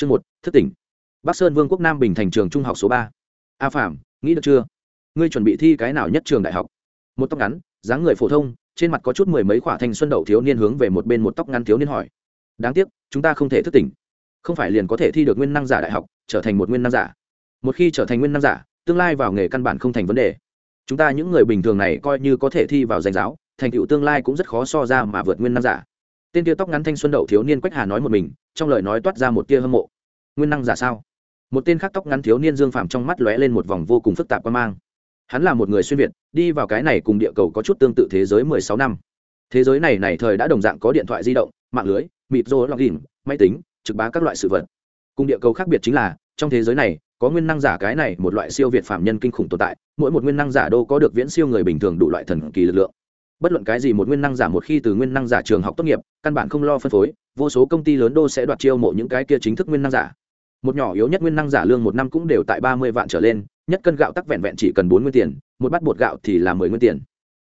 chương một, thức tỉnh. Bắc sơn vương quốc nam bình thành trường trung học số ba. A phạm nghĩ được chưa? Ngươi chuẩn bị thi cái nào nhất trường đại học? Một tóc ngắn, dáng người phổ thông, trên mặt có chút mười mấy khỏa thanh xuân đậu thiếu niên hướng về một bên một tóc ngắn thiếu niên hỏi. Đáng tiếc, chúng ta không thể thức tỉnh. Không phải liền có thể thi được nguyên năng giả đại học, trở thành một nguyên năng giả. Một khi trở thành nguyên năng giả, tương lai vào nghề căn bản không thành vấn đề. Chúng ta những người bình thường này coi như có thể thi vào danh giáo, thành tựu tương lai cũng rất khó so ra mà vượt nguyên năng giả tên tia tóc ngắn thanh xuân đậu thiếu niên quách hà nói một mình, trong lời nói toát ra một tia hâm mộ. Nguyên năng giả sao? Một tên khác tóc ngắn thiếu niên dương phạm trong mắt lóe lên một vòng vô cùng phức tạp quan mang. Hắn là một người xuyên việt, đi vào cái này cùng địa cầu có chút tương tự thế giới mười sáu năm. Thế giới này này thời đã đồng dạng có điện thoại di động, mạng lưới mịp rô, login, máy tính, trực bá các loại sự vật. Cùng địa cầu khác biệt chính là, trong thế giới này, có nguyên năng giả cái này, một loại siêu việt phạm nhân kinh khủng tồn tại, mỗi một nguyên năng giả đô có được viễn siêu người bình thường đủ loại thần kỳ lực lượng bất luận cái gì một nguyên năng giả một khi từ nguyên năng giả trường học tốt nghiệp, căn bản không lo phân phối, vô số công ty lớn đô sẽ đoạt chiêu mộ những cái kia chính thức nguyên năng giả. Một nhỏ yếu nhất nguyên năng giả lương một năm cũng đều tại ba mươi vạn trở lên, nhất cân gạo tắc vẹn vẹn chỉ cần bốn nguyên tiền, một bát bột gạo thì là mười nguyên tiền.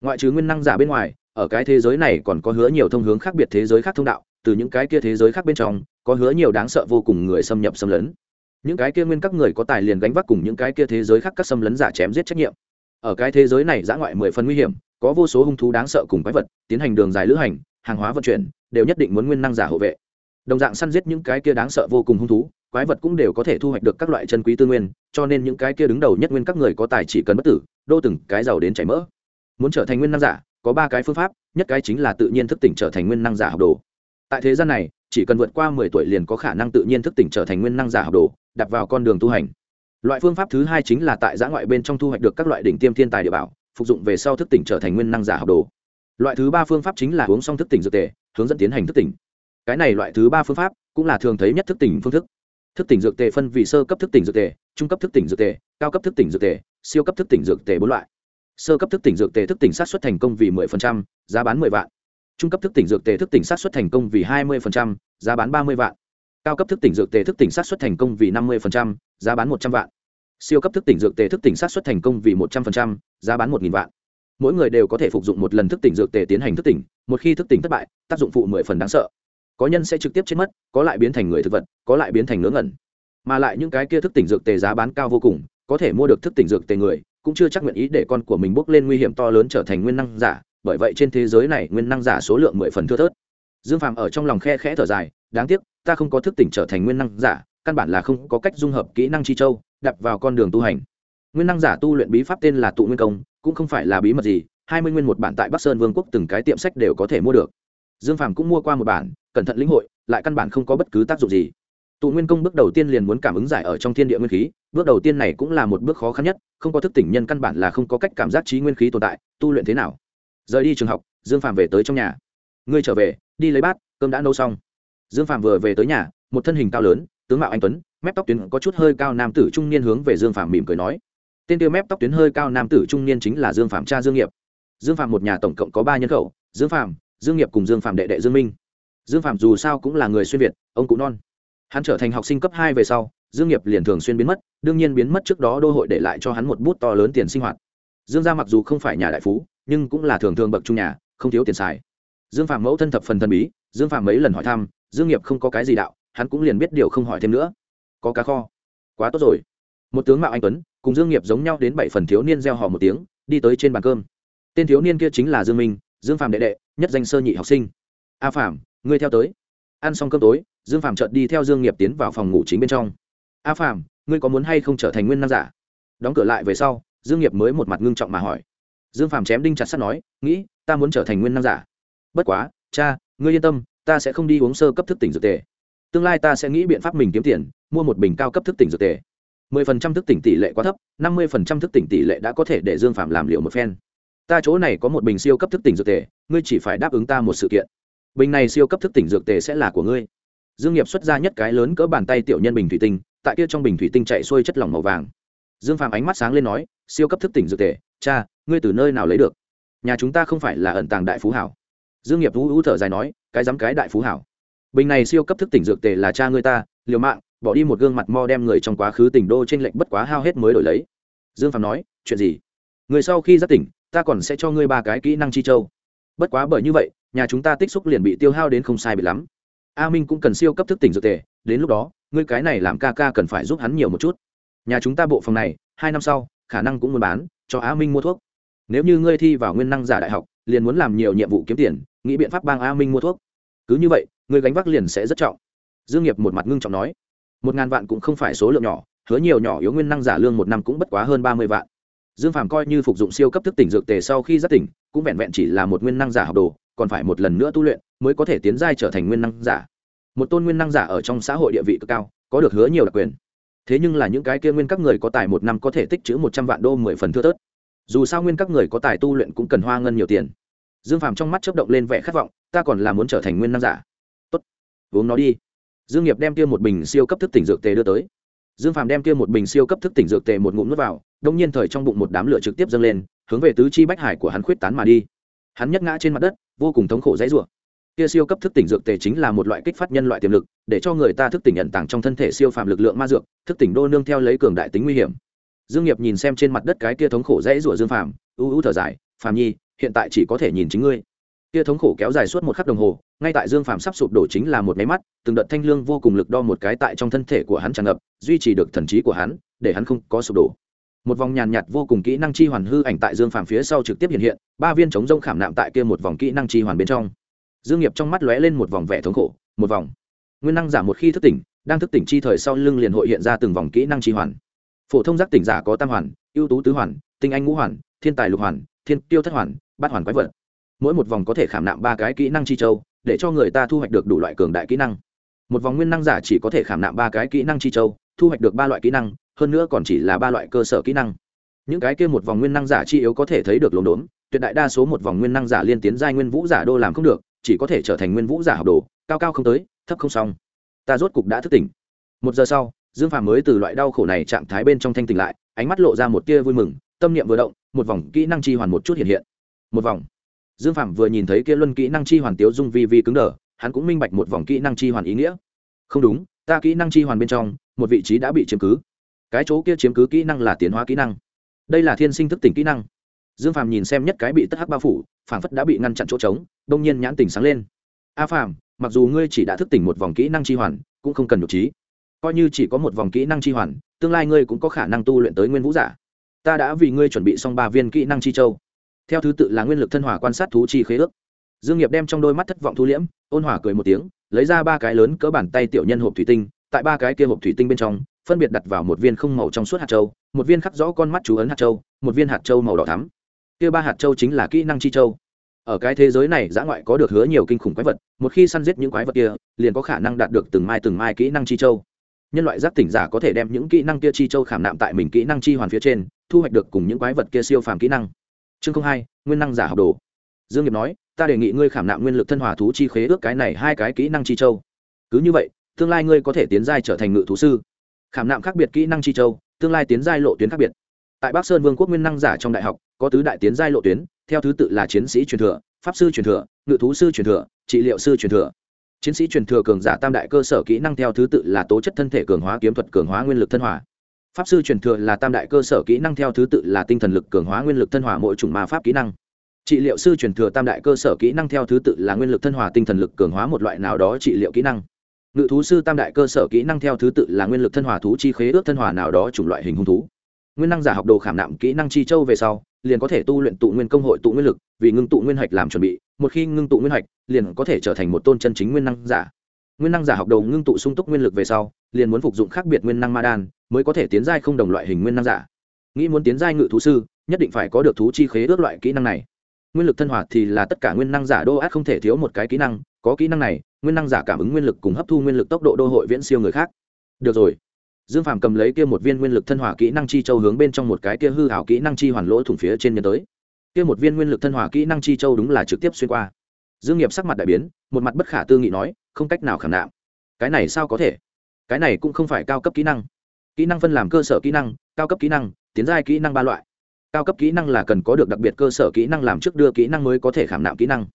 Ngoại trừ nguyên năng giả bên ngoài, ở cái thế giới này còn có hứa nhiều thông hướng khác biệt thế giới khác thông đạo, từ những cái kia thế giới khác bên trong, có hứa nhiều đáng sợ vô cùng người xâm nhập xâm lấn. Những cái kia nguyên các người có tài liền gánh vác cùng những cái kia thế giới khác các xâm lấn giả chém giết trách nhiệm. Ở cái thế giới này giã ngoại mười phần nguy hiểm có vô số hung thú đáng sợ cùng quái vật tiến hành đường dài lữ hành, hàng hóa vận chuyển, đều nhất định muốn nguyên năng giả hộ vệ. Đồng dạng săn giết những cái kia đáng sợ vô cùng hung thú, quái vật cũng đều có thể thu hoạch được các loại chân quý tư nguyên, cho nên những cái kia đứng đầu nhất nguyên các người có tài chỉ cần bất tử, đô từng cái giàu đến chảy mỡ. Muốn trở thành nguyên năng giả, có ba cái phương pháp, nhất cái chính là tự nhiên thức tỉnh trở thành nguyên năng giả học đồ. Tại thế gian này, chỉ cần vượt qua mười tuổi liền có khả năng tự nhiên thức tỉnh trở thành nguyên năng giả học đồ đặt vào con đường tu hành. Loại phương pháp thứ hai chính là tại giã ngoại bên trong thu hoạch được các loại đỉnh tiêm thiên tài địa bảo phục dụng về sau thức tỉnh trở thành nguyên năng giả học đồ loại thứ ba phương pháp chính là uống xong thức tỉnh dược tề hướng dẫn tiến hành thức tỉnh cái này loại thứ ba phương pháp cũng là thường thấy nhất thức tỉnh phương thức thức tỉnh dược tề phân vị sơ cấp thức tỉnh dược tề trung cấp thức tỉnh dược tề cao cấp thức tỉnh dược tề siêu cấp thức tỉnh dược tề bốn loại sơ cấp thức tỉnh dược tề thức tỉnh sát xuất thành công vì 10%, giá bán 10 vạn trung cấp thức tỉnh dược tề thức tỉnh sát xuất thành công vì 20%, giá bán 30 vạn cao cấp thức tỉnh dược tề thức tỉnh sát xuất thành công vì 50%, giá bán 100 vạn siêu cấp thức tỉnh dược tề thức tỉnh sát xuất thành công vì 100%, giá bán 1000 vạn. Mỗi người đều có thể phục dụng một lần thức tỉnh dược tề tiến hành thức tỉnh một khi thức tỉnh thất bại tác dụng phụ mười phần đáng sợ. Có nhân sẽ trực tiếp chết mất có lại biến thành người thực vật có lại biến thành ngớ ngẩn. Mà lại những cái kia thức tỉnh dược tề giá bán cao vô cùng có thể mua được thức tỉnh dược tề người cũng chưa chắc nguyện ý để con của mình bước lên nguy hiểm to lớn trở thành nguyên năng giả bởi vậy trên thế giới này nguyên năng giả số lượng mười phần thưa thớt. Dương phàm ở trong lòng khe khẽ thở dài đáng tiếc ta không có thức tỉnh trở thành nguyên năng giả căn bản là không có cách dung hợp kỹ năng chi châu đặt vào con đường tu hành. Nguyên năng giả tu luyện bí pháp tên là tụ nguyên công, cũng không phải là bí mật gì, hai mươi nguyên một bản tại bắc sơn vương quốc từng cái tiệm sách đều có thể mua được. Dương phàm cũng mua qua một bản, cẩn thận lĩnh hội, lại căn bản không có bất cứ tác dụng gì. Tụ nguyên công bước đầu tiên liền muốn cảm ứng giải ở trong thiên địa nguyên khí, bước đầu tiên này cũng là một bước khó khăn nhất, không có thức tỉnh nhân căn bản là không có cách cảm giác trí nguyên khí tồn tại, tu luyện thế nào. Rời đi trường học, dương phàm về tới trong nhà. Ngươi trở về, đi lấy bát, cơm đã nấu xong. Dương phàm vừa về tới nhà, một thân hình cao lớn, tướng mạo anh tuấn mép tóc tuyến có chút hơi cao nam tử trung niên hướng về dương phàm mỉm cười nói. Tên tiêu mép tóc tuyến hơi cao nam tử trung niên chính là dương phàm cha dương nghiệp. Dương phàm một nhà tổng cộng có ba nhân khẩu, dương phàm, dương nghiệp cùng dương phàm đệ đệ dương minh. Dương phàm dù sao cũng là người xuyên việt, ông cụ non. Hắn trở thành học sinh cấp hai về sau, dương nghiệp liền thường xuyên biến mất, đương nhiên biến mất trước đó đô hội để lại cho hắn một bút to lớn tiền sinh hoạt. Dương gia mặc dù không phải nhà đại phú, nhưng cũng là thường thường bậc trung nhà, không thiếu tiền xài. Dương phạm mẫu thân thập phần thần bí, dương phạm mấy lần hỏi thăm, dương nghiệp không có cái gì đạo, hắn cũng liền biết điều không hỏi thêm nữa có cá kho. Quá tốt rồi. Một tướng mạo anh tuấn, cùng dương nghiệp giống nhau đến bảy phần thiếu niên gieo họ một tiếng, đi tới trên bàn cơm. Tên thiếu niên kia chính là dương minh, dương phạm đệ đệ, nhất danh sơ nhị học sinh. A phạm ngươi theo tới. Ăn xong cơm tối, dương phạm chợt đi theo dương nghiệp tiến vào phòng ngủ chính bên trong. A phạm ngươi có muốn hay không trở thành nguyên Nam giả? Đóng cửa lại về sau, dương nghiệp mới một mặt ngưng trọng mà hỏi. Dương phạm chém đinh chặt sắt nói, nghĩ, ta muốn trở thành nguyên Nam giả. Bất quá, cha, ngươi yên tâm, ta sẽ không đi uống sơ cấp thức tỉnh dược tề. Tương lai ta sẽ nghĩ biện pháp mình kiếm tiền mua một bình cao cấp thức tỉnh dược tề. mười phần trăm thức tỉnh tỷ lệ quá thấp, năm mươi phần trăm thức tỉnh tỷ lệ đã có thể để dương phạm làm liệu một phen. Ta chỗ này có một bình siêu cấp thức tỉnh dược tề, ngươi chỉ phải đáp ứng ta một sự kiện. Bình này siêu cấp thức tỉnh dược tề sẽ là của ngươi. Dương nghiệp xuất ra nhất cái lớn cỡ bàn tay tiểu nhân bình thủy tinh, tại kia trong bình thủy tinh chạy xuôi chất lỏng màu vàng. Dương phạm ánh mắt sáng lên nói, siêu cấp thức tỉnh dược tề, cha, ngươi từ nơi nào lấy được? Nhà chúng ta không phải là ẩn tàng đại phú hảo. Dương nghiệp vũ u thở dài nói, cái dám cái đại phú hảo. Bình này siêu cấp thức tỉnh dược tề là cha ngươi ta, liều mạng bỏ đi một gương mặt mo đem người trong quá khứ tỉnh đô trên lệnh bất quá hao hết mới đổi lấy. Dương phạm nói, chuyện gì? Người sau khi giác tỉnh, ta còn sẽ cho ngươi ba cái kỹ năng chi châu. Bất quá bởi như vậy, nhà chúng ta tích xúc liền bị tiêu hao đến không sai bị lắm. A minh cũng cần siêu cấp thức tỉnh dược tề, đến lúc đó, ngươi cái này làm ca ca cần phải giúp hắn nhiều một chút. Nhà chúng ta bộ phòng này, hai năm sau, khả năng cũng muốn bán, cho a minh mua thuốc. Nếu như ngươi thi vào nguyên năng giả đại học, liền muốn làm nhiều nhiệm vụ kiếm tiền, nghĩ biện pháp bang a minh mua thuốc. Cứ như vậy ngươi gánh vác liền sẽ rất trọng. Dương nghiệp một mặt ngưng trọng nói một ngàn vạn cũng không phải số lượng nhỏ, hứa nhiều nhỏ yếu nguyên năng giả lương một năm cũng bất quá hơn ba mươi vạn. Dương phàm coi như phục dụng siêu cấp thức tỉnh dược tề sau khi giác tỉnh, cũng vẹn vẹn chỉ là một nguyên năng giả học đồ, còn phải một lần nữa tu luyện mới có thể tiến giai trở thành nguyên năng giả. Một tôn nguyên năng giả ở trong xã hội địa vị cực cao, có được hứa nhiều đặc quyền. Thế nhưng là những cái kia nguyên các người có tài một năm có thể tích chữ một trăm vạn đô mười phần thưa tớt dù sao nguyên các người có tài tu luyện cũng cần hoa ngân nhiều tiền. Dương phàm trong mắt chớp động lên vẻ khát vọng, ta còn là muốn trở thành nguyên năng giả. Tốt, uống nó đi dương nghiệp đem kia một bình siêu cấp thức tỉnh dược tề đưa tới. Dương phàm đem kia một bình siêu cấp thức tỉnh dược tề một ngụm nuốt vào, đông nhiên thời trong bụng một đám lửa trực tiếp dâng lên, hướng về tứ chi bách hải của hắn khuyết tán mà đi. Hắn nhấc ngã trên mặt đất, vô cùng thống khổ dãy rủa. Kia siêu cấp thức tỉnh dược tề chính là một loại kích phát nhân loại tiềm lực, để cho người ta thức tỉnh nhận tàng trong thân thể siêu phàm lực lượng ma dược, thức tỉnh đô nương theo lấy cường đại tính nguy hiểm. Dương nghiệp nhìn xem trên mặt đất cái kia thống khổ dãy rủa dương phàm u u thở dài, phàm nhi, hiện tại chỉ có thể nhìn chính ngươi. Kia thống khổ kéo dài suốt một khắc đồng hồ ngay tại dương phàm sắp sụp đổ chính là một máy mắt, từng đợt thanh lương vô cùng lực đo một cái tại trong thân thể của hắn tràn ngập, duy trì được thần trí của hắn, để hắn không có sụp đổ. Một vòng nhàn nhạt vô cùng kỹ năng chi hoàn hư ảnh tại dương phàm phía sau trực tiếp hiện hiện, ba viên chống rông khảm nạm tại kia một vòng kỹ năng chi hoàn bên trong. Dương nghiệp trong mắt lóe lên một vòng vẻ thống khổ, một vòng. Nguyên năng giả một khi thức tỉnh, đang thức tỉnh chi thời sau lưng liền hội hiện ra từng vòng kỹ năng chi hoàn. Phổ thông giác tỉnh giả có tam hoàn, ưu tú tứ hoàn, tinh anh ngũ hoàn, thiên tài lục hoàn, thiên tiêu thất hoàn, bát hoàn quái vật. Mỗi một vòng có thể khảm nạm ba cái kỹ năng chi châu để cho người ta thu hoạch được đủ loại cường đại kỹ năng. Một vòng nguyên năng giả chỉ có thể khảm nạm ba cái kỹ năng chi châu, thu hoạch được ba loại kỹ năng, hơn nữa còn chỉ là ba loại cơ sở kỹ năng. Những cái kia một vòng nguyên năng giả chi yếu có thể thấy được lồn đốn tuyệt đại đa số một vòng nguyên năng giả liên tiến giai nguyên vũ giả đô làm không được, chỉ có thể trở thành nguyên vũ giả học đồ, cao cao không tới, thấp không xong. Ta rốt cục đã thức tỉnh. Một giờ sau, dương phàm mới từ loại đau khổ này trạng thái bên trong thanh tỉnh lại, ánh mắt lộ ra một tia vui mừng, tâm niệm vừa động, một vòng kỹ năng chi hoàn một chút hiện hiện. Một vòng dương phạm vừa nhìn thấy kia luân kỹ năng chi hoàn tiếu dung vi vi cứng đờ, hắn cũng minh bạch một vòng kỹ năng chi hoàn ý nghĩa. Không đúng, ta kỹ năng chi hoàn bên trong, một vị trí đã bị chiếm cứ. Cái chỗ kia chiếm cứ kỹ năng là tiến hóa kỹ năng. Đây là thiên sinh thức tỉnh kỹ năng. Dương phạm nhìn xem nhất cái bị tất hắc bao phủ, phảng phất đã bị ngăn chặn chỗ trống, đông nhiên nhãn tỉnh sáng lên. A phạm mặc dù ngươi chỉ đã thức tỉnh một vòng kỹ năng chi hoàn, cũng không cần nhục trí. Coi như chỉ có một vòng kỹ năng chi hoàn, tương lai ngươi cũng có khả năng tu luyện tới nguyên vũ giả. Ta đã vì ngươi chuẩn bị xong ba viên kỹ năng chi châu theo thứ tự là nguyên lực thân hòa quan sát thú chi khế ước. Dương nghiệp đem trong đôi mắt thất vọng thu liễm, ôn hòa cười một tiếng, lấy ra ba cái lớn cỡ bàn tay tiểu nhân hộp thủy tinh, tại ba cái kia hộp thủy tinh bên trong, phân biệt đặt vào một viên không màu trong suốt hạt châu, một viên khắc rõ con mắt chú ấn hạt châu, một viên hạt châu màu đỏ thắm. Kia ba hạt châu chính là kỹ năng chi châu. Ở cái thế giới này giã ngoại có được hứa nhiều kinh khủng quái vật, một khi săn giết những quái vật kia, liền có khả năng đạt được từng mai từng mai kỹ năng chi châu. Nhân loại giác tỉnh giả có thể đem những kỹ năng kia chi châu khảm nạm tại mình kỹ năng chi hoàn phía trên, thu hoạch được cùng những quái vật kia siêu phàm kỹ năng chương hai, nguyên năng giả học đồ. Dương nghiệp nói, ta đề nghị ngươi khảm nạm nguyên lực thân hòa thú chi khế ước cái này hai cái kỹ năng chi châu. Cứ như vậy, tương lai ngươi có thể tiến giai trở thành ngự thú sư. Khảm nạm khác biệt kỹ năng chi châu, tương lai tiến giai lộ tuyến khác biệt. Tại bắc sơn vương quốc nguyên năng giả trong đại học, có tứ đại tiến giai lộ tuyến, theo thứ tự là chiến sĩ truyền thừa, pháp sư truyền thừa, ngự thú sư truyền thừa, trị liệu sư truyền thừa. Chiến sĩ truyền thừa cường giả tam đại cơ sở kỹ năng theo thứ tự là tố chất thân thể cường hóa, kiếm thuật cường hóa, nguyên lực thân hòa pháp sư truyền thừa là tam đại cơ sở kỹ năng theo thứ tự là tinh thần lực cường hóa, nguyên lực thân hòa mỗi chủng ma pháp kỹ năng. Trị liệu sư truyền thừa tam đại cơ sở kỹ năng theo thứ tự là nguyên lực thân hòa, tinh thần lực cường hóa một loại nào đó trị liệu kỹ năng. Ngự thú sư tam đại cơ sở kỹ năng theo thứ tự là nguyên lực thân hòa thú chi khế ước thân hòa nào đó chủng loại hình hung thú. Nguyên năng giả học đồ khảm nạm kỹ năng chi châu về sau, liền có thể tu luyện tụ nguyên công hội tụ nguyên lực, vì ngưng tụ nguyên hạch làm chuẩn bị, một khi ngưng tụ nguyên hạch, liền có thể trở thành một tôn chân chính nguyên năng giả nguyên năng giả học đầu ngưng tụ sung túc nguyên lực về sau, liền muốn phục dụng khác biệt nguyên năng ma đan, mới có thể tiến giai không đồng loại hình nguyên năng giả. Nghĩ muốn tiến giai ngự thú sư, nhất định phải có được thú chi khế ước loại kỹ năng này. Nguyên lực thân hoạt thì là tất cả nguyên năng giả đô ác không thể thiếu một cái kỹ năng, có kỹ năng này, nguyên năng giả cảm ứng nguyên lực cùng hấp thu nguyên lực tốc độ đô hội viễn siêu người khác. Được rồi. Dương phàm cầm lấy kia một viên nguyên lực thân hòa kỹ năng chi châu hướng bên trong một cái kia hư hảo kỹ năng chi hoàn lỗ thủng phía trên nhân tới. Kia một viên nguyên lực thân hòa kỹ năng chi châu đúng là trực tiếp xuyên qua dương nghiệp sắc mặt đại biến, một mặt bất khả tư nghị nói, không cách nào khảm nạm. Cái này sao có thể? Cái này cũng không phải cao cấp kỹ năng. Kỹ năng phân làm cơ sở kỹ năng, cao cấp kỹ năng, tiến giai kỹ năng ba loại. Cao cấp kỹ năng là cần có được đặc biệt cơ sở kỹ năng làm trước đưa kỹ năng mới có thể khảm nạm kỹ năng.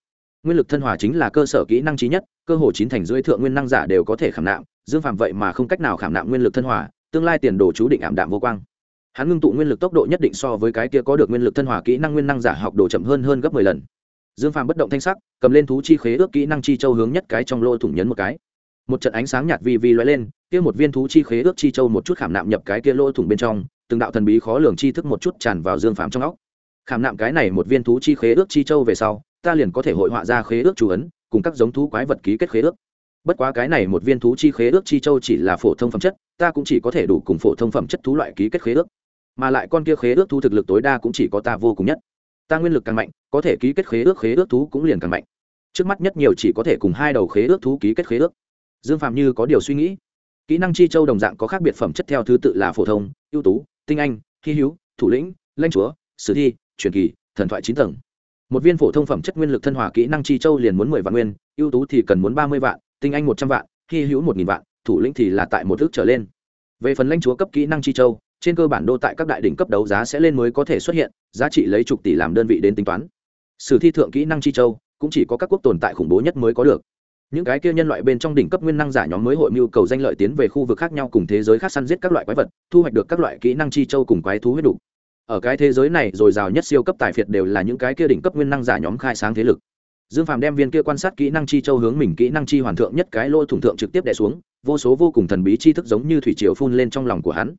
Nguyên lực thân hòa chính là cơ sở kỹ năng trí nhất, cơ hồ chín thành dưới thượng nguyên năng giả đều có thể khảm nạm. Dương phạm vậy mà không cách nào khảm nạm nguyên lực thân hòa, tương lai tiền đồ chú định ảm đạm vô quang. Hắn ngưng tụ nguyên lực tốc độ nhất định so với cái kia có được nguyên lực thân hòa kỹ năng nguyên năng giả học đồ chậm hơn hơn gấp mười lần dương phàm bất động thanh sắc, cầm lên thú chi khế ước kỹ năng chi châu hướng nhất cái trong lô thủng nhấn một cái. Một trận ánh sáng nhạt vi vi lóe lên, kia một viên thú chi khế ước chi châu một chút khảm nạm nhập cái kia lỗ thủng bên trong, từng đạo thần bí khó lường chi thức một chút tràn vào dương phàm trong óc. Khảm nạm cái này một viên thú chi khế ước chi châu về sau, ta liền có thể hội họa ra khế ước chủ ấn, cùng các giống thú quái vật ký kết khế ước. Bất quá cái này một viên thú chi khế ước chi châu chỉ là phổ thông phẩm chất, ta cũng chỉ có thể đủ cùng phổ thông phẩm chất thú loại ký kết khế ước. Mà lại con kia khế ước thu thực lực tối đa cũng chỉ có ta vô cùng nhất ta nguyên lực càng mạnh, có thể ký kết khế ước khế ước thú cũng liền càng mạnh. Trước mắt nhất nhiều chỉ có thể cùng hai đầu khế ước thú ký kết khế ước. Dương phạm như có điều suy nghĩ. Kỹ năng chi châu đồng dạng có khác biệt phẩm chất theo thứ tự là phổ thông, ưu tú, tinh anh, hy hữu, thủ lĩnh lanh chúa, sử thi, truyền kỳ, thần thoại chín tầng. Một viên phổ thông phẩm chất nguyên lực thân hòa kỹ năng chi châu liền muốn mười vạn nguyên, ưu tú thì cần muốn ba mươi vạn, tinh anh một trăm vạn, hy hữu một nghìn vạn, thủ lĩnh thì là tại một ước trở lên. Về phần lãnh chúa cấp kỹ năng chi châu trên cơ bản đô tại các đại đỉnh cấp đấu giá sẽ lên mới có thể xuất hiện, giá trị lấy chục tỷ làm đơn vị đến tính toán. Sử thi thượng kỹ năng chi châu, cũng chỉ có các quốc tồn tại khủng bố nhất mới có được. Những cái kia nhân loại bên trong đỉnh cấp nguyên năng giả nhóm mới hội mưu cầu danh lợi tiến về khu vực khác nhau cùng thế giới khác săn giết các loại quái vật, thu hoạch được các loại kỹ năng chi châu cùng quái thú huyết đủ. Ở cái thế giới này, rồi giàu nhất siêu cấp tài phiệt đều là những cái kia đỉnh cấp nguyên năng giả nhóm khai sáng thế lực. Dương phàm đem viên kia quan sát kỹ năng chi châu hướng mình kỹ năng chi hoàn thượng nhất cái lỗ thủng thượng trực tiếp đè xuống, vô số vô cùng thần bí chi thức giống như thủy triều phun lên trong lòng của hắn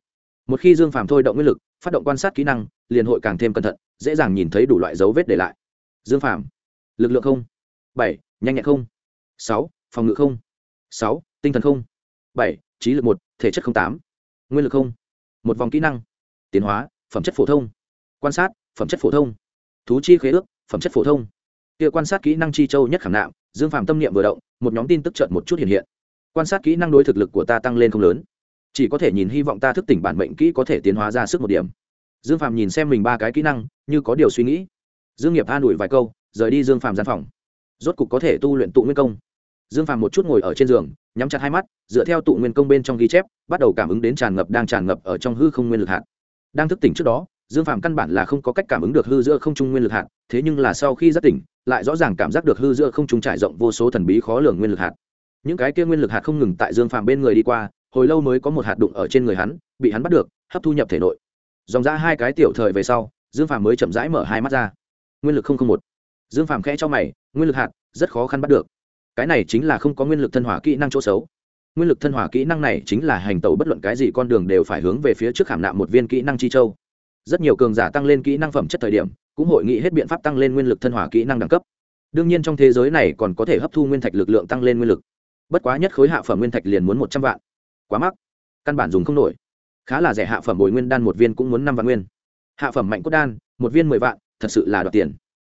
một khi dương phàm thôi động nguyên lực, phát động quan sát kỹ năng, liền hội càng thêm cẩn thận, dễ dàng nhìn thấy đủ loại dấu vết để lại. Dương phàm, lực lượng không. Bảy, nhanh nhẹn không. Sáu, phòng ngự không. Sáu, tinh thần không. Bảy, trí lực một, thể chất không tám. Nguyên lực không. Một vòng kỹ năng. Tiến hóa, phẩm chất phổ thông. Quan sát, phẩm chất phổ thông. Thú chi khế ước, phẩm chất phổ thông. Kia quan sát kỹ năng chi châu nhất khảm nạm, dương phàm tâm niệm vừa động, một nhóm tin tức trợn một chút hiện hiện. Quan sát kỹ năng đối thực lực của ta tăng lên không lớn chỉ có thể nhìn hy vọng ta thức tỉnh bản mệnh kỹ có thể tiến hóa ra sức một điểm. Dương Phạm nhìn xem mình ba cái kỹ năng, như có điều suy nghĩ. Dương nghiệp an ủi vài câu, rời đi dương Phạm gian phòng. Rốt cục có thể tu luyện tụ nguyên công. Dương Phạm một chút ngồi ở trên giường, nhắm chặt hai mắt, dựa theo tụ nguyên công bên trong ghi chép, bắt đầu cảm ứng đến tràn ngập đang tràn ngập ở trong hư không nguyên lực hạt. Đang thức tỉnh trước đó, dương Phạm căn bản là không có cách cảm ứng được hư giữa không trung nguyên lực hạt, thế nhưng là sau khi giác tỉnh, lại rõ ràng cảm giác được hư giữa không trung trải rộng vô số thần bí khó lường nguyên lực hạt. Những cái kia nguyên lực hạt không ngừng tại dương Phạm bên người đi qua hồi lâu mới có một hạt đụng ở trên người hắn, bị hắn bắt được, hấp thu nhập thể nội. Dòng ra hai cái tiểu thời về sau, dương phàm mới chậm rãi mở hai mắt ra. Nguyên lực không không một. Dương phàm khẽ cho mày, nguyên lực hạt, rất khó khăn bắt được. Cái này chính là không có nguyên lực thân hỏa kỹ năng chỗ xấu. Nguyên lực thân hỏa kỹ năng này chính là hành tẩu bất luận cái gì con đường đều phải hướng về phía trước khảm nạm một viên kỹ năng chi châu. Rất nhiều cường giả tăng lên kỹ năng phẩm chất thời điểm, cũng hội nghị hết biện pháp tăng lên nguyên lực thân hỏa kỹ năng đẳng cấp. Đương nhiên trong thế giới này còn có thể hấp thu nguyên thạch lực lượng tăng lên nguyên lực. Bất quá nhất khối hạ phẩm nguyên thạch liền muốn một trăm vạn quá mắc. Căn bản dùng không nổi. Khá là rẻ hạ phẩm bồi nguyên đan một viên cũng muốn năm vạn nguyên. Hạ phẩm mạnh cốt đan, một viên mười vạn, thật sự là đoạt tiền.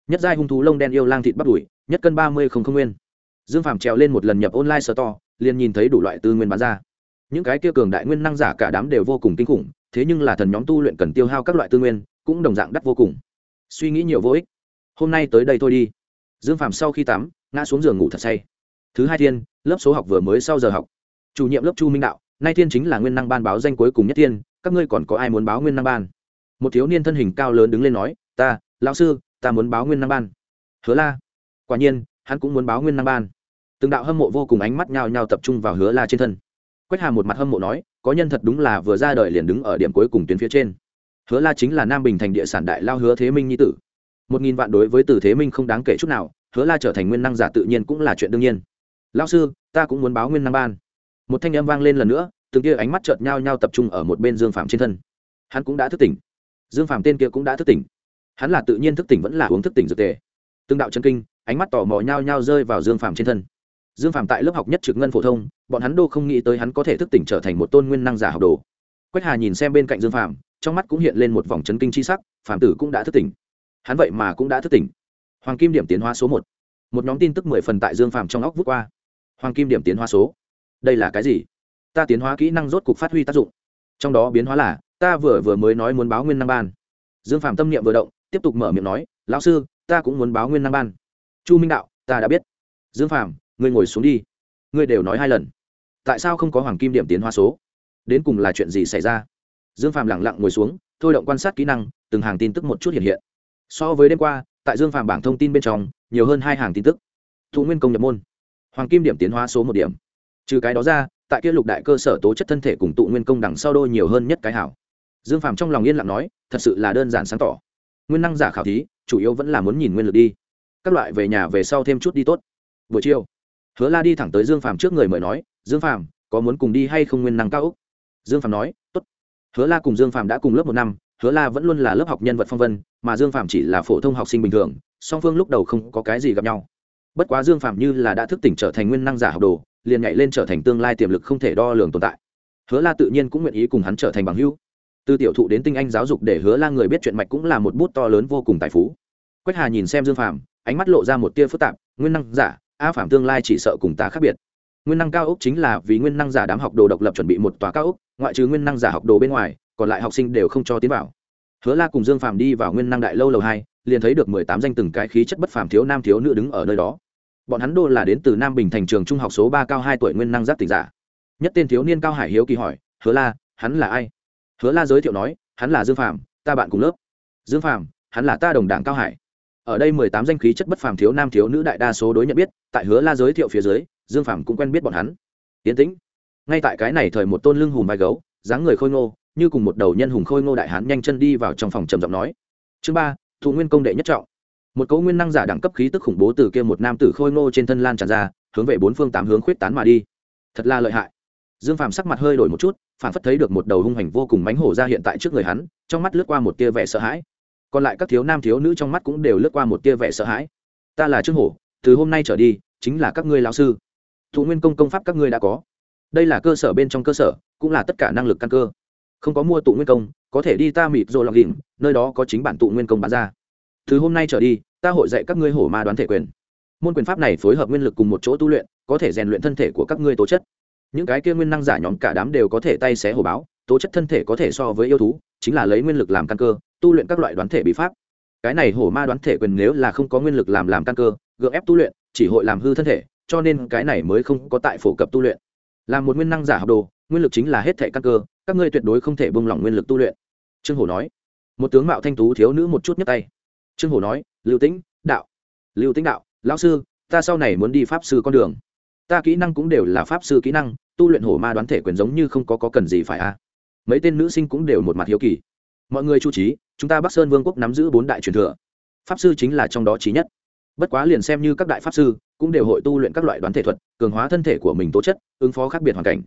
Nhất giai hung thú lông đen yêu lang thịt bắt đùi, nhất cân ba mươi không không nguyên. Dương phàm trèo lên một lần nhập online store, liền nhìn thấy đủ loại tư nguyên bán ra. Những cái kia cường đại nguyên năng giả cả đám đều vô cùng kinh khủng, thế nhưng là thần nhóm tu luyện cần tiêu hao các loại tư nguyên, cũng đồng dạng đắt vô cùng. Suy nghĩ nhiều vô ích. Hôm nay tới đây thôi đi. Dương phàm sau khi tắm, ngã xuống giường ngủ thật say. Thứ hai thiên, lớp số học vừa mới sau giờ học. Chủ nhiệm lớp chu minh đạo nay thiên chính là nguyên năng ban báo danh cuối cùng nhất thiên, các ngươi còn có ai muốn báo nguyên năng ban? Một thiếu niên thân hình cao lớn đứng lên nói, ta, lão sư, ta muốn báo nguyên năng ban. Hứa la. Quả nhiên, hắn cũng muốn báo nguyên năng ban. Từng đạo hâm mộ vô cùng ánh mắt nhao nhao tập trung vào hứa la trên thân. Quách hà một mặt hâm mộ nói, có nhân thật đúng là vừa ra đời liền đứng ở điểm cuối cùng tuyến phía trên. Hứa la chính là nam bình thành địa sản đại lao hứa thế minh nhi tử. Một nghìn vạn đối với tử thế minh không đáng kể chút nào, hứa la trở thành nguyên năng giả tự nhiên cũng là chuyện đương nhiên. Lao sư, ta cũng muốn báo nguyên năng ban một thanh âm vang lên lần nữa, từng kia ánh mắt chợt nhau nhau tập trung ở một bên dương phạm trên thân. Hắn cũng đã thức tỉnh. Dương phạm tên kia cũng đã thức tỉnh. Hắn là tự nhiên thức tỉnh vẫn là uống thức tỉnh dược tề. Từng đạo chân kinh, ánh mắt tò mò nhau nhau rơi vào dương phạm trên thân. Dương phạm tại lớp học nhất trực ngân phổ thông, bọn hắn đô không nghĩ tới hắn có thể thức tỉnh trở thành một tôn nguyên năng giả học đồ. Quách hà nhìn xem bên cạnh dương phạm trong mắt cũng hiện lên một vòng chấn kinh c h i sắc phạm tử cũng đã thức tỉnh. Hắn vậy mà cũng đã thức tỉnh. Hoàng kim điểm tiến hóa số một. Một nhóm tin tức mười phần tại dương phạm trong óc vút qua. Hoàng kim điểm tiến hóa số đây là cái gì? Ta tiến hóa kỹ năng rốt cục phát huy tác dụng. Trong đó biến hóa là, ta vừa vừa mới nói muốn báo nguyên năng ban. Dương phạm tâm niệm vừa động, tiếp tục mở miệng nói, lão sư, ta cũng muốn báo nguyên năng ban. Chu minh đạo, ta đã biết. Dương phạm ngươi ngồi xuống đi. Ngươi đều nói hai lần. Tại sao không có hoàng kim điểm tiến hóa số? Đến cùng là chuyện gì xảy ra? Dương phạm lẳng lặng ngồi xuống, thôi động quan sát kỹ năng, từng hàng tin tức một chút hiện hiện. So với đêm qua, tại dương phạm bảng thông tin bên trong, nhiều hơn hai hàng tin tức. Thụ nguyên công nhập môn. Hoàng kim điểm tiến hóa số một điểm trừ cái đó ra, tại kia lục đại cơ sở tố chất thân thể cùng tụ nguyên công đằng sau đôi nhiều hơn nhất cái hảo. Dương phạm trong lòng yên lặng nói, thật sự là đơn giản sáng tỏ. Nguyên năng giả khảo thí, chủ yếu vẫn là muốn nhìn nguyên lực đi. Các loại về nhà về sau thêm chút đi tốt. Buổi chiều, hứa la đi thẳng tới dương phàm trước người mời nói, dương phàm, có muốn cùng đi hay không nguyên năng cao úc dương phàm nói t ố t hứa la cùng dương phàm đã cùng lớp một năm, hứa la vẫn luôn là lớp học nhân vật phong vân, mà dương phàm chỉ là phổ thông học sinh bình thường, song phương lúc đầu không có cái gì gặp nhau. Bất quá dương phàm như là đã thức tỉnh trở thành nguyên năng giả học đồ liền nhảy lên trở thành tương lai tiềm lực không thể đo lường tồn tại. Hứa la tự nhiên cũng nguyện ý cùng hắn trở thành bằng hữu. Từ tiểu thụ đến tinh anh giáo dục để hứa la người biết chuyện mạch cũng là một bút to lớn vô cùng tài phú. Quách hà nhìn xem dương phàm, ánh mắt lộ ra một tia phức tạp, nguyên năng giả, a phạm tương lai chỉ sợ cùng ta khác biệt. Nguyên năng cao ốc chính là vì nguyên năng giả đám học đồ độc lập chuẩn bị một tòa cao ốc, ngoại trừ nguyên năng giả học đồ bên ngoài, còn lại học sinh đều không cho tiến vào. Hứa la cùng dương phạm đi vào nguyên năng đại lâu lầu hai, liền thấy được mười tám danh từng cái khí chất bất phàm thiếu nam thiếu nữ đứng ở nơi đó bọn hắn đô là đến từ nam bình thành trường trung học số ba cao hai tuổi nguyên năng giác tỉnh giả. Nhất tên thiếu niên cao hải hiếu kỳ hỏi, hứa la, hắn là ai? Hứa la giới thiệu nói, hắn là dương phạm ta bạn cùng lớp. Dương phạm hắn là ta đồng đảng cao hải. Ở đây mười tám danh khí chất bất phàm thiếu nam thiếu nữ đại đa số đối nhận biết, tại hứa la giới thiệu phía dưới, dương phạm cũng quen biết bọn hắn. Tiến tĩnh. Ngay tại cái này thời một tôn lưng hùm vai gấu, dáng người khôi ngô, như cùng một đầu nhân hùng khôi ngô đại hán nhanh chân đi vào trong phòng trầm giọng nói. Chương ba, thụ nguyên công đệ nhất trọng một cấu nguyên năng giả đẳng cấp khí tức khủng bố từ kia một nam tử khôi ngô trên thân lan tràn ra, hướng về bốn phương tám hướng khuyết tán mà đi. Thật là lợi hại. Dương phàm sắc mặt hơi đổi một chút phản phất thấy được một đầu hung hành vô cùng mánh hổ ra hiện tại trước người hắn, trong mắt lướt qua một tia vẻ sợ hãi. Còn lại các thiếu nam thiếu nữ trong mắt cũng đều lướt qua một tia vẻ sợ hãi. Ta là trương hổ, từ hôm nay trở đi, chính là các ngươi lao sư. Thụ nguyên công công pháp các ngươi đã có. Đây là cơ sở bên trong cơ sở, cũng là tất cả năng lực căn cơ. Không có mua tụ nguyên công, có thể đi ta mịt rồi lọc đỉnh, nơi đó có chính bản tụ nguyên công bán ra từ hôm nay trở đi, ta hội dạy các ngươi hổ ma đoán thể quyền. Môn quyền pháp này phối hợp nguyên lực cùng một chỗ tu luyện, có thể rèn luyện thân thể của các ngươi tố chất. Những cái kia nguyên năng giả nhóm cả đám đều có thể tay xé hổ báo, tố chất thân thể có thể so với yêu thú, chính là lấy nguyên lực làm căn cơ, tu luyện các loại đoán thể bí pháp. Cái này hổ ma đoán thể quyền nếu là không có nguyên lực làm làm căn cơ, gượng ép tu luyện, chỉ hội làm hư thân thể, cho nên cái này mới không có tại phổ cập tu luyện. Làm một nguyên năng giả học đồ, nguyên lực chính là hết thể căn cơ, các ngươi tuyệt đối không thể bông lỏng nguyên lực tu luyện. Trương hổ nói. Một tướng mạo thanh tú thiếu nữ một chút nhấc tay trương hổ nói lưu tĩnh đạo. Lưu tĩnh đạo lão sư ta sau này muốn đi pháp sư con đường. Ta kỹ năng cũng đều là pháp sư kỹ năng tu luyện hổ ma đoán thể quyền giống như không có, có cần gì phải a à. mấy tên nữ sinh cũng đều một mặt hiếu kỳ. Mọi người chu trí chúng ta bắc sơn vương quốc nắm giữ bốn đại truyền thừa. Pháp sư chính là trong đó trí nhất. Bất quá liền xem như các đại pháp sư cũng đều hội tu luyện các loại đoán thể thuật cường hóa thân thể của mình tố chất ứng phó khác biệt hoàn cảnh.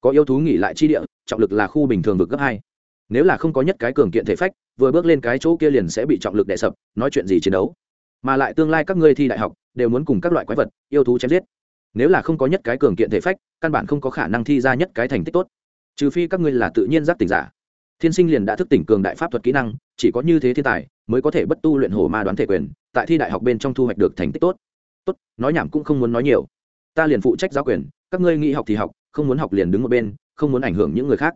Có yêu thú nghỉ lại chi địa trọng lực là khu bình thường vực gấp hai. Nếu là không có nhất cái cường kiện thể phách vừa bước lên cái chỗ kia liền sẽ bị trọng lực đè sập, nói chuyện gì chiến đấu. Mà lại tương lai các ngươi thi đại học đều muốn cùng các loại quái vật, yêu thú chém giết. Nếu là không có nhất cái cường kiện thể phách, căn bản không có khả năng thi ra nhất cái thành tích tốt. Trừ phi các ngươi là tự nhiên giác tỉnh giả. Thiên sinh liền đã thức tỉnh cường đại pháp thuật kỹ năng, chỉ có như thế thiên tài mới có thể bất tu luyện hổ ma đoán thể quyền, tại thi đại học bên trong thu hoạch được thành tích tốt. Tốt, nói nhảm cũng không muốn nói nhiều. Ta liền phụ trách giáo quyền, các ngươi nghĩ học thì học, không muốn học liền đứng một bên, không muốn ảnh hưởng những người khác.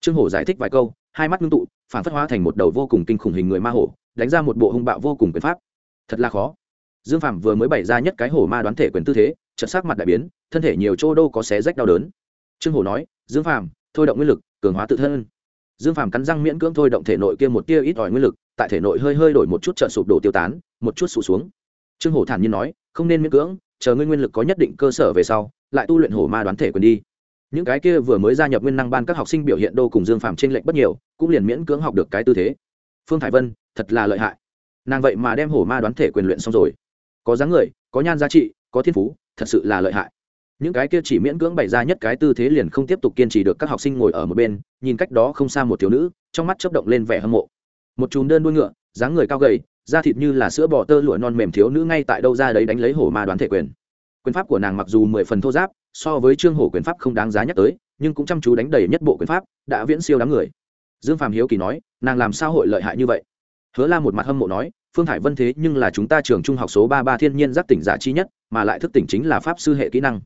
Trương hổ giải thích vài câu, hai mắt ngưng tụ phản phất hóa thành một đầu vô cùng kinh khủng hình người ma hổ, đánh ra một bộ hung bạo vô cùng quyền pháp. Thật là khó. Dương phạm vừa mới bày ra nhất cái hổ ma đoán thể quyền tư thế, chợt sắc mặt đại biến, thân thể nhiều chỗ đâu có xé rách đau đớn. Trương hổ nói, dương phạm thôi động nguyên lực, cường hóa tự thân. Dương phàm cắn răng miễn cưỡng thôi động thể nội kia một tia ít ỏi nguyên lực, tại thể nội hơi hơi đổi một chút trợ sụp đổ tiêu tán, một chút sụt xuống. Trương hổ thản nhiên nói, không nên miễn cưỡng, chờ ngươi nguyên lực có nhất định cơ sở về sau, lại tu luyện hổ ma đoán thể quyền đi những cái kia vừa mới gia nhập nguyên năng ban các học sinh biểu hiện đô cùng dương phàm trên lệnh bất nhiều, cũng liền miễn cưỡng học được cái tư thế. Phương Thải vân, thật là lợi hại. Nàng vậy mà đem hổ ma đoán thể quyền luyện xong rồi. Có dáng người, có nhan giá trị, có thiên phú, thật sự là lợi hại. Những cái kia chỉ miễn cưỡng bày ra nhất cái tư thế liền không tiếp tục kiên trì được các học sinh ngồi ở một bên, nhìn cách đó không xa một thiếu nữ, trong mắt chớp động lên vẻ hâm mộ. Một chùm đơn đuôi ngựa, dáng người cao gầy, da thịt như là sữa bò tơ lụa non mềm thiếu nữ ngay tại đâu ra đấy đánh lấy hổ ma đoán thể quyền. Quyền pháp của nàng mặc dù mười phần thô giáp so với trương hổ quyền pháp không đáng giá nhắc tới, nhưng cũng chăm chú đánh đầy nhất bộ quyền pháp, đã viễn siêu đám người. Dương phàm hiếu kỳ nói, nàng làm sao hội lợi hại như vậy? Hứa la một mặt hâm mộ nói, phương hải vân thế nhưng là chúng ta trường trung học số ba ba thiên nhiên giác tỉnh giả chi nhất, mà lại thức tỉnh chính là pháp sư hệ kỹ năng.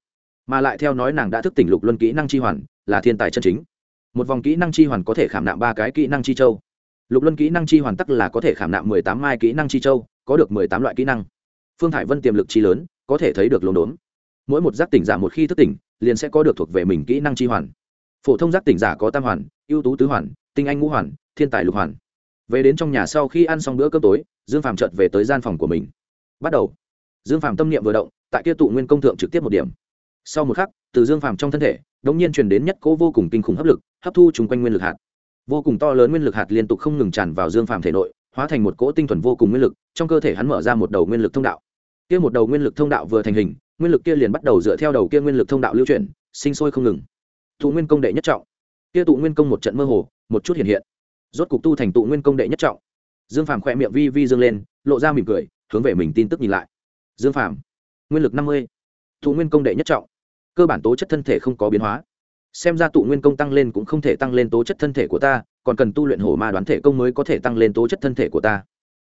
Mà lại theo nói nàng đã thức tỉnh lục luân kỹ năng chi hoàn, là thiên tài chân chính. Một vòng kỹ năng chi hoàn có thể khảm nạm ba cái kỹ năng chi châu. Lục luân kỹ năng chi hoàn tắc là có thể khảm nạm mười tám mai kỹ năng chi châu, có được mười tám loại kỹ năng. Phương hải vân tiềm lực chi lớn, có thể thấy được lồn đốn mỗi một giác tỉnh giả một khi thức tỉnh, liền sẽ có được thuộc về mình kỹ năng chi hoàn. Phổ thông giác tỉnh giả có tam hoàn, ưu tú tứ hoàn, tinh anh ngũ hoàn, thiên tài lục hoàn. Về đến trong nhà sau khi ăn xong bữa cơm tối, dương phàm chợt về tới gian phòng của mình. Bắt đầu. Dương phàm tâm niệm vừa động, tại kia tụ nguyên công thượng trực tiếp một điểm. Sau một khắc, từ dương phàm trong thân thể, đống nhiên truyền đến nhất cố vô cùng kinh khủng hấp lực, hấp thu chung quanh nguyên lực hạt. Vô cùng to lớn nguyên lực hạt liên tục không ngừng tràn vào dương phàm thể nội, hóa thành một cỗ tinh thuần vô cùng nguyên lực, trong cơ thể hắn mở ra một đầu nguyên lực thông đạo. Kia một đầu nguyên lực thông đạo vừa thành hình nguyên lực kia liền bắt đầu dựa theo đầu kia nguyên lực thông đạo lưu chuyển, sinh sôi không ngừng. Tụ nguyên công đệ nhất trọng. Kia tụ nguyên công một trận mơ hồ, một chút hiện hiện. Rốt cục tu thành tụ nguyên công đệ nhất trọng. Dương phàm khỏe miệng vi vi dương lên, lộ ra mỉm cười, hướng về mình tin tức nhìn lại. Dương phàm, nguyên lực năm mươi. Tụ nguyên công đệ nhất trọng. Cơ bản tố chất thân thể không có biến hóa. Xem ra tụ nguyên công tăng lên cũng không thể tăng lên tố chất thân thể của ta, còn cần tu luyện hổ ma đoán thể công mới có thể tăng lên tố chất thân thể của ta.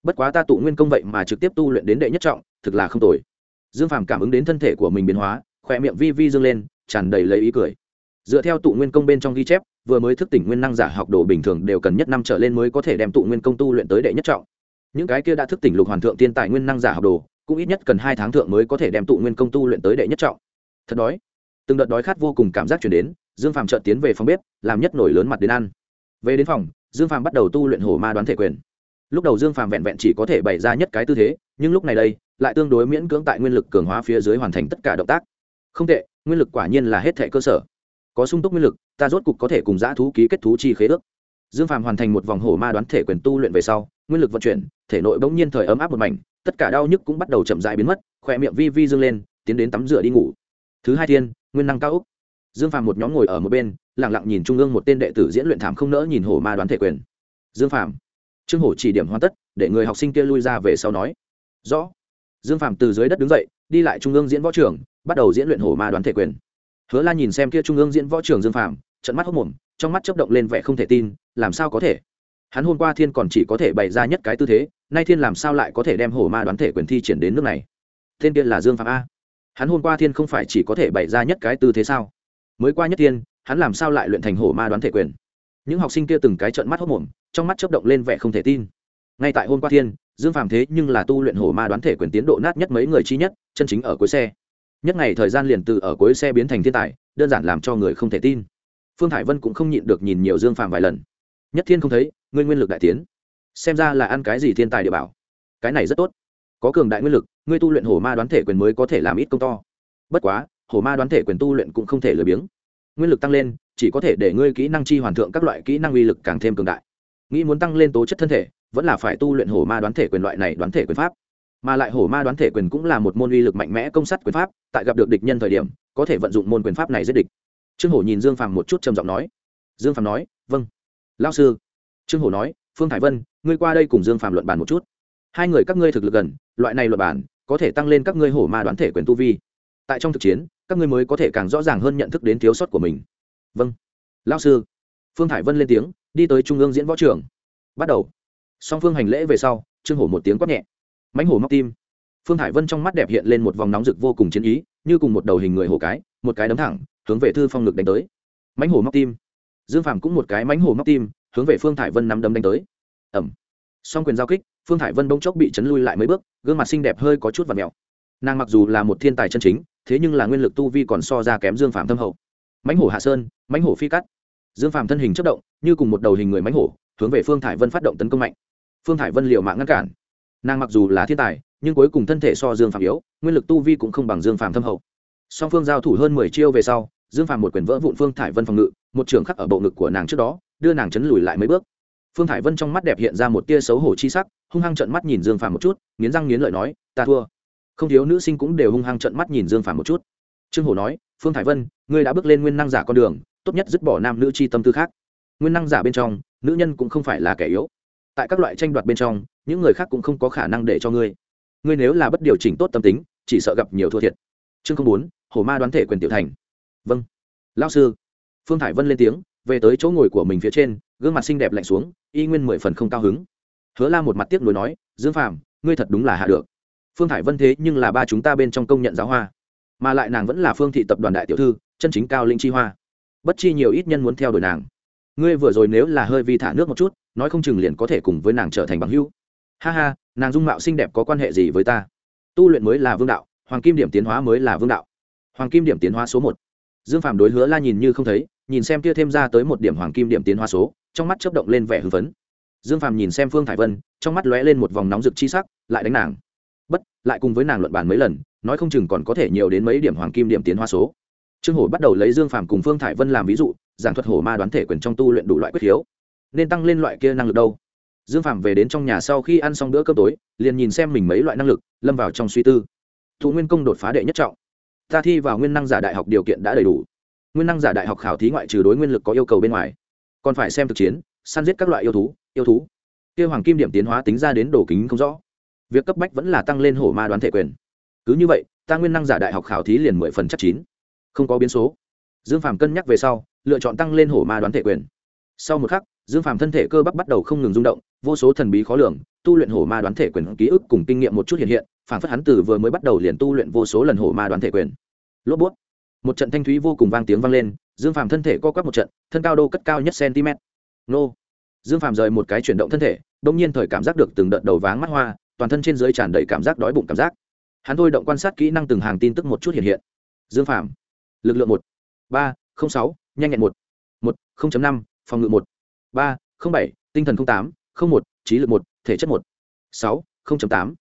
Bất quá ta tụ nguyên công vậy mà trực tiếp tu luyện đến đệ nhất trọng, thực là không tồi dương phàm cảm ứng đến thân thể của mình biến hóa khỏe miệng vi vi dương lên, tràn đầy lấy ý cười. Dựa theo tụ nguyên công bên trong ghi chép, vừa mới thức tỉnh nguyên năng giả học đồ bình thường đều cần nhất năm trở lên mới có thể đem tụ nguyên công tu luyện tới đệ nhất trọng. Những cái kia đã thức tỉnh lục hoàn thượng tiên tài nguyên năng giả học đồ, cũng ít nhất cần hai tháng thượng mới có thể đem tụ nguyên công tu luyện tới đệ nhất trọng. Thật đói. Từng đợt đói khát vô cùng cảm giác chuyển đến, dương phàm trợt tiến về phòng bếp, làm nhất nổi lớn mặt đến ăn. Về đến phòng, dương phàm bắt đầu tu luyện hổ ma đoán thể quyền. Lúc đầu dương phàm vẹn vẹn chỉ có thể bày ra nhất cái tư thế, nhưng lúc này đây lại tương đối miễn cưỡng tại nguyên lực cường hóa phía dưới hoàn thành tất cả động tác. Không tệ, nguyên lực quả nhiên là hết thể cơ sở. Có sung túc nguyên lực, ta rốt cục có thể cùng giã thú ký kết thú chi khế ước. Dương phàm hoàn thành một vòng hổ ma đoán thể quyền tu luyện về sau, nguyên lực vận chuyển, thể nội bỗng nhiên thời ấm áp một mảnh, tất cả đau nhức cũng bắt đầu chậm dại biến mất khỏe miệng vi vi dương lên, tiến đến tắm rửa đi ngủ. Thứ hai thiên, nguyên năng cao úc dương phàm một nhóm ngồi ở một bên lẳng lặng nhìn trung ương một tên đệ tử diễn luyện thảm không nỡ nhìn hổ ma đoán thể quyền. Dương phàm, trương hổ chỉ điểm hoàn tất, để người học sinh kia lui ra về sau nói. Rõ dương phàm từ dưới đất đứng dậy, đi lại trung ương diễn võ trường, bắt đầu diễn luyện hổ ma đoán thể quyền. Hứa la nhìn xem kia trung ương diễn võ trường dương phàm trận mắt hốc mồm, trong mắt chấp động lên vẻ không thể tin, làm sao có thể? Hắn hôm qua thiên còn chỉ có thể bày ra nhất cái tư thế, nay thiên làm sao lại có thể đem hổ ma đoán thể quyền thi triển đến nước này? Thiên kia là dương phạm a. Hắn hôm qua thiên không phải chỉ có thể bày ra nhất cái tư thế sao? Mới qua nhất thiên, hắn làm sao lại luyện thành hổ ma đoán thể quyền? Những học sinh kia từng cái trận mắt hốc mồm, trong mắt chấp động lên vẻ không thể tin ngay tại hôm qua thiên, dương phàm thế nhưng là tu luyện hổ ma đoán thể quyền tiến độ nát nhất mấy người chi nhất, chân chính ở cuối xe. Nhất ngày thời gian liền từ ở cuối xe biến thành thiên tài, đơn giản làm cho người không thể tin. Phương hải vân cũng không nhịn được nhìn nhiều dương phàm vài lần. Nhất thiên không thấy, ngươi nguyên lực đại tiến. Xem ra là ăn cái gì thiên tài địa bảo. Cái này rất tốt. Có cường đại nguyên lực, ngươi tu luyện hổ ma đoán thể quyền mới có thể làm ít công to. Bất quá, hổ ma đoán thể quyền tu luyện cũng không thể lười biếng. Nguyên lực tăng lên, chỉ có thể để ngươi kỹ năng chi hoàn thượng các loại kỹ năng uy lực càng thêm cường đại nghĩ muốn tăng lên tố chất thân thể, vẫn là phải tu luyện hổ ma đoán thể quyền loại này đoán thể quyền pháp. Mà lại hổ ma đoán thể quyền cũng là một môn uy lực mạnh mẽ công sắt quyền pháp, tại gặp được địch nhân thời điểm, có thể vận dụng môn quyền pháp này giết địch. Trương hổ nhìn dương phàm một chút trầm giọng nói. Dương phàm nói vâng. Lao sư. Trương hổ nói, phương thái vân, ngươi qua đây cùng dương phàm luận bàn một chút. Hai người các ngươi thực lực gần, loại này luận bàn, có thể tăng lên các ngươi hổ ma đoán thể quyền tu vi. Tại trong thực chiến, các ngươi mới có thể càng rõ ràng hơn nhận thức đến thiếu sót của mình. Vâng. Lao sư phương hải vân lên tiếng, đi tới trung ương diễn võ trưởng bắt đầu. Song phương hành lễ về sau, trương hổ một tiếng quát nhẹ. Mãnh hổ móc tim. Phương hải vân trong mắt đẹp hiện lên một vòng nóng rực vô cùng chiến ý, như cùng một đầu hình người hổ cái, một cái đấm thẳng, hướng về thư phong ngực đánh tới. Mãnh hổ móc tim. Dương phàm cũng một cái mãnh hổ móc tim, hướng về phương thải vân nắm đấm đánh tới. Ẩm song quyền giao kích, phương thải vân bỗng chốc bị chấn lui lại mấy bước, gương mặt xinh đẹp hơi có chút và mèo. Nàng mặc dù là một thiên tài chân chính, thế nhưng là nguyên lực tu vi còn so ra kém dương phàm thâm hậu. Mãnh hổ hạ sơn, mãnh hổ phi cắt dương phàm thân hình chất động, như cùng một đầu hình người mánh hổ, hướng về phương thải vân phát động tấn công mạnh. Phương thải vân liều mạng ngăn cản. Nàng mặc dù là thiên tài, nhưng cuối cùng thân thể so dương phàm yếu, nguyên lực tu vi cũng không bằng dương phàm thâm hậu. Song phương giao thủ hơn mười chiêu về sau, dương phàm một quyền vỡ vụn phương thải vân phòng ngự, một trường khắc ở bộ ngực của nàng trước đó, đưa nàng chấn lùi lại mấy bước. Phương thải vân trong mắt đẹp hiện ra một tia xấu hổ chi sắc, hung hăng trận mắt nhìn dương phàm một chút, nghiến răng nghiến lợi nói, ta thua. Không thiếu nữ sinh cũng đều hung hăng trận mắt nhìn dương phàm một chút. Trương hổ nói, phương thải vân, ngươi đã bước lên nguyên năng giả con đường tốt nhất dứt bỏ nam nữ chi tâm tư khác. Nguyên năng giả bên trong, nữ nhân cũng không phải là kẻ yếu. Tại các loại tranh đoạt bên trong, những người khác cũng không có khả năng để cho ngươi. Ngươi nếu là bất điều chỉnh tốt tâm tính, chỉ sợ gặp nhiều thua thiệt. Chương không bốn, hổ ma đoán thể quyền tiểu thành. Vâng. Lao sư. Phương thải vân lên tiếng, về tới chỗ ngồi của mình phía trên, gương mặt xinh đẹp lạnh xuống, y nguyên mười phần không cao hứng. Hứa la một mặt tiếc nuối nói, dương phàm, ngươi thật đúng là hạ được. Phương thải vân thế nhưng là ba chúng ta bên trong công nhận giáo hoa, mà lại nàng vẫn là phương thị tập đoàn đại tiểu thư, chân chính cao linh chi hoa bất chi nhiều ít nhân muốn theo đuổi nàng. Ngươi vừa rồi nếu là hơi vi thả nước một chút, nói không chừng liền có thể cùng với nàng trở thành bằng hữu. Ha ha, nàng dung mạo xinh đẹp có quan hệ gì với ta? Tu luyện mới là vương đạo, hoàng kim điểm tiến hóa mới là vương đạo. Hoàng kim điểm tiến hóa số một. Dương phạm đối hứa la nhìn như không thấy, nhìn xem kia thêm ra tới một điểm hoàng kim điểm tiến hóa số, trong mắt chấp động lên vẻ hưng phấn. Dương phạm nhìn xem phương thải vân, trong mắt lóe lên một vòng nóng rực chi sắc, lại đánh nàng. Bất, lại cùng với nàng luận bàn mấy lần, nói không chừng còn có thể nhiều đến mấy điểm hoàng kim điểm tiến hóa số trương hổ bắt đầu lấy dương phạm cùng phương thải vân làm ví dụ, giảng thuật hổ ma đoán thể quyền trong tu luyện đủ loại quyết khiếu nên tăng lên loại kia năng lực đâu? Dương phạm về đến trong nhà sau khi ăn xong bữa cơm tối, liền nhìn xem mình mấy loại năng lực, lâm vào trong suy tư. Thụ nguyên công đột phá đệ nhất trọng. Ta thi vào nguyên năng giả đại học điều kiện đã đầy đủ. Nguyên năng giả đại học khảo thí ngoại trừ đối nguyên lực có yêu cầu bên ngoài, còn phải xem thực chiến, săn giết các loại yêu thú yêu thú. Kêu hoàng kim điểm tiến hóa tính ra đến đồ kính không rõ. Việc cấp bách vẫn là tăng lên hổ ma đoán thể quyền. Cứ như vậy, ta nguyên năng giả đại học khảo thí liền mười phần chắc chín không có biến số. Dương phàm cân nhắc về sau, lựa chọn tăng lên hổ ma đoán thể quyền. Sau một khắc, dương phàm thân thể cơ bắp bắt đầu không ngừng rung động, vô số thần bí khó lường, tu luyện hổ ma đoán thể quyền ký ức cùng kinh nghiệm một chút hiện hiện, phản phất hắn từ vừa mới bắt đầu liền tu luyện vô số lần hổ ma đoán thể quyền. Lốp bút. Một trận thanh thúy vô cùng vang tiếng vang lên, dương phàm thân thể co quắp một trận, thân cao đô cất cao nhất cm nô. Dương phàm rời một cái chuyển động thân thể, đông nhiên thời cảm giác được từng đợt đầu váng mắt hoa, toàn thân trên dưới tràn đầy cảm giác đói bụng cảm giác. Hắn thôi động quan sát kỹ năng từng hàng tin tức một chút hiện hiện. Dương phàm lực lượng một, ba, không sáu, nhanh nhẹn một một, không năm, phòng ngự một, ba, không bảy, tinh thần không tám, không một, trí lực một, thể chất một, sáu, không tám.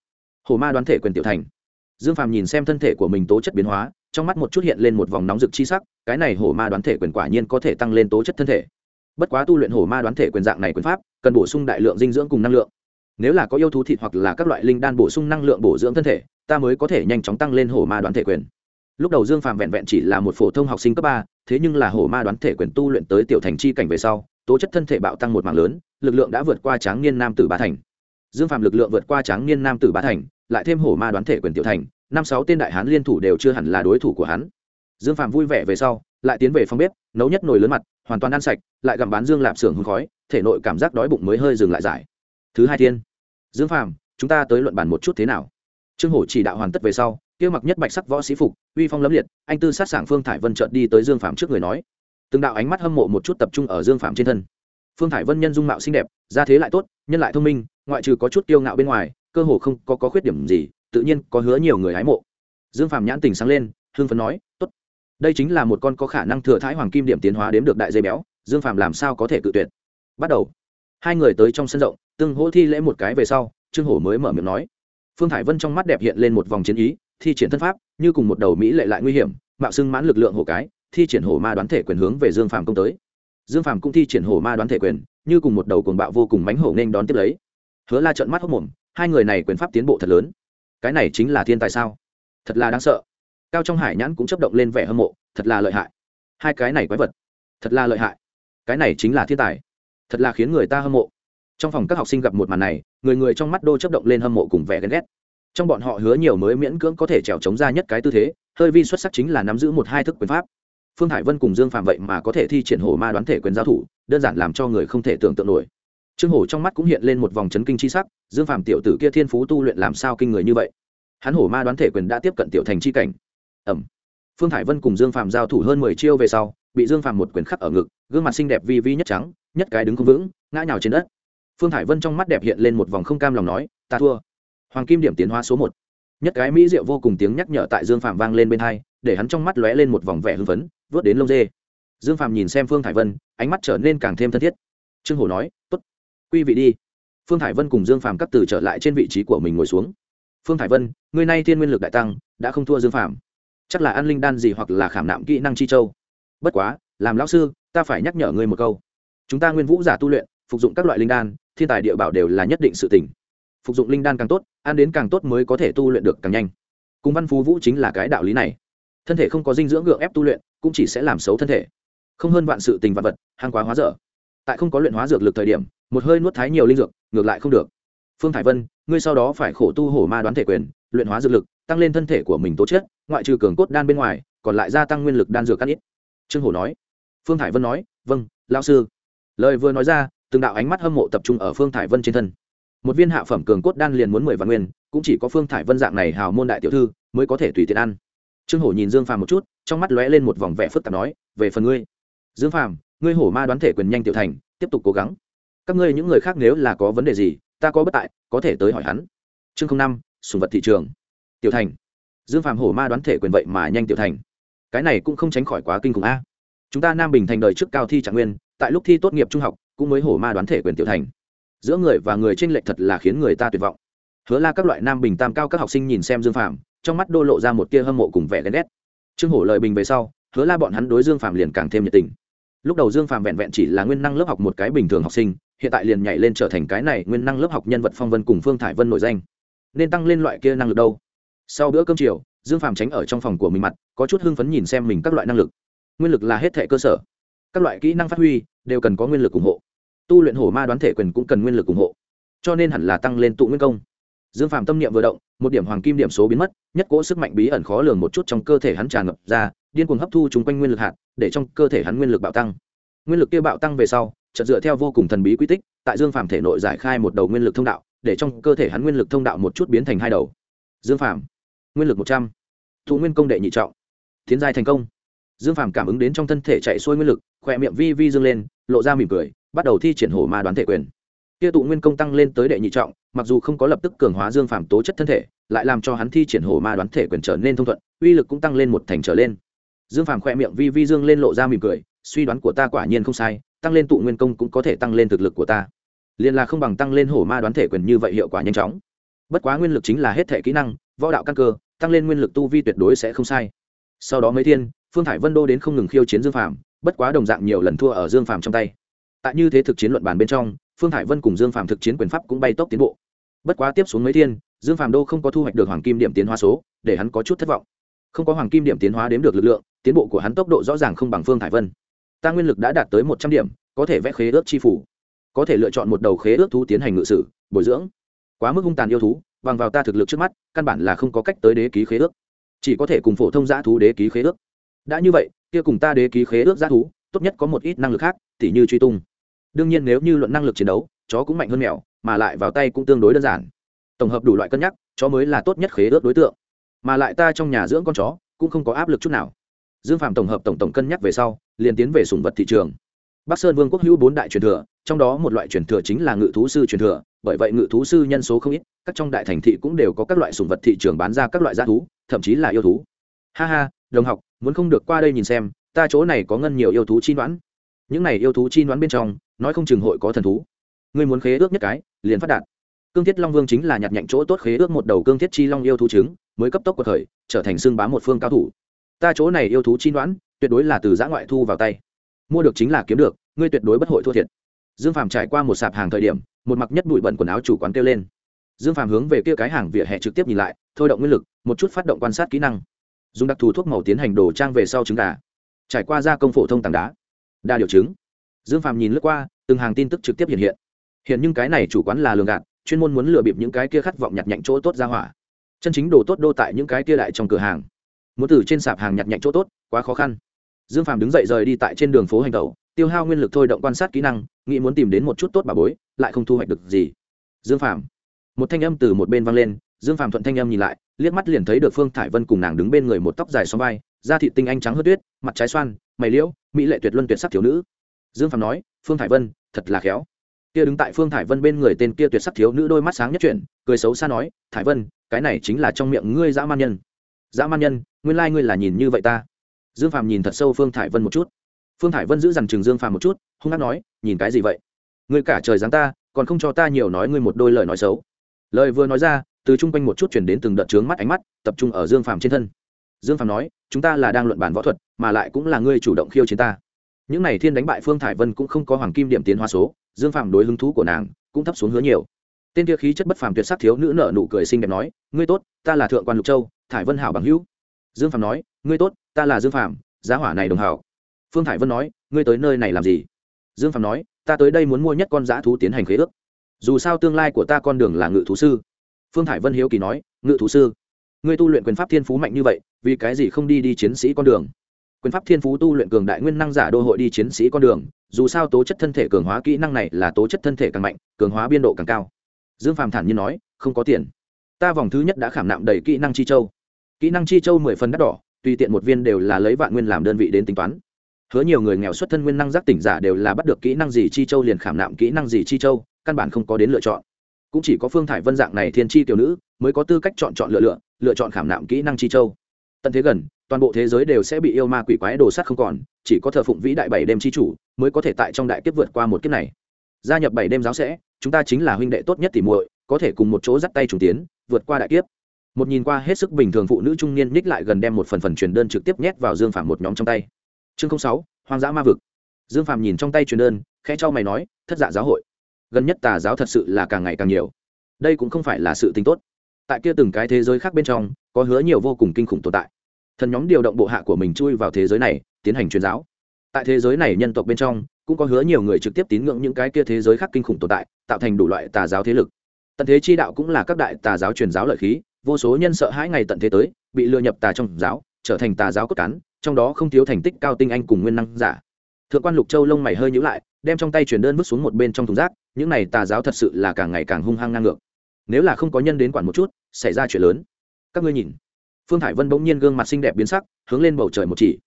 Hồ ma đoán thể quyền tiểu thành. Dương phàm nhìn xem thân thể của mình tố chất biến hóa, trong mắt một chút hiện lên một vòng nóng rực chi sắc, cái này hổ ma đoán thể quyền quả nhiên có thể tăng lên tố chất thân thể. Bất quá tu luyện hổ ma đoán thể quyền dạng này quyền pháp, cần bổ sung đại lượng dinh dưỡng cùng năng lượng. Nếu là có yêu thú thịt hoặc là các loại linh đan bổ sung năng lượng bổ dưỡng thân thể, ta mới có thể nhanh chóng tăng lên hổ ma đoán thể quyền lúc đầu dương phàm vẹn vẹn chỉ là một phổ thông học sinh cấp ba thế nhưng là hổ ma đoán thể quyền tu luyện tới tiểu thành chi cảnh về sau tố chất thân thể bạo tăng một mạng lớn lực lượng đã vượt qua tráng niên nam tử bá thành. Dương phàm lực lượng vượt qua tráng niên nam tử bá thành lại thêm hổ ma đoán thể quyền tiểu thành năm sáu tên đại hán liên thủ đều chưa hẳn là đối thủ của hắn. Dương Phàm vui vẻ về sau lại tiến về phòng bếp nấu nhất nồi lớn mặt hoàn toàn ăn sạch lại gặm bán dương lạp xưởng hương khói thể nội cảm giác đói bụng mới hơi dừng lại giải. Thứ hai thiên dương Phàm, chúng ta tới luận bàn một chút thế nào? Trương hổ chỉ đạo hoàn tất về sau kia mặc nhất bạch sắc võ sĩ phục uy phong lấm liệt anh tư sát sảng phương thải vân chợt đi tới dương phạm trước người nói từng đạo ánh mắt hâm mộ một chút tập trung ở dương phạm trên thân. Phương thải vân nhân dung mạo xinh đẹp gia thế lại tốt nhân lại thông minh ngoại trừ có chút kiêu ngạo bên ngoài cơ hồ không có, có khuyết điểm gì tự nhiên có hứa nhiều người hái mộ. Dương phạm nhãn tình sáng lên hương phấn nói tốt. Đây chính là một con có khả năng thừa thái hoàng kim điểm tiến hóa đếm được đại dây béo dương phạm làm sao có thể cự tuyệt? Bắt đầu. Hai người tới trong sân rộng từng hỗ thi lễ một cái về sau trương hổ mới mở miệng nói. Phương thải vân trong mắt đẹp hiện lên một vòng chiến ý thi triển thân pháp, như cùng một đầu mỹ lệ lại nguy hiểm, mạo xưng mãn lực lượng hổ cái, thi triển hổ ma đoán thể quyền hướng về dương phàm công tới. Dương phàm cũng thi triển hổ ma đoán thể quyền, như cùng một đầu cuồng bạo vô cùng mánh hổ nên đón tiếp lấy. Hứa la trận mắt hốc mồm, hai người này quyền pháp tiến bộ thật lớn. Cái này chính là thiên tài sao? Thật là đáng sợ. Cao trong hải nhãn cũng chấp động lên vẻ hâm mộ, thật là lợi hại. Hai cái này quái vật, thật là lợi hại. Cái này chính là thiên tài. Thật là khiến người ta hâm mộ. Trong phòng các học sinh gặp một màn này, người người trong mắt đô chấp động lên hâm mộ cùng vẻ ghen ghét trong bọn họ hứa nhiều mới miễn cưỡng có thể trèo chống ra nhất cái tư thế, hơi vi xuất sắc chính là nắm giữ một hai thức quyền pháp. Phương hải vân cùng dương phạm vậy mà có thể thi triển hổ ma đoán thể quyền giao thủ, đơn giản làm cho người không thể tưởng tượng nổi. Trương hổ trong mắt cũng hiện lên một vòng chấn kinh c h i sắc, dương phàm tiểu tử kia thiên phú tu luyện làm sao kinh người như vậy? Hắn hổ ma đoán thể quyền đã tiếp cận tiểu thành c h i cảnh. Ẩm. Phương hải vân cùng dương phàm giao thủ hơn mười chiêu về sau, bị dương phàm một quyền khắc ở ngực, gương mặt xinh đẹp vi vi nhất trắng, nhất cái đứng không vững, ngã nhào trên đất. Phương hải vân trong mắt đẹp hiện lên một vòng không cam lòng nói, ta thua hoàng kim điểm tiến hóa số một. Nhất cái mỹ diệu vô cùng tiếng nhắc nhở tại dương Phạm vang lên bên hai để hắn trong mắt lóe lên một vòng vẻ hưng phấn vớt đến lông dê. Dương Phạm nhìn xem phương Thải vân ánh mắt trở nên càng thêm thân thiết. Trương hổ nói t ố t quy vị đi. Phương thải vân cùng dương Phạm cắt từ trở lại trên vị trí của mình ngồi xuống. Phương thải vân người nay thiên nguyên lực đại tăng đã không thua dương Phạm, chắc là an linh đan gì hoặc là khảm nạm kỹ năng chi châu. Bất quá làm lão sư ta phải nhắc nhở ngươi một câu. Chúng ta nguyên vũ giả tu luyện phục dụng các loại linh đan thiên tài địa bảo đều là nhất định sự tỉnh phục dụng linh đan càng tốt, ăn đến càng tốt mới có thể tu luyện được càng nhanh. Cùng văn phú vũ chính là cái đạo lý này. Thân thể không có dinh dưỡng gượng ép tu luyện, cũng chỉ sẽ làm xấu thân thể. Không hơn vạn sự tình vạn vật, hàng quá hóa dở. Tại không có luyện hóa dược lực thời điểm, một hơi nuốt thái nhiều linh dược, ngược lại không được. Phương thải vân, ngươi sau đó phải khổ tu hổ ma đoán thể quyền, luyện hóa dược lực, tăng lên thân thể của mình tố chất, ngoại trừ cường cốt đan bên ngoài, còn lại gia tăng nguyên lực đan dược cắt ít. Trương hổ nói. Phương thải vân nói vâng lao sư. Lời vừa nói ra, từng đạo ánh mắt hâm mộ tập trung ở phương thải vân trên thân một viên hạ phẩm cường cốt đan liền muốn mười vạn nguyên, cũng chỉ có phương thải vân dạng này hào môn đại tiểu thư mới có thể tùy tiện ăn. Trương hổ nhìn dương phàm một chút, trong mắt lóe lên một vòng vẻ phức tạp nói, về phần ngươi, dương phàm, ngươi hổ ma đoán thể quyền nhanh tiểu thành, tiếp tục cố gắng. Các ngươi những người khác nếu là có vấn đề gì, ta có bất tại, có thể tới hỏi hắn. Chương năm, sùng vật thị trường. Tiểu thành. Dương phàm hổ ma đoán thể quyền vậy mà nhanh tiểu thành. Cái này cũng không tránh khỏi quá kinh khủng a. Chúng ta nam bình thành đời trước cao thi trạng nguyên, tại lúc thi tốt nghiệp trung học, cũng mới hổ ma đoán thể quyền tiểu thành giữa người và người trên lệch thật là khiến người ta tuyệt vọng. Hứa la các loại nam bình tam cao các học sinh nhìn xem dương phàm, trong mắt đô lộ ra một tia hâm mộ cùng vẻ ghen ghét. Trương hổ lời bình về sau, hứa la bọn hắn đối dương phàm liền càng thêm nhiệt tình. Lúc đầu dương phàm vẹn vẹn chỉ là nguyên năng lớp học một cái bình thường học sinh, hiện tại liền nhảy lên trở thành cái này nguyên năng lớp học nhân vật phong vân cùng phương thải vân nổi danh. Nên tăng lên loại kia năng lực đâu? Sau bữa cơm chiều, dương phàm tránh ở trong phòng của mình mặt, có chút hưng phấn nhìn xem mình các loại năng lực. Nguyên lực là hết thệ cơ sở. Các loại kỹ năng phát huy, đều cần có nguyên lực ủng hộ tu luyện hổ ma đoán thể quyền cũng cần nguyên lực ủng hộ, cho nên hẳn là tăng lên tụ nguyên công. Dương Phạm tâm niệm vừa động, một điểm hoàng kim điểm số biến mất, nhất cỗ sức mạnh bí ẩn khó lường một chút trong cơ thể hắn tràn ngập ra, điên cuồng hấp thu chung quanh nguyên lực hạt, để trong cơ thể hắn nguyên lực bạo tăng. Nguyên lực kia bạo tăng về sau, chợt dựa theo vô cùng thần bí quy tích, tại dương Phạm thể nội giải khai một đầu nguyên lực thông đạo, để trong cơ thể hắn nguyên lực thông đạo một chút biến thành hai đầu. Dương Phạm nguyên lực một trăm thụ nguyên công đệ nhị trọng, tiến giai thành công. Dương Phạm cảm ứng đến trong thân thể chạy xuôi nguyên lực, khỏe miệng vi vi dương lên, lộ ra mỉm cười bắt đầu thi triển hổ ma đoán thể quyền. Kia tụ nguyên công tăng lên tới đệ nhị trọng, mặc dù không có lập tức cường hóa dương phàm tố chất thân thể, lại làm cho hắn thi triển hổ ma đoán thể quyền trở nên thông thuận, uy lực cũng tăng lên một thành trở lên. Dương phàm khỏe miệng vi vi dương lên lộ ra mỉm cười, suy đoán của ta quả nhiên không sai, tăng lên tụ nguyên công cũng có thể tăng lên thực lực của ta. Liền là không bằng tăng lên hổ ma đoán thể quyền như vậy hiệu quả nhanh chóng. Bất quá nguyên lực chính là hết thể kỹ năng, võ đạo căn cơ, tăng lên nguyên lực tu vi tuyệt đối sẽ không sai. Sau đó mấy thiên, phương thải vân đô đến không ngừng khiêu chiến dương phàm, bất quá đồng dạng nhiều lần thua ở dương phàm trong tay tại như thế thực chiến luận bàn bên trong, phương hải vân cùng dương Phạm thực chiến quyền pháp cũng bay tốc tiến bộ. Bất quá tiếp xuống mấy thiên, dương Phạm đô không có thu hoạch được hoàng kim điểm tiến hóa số, để hắn có chút thất vọng. Không có hoàng kim điểm tiến hóa đếm được lực lượng, tiến bộ của hắn tốc độ rõ ràng không bằng phương hải vân. Ta nguyên lực đã đạt tới một trăm điểm, có thể vẽ khế ước chi phủ. Có thể lựa chọn một đầu khế ước thú tiến hành ngự sử, bồi dưỡng. Quá mức hung tàn yêu thú, bằng vào ta thực lực trước mắt, căn bản là không có cách tới đế ký khế ước. Chỉ có thể cùng phổ thông giã thú đế ký khế ước. Đã như vậy, kia cùng ta đế ký khế ước giã thú, tốt nhất có một ít năng lực khác, tỉ như truy tung đương nhiên nếu như luận năng lực chiến đấu, chó cũng mạnh hơn mèo, mà lại vào tay cũng tương đối đơn giản. Tổng hợp đủ loại cân nhắc, chó mới là tốt nhất khế ước đối tượng. Mà lại ta trong nhà dưỡng con chó, cũng không có áp lực chút nào. Dương phạm tổng hợp tổng tổng cân nhắc về sau, liền tiến về sùng vật thị trường. Bắc sơn vương quốc hữu bốn đại truyền thừa, trong đó một loại truyền thừa chính là ngự thú sư truyền thừa, bởi vậy ngự thú sư nhân số không ít, các trong đại thành thị cũng đều có các loại sùng vật thị trường bán ra các loại g thú, thậm chí là yêu thú. Ha ha, đồng học, muốn không được qua đây nhìn xem, ta chỗ này có ngân nhiều yêu thú chi đoán. Những này yêu thú chi đoán bên trong nói không chừng hội có thần thú. Ngươi muốn khế ước nhất cái, liền phát đạt. Cương thiết long vương chính là nhặt nhạnh chỗ tốt khế ước một đầu cương thiết chi long yêu thú trứng, mới cấp tốc cuộc khởi, trở thành xương bá một phương cao thủ. Ta chỗ này yêu thú chi đoán tuyệt đối là từ giã ngoại thu vào tay. Mua được chính là kiếm được, ngươi tuyệt đối bất hội thua thiệt. Dương phàm trải qua một sạp hàng thời điểm, một mặc nhất bụi bẩn quần áo chủ quán kêu lên. Dương phàm hướng về kia cái hàng vỉa hè trực tiếp nhìn lại, thôi động nguyên lực, một chút phát động quan sát kỹ năng. Dùng đặc thù thuốc màu tiến hành đồ trang về sau trứng gà. Trải qua gia công phổ thông tảng đá. Đa điều chứng dương phàm nhìn lướt qua, từng hàng tin tức trực tiếp hiện hiện. Hiện nhưng cái này chủ quán là lường gạt, chuyên môn muốn lừa bịp những cái kia khát vọng nhặt nhạnh chỗ tốt ra hỏa. Chân chính đồ tốt đô tại những cái kia đại trong cửa hàng. Muốn từ trên sạp hàng nhặt nhạnh chỗ tốt, quá khó khăn. Dương phàm đứng dậy rời đi tại trên đường phố hành tẩu, tiêu hao nguyên lực thôi động quan sát kỹ năng, nghĩ muốn tìm đến một chút tốt bà bối, lại không thu hoạch được gì. Dương phàm, một thanh âm từ một bên vang lên, dương phàm thuận thanh âm nhìn lại, liếc mắt liền thấy được phương thải vân cùng nàng đứng bên người một tóc dài xóm vai, da thị tinh anh trắng hớt tuyết, mặt trái xoan, mày liễu, mỹ lệ tuyệt luân tuyệt sắc thiếu nữ dương phàm nói, phương thải vân, thật là khéo. Kia đứng tại phương thải vân bên người tên kia tuyệt sắc thiếu nữ đôi mắt sáng nhất chuyển, cười xấu xa nói, thải vân, cái này chính là trong miệng ngươi dã man nhân. Dã man nhân? Nguyên lai ngươi là nhìn như vậy ta. Dương phàm nhìn thật sâu phương thải vân một chút. Phương thải vân giữ dằn chừng dương phàm một chút, hung hát nói, nhìn cái gì vậy? Ngươi cả trời dáng ta, còn không cho ta nhiều nói ngươi một đôi lời nói xấu. Lời vừa nói ra, từ chung quanh một chút chuyển đến từng đợt trướng mắt ánh mắt, tập trung ở dương phàm trên thân. Dương phàm nói, chúng ta là đang luận bản võ thuật, mà lại cũng là ngươi chủ động khiêu chiến ta những n à y thiên đánh bại phương thải vân cũng không có hoàng kim điểm tiến hóa số, dương phàm đối hứng thú của nàng cũng thấp xuống hứa nhiều. Tên kia khí chất bất phàm tuyệt sắc thiếu nữ nở nụ cười xinh đẹp nói, ngươi tốt, ta là thượng quan lục châu, thải vân hảo bằng hữu. Dương phàm nói, ngươi tốt, ta là dương phàm giá hỏa này đồng hảo. Phương thải vân nói, ngươi tới nơi này làm gì? Dương phàm nói, ta tới đây muốn mua nhất con dã thú tiến hành khế ước. Dù sao tương lai của ta con đường là ngự thú sư. Phương thải vân hiếu kỳ nói, ngự thú sư? Ngươi tu luyện quyền pháp thiên phú mạnh như vậy, vì cái gì không đi đi chiến sĩ con đường? Quyền pháp thiên phú tu luyện cường đại nguyên năng giả đô hội đi chiến sĩ con đường, dù sao tố chất thân thể cường hóa kỹ năng này là tố chất thân thể càng mạnh, cường hóa biên độ càng cao. Dương phàm thản nhiên nói, không có tiền. Ta vòng thứ nhất đã khảm nạm đầy kỹ năng chi châu. Kỹ năng chi châu mười phần đắt đỏ, tùy tiện một viên đều là lấy vạn nguyên làm đơn vị đến tính toán. Hứa nhiều người nghèo xuất thân nguyên năng giác tỉnh giả đều là bắt được kỹ năng gì chi châu liền khảm nạm kỹ năng gì chi châu, căn bản không có đến lựa chọn. Cũng chỉ có phương thải vân dạng này thiên chi tiểu nữ mới có tư cách chọn chọn lựa lựa lựa chọn khảm nạm kỹ năng chi châu. Tận thế gần toàn bộ thế giới đều sẽ bị yêu ma quỷ quái đồ sát không còn, chỉ có thờ phụng vĩ đại bảy đêm chi chủ mới có thể tại trong đại kiếp vượt qua một kiếp này. Gia nhập bảy đêm giáo sẽ, chúng ta chính là huynh đệ tốt nhất tỉ muội, có thể cùng một chỗ dắt tay trùng tiến, vượt qua đại kiếp. Một nhìn qua hết sức bình thường phụ nữ trung niên ních lại gần đem một phần phần truyền đơn trực tiếp nhét vào dương phạm một nhóm trong tay. Chương sáu, hoang dã ma vực. Dương phạm nhìn trong tay truyền đơn, khẽ cho mày nói, thất dạ giáo hội. Gần nhất tà giáo thật sự là càng ngày càng nhiều. Đây cũng không phải là sự tính tốt. Tại kia từng cái thế giới khác bên trong, có hứa nhiều vô cùng kinh khủng tồn tại thần nhóm điều động bộ hạ của mình chui vào thế giới này, tiến hành truyền giáo. Tại thế giới này nhân tộc bên trong, cũng có hứa nhiều người trực tiếp tín ngưỡng những cái kia thế giới khác kinh khủng tồn tại, tạo thành đủ loại tà giáo thế lực. Tận thế chi đạo cũng là các đại tà giáo truyền giáo lợi khí, vô số nhân sợ hãi ngày tận thế tới, bị lừa nhập tà trong giáo, trở thành tà giáo cốt cán, trong đó không thiếu thành tích cao tinh anh cùng nguyên năng giả. Thượng quan lục châu lông mày hơi nhữ lại, đem trong tay truyền đơn vứt xuống một bên trong thùng rác, những này tà giáo thật sự là càng ngày càng hung hăng ngang ngược. Nếu là không có nhân đến quản một chút, xảy ra chuyện lớn. Các ngươi nhìn phương thải vân bỗng nhiên gương mặt xinh đẹp biến sắc, hướng lên bầu trời một chỉ.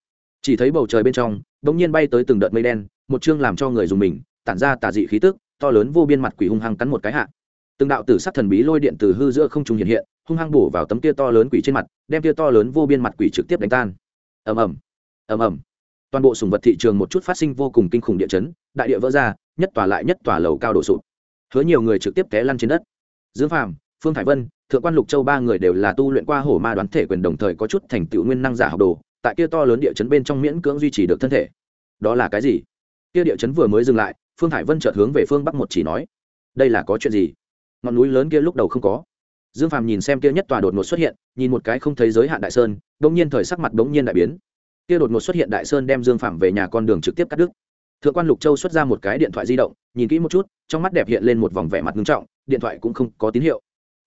Chỉ thấy bầu trời bên trong, bỗng nhiên bay tới từng đợt mây đen, một chương làm cho người dùng mình, tản ra tà dị khí tức, to lớn vô biên mặt quỷ hung hăng cắn một cái hạ. Từng đạo tử sắc thần bí lôi điện từ hư giữa không trung hiện hiện, hung hăng bổ vào tấm kia to lớn quỷ trên mặt, đem kia to lớn vô biên mặt quỷ trực tiếp đánh tan. Ầm ầm. Ầm ầm. Toàn bộ sùng vật thị trường một chút phát sinh vô cùng kinh khủng địa chấn, đại địa vỡ ra, nhất tòa lại nhất tòa lầu cao đổ sụp. Hứa nhiều người trực tiếp té lăn trên đất. Dương phàm phương thải vân, thượng quan lục châu ba người đều là tu luyện qua hổ ma đoán thể quyền đồng thời có chút thành tựu nguyên năng giả học đồ, tại kia to lớn địa chấn bên trong miễn cưỡng duy trì được thân thể. Đó là cái gì? Kia địa chấn vừa mới dừng lại, phương thải vân chợt hướng về phương bắc một chỉ nói, đây là có chuyện gì? Ngọn núi lớn kia lúc đầu không có. Dương phàm nhìn xem kia nhất tòa đột ngột xuất hiện, nhìn một cái không thấy giới hạn đại sơn đ ỗ n g nhiên thời sắc mặt đ ỗ n g nhiên đại biến. Kia đột ngột xuất hiện đại sơn đem dương phàm về nhà con đường trực tiếp cắt đứt. Thượng quan lục châu xuất ra một cái điện thoại di động, nhìn kỹ một chút, trong mắt đẹp hiện lên một vòng vẻ mặt nghiêm trọng, điện thoại cũng không có tín hiệu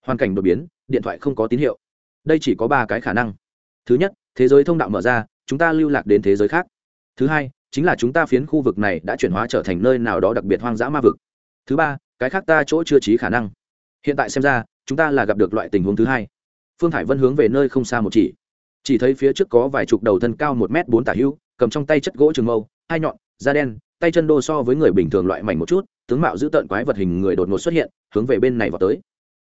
hoàn cảnh đột biến, điện thoại không có tín hiệu. Đây chỉ có ba cái khả năng. Thứ nhất, thế giới thông đạo mở ra, chúng ta lưu lạc đến thế giới khác. Thứ hai, chính là chúng ta phiến khu vực này đã chuyển hóa trở thành nơi nào đó đặc biệt hoang dã ma vực. Thứ ba, cái khác ta chỗ chưa trí khả năng. Hiện tại xem ra, chúng ta là gặp được loại tình huống thứ hai. Phương thải vân hướng về nơi không xa một chỉ. Chỉ thấy phía trước có vài chục đầu thân cao một m bốn tả hữu cầm trong tay chất gỗ trường mâu, hai nhọn, da đen, tay chân đô so với người bình thường loại mảnh một chút, tướng mạo giữ tợn quái vật hình người đột ngột xuất hiện, hướng về bên này vào tới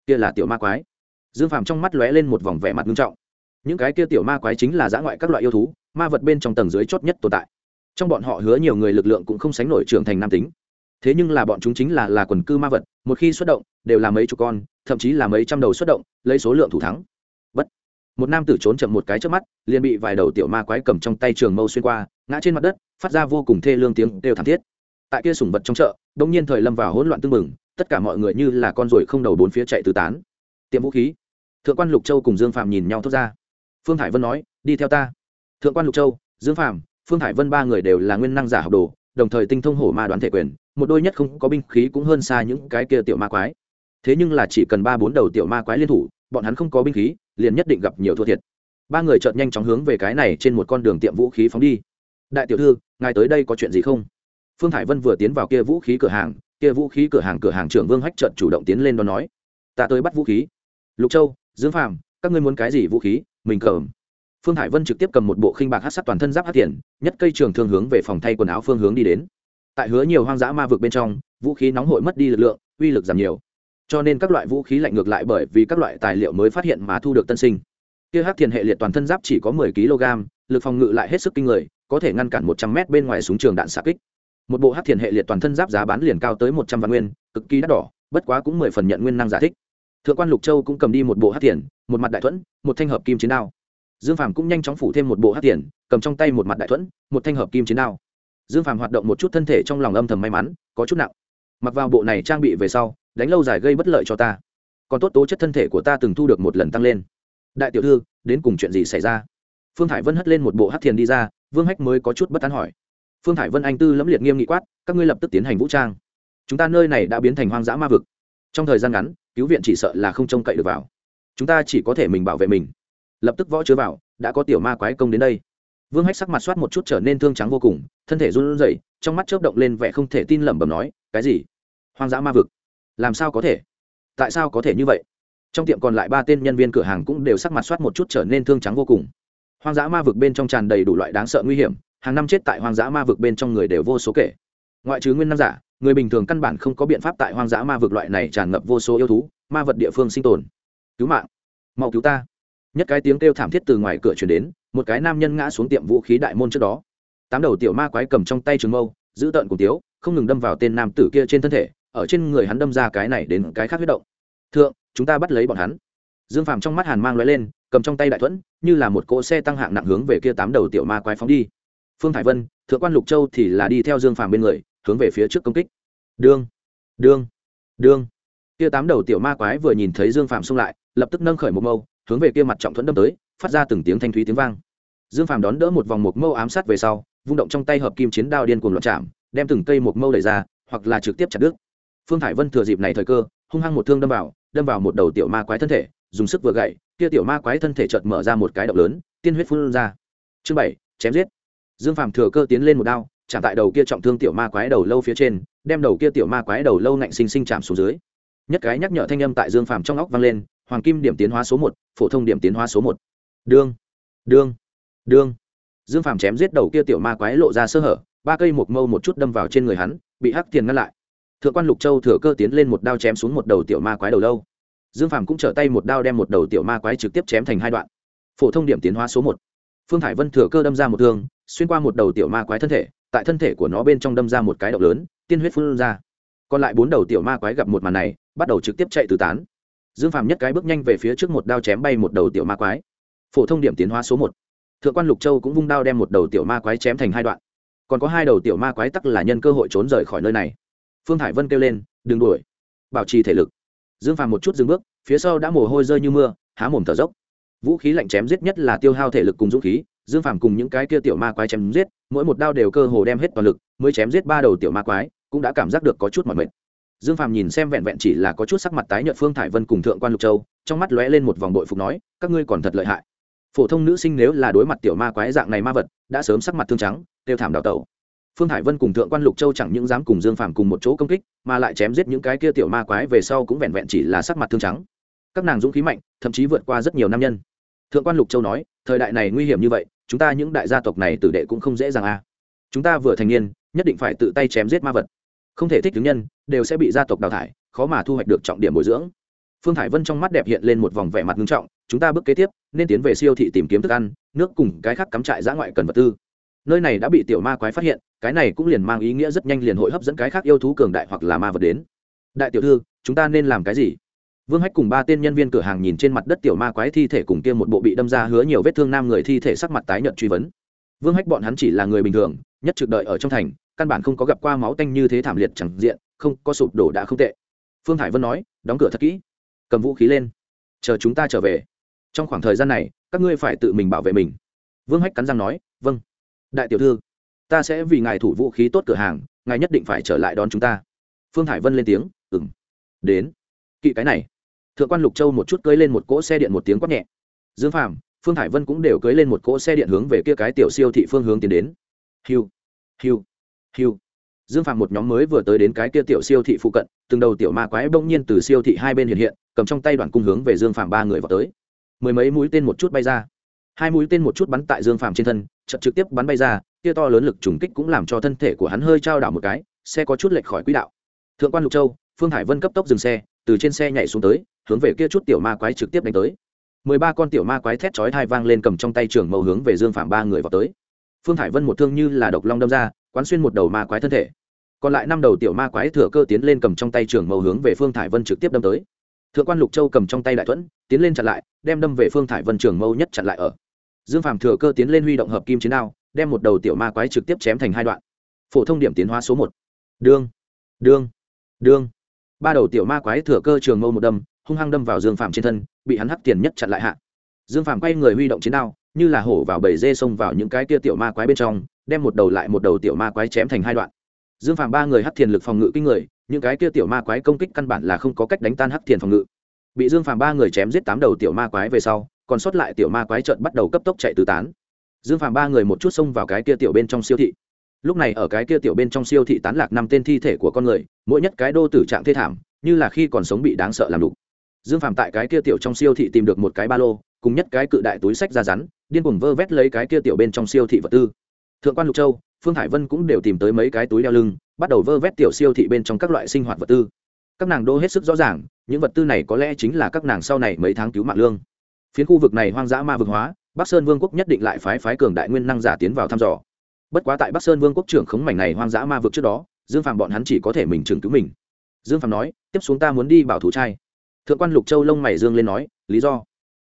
kia là tiểu ma quái. Dương phàm trong mắt lóe lên một vòng vẻ mặt nghiêm trọng. Những cái kia tiểu ma quái chính là giã ngoại các loại yêu thú, ma vật bên trong tầng dưới chót nhất tồn tại. Trong bọn họ hứa nhiều người lực lượng cũng không sánh nổi trưởng thành nam tính. Thế nhưng là bọn chúng chính là là quần cư ma vật, một khi xuất động, đều là mấy chục con, thậm chí là mấy trăm đầu xuất động, lấy số lượng thủ thắng. Bất. Một nam tử trốn chậm một cái trước mắt, liền bị vài đầu tiểu ma quái cầm trong tay trường mâu xuyên qua, ngã trên mặt đất, phát ra vô cùng thê lương tiếng đều thảm thiết. Tại kia sủng vật trong chợ đông nhiên thời lâm vào hỗn loạn tưng mừng tất cả mọi người như là con ruồi không đầu bốn phía chạy tứ tán. Tiệm vũ khí. Thượng quan lục châu cùng dương phạm nhìn nhau thốt ra. Phương hải vân nói, đi theo ta. Thượng quan lục châu, dương phạm phương hải vân ba người đều là nguyên năng giả học đồ, đồng thời tinh thông hổ ma đoán thể quyền, một đôi nhất không có binh khí cũng hơn xa những cái kia tiểu ma quái. Thế nhưng là chỉ cần ba bốn đầu tiểu ma quái liên thủ, bọn hắn không có binh khí, liền nhất định gặp nhiều thua thiệt. Ba người chợt nhanh chóng hướng về cái này trên một con đường tiệm vũ khí phóng đi. Đại tiểu thư, ngài tới đây có chuyện gì không? Phương hải vân vừa tiến vào kia vũ khí cửa hàng kia vũ khí cửa hàng cửa hàng trưởng vương hách trợt chủ động tiến lên đó nói, ta tới bắt vũ khí. Lục châu, dương phàm, các ngươi muốn cái gì vũ khí? Mình cầm. Phương hải vân trực tiếp cầm một bộ khinh bạc hát sắt toàn thân giáp hát tiền nhất cây trường thương hướng về phòng thay quần áo phương hướng đi đến. Tại hứa nhiều hoang dã ma vực bên trong, vũ khí nóng hội mất đi lực lượng, uy lực giảm nhiều. Cho nên các loại vũ khí lạnh ngược lại bởi vì các loại tài liệu mới phát hiện mà thu được tân sinh. Kia hát thiền hệ liệt toàn thân giáp chỉ có mười kg lực phòng ngự lại hết sức kinh người, có thể ngăn cản một trăm m bên ngoài súng trường đạn xạ kích một bộ hát thiền hệ liệt toàn thân giáp giá bán liền cao tới một trăm vạn nguyên, cực kỳ đắt đỏ, bất quá cũng mười phần nhận nguyên năng giả thích. Thượng quan lục châu cũng cầm đi một bộ hát thiền, một mặt đại thuẫn, một thanh hợp kim chiến đao. Dương phàm cũng nhanh chóng phủ thêm một bộ hát thiền, cầm trong tay một mặt đại thuẫn, một thanh hợp kim chiến đao. Dương phàm hoạt động một chút thân thể trong lòng âm thầm may mắn, có chút nặng. Mặc vào bộ này trang bị về sau, đánh lâu dài gây bất lợi cho ta. Còn tốt tố chất thân thể của ta từng thu được một lần tăng lên. Đại tiểu thư, đến cùng chuyện gì xảy ra? Phương hải vân hất lên một bộ hát thiền đi ra, vương hách mới có chút bất tán hỏi phương hải vân anh tư lẫm liệt nghiêm nghị quát, các ngươi lập tức tiến hành vũ trang. Chúng ta nơi này đã biến thành hoang dã ma vực. Trong thời gian ngắn, cứu viện chỉ sợ là không trông cậy được vào. Chúng ta chỉ có thể mình bảo vệ mình. Lập tức võ chứa vào, đã có tiểu ma quái công đến đây. Vương hách sắc mặt soát một chút trở nên thương trắng vô cùng, thân thể run rẩy, trong mắt chớp động lên vẻ không thể tin lẩm bẩm nói, cái gì? Hoang dã ma vực? Làm sao có thể? Tại sao có thể như vậy? Trong tiệm còn lại ba tên nhân viên cửa hàng cũng đều sắc mặt soát một chút trở nên thương trắng vô cùng. Hoang dã ma vực bên trong tràn đầy đủ loại đáng sợ nguy hiểm hàng năm chết tại hoang dã ma vực bên trong người đều vô số kể. Ngoại trừ nguyên năng giả, người bình thường căn bản không có biện pháp tại hoang dã ma vực loại này tràn ngập vô số yêu thú, ma vật địa phương sinh tồn. Cứu mạng. Mau cứu ta. Nhất cái tiếng kêu thảm thiết từ ngoài cửa chuyển đến, một cái nam nhân ngã xuống tiệm vũ khí đại môn trước đó. Tám đầu tiểu ma quái cầm trong tay trường mâu, giữ tợn cùng tiếu, không ngừng đâm vào tên nam tử kia trên thân thể, ở trên người hắn đâm ra cái này đến cái khác huyết động. Thượng, chúng ta bắt lấy bọn hắn. Dương phàm trong mắt hàn mang l lên, cầm trong tay đại thuẫn, như là một cỗ xe tăng hạng nặng hướng về kia tám đầu tiểu ma quái phóng đi phương thải vân, thượng quan lục châu thì là đi theo dương phàm bên người, hướng về phía trước công kích. Đương đương đương. Kia tám đầu tiểu ma quái vừa nhìn thấy dương phàm xông lại, lập tức nâng khởi một mâu, hướng về kia mặt trọng thuẫn đâm tới, phát ra từng tiếng thanh thúy tiếng vang. Dương phàm đón đỡ một vòng một mâu ám sát về sau, vung động trong tay hợp kim chiến đao điên cuồng loạn chạm, đem từng cây một mâu đẩy ra, hoặc là trực tiếp chặt đứt. Phương thải vân thừa dịp này thời cơ, hung hăng một thương đâm vào đâm vào một đầu tiểu ma quái thân thể, dùng sức vừa gậy, kia tiểu ma quái thân thể chợt mở ra một cái động lớn, tiên huyết phun ra. Chương bảy, chém giết dương phàm thừa cơ tiến lên một đao, chạm tại đầu kia trọng thương tiểu ma quái đầu lâu phía trên, đem đầu kia tiểu ma quái đầu lâu nạnh sinh sinh chạm xuống dưới. Nhất cái nhắc nhở thanh âm tại dương phàm trong óc vang lên, hoàng kim điểm tiến hóa số một, phổ thông điểm tiến hóa số một. Đương đương đương. Dương phàm chém giết đầu kia tiểu ma quái lộ ra sơ hở, ba cây một mâu một chút đâm vào trên người hắn, bị hắc tiền ngăn lại. Thượng quan lục châu thừa cơ tiến lên một đao chém xuống một đầu tiểu ma quái đầu lâu. Dương phàm cũng trở tay một đao đem một đầu tiểu ma quái trực tiếp chém thành hai đoạn. Phổ thông điểm tiến hóa số một. Phương Thải vân thừa cơ đâm ra một thương xuyên qua một đầu tiểu ma quái thân thể, tại thân thể của nó bên trong đâm ra một cái động lớn, tiên huyết phun ra. Còn lại bốn đầu tiểu ma quái gặp một màn này, bắt đầu trực tiếp chạy từ tán. Dương phàm nhất cái bước nhanh về phía trước một đao chém bay một đầu tiểu ma quái. Phổ thông điểm tiến hóa số một. Thượng quan lục châu cũng vung đao đem một đầu tiểu ma quái chém thành hai đoạn. Còn có hai đầu tiểu ma quái tắc là nhân cơ hội trốn rời khỏi nơi này. Phương hải vân kêu lên, đừng đuổi. Bảo trì thể lực. Dương phàm một chút dừng bước, phía sau đã mồ hôi rơi như mưa, há mồm thở dốc. Vũ khí lạnh chém giết nhất là tiêu hao thể lực cùng dũng khí dương phàm cùng những cái kia tiểu ma quái chém giết, mỗi một đao đều cơ hồ đem hết toàn lực, mới chém giết ba đầu tiểu ma quái, cũng đã cảm giác được có chút mọi mệt. Dương phàm nhìn xem vẹn vẹn chỉ là có chút sắc mặt tái nhợt phương thải vân cùng thượng quan lục châu, trong mắt lóe lên một vòng bội phục nói, các ngươi còn thật lợi hại. Phổ thông nữ sinh nếu là đối mặt tiểu ma quái dạng này ma vật, đã sớm sắc mặt thương trắng, tiêu thảm đào tẩu. Phương hải vân cùng thượng quan lục châu chẳng những dám cùng dương phàm cùng một chỗ công kích, mà lại chém giết những cái kia tiểu ma quái về sau cũng vẹn vẹn chỉ là sắc mặt thương trắng. Các nàng dũng khí mạnh, thậm chí vượt qua rất nhiều nam nhân thượng quan lục châu nói, thời đại này nguy hiểm như vậy, chúng ta những đại gia tộc này tử đệ cũng không dễ dàng a à. chúng ta vừa thành niên, nhất định phải tự tay chém giết ma vật. Không thể thích tướng nhân, đều sẽ bị gia tộc đào thải, khó mà thu hoạch được trọng điểm bồi dưỡng. Phương thải vân trong mắt đẹp hiện lên một vòng vẻ mặt nghiêm trọng, chúng ta bước kế tiếp, nên tiến về siêu thị tìm kiếm thức ăn, nước cùng cái khác cắm trại giã ngoại cần vật tư. Nơi này đã bị tiểu ma quái phát hiện, cái này cũng liền mang ý nghĩa rất nhanh liền hội hấp dẫn cái khác yêu thú cường đại hoặc là ma vật đến. Đại tiểu thư, chúng ta nên làm cái gì? Vương hách cùng ba tên nhân viên cửa hàng nhìn trên mặt đất tiểu ma quái thi thể cùng kia một bộ bị đâm ra hứa nhiều vết thương nam người thi thể sắc mặt tái nhợt truy vấn. Vương hách bọn hắn chỉ là người bình thường, nhất trực đợi ở trong thành, căn bản không có gặp qua máu tanh như thế thảm liệt chẳng diện, không, có sụp đổ đã không tệ. Phương hải vân nói, đóng cửa thật kỹ, cầm vũ khí lên, chờ chúng ta trở về. Trong khoảng thời gian này, các ngươi phải tự mình bảo vệ mình. Vương hách cắn răng nói vâng. Đại tiểu thư, ta sẽ vì ngài thủ vũ khí tốt cửa hàng, ngài nhất định phải trở lại đón chúng ta. Phương hải vân lên tiếng ừng đến. Kỵ cái này thượng quan lục châu một chút cưới lên một cỗ xe điện một tiếng quát nhẹ. Dương phàm, phương hải vân cũng đều cưới lên một cỗ xe điện hướng về kia cái tiểu siêu thị phương hướng tiến đến. Hiu hiu hiu. Dương phàm một nhóm mới vừa tới đến cái kia tiểu siêu thị phụ cận, từng đầu tiểu ma quái bỗng nhiên từ siêu thị hai bên hiện hiện, cầm trong tay đoàn cung hướng về dương phàm ba người vào tới. Mười mấy mũi tên một chút bay ra. Hai mũi tên một chút bắn tại dương phàm trên thân chật trực tiếp bắn bay ra, kia to lớn lực trùng kích cũng làm cho thân thể của hắn hơi trao đảo một cái, xe có chút lệch khỏi quỹ đạo. Thượng quan lục châu, phương hải vân cấp tốc dừng xe, từ trên xe nhảy xuống tới hướng về kia chút tiểu ma quái trực tiếp đánh tới. Mười ba con tiểu ma quái thét chói hai vang lên cầm trong tay trường mâu hướng về dương phạm ba người vào tới. Phương hải vân một thương như là độc long đâm ra, quán xuyên một đầu ma quái thân thể. Còn lại năm đầu tiểu ma quái thừa cơ tiến lên cầm trong tay trường mâu hướng về phương thải vân trực tiếp đâm tới. Thượng quan lục châu cầm trong tay đại thuẫn, tiến lên chặn lại, đem đâm về phương thải vân trường mâu nhất chặn lại ở. Dương phạm thừa cơ tiến lên huy động hợp kim chiến đao, đem một đầu tiểu ma quái trực tiếp chém thành hai đoạn. Phổ thông điểm tiến hóa số một. Đương đương đương. Ba đầu tiểu ma quái thừa cơ trường mâu một đâm hung hăng đâm vào dương Phạm trên thân, bị hắn hắc tiền nhất chặn lại hạ. Dương Phạm quay người huy động chiến đao, như là hổ vào bầy dê xông vào những cái tia tiểu ma quái bên trong, đem một đầu lại một đầu tiểu ma quái chém thành hai đoạn. Dương Phạm ba người hắc thiền lực phòng ngự kinh người, những cái kia tiểu ma quái công kích căn bản là không có cách đánh tan hắc thiền phòng ngự. Bị dương phàm ba người chém giết tám đầu tiểu ma quái về sau, còn sót lại tiểu ma quái trợn bắt đầu cấp tốc chạy tứ tán. Dương phàm ba người một chút xông vào cái kia tiểu bên trong siêu thị. Lúc này ở cái kia tiểu bên trong siêu thị tán lạc năm tên thi thể của con người, mỗi nhất cái đô tử trạng thê thảm, như là khi còn sống bị đáng sợ làm đủ dương phàm tại cái kia tiểu trong siêu thị tìm được một cái ba lô, cùng nhất cái cự đại túi sách ra rắn, điên cuồng vơ vét lấy cái kia tiểu bên trong siêu thị vật tư. Thượng quan lục châu, phương hải vân cũng đều tìm tới mấy cái túi đeo lưng, bắt đầu vơ vét tiểu siêu thị bên trong các loại sinh hoạt vật tư. Các nàng đô hết sức rõ ràng, những vật tư này có lẽ chính là các nàng sau này mấy tháng cứu mạng lương. Phiến khu vực này hoang dã ma vực hóa, bắc sơn vương quốc nhất định lại phái phái cường đại nguyên năng giả tiến vào thăm dò. Bất quá tại bắc sơn vương quốc trưởng khống mảnh này hoang dã ma vực trước đó, dương phạm bọn hắn chỉ có thể mình trường cứu mình. Dương phạm nói, tiếp xuống ta muốn đi bảo thủ trai thượng quan lục châu lông mày dương lên nói, lý do?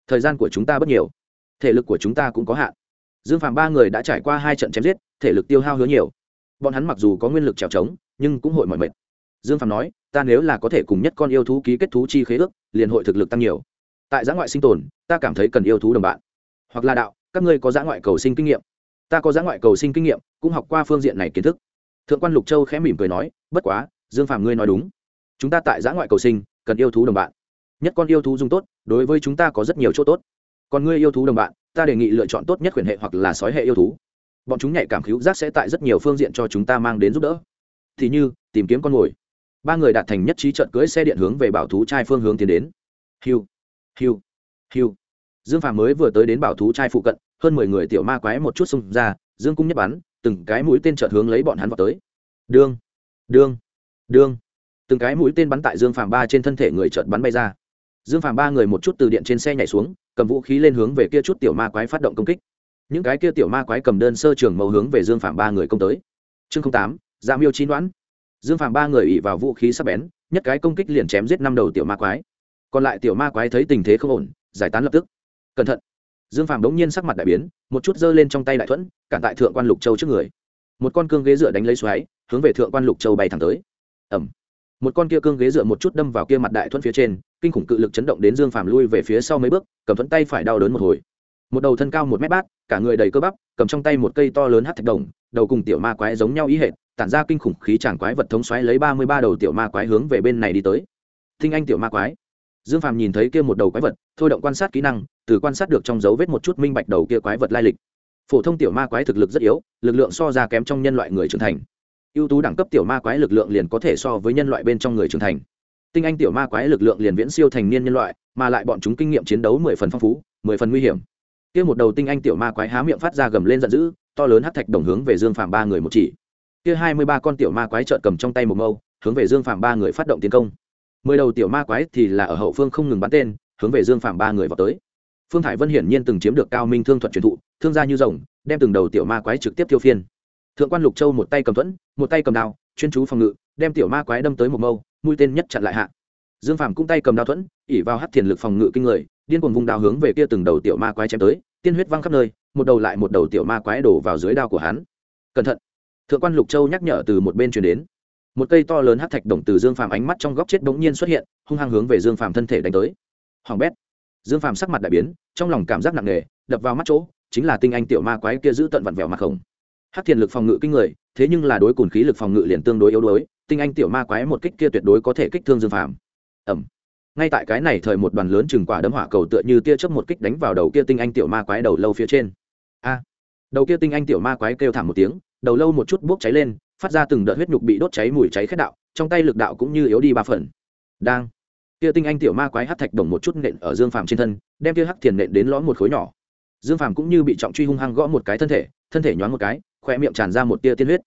Thời gian của chúng ta bất nhiều. Thể lực của chúng ta cũng có hạn. Dương phạm ba người đã trải qua hai trận chém giết, thể lực tiêu hao hứa nhiều. Bọn hắn mặc dù có nguyên lực trèo trống, nhưng cũng hội mọi mệt. Dương phạm nói, ta nếu là có thể cùng nhất con yêu thú ký kết thú chi khế ước, liền hội thực lực tăng nhiều. Tại giã ngoại sinh tồn, ta cảm thấy cần yêu thú đồng bạn. Hoặc là đạo, các ngươi có giã ngoại cầu sinh kinh nghiệm. Ta có giã ngoại cầu sinh kinh nghiệm, cũng học qua phương diện này kiến thức. Thượng quan lục châu khẽ mỉm cười nói, bất quá, dương phàm ngươi nói đúng. Chúng ta tại giã ngoại cầu sinh, cần yêu thú đồng bạn nhất con yêu thú dùng tốt, đối với chúng ta có rất nhiều chỗ tốt. Còn ngươi yêu thú đồng bạn, ta đề nghị lựa chọn tốt nhất quyền hệ hoặc là sói hệ yêu thú. Bọn chúng nhạy cảm cứu giác sẽ tại rất nhiều phương diện cho chúng ta mang đến giúp đỡ. Thì như, tìm kiếm con mồi. Ba người đạt thành nhất trí trận cưỡi xe điện hướng về bảo thú trai phương hướng tiến đến. Hiu hiu hiu. Dương phàm mới vừa tới đến bảo thú trai phụ cận, hơn mười người tiểu ma quái một chút xung ra, dương cung nhất bắn, từng cái mũi tên trợt hướng lấy bọn hắn vào tới. Đương đương đương. Từng cái mũi tên bắn tại dương phàm ba trên thân thể người trợt bắn bay ra dương phàm ba người một chút từ điện trên xe nhảy xuống, cầm vũ khí lên hướng về kia chút tiểu ma quái phát động công kích. Những cái kia tiểu ma quái cầm đơn sơ trường mẫu hướng về dương phàm ba người công tới. Chương tám dạ miêu chín đoán dương phàm ba người ỉ vào vũ khí sắp bén, nhất cái công kích liền chém giết năm đầu tiểu ma quái. Còn lại tiểu ma quái thấy tình thế không ổn, giải tán lập tức. Cẩn thận. Dương phàm đống nhiên sắc mặt đại biến, một chút giơ lên trong tay đại thuẫn, cản tại thượng quan lục châu trước người. Một con cương ghế dựa đánh lấy xoáy, hướng về thượng quan lục châu bay thẳng tới. Ẩm một con kia cương ghế dựa một chút đâm vào kia mặt đại thuẫn phía trên kinh khủng cự lực chấn động đến dương phàm lui về phía sau mấy bước, cầm thuẫn tay phải đau đớn một hồi. Một đầu thân cao một mét bát, cả người đầy cơ bắp, cầm trong tay một cây to lớn hát thạch đồng, đầu cùng tiểu ma quái giống nhau ý hệt, tản ra kinh khủng khí tràng quái vật thống xoáy lấy ba mươi ba đầu tiểu ma quái hướng về bên này đi tới. Thinh anh tiểu ma quái. Dương phàm nhìn thấy kia một đầu quái vật, thôi động quan sát kỹ năng, từ quan sát được trong dấu vết một chút minh bạch đầu kia quái vật lai lịch. Phổ thông tiểu ma quái thực lực rất yếu, lực lượng so ra kém trong nhân loại người trưởng thành. Ưu tú đẳng cấp tiểu ma quái lực lượng liền có thể so với nhân loại bên trong người trưởng thành tinh anh tiểu ma quái lực lượng liền viễn siêu thành niên nhân loại, mà lại bọn chúng kinh nghiệm chiến đấu mười phần phong phú, mười phần nguy hiểm. Kia một đầu tinh anh tiểu ma quái há miệng phát ra gầm lên giận dữ, to lớn hắc thạch đồng hướng về dương phàm ba người một chỉ. Kia hai mươi ba con tiểu ma quái trợn cầm trong tay một mâu, hướng về dương phàm ba người phát động tiến công. Mười đầu tiểu ma quái thì là ở hậu phương không ngừng bắn tên, hướng về dương phàm ba người vào tới. Phương Thái vân hiển nhiên từng chiếm được cao minh thương thuật truyền thụ, thương gia như rồng, đem từng đầu tiểu ma quái trực tiếp tiêu phiên. Thượng quan lục châu một tay cầm thuẫn, một tay cầm đao, chuyên chú phòng ngự đem tiểu ma quái đâm tới một mâu, mũi tên nhất chặn lại hạ. Dương phàm cũng tay cầm đao thuẫn, ỉ vào hát thiền lực phòng ngự kinh người, điên cuồng vùng đao hướng về kia từng đầu tiểu ma quái chém tới, tiên huyết văng khắp nơi, một đầu lại một đầu tiểu ma quái đổ vào dưới đao của hắn. Cẩn thận! Thượng quan lục châu nhắc nhở từ một bên truyền đến. Một cây to lớn hát thạch đồng từ dương phàm ánh mắt trong góc chết bỗng nhiên xuất hiện, hung hăng hướng về dương phàm thân thể đánh tới. Hoàng bét! Dương phàm sắc mặt đại biến, trong lòng cảm giác nặng nề, đập vào mắt chỗ, chính là tinh anh tiểu ma quái kia giữ tận vặn vẹo mặt khổng. Hát thiền lực phòng ngự kinh người, thế nhưng là đối cùn khí lực phòng ngự liền tương đối yếu đuối tinh anh tiểu ma quái một kích kia tuyệt đối có thể kích thương dương phàm. Ẩm ngay tại cái này thời một đoàn lớn chừng quả đấm hỏa cầu tựa như tia chớp một kích đánh vào đầu kia tinh anh tiểu ma quái đầu lâu phía trên. A. Đầu kia tinh anh tiểu ma quái kêu thảm một tiếng, đầu lâu một chút bốc cháy lên, phát ra từng đợt huyết nhục bị đốt cháy mùi cháy khét đạo, trong tay lực đạo cũng như yếu đi ba phần. Đang. Kia tinh anh tiểu ma quái hắc thạch đồng một chút nện ở dương phàm trên thân, đem kia hắc thiền nện đến lõm một khối nhỏ. Dương phàm cũng như bị trọng truy hung hăng gõ một cái thân thể thân thể nhoáng một cái khoe miệng tràn ra một tia tiên huyết.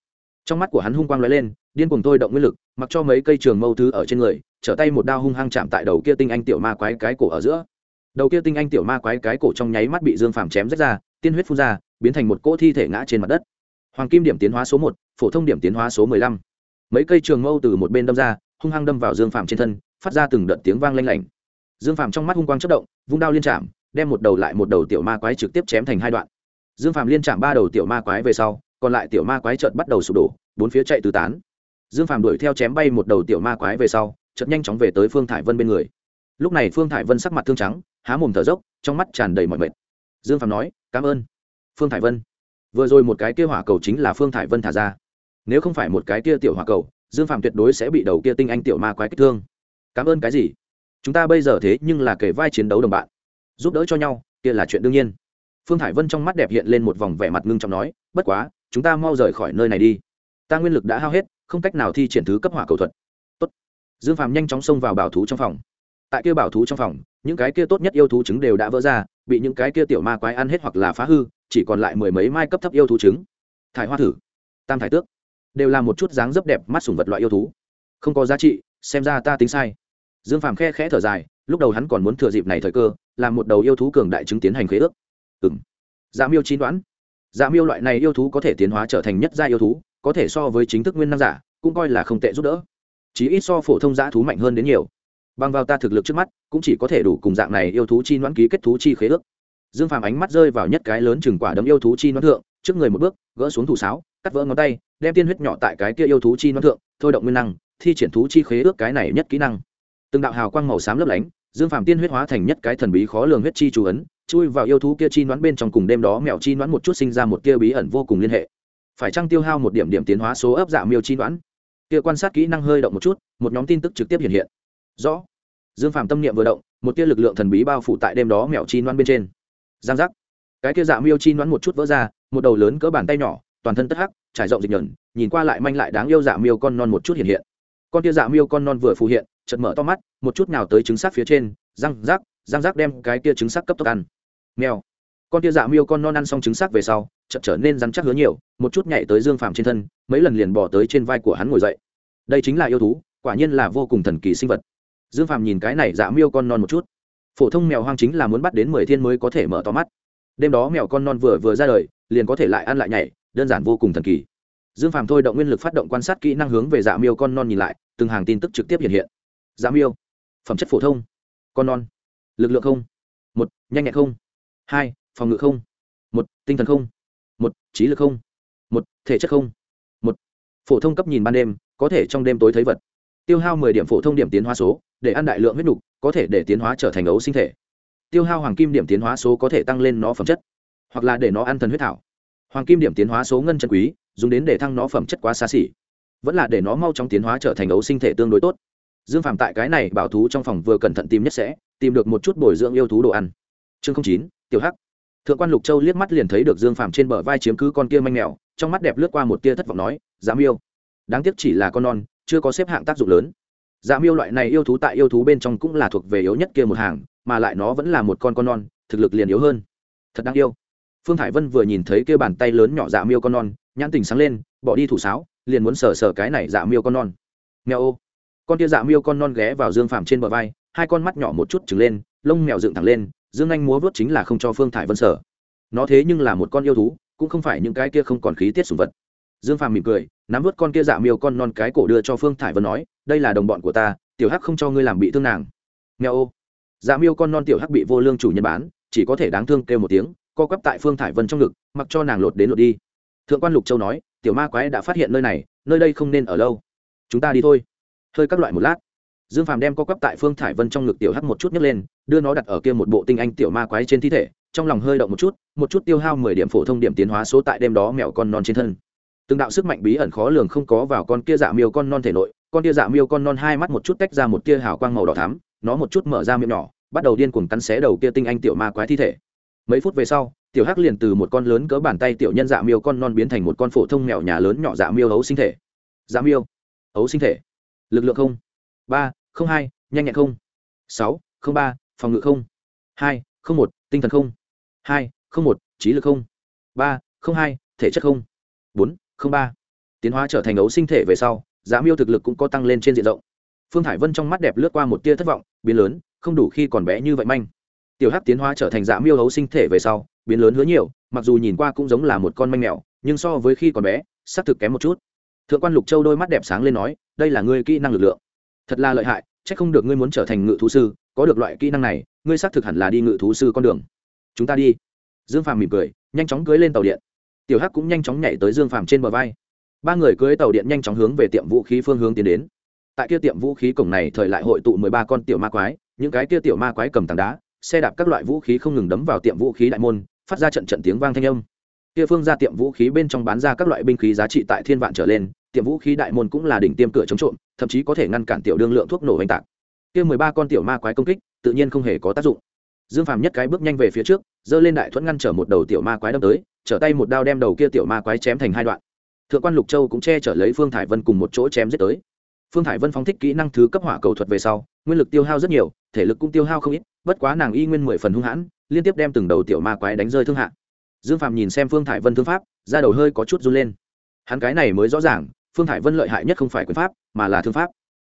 Trong mắt của hắn hung quang lóe lên điên cuồng tôi động nguyên lực, mặc cho mấy cây trường mâu thứ ở trên người, trở tay một đao hung hăng chạm tại đầu kia tinh anh tiểu ma quái cái cổ ở giữa. Đầu kia tinh anh tiểu ma quái cái cổ trong nháy mắt bị dương phàm chém rách ra, tiên huyết phun ra, biến thành một cỗ thi thể ngã trên mặt đất. Hoàng kim điểm tiến hóa số một, phổ thông điểm tiến hóa số mười lăm. Mấy cây trường mâu từ một bên đâm ra, hung hăng đâm vào dương phàm trên thân, phát ra từng đợt tiếng vang lanh lảnh. Dương phàm trong mắt hung quang chất động, vung đao liên chạm, đem một đầu lại một đầu tiểu ma quái trực tiếp chém thành hai đoạn. Dương phàm liên chạm ba đầu tiểu ma quái về sau, còn lại tiểu ma quái trợt bắt đầu sụp đổ, bốn phía chạy tứ tán dương phàm đuổi theo chém bay một đầu tiểu ma quái về sau, chợt nhanh chóng về tới phương thải vân bên người. Lúc này phương thải vân sắc mặt thương trắng, há mồm thở dốc, trong mắt tràn đầy mọi mệt. Dương phàm nói, cảm ơn, phương thải vân. Vừa rồi một cái kia hỏa cầu chính là phương thải vân thả ra. Nếu không phải một cái kia tiểu hỏa cầu, dương phàm tuyệt đối sẽ bị đầu kia tinh anh tiểu ma quái kích thương. Cảm ơn cái gì? Chúng ta bây giờ thế nhưng là kể vai chiến đấu đồng bạn. Giúp đỡ cho nhau, kia là chuyện đương nhiên. Phương thải vân trong mắt đẹp hiện lên một vòng vẻ mặt ngưng trọng nói, bất quá, chúng ta mau rời khỏi nơi này đi. Ta nguyên lực đã hao hết không cách nào thi triển thứ cấp hỏa cầu thuật. Tốt. dương phàm nhanh chóng xông vào bảo thú trong phòng. Tại kia bảo thú trong phòng, những cái kia tốt nhất yêu thú trứng đều đã vỡ ra, bị những cái kia tiểu ma quái ăn hết hoặc là phá hư, chỉ còn lại mười mấy mai cấp thấp yêu thú trứng. Thải hoa thử, tam thải tước, đều là một chút dáng dấp đẹp mắt sùng vật loại yêu thú. Không có giá trị, xem ra ta tính sai. Dương phàm khe khẽ thở dài, lúc đầu hắn còn muốn thừa dịp này thời cơ, làm một đầu yêu thú cường đại chứng tiến hành khế ước. Ừ m dạ miêu chín đoán. Dạ miêu loại này yêu thú có thể tiến hóa trở thành nhất gia yêu thú có thể so với chính thức nguyên năng giả, cũng coi là không tệ giúp đỡ. Chí ít so phổ thông giã thú mạnh hơn đến nhiều. Bằng vào ta thực lực trước mắt, cũng chỉ có thể đủ cùng dạng này yêu thú chi noãn ký kết thú chi khế ước. Dương phàm ánh mắt rơi vào nhất cái lớn chừng quả đấm yêu thú chi noãn thượng, trước người một bước, gỡ xuống thủ sáo, cắt vỡ ngón tay, đem tiên huyết nhỏ tại cái kia yêu thú chi noãn thượng, thôi động nguyên năng, thi triển thú chi khế ước cái này nhất kỹ năng. Từng đạo hào quang màu xám lấp lánh, dương phàm tiên huyết hóa thành nhất cái thần bí khó lường huyết chi chú ấn, chui vào yêu thú kia chi noãn bên trong cùng đêm đó mèo chi noãn một chút sinh ra một kia bí ẩn vô cùng liên hệ phải chăng tiêu hao một điểm điểm tiến hóa số ấp dạ miêu chi đoán? Kia quan sát kỹ năng hơi động một chút, một nhóm tin tức trực tiếp hiện hiện. Rõ. Dương phạm tâm niệm vừa động, một tia lực lượng thần bí bao phủ tại đêm đó mèo chi đoán bên trên. Giang giác. Cái kia dạ miêu chi đoán một chút vỡ ra, một đầu lớn cỡ bàn tay nhỏ, toàn thân tất hắc, trải rộng dịch nhẫn, nhìn qua lại manh lại đáng yêu dạ miêu con non một chút hiện hiện. Con tia dạ miêu con non vừa phù hiện chật mở to mắt, một chút nào tới trứng xác phía trên, răng rác răng rác đem cái kia trứng xác cấp tốc ăn. Mèo con tia dạ miêu con non ăn xong trứng xác về sau, chợt trở nên rắn chắc hứa nhiều, một chút nhảy tới dương phàm trên thân, mấy lần liền bỏ tới trên vai của hắn ngồi dậy. Đây chính là yêu thú, quả nhiên là vô cùng thần kỳ sinh vật. Dương phàm nhìn cái này dạ miêu con non một chút. Phổ thông mèo hoang chính là muốn bắt đến mười thiên mới có thể mở to mắt. Đêm đó mèo con non vừa vừa ra đời, liền có thể lại ăn lại nhảy, đơn giản vô cùng thần kỳ. Dương phàm thôi động nguyên lực phát động quan sát kỹ năng hướng về dạ miêu con non nhìn lại, từng hàng tin tức trực tiếp hiện hiện. Dạ miêu, phẩm chất phổ thông. Con non, lực lượng không, một, nhanh nhẹn không, hai phòng ngự không, một, tinh thần không, một, trí lực không, một, thể chất không, một. Phổ thông cấp nhìn ban đêm, có thể trong đêm tối thấy vật. Tiêu hao mười điểm phổ thông điểm tiến hóa số, để ăn đại lượng huyết nục, có thể để tiến hóa trở thành ấu sinh thể. Tiêu hao hoàng kim điểm tiến hóa số có thể tăng lên nó phẩm chất, hoặc là để nó ăn thần huyết thảo. Hoàng kim điểm tiến hóa số ngân chân quý, dùng đến để thăng nó phẩm chất quá xa xỉ. Vẫn là để nó mau chóng tiến hóa trở thành ấu sinh thể tương đối tốt. Dương phạm tại cái này bảo thú trong phòng vừa cẩn thận tìm nhất sẽ, tìm được một chút bồi dưỡng yêu thú đồ ăn. Chương chín, tiểu hắc thượng quan lục châu liếc mắt liền thấy được dương phạm trên bờ vai chiếm cứ con kia manh mèo, trong mắt đẹp lướt qua một tia thất vọng nói dạ dám yêu đáng tiếc chỉ là con non, chưa có xếp hạng tác dụng lớn. Dạ miêu loại này yêu thú tại yêu thú bên trong cũng là thuộc về yếu nhất kia một hàng, mà lại nó vẫn là một con con non, thực lực liền yếu hơn. Thật đáng yêu. Phương hải vân vừa nhìn thấy kia bàn tay lớn nhỏ dạ miêu con non, nhãn tình sáng lên, bỏ đi thủ sáo, liền muốn sờ sờ cái này dạ miêu con non. Mèo ô. Con kia dạ miêu con non ghé vào dương phàm trên bờ vai, hai con mắt nhỏ một chút trứng lên, lông mèo dựng thẳng lên dương anh múa vớt chính là không cho phương thải vân sở. Nó thế nhưng là một con yêu thú, cũng không phải những cái kia không còn khí tiết sùng vật. Dương phàm mỉm cười, nắm vớt con kia dạ miêu con non cái cổ đưa cho phương thải vân nói, đây là đồng bọn của ta, tiểu hắc không cho ngươi làm bị thương nàng. Nghe ô. Dạ miêu con non tiểu hắc bị vô lương chủ nhân bán, chỉ có thể đáng thương kêu một tiếng, co quắp tại phương thải vân trong ngực, mặc cho nàng lột đến lột đi. Thượng quan lục châu nói, tiểu ma quái đã phát hiện nơi này, nơi đây không nên ở lâu. Chúng ta đi thôi. Hơi các loại một lát dương phàm đem co quắp tại phương thải vân trong ngực tiểu hắc một chút nhấc lên, đưa nó đặt ở kia một bộ tinh anh tiểu ma quái trên thi thể, trong lòng hơi động một chút một chút tiêu hao mười điểm phổ thông điểm tiến hóa số tại đêm đó mẹo con non trên thân. Từng đạo sức mạnh bí ẩn khó lường không có vào con kia dạ miêu con non thể nội, con kia dạ miêu con non hai mắt một chút tách ra một tia hào quang màu đỏ thắm, nó một chút mở ra miệng nhỏ, bắt đầu điên cuồng cắn xé đầu kia tinh anh tiểu ma quái thi thể. Mấy phút về sau, tiểu hắc liền từ một con lớn cỡ bàn tay tiểu nhân dạ miêu con non biến thành một con phổ thông mèo nhà lớn nhỏ dạ miêu ấu sinh thể. Dạ miêu, ấu sinh thể. Lực lượng không ba, không hai, nhanh nhẹn không. sáu, không ba, phòng ngự không. hai, không một, tinh thần không. hai, không một, trí lực không. ba, không hai, thể chất không. bốn, không ba. Tiến hóa trở thành ấu sinh thể về sau, giá miêu thực lực cũng có tăng lên trên diện rộng. Phương thải vân trong mắt đẹp lướt qua một tia thất vọng, biến lớn, không đủ khi còn bé như vậy manh. Tiểu hắc tiến hóa trở thành giá miêu ấu sinh thể về sau, biến lớn hứa nhiều, mặc dù nhìn qua cũng giống là một con manh mèo, nhưng so với khi còn bé, xác thực kém một chút. Thượng quan lục châu đôi mắt đẹp sáng lên nói, đây là ngươi kỹ năng lực lượng thật là lợi hại, c h ắ c không được ngươi muốn trở thành ngự thú sư, có được loại kỹ năng này, ngươi xác thực hẳn là đi ngự thú sư con đường. Chúng ta đi. Dương phàm mỉm cười, nhanh chóng cưới lên tàu điện. Tiểu hắc cũng nhanh chóng nhảy tới dương phàm trên bờ vai. Ba người cưới tàu điện nhanh chóng hướng về tiệm vũ khí phương hướng tiến đến. Tại kia tiệm vũ khí cổng này thời lại hội tụ mười ba con tiểu ma quái, những cái kia tiểu ma quái cầm tảng đá, xe đạp các loại vũ khí không ngừng đấm vào tiệm vũ khí đại môn, phát ra trận trận tiếng vang thanh âm kia phương ra tiệm vũ khí bên trong bán ra các loại binh khí giá trị tại thiên vạn trở lên, tiệm vũ khí đại môn cũng là đỉnh tiêm cửa chống trộm, thậm chí có thể ngăn cản tiểu đương lượng thuốc nổ oanh tạc. Kia mười ba con tiểu ma quái công kích, tự nhiên không hề có tác dụng. Dương phàm nhất cái bước nhanh về phía trước, giơ lên đại thuẫn ngăn trở một đầu tiểu ma quái đâm tới, trở tay một đao đem đầu kia tiểu ma quái chém thành hai đoạn. Thượng quan lục châu cũng che chở lấy phương thải vân cùng một chỗ chém giết tới. Phương thải vân phóng thích kỹ năng thứ cấp hỏa cầu thuật về sau, nguyên lực tiêu hao rất nhiều, thể lực cũng tiêu hao không ít, bất quá nàng y nguyên mười phần hung hãn, liên tiếp đem từng đầu tiểu ma quái đánh rơi thương hạ dương phạm nhìn xem phương thải vân thương pháp ra đầu hơi có chút run lên. Hắn cái này mới rõ ràng, phương thải vân lợi hại nhất không phải quyền pháp, mà là thương pháp.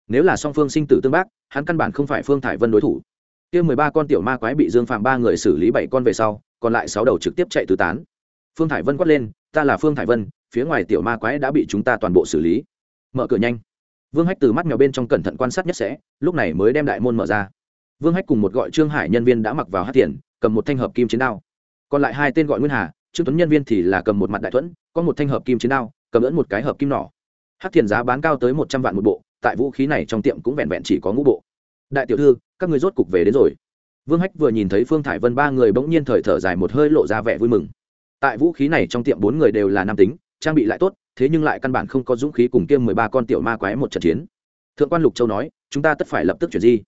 Nếu là song phương sinh tử tương bác, hắn căn bản không phải phương thải vân đối thủ. Kia mười ba con tiểu ma quái bị dương phạm ba người xử lý bảy con về sau, còn lại sáu đầu trực tiếp chạy tứ tán. Phương thải vân quát lên, ta là phương thải vân, phía ngoài tiểu ma quái đã bị chúng ta toàn bộ xử lý. Mở cửa nhanh. Vương hách từ mắt mèo bên trong cẩn thận quan sát nhất sẽ, lúc này mới đem đại môn mở ra. Vương hách cùng một gọi trương hải nhân viên đã mặc vào hát tiền, cầm một thanh hợp kim chiến đao còn lại hai tên gọi nguyên hà trương tuấn nhân viên thì là cầm một mặt đại thuẫn có một thanh hợp kim chiến đao cầm lẫn một cái hợp kim nỏ hát tiền giá bán cao tới một trăm vạn một bộ tại vũ khí này trong tiệm cũng vẹn vẹn chỉ có ngũ bộ đại tiểu thư các người rốt cục về đến rồi vương hách vừa nhìn thấy phương thải vân ba người bỗng nhiên thời thở dài một hơi lộ ra vẻ vui mừng tại vũ khí này trong tiệm bốn người đều là nam tính trang bị lại tốt thế nhưng lại căn bản không có dũng khí cùng kiêm mười ba con tiểu ma quái một trận chiến thượng quan lục châu nói chúng ta tất phải lập tức chuyển di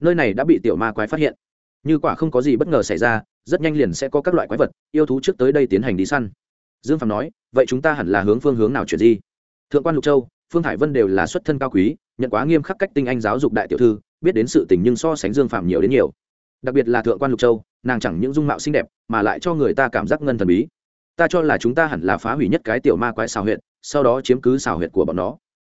nơi này đã bị tiểu ma quái phát hiện như quả không có gì bất ngờ xảy ra, rất nhanh liền sẽ có các loại quái vật, yêu thú trước tới đây tiến hành đi săn. Dương phạm nói, vậy chúng ta hẳn là hướng phương hướng nào chuyển di? Thượng quan lục châu, phương hải vân đều là xuất thân cao quý, nhận quá nghiêm khắc cách tinh anh giáo dục đại tiểu thư, biết đến sự tình nhưng so sánh dương phạm nhiều đến nhiều. Đặc biệt là thượng quan lục châu, nàng chẳng những dung mạo xinh đẹp, mà lại cho người ta cảm giác ngân thần bí. Ta cho là chúng ta hẳn là phá hủy nhất cái tiểu ma quái xào huyệt, sau đó chiếm cứ xào huyệt của bọn nó.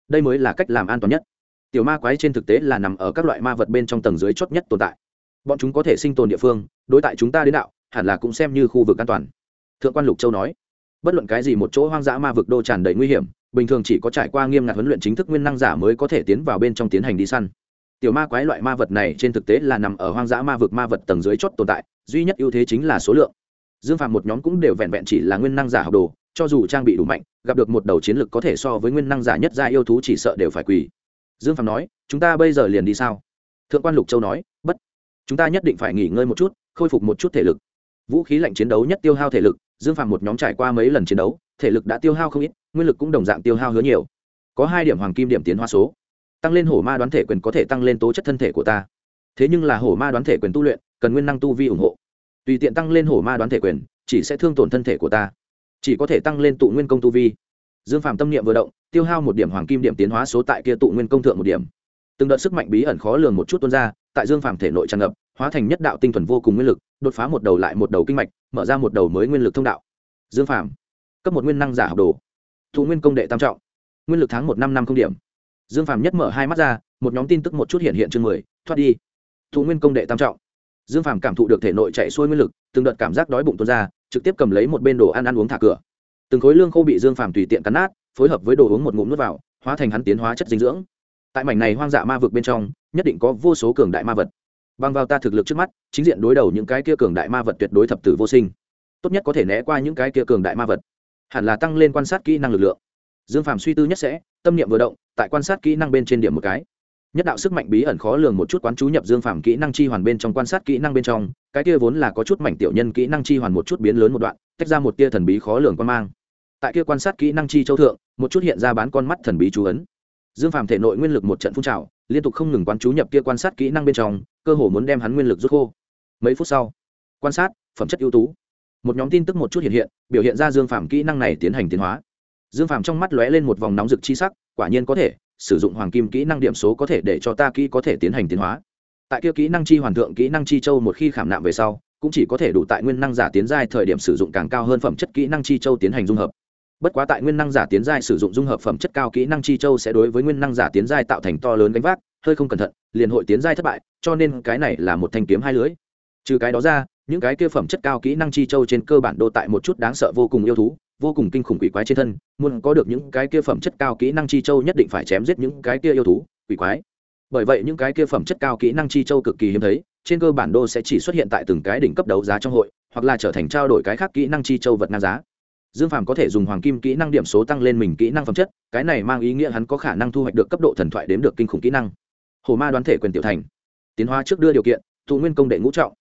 Đây mới là cách làm an toàn nhất. Tiểu ma quái trên thực tế là nằm ở các loại ma vật bên trong tầng dưới chót nhất tồn tại bọn chúng có thể sinh tồn địa phương, đối tại chúng ta đến đạo, hẳn là cũng xem như khu vực an toàn. Thượng quan lục châu nói. Bất luận cái gì một chỗ hoang dã ma vực đô tràn đầy nguy hiểm, bình thường chỉ có trải qua nghiêm ngặt huấn luyện chính thức nguyên năng giả mới có thể tiến vào bên trong tiến hành đi săn. Tiểu ma quái loại ma vật này trên thực tế là nằm ở hoang dã ma vực ma vật tầng dưới chót tồn tại, duy nhất ưu thế chính là số lượng. Dương phạm một nhóm cũng đều vẹn vẹn chỉ là nguyên năng giả học đồ, cho dù trang bị đủ mạnh, gặp được một đầu chiến lực có thể so với nguyên năng giả nhất gia yêu thú chỉ sợ đều phải quỳ. Dương phạm nói, chúng ta bây giờ liền đi sao? Thượng quan lục châu nói, bất chúng ta nhất định phải nghỉ ngơi một chút, khôi phục một chút thể lực. Vũ khí lạnh chiến đấu nhất tiêu hao thể lực, dương phạm một nhóm trải qua mấy lần chiến đấu, thể lực đã tiêu hao không ít, nguyên lực cũng đồng dạng tiêu hao hứa nhiều. Có hai điểm hoàng kim điểm tiến hóa số. Tăng lên hổ ma đoán thể quyền có thể tăng lên tố chất thân thể của ta. Thế nhưng là hổ ma đoán thể quyền tu luyện, cần nguyên năng tu vi ủng hộ. Tùy tiện tăng lên hổ ma đoán thể quyền, chỉ sẽ thương tổn thân thể của ta. Chỉ có thể tăng lên tụ nguyên công tu vi. Dương phạm tâm niệm vừa động, tiêu hao một điểm hoàng kim điểm tiến hóa số tại kia tụ nguyên công thượng một điểm. Từng đợt sức mạnh bí ẩn khó lường một chút tuôn ra tại dương phàm thể nội tràn ngập, hóa thành nhất đạo tinh thuần vô cùng nguyên lực, đột phá một đầu lại một đầu kinh mạch, mở ra một đầu mới nguyên lực thông đạo. Dương phàm, cấp một nguyên năng giả học đồ. Thụ nguyên công đệ tam trọng. Nguyên lực tháng một năm năm không điểm. Dương phàm nhất mở hai mắt ra, một nhóm tin tức một chút hiện hiện chương mười, thoát đi. Thụ nguyên công đệ tam trọng. Dương phàm cảm thụ được thể nội chạy xuôi nguyên lực, từng đợt cảm giác đói bụng tuôn ra, trực tiếp cầm lấy một bên đồ ăn ăn uống thả cửa. Từng khối lương khô bị dương phàm tùy tiện cắn nát, phối hợp với đồ uống một ngụm nước vào, hóa thành hắn tiến hóa chất dinh dưỡng tại mảnh này hoang dã ma vực bên trong, nhất định có vô số cường đại ma vật. Bằng vào ta thực lực trước mắt, chính diện đối đầu những cái kia cường đại ma vật tuyệt đối thập tử vô sinh. Tốt nhất có thể né qua những cái kia cường đại ma vật. Hẳn là tăng lên quan sát kỹ năng lực lượng. Dương phàm suy tư nhất sẽ, tâm niệm vừa động, tại quan sát kỹ năng bên trên điểm một cái. Nhất đạo sức mạnh bí ẩn khó lường một chút quán chú nhập dương phàm kỹ năng chi hoàn bên trong quan sát kỹ năng bên trong, cái kia vốn là có chút mảnh tiểu nhân kỹ năng chi hoàn một chút biến lớn một đoạn, tách ra một tia thần bí khó lường quan mang. Tại kia quan sát kỹ năng chi châu thượng, một chút hiện ra bán con mắt thần bí chú ấn dương phàm thể nội nguyên lực một trận phun trào, liên tục không ngừng quán chú nhập kia quan sát kỹ năng bên trong, cơ hồ muốn đem hắn nguyên lực rút khô. Mấy phút sau, quan sát, phẩm chất ưu tú. Một nhóm tin tức một chút hiện hiện, biểu hiện ra dương phàm kỹ năng này tiến hành tiến hóa. Dương phàm trong mắt lóe lên một vòng nóng rực chi sắc, quả nhiên có thể, sử dụng hoàng kim kỹ năng điểm số có thể để cho ta kỹ có thể tiến hành tiến hóa. Tại kia kỹ năng chi hoàn thượng kỹ năng chi châu một khi khảm nạm về sau, cũng chỉ có thể đủ tại nguyên năng giả tiến giai thời điểm sử dụng càng cao hơn phẩm chất kỹ năng chi châu tiến hành dung hợp bất quá tại nguyên năng giả tiến giai sử dụng dung hợp phẩm chất cao kỹ năng chi châu sẽ đối với nguyên năng giả tiến giai tạo thành to lớn gánh vác, hơi không cẩn thận, liền hội tiến giai thất bại, cho nên cái này là một thanh kiếm hai lưới. Trừ cái đó ra, những cái kia phẩm chất cao kỹ năng chi châu trên cơ bản đô tại một chút đáng sợ vô cùng yêu thú, vô cùng kinh khủng quỷ quái trên thân, muốn có được những cái kia phẩm chất cao kỹ năng chi châu nhất định phải chém giết những cái kia yêu thú, quỷ quái. Bởi vậy những cái kia phẩm chất cao kỹ năng chi châu cực kỳ hiếm thấy, trên cơ bản đô sẽ chỉ xuất hiện tại từng cái đỉnh cấp đấu giá trong hội, hoặc là trở thành trao đổi cái khác kỹ năng chi châu vật ngang giá dương phàm có thể dùng hoàng kim kỹ năng điểm số tăng lên mình kỹ năng phẩm chất cái này mang ý nghĩa hắn có khả năng thu hoạch được cấp độ thần thoại đếm được kinh khủng kỹ năng. Hồ ma đoán thể quyền tiểu thành. Tiến hóa trước đưa điều kiện thụ nguyên công đệ ngũ trọng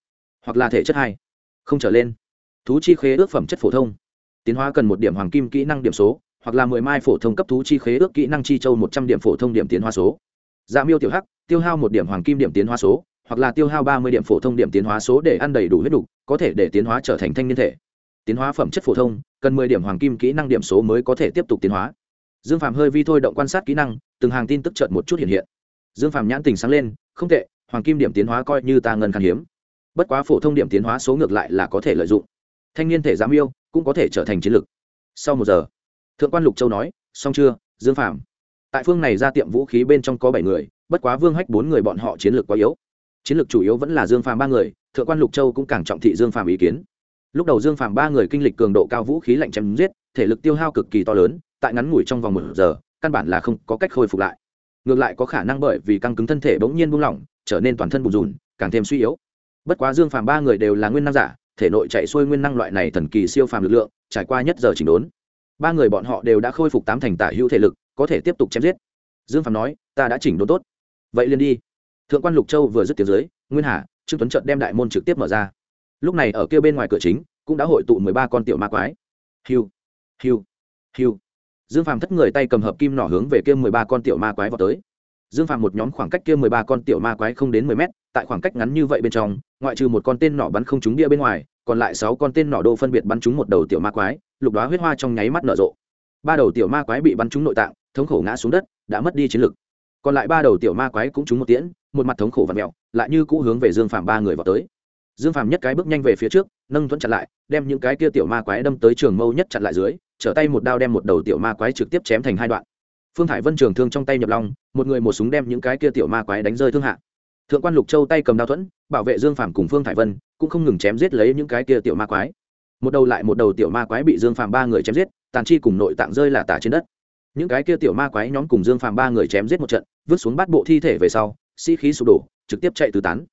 hoặc là thể chất hai. Không trở lên. Thú chi khế ước phẩm chất phổ thông. Tiến hóa cần một điểm hoàng kim kỹ năng điểm số hoặc là mười mai phổ thông cấp thú chi khế ước kỹ năng chi châu một trăm điểm phổ thông điểm tiến hóa số. Dạ miêu tiểu hắc tiêu hao một điểm hoàng kim điểm tiến hóa số hoặc là tiêu hao ba mươi điểm phổ thông điểm tiến hóa số để ăn đầy đủ huyết đủ, có thể để tiến hóa trở thành thanh niên thể. Tiến hóa phẩm chất phổ thông cần mười điểm hoàng kim kỹ năng điểm số mới có thể tiếp tục tiến hóa. Dương phạm hơi vi thôi động quan sát kỹ năng, từng hàng tin tức trợn một chút hiện hiện. Dương phạm nhãn tình sáng lên, không tệ, hoàng kim điểm tiến hóa coi như ta ngân khan hiếm. Bất quá phổ thông điểm tiến hóa số ngược lại là có thể lợi dụng. Thanh niên thể giám yêu cũng có thể trở thành chiến lược sau một giờ, thượng quan lục châu nói, xong chưa, dương phạm tại phương này ra tiệm vũ khí bên trong có bảy người, bất quá vương hách bốn người bọn họ chiến lược quá yếu. Chiến lược chủ yếu vẫn là dương phàm ba người, thượng quan lục châu cũng càng trọng thị dương phàm ý kiến lúc đầu dương phàm ba người kinh lịch cường độ cao vũ khí lạnh chém giết, thể lực tiêu hao cực kỳ to lớn, tại ngắn ngủi trong vòng một giờ, căn bản là không có cách khôi phục lại. Ngược lại có khả năng bởi vì căng cứng thân thể bỗng nhiên buông lỏng, trở nên toàn thân bùn rùn, càng thêm suy yếu. Bất quá dương phàm ba người đều là nguyên năng giả, thể nội chạy xuôi nguyên năng loại này thần kỳ siêu phàm lực lượng, trải qua nhất giờ chỉnh đốn. Ba người bọn họ đều đã khôi phục tám thành tả hữu thể lực, có thể tiếp tục chém giết. Dương phàm nói, ta đã chỉnh đốn tốt. Vậy liền đi. Thượng quan lục châu vừa dứt tiếng dưới, nguyên hà, trương tuấn trợt đem đại môn trực tiếp mở ra lúc này ở kia bên ngoài cửa chính, cũng đã hội tụ mười ba con tiểu ma quái. Hiu hiu hiu. Dương phàm thất người tay cầm hợp kim nỏ hướng về kia mười ba con tiểu ma quái vào tới. Dương phàm một nhóm khoảng cách kia mười ba con tiểu ma quái không đến mười mét, tại khoảng cách ngắn như vậy bên trong, ngoại trừ một con tên nỏ bắn không trúng bia bên ngoài, còn lại sáu con tên nỏ đô phân biệt bắn trúng một đầu tiểu ma quái, lục đoá huyết hoa trong nháy mắt nở rộ. Ba đầu tiểu ma quái bị bắn trúng nội tạng, thống khổ ngã xuống đất, đã mất đi chiến lực. Còn lại ba đầu tiểu ma quái cũng trúng một tiễn, một mặt thống khổ và mẹo lại như cũ hướng về dương phàm ba người vào tới dương phàm nhất cái bước nhanh về phía trước, nâng thuẫn chặn lại, đem những cái kia tiểu ma quái đâm tới trường mâu nhất chặn lại dưới, trở tay một đao đem một đầu tiểu ma quái trực tiếp chém thành hai đoạn. Phương thải vân trường thương trong tay nhập long một người một súng đem những cái kia tiểu ma quái đánh rơi thương hạ. Thượng quan lục châu tay cầm đao thuẫn, bảo vệ dương phàm cùng phương thải vân, cũng không ngừng chém giết lấy những cái kia tiểu ma quái. Một đầu lại một đầu tiểu ma quái bị dương phàm ba người chém giết, tàn chi cùng nội tạng rơi là tả trên đất. Những cái kia tiểu ma quái nhóm cùng dương phàm ba người chém giết một trận, vứt xuống bát bộ thi thể về sau, sĩ、si、khí sụp đổ, trực tiếp chạy tứ tán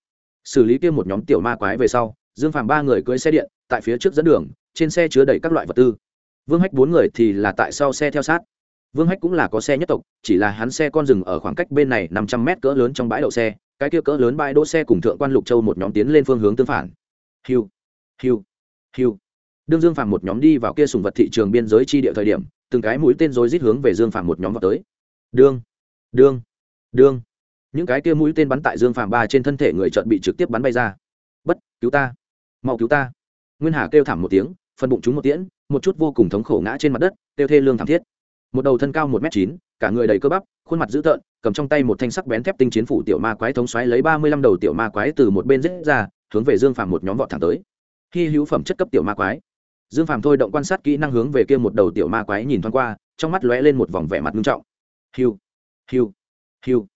xử lý kia một nhóm tiểu ma quái về sau, dương phàm ba người cưới xe điện tại phía trước dẫn đường, trên xe chứa đầy các loại vật tư. Vương hách bốn người thì là tại sau xe theo sát. Vương hách cũng là có xe nhất tộc, chỉ là hắn xe con rừng ở khoảng cách bên này năm trăm mét cỡ lớn trong bãi đậu xe, cái kia cỡ lớn bãi đỗ xe cùng thượng quan lục châu một nhóm tiến lên phương hướng tương phản. Hiu hiu hiu. Đương dương phàm một nhóm đi vào kia sùng vật thị trường biên giới chi địa thời điểm, từng cái mũi tên rối rít hướng về dương phàm một nhóm vào tới. Đương đương đương những cái kia mũi tên bắn tại dương phàm ba trên thân thể người trợn bị trực tiếp bắn bay ra. Bất, cứu ta. Mau cứu ta. Nguyên hà kêu thảm một tiếng phân bụng chúng một tiễn, một chút vô cùng thống khổ ngã trên mặt đất, kêu thê lương thảm thiết. Một đầu thân cao một m chín, cả người đầy cơ bắp, khuôn mặt dữ tợn, cầm trong tay một thanh sắc bén thép tinh chiến phủ tiểu ma quái thống xoáy lấy ba mươi lăm đầu tiểu ma quái từ một bên rết ra, hướng về dương phàm một nhóm vọt thẳng tới. Hy hữu phẩm chất cấp tiểu ma quái. Dương phàm thôi động quan sát kỹ năng hướng về kia một đầu tiểu ma quái nhìn thoáng qua, trong mắt lóe lên một vòng vẻ mặt nghiêm trọng. Hiu hiu hiu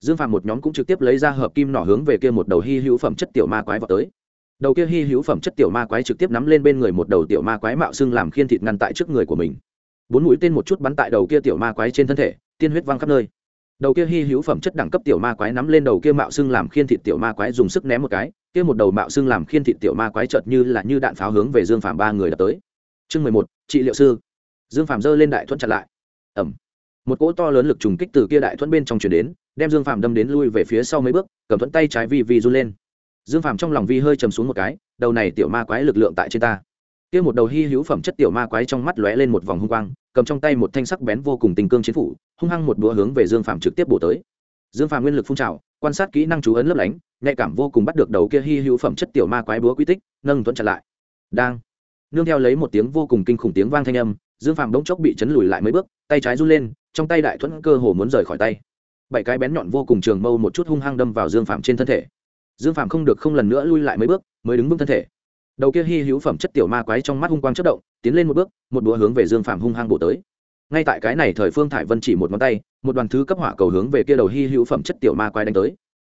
dương phàm một nhóm cũng trực tiếp lấy ra hợp kim nỏ hướng về kia một đầu hy hữu phẩm chất tiểu ma quái vào tới. Đầu kia hy hữu phẩm chất tiểu ma quái trực tiếp nắm lên bên người một đầu tiểu ma quái mạo xưng làm khiên thịt ngăn tại trước người của mình. Bốn mũi tên một chút bắn tại đầu kia tiểu ma quái trên thân thể, tiên huyết văng khắp nơi. Đầu kia hy hữu phẩm chất đẳng cấp tiểu ma quái nắm lên đầu kia mạo xưng làm khiên thịt tiểu ma quái dùng sức ném một cái, kia một đầu mạo xưng làm khiên thịt tiểu ma quái chợt như là như đạn pháo hướng về dương phạm ba người đập tới. Chương mười một, trị liệu sư. Dương phạm giơ lên đại thuẫn chặt lại. Ẩm một cỗ to lớn lực trùng kích từ kia đại thuẫn bên trong chuyển đến đem dương phạm đâm đến lui về phía sau mấy bước, cầm thuẫn tay trái vi vi run lên. Dương phạm trong lòng vi hơi chầm xuống một cái, đầu này tiểu ma quái lực lượng tại trên ta. Kia một đầu hy hữu phẩm chất tiểu ma quái trong mắt lóe lên một vòng hung quang, cầm trong tay một thanh sắc bén vô cùng tình cương chiến phủ, hung hăng một đũa hướng về dương phạm trực tiếp bổ tới. Dương phạm nguyên lực phun trào, quan sát kỹ năng chú ấn lấp lánh, nhạy cảm vô cùng bắt được đầu kia hy hữu phẩm chất tiểu ma quái búa quy tích, nâng thuẫn chặt lại. Đang, nương theo lấy một tiếng vô cùng kinh khủng tiếng vang thanh âm, dương phạm đống chốc bị chấn lùi lại mấy bước, tay trái run lên, trong tay đại thuẫn cơ hồ muốn rời khỏi tay bảy cái bén nhọn vô cùng trường mâu một chút hung hăng đâm vào dương phạm trên thân thể. Dương phạm không được không lần nữa lui lại mấy bước, mới đứng vững thân thể. Đầu kia hy hữu phẩm chất tiểu ma quái trong mắt hung quang chất động, tiến lên một bước, một đũa hướng về dương phạm hung hăng bổ tới. Ngay tại cái này thời phương thải vân chỉ một ngón tay, một đoàn thứ cấp hỏa cầu hướng về kia đầu hy hữu phẩm chất tiểu ma quái đánh tới.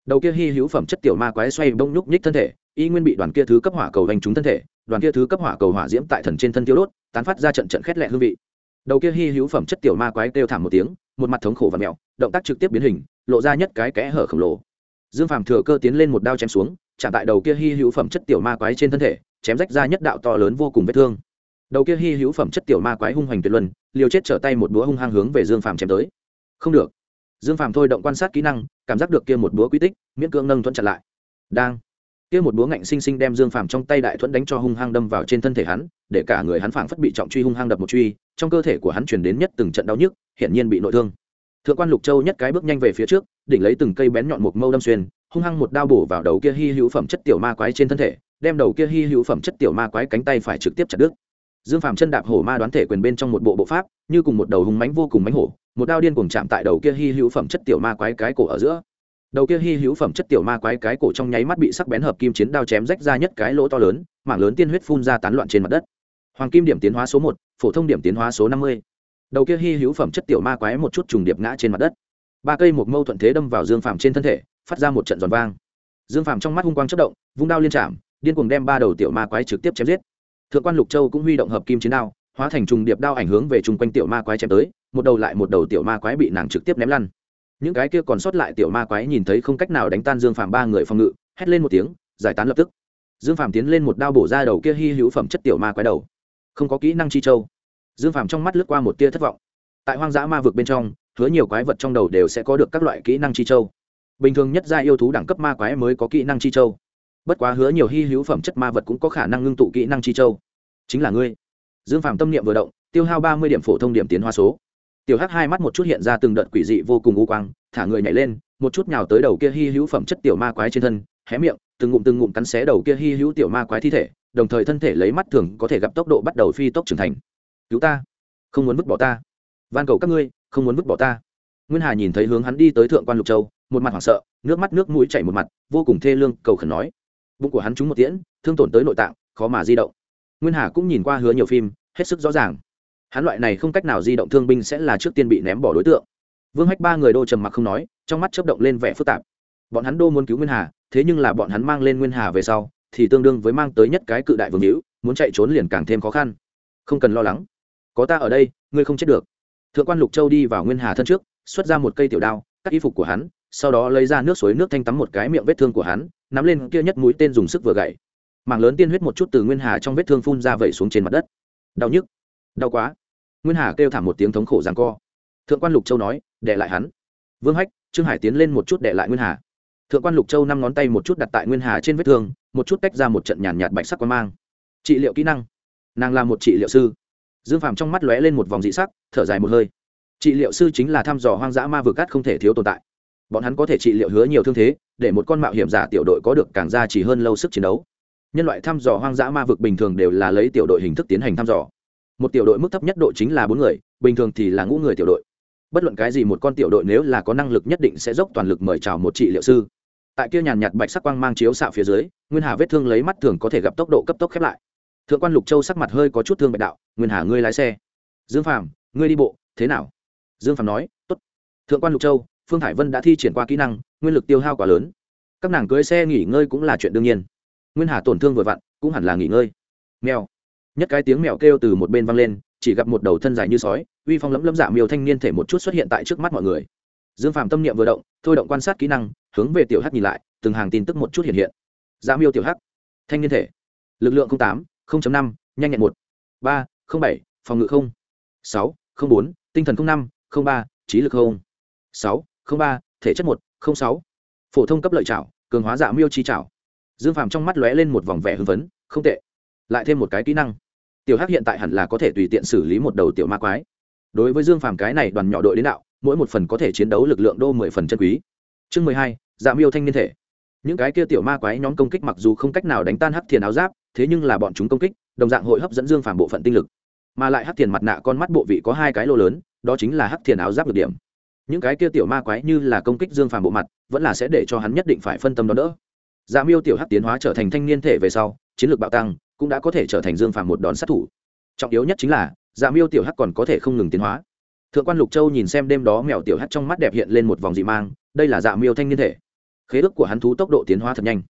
Đầu kia hy hữu phẩm chất tiểu ma quái xoay bông nhúc nhích thân thể, y nguyên bị đoàn kia thứ cấp hỏa cầu đánh trúng thân thể, đoàn kia thứ cấp hỏa cầu hỏa diễm tại thần trên thân tiêu đốt, tán phát ra trận trận khét lẹ hương vị. Đầu kia hy hữu phẩm chất tiểu ma quái kêu thảm một tiếng một mặt thống khổ và mẹo, động tác trực tiếp biến hình, lộ ra nhất cái kẽ hở khổng lồ. Dương phàm thừa cơ tiến lên một đao chém xuống, chạm tại đầu kia hy hữu phẩm chất tiểu ma quái trên thân thể, chém rách ra nhất đạo to lớn vô cùng vết thương. Đầu kia hy hữu phẩm chất tiểu ma quái hung hoành tuyệt luân, liều chết trở tay một búa hung hăng hướng về dương phàm chém tới. Không được. Dương phàm thôi động quan sát kỹ năng, cảm giác được kia một búa quy tích, miễn cưỡng nâng thuận chặn lại. Đang, kia một búa ngạnh sinh sinh đem dương phàm trong tay đại thuẫn đánh cho hung hăng đâm vào trên thân thể hắn, để cả người hắn phảng phất bị trọng truy hung hăng đập một truy trong cơ thể của hắn chuyển đến nhất từng trận đau nhức, hiển nhiên bị nội thương. Thượng quan lục châu nhất cái bước nhanh về phía trước, đỉnh lấy từng cây bén nhọn một mâu đâm xuyên, hung hăng một đao bổ vào đầu kia hy hữu phẩm chất tiểu ma quái trên thân thể, đem đầu kia hy hữu phẩm chất tiểu ma quái cánh tay phải trực tiếp chặt đứt. Dương phàm chân đạp hổ ma đoán thể quyền bên trong một bộ bộ pháp, như cùng một đầu hung mánh vô cùng mánh hổ, một đao điên cùng chạm tại đầu kia hy hữu phẩm chất tiểu ma quái cái cổ ở giữa. Đầu kia hy hữu phẩm chất tiểu ma quái cái cổ trong nháy mắt bị sắc bén hợp kim chiến đao chém rách ra nhất cái lỗ to lớn, mảng lớn tiên huyết phun ra tán loạn trên mặt đất. Hoàng kim điểm tiến hóa số một phổ thông điểm tiến hóa số năm mươi. Đầu kia hy hữu phẩm chất tiểu ma quái một chút trùng điệp ngã trên mặt đất. Ba cây một mâu thuận thế đâm vào dương phàm trên thân thể, phát ra một trận giòn vang. Dương phàm trong mắt hung quang chất động, vung đao liên trảm điên cuồng đem ba đầu tiểu ma quái trực tiếp chém giết. Thượng quan lục châu cũng huy động hợp kim chiến đao, hóa thành trùng điệp đao ảnh hướng về chung quanh tiểu ma quái chém tới, một đầu lại một đầu tiểu ma quái bị nàng trực tiếp ném lăn. Những cái kia còn sót lại tiểu ma quái nhìn thấy không cách nào đánh tan dương phàm ba người phòng ngự, hét lên một tiếng, giải tán lập tức. Dương phàm tiến lên một đao bổ ra đầu kia hy hữu phẩm chất tiểu ma quái đầu không có kỹ năng chi châu. Dương phàm trong mắt lướt qua một tia thất vọng. Tại hoang dã ma vực bên trong, hứa nhiều quái vật trong đầu đều sẽ có được các loại kỹ năng chi châu. Bình thường nhất gia yêu thú đẳng cấp ma quái mới có kỹ năng chi châu. Bất quá hứa nhiều hy hữu phẩm chất ma vật cũng có khả năng ngưng tụ kỹ năng chi châu. Chính là ngươi. Dương phàm tâm niệm vừa động, tiêu hao ba mươi điểm phổ thông điểm tiến hoa số. Tiểu hắc hai mắt một chút hiện ra từng đợt quỷ dị vô cùng u quang, thả người nhảy lên, một chút nhào tới đầu kia hy hữu phẩm chất tiểu ma quái trên thân, hé miệng từng ngụm từng ngụm cắn xé đầu kia hy hữu tiểu ma quái thi thể, đồng thời thân thể lấy mắt thường có thể gặp tốc độ bắt đầu phi tốc trưởng thành. Cứu ta. Không muốn vứt bỏ ta. Van cầu các ngươi, không muốn vứt bỏ ta. Nguyên hà nhìn thấy hướng hắn đi tới thượng quan lục châu, một mặt hoảng sợ, nước mắt nước mũi chảy một mặt, vô cùng thê lương, cầu khẩn nói. Bụng của hắn trúng một tiễn, thương tổn tới nội tạng, khó mà di động. Nguyên hà cũng nhìn qua hứa nhiều phim, hết sức rõ ràng. Hắn loại này không cách nào di động thương binh sẽ là trước tiên bị ném bỏ đối tượng. Vương hách ba người đô trầm mặc không nói, trong mắt chớp động lên vẻ phức tạp. Bọn hắn đô muốn cứu nguyên hà thế nhưng là bọn hắn mang lên nguyên hà về sau, thì tương đương với mang tới nhất cái cự đại vương hữu, muốn chạy trốn liền càng thêm khó khăn. Không cần lo lắng. Có ta ở đây, ngươi không chết được. Thượng quan lục châu đi vào nguyên hà thân trước, xuất ra một cây tiểu đao, cắt y phục của hắn, sau đó lấy ra nước suối nước thanh tắm một cái miệng vết thương của hắn, nắm lên kia nhất mũi tên dùng sức vừa gậy. Mảng lớn tiên huyết một chút từ nguyên hà trong vết thương phun ra vẩy xuống trên mặt đất. Đau nhức. Đau quá. Nguyên hà kêu thảm một tiếng thống khổ ràng co. Thượng quan lục châu nói, để lại hắn. Vương hách, trương hải tiến lên một chút để lại nguyên hà thượng quan lục châu năm ngón tay một chút đặt tại nguyên hà trên vết thương, một chút tách ra một trận nhàn nhạt bạch sắc quan mang. Trị liệu kỹ năng. Nàng là một trị liệu sư. Dương phàm trong mắt lóe lên một vòng dị sắc, thở dài một hơi. Trị liệu sư chính là thăm dò hoang dã ma vực cát không thể thiếu tồn tại. Bọn hắn có thể trị liệu hứa nhiều thương thế, để một con mạo hiểm giả tiểu đội có được càng ra chỉ hơn lâu sức chiến đấu. Nhân loại thăm dò hoang dã ma vực bình thường đều là lấy tiểu đội hình thức tiến hành thăm dò. Một tiểu đội mức thấp nhất độ chính là bốn người, bình thường thì là ngũ người tiểu đội bất luận cái gì một con tiểu đội nếu là có năng lực nhất định sẽ dốc toàn lực mời chào một trị liệu sư. Tại kia nhàn nhạt bạch sắc quang mang chiếu xạ phía dưới, nguyên hà vết thương lấy mắt thường có thể gặp tốc độ cấp tốc khép lại. Thượng quan lục châu sắc mặt hơi có chút thương bạch đạo, nguyên hà, ngươi lái xe. Dương phàm, ngươi đi bộ, thế nào? Dương phàm nói, tốt. Thượng quan lục châu, phương hải vân đã thi triển qua kỹ năng, nguyên lực tiêu hao quá lớn. Các nàng cưới xe nghỉ ngơi cũng là chuyện đương nhiên. Nguyên hà tổn thương vừa vặn, cũng hẳn là nghỉ ngơi. Mèo. Nhất cái tiếng mèo kêu từ một bên vang lên chỉ gặp một đầu thân dài như sói, uy phong lẫm lẫm dạ miêu thanh niên thể một chút xuất hiện tại trước mắt mọi người. Dương phàm tâm niệm vừa động, thôi động quan sát kỹ năng, hướng về tiểu hắc nhìn lại, từng hàng tin tức một chút hiện hiện. Dạ miêu tiểu hắc, thanh niên thể, lực lượng tám năm, nhanh nhẹn một, ba bảy, phòng ngự không, sáu bốn, tinh thần năm ba, trí lực không, sáu ba, thể chất một sáu. Phổ thông cấp lợi trảo, cường hóa dạ miêu chi trảo. Dương phàm trong mắt lóe lên một vòng vẻ hưng phấn, không tệ. Lại thêm một cái kỹ năng tiểu hắc hiện tại hẳn là có thể tùy tiện xử lý một đầu tiểu ma quái. Đối với dương phàm cái này đoàn nhỏ đội đến đạo, mỗi một phần có thể chiến đấu lực lượng đô mười phần chân quý. Chương mười hai dạ miêu thanh niên thể. Những cái kia tiểu ma quái nhóm công kích mặc dù không cách nào đánh tan hắc thiền áo giáp, thế nhưng là bọn chúng công kích, đồng dạng hội hấp dẫn dương phàm bộ phận tinh lực. Mà lại hắc thiền mặt nạ con mắt bộ vị có hai cái lô lớn, đó chính là hắc thiền áo giáp được điểm. Những cái kia tiểu ma quái như là công kích dương phàm bộ mặt, vẫn là sẽ để cho hắn nhất định phải phân tâm đó đỡ. Dạ miêu tiểu hắc tiến hóa trở thành thanh niên thể về sau, chiến lược bạo tăng cũng đã có thể trở thành dương phàm một đòn sát thủ. Trọng yếu nhất chính là dạ miêu tiểu hắc còn có thể không ngừng tiến hóa. Thượng quan lục châu nhìn xem đêm đó mèo tiểu hắc trong mắt đẹp hiện lên một vòng dị mang, đây là dạ miêu thanh niên thể. Khế ước của hắn thú tốc độ tiến hóa thật nhanh.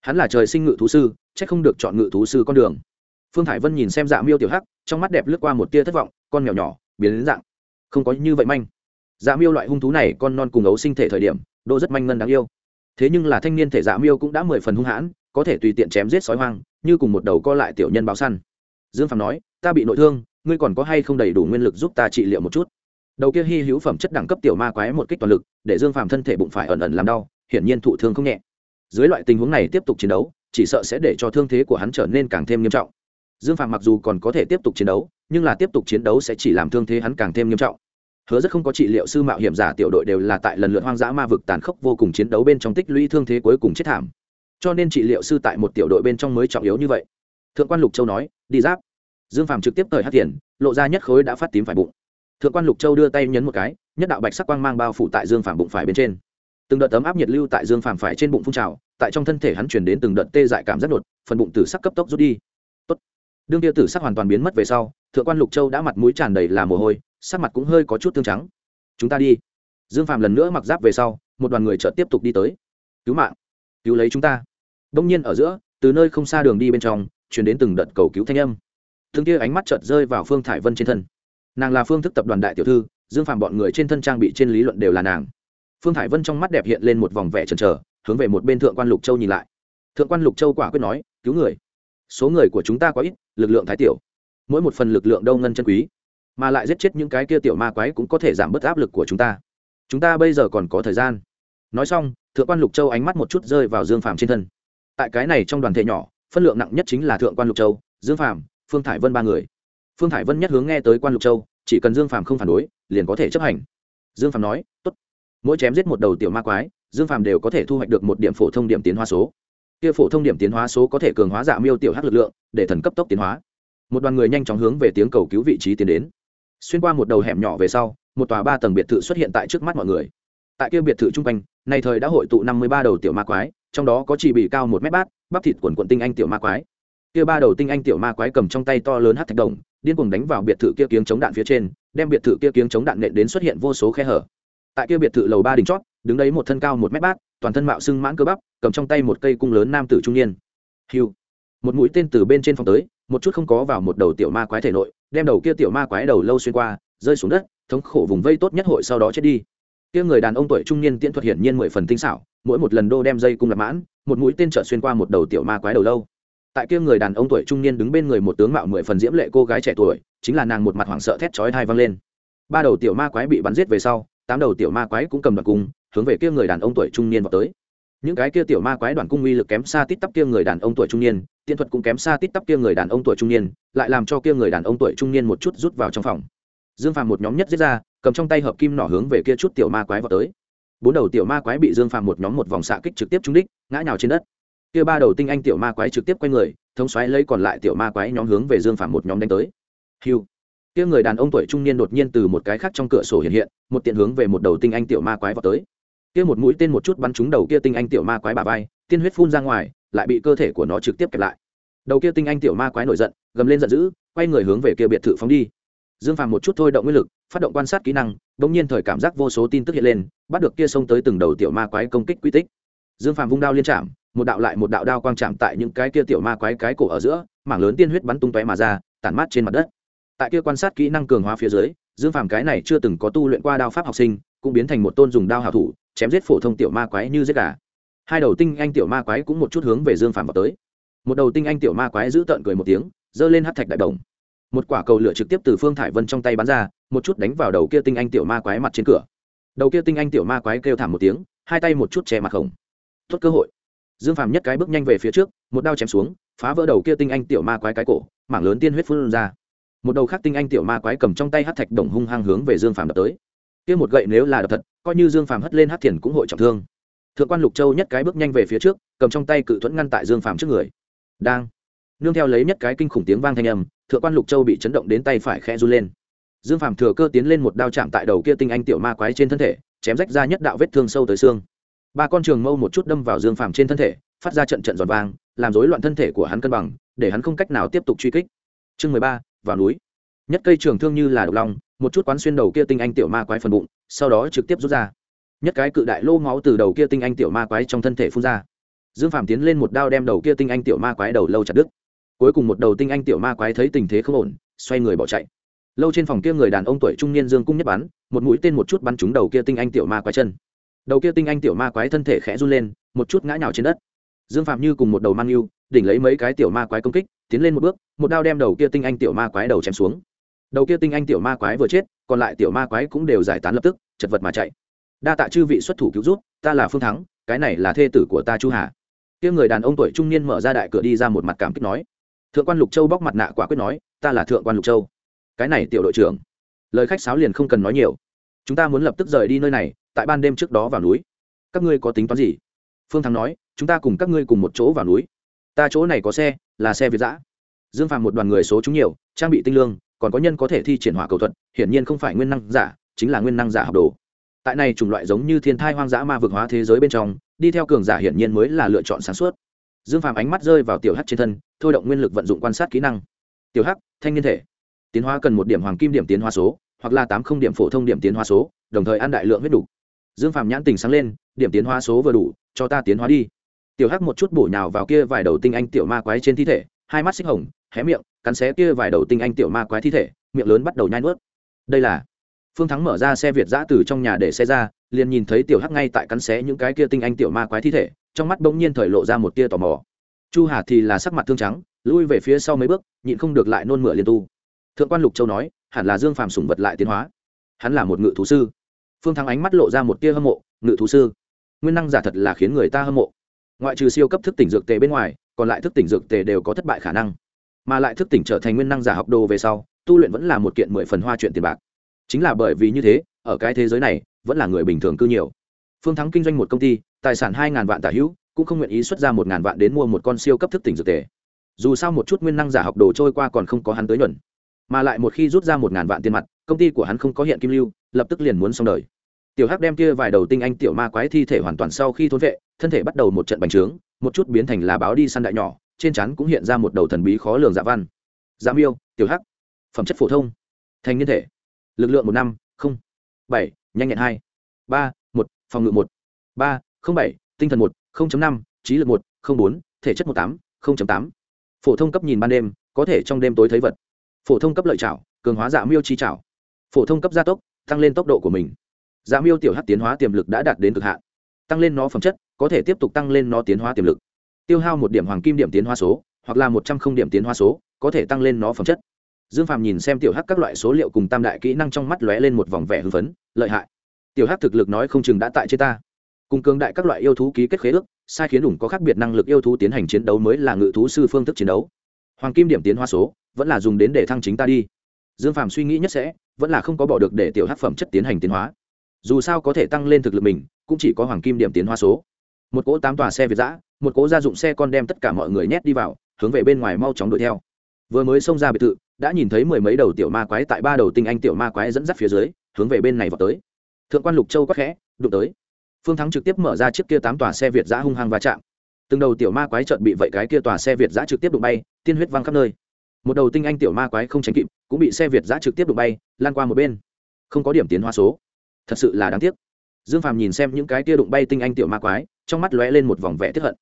Hắn là trời sinh ngự thú sư c h ắ c không được chọn ngự thú sư con đường. Phương Thải vân nhìn xem dạ miêu tiểu hắc, trong mắt đẹp lướt qua một tia thất vọng, con mèo nhỏ, biến đến dạng. Không có như vậy manh. Dạ miêu loại hung thú này con non cùng ấu sinh thể thời điểm, độ rất manh ngân đáng yêu. Thế nhưng là thanh niên thể dạ miêu cũng đã mười phần hung hãn, có thể tùy tiện chém giết sói hoang như cùng một đầu co lại tiểu nhân báo săn. Dương phạm nói, ta bị nội thương, ngươi còn có hay không đầy đủ nguyên lực giúp ta trị liệu một chút? Đầu kia hy hữu phẩm chất đẳng cấp tiểu ma quái một kích toàn lực, để dương phàm thân thể bụng phải ẩn ẩn làm đau, hiển nhiên thụ thương không nhẹ. Dưới loại tình huống này tiếp tục chiến đấu, chỉ sợ sẽ để cho thương thế của hắn trở nên càng thêm nghiêm trọng. Dương phàm mặc dù còn có thể tiếp tục chiến đấu, nhưng là tiếp tục chiến đấu sẽ chỉ làm thương thế hắn càng thêm nghiêm trọng. Hứa rất không có trị liệu sư mạo hiểm giả tiểu đội đều là tại lần lượt hoang dã ma vực tàn khốc vô cùng chiến đấu bên trong tích lũy thương thế cuối cùng chết thảm cho nên trị liệu sư tại một tiểu đội bên trong mới trọng yếu như vậy. Thượng quan lục châu nói, đi giáp. Dương phàm trực tiếp thời hát tiền, lộ ra nhất khối đã phát tím phải bụng. Thượng quan lục châu đưa tay nhấn một cái, nhất đạo bạch sắc quang mang bao phủ tại dương phàm bụng phải bên trên. Từng đợt tấm áp nhiệt lưu tại dương phàm phải trên bụng phun trào, tại trong thân thể hắn chuyển đến từng đợt tê dại cảm rất đột, phần bụng tử sắc cấp tốc rút đi. Tốt. đương tiêu tử sắc hoàn toàn biến mất về sau, thượng quan lục châu đã mặt mũi tràn đầy là mồ hôi, sắc mặt cũng hơi có chút tương trắng. Chúng ta đi. Dương phàm lần nữa mặc giáp về sau, một đoàn người chợt tiếp tục đi tới. Cứu mạng. Cứu lấy chúng ta đông nhiên ở giữa, từ nơi không xa đường đi bên trong chuyển đến từng đợt cầu cứu thanh âm. Thương kia ánh mắt chợt rơi vào phương thải vân trên thân. Nàng là phương thức tập đoàn đại tiểu thư, dương phàm bọn người trên thân trang bị trên lý luận đều là nàng. Phương thải vân trong mắt đẹp hiện lên một vòng vẻ trần trờ hướng về một bên thượng quan lục châu nhìn lại. Thượng quan lục châu quả quyết nói, cứu người. Số người của chúng ta quá ít, lực lượng thái tiểu. Mỗi một phần lực lượng đâu ngân chân quý, mà lại giết chết những cái kia tiểu ma quái cũng có thể giảm bớt áp lực của chúng ta. Chúng ta bây giờ còn có thời gian. Nói xong, thượng quan lục châu ánh mắt một chút rơi vào dương phàm trên thân tại cái này trong đoàn thể nhỏ, phân lượng nặng nhất chính là thượng quan lục châu, dương phàm, phương thải vân ba người. Phương thải vân nhất hướng nghe tới quan lục châu, chỉ cần dương phàm không phản đối, liền có thể chấp hành. Dương phàm nói, tốt. Mỗi chém giết một đầu tiểu ma quái, dương phàm đều có thể thu hoạch được một điểm phổ thông điểm tiến hóa số. Kia phổ thông điểm tiến hóa số có thể cường hóa dạ miêu tiểu hắc lực lượng, để thần cấp tốc tiến hóa. Một đoàn người nhanh chóng hướng về tiếng cầu cứu vị trí tiến đến. Xuyên qua một đầu hẻm nhỏ về sau, một tòa ba tầng biệt thự xuất hiện tại trước mắt mọi người. Tại kia biệt thự chung quanh, nay thời đã hội tụ năm mươi ba đầu tiểu ma quái trong đó có chỉ bị cao một mét bát, bắp thịt quần quận tinh anh tiểu ma quái. Kia ba đầu tinh anh tiểu ma quái cầm trong tay to lớn hát thạch đồng, điên cuồng đánh vào biệt thự kia kiếng chống đạn phía trên, đem biệt thự kia kiếng chống đạn nện đến xuất hiện vô số khe hở. Tại kia biệt thự lầu ba đỉnh chót, đứng đấy một thân cao một mét bát, toàn thân mạo sưng mãn cơ bắp, cầm trong tay một cây cung lớn nam tử trung niên. Hiu. Một mũi tên từ bên trên phòng tới, một chút không có vào một đầu tiểu ma quái thể nội, đem đầu kia tiểu ma quái đầu lâu xuyên qua, rơi xuống đất, thống khổ vùng vây tốt nhất hội sau đó chết đi kia người đàn ông tuổi trung niên tiễn thuật hiển nhiên mười phần tinh xảo, mỗi một lần đô đem dây cung lập mãn, một mũi tên trợ xuyên qua một đầu tiểu ma quái đầu lâu. Tại kia người đàn ông tuổi trung niên đứng bên người một tướng mạo mười phần diễm lệ cô gái trẻ tuổi, chính là nàng một mặt hoảng sợ thét chói hai văng lên. Ba đầu tiểu ma quái bị bắn giết về sau, tám đầu tiểu ma quái cũng cầm đoạn cung, hướng về kia người đàn ông tuổi trung niên vào tới. Những cái kia tiểu ma quái đoàn cung uy lực kém xa tít tắp kia người đàn ông tuổi trung niên tiện thuật cũng kém xa tít tắp kia người đàn ông tuổi trung niên, lại làm cho kia người đàn ông tuổi trung niên một chút rút vào trong phòng. Dương phàm một nhóm nhất giết ra cầm trong tay hợp kim nỏ hướng về kia chút tiểu ma quái vào tới. Bốn đầu tiểu ma quái bị dương phàm một nhóm một vòng xạ kích trực tiếp trúng đích, ngã nhào trên đất. Kia ba đầu tinh anh tiểu ma quái trực tiếp quay người, thống xoáy lấy còn lại tiểu ma quái nhóm hướng về dương phàm một nhóm đánh tới. Hiu. Kia người đàn ông tuổi trung niên đột nhiên từ một cái khác trong cửa sổ hiện hiện, một tiện hướng về một đầu tinh anh tiểu ma quái vào tới. Kia một mũi tên một chút bắn trúng đầu kia tinh anh tiểu ma quái bà vai, tiên huyết phun ra ngoài, lại bị cơ thể của nó trực tiếp kẹp lại. Đầu kia tinh anh tiểu ma quái nổi giận, gầm lên giận dữ, quay người hướng về kia biệt thự phóng đi dương phàm một chút thôi động nguyên lực, phát động quan sát kỹ năng đ ỗ n g nhiên thời cảm giác vô số tin tức hiện lên, bắt được kia xông tới từng đầu tiểu ma quái công kích quy tích. Dương phàm vung đao liên chạm, một đạo lại một đạo đao quang chạm tại những cái kia tiểu ma quái cái cổ ở giữa, mảng lớn tiên huyết bắn tung tóe mà ra, tản mát trên mặt đất. Tại kia quan sát kỹ năng cường hóa phía dưới, dương phàm cái này chưa từng có tu luyện qua đao pháp học sinh, cũng biến thành một tôn dùng đao hảo thủ, chém giết phổ thông tiểu ma quái như giết gà. Hai đầu tinh anh tiểu ma quái cũng một chút hướng về dương phàm vào tới. Một đầu tinh anh tiểu ma quái giữ tợn cười một tiếng, giơ lên hát thạch đại đồng một quả cầu lửa trực tiếp từ phương thải vân trong tay bắn ra, một chút đánh vào đầu kia tinh anh tiểu ma quái mặt trên cửa. Đầu kia tinh anh tiểu ma quái kêu thảm một tiếng, hai tay một chút che mặt khổng. Tốt cơ hội. Dương phàm nhất cái bước nhanh về phía trước, một đao chém xuống, phá vỡ đầu kia tinh anh tiểu ma quái cái cổ, mảng lớn tiên huyết phun ra. Một đầu khác tinh anh tiểu ma quái cầm trong tay hát thạch đồng hung hăng hướng về dương phàm đập tới. Kia một gậy nếu là đập thật, coi như dương phàm hất lên hát thiền cũng hội trọng thương. Thượng quan lục châu nhất cái bước nhanh về phía trước, cầm trong tay cự thuẫn ngăn tại dương phàm trước người. Đang. Nương theo lấy nhất cái kinh khủng tiếng vang thanh âm thượng quan lục châu bị chấn động đến tay phải khẽ run lên. Dương phàm thừa cơ tiến lên một đao chạm tại đầu kia tinh anh tiểu ma quái trên thân thể, chém rách ra nhất đạo vết thương sâu tới xương. Ba con trường mâu một chút đâm vào dương phàm trên thân thể, phát ra trận trận giòn vang, làm rối loạn thân thể của hắn cân bằng, để hắn không cách nào tiếp tục truy kích. Chương mười ba, vào núi. Nhất cây trường thương như là độc long, một chút quán xuyên đầu kia tinh anh tiểu ma quái phần bụng, sau đó trực tiếp rút ra. Nhất cái cự đại lô máu từ đầu kia tinh anh tiểu ma quái trong thân thể phun ra. Dương phàm tiến lên một đao đem đầu kia tinh anh tiểu ma quái đầu lâu chặt đứt cuối cùng một đầu tinh anh tiểu ma quái thấy tình thế không ổn xoay người bỏ chạy. Lâu trên phòng kia người đàn ông tuổi trung niên dương cung nhất bắn một mũi tên một chút bắn trúng đầu kia tinh anh tiểu ma quái chân. Đầu kia tinh anh tiểu ma quái thân thể khẽ run lên một chút ngã nhào trên đất. Dương phạm như cùng một đầu mang yêu đỉnh lấy mấy cái tiểu ma quái công kích tiến lên một bước một đao đem đầu kia tinh anh tiểu ma quái đầu chém xuống. Đầu kia tinh anh tiểu ma quái vừa chết còn lại tiểu ma quái cũng đều giải tán lập tức chật vật mà chạy. Đa tạ chư vị xuất thủ cứu giúp, ta là phương thắng cái này là thê tử của ta chu hà. Kia người đàn ông tuổi trung niên mở ra đại cửa đi ra một mặt cảm kích nói thượng quan lục châu bóc mặt nạ quả quyết nói, ta là thượng quan lục châu. Cái này tiểu đội trưởng. Lời khách sáo liền không cần nói nhiều. Chúng ta muốn lập tức rời đi nơi này, tại ban đêm trước đó vào núi. Các ngươi có tính toán gì? Phương thắng nói, chúng ta cùng các ngươi cùng một chỗ vào núi. Ta chỗ này có xe, là xe việt giã dương phàm một đoàn người số chúng nhiều, trang bị tinh lương, còn có nhân có thể thi triển hỏa cầu thuật, hiển nhiên không phải nguyên năng giả, chính là nguyên năng giả học đồ. Tại này chủng loại giống như thiên thai hoang dã ma vực hóa thế giới bên trong, đi theo cường giả hiển nhiên mới là lựa chọn sáng suốt dương phàm ánh mắt rơi vào tiểu hắc trên thân, thôi động nguyên lực vận dụng quan sát kỹ năng. Tiểu hắc, thanh niên thể, tiến hóa cần một điểm hoàng kim điểm tiến hóa số, hoặc là tám không điểm phổ thông điểm tiến hóa số, đồng thời ăn đại lượng huyết đủ. Dương phàm nhãn tình sáng lên, điểm tiến hóa số vừa đủ, cho ta tiến hóa đi. Tiểu hắc một chút bổ nhào vào kia vài đầu tinh anh tiểu ma quái trên thi thể, hai mắt xích hồng, hé miệng, cắn xé kia vài đầu tinh anh tiểu ma quái thi thể, miệng lớn bắt đầu nhai nuốt. Đây là phương thắng mở ra xe việt giã từ trong nhà để xe ra, liền nhìn thấy tiểu hắc ngay tại cắn xé những cái kia tinh anh tiểu ma quái thi thể, trong mắt bỗng nhiên thời lộ ra một tia tò mò. Chu hà thì là sắc mặt thương trắng, lui về phía sau mấy bước, nhịn không được lại nôn mửa liên tu. Thượng quan lục châu nói, hẳn là dương phàm sùng vật lại tiến hóa. Hắn là một ngự thú sư. Phương thắng ánh mắt lộ ra một tia hâm mộ, ngự thú sư. Nguyên năng giả thật là khiến người ta hâm mộ. Ngoại trừ siêu cấp thức tỉnh dược tề bên ngoài, còn lại thức tỉnh dược tề đều có thất bại khả năng. Mà lại thức tỉnh trở thành nguyên năng giả học đồ về sau, tu luyện vẫn là một kiện mười phần hoa chuyện tiền bạc chính là bởi vì như thế, ở cái thế giới này, vẫn là người bình thường cư nhiều. Phương thắng kinh doanh một công ty, tài sản hai ngàn vạn tả hữu, cũng không nguyện ý xuất ra một ngàn vạn đến mua một con siêu cấp thức tỉnh dược tề. Dù sao một chút nguyên năng giả học đồ trôi qua còn không có hắn tới nhuận. Mà lại một khi rút ra một ngàn vạn tiền mặt, công ty của hắn không có hiện kim lưu, lập tức liền muốn xong đời. Tiểu hắc đem kia vài đầu tinh anh tiểu ma quái thi thể hoàn toàn sau khi thốn vệ, thân thể bắt đầu một trận bành trướng, một chút biến thành là báo đi săn đại nhỏ, trên chắn cũng hiện ra một đầu thần bí khó lường dạ văn. Dạ miêu, tiểu hắc. Phẩm chất phổ thông. Thành niên thể lực lượng một năm, không. Bảy, nhanh nhẹn hai. Ba, một, phòng ngự một. Ba, không bảy, tinh thần một, không chấm năm, trí lực một, không bốn, thể chất một tám, không chấm tám. Phổ thông cấp nhìn ban đêm, có thể trong đêm tối thấy vật. Phổ thông cấp lợi trảo, cường hóa dạ miêu chi trảo. Phổ thông cấp gia tốc, tăng lên tốc độ của mình. Dạ miêu tiểu hát tiến hóa tiềm lực đã đạt đến cực hạn. Tăng lên nó phẩm chất, có thể tiếp tục tăng lên nó tiến hóa tiềm lực. Tiêu hao một điểm hoàng kim điểm tiến hóa số, hoặc là một trăm không điểm tiến hóa số, có thể tăng lên nó phẩm chất dương phàm nhìn xem tiểu hắc các loại số liệu cùng tam đại kỹ năng trong mắt lóe lên một vòng vẻ hưng phấn, lợi hại. Tiểu hắc thực lực nói không chừng đã tại trên ta. Cùng cường đại các loại yêu thú ký kết khế ước, sai khiến ủng có khác biệt năng lực yêu thú tiến hành chiến đấu mới là ngự thú sư phương thức chiến đấu. Hoàng kim điểm tiến hóa số, vẫn là dùng đến để thăng chính ta đi. Dương phàm suy nghĩ nhất sẽ, vẫn là không có bỏ được để tiểu hắc phẩm chất tiến hành tiến hóa. Dù sao có thể tăng lên thực lực mình, cũng chỉ có hoàng kim điểm tiến hóa số. Một cỗ tám tòa xe việt giã một cỗ gia dụng xe con đem tất cả mọi người nhét đi vào, hướng về bên ngoài mau chóng đuổi theo. Vừa mới xông ra biệt thự đã nhìn thấy mười mấy đầu tiểu ma quái tại ba đầu tinh anh tiểu ma quái dẫn dắt phía dưới, hướng về bên này vào tới. Thượng quan lục châu quắc khẽ, đụng tới. Phương thắng trực tiếp mở ra chiếc kia tám tòa xe việt giã hung hăng va chạm. Từng đầu tiểu ma quái trợn bị vậy cái kia tòa xe việt giã trực tiếp đụng bay, tiên huyết văng khắp nơi. Một đầu tinh anh tiểu ma quái không tránh kịp, cũng bị xe việt giã trực tiếp đụng bay, lan qua một bên. Không có điểm tiến hóa số. Thật sự là đáng tiếc. Dương phàm nhìn xem những cái kia đụng bay tinh anh tiểu ma quái, trong mắt lóe lên một vòng vẽ tiếp hận.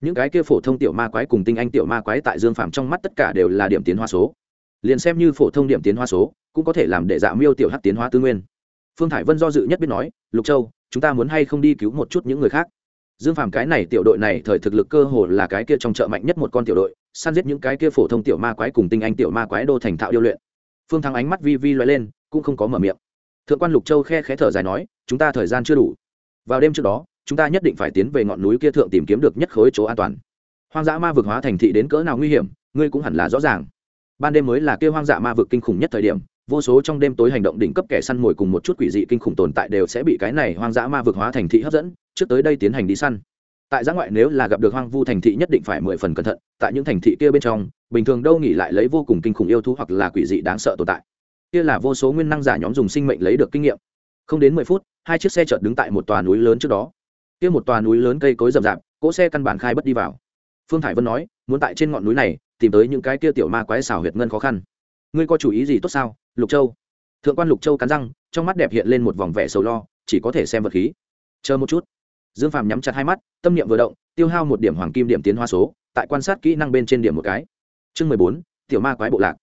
Những cái kia phổ thông tiểu ma quái cùng tinh anh tiểu ma quái tại dương phàm trong mắt tất cả đều là điểm tiến hóa số liền xem như phổ thông điểm tiến hóa số, cũng có thể làm để dạ miêu tiểu hát tiến hóa tư nguyên. Phương thải vân do dự nhất biết nói, lục châu, chúng ta muốn hay không đi cứu một chút những người khác? Dương phàm cái này tiểu đội này thời thực lực cơ hồ là cái kia trong chợ mạnh nhất một con tiểu đội, săn giết những cái kia phổ thông tiểu ma quái cùng tinh anh tiểu ma quái đô thành thạo điêu luyện. Phương thắng ánh mắt vi vi loay lên, cũng không có mở miệng. Thượng quan lục châu khe khé thở dài nói, chúng ta thời gian chưa đủ. Vào đêm trước đó, chúng ta nhất định phải tiến về ngọn núi kia thượng tìm kiếm được nhất khối chỗ an toàn. Hoang dã ma vực hóa thành thị đến cỡ nào nguy hiểm, ngươi cũng hẳn là rõ ràng ban đêm mới là kêu hoang dã ma vực kinh khủng nhất thời điểm, vô số trong đêm tối hành động đỉnh cấp kẻ săn mồi cùng một chút quỷ dị kinh khủng tồn tại đều sẽ bị cái này hoang dã ma vực hóa thành thị hấp dẫn, trước tới đây tiến hành đi săn. Tại giã ngoại nếu là gặp được hoang vu thành thị nhất định phải mười phần cẩn thận, tại những thành thị kia bên trong, bình thường đâu nghỉ lại lấy vô cùng kinh khủng yêu thú hoặc là quỷ dị đáng sợ tồn tại. Kia là vô số nguyên năng giả nhóm dùng sinh mệnh lấy được kinh nghiệm. Không đến mười phút, hai chiếc xe chợt đứng tại một tòa núi lớn trước đó. Kia một tòa núi lớn cây cối rậm rạp, cỗ xe căn bản khai bất đi vào phương thải vân nói, muốn tại trên ngọn núi này tìm tới những cái kia tiểu ma quái xảo huyệt ngân khó khăn. Ngươi có chủ ý gì tốt sao, lục châu? Thượng quan lục châu cắn răng, trong mắt đẹp hiện lên một vòng vẻ sầu lo, chỉ có thể xem vật khí. Chờ một chút. Dương phàm nhắm chặt hai mắt, tâm niệm vừa động, tiêu hao một điểm hoàng kim điểm tiến hoa số, tại quan sát kỹ năng bên trên điểm một cái. Chương mười bốn, tiểu ma quái bộ lạc.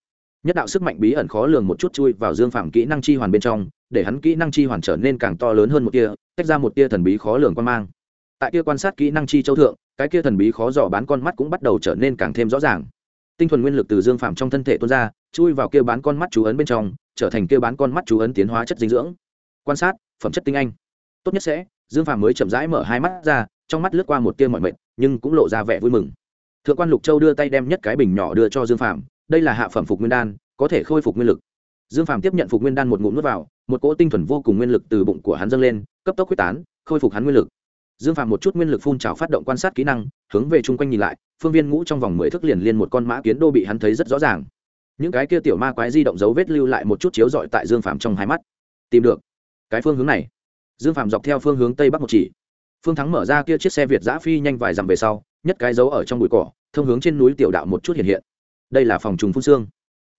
Nhất đạo sức mạnh bí ẩn khó lường một chút chui vào dương phàm kỹ năng chi hoàn bên trong, để hắn kỹ năng chi hoàn trở nên càng to lớn hơn một tia, tách ra một tia thần bí khó lường quan mang. Tại kia quan sát kỹ năng chi châu thượng cái kia thần bí khó dò bán con mắt cũng bắt đầu trở nên càng thêm rõ ràng. Tinh thuần nguyên lực từ dương phàm trong thân thể tuôn ra, chui vào kia bán con mắt chú ấn bên trong, trở thành kia bán con mắt chú ấn tiến hóa chất dinh dưỡng. Quan sát, phẩm chất tinh anh. Tốt nhất sẽ, dương phàm mới chậm rãi mở hai mắt ra, trong mắt lướt qua một tia mọi mệt nhưng cũng lộ ra vẻ vui mừng. Thượng quan lục châu đưa tay đem nhất cái bình nhỏ đưa cho dương phàm, đây là hạ phẩm phục nguyên đan, có thể khôi phục nguyên lực. Dương phàm tiếp nhận phục nguyên đan một ngụm n u ố t vào, một cỗ tinh thuần vô cùng nguyên lực từ bụng của hắn dâng lên, cấp tốc quyết tán, khôi phục hắn nguyên lực dương phàm một chút nguyên lực phun trào phát động quan sát kỹ năng, hướng về chung quanh nhìn lại, phương viên ngũ trong vòng mười thước liền liên một con mã kiến đô bị hắn thấy rất rõ ràng. Những cái kia tiểu ma quái di động dấu vết lưu lại một chút chiếu dọi tại dương phàm trong hai mắt. Tìm được cái phương hướng này. Dương phàm dọc theo phương hướng tây bắc một chỉ. Phương thắng mở ra kia chiếc xe việt giã phi nhanh vài dặm về sau, nhất cái dấu ở trong bụi cỏ, thông hướng trên núi tiểu đạo một chút hiện hiện. Đây là phòng trùng phun xương.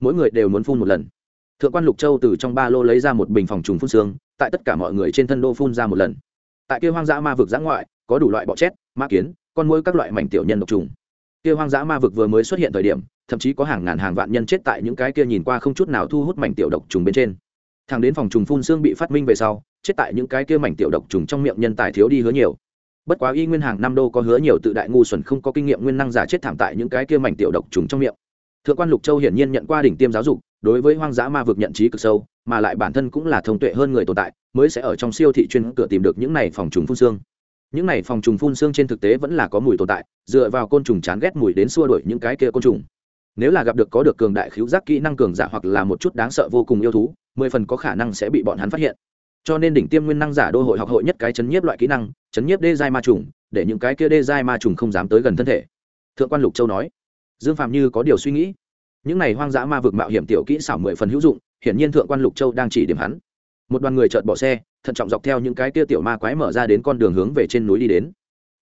Mỗi người đều muốn phun một lần. Thượng quan lục châu từ trong ba lô lấy ra một bình phòng trùng phun xương, tại tất cả mọi người trên thân đô phun ra một lần tại kia hoang dã ma vực dã ngoại, có đủ loại bọ chét ma kiến, con mũi các loại mảnh tiểu nhân độc trùng. Kia hoang dã ma vực vừa mới xuất hiện thời điểm, thậm chí có hàng ngàn hàng vạn nhân chết tại những cái kia nhìn qua không chút nào thu hút mảnh tiểu độc trùng bên trên. Thằng đến phòng trùng phun xương bị phát minh về sau, chết tại những cái kia mảnh tiểu độc trùng trong miệng nhân tài thiếu đi hứa nhiều. Bất quá y nguyên hàng năm đô có hứa nhiều tự đại ngu xuẩn không có kinh nghiệm nguyên năng giả chết thảm tại những cái kia mảnh tiểu độc trùng trong miệng. Thượng quan lục châu hiển nhiên nhận qua đỉnh tiêm giáo dục, đối với hoang dã ma vực nhận trí cực sâu mà lại bản thân cũng là thông tuệ hơn người tồn tại, mới sẽ ở trong siêu thị chuyên cửa tìm được những này phòng trùng phun xương. Những này phòng trùng phun xương trên thực tế vẫn là có mùi tồn tại, dựa vào côn trùng chán ghét mùi đến xua đuổi những cái kia côn trùng. Nếu là gặp được có được cường đại khiếu giác kỹ năng cường giả hoặc là một chút đáng sợ vô cùng yêu thú, mười phần có khả năng sẽ bị bọn hắn phát hiện. Cho nên đỉnh tiêm nguyên năng giả đô hội học hội nhất cái chấn nhiếp loại kỹ năng, chấn nhiếp đê giai ma trùng, để những cái kia đê giai ma trùng không dám tới gần thân thể. Thượng quan lục châu nói, dương phạm như có điều suy nghĩ. Những này hoang dã ma vực mạo hiểm tiểu kỹ xảo mười phần hữu dụng hiển nhiên thượng quan lục châu đang chỉ điểm hắn. Một đoàn người chợt bỏ xe, thận trọng dọc theo những cái tia tiểu ma quái mở ra đến con đường hướng về trên núi đi đến.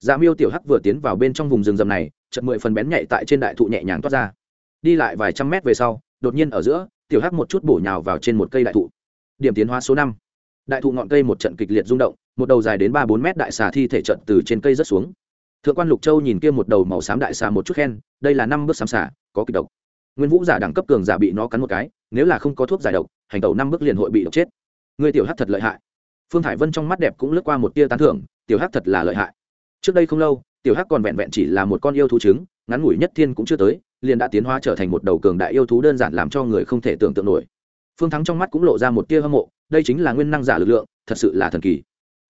Dạ miêu tiểu hắc vừa tiến vào bên trong vùng rừng rầm này, chợt mười phần bén nhạy tại trên đại thụ nhẹ nhàng toát ra. Đi lại vài trăm mét về sau, đột nhiên ở giữa, tiểu hắc một chút bổ nhào vào trên một cây đại thụ. Điểm tiến hóa số năm. Đại thụ ngọn cây một trận kịch liệt rung động, một đầu dài đến ba bốn mét đại xà thi thể trận từ trên cây rớt xuống. Thượng quan lục châu nhìn kia một đầu màu xám đại xà một chút khen, đây là năm bước xám xà, có kịch độc nguyên vũ giả đẳng cấp cường giả bị nó cắn một cái, nếu là không có thuốc giải độc, hành tẩu năm bước liền hội bị độc chết. Người tiểu hắc thật lợi hại. Phương thải vân trong mắt đẹp cũng lướt qua một tia tán thưởng, tiểu hắc thật là lợi hại. Trước đây không lâu, tiểu hắc còn vẹn vẹn chỉ là một con yêu thú trứng, ngắn ngủi nhất thiên cũng chưa tới, liền đã tiến hóa trở thành một đầu cường đại yêu thú đơn giản làm cho người không thể tưởng tượng nổi. Phương thắng trong mắt cũng lộ ra một tia hâm mộ, đây chính là nguyên năng giả lực lượng, thật sự là thần kỳ.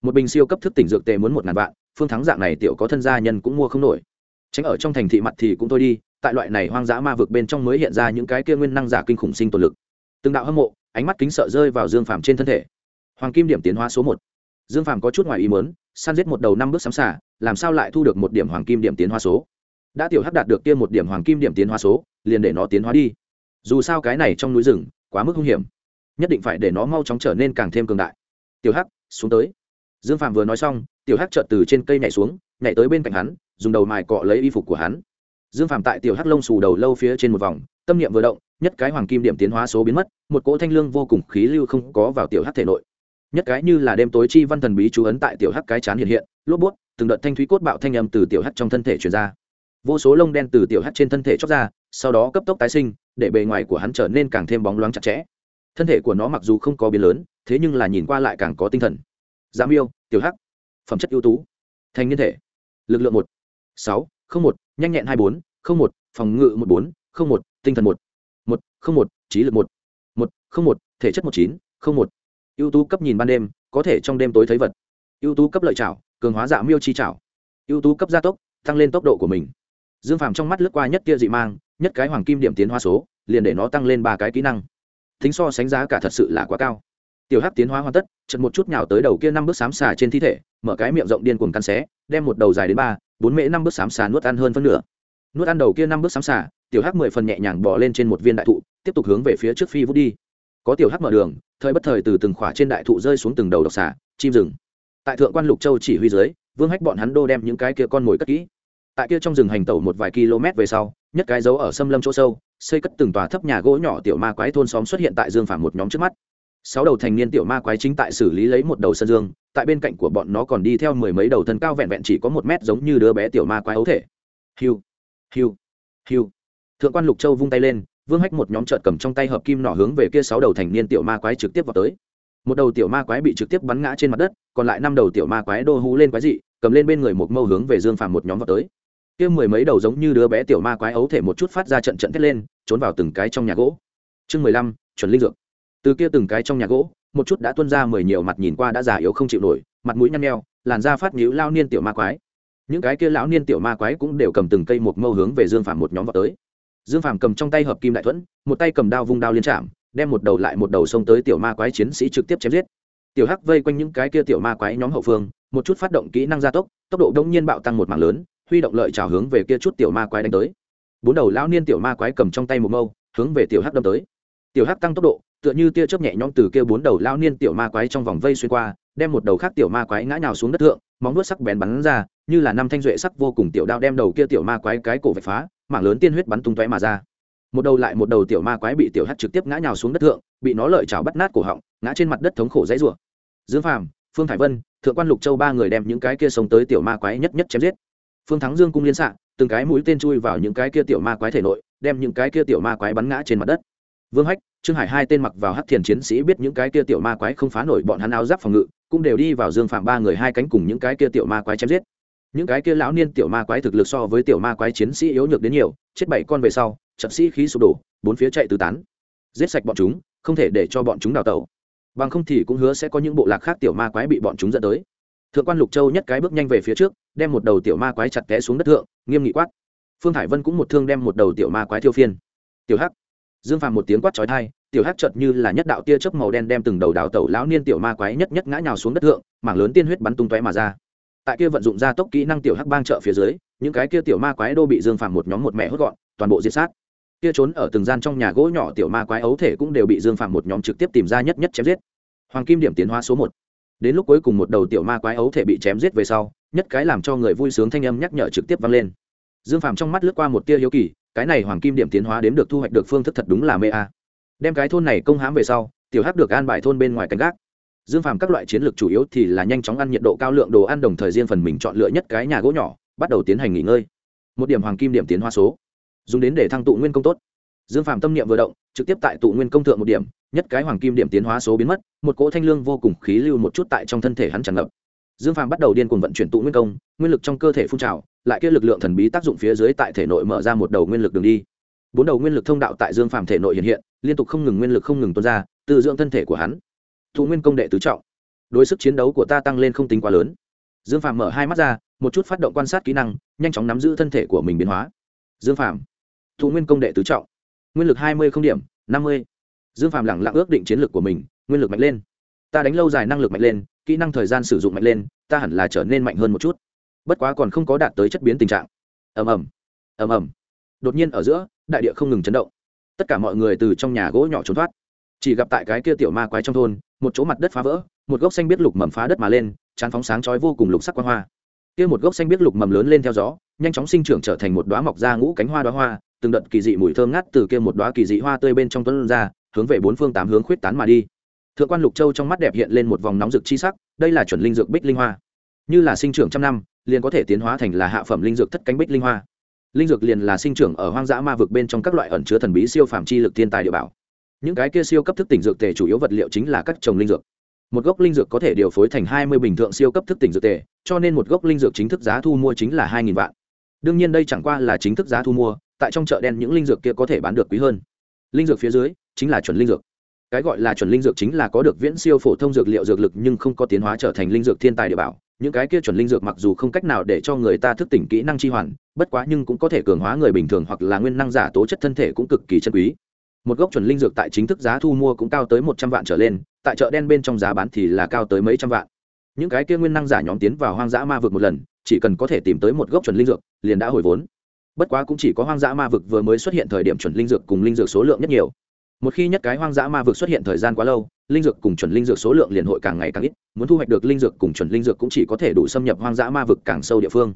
Một bình siêu cấp thức tỉnh dược tề muốn một ngàn vạn, phương thắng dạng này tiểu có thân gia nhân cũng mua không nổi. Tránh ở trong thành thị mặt thì cũng thôi đi tại loại này hoang dã ma vực bên trong mới hiện ra những cái kia nguyên năng giả kinh khủng sinh tồn lực. Từng đạo hâm mộ, ánh mắt kính sợ rơi vào dương phàm trên thân thể. Hoàng kim điểm tiến hóa số một. Dương phàm có chút ngoài ý mớn săn giết một đầu năm bước sắm xả làm sao lại thu được một điểm hoàng kim điểm tiến hóa số? Đã tiểu hắc đạt được kia một điểm hoàng kim điểm tiến hóa số, liền để nó tiến hóa đi. Dù sao cái này trong núi rừng, quá mức hung hiểm. Nhất định phải để nó mau chóng trở nên càng thêm cường đại. Tiểu hắc, xuống tới. Dương phạm vừa nói xong, tiểu hắc trợt từ trên cây nhảy xuống, nhảy tới bên cạnh hắn, dùng đầu mài cọ lấy y phục của hắn dương phạm tại tiểu hắc lông xù đầu lâu phía trên một vòng, tâm niệm vừa động, nhất cái hoàng kim điểm tiến hóa số biến mất, một cỗ thanh lương vô cùng khí lưu không có vào tiểu hắc thể nội. Nhất cái như là đêm tối chi văn thần bí chú ấn tại tiểu hắc cái chán hiện hiện, lốp bút, từng đợt thanh thúy cốt bạo thanh âm từ tiểu hắc trong thân thể truyền ra. Vô số lông đen từ tiểu hắc trên thân thể chóc ra, sau đó cấp tốc tái sinh, để bề ngoài của hắn trở nên càng thêm bóng loáng chặt chẽ. Thân thể của nó mặc dù không có biến lớn, thế nhưng là nhìn qua lại càng có tinh thần. Giảm yêu, tiểu hắc. Phẩm chất ưu tú. Thành niên thể. Lực lượng một. Sáu, không một nhanh nhẹn hai bốn, không một, phòng ngự một bốn, không một, tinh thần một một, không một, trí lực một một, không một, thể chất một chín, không một. Ưu tú cấp nhìn ban đêm, có thể trong đêm tối thấy vật. Ưu tú cấp lợi trảo, cường hóa dạ miêu chi trảo. Ưu tú cấp gia tốc, tăng lên tốc độ của mình. Dương phàm trong mắt lướt qua nhất kia dị mang, nhất cái hoàng kim điểm tiến hóa số, liền để nó tăng lên ba cái kỹ năng. Thính so sánh giá cả thật sự là quá cao. Tiểu hắc tiến hóa hoàn tất chật một chút nhào tới đầu kia năm bước xám xà trên thi thể, mở cái miệng rộng điên cuồng căn xé, đem một đầu dài đến ba bốn mễ năm bước xám xà nuốt ăn hơn phân nửa. Nuốt ăn đầu kia năm bước xám xà, tiểu hắc mười phần nhẹ nhàng bỏ lên trên một viên đại thụ, tiếp tục hướng về phía trước phi vút đi. Có tiểu hắc mở đường, thời bất thời từ từng khỏa trên đại thụ rơi xuống từng đầu độc xà, chim rừng. Tại thượng quan lục châu chỉ huy dưới, vương hách bọn hắn đô đem những cái kia con mồi cất kỹ. Tại kia trong rừng hành tẩu một vài km về sau, nhất cái dấu ở xâm lâm chỗ sâu, xây cất từng tòa thấp nhà gỗ nhỏ tiểu ma quái thôn xóm xuất hiện tại dương phàm một nhóm trước mắt sáu đầu thành niên tiểu ma quái chính tại xử lý lấy một đầu sân dương, tại bên cạnh của bọn nó còn đi theo mười mấy đầu thân cao vẹn vẹn chỉ có một mét giống như đứa bé tiểu ma quái ấu thể. Hiu hiu hiu. Thượng quan lục châu vung tay lên, vương hách một nhóm trợt cầm trong tay hợp kim nỏ hướng về kia sáu đầu thành niên tiểu ma quái trực tiếp vào tới. Một đầu tiểu ma quái bị trực tiếp bắn ngã trên mặt đất, còn lại năm đầu tiểu ma quái đô hú lên quái dị, cầm lên bên người một mâu hướng về dương phàm một nhóm vào tới. Kia mười mấy đầu giống như đứa bé tiểu ma quái ấu thể một chút phát ra trận trận thét lên, trốn vào từng cái trong nhà gỗ. Chương mười lăm, chuẩn linh dược từ kia từng cái trong nhà gỗ, một chút đã tuân ra mười nhiều mặt nhìn qua đã già yếu không chịu nổi, mặt mũi nhăn nheo, làn da phát nhíu lao niên tiểu ma quái. Những cái kia lão niên tiểu ma quái cũng đều cầm từng cây một mâu hướng về dương phàm một nhóm vào tới. Dương phàm cầm trong tay hợp kim đại thuẫn, một tay cầm đao vung đao liên trạm đem một đầu lại một đầu xông tới tiểu ma quái chiến sĩ trực tiếp chém giết. Tiểu hắc vây quanh những cái kia tiểu ma quái nhóm hậu phương, một chút phát động kỹ năng gia tốc tốc độ đông nhiên bạo tăng một mảng lớn, huy động lợi trào hướng về kia chút tiểu ma quái đánh tới. Bốn đầu lão niên tiểu ma quái cầm trong tay một mâu, hướng về tiểu hắc đâm tới. Tiểu hắc tăng tốc độ tựa như tia chớp nhẹ nhõm từ kia bốn đầu lão niên tiểu ma quái trong vòng vây xuyên qua, đem một đầu khác tiểu ma quái ngã nhào xuống đất thượng, móng vuốt sắc bén bắn ra, như là năm thanh duệ sắc vô cùng tiểu đao đem đầu kia tiểu ma quái cái cổ vạch phá, mảng lớn tiên huyết bắn tung tóe mà ra. Một đầu lại một đầu tiểu ma quái bị tiểu hắc trực tiếp ngã nhào xuống đất thượng, bị nó lợi chảo bắt nát cổ họng, ngã trên mặt đất thống khổ dãy rủa. Dương phàm, phương thải vân, thượng quan lục châu ba người đem những cái kia sống tới tiểu ma quái nhất nhất chém giết. Phương thắng dương cung liên xạ, từng cái mũi tên chui vào những cái kia tiểu ma quái thể nội, đem những cái kia tiểu ma quái bắn ngã trên mặt đất vương hách, trương hải hai tên mặc vào hắc thiền chiến sĩ biết những cái kia tiểu ma quái không phá nổi bọn hắn áo giáp phòng ngự, cũng đều đi vào dương phạm ba người hai cánh cùng những cái kia tiểu ma quái chém giết. Những cái kia lão niên tiểu ma quái thực lực so với tiểu ma quái chiến sĩ yếu nhược đến nhiều, chết bảy con về sau chậm sĩ khí sụp đổ, bốn phía chạy tứ tán. Giết sạch bọn chúng, không thể để cho bọn chúng đào tẩu. Bằng không thì cũng hứa sẽ có những bộ lạc khác tiểu ma quái bị bọn chúng dẫn tới. Thượng quan lục châu nhất cái bước nhanh về phía trước, đem một đầu tiểu ma quái chặt té xuống đất thượng, nghiêm nghị quát. Phương thải vân cũng một thương đem một đầu tiểu ma quái thiêu phiên. Tiểu hắc dương phàm một tiếng quát trói thai tiểu hắc chợt như là nhất đạo tia chớp màu đen đem từng đầu đào tẩu lão niên tiểu ma quái nhất nhất ngã nhào xuống đất thượng, mảng lớn tiên huyết bắn tung tóe mà ra. Tại kia vận dụng ra tốc kỹ năng tiểu hắc bang trợ phía dưới, những cái kia tiểu ma quái đô bị dương phàm một nhóm một mẹ hốt gọn, toàn bộ diệt sát. Kia trốn ở từng gian trong nhà gỗ nhỏ tiểu ma quái ấu thể cũng đều bị dương phàm một nhóm trực tiếp tìm ra nhất nhất chém giết. Hoàng kim điểm tiến hóa số một. Đến lúc cuối cùng một đầu tiểu ma quái ấu thể bị chém giết về sau, nhất cái làm cho người vui sướng thanh âm nhắc nhở trực tiếp vang lên. Dương phàm trong mắt lướt qua một tia hiếu kỳ cái này hoàng kim điểm tiến hóa đến được thu hoạch được phương thức thật đúng là mê a. Đem cái thôn này công hãm về sau, tiểu hắc được an bài thôn bên ngoài canh gác. Dương phàm các loại chiến lược chủ yếu thì là nhanh chóng ăn nhiệt độ cao lượng đồ ăn đồng thời riêng phần mình chọn lựa nhất cái nhà gỗ nhỏ, bắt đầu tiến hành nghỉ ngơi. Một điểm hoàng kim điểm tiến hóa số. Dùng đến để thăng tụ nguyên công tốt. Dương phàm tâm niệm vừa động, trực tiếp tại tụ nguyên công thượng một điểm, nhất cái hoàng kim điểm tiến hóa số biến mất, một cỗ thanh lương vô cùng khí lưu một chút tại trong thân thể hắn tràn ngập dương phàm bắt đầu điên cuồng vận chuyển tụ nguyên công, nguyên lực trong cơ thể phun trào, lại kia lực lượng thần bí tác dụng phía dưới tại thể nội mở ra một đầu nguyên lực đường đi. Bốn đầu nguyên lực thông đạo tại dương phàm thể nội hiện hiện, liên tục không ngừng nguyên lực không ngừng tuôn ra, từ dưỡng thân thể của hắn. Thụ nguyên công đệ tứ trọng. Đối sức chiến đấu của ta tăng lên không tính quá lớn. Dương phàm mở hai mắt ra, một chút phát động quan sát kỹ năng, nhanh chóng nắm giữ thân thể của mình biến hóa. Dương phàm thụ nguyên công đệ tứ trọng. Nguyên lực hai mươi không điểm, năm mươi. Dương phàm lẳng lặng ước định chiến lược của mình, nguyên lực mạnh lên. Ta đánh lâu dài năng lực mạnh lên kỹ năng thời gian sử dụng mạnh lên, ta hẳn là trở nên mạnh hơn một chút. Bất quá còn không có đạt tới chất biến tình trạng. Ầm ầm ầm ầm. Đột nhiên ở giữa, đại địa không ngừng chấn động. Tất cả mọi người từ trong nhà gỗ nhỏ trốn thoát. Chỉ gặp tại cái kia tiểu ma quái trong thôn, một chỗ mặt đất phá vỡ, một gốc xanh biết lục mầm phá đất mà lên, chán phóng sáng chói vô cùng lục sắc quang hoa. Kia một gốc xanh biết lục mầm lớn lên theo gió, nhanh chóng sinh trưởng trở thành một đoá mọc ra ngũ cánh hoa đoá hoa, từng đợt kỳ dị mùi thơm ngát từ kia một đoá kỳ dị hoa tươi bên trong tuấn ra, hướng về bốn phương tám hướng khuyết tán mà đi thượng quan lục châu trong mắt đẹp hiện lên một vòng nóng rực chi sắc, đây là chuẩn linh dược bích linh hoa. Như là sinh trưởng trăm năm, liền có thể tiến hóa thành là hạ phẩm linh dược thất cánh bích linh hoa. Linh dược liền là sinh trưởng ở hoang dã ma vực bên trong các loại ẩn chứa thần bí siêu phàm chi lực thiên tài địa bảo. Những cái kia siêu cấp thức tỉnh dược tề chủ yếu vật liệu chính là các trồng linh dược. Một gốc linh dược có thể điều phối thành hai mươi bình thượng siêu cấp thức tỉnh dược tề, cho nên một gốc linh dược chính thức giá thu mua chính là hai nghìn vạn. Đương nhiên đây chẳng qua là chính thức giá thu mua, tại trong chợ đen những linh dược kia có thể bán được quý hơn. Linh dược phía dưới chính là chuẩn linh dược cái gọi là chuẩn linh dược chính là có được viễn siêu phổ thông dược liệu dược lực nhưng không có tiến hóa trở thành linh dược thiên tài địa bảo. Những cái kia chuẩn linh dược mặc dù không cách nào để cho người ta thức tỉnh kỹ năng chi hoàn, bất quá nhưng cũng có thể cường hóa người bình thường hoặc là nguyên năng giả tố chất thân thể cũng cực kỳ chân quý. Một gốc chuẩn linh dược tại chính thức giá thu mua cũng cao tới một trăm vạn trở lên, tại chợ đen bên trong giá bán thì là cao tới mấy trăm vạn. Những cái kia nguyên năng giả nhóm tiến vào hoang dã ma vực một lần, chỉ cần có thể tìm tới một gốc chuẩn linh dược, liền đã hồi vốn. Bất quá cũng chỉ có hoang dã ma vực vừa mới xuất hiện thời điểm chuẩn linh dược cùng linh dược số lượng nhất nhiều một khi nhất cái hoang dã ma vực xuất hiện thời gian quá lâu, linh dược cùng chuẩn linh dược số lượng liền hội càng ngày càng ít, muốn thu hoạch được linh dược cùng chuẩn linh dược cũng chỉ có thể đủ xâm nhập hoang dã ma vực càng sâu địa phương.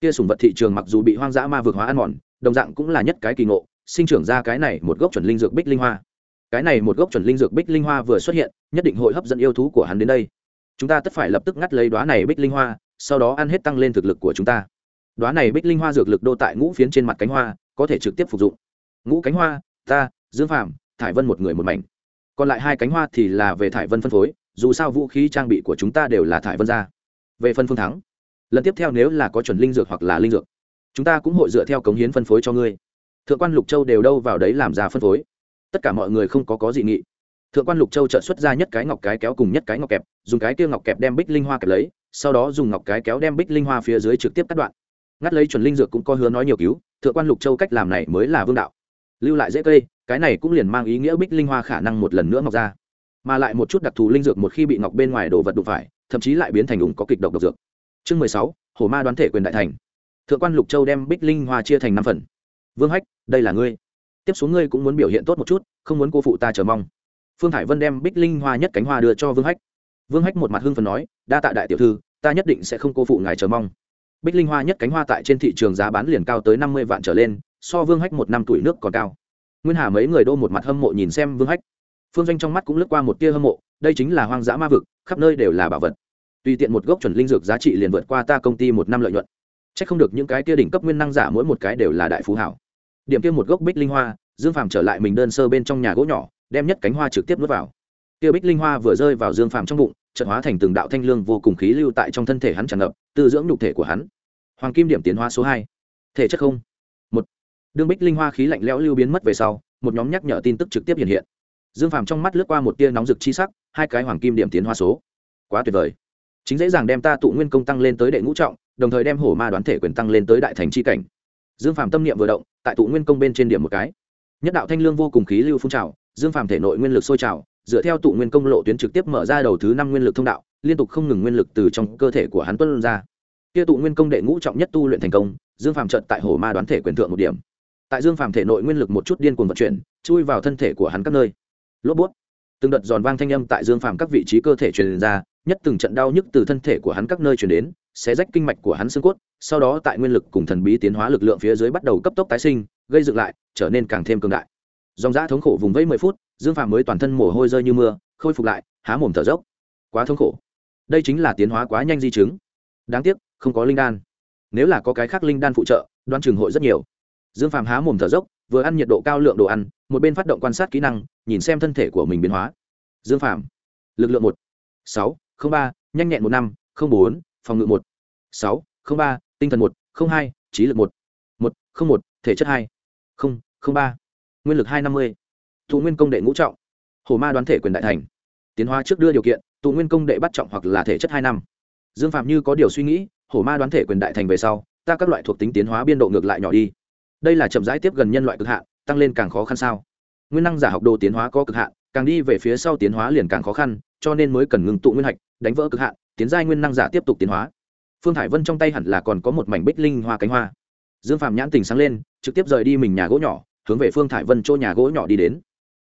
Kia sùng vật thị trường mặc dù bị hoang dã ma vực hóa ăn mòn, đồng dạng cũng là nhất cái kỳ ngộ, sinh trưởng ra cái này một gốc chuẩn linh dược bích linh hoa. Cái này một gốc chuẩn linh dược bích linh hoa vừa xuất hiện, nhất định hội hấp dẫn yêu thú của hắn đến đây. Chúng ta tất phải lập tức ngắt lấy đoá này bích linh hoa, sau đó ăn hết tăng lên thực lực của chúng ta. Đoá này bích linh hoa dược lực đô tại ngũ phiến trên mặt cánh hoa, có thể trực tiếp phục dụng. Ngũ cánh hoa, ta, dương phạm thải vân một người một mảnh. Còn lại hai cánh hoa thì là về thải vân phân phối, dù sao vũ khí trang bị của chúng ta đều là thải vân ra. Về phân phương thắng, lần tiếp theo nếu là có chuẩn linh dược hoặc là linh dược, chúng ta cũng hội dựa theo cống hiến phân phối cho ngươi. Thượng quan lục châu đều đâu vào đấy làm ra phân phối. Tất cả mọi người không có có dị nghị. Thượng quan lục châu trợ xuất ra nhất cái ngọc cái kéo cùng nhất cái ngọc kẹp, dùng cái kia ngọc kẹp đem bích linh hoa kẹp lấy, sau đó dùng ngọc cái kéo đem bích linh hoa phía dưới trực tiếp cắt đoạn. Ngắt lấy chuẩn linh dược cũng có hứa nói nhiều cứu, thượng quan lục châu cách làm này mới là vương đạo. Lưu lại dễ cây cái này cũng liền mang ý nghĩa bích linh hoa khả năng một lần nữa mọc ra, mà lại một chút đặc thù linh dược một khi bị ngọc bên ngoài đồ vật đụng phải, thậm chí lại biến thành ủng có kịch độc độc dược. Chương mười sáu hổ ma đoán thể quyền đại thành. Thượng quan lục châu đem bích linh hoa chia thành năm phần. Vương hách, đây là ngươi. Tiếp xuống ngươi cũng muốn biểu hiện tốt một chút, không muốn cô phụ ta chờ mong. Phương hải vân đem bích linh hoa nhất cánh hoa đưa cho vương hách. Vương hách một mặt hưng phần nói, đa tạ đại tiểu thư, ta nhất định sẽ không cô phụ ngài chờ mong. Bích linh hoa nhất cánh hoa tại trên thị trường giá bán liền cao tới năm mươi vạn trở lên, so vương hách một năm tuổi nước còn cao nguyên hà mấy người đô một mặt hâm mộ nhìn xem vương hách. Phương doanh trong mắt cũng lướt qua một tia hâm mộ, đây chính là hoang dã ma vực, khắp nơi đều là bảo vật. Tùy tiện một gốc chuẩn linh dược giá trị liền vượt qua ta công ty một năm lợi nhuận. C h ắ c không được những cái kia đỉnh cấp nguyên năng giả mỗi một cái đều là đại phú hảo. Điểm kia một gốc bích linh hoa, dương phàm trở lại mình đơn sơ bên trong nhà gỗ nhỏ, đem nhất cánh hoa trực tiếp nuốt vào. Tia bích linh hoa vừa rơi vào dương phàm trong bụng trận hóa thành từng đạo thanh lương vô cùng khí lưu tại trong thân thể hắn tràn ngập, tư dưỡng nhục thể của hắn. Hoàng kim điểm tiến hóa số hai. Thể chất không đương bích linh hoa khí lạnh lẽo lưu biến mất về sau, một nhóm nhắc nhở tin tức trực tiếp hiện hiện. Dương phàm trong mắt lướt qua một tia nóng rực chi sắc, hai cái hoàng kim điểm tiến hoa số. Quá tuyệt vời. Chính dễ dàng đem ta tụ nguyên công tăng lên tới đệ ngũ trọng, đồng thời đem hổ ma đoán thể quyền tăng lên tới đại thành c h i cảnh. Dương phàm tâm niệm vừa động, tại tụ nguyên công bên trên điểm một cái. Nhất đạo thanh lương vô cùng khí lưu phun trào, dương phàm thể nội nguyên lực sôi trào, dựa theo tụ nguyên công lộ tuyến trực tiếp mở ra đầu thứ năm nguyên lực thông đạo, liên tục không ngừng nguyên lực từ trong cơ thể của hắn tuân ra. Kia tụ nguyên công đệ ngũ trọng nhất tu luyện thành công, dương phàm trận tại hổ ma đoán thể quyền thượng một điểm tại dương phàm thể nội nguyên lực một chút điên cuồng vận chuyển, chui vào thân thể của hắn các nơi. Lốp bút. Từng đợt giòn vang thanh âm tại dương phàm các vị trí cơ thể truyền ra, nhất từng trận đau nhức từ thân thể của hắn các nơi truyền đến, xé rách kinh mạch của hắn xương cốt, sau đó tại nguyên lực cùng thần bí tiến hóa lực lượng phía dưới bắt đầu cấp tốc tái sinh, gây dựng lại, trở nên càng thêm cường đại. Dòng giã thống khổ vùng vẫy mười phút, dương phàm mới toàn thân mồ hôi rơi như mưa, khôi phục lại, há mồm thở dốc. Quá thống khổ. Đây chính là tiến hóa quá nhanh di chứng. Đáng tiếc, không có linh đan. Nếu là có cái khác linh đan phụ trợ, đoan trường hội rất nhiều dương phàm há mồm thở dốc, vừa ăn nhiệt độ cao lượng đồ ăn, một bên phát động quan sát kỹ năng, nhìn xem thân thể của mình biến hóa. Dương phàm, lực lượng một, sáu, không ba, nhanh nhẹn một năm, không bốn, phòng ngự một, sáu, không ba, tinh thần một, không hai, trí lực một một, không một, thể chất hai, không không ba, nguyên lực hai năm mươi. Tụ nguyên công đệ ngũ trọng. Hồ ma đoán thể quyền đại thành. Tiến hóa trước đưa điều kiện, tụ nguyên công đệ bắt trọng hoặc là thể chất hai năm. Dương phạm như có điều suy nghĩ, hổ ma đoán thể quyền đại thành về sau, ta các loại thuộc tính tiến hóa biên độ ngược lại nhỏ đi đây là chậm rãi tiếp gần nhân loại cực hạn, tăng lên càng khó khăn sao? Nguyên năng giả học đồ tiến hóa có cực hạn, càng đi về phía sau tiến hóa liền càng khó khăn, cho nên mới cần ngừng tụ nguyên hạch, đánh vỡ cực hạn, tiến giai nguyên năng giả tiếp tục tiến hóa. Phương thải vân trong tay hẳn là còn có một mảnh bích linh hoa cánh hoa. Dương phạm nhãn tình sáng lên, trực tiếp rời đi mình nhà gỗ nhỏ, hướng về phương thải vân chỗ nhà gỗ nhỏ đi đến.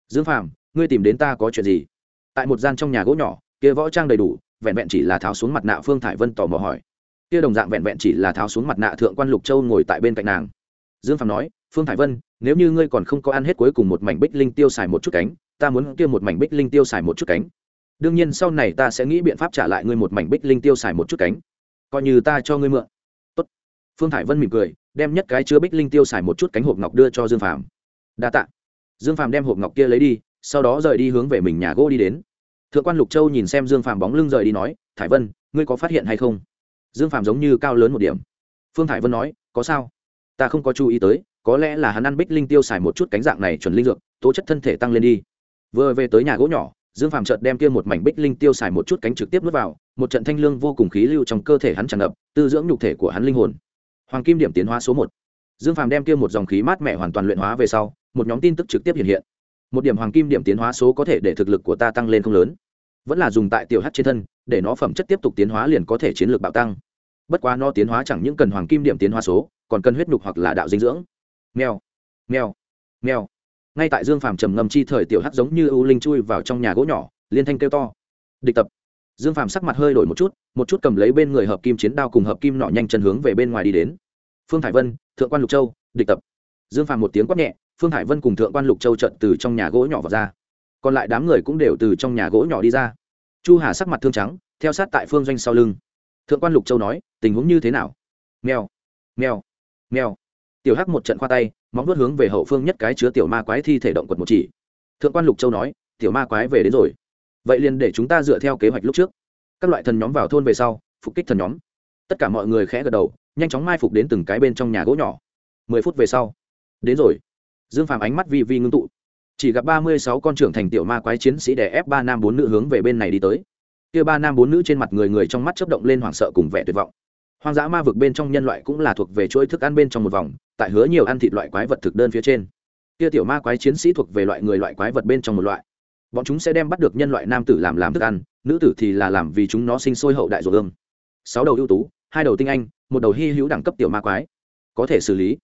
Dương phạm ngươi tìm đến ta có chuyện gì? Tại một gian trong nhà gỗ nhỏ, kia võ trang đầy đủ, vẹn vẹn chỉ là tháo xuống mặt nạ, phương thải vân tò mò hỏi. Kia đồng dạng vẹn vẹn chỉ là tháo xuống mặt nạ thượng quan lục châu ngồi tại bên cạnh nàng dương phạm nói, phương thải vân, nếu như ngươi còn không có ăn hết cuối cùng một mảnh bích linh tiêu xài một chút cánh, ta muốn kia một mảnh bích linh tiêu xài một chút cánh. Đương nhiên sau này ta sẽ nghĩ biện pháp trả lại ngươi một mảnh bích linh tiêu xài một chút cánh. Coi như ta cho ngươi mượn. Tốt. phương thải vân mỉm cười, đem nhất cái chứa bích linh tiêu xài một chút cánh hộp ngọc đưa cho dương phạm đa tạ. Dương phạm đem hộp ngọc kia lấy đi, sau đó rời đi hướng về mình nhà gỗ đi đến. Thượng quan lục châu nhìn xem dương phạm bóng lưng rời đi nói, thải vân, ngươi có phát hiện hay không? Dương phạm giống như cao lớn một điểm. Phương thải vân nói, có sao ta không có chú ý tới, có lẽ là hắn ăn bích linh tiêu xài một chút cánh dạng này chuẩn linh dược, tố chất thân thể tăng lên đi. Vừa về tới nhà gỗ nhỏ, dương Phàm chợt đem kia một mảnh bích linh tiêu xài một chút cánh trực tiếp nuốt vào, một trận thanh lương vô cùng khí lưu trong cơ thể hắn tràn ngập, tư dưỡng nhục thể của hắn linh hồn. Hoàng kim điểm tiến hóa số một. Dương Phàm đem kia một dòng khí mát mẻ hoàn toàn luyện hóa về sau, một nhóm tin tức trực tiếp hiện hiện. Một điểm hoàng kim điểm tiến hóa số có thể để thực lực của ta tăng lên không lớn. Vẫn là dùng tại tiểu h trên thân, để nó phẩm chất tiếp tục tiến hóa liền có thể chiến lược bạo tăng bất quá nó tiến hóa chẳng những cần hoàng kim điểm tiến hóa số, còn cần huyết nhục hoặc là đạo dinh dưỡng. Mèo mèo mèo. Ngay tại dương phàm trầm ngâm chi thời tiểu hắc giống như ưu linh chui vào trong nhà gỗ nhỏ, liên thanh kêu to. Địch tập. Dương phàm sắc mặt hơi đổi một chút một chút cầm lấy bên người hợp kim chiến đao cùng hợp kim nọ nhanh chân hướng về bên ngoài đi đến. Phương thải vân, thượng quan lục châu, địch tập. Dương phàm một tiếng quát nhẹ, phương thải vân cùng thượng quan lục châu trận từ trong nhà gỗ nhỏ vào ra. Còn lại đám người cũng đều từ trong nhà gỗ nhỏ đi ra. Chu hà sắc mặt thương trắng, theo sát tại phương doanh sau lưng. Thượng quan lục châu nói tình huống như thế nào? Nghèo nghèo nghèo tiểu hắc một trận khoa tay, móng vuốt hướng về hậu phương nhất cái chứa tiểu ma quái thi thể động quật một chỉ. Thượng quan lục châu nói, tiểu ma quái về đến rồi. Vậy liền để chúng ta dựa theo kế hoạch lúc trước. Các loại thần nhóm vào thôn về sau, phục kích thần nhóm. Tất cả mọi người khẽ gật đầu, nhanh chóng mai phục đến từng cái bên trong nhà gỗ nhỏ. Mười phút về sau, đến rồi. Dương phàm ánh mắt vi vi ngưng tụ. Chỉ gặp ba mươi sáu con trưởng thành tiểu ma quái chiến sĩ đè ép ba nam bốn nữ hướng về bên này đi tới. Kia ba nam bốn nữ trên mặt người người trong mắt chấp động lên hoảng sợ cùng vẻ tuyệt vọng hoang dã ma vực bên trong nhân loại cũng là thuộc về chuỗi thức ăn bên trong một vòng, tại hứa nhiều ăn thịt loại quái vật thực đơn phía trên. Kia tiểu ma quái chiến sĩ thuộc về loại người loại quái vật bên trong một loại. Bọn chúng sẽ đem bắt được nhân loại nam tử làm làm thức ăn, nữ tử thì là làm vì chúng nó sinh sôi hậu đại ruột ương. Sáu đầu ưu tú, hai đầu tinh anh, một đầu hy hữu đẳng cấp tiểu ma quái. Có thể xử lý.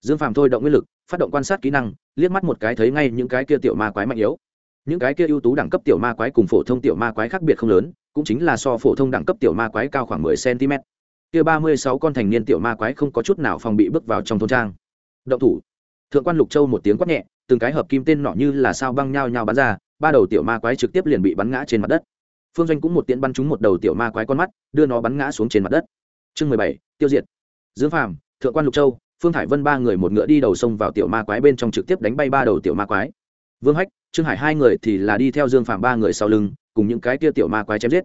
Dương phàm thôi động nguyên lực, phát động quan sát kỹ năng, liếc mắt một cái thấy ngay những cái kia tiểu ma quái mạnh yếu. Những cái kia ưu tú đẳng cấp tiểu ma quái cùng phổ thông tiểu ma quái khác biệt không lớn, cũng chính là so phổ thông đẳng cấp tiểu ma quái cao khoảng mười cm kia ba mươi sáu con thành niên tiểu ma quái không có chút nào phòng bị bước vào trong thôn trang. Động thủ. Thượng quan lục châu một tiếng quát nhẹ, từng cái hợp kim tên nọ như là sao băng nhao nhao bắn ra, ba đầu tiểu ma quái trực tiếp liền bị bắn ngã trên mặt đất. Phương doanh cũng một tiễn bắn trúng một đầu tiểu ma quái con mắt, đưa nó bắn ngã xuống trên mặt đất. Chương mười bảy, tiêu diệt. Dương phàm, thượng quan lục châu, phương thải vân ba người một ngựa đi đầu sông vào tiểu ma quái bên trong trực tiếp đánh bay ba đầu tiểu ma quái. Vương hách, trương hải hai người thì là đi theo dương phàm ba người sau lưng, cùng những cái kia tiểu ma quái chém giết.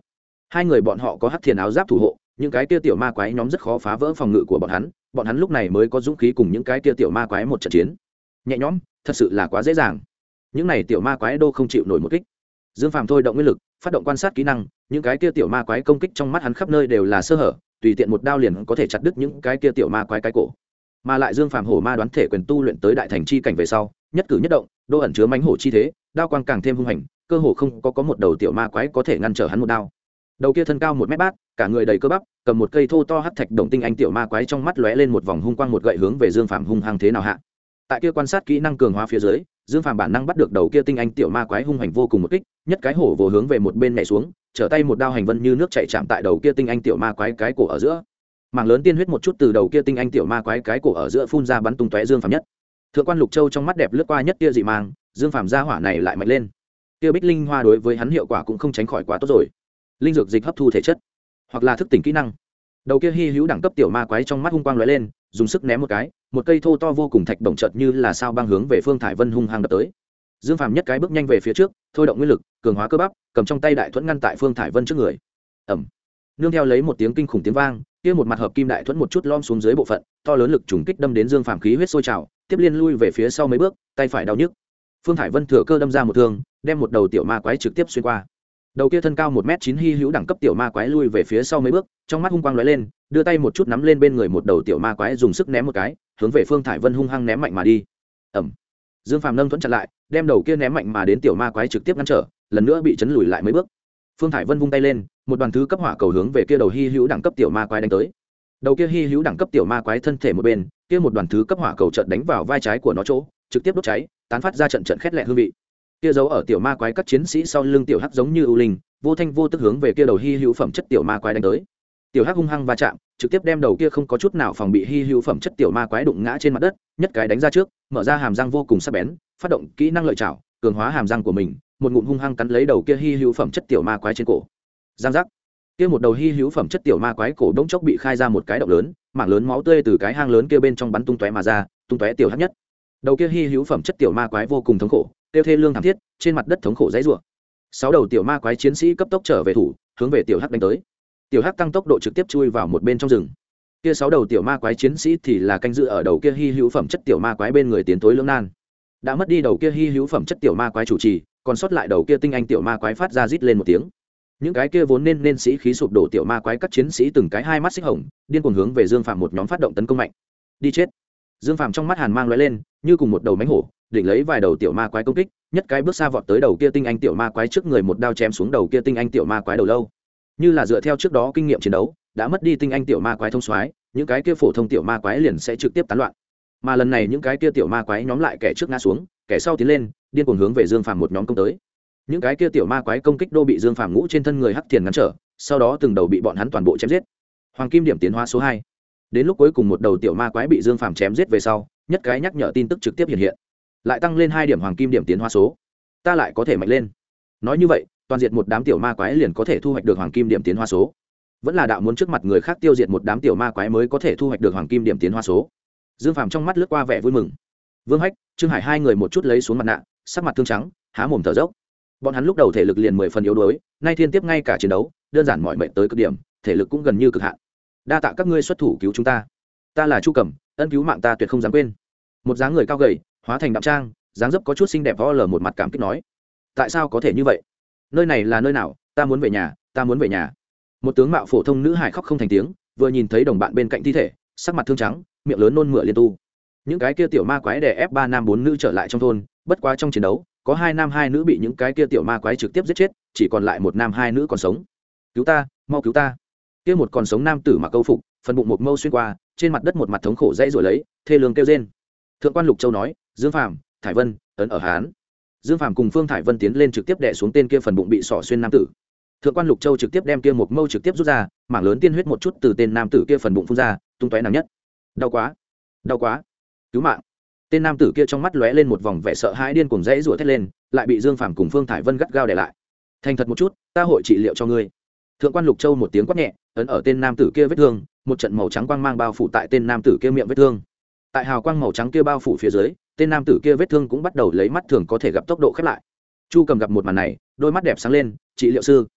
Hai người bọn họ có hắc thiền áo giáp thủ hộ những cái kia tiểu ma quái nhóm rất khó phá vỡ phòng ngự của bọn hắn bọn hắn lúc này mới có dũng khí cùng những cái kia tiểu ma quái một trận chiến. Nhẹ nhõm thật sự là quá dễ dàng. Những này tiểu ma quái đô không chịu nổi một kích. Dương phàm thôi động nguyên lực phát động quan sát kỹ năng những cái kia tiểu ma quái công kích trong mắt hắn khắp nơi đều là sơ hở tùy tiện một đao liền có thể chặt đứt những cái kia tiểu ma quái cái cổ. Mà lại dương phàm hổ ma đoán thể quyền tu luyện tới đại thành chi cảnh về sau nhất cử nhất động đô ẩn chứa mánh hổ chi thế đao quang càng thêm hung hành cơ hồ không có, có một đầu tiểu ma quái có thể ngăn trở hắn một đao. Đầu kia thân cao một mét bát cả người đầy cơ bắp, cầm một cây thô to hắt thạch đồng tinh anh tiểu ma quái trong mắt lóe lên một vòng hung quang một gậy hướng về dương phạm hung hăng thế nào hạ. Tại kia quan sát kỹ năng cường hóa phía dưới, dương phạm bản năng bắt được đầu kia tinh anh tiểu ma quái hung hành vô cùng một kích, nhất cái hổ vồ hướng về một bên nhảy xuống, trở tay một đao hành vân như nước chạy chạm tại đầu kia tinh anh tiểu ma quái cái cổ ở giữa. Mảng lớn tiên huyết một chút từ đầu kia tinh anh tiểu ma quái cái cổ ở giữa phun ra bắn tung tóe dương phạm nhất. Thượng quan lục châu trong mắt đẹp lướt qua nhất kia dị mang, dương phạm gia hỏa này lại mạnh lên. Kia bích linh hoa đối với hắn hiệu quả cũng không tránh khỏi quá tốt rồi. Linh dược dịch hấp thu thể chất hoặc là thức tỉnh kỹ năng. Đầu kia hy hữu đẳng cấp tiểu ma quái trong mắt hung quang lóe lên, dùng sức ném một cái, một cây thô to vô cùng thạch động chợt như là sao băng hướng về phương thải vân hung hăng đập tới. Dương phàm nhất cái bước nhanh về phía trước, thôi động nguyên lực, cường hóa cơ bắp, cầm trong tay đại thuẫn ngăn tại phương thải vân trước người. Ẩm nương theo lấy một tiếng kinh khủng tiếng vang, kia một mặt hợp kim đại thuẫn một chút lom xuống dưới bộ phận, to lớn lực trùng kích đâm đến dương phàm khí huyết sôi trào, tiếp liên lui về phía sau mấy bước, tay phải đau nhức. Phương thải vân thừa cơ đâm ra một thương, đem một đầu tiểu ma quái trực tiếp xuyên qua đầu kia thân cao một m chín hy hữu đẳng cấp tiểu ma quái lui về phía sau mấy bước, trong mắt hung quang lóe lên, đưa tay một chút nắm lên bên người một đầu tiểu ma quái dùng sức ném một cái, hướng về phương thải vân hung hăng ném mạnh mà đi. Ẩm dương phàm nâng thuẫn chặn lại, đem đầu kia ném mạnh mà đến tiểu ma quái trực tiếp ngăn trở, lần nữa bị chấn lùi lại mấy bước. Phương thải vân vung tay lên, một đoàn thứ cấp hỏa cầu hướng về kia đầu hy hữu đẳng cấp tiểu ma quái đánh tới. Đầu kia hy hữu đẳng cấp tiểu ma quái thân thể một bên, kia một đoàn thứ cấp hỏa cầu trận đánh vào vai trái của nó chỗ, trực tiếp đốt cháy, tán phát ra trận trận khét lẹ hương vị kia giấu ở tiểu ma quái các chiến sĩ sau lưng tiểu hắc giống như ưu linh, vô thanh vô tức hướng về kia đầu hy hữu phẩm chất tiểu ma quái đánh tới. Tiểu hắc hung hăng va chạm, trực tiếp đem đầu kia không có chút nào phòng bị hy hữu phẩm chất tiểu ma quái đụng ngã trên mặt đất, nhất cái đánh ra trước, mở ra hàm răng vô cùng sắc bén, phát động kỹ năng lợi chảo cường hóa hàm răng của mình, một ngụm hung hăng cắn lấy đầu kia hy hữu phẩm chất tiểu ma quái trên cổ. Giang giác. Kia một đầu hy hữu phẩm chất tiểu ma quái cổ đống chốc bị khai ra một cái động lớn, mảng lớn máu tươi từ cái hang lớn kia bên trong bắn tung tóe mà ra, tung tóe tiểu hắc nhất. Đầu kia hy hữu phẩm chất tiểu ma quái vô cùng thống khổ tiêu thê lương thảm thiết, trên mặt đất thống khổ dãy rủa. Sáu đầu tiểu ma quái chiến sĩ cấp tốc trở về thủ, hướng về tiểu hắc đánh tới. Tiểu hắc tăng tốc độ trực tiếp chui vào một bên trong rừng. Kia sáu đầu tiểu ma quái chiến sĩ thì là canh dự ở đầu kia hy hữu phẩm chất tiểu ma quái bên người tiến tối lưỡng nan. Đã mất đi đầu kia hy hữu phẩm chất tiểu ma quái chủ trì, còn sót lại đầu kia tinh anh tiểu ma quái phát ra rít lên một tiếng. Những cái kia vốn nên nên sĩ khí sụp đổ tiểu ma quái các chiến sĩ từng cái hai mắt xích hồng, điên cuồng hướng về dương phạm một nhóm phát động tấn công mạnh. Đi chết. Dương phạm trong mắt hàn mang lóe lên, như cùng một đầu mánh hổ định lấy vài đầu tiểu ma quái công kích, nhất cái bước xa vọt tới đầu kia tinh anh tiểu ma quái trước người một đao chém xuống đầu kia tinh anh tiểu ma quái đầu lâu. Như là dựa theo trước đó kinh nghiệm chiến đấu, đã mất đi tinh anh tiểu ma quái thông soái, những cái kia phổ thông tiểu ma quái liền sẽ trực tiếp tán loạn. Mà lần này những cái kia tiểu ma quái nhóm lại kẻ trước ngã xuống, kẻ sau tiến lên, điên cuồng hướng về dương phàm một nhóm công tới. Những cái kia tiểu ma quái công kích đô bị dương phàm ngũ trên thân người hắc tiền ngăn trở, sau đó từng đầu bị bọn hắn toàn bộ chém giết. Hoàng kim điểm tiến hóa số hai. Đến lúc cuối cùng một đầu tiểu ma quái bị dương phàm chém giết về sau, nhất cái nhắc nhở tin tức trực tiếp hiện hiện lại tăng lên hai điểm hoàng kim điểm tiến hóa số. Ta lại có thể mạnh lên. Nói như vậy, toàn diện một đám tiểu ma quái liền có thể thu hoạch được hoàng kim điểm tiến hóa số. Vẫn là đạo muốn trước mặt người khác tiêu diệt một đám tiểu ma quái mới có thể thu hoạch được hoàng kim điểm tiến hóa số. Dương phàm trong mắt lướt qua vẻ vui mừng. Vương hách, trương hải hai người một chút lấy xuống mặt nạ, sắc mặt thương trắng, há mồm thở dốc. Bọn hắn lúc đầu thể lực liền mười phần yếu đuối, nay thiên tiếp ngay cả chiến đấu, đơn giản mọi mệnh tới cực điểm, thể lực cũng gần như cực hạn. Đa tạ các ngươi xuất thủ cứu chúng ta. Ta là chu cẩm, ân cứu mạng ta tuyệt không dám quên. Một dáng người cao gầy hóa thành đạm trang, dáng dấp có chút xinh đẹp vo lờ một mặt cảm kích nói, tại sao có thể như vậy? Nơi này là nơi nào? Ta muốn về nhà, ta muốn về nhà. Một tướng mạo phổ thông nữ hải khóc không thành tiếng, vừa nhìn thấy đồng bạn bên cạnh thi thể, sắc mặt thương trắng, miệng lớn nôn mửa liên tu. Những cái kia tiểu ma quái đè ép ba nam bốn nữ trở lại trong thôn, bất quá trong chiến đấu, có hai nam hai nữ bị những cái kia tiểu ma quái trực tiếp giết chết, chỉ còn lại một nam hai nữ còn sống. Cứu ta, mau cứu ta. Kia một còn sống nam tử mặc câu phục, phần bụng một mâu xuyên qua, trên mặt đất một mặt thống khổ dãy rồi lấy, thê lương kêu rên. Thượng quan lục châu nói dương phàm, thải vân, ấn ở hán. Dương phàm cùng phương thải vân tiến lên trực tiếp đẻ xuống tên kia phần bụng bị sỏ xuyên nam tử. Thượng quan lục châu trực tiếp đem kia một mâu trực tiếp rút ra, mảng lớn tiên huyết một chút từ tên nam tử kia phần bụng phun ra, tung tóe nặng nhất. Đau quá đau quá. Cứu mạng. Tên nam tử kia trong mắt lóe lên một vòng vẻ sợ hãi điên cuồng rẽ rủa thét lên, lại bị dương phàm cùng phương thải vân gắt gao để lại. Thành thật một chút, ta hội trị liệu cho ngươi. Thượng quan lục châu một tiếng quát nhẹ, ấn ở tên nam tử kia vết thương, một trận màu trắng quang mang bao phủ tại tên nam tử kia miệng vết thương. Tại hào quang màu trắng kia bao phủ phía dưới tên nam tử kia vết thương cũng bắt đầu lấy mắt thường có thể gặp tốc độ khép lại. Chu cầm gặp một màn này, đôi mắt đẹp sáng lên, trị liệu sư,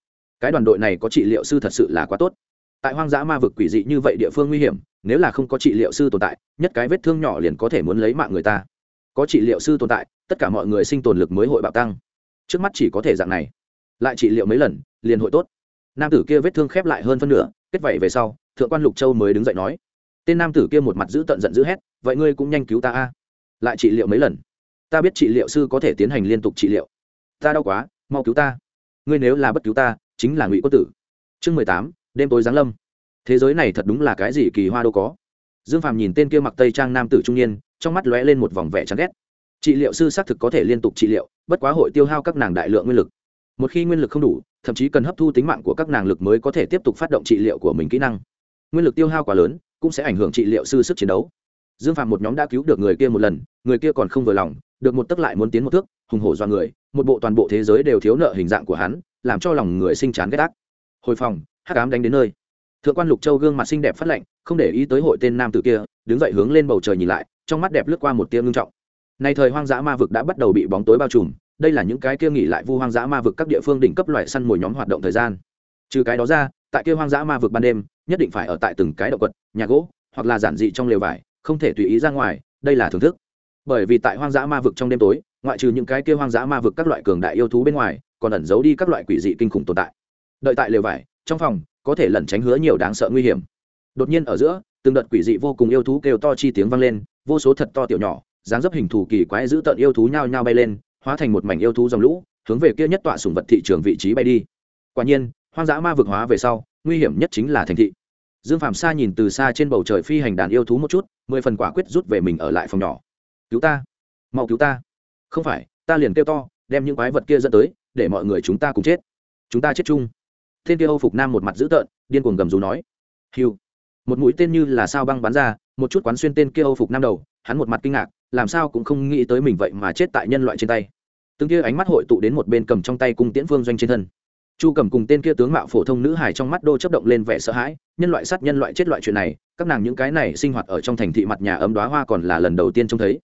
cái đoàn đội này có trị liệu sư thật sự là quá tốt. Tại hoang dã ma vực quỷ dị như vậy địa phương nguy hiểm, nếu là không có trị liệu sư tồn tại, nhất cái vết thương nhỏ liền có thể muốn lấy mạng người ta. Có trị liệu sư tồn tại, tất cả mọi người sinh tồn lực mới hội bạo tăng. Trước mắt chỉ có thể dạng này. Lại trị liệu mấy lần, liền hội tốt. Nam tử kia vết thương khép lại hơn phân nửa, kết vậy về sau, thượng quan lục châu mới đứng dậy nói, tên nam tử kia một mặt giữ tận giận dữ hét, vậy ngươi cũng nhanh cứu ta a lại trị liệu mấy lần. Ta biết trị liệu sư có thể tiến hành liên tục trị liệu. Ta đau quá, mau cứu ta. Ngươi nếu là bất cứu ta, chính là ngụy quốc tử. Chương mười tám, đêm tối giáng lâm. Thế giới này thật đúng là cái gì kỳ hoa đâu có. Dương phàm nhìn tên kia mặc tây trang nam tử trung niên, trong mắt lóe lên một vòng vẻ chán ghét. Trị liệu sư xác thực có thể liên tục trị liệu, bất quá hội tiêu hao các nàng đại lượng nguyên lực. Một khi nguyên lực không đủ, thậm chí cần hấp thu tính mạng của các nàng lực mới có thể tiếp tục phát động trị liệu của mình kỹ năng. Nguyên lực tiêu hao quá lớn, cũng sẽ ảnh hưởng trị liệu sư sức chiến đấu dương phạm một nhóm đã cứu được người kia một lần, người kia còn không vừa lòng, được một tấc lại muốn tiến một thước, hùng hổ do người, một bộ toàn bộ thế giới đều thiếu nợ hình dạng của hắn, làm cho lòng người sinh chán ghét ác. Hồi phòng hát cám đánh đến nơi. Thượng quan lục châu gương mặt xinh đẹp phát lạnh, không để ý tới hội tên nam tử kia, đứng dậy hướng lên bầu trời nhìn lại, trong mắt đẹp lướt qua một tia ngưng trọng. Nay thời hoang dã ma vực đã bắt đầu bị bóng tối bao trùm, đây là những cái kia nghỉ lại vu hoang dã ma vực các địa phương đỉnh cấp loại săn mồi nhóm hoạt động thời gian. Trừ cái đó ra, tại kia hoang dã ma vực ban đêm, nhất định phải ở tại từng cái động quật nhà gỗ, hoặc là giản dị trong lều vải không thể tùy ý ra ngoài, đây là thưởng thức. Bởi vì tại hoang dã ma vực trong đêm tối, ngoại trừ những cái kia hoang dã ma vực các loại cường đại yêu thú bên ngoài, còn ẩn giấu đi các loại quỷ dị kinh khủng tồn tại. Đợi tại lều vải, trong phòng, có thể lẩn tránh hứa nhiều đáng sợ nguy hiểm. Đột nhiên ở giữa, từng đợt quỷ dị vô cùng yêu thú kêu to chi tiếng vang lên, vô số thật to tiểu nhỏ, dáng dấp hình thù kỳ quái giữ tận yêu thú nhao nhao bay lên, hóa thành một mảnh yêu thú dòng lũ, hướng về kia nhất tọa sùng vật thị trường vị trí bay đi. Quả nhiên, hoang dã ma vực hóa về sau, nguy hiểm nhất chính là thành thị. Dương phạm sa nhìn từ xa trên bầu trời phi hành đàn yêu thú một chút mười phần quả quyết rút về mình ở lại phòng nhỏ. Cứu ta. Mau cứu ta. Không phải, ta liền kêu to, đem những quái vật kia dẫn tới, để mọi người chúng ta cùng chết. Chúng ta chết chung. Thiên kia âu phục nam một mặt dữ tợn, điên cuồng gầm rú nói. Hiu một mũi tên như là sao băng bắn ra, một chút quán xuyên tên kia âu phục nam đầu, hắn một mặt kinh ngạc, làm sao cũng không nghĩ tới mình vậy mà chết tại nhân loại trên tay. Từng kia ánh mắt hội tụ đến một bên cầm trong tay cung tiễn phương doanh trên thân chu cầm cùng tên kia tướng mạo phổ thông nữ hải trong mắt đô chấp động lên vẻ sợ hãi, nhân loại sát nhân loại chết loại chuyện này, các nàng những cái này sinh hoạt ở trong thành thị mặt nhà ấm đoá hoa còn là lần đầu tiên trông thấy.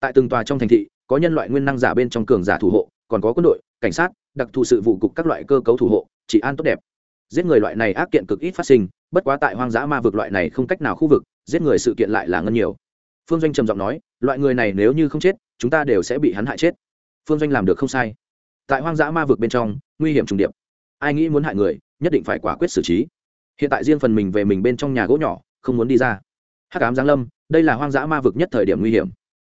Tại từng tòa trong thành thị, có nhân loại nguyên năng giả bên trong cường giả thủ hộ, còn có quân đội, cảnh sát, đặc thù sự vụ cục các loại cơ cấu thủ hộ, trị an tốt đẹp. Giết người loại này ác kiện cực ít phát sinh, bất quá tại hoang dã ma vực loại này không cách nào khu vực, giết người sự kiện lại là ngân nhiều. Phương doanh trầm giọng nói, loại người này nếu như không chết, chúng ta đều sẽ bị hắn hại chết. Phương doanh làm được không sai. Tại hoang dã ma vực bên trong, nguy hiểm trùng điệp ai nghĩ muốn hại người, nhất định phải quả quyết xử trí. Hiện tại riêng phần mình về mình bên trong nhà gỗ nhỏ, không muốn đi ra. Hắc ám giáng lâm, đây là hoang dã ma vực nhất thời điểm nguy hiểm.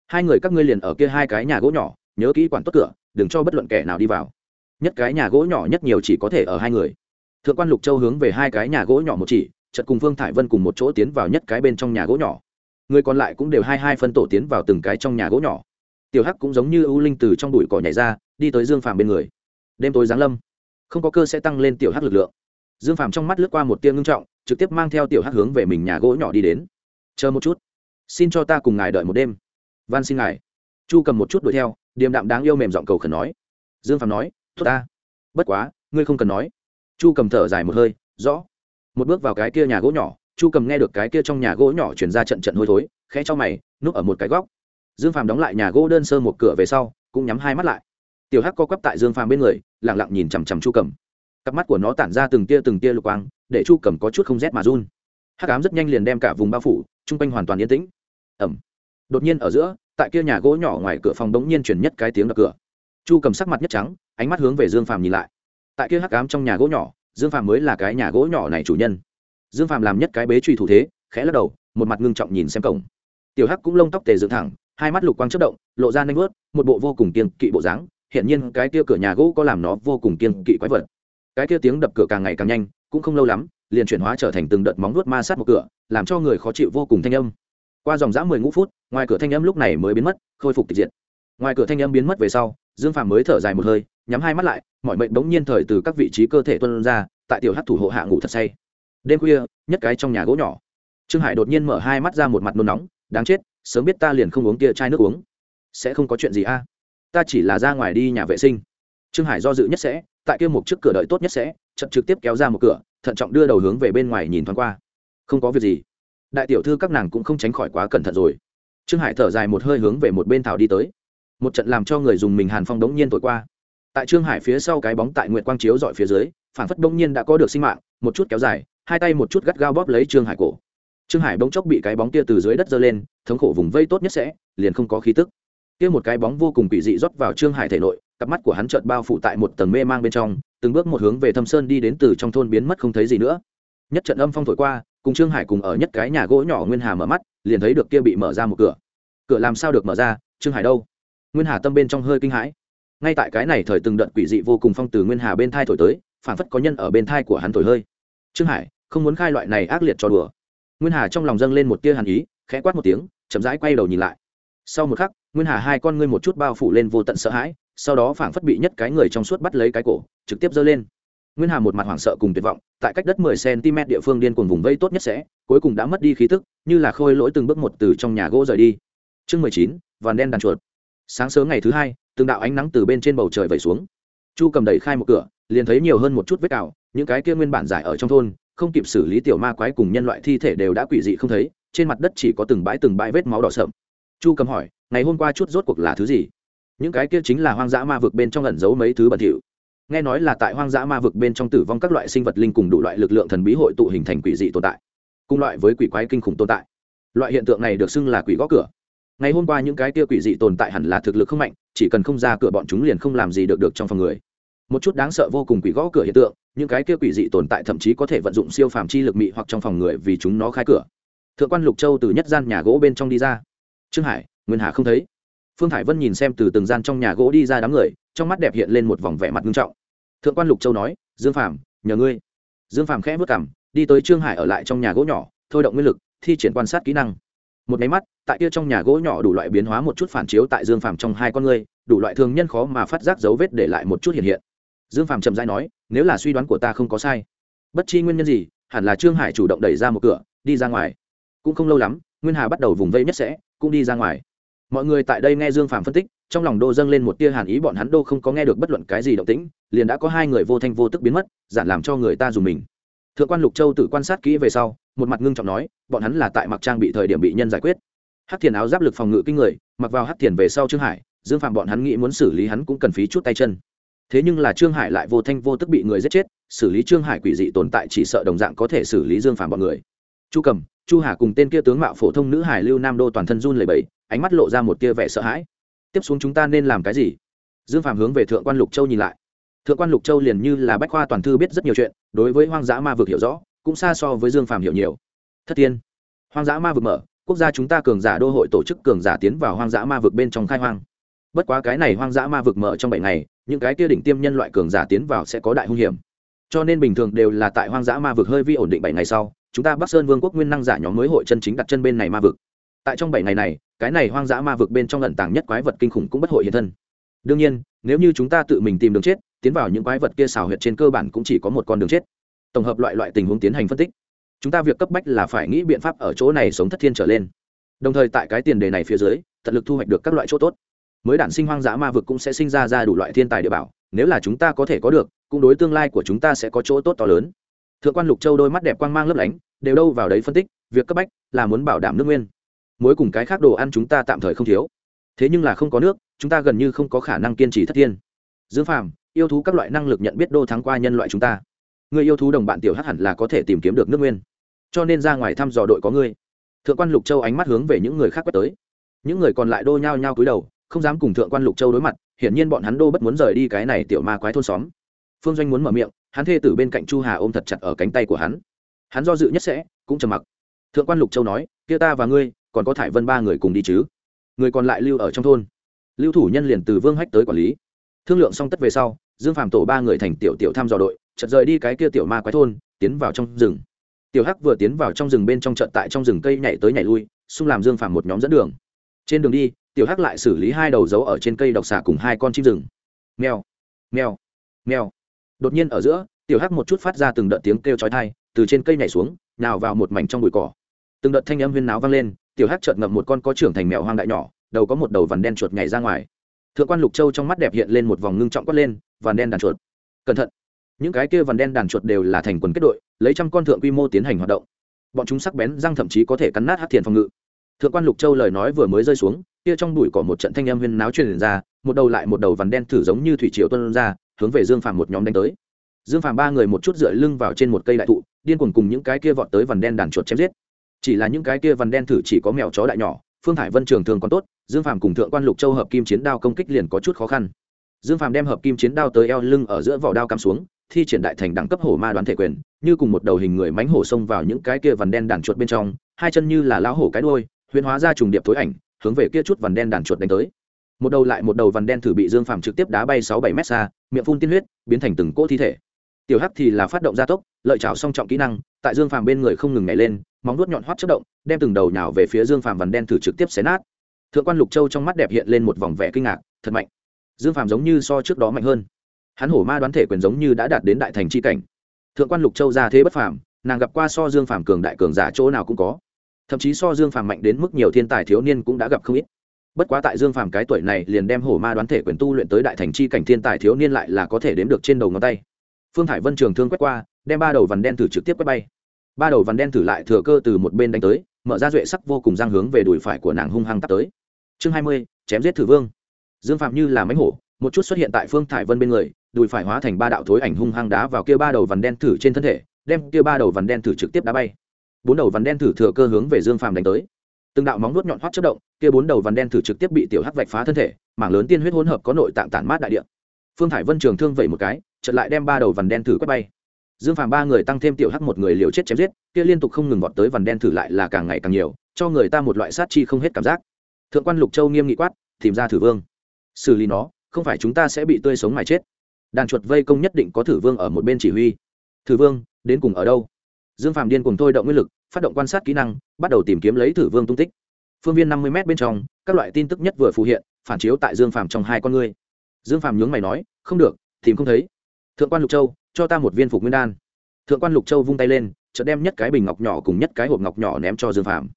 Hai người các ngươi liền ở kia hai cái nhà gỗ nhỏ, nhớ kỹ quản tốt cửa, đừng cho bất luận kẻ nào đi vào. Nhất cái nhà gỗ nhỏ nhất nhiều chỉ có thể ở hai người. Thượng quan lục châu hướng về hai cái nhà gỗ nhỏ một chỉ chật cùng phương thải vân cùng một chỗ tiến vào nhất cái bên trong nhà gỗ nhỏ. Người còn lại cũng đều hai hai phân tổ tiến vào từng cái trong nhà gỗ nhỏ. Tiểu hắc cũng giống như ưu linh từ trong bụi cỏ nhảy ra, đi tới dương phàm bên người. Đêm tối giáng lâm không có cơ sẽ tăng lên tiểu hắc lực lượng. Dương phàm trong mắt lướt qua một tia ngưng trọng, trực tiếp mang theo tiểu hắc hướng về mình nhà gỗ nhỏ đi đến. Chờ một chút, xin cho ta cùng ngài đợi một đêm. Van xin ngài. Chu cầm một chút đuổi theo, điềm đạm đáng yêu mềm giọng cầu khẩn nói. Dương phàm nói, tốt ta, bất quá, ngươi không cần nói. Chu cầm thở dài một hơi, rõ. Một bước vào cái kia nhà gỗ nhỏ, chu cầm nghe được cái kia trong nhà gỗ nhỏ chuyển ra trận trận hôi thối, khẽ cho mày, núp ở một cái góc. Dương phàm đóng lại nhà gỗ đơn sơ một cửa về sau, cũng nhắm hai mắt lại tiểu hắc co quắp tại dương phàm bên người lẳng lặng nhìn chằm chằm chu cầm cặp mắt của nó tản ra từng tia từng tia lục quang, để chu cầm có chút không rét mà run. Hắc ám rất nhanh liền đem cả vùng bao phủ, chung quanh hoàn toàn yên tĩnh. Ẩm. Đột nhiên ở giữa, tại kia nhà gỗ nhỏ ngoài cửa phòng đống nhiên chuyển nhất cái tiếng đập cửa. Chu cầm sắc mặt nhất trắng, ánh mắt hướng về dương phàm nhìn lại. Tại kia hắc ám trong nhà gỗ nhỏ, dương phàm mới là cái nhà gỗ nhỏ này chủ nhân. Dương phàm làm nhất cái bế truy thủ thế, khẽ lắc đầu, một mặt ngưng trọng nhìn xem cổng. Tiểu hắc cũng lông tóc tề dựng thẳng, hai mắt lục quang chất động, lộ ra nanh vớt một bộ vô cùng kiên kỵ bộ dáng hiện nhiên cái kia cửa nhà gỗ có làm nó vô cùng kiên kỵ quái vật. Cái kia tiếng đập cửa càng ngày càng nhanh, cũng không lâu lắm, liền chuyển hóa trở thành từng đợt móng nuốt ma sát một cửa, làm cho người khó chịu vô cùng thanh âm. Qua dòng dã mười ngũ phút, ngoài cửa thanh âm lúc này mới biến mất, khôi phục tịch diệt. Ngoài cửa thanh âm biến mất về sau, dương phàm mới thở dài một hơi, nhắm hai mắt lại, mọi mệnh bỗng nhiên thời từ các vị trí cơ thể tuân ra, tại tiểu hát thủ hộ hạ ngủ thật say. Đêm khuya, nhất cái trong nhà gỗ nhỏ. Trương hải đột nhiên mở hai mắt ra một mặt nôn nóng, đáng chết, sớm biết ta liền không uống kia chai nước uống. Sẽ không có chuyện gì a ta chỉ là ra ngoài đi nhà vệ sinh. Trương hải do dự nhất sẽ, tại kia một trước cửa đợi tốt nhất sẽ chậm trực tiếp kéo ra một cửa, thận trọng đưa đầu hướng về bên ngoài nhìn thoáng qua. Không có việc gì. Đại tiểu thư các nàng cũng không tránh khỏi quá cẩn thận rồi. Trương hải thở dài một hơi hướng về một bên thảo đi tới. Một trận làm cho người dùng mình hàn phong đống nhiên tối qua. Tại trương hải phía sau cái bóng tại nguyện quang chiếu dọi phía dưới, phản phất đông nhiên đã có được sinh mạng, một chút kéo dài, hai tay một chút gắt gao bóp lấy trương hải cổ. Trương hải bỗng chốc bị cái bóng kia từ dưới đất giơ lên, thống khổ vùng vây tốt nhất sẽ, liền không có khí tức kia một cái bóng vô cùng quỷ dị rót vào trương hải thể nội, cặp mắt của hắn chợt bao phủ tại một tầng mê mang bên trong, từng bước một hướng về thâm sơn đi đến từ trong thôn biến mất không thấy gì nữa. Nhất trận âm phong thổi qua, cùng trương hải cùng ở nhất cái nhà gỗ nhỏ nguyên hà mở mắt, liền thấy được kia bị mở ra một cửa. Cửa làm sao được mở ra, trương hải đâu? Nguyên hà tâm bên trong hơi kinh hãi. Ngay tại cái này thời từng đợt quỷ dị vô cùng phong từ nguyên hà bên thai thổi tới phản phất có nhân ở bên thai của hắn thổi hơi. Trương hải, không muốn khai loại này ác liệt cho đùa. Nguyên hà trong lòng dâng lên một tia hàn ý, khẽ quát một tiếng, chậm rãi quay đầu nhìn lại sau một khắc, nguyên hà hai con ngươi một chút bao phủ lên vô tận sợ hãi, sau đó phảng phất bị nhất cái người trong suốt bắt lấy cái cổ, trực tiếp giơ lên. Nguyên hà một mặt hoảng sợ cùng tuyệt vọng, tại cách đất mười cm địa phương điên cuồng vùng vây tốt nhất sẽ, cuối cùng đã mất đi khí tức, như là khôi lỗi từng bước một từ trong nhà gỗ rời đi. Chương mười chín vằn đen đàn chuột. Sáng sớm ngày thứ hai, từng đạo ánh nắng từ bên trên bầu trời vẩy xuống. Chu cầm đẩy khai một cửa, liền thấy nhiều hơn một chút vết cào, những cái kia nguyên bản giải ở trong thôn, không kịp xử lý tiểu ma quái cùng nhân loại thi thể đều đã quỷ dị không thấy, trên mặt đất chỉ có từng bãi từng bãi vết máu đỏ sậm chu cầm hỏi, ngày hôm qua chút rốt cuộc là thứ gì? Những cái kia chính là hoang dã ma vực bên trong ẩn giấu mấy thứ bẩn thỉu. Nghe nói là tại hoang dã ma vực bên trong tử vong các loại sinh vật linh cùng đủ loại lực lượng thần bí hội tụ hình thành quỷ dị tồn tại, cùng loại với quỷ quái kinh khủng tồn tại. Loại hiện tượng này được xưng là quỷ gõ cửa. Ngày hôm qua những cái kia quỷ dị tồn tại hẳn là thực lực không mạnh, chỉ cần không ra cửa bọn chúng liền không làm gì được được trong phòng người. Một chút đáng sợ vô cùng quỷ gõ cửa hiện tượng, những cái kia quỷ dị tồn tại thậm chí có thể vận dụng siêu phàm chi lực mị hoặc trong phòng người vì chúng nó khai cửa. Thượng quan lục châu từ nhất gian nhà gỗ bên trong đi ra trương hải, nguyên hà không thấy. Phương Thải vân nhìn xem từ từng gian trong nhà gỗ đi ra đám người, trong mắt đẹp hiện lên một vòng vẻ mặt nghiêm trọng. Thượng quan lục châu nói, dương phàm, nhờ ngươi. Dương phàm khẽ vất cảm đi tới trương hải ở lại trong nhà gỗ nhỏ, thôi động nguyên lực, thi triển quan sát kỹ năng. Một máy mắt, tại kia trong nhà gỗ nhỏ đủ loại biến hóa một chút phản chiếu tại dương phàm trong hai con ngươi, đủ loại thường nhân khó mà phát giác dấu vết để lại một chút hiện hiện. Dương phàm chậm rãi nói, nếu là suy đoán của ta không có sai, bất chi nguyên nhân gì, hẳn là trương hải chủ động đẩy ra một cửa, đi ra ngoài. Cũng không lâu lắm, nguyên hà bắt đầu vùng vây nhất sẽ cũng đi ra ngoài. Mọi người tại đây nghe dương phàm phân tích, trong lòng đô dâng lên một tia hàn ý, bọn hắn đô không có nghe được bất luận cái gì động tĩnh, liền đã có hai người vô thanh vô tức biến mất, giản làm cho người ta dùng mình. Thượng quan lục châu tự quan sát kỹ về sau, một mặt ngưng trọng nói, bọn hắn là tại mặc trang bị thời điểm bị nhân giải quyết. Hát thiền áo giáp lực phòng ngự kinh người, mặc vào hát thiền về sau trương hải, dương phạm bọn hắn nghĩ muốn xử lý hắn cũng cần phí chút tay chân. Thế nhưng là trương hải lại vô thanh vô tức bị người giết chết, xử lý trương hải quỷ dị tồn tại chỉ sợ đồng dạng có thể xử lý dương phạm bọn người. Chu cầm chu hà cùng tên kia tướng mạo phổ thông nữ hải lưu nam đô toàn thân run lầy bẫy ánh mắt lộ ra một tia vẻ sợ hãi. Tiếp xuống chúng ta nên làm cái gì? Dương phạm hướng về thượng quan lục châu nhìn lại. Thượng quan lục châu liền như là bách khoa toàn thư biết rất nhiều chuyện, đối với hoang dã ma vực hiểu rõ, cũng xa so với dương phạm hiểu nhiều. Thất tiên, hoang dã ma vực mở, quốc gia chúng ta cường giả đô hội tổ chức cường giả tiến vào hoang dã ma vực bên trong khai hoang. Bất quá cái này hoang dã ma vực mở trong bảy ngày, những cái kia đỉnh tiêm nhân loại cường giả tiến vào sẽ có đại hung hiểm cho nên bình thường đều là tại hoang dã ma vực hơi vi ổn định bảy ngày sau, chúng ta bắc sơn vương quốc nguyên năng giả nhóm mới hội chân chính đặt chân bên này ma vực. Tại trong bảy ngày này, cái này hoang dã ma vực bên trong lận tàng nhất quái vật kinh khủng cũng bất hội hiện thân. Đương nhiên, nếu như chúng ta tự mình tìm đường chết, tiến vào những quái vật kia xào huyệt trên cơ bản cũng chỉ có một con đường chết. Tổng hợp loại loại tình huống tiến hành phân tích, chúng ta việc cấp bách là phải nghĩ biện pháp ở chỗ này sống thất thiên trở lên. Đồng thời tại cái tiền đề này phía dưới, tận lực thu hoạch được các loại chỗ tốt. Mới đản sinh hoang dã ma vực cũng sẽ sinh ra ra đủ loại thiên tài địa bảo, nếu là chúng ta có thể có được cũng đối tương lai của chúng ta sẽ có chỗ tốt to lớn. Thượng quan lục châu đôi mắt đẹp quang mang lấp lánh, đều đâu vào đấy phân tích, việc cấp bách là muốn bảo đảm nước nguyên. Mối cùng cái khác đồ ăn chúng ta tạm thời không thiếu. Thế nhưng là không có nước, chúng ta gần như không có khả năng kiên trì thất thiên. Dương phàm, yêu thú các loại năng lực nhận biết đô thắng qua nhân loại chúng ta. Người yêu thú đồng bạn tiểu hát hẳn là có thể tìm kiếm được nước nguyên. Cho nên ra ngoài thăm dò đội có ngươi. Thượng quan lục châu ánh mắt hướng về những người khác quét tới. Những người còn lại đô nhao nhao cúi đầu, không dám cùng thượng quan lục châu đối mặt, hiển nhiên bọn hắn đô bất muốn rời đi cái này tiểu ma quái thôn xóm phương doanh muốn mở miệng, hắn thê tử bên cạnh chu hà ôm thật chặt ở cánh tay của hắn. Hắn do dự nhất sẽ, cũng trầm mặc. Thượng quan lục châu nói, kia ta và ngươi, còn có thải vân ba người cùng đi chứ? Người còn lại lưu ở trong thôn. Lưu thủ nhân liền từ vương hách tới quản lý. Thương lượng xong tất về sau, dương phàm tổ ba người thành tiểu tiểu tham dò đội, chợt rời đi cái kia tiểu ma quái thôn, tiến vào trong rừng. Tiểu hắc vừa tiến vào trong rừng bên trong trận tại trong rừng cây nhảy tới nhảy lui, xung làm dương phàm một nhóm dẫn đường. Trên đường đi, tiểu hắc lại xử lý hai đầu dấu ở trên cây độc xà cùng hai con chim rừng. Mèo mèo mèo đột nhiên ở giữa, tiểu hắc một chút phát ra từng đợt tiếng kêu chói tai, từ trên cây nhảy xuống, nào vào một mảnh trong bụi cỏ. Từng đợt thanh âm huyên náo vang lên, tiểu hắc chợt ngậm một con có trưởng thành mèo hoang đại nhỏ, đầu có một đầu vằn đen chuột nhảy ra ngoài. Thượng quan lục châu trong mắt đẹp hiện lên một vòng ngưng trọng quát lên, vằn đen đàn chuột. Cẩn thận. Những cái kia vằn đen đàn chuột đều là thành quần kết đội, lấy trăm con thượng quy mô tiến hành hoạt động. Bọn chúng sắc bén, răng thậm chí có thể cắn nát hát thiền phòng ngự. Thượng quan lục châu lời nói vừa mới rơi xuống, kia trong bụi cỏ một trận thanh âm huyên náo truyền ra, một đầu lại một đầu vằn đen thử giống như thủy triều tuân ra hướng về dương phàm một nhóm đánh tới. Dương phàm ba người một chút dựa lưng vào trên một cây đại thụ, điên cuồng cùng những cái kia vọt tới vằn đen đàn chuột chém giết. Chỉ là những cái kia vằn đen thử chỉ có mèo chó đại nhỏ, phương hải vân trường thường còn tốt, dương phàm cùng thượng quan lục châu hợp kim chiến đao công kích liền có chút khó khăn. Dương phàm đem hợp kim chiến đao tới eo lưng ở giữa vỏ đao cắm xuống, thi triển đại thành đẳng cấp hổ ma đoán thể quyền, như cùng một đầu hình người mánh hổ xông vào những cái kia vằn đen đàn chuột bên trong, hai chân như là lão hổ cái đuôi, huyễn hóa ra trùng điệp tối ảnh, hướng về kia chút vằn đen đàn chuột đánh tới một đầu lại một đầu vằn đen thử bị dương phàm trực tiếp đá bay sáu bảy mét xa, miệng phun tiên huyết, biến thành từng cỗ thi thể. Tiểu hắc thì là phát động gia tốc, lợi chảo song trọng kỹ năng, tại dương phàm bên người không ngừng nhảy lên, móng nuốt nhọn hoắt chất động, đem từng đầu nhào về phía dương phàm vằn đen thử trực tiếp xé nát. Thượng quan lục châu trong mắt đẹp hiện lên một vòng vẻ kinh ngạc, thật mạnh. Dương phàm giống như so trước đó mạnh hơn. Hắn hổ ma đoán thể quyền giống như đã đạt đến đại thành c h i cảnh. Thượng quan lục châu ra thế bất phàm, nàng gặp qua so dương phàm cường đại cường giả chỗ nào cũng có. Thậm chí so dương phàm mạnh đến mức nhiều thiên tài thiếu niên cũng đã gặp không ít bất quá tại dương phàm cái tuổi này liền đem hổ ma đoán thể quyền tu luyện tới đại thành c h i cảnh thiên tài thiếu niên lại là có thể đếm được trên đầu ngón tay. Phương thải vân trường thương quét qua, đem ba đầu vằn đen thử trực tiếp quét bay. Ba đầu vằn đen thử lại thừa cơ từ một bên đánh tới, mở ra duệ sắc vô cùng giang hướng về đùi phải của nàng hung hăng tắt tới. Chương hai mươi, chém giết thử vương. Dương phạm như là mánh hổ, một chút xuất hiện tại phương thải vân bên người, đùi phải hóa thành ba đạo thối ảnh hung hăng đá vào kia ba đầu vằn đen thử trên thân thể, đem kia ba đầu vằn đen thử trực tiếp đá bay. Bốn đầu vằn đen thử thừa cơ hướng về dương phàm đánh tới từng đạo móng nuốt nhọn hoắt chất động, kia bốn đầu vằn đen thử trực tiếp bị tiểu hắc vạch phá thân thể, mảng lớn tiên huyết hỗn hợp có nội tạng tản mát đại địa. Phương thải vân trường thương vẩy một cái, chợt lại đem ba đầu vằn đen thử quét bay. Dương phàm ba người tăng thêm tiểu hắc một người liều chết chém giết, kia liên tục không ngừng vọt tới vằn đen thử lại là càng ngày càng nhiều, cho người ta một loại sát chi không hết cảm giác. Thượng quan lục châu nghiêm nghị quát, tìm ra thử vương. Xử lý nó, không phải chúng ta sẽ bị tươi sống mà chết. Đàn chuột vây công nhất định có thử vương ở một bên chỉ huy. Thử vương, đến cùng ở đâu? Dương Phàm điên cùng thôi động nguyên lực phát động quan sát kỹ năng, bắt đầu tìm kiếm lấy thử vương tung tích. Phương viên năm mươi m bên trong, các loại tin tức nhất vừa phù hiện, phản chiếu tại dương phàm trong hai con ngươi. Dương phàm nhướng mày nói, không được, tìm không thấy. Thượng quan lục châu, cho ta một viên phục nguyên đan. Thượng quan lục châu vung tay lên, chợt đem nhất cái bình ngọc nhỏ cùng nhất cái hộp ngọc nhỏ ném cho dương phàm.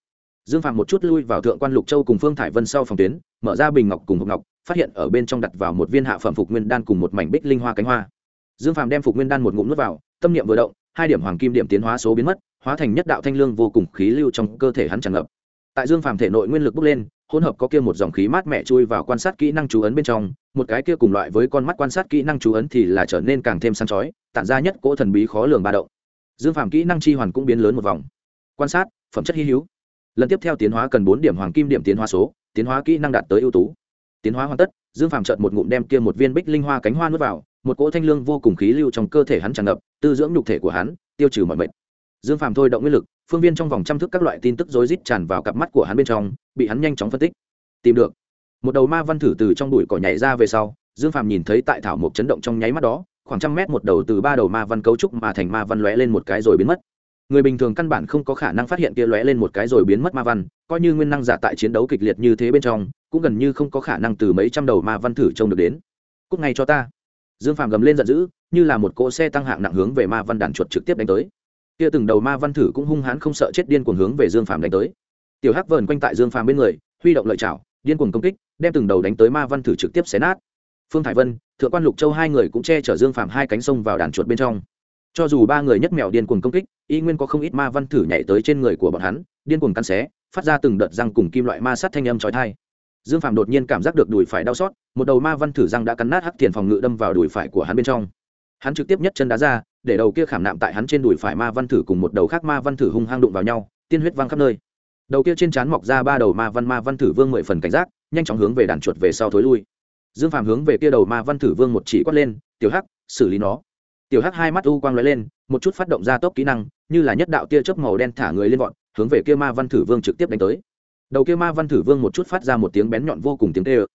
dương phàm một chút lui vào thượng quan lục châu cùng phương thải vân sau phòng tuyến, mở ra bình ngọc cùng hộp ngọc, phát hiện ở bên trong đặt vào một viên hạ phẩm phục nguyên đan cùng một mảnh bích linh hoa cánh hoa. Dương phàm đem phục nguyên đan một ngụm nuốt vào, tâm niệm vừa động hai điểm hoàng kim điểm tiến hóa số biến mất, hóa thành nhất đạo thanh lương vô cùng khí lưu trong cơ thể hắn tràn ngập. Tại dương phàm thể nội nguyên lực bốc lên, hỗn hợp có kia một dòng khí mát mẻ chui vào quan sát kỹ năng chú ấn bên trong, một cái kia cùng loại với con mắt quan sát kỹ năng chú ấn thì là trở nên càng thêm sáng chói, tản ra nhất cỗ thần bí khó lường ba động. Dương phàm kỹ năng chi hoàn cũng biến lớn một vòng. Quan sát, phẩm chất hy hữu. Lần tiếp theo tiến hóa cần bốn điểm hoàng kim điểm tiến hóa số, tiến hóa kỹ năng đạt tới ưu tú. Tiến hóa hoàn tất, dương phàm chợt một ngụm đem kia một viên bích linh hoa cánh hoa nuốt vào một cỗ thanh lương vô cùng khí lưu trong cơ thể hắn tràn ngập, tư dưỡng nhục thể của hắn, tiêu trừ mọi bệnh dương phàm thôi động nguyên lực, phương viên trong vòng trăm thức các loại tin tức rối rít tràn vào cặp mắt của hắn bên trong, bị hắn nhanh chóng phân tích. Tìm được. Một đầu ma văn thử từ trong đùi cỏ nhảy ra về sau, dương phàm nhìn thấy tại thảo một chấn động trong nháy mắt đó, khoảng trăm mét một đầu từ ba đầu ma văn cấu trúc mà thành ma văn lóe lên một cái rồi biến mất. Người bình thường căn bản không có khả năng phát hiện kia lóe lên một cái rồi biến mất ma văn, coi như nguyên năng giả tại chiến đấu kịch liệt như thế bên trong, cũng gần như không có khả năng từ mấy trăm đầu ma văn thử trông được đến. Cúc ngay cho ta dương phàm gầm lên giận dữ, như là một cỗ xe tăng hạng nặng hướng về ma văn đàn chuột trực tiếp đánh tới. Kia từng đầu ma văn thử cũng hung hãn không sợ chết điên cuồng hướng về dương phàm đánh tới. Tiểu hắc vờn quanh tại dương phàm bên người, huy động lợi chảo, điên cuồng công kích, đem từng đầu đánh tới ma văn thử trực tiếp xé nát. Phương thải vân, thượng quan lục châu hai người cũng che chở dương phàm hai cánh sông vào đàn chuột bên trong. Cho dù ba người nhất mèo điên cuồng công kích, y nguyên có không ít ma văn thử nhảy tới trên người của bọn hắn, điên cuồng cắn xé, phát ra từng đợt răng cùng kim loại ma sát thanh âm trói thai dương phạm đột nhiên cảm giác được đùi phải đau xót, một đầu ma văn thử răng đã cắn nát hắc tiền phòng ngự đâm vào đùi phải của hắn bên trong. Hắn trực tiếp nhất chân đá ra, để đầu kia khảm nạm tại hắn trên đùi phải ma văn thử cùng một đầu khác ma văn thử hung hăng đụng vào nhau, tiên huyết văng khắp nơi. Đầu kia trên trán mọc ra ba đầu ma văn ma văn thử vương mười phần cảnh giác, nhanh chóng hướng về đàn chuột về sau thối lui. Dương phạm hướng về kia đầu ma văn thử vương một chỉ quát lên, tiểu hắc, xử lý nó. Tiểu hắc hai mắt u quang lóe lên, một chút phát động ra tốc kỹ năng, như là nhất đạo tia chớp màu đen thả người lên vọt, hướng về kia ma văn thử vương trực tiếp đánh tới đầu kia ma văn thử vương một chút phát ra một tiếng bén nhọn vô cùng tiếng tê ơ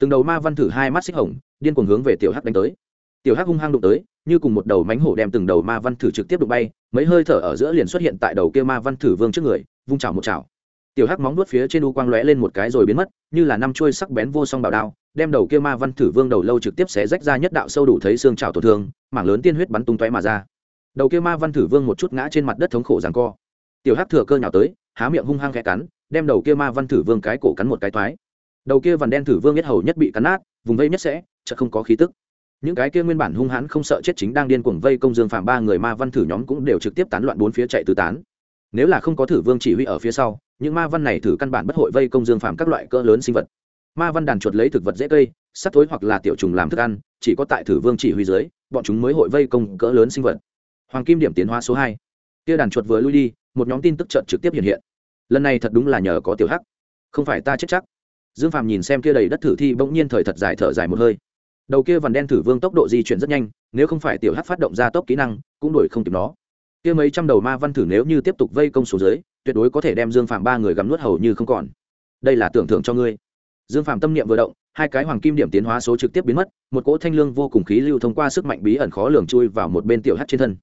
từng đầu ma văn thử hai mắt xích hồng, điên cuồng hướng về tiểu hắc đánh tới. Tiểu hắc hung hăng đụng tới, như cùng một đầu mánh hổ đem từng đầu ma văn thử trực tiếp đụng bay, mấy hơi thở ở giữa liền xuất hiện tại đầu kia ma văn thử vương trước người, vung chảo một chảo. Tiểu hắc móng đuốt phía trên u quang lóe lên một cái rồi biến mất, như là năm chuôi sắc bén vô song bảo đao, đem đầu kia ma văn thử vương đầu lâu trực tiếp xé rách ra nhất đạo sâu đủ thấy xương chảo tổn thương, mảng lớn tiên huyết bắn tung tóe mà ra. Đầu kia ma văn thử vương một chút ngã trên mặt đất thống khổ giằng co. Tiểu hắc thừa cơ nhào tới, há miệng hung hăng khẽ cắn đem đầu kia ma văn thử vương cái cổ cắn một cái toái đầu kia vằn đen thử vương nhất hầu nhất bị cắn nát, vùng vây nhất sẽ, chợt không có khí tức. Những cái kia nguyên bản hung hãn không sợ chết chính đang điên cuồng vây công dương phạm ba người ma văn thử nhóm cũng đều trực tiếp tán loạn bốn phía chạy tứ tán. Nếu là không có thử vương chỉ huy ở phía sau, những ma văn này thử căn bản bất hội vây công dương phạm các loại cỡ lớn sinh vật. Ma văn đàn chuột lấy thực vật dễ cây, sắt thối hoặc là tiểu trùng làm thức ăn, chỉ có tại thử vương chỉ huy dưới, bọn chúng mới hội vây công cỡ lớn sinh vật. Hoàng kim điểm tiến hóa số hai. Kia đàn chuột vừa lui đi, một nhóm tin tức trận trực tiếp hiện hiện lần này thật đúng là nhờ có tiểu hắc. Không phải ta chết chắc. Dương phàm nhìn xem kia đầy đất thử thi bỗng nhiên thời thật dài thở dài một hơi. Đầu kia vằn đen thử vương tốc độ di chuyển rất nhanh, nếu không phải tiểu hắc phát động ra tốc kỹ năng, cũng đuổi không kịp nó. Kia mấy trăm đầu ma văn thử nếu như tiếp tục vây công số dưới, tuyệt đối có thể đem dương Phàm ba người gắm nuốt hầu như không còn. Đây là tưởng thưởng cho ngươi. Dương Phàm tâm niệm vừa động, hai cái hoàng kim điểm tiến hóa số trực tiếp biến mất, một cỗ thanh lương vô cùng khí lưu thông qua sức mạnh bí ẩn khó lường chui vào một bên tiểu hắc trên thân.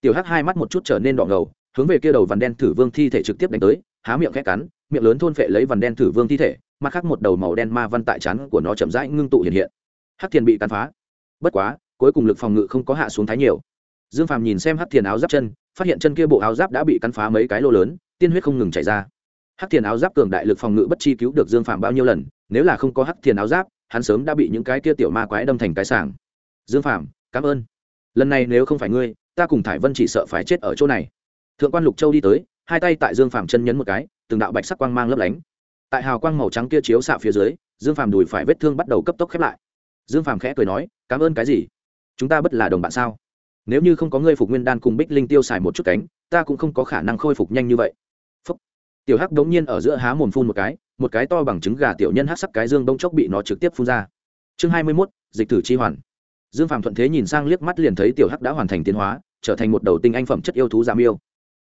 Tiểu hắc hai mắt một chút trở nên đỏ ngầu hướng về kia đầu vằn đen thử vương thi thể trực tiếp đánh tới, há miệng khẽ cắn, miệng lớn thôn phệ lấy vằn đen thử vương thi thể, mặt khác một đầu màu đen ma văn tại chắn của nó chậm rãi ngưng tụ hiện hiện. Hắc thiền bị cắn phá. Bất quá, cuối cùng lực phòng ngự không có hạ xuống thái nhiều. Dương phàm nhìn xem hắc thiền áo giáp chân, phát hiện chân kia bộ áo giáp đã bị cắn phá mấy cái lô lớn, tiên huyết không ngừng chảy ra. Hắc thiền áo giáp cường đại lực phòng ngự bất chi cứu được dương phàm bao nhiêu lần, nếu là không có hắc thiền áo giáp, hắn sớm đã bị những cái kia tiểu ma quái đâm thành cái sảng. Dương phàm, cảm ơn. Lần này nếu không phải ngươi, ta cùng thải vân chỉ sợ phải chết ở chỗ này thượng quan lục châu đi tới, hai tay tại dương phàm chân nhấn một cái, từng đạo bạch sắc quang mang lấp lánh. Tại hào quang màu trắng kia chiếu xạ phía dưới, dương phàm đùi phải vết thương bắt đầu cấp tốc khép lại. Dương phàm khẽ cười nói, cảm ơn cái gì? Chúng ta bất là đồng bạn sao? Nếu như không có ngươi phục nguyên đan cùng bích linh tiêu xài một chút cánh, ta cũng không có khả năng khôi phục nhanh như vậy. Phúc. tiểu hắc đống nhiên ở giữa há mồm phun một cái một cái to bằng trứng gà tiểu nhân hắc sắc cái dương đông chốc bị nó trực tiếp phun ra. Chương hai mươi mốt, dịch thử chi hoàn. Dương phàm thuận thế nhìn sang liếc mắt liền thấy tiểu hắc đã hoàn thành tiến hóa, trở thành một đầu tinh anh phẩm chất yêu thú giảm yêu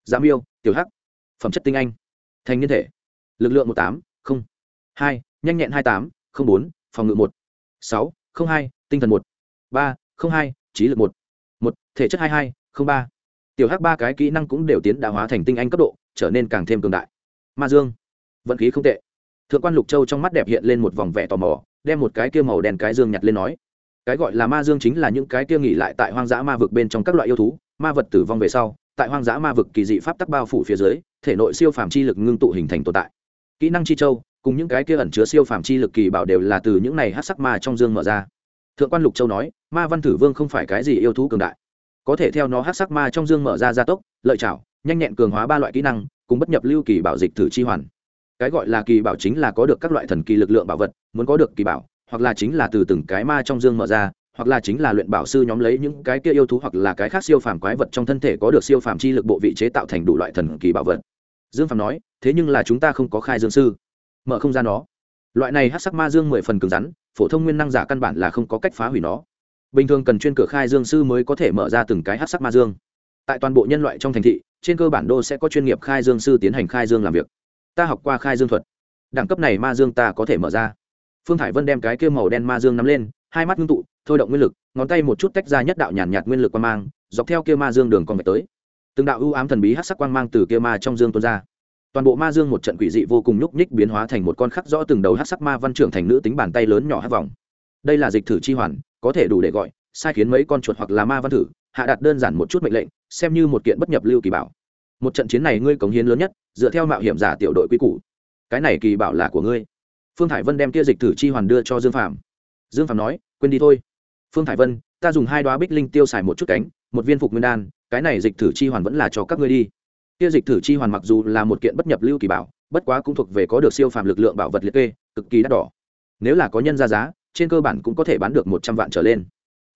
Dạ giảm yêu tiểu hắc, phẩm chất tinh anh, thành niên thể, lực lượng một tám, không, hai, nhanh nhẹn hai tám, không bốn, phòng ngự một, sáu, không hai, tinh thần một, ba, không hai, trí lực một một, thể chất hai hai, không ba. Tiểu hắc ba cái kỹ năng cũng đều tiến đã hóa thành tinh anh cấp độ, trở nên càng thêm cường đại. Ma dương, vận khí không tệ. Thượng quan lục châu trong mắt đẹp hiện lên một vòng vẻ tò mò, đem một cái kia màu đen cái dương nhặt lên nói. Cái gọi là ma dương chính là những cái kia nghỉ lại tại hoang dã ma vực bên trong các loại yêu thú, ma vật tử vong về sau tại hoang dã ma vực kỳ dị pháp tắc bao phủ phía dưới, thể nội siêu phàm chi lực ngưng tụ hình thành tồn tại. Kỹ năng chi châu, cùng những cái kia ẩn chứa siêu phàm chi lực kỳ bảo đều là từ những này hát sắc ma trong dương mở ra. Thượng quan lục châu nói, ma văn thử vương không phải cái gì yêu thú cường đại. Có thể theo nó hát sắc ma trong dương mở ra gia tốc, lợi chảo nhanh nhẹn cường hóa ba loại kỹ năng, cùng bất nhập lưu kỳ bảo dịch thử chi hoàn. Cái gọi là kỳ bảo chính là có được các loại thần kỳ lực lượng bảo vật, muốn có được kỳ bảo, hoặc là chính là từ từng cái ma trong dương mở ra hoặc là chính là luyện bảo sư nhóm lấy những cái kia yêu thú hoặc là cái khác siêu phàm quái vật trong thân thể có được siêu phàm chi lực bộ vị chế tạo thành đủ loại thần kỳ bảo vật. Dương phàm nói, thế nhưng là chúng ta không có khai dương sư. Mở không gian nó. Loại này hắc sắc ma dương mười phần cứng rắn, phổ thông nguyên năng giả căn bản là không có cách phá hủy nó. Bình thường cần chuyên cửa khai dương sư mới có thể mở ra từng cái hắc sắc ma dương. Tại toàn bộ nhân loại trong thành thị, trên cơ bản đô sẽ có chuyên nghiệp khai dương sư tiến hành khai dương làm việc. Ta học qua khai dương thuật. Đẳng cấp này ma dương ta có thể mở ra. Phương thải vân đem cái kia màu đen ma dương nắm lên hai mắt ngưng tụ thôi động nguyên lực ngón tay một chút tách ra nhất đạo nhàn nhạt, nhạt nguyên lực quang mang dọc theo kia ma dương đường còn về tới. Từng đạo ưu ám thần bí hát sắc quang mang từ kia ma trong dương tuôn ra. Toàn bộ ma dương một trận quỷ dị vô cùng nhúc nhích biến hóa thành một con khắc rõ từng đầu hát sắc ma văn trưởng thành nữ tính bàn tay lớn nhỏ hát vòng. Đây là dịch thử chi hoàn có thể đủ để gọi sai khiến mấy con chuột hoặc là ma văn thử hạ đặt đơn giản một chút mệnh lệnh xem như một kiện bất nhập lưu kỳ bảo. Một trận chiến này ngươi cống hiến lớn nhất dựa theo mạo hiểm giả tiểu đội quy củ. Cái này kỳ bảo là của ngươi. Phương thải vân đem kia dịch thử chi hoàn đưa cho dương phạm dương phạm nói, quên đi thôi. Phương thải vân, ta dùng hai đoá bích linh tiêu xài một chút cánh, một viên phục nguyên đan, cái này dịch thử chi hoàn vẫn là cho các ngươi đi. Kia dịch thử chi hoàn mặc dù là một kiện bất nhập lưu kỳ bảo, bất quá cũng thuộc về có được siêu phàm lực lượng bảo vật liệt kê, cực kỳ đắt đỏ. Nếu là có nhân ra giá, trên cơ bản cũng có thể bán được một trăm vạn trở lên.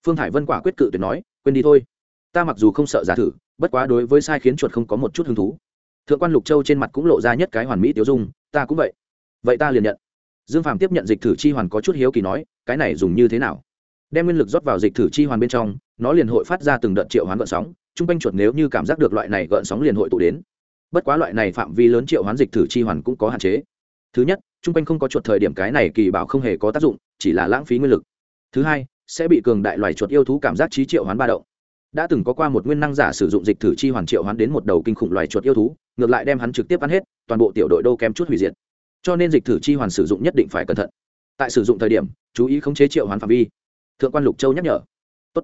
Phương Thải vân quả quyết cự tuyệt nói, quên đi thôi. Ta mặc dù không sợ giả thử, bất quá đối với sai khiến chuột không có một chút hứng thú. Thượng quan lục châu trên mặt cũng lộ ra nhất cái hoàn mỹ tiêu dung, ta cũng vậy. Vậy ta liền nhận dương phàm tiếp nhận dịch thử chi hoàn có chút hiếu kỳ nói, cái này dùng như thế nào? Đem nguyên lực rót vào dịch thử chi hoàn bên trong, nó liền hội phát ra từng đợt triệu hoán gợn sóng t r u n g quanh chuột nếu như cảm giác được loại này gợn sóng liền hội tụ đến. Bất quá loại này phạm vi lớn triệu hoán dịch thử chi hoàn cũng có hạn chế. Thứ nhất t r u n g quanh không có chuột thời điểm cái này kỳ bảo không hề có tác dụng, chỉ là lãng phí nguyên lực. Thứ hai, sẽ bị cường đại loài chuột yêu thú cảm giác trí triệu hoán ba động. Đã từng có qua một nguyên năng giả sử dụng dịch thử chi hoàn triệu hoán đến một đầu kinh khủng loài chuột yêu thú, ngược lại đem hắn trực tiếp ăn hết, toàn bộ tiểu đội đô kém chút hủy diệt cho nên dịch thử chi hoàn sử dụng nhất định phải cẩn thận. Tại sử dụng thời điểm, chú ý khống chế triệu hoàn phạm vi. Thượng quan lục châu nhắc nhở. Tốt.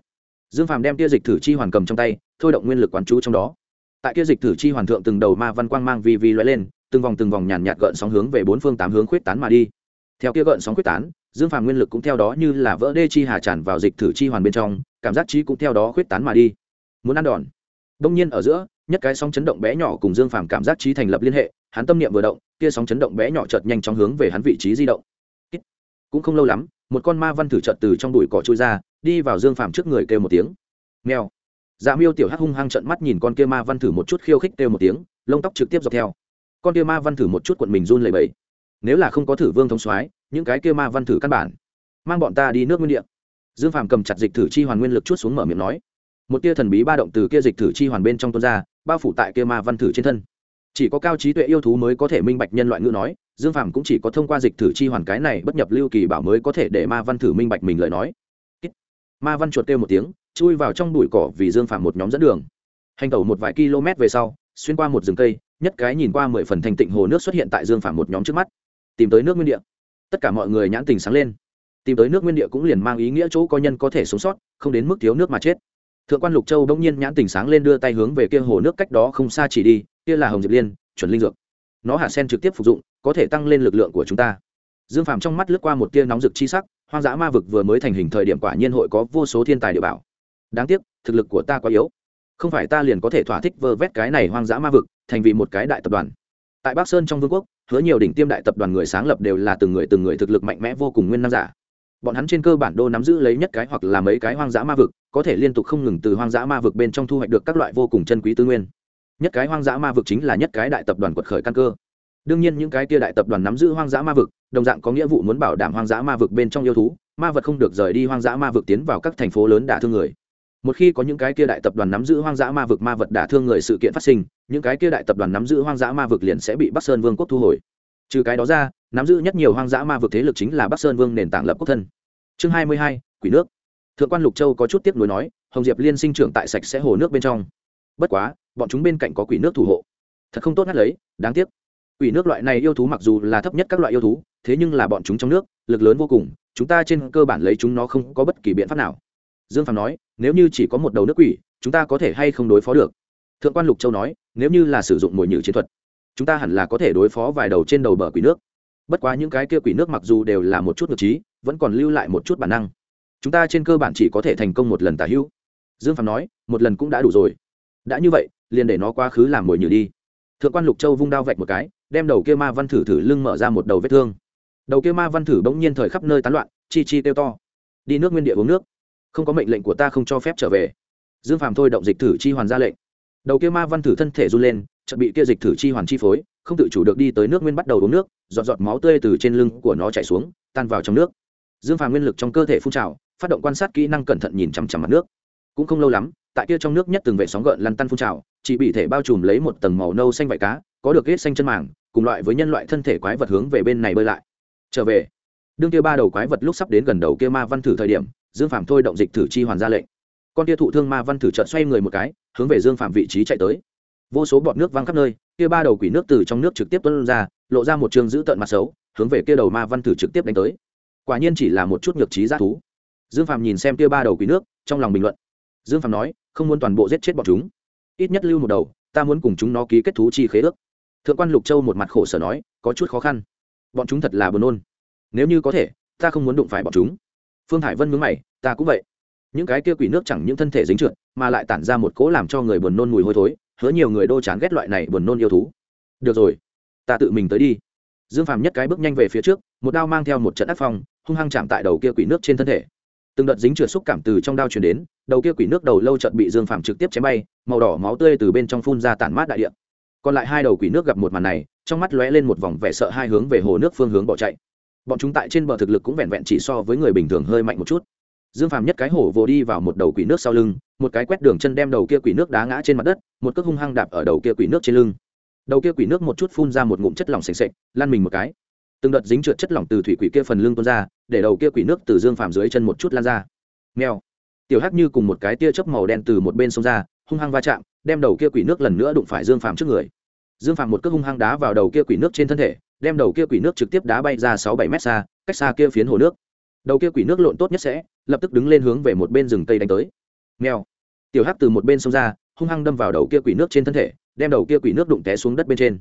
dương phàm đem kia dịch thử chi hoàn cầm trong tay, thôi động nguyên lực quán chú trong đó. Tại kia dịch thử chi hoàn thượng từng đầu ma văn quang mang vi vi lóe lên, từng vòng từng vòng nhàn nhạt gợn sóng hướng về bốn phương tám hướng khuyết tán mà đi. Theo kia gợn sóng khuyết tán, dương phàm nguyên lực cũng theo đó như là vỡ đê chi hà tràn vào dịch thử chi hoàn bên trong, cảm giác trí cũng theo đó khuyết tán mà đi. Muốn ăn đòn. Đông nhiên ở giữa nhất cái sóng chấn động bé nhỏ cùng dương phàm cảm giác trí thành lập liên hệ, hắn tâm niệm vừa động, kia sóng chấn động bé nhỏ chợt nhanh chóng hướng về hắn vị trí di động. Cũng không lâu lắm, một con ma văn thử chợt từ trong đùi cỏ trôi ra, đi vào dương phàm trước người kêu một tiếng. Meo. dạ miêu tiểu hắc hung hăng trận mắt nhìn con kia ma văn thử một chút khiêu khích kêu một tiếng, lông tóc trực tiếp dọc theo. Con kia ma văn thử một chút quận mình run lẩy bẩy. Nếu là không có thử vương thống soái, những cái kia ma văn thử căn bản mang bọn ta đi nước nguyên địa. Dương phàm cầm chặt dịch thử chi hoàn nguyên lực chút xuống mở miệng nói. Một tia thần bí ba động từ kia dịch thử chi hoàn bên trong tuôn ra bao phủ tại kia ma văn thử trên thân. Chỉ có cao trí tuệ yêu thú mới có thể minh bạch nhân loại ngữ nói, dương phàm cũng chỉ có thông qua dịch thử chi hoàn cái này bất nhập lưu kỳ bảo mới có thể để ma văn thử minh bạch mình lời nói. Ma văn chuột kêu một tiếng, chui vào trong bụi cỏ vì dương phàm một nhóm dẫn đường. Hành tẩu một vài km về sau, xuyên qua một rừng cây, nhất cái nhìn qua mười phần thành tịnh hồ nước xuất hiện tại dương phàm một nhóm trước mắt. Tìm tới nước nguyên địa. Tất cả mọi người nhãn tình sáng lên. Tìm tới nước nguyên địa cũng liền mang ý nghĩa chỗ có nhân có thể sống sót, không đến mức thiếu nước mà chết thượng quan lục châu bỗng nhiên nhãn tình sáng lên đưa tay hướng về kia hồ nước cách đó không xa chỉ đi, kia là hồng diệp liên, chuẩn linh dược. Nó hạ sen trực tiếp phục dụng, có thể tăng lên lực lượng của chúng ta. Dương phàm trong mắt lướt qua một tia nóng rực chi sắc, hoang dã ma vực vừa mới thành hình thời điểm quả nhiên hội có vô số thiên tài địa bảo. Đáng tiếc, thực lực của ta quá yếu. Không phải ta liền có thể thỏa thích vơ vét cái này hoang dã ma vực, thành vì một cái đại tập đoàn. Tại bắc sơn trong vương quốc, hứa nhiều đỉnh tiêm đại tập đoàn người sáng lập đều là từng người từng người thực lực mạnh mẽ vô cùng nguyên năng giả. Bọn hắn trên cơ bản đô nắm giữ lấy nhất cái hoặc là mấy cái hoang dã ma vực có thể liên tục không ngừng từ hoang dã ma vực bên trong thu hoạch được các loại vô cùng chân quý tư nguyên. Nhất cái hoang dã ma vực chính là nhất cái đại tập đoàn quật khởi căn cơ. Đương nhiên những cái kia đại tập đoàn nắm giữ hoang dã ma vực, đồng dạng có nghĩa vụ muốn bảo đảm hoang dã ma vực bên trong yêu thú, ma vật không được rời đi hoang dã ma vực tiến vào các thành phố lớn đả thương người. Một khi có những cái kia đại tập đoàn nắm giữ hoang dã ma vực ma vật đả thương người sự kiện phát sinh, những cái kia đại tập đoàn nắm giữ hoang dã ma vực liền sẽ bị bắc sơn vương quốc thu hồi. Trừ cái đó ra, nắm giữ nhất nhiều hoang dã ma vực thế lực chính là bắc sơn vương nền tảng lập quốc thân. Chương hai mươi hai, quỷ nước thượng quan lục châu có chút tiếc nuối nói, hồng diệp liên sinh trưởng tại sạch sẽ hồ nước bên trong. Bất quá, bọn chúng bên cạnh có quỷ nước thủ hộ. Thật không tốt ngắt lấy, đáng tiếc. Quỷ nước loại này yêu thú mặc dù là thấp nhất các loại yêu thú, thế nhưng là bọn chúng trong nước, lực lớn vô cùng, chúng ta trên cơ bản lấy chúng nó không có bất kỳ biện pháp nào. Dương phàm nói, nếu như chỉ có một đầu nước quỷ, chúng ta có thể hay không đối phó được? Thượng quan lục châu nói, nếu như là sử dụng mồi nhử chiến thuật, chúng ta hẳn là có thể đối phó vài đầu trên đầu bờ quỷ nước. Bất quá những cái kia quỷ nước mặc dù đều là một chút ngược trí, vẫn còn lưu lại một chút bản năng chúng ta trên cơ bản chỉ có thể thành công một lần tả hữu. Dương phạm nói, một lần cũng đã đủ rồi. Đã như vậy, liền để nó quá khứ làm mồi nhử đi. Thượng quan lục châu vung đao vạch một cái, đem đầu kia ma văn thử thử lưng mở ra một đầu vết thương. Đầu kia ma văn thử bỗng nhiên thời khắp nơi tán loạn, chi chi tiêu to. Đi nước nguyên địa uống nước. Không có mệnh lệnh của ta không cho phép trở về. Dương phàm thôi động dịch thử chi hoàn ra lệnh. Đầu kia ma văn thử thân thể run lên, chợt bị kia dịch thử chi hoàn chi phối, không tự chủ được đi tới nước nguyên bắt đầu uống nước, giọt giọt máu tươi từ trên lưng của nó chảy xuống, tan vào trong nước. Dương phàm nguyên lực trong cơ thể phun trào phát động quan sát kỹ năng cẩn thận nhìn chằm chằm mặt nước. Cũng không lâu lắm, tại kia trong nước nhất từng vệ sóng gợn lăn tăn phun trào, chỉ bị thể bao trùm lấy một tầng màu nâu xanh vải cá, có được hết xanh chân màng, cùng loại với nhân loại thân thể quái vật hướng về bên này bơi lại. Trở về. Đương kia ba đầu quái vật lúc sắp đến gần đầu kia ma văn thử thời điểm, dương phạm thôi động dịch thử chi hoàn ra lệnh. Con kia thụ thương ma văn thử trợn xoay người một cái, hướng về dương phạm vị trí chạy tới. Vô số bọt nước văng khắp nơi, kia ba đầu quỷ nước từ trong nước trực tiếp tuân ra, lộ ra một trường giữ tợn mặt xấu, hướng về kia đầu ma văn thử trực tiếp đánh tới. Quả nhiên chỉ là một chút nhược trí g thú dương phạm nhìn xem kia ba đầu quỷ nước, trong lòng bình luận. Dương phạm nói, không muốn toàn bộ giết chết bọn chúng. Ít nhất lưu một đầu, ta muốn cùng chúng nó ký kết thú chi khế ước. Thượng quan lục châu một mặt khổ sở nói, có chút khó khăn. Bọn chúng thật là buồn nôn. Nếu như có thể, ta không muốn đụng phải bọn chúng. Phương hải vân mướn mày, ta cũng vậy. Những cái kia quỷ nước chẳng những thân thể dính trượt, mà lại tản ra một cỗ làm cho người buồn nôn mùi hôi thối, hứa nhiều người đô chán ghét loại này buồn nôn yêu thú. Được rồi, ta tự mình tới đi. Dương phàm nhất cái bước nhanh về phía trước, một đao mang theo một trận ác phong, hung hăng chạm tại đầu kia quỷ nước trên thân thể từng đợt dính trượt xúc cảm từ trong đao truyền đến, đầu kia quỷ nước đầu lâu trận bị dương phàm trực tiếp chém bay, màu đỏ máu tươi từ bên trong phun ra tản mát đại địa. Còn lại hai đầu quỷ nước gặp một màn này, trong mắt lóe lên một vòng vẻ sợ hai hướng về hồ nước phương hướng bỏ chạy. Bọn chúng tại trên bờ thực lực cũng vẹn vẹn chỉ so với người bình thường hơi mạnh một chút. Dương phàm nhất cái hổ vồ đi vào một đầu quỷ nước sau lưng, một cái quét đường chân đem đầu kia quỷ nước đá ngã trên mặt đất, một cước hung hăng đạp ở đầu kia quỷ nước trên lưng. Đầu kia quỷ nước một chút phun ra một ngụm chất lỏng s ề sệch lan mình một cái từng đợt dính trượt chất lỏng từ thủy quỷ kia phần lưng tuôn ra, để đầu kia quỷ nước từ dương phàm dưới chân một chút lan ra. Nghèo tiểu hắc như cùng một cái tia chớp màu đen từ một bên sông ra, hung hăng va chạm, đem đầu kia quỷ nước lần nữa đụng phải dương phàm trước người. Dương phàm một cước hung hăng đá vào đầu kia quỷ nước trên thân thể, đem đầu kia quỷ nước trực tiếp đá bay ra sáu bảy mét xa, cách xa kia phiến hồ nước. Đầu kia quỷ nước lộn tốt nhất sẽ, lập tức đứng lên hướng về một bên rừng cây đánh tới. Nghèo tiểu hắc từ một bên sông ra, hung hăng đâm vào đầu kia quỷ nước trên thân thể, đem đầu kia quỷ nước đụng té xuống đất bên trên.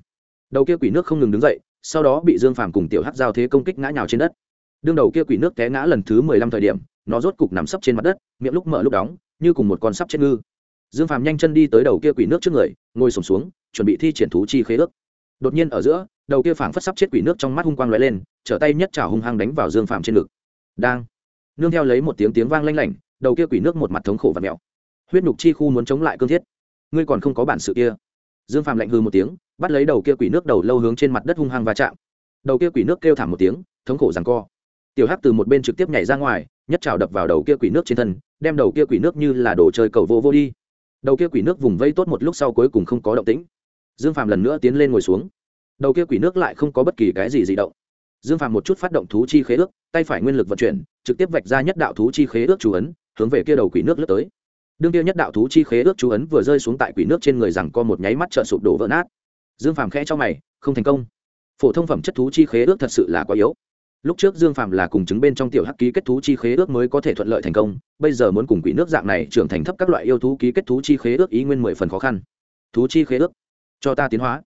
Đầu kia quỷ nước không ngừng đứng dậy sau đó bị dương phàm cùng tiểu hắc giao thế công kích ngã nhào trên đất. Đương đầu kia quỷ nước té ngã lần thứ mười lăm thời điểm nó rốt cục nằm sấp trên mặt đất miệng lúc mở lúc đóng như cùng một con sắp chết ngư. Dương phàm nhanh chân đi tới đầu kia quỷ nước trước người ngồi sùng xuống, xuống chuẩn bị thi triển thú chi khế ước. Đột nhiên ở giữa đầu kia phảng phất sắp chết quỷ nước trong mắt hung quang lóe lên trở tay nhất trào hung hăng đánh vào dương phàm trên ngực. Đang nương theo lấy một tiếng tiếng vang lanh lảnh đầu kia quỷ nước một mặt thống khổ và mèo huyết nhục chi khu muốn chống lại cương thiết. Ngươi còn không có bản sự kia dương phàm lạnh hư một tiếng, bắt lấy đầu kia quỷ nước đầu lâu hướng trên mặt đất hung hăng va chạm. Đầu kia quỷ nước kêu thảm một tiếng, thống khổ rằng co. Tiểu hắc từ một bên trực tiếp nhảy ra ngoài, nhất trào đập vào đầu kia quỷ nước trên thân, đem đầu kia quỷ nước như là đồ chơi cầu vô vô đi. Đầu kia quỷ nước vùng vây tốt một lúc sau cuối cùng không có động tĩnh. Dương phàm lần nữa tiến lên ngồi xuống. Đầu kia quỷ nước lại không có bất kỳ cái gì dị động. Dương phàm một chút phát động thú chi khế ước, tay phải nguyên lực vận chuyển, trực tiếp vạch ra nhất đạo thú chi khế ước chủ ấn, hướng về kia đầu quỷ nước lướt tới đương kia nhất đạo thú chi khế ước chú ấn vừa rơi xuống tại quỷ nước trên người rằng co một nháy mắt trợ sụp đổ vỡ nát. Dương phàm khẽ cho mày, không thành công. Phổ thông phẩm chất thú chi khế ước thật sự là quá yếu. Lúc trước dương phàm là cùng chứng bên trong tiểu hắc ký kết thú chi khế ước mới có thể thuận lợi thành công, bây giờ muốn cùng quỷ nước dạng này trưởng thành thấp các loại yêu thú ký kết thú chi khế ước ý nguyên mười phần khó khăn. Thú chi khế ước, cho ta tiến hóa.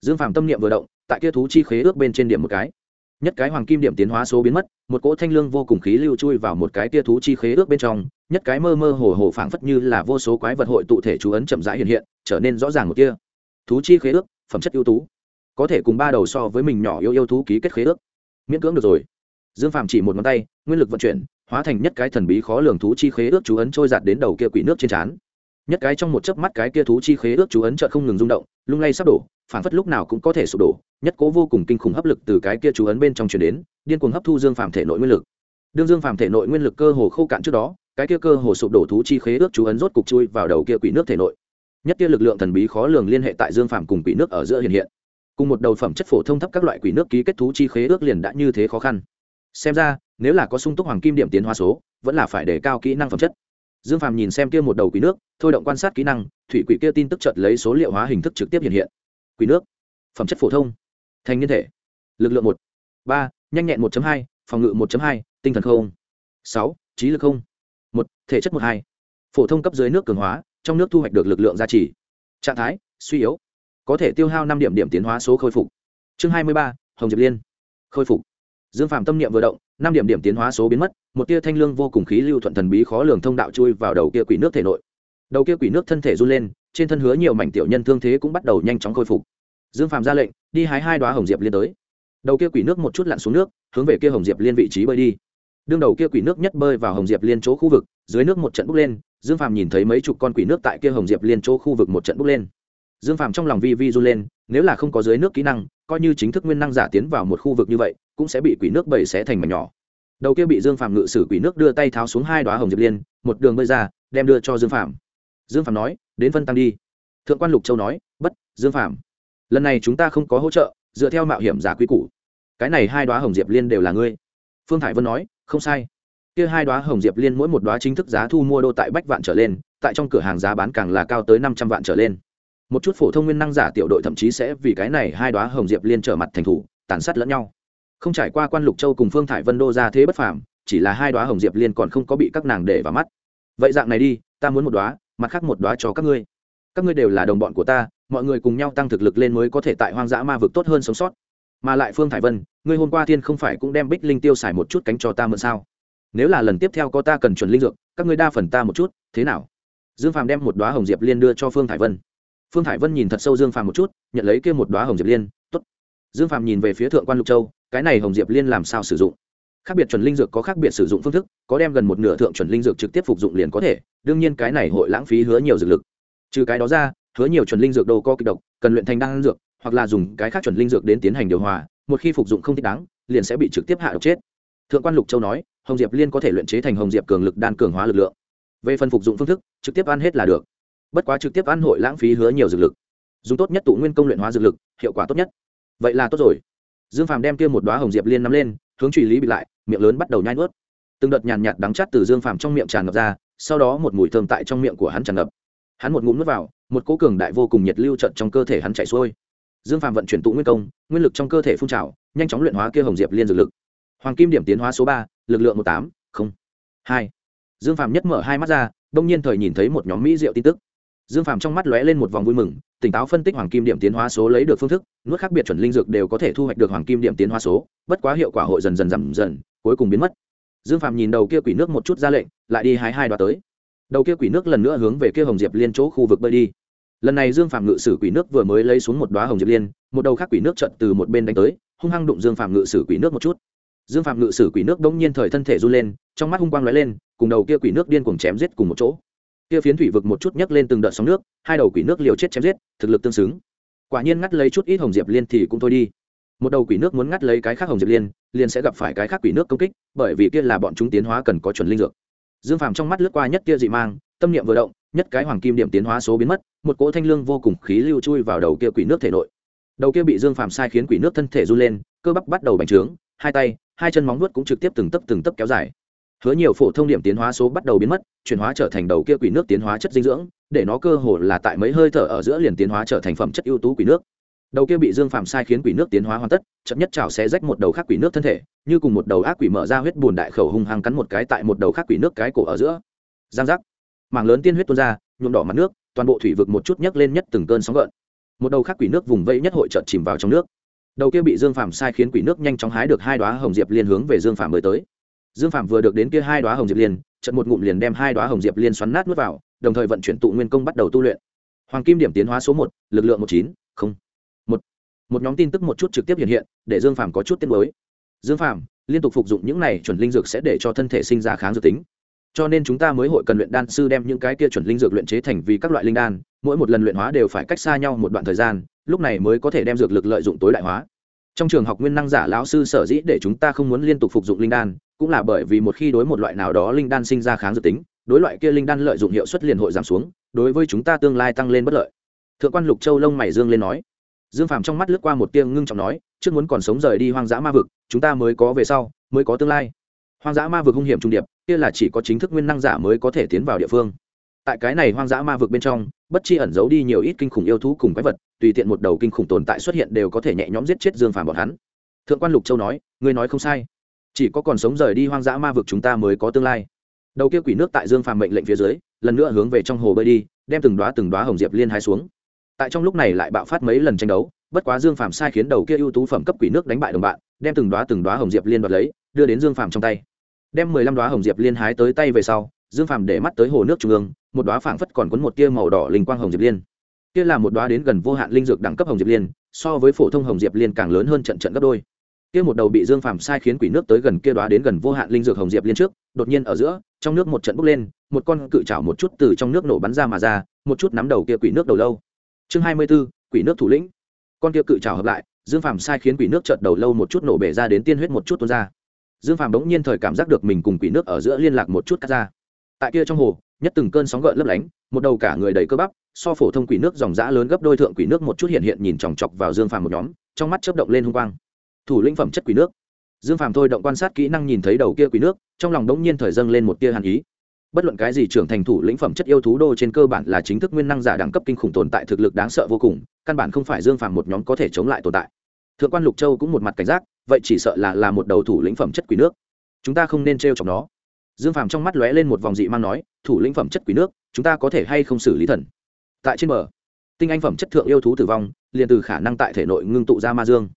Dương phàm tâm niệm vừa động, tại kia thú chi khế ước bên trên điểm một cái nhất cái hoàng kim điểm tiến hóa số biến mất, một cỗ thanh lương vô cùng khí lưu chui vào một cái tia thú chi khế ước bên trong, nhất cái mơ mơ hồ hồ phảng phất như là vô số quái vật hội tụ thể chú ấn chậm rãi hiện hiện, trở nên rõ ràng một tia. Thú chi khế ước, phẩm chất ưu tú. Có thể cùng ba đầu so với mình nhỏ yêu yêu thú ký kết khế ước. Miễn cưỡng được rồi. Dương phạm chỉ một ngón tay, nguyên lực vận chuyển, hóa thành nhất cái thần bí khó lường thú chi khế ước chú ấn trôi giạt đến đầu kia quỷ nước trên trán nhất cái trong một chớp mắt cái kia thú chi khế ước chú ấn chợt không ngừng rung động, lung lay sắp đổ phản phất lúc nào cũng có thể sụp đổ, nhất cố vô cùng kinh khủng hấp lực từ cái kia chú ấn bên trong truyền đến, điên cuồng hấp thu dương phàm thể nội nguyên lực. Đương dương phàm thể nội nguyên lực cơ hồ khô cạn trước đó, cái kia cơ hồ sụp đổ thú chi khế ước chú ấn rốt cục chui vào đầu kia quỷ nước thể nội. Nhất kia lực lượng thần bí khó lường liên hệ tại dương phàm cùng quỷ nước ở giữa hiện hiện. Cùng một đầu phẩm chất phổ thông thấp các loại quỷ nước ký kết thú chi khế ước liền đã như thế khó khăn. Xem ra, nếu là có sung túc hoàng kim điểm tiến hóa số, vẫn là phải đề cao kỹ năng phẩm chất dương phàm nhìn xem kia một đầu quỷ nước, thôi động quan sát kỹ năng, thủy quỷ kia tin tức chợt lấy số liệu hóa hình thức trực tiếp hiện hiện. Quỷ nước, phẩm chất phổ thông, thành niên thể, lực lượng một, ba, nhanh nhẹn một hai, phòng ngự một hai, tinh thần không, sáu, trí lực không, một, thể chất một hai. Phổ thông cấp dưới nước cường hóa, trong nước thu hoạch được lực lượng gia trì. Trạng thái, suy yếu, có thể tiêu hao năm điểm điểm tiến hóa số khôi phục. Chương hai mươi ba, hồng diệp liên, khôi phục. Dương phạm tâm niệm vừa động, năm điểm điểm tiến hóa số biến mất một tia thanh lương vô cùng khí lưu thuận thần bí khó lường thông đạo chui vào đầu kia quỷ nước thể nội. Đầu kia quỷ nước thân thể run lên, trên thân hứa nhiều mảnh tiểu nhân thương thế cũng bắt đầu nhanh chóng khôi phục. Dương phàm ra lệnh, đi hái hai đoá hồng diệp liên tới. Đầu kia quỷ nước một chút lặn xuống nước, hướng về kia hồng diệp liên vị trí bơi đi. Đương đầu kia quỷ nước nhất bơi vào hồng diệp liên chỗ khu vực, dưới nước một trận bốc lên, dương phàm nhìn thấy mấy chục con quỷ nước tại kia hồng diệp liên chỗ khu vực một trận bốc lên. Dương phàm trong lòng vi vi run lên, nếu là không có dưới nước kỹ năng, coi như chính thức nguyên năng giả tiến vào một khu vực như vậy, cũng sẽ bị quỷ nước bầy xé thành mảnh nhỏ đầu kia bị dương phạm ngự sử quỷ nước đưa tay tháo xuống hai đoá hồng diệp liên, một đường bơi ra, đem đưa cho dương phạm dương phạm nói, đến phân tăng đi. Thượng quan lục châu nói, bất, dương phạm lần này chúng ta không có hỗ trợ, dựa theo mạo hiểm giả quy củ. Cái này hai đoá hồng diệp liên đều là ngươi. Phương thải vân nói, không sai. Kia hai đoá hồng diệp liên mỗi một đoá chính thức giá thu mua đô tại bách vạn trở lên, tại trong cửa hàng giá bán càng là cao tới năm trăm vạn trở lên. Một chút phổ thông nguyên năng giả tiểu đội thậm chí sẽ vì cái này hai đoá hồng diệp liên trở mặt thành thủ, tàn sát lẫn nhau không trải qua quan lục châu cùng phương thải vân đô ra thế bất phàm, chỉ là hai đoá hồng diệp liên còn không có bị các nàng để vào mắt. Vậy dạng này đi, ta muốn một đoá mặt khác một đoá cho các ngươi. Các ngươi đều là đồng bọn của ta, mọi người cùng nhau tăng thực lực lên mới có thể tại hoang dã ma vực tốt hơn sống sót. Mà lại phương thải vân, ngươi hôm qua thiên không phải cũng đem bích linh tiêu xài một chút cánh cho ta mượn sao? Nếu là lần tiếp theo có ta cần chuẩn linh dược, các ngươi đa phần ta một chút, thế nào? Dương phàm đem một đoá hồng diệp liên đưa cho phương thải vân. Phương thải vân nhìn thật sâu dương phàm một chút, nhận lấy kia một đoá hồng diệp liên t ố t dương phàm nhìn về phía thượng quan lục châu cái này hồng diệp liên làm sao sử dụng? Khác biệt chuẩn linh dược có khác biệt sử dụng phương thức, có đem gần một nửa thượng chuẩn linh dược trực tiếp phục dụng liền có thể, đương nhiên cái này hội lãng phí hứa nhiều dược lực. Trừ cái đó ra, hứa nhiều chuẩn linh dược đồ có kịch độc, cần luyện thành đan dược, hoặc là dùng cái khác chuẩn linh dược đến tiến hành điều hòa, một khi phục dụng không thích đáng, liền sẽ bị trực tiếp hạ độc chết. Thượng quan lục châu nói, hồng diệp liên có thể luyện chế thành hồng diệp cường lực đan cường hóa lực lượng. Về phần phục dụng phương thức, trực tiếp ăn hết là được. Bất quá trực tiếp ăn hội lãng phí hứa nhiều dược lực. Dùng tốt nhất tụ nguyên công luyện hóa dược lực, hiệu quả tốt nhất. Vậy là tốt rồi dương phàm đem kia một đoá hồng diệp liên nắm lên, hướng truy lý bị lại, miệng lớn bắt đầu nhai nuốt. Từng đợt nhàn nhạt đắng chát từ dương phàm trong miệng tràn ngập ra, sau đó một mùi thơm tại trong miệng của hắn tràn ngập. Hắn một ngụm nuốt vào, một cố cường đại vô cùng nhiệt lưu trận trong cơ thể hắn chạy xuôi. Dương phàm vận chuyển tụ nguyên công, nguyên lực trong cơ thể phun trào, nhanh chóng luyện hóa kia hồng diệp liên dược lực. Hoàng kim điểm tiến hóa số ba, lực lượng một tám, không, hai. Dương phàm nhất mở hai mắt ra, đông nhiên thời nhìn thấy một nhóm mỹ diệu tin tức dương phàm trong mắt lóe lên một vòng vui mừng, tỉnh táo phân tích hoàng kim điểm tiến hóa số lấy được phương thức, nuốt khác biệt chuẩn linh dược đều có thể thu hoạch được hoàng kim điểm tiến hóa số, bất quá hiệu quả hội dần dần giảm dần, cuối cùng biến mất. Dương phàm nhìn đầu kia quỷ nước một chút ra lệnh, lại đi hái hai đoá tới. Đầu kia quỷ nước lần nữa hướng về kia hồng diệp liên chỗ khu vực bơi đi. Lần này dương phạm ngự sử quỷ nước vừa mới lấy xuống một đoá hồng diệp liên, một đầu khác quỷ nước trận từ một bên đánh tới, hung hăng đụng dương phạm ngự sử quỷ nước một chút. Dương phạm ngự sử quỷ nước bỗng nhiên thời thân thể run lên, trong mắt hung quang lóe lên, cùng đầu kia quỷ nước điên cuồng chém giết cùng một chỗ kia phiến thủy vực một chút nhấc lên từng đợt sóng nước, hai đầu quỷ nước liều chết chém giết, thực lực tương xứng. Quả nhiên ngắt lấy chút ít hồng diệp liên thì cũng thôi đi. Một đầu quỷ nước muốn ngắt lấy cái khác hồng diệp liên, liền sẽ gặp phải cái khác quỷ nước công kích, bởi vì kia là bọn chúng tiến hóa cần có chuẩn linh dược. Dương phàm trong mắt lướt qua nhất kia dị mang, tâm niệm vừa động, nhất cái hoàng kim điểm tiến hóa số biến mất, một cỗ thanh lương vô cùng khí lưu chui vào đầu kia quỷ nước thể nội. Đầu kia bị dương phàm sai khiến quỷ nước thân thể run lên, cơ bắp bắt đầu bành trướng, hai tay, hai chân móng nuốt cũng trực tiếp từng tấp từng tấp kéo dài hứa nhiều phổ thông điểm tiến hóa số bắt đầu biến mất, chuyển hóa trở thành đầu kia quỷ nước tiến hóa chất dinh dưỡng, để nó cơ hồ là tại mấy hơi thở ở giữa liền tiến hóa trở thành phẩm chất ưu tú quỷ nước. Đầu kia bị dương phạm sai khiến quỷ nước tiến hóa hoàn tất, chậm nhất chảo sẽ rách một đầu khác quỷ nước thân thể, như cùng một đầu ác quỷ mở ra huyết bùn đại khẩu hung hăng cắn một cái tại một đầu khác quỷ nước cái cổ ở giữa. Giang giác. Mảng lớn tiên huyết tuôn ra, nhuộm đỏ mặt nước, toàn bộ thủy vực một chút nhấc lên nhất từng cơn sóng gợn. Một đầu khác quỷ nước vùng vây nhất hội trợt chìm vào trong nước. Đầu kia bị dương phạm sai khiến quỷ nước nhanh chóng hái được hai đoá hồng diệp liên hướng về dương phạm mới tới dương Phạm vừa được đến kia hai đoá hồng diệp liên trận một ngụm liền đem hai đoá hồng diệp liên xoắn nát n vào, đồng thời vận chuyển tụ nguyên công bắt đầu tu luyện. Hoàng kim điểm tiến hóa số một, lực lượng một chín, không, một. Một nhóm tin tức một chút trực tiếp hiện hiện, để dương Phạm có chút tiết mới dương Phạm liên tục phục dụng những này chuẩn linh dược sẽ để cho thân thể sinh ra kháng dược tính. Cho nên chúng ta mới hội cần luyện đan sư đem những cái kia chuẩn linh dược luyện chế thành vì các loại linh đan, mỗi một lần luyện hóa đều phải cách xa nhau một đoạn thời gian, lúc này mới có thể đem dược lực lợi dụng tối đại hóa trong trường học nguyên năng giả lão sư sở dĩ để chúng ta không muốn liên tục phục dụng linh đan, cũng là bởi vì một khi đối một loại nào đó linh đan sinh ra kháng dược tính, đối loại kia linh đan lợi dụng hiệu suất liền hội giảm xuống, đối với chúng ta tương lai tăng lên bất lợi. Thượng quan lục châu lông mày dương lên nói. Dương phàm trong mắt lướt qua một tiếng ngưng trọng nói, trước muốn còn sống rời đi hoang dã ma vực, chúng ta mới có về sau, mới có tương lai. Hoang dã ma vực hung hiểm trung điệp, kia là chỉ có chính thức nguyên năng giả mới có thể tiến vào địa phương tại cái này hoang dã ma vực bên trong, bất chi ẩn giấu đi nhiều ít kinh khủng yêu thú cùng quái vật, tùy tiện một đầu kinh khủng tồn tại xuất hiện đều có thể nhẹ nhõm giết chết dương phàm bọn hắn. Thượng quan lục châu nói, ngươi nói không sai. Chỉ có còn sống rời đi hoang dã ma vực chúng ta mới có tương lai. Đầu kia quỷ nước tại dương phàm mệnh lệnh phía dưới, lần nữa hướng về trong hồ bơi đi, đem từng đoá từng đoá hồng diệp liên hai xuống. Tại trong lúc này lại bạo phát mấy lần tranh đấu, bất quá dương phàm sai khiến đầu kia ưu tú phẩm cấp quỷ nước đánh bại đồng bạn, đem từng đoá từng đoá hồng diệp liên đoạt lấy, đưa đến dương phàm trong tay. Đem mười lăm đoá hồng diệp liên hái tới tay về sau dương phàm để mắt tới hồ nước trung ương, một đoá phảng phất còn quấn một tia màu đỏ linh quang hồng diệp liên. Kia là một đoá đến gần vô hạn linh dược đẳng cấp hồng diệp liên, so với phổ thông hồng diệp liên càng lớn hơn trận trận gấp đôi. Kia một đầu bị dương phàm sai khiến quỷ nước tới gần kia đoá đến gần vô hạn linh dược hồng diệp liên trước, đột nhiên ở giữa, trong nước một trận bốc lên, một con cự trảo một chút từ trong nước nổ bắn ra mà ra, một chút nắm đầu kia quỷ nước đầu lâu. Chương hai mươi b ố quỷ nước thủ lĩnh. Con kia cự trảo hợp lại, dương phàm sai khiến quỷ nước trợt đầu lâu một chút nổ bể ra đến tiên huyết một chút tuôn ra. Dương phàm bỗng nhiên thời cảm giác được mình cùng quỷ nước ở giữa liên lạc một chút cắt ra tại kia trong hồ, nhất từng cơn sóng gợn lấp lánh, một đầu cả người đầy cơ bắp, so phổ thông quỷ nước dòng dã lớn gấp đôi thượng quỷ nước một chút hiện hiện nhìn chòng chọc vào dương phàm một nhóm, trong mắt chớp động lên hung quang. Thủ lĩnh phẩm chất quỷ nước. Dương phàm thôi động quan sát kỹ năng nhìn thấy đầu kia quỷ nước, trong lòng đống nhiên thời dâng lên một tia hàn ý. Bất luận cái gì trưởng thành thủ lĩnh phẩm chất yêu thú đô trên cơ bản là chính thức nguyên năng giả đẳng cấp kinh khủng tồn tại thực lực đáng sợ vô cùng, căn bản không phải dương phàm một nhóm có thể chống lại tồn tại. Thượng quan lục châu cũng một mặt cảnh giác, vậy chỉ sợ là là một đầu thủ lĩnh phẩm chất quỷ nước. Chúng ta không nên t r chọc nó dương phàm trong mắt lóe lên một vòng dị mang nói, thủ lĩnh phẩm chất quỷ nước, chúng ta có thể hay không xử lý thần? Tại trên bờ, tinh anh phẩm chất thượng yêu thú tử vong, liền từ khả năng tại thể nội ngưng tụ ra ma dương.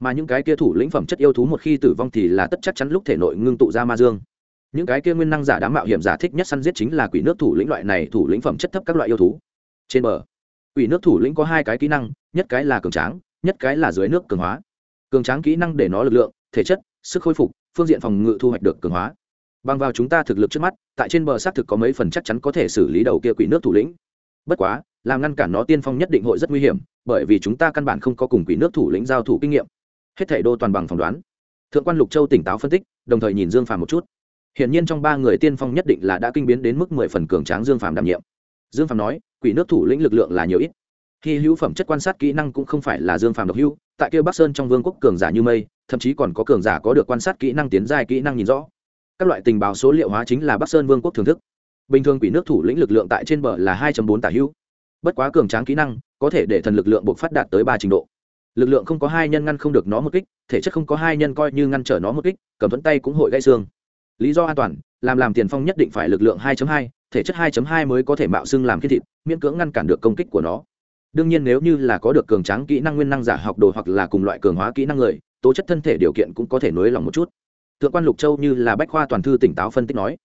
Mà những cái kia thủ lĩnh phẩm chất yêu thú một khi tử vong thì là tất chắc chắn lúc thể nội ngưng tụ ra ma dương. Những cái kia nguyên năng giả đám mạo hiểm giả thích nhất săn giết chính là quỷ nước thủ lĩnh loại này, thủ lĩnh phẩm chất thấp các loại yêu thú. Trên bờ, quỷ nước thủ lĩnh có hai cái kỹ năng, nhất cái là cường tráng, nhất cái là dưới nước cường hóa. Cường tráng kỹ năng để nó lực lượng, thể chất, sức khôi phục, phương diện phòng ngự thu hoạch được cường hóa bằng vào chúng ta thực lực trước mắt, tại trên bờ xác thực có mấy phần chắc chắn có thể xử lý đầu kia quỷ nước thủ lĩnh. Bất quá, làm ngăn cản nó tiên phong nhất định hội rất nguy hiểm, bởi vì chúng ta căn bản không có cùng quỷ nước thủ lĩnh giao thủ kinh nghiệm. Hết thảy đô toàn bằng phỏng đoán. Thượng quan lục châu tỉnh táo phân tích, đồng thời nhìn dương phàm một chút. Hiển nhiên trong ba người tiên phong nhất định là đã kinh biến đến mức mười phần cường tráng dương phàm đảm nhiệm. Dương phàm nói, quỷ nước thủ lĩnh lực lượng là nhiều ít. Khi hữu phẩm chất quan sát kỹ năng cũng không phải là dương phàm độc hữu, tại kia bắc sơn trong vương quốc cường giả như mây, thậm chí còn có cường giả có được quan sát kỹ năng tiến giai kỹ năng nhìn rõ các loại tình báo số liệu hóa chính là bắc sơn vương quốc thưởng thức. Bình thường quỷ nước thủ lĩnh lực lượng tại trên bờ là hai bốn tả hữu. Bất quá cường tráng kỹ năng, có thể để thần lực lượng buộc phát đạt tới ba trình độ. Lực lượng không có hai nhân ngăn không được nó một kích, thể chất không có hai nhân coi như ngăn trở nó một kích, cầm thuẫn tay cũng hội gãy xương. Lý do an toàn, làm làm tiền phong nhất định phải lực lượng 2 hai, thể chất 2 hai mới có thể mạo xưng làm khiết thịt, miễn cưỡng ngăn cản được công kích của nó. Đương nhiên nếu như là có được cường tráng kỹ năng nguyên năng giả học đồ hoặc là cùng loại cường hóa kỹ năng người, tố chất thân thể điều kiện cũng có thể nối lòng một chút thượng quan lục châu như là bách khoa toàn thư tỉnh táo phân tích nói.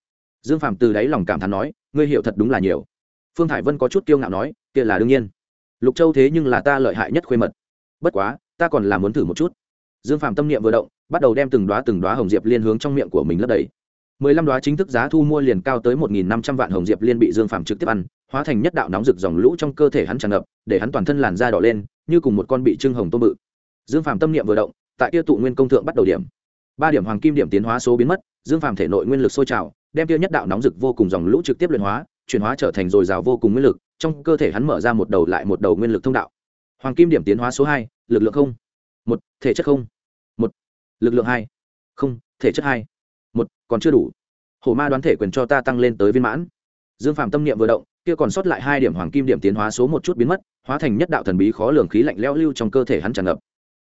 Dương phạm từ đáy lòng cảm thán nói, ngươi hiểu thật đúng là nhiều. Phương thải vân có chút kiêu ngạo nói, kia là đương nhiên. Lục châu thế nhưng là ta lợi hại nhất khuê mật. Bất quá, ta còn là muốn thử một chút. Dương phạm tâm niệm vừa động, bắt đầu đem từng đoá từng đoá hồng diệp liên hướng trong miệng của mình lấp đầy. Mười lăm đoá chính thức giá thu mua liền cao tới một nghìn năm trăm vạn hồng diệp liên bị dương phạm trực tiếp ăn, hóa thành nhất đạo nóng rực dòng lũ trong cơ thể hắn tràn ngập, để hắn toàn thân làn da đỏ lên, như cùng một con bị trưng hồng tôm bự. Dương phạm tâm niệm vừa động, tại kia tụ nguyên công thượng bắt đầu điểm ba điểm hoàng kim điểm tiến hóa số biến mất, dương phàm thể nội nguyên lực sôi trào, đem tiêu nhất đạo nóng rực vô cùng dòng lũ trực tiếp luyện hóa, chuyển hóa trở thành dồi dào vô cùng nguyên lực, trong cơ thể hắn mở ra một đầu lại một đầu nguyên lực thông đạo. Hoàng kim điểm tiến hóa số hai, lực lượng không. Một, thể chất không. Một, lực lượng hai. Không, thể chất hai. Một, còn chưa đủ. Hổ ma đoán thể quyền cho ta tăng lên tới viên mãn. Dương phạm tâm niệm vừa động, kia còn sót lại hai điểm hoàng kim điểm tiến hóa số một chút biến mất, hóa thành nhất đạo thần bí khó lường khí lạnh leo lưu trong cơ thể hắn tràn ngập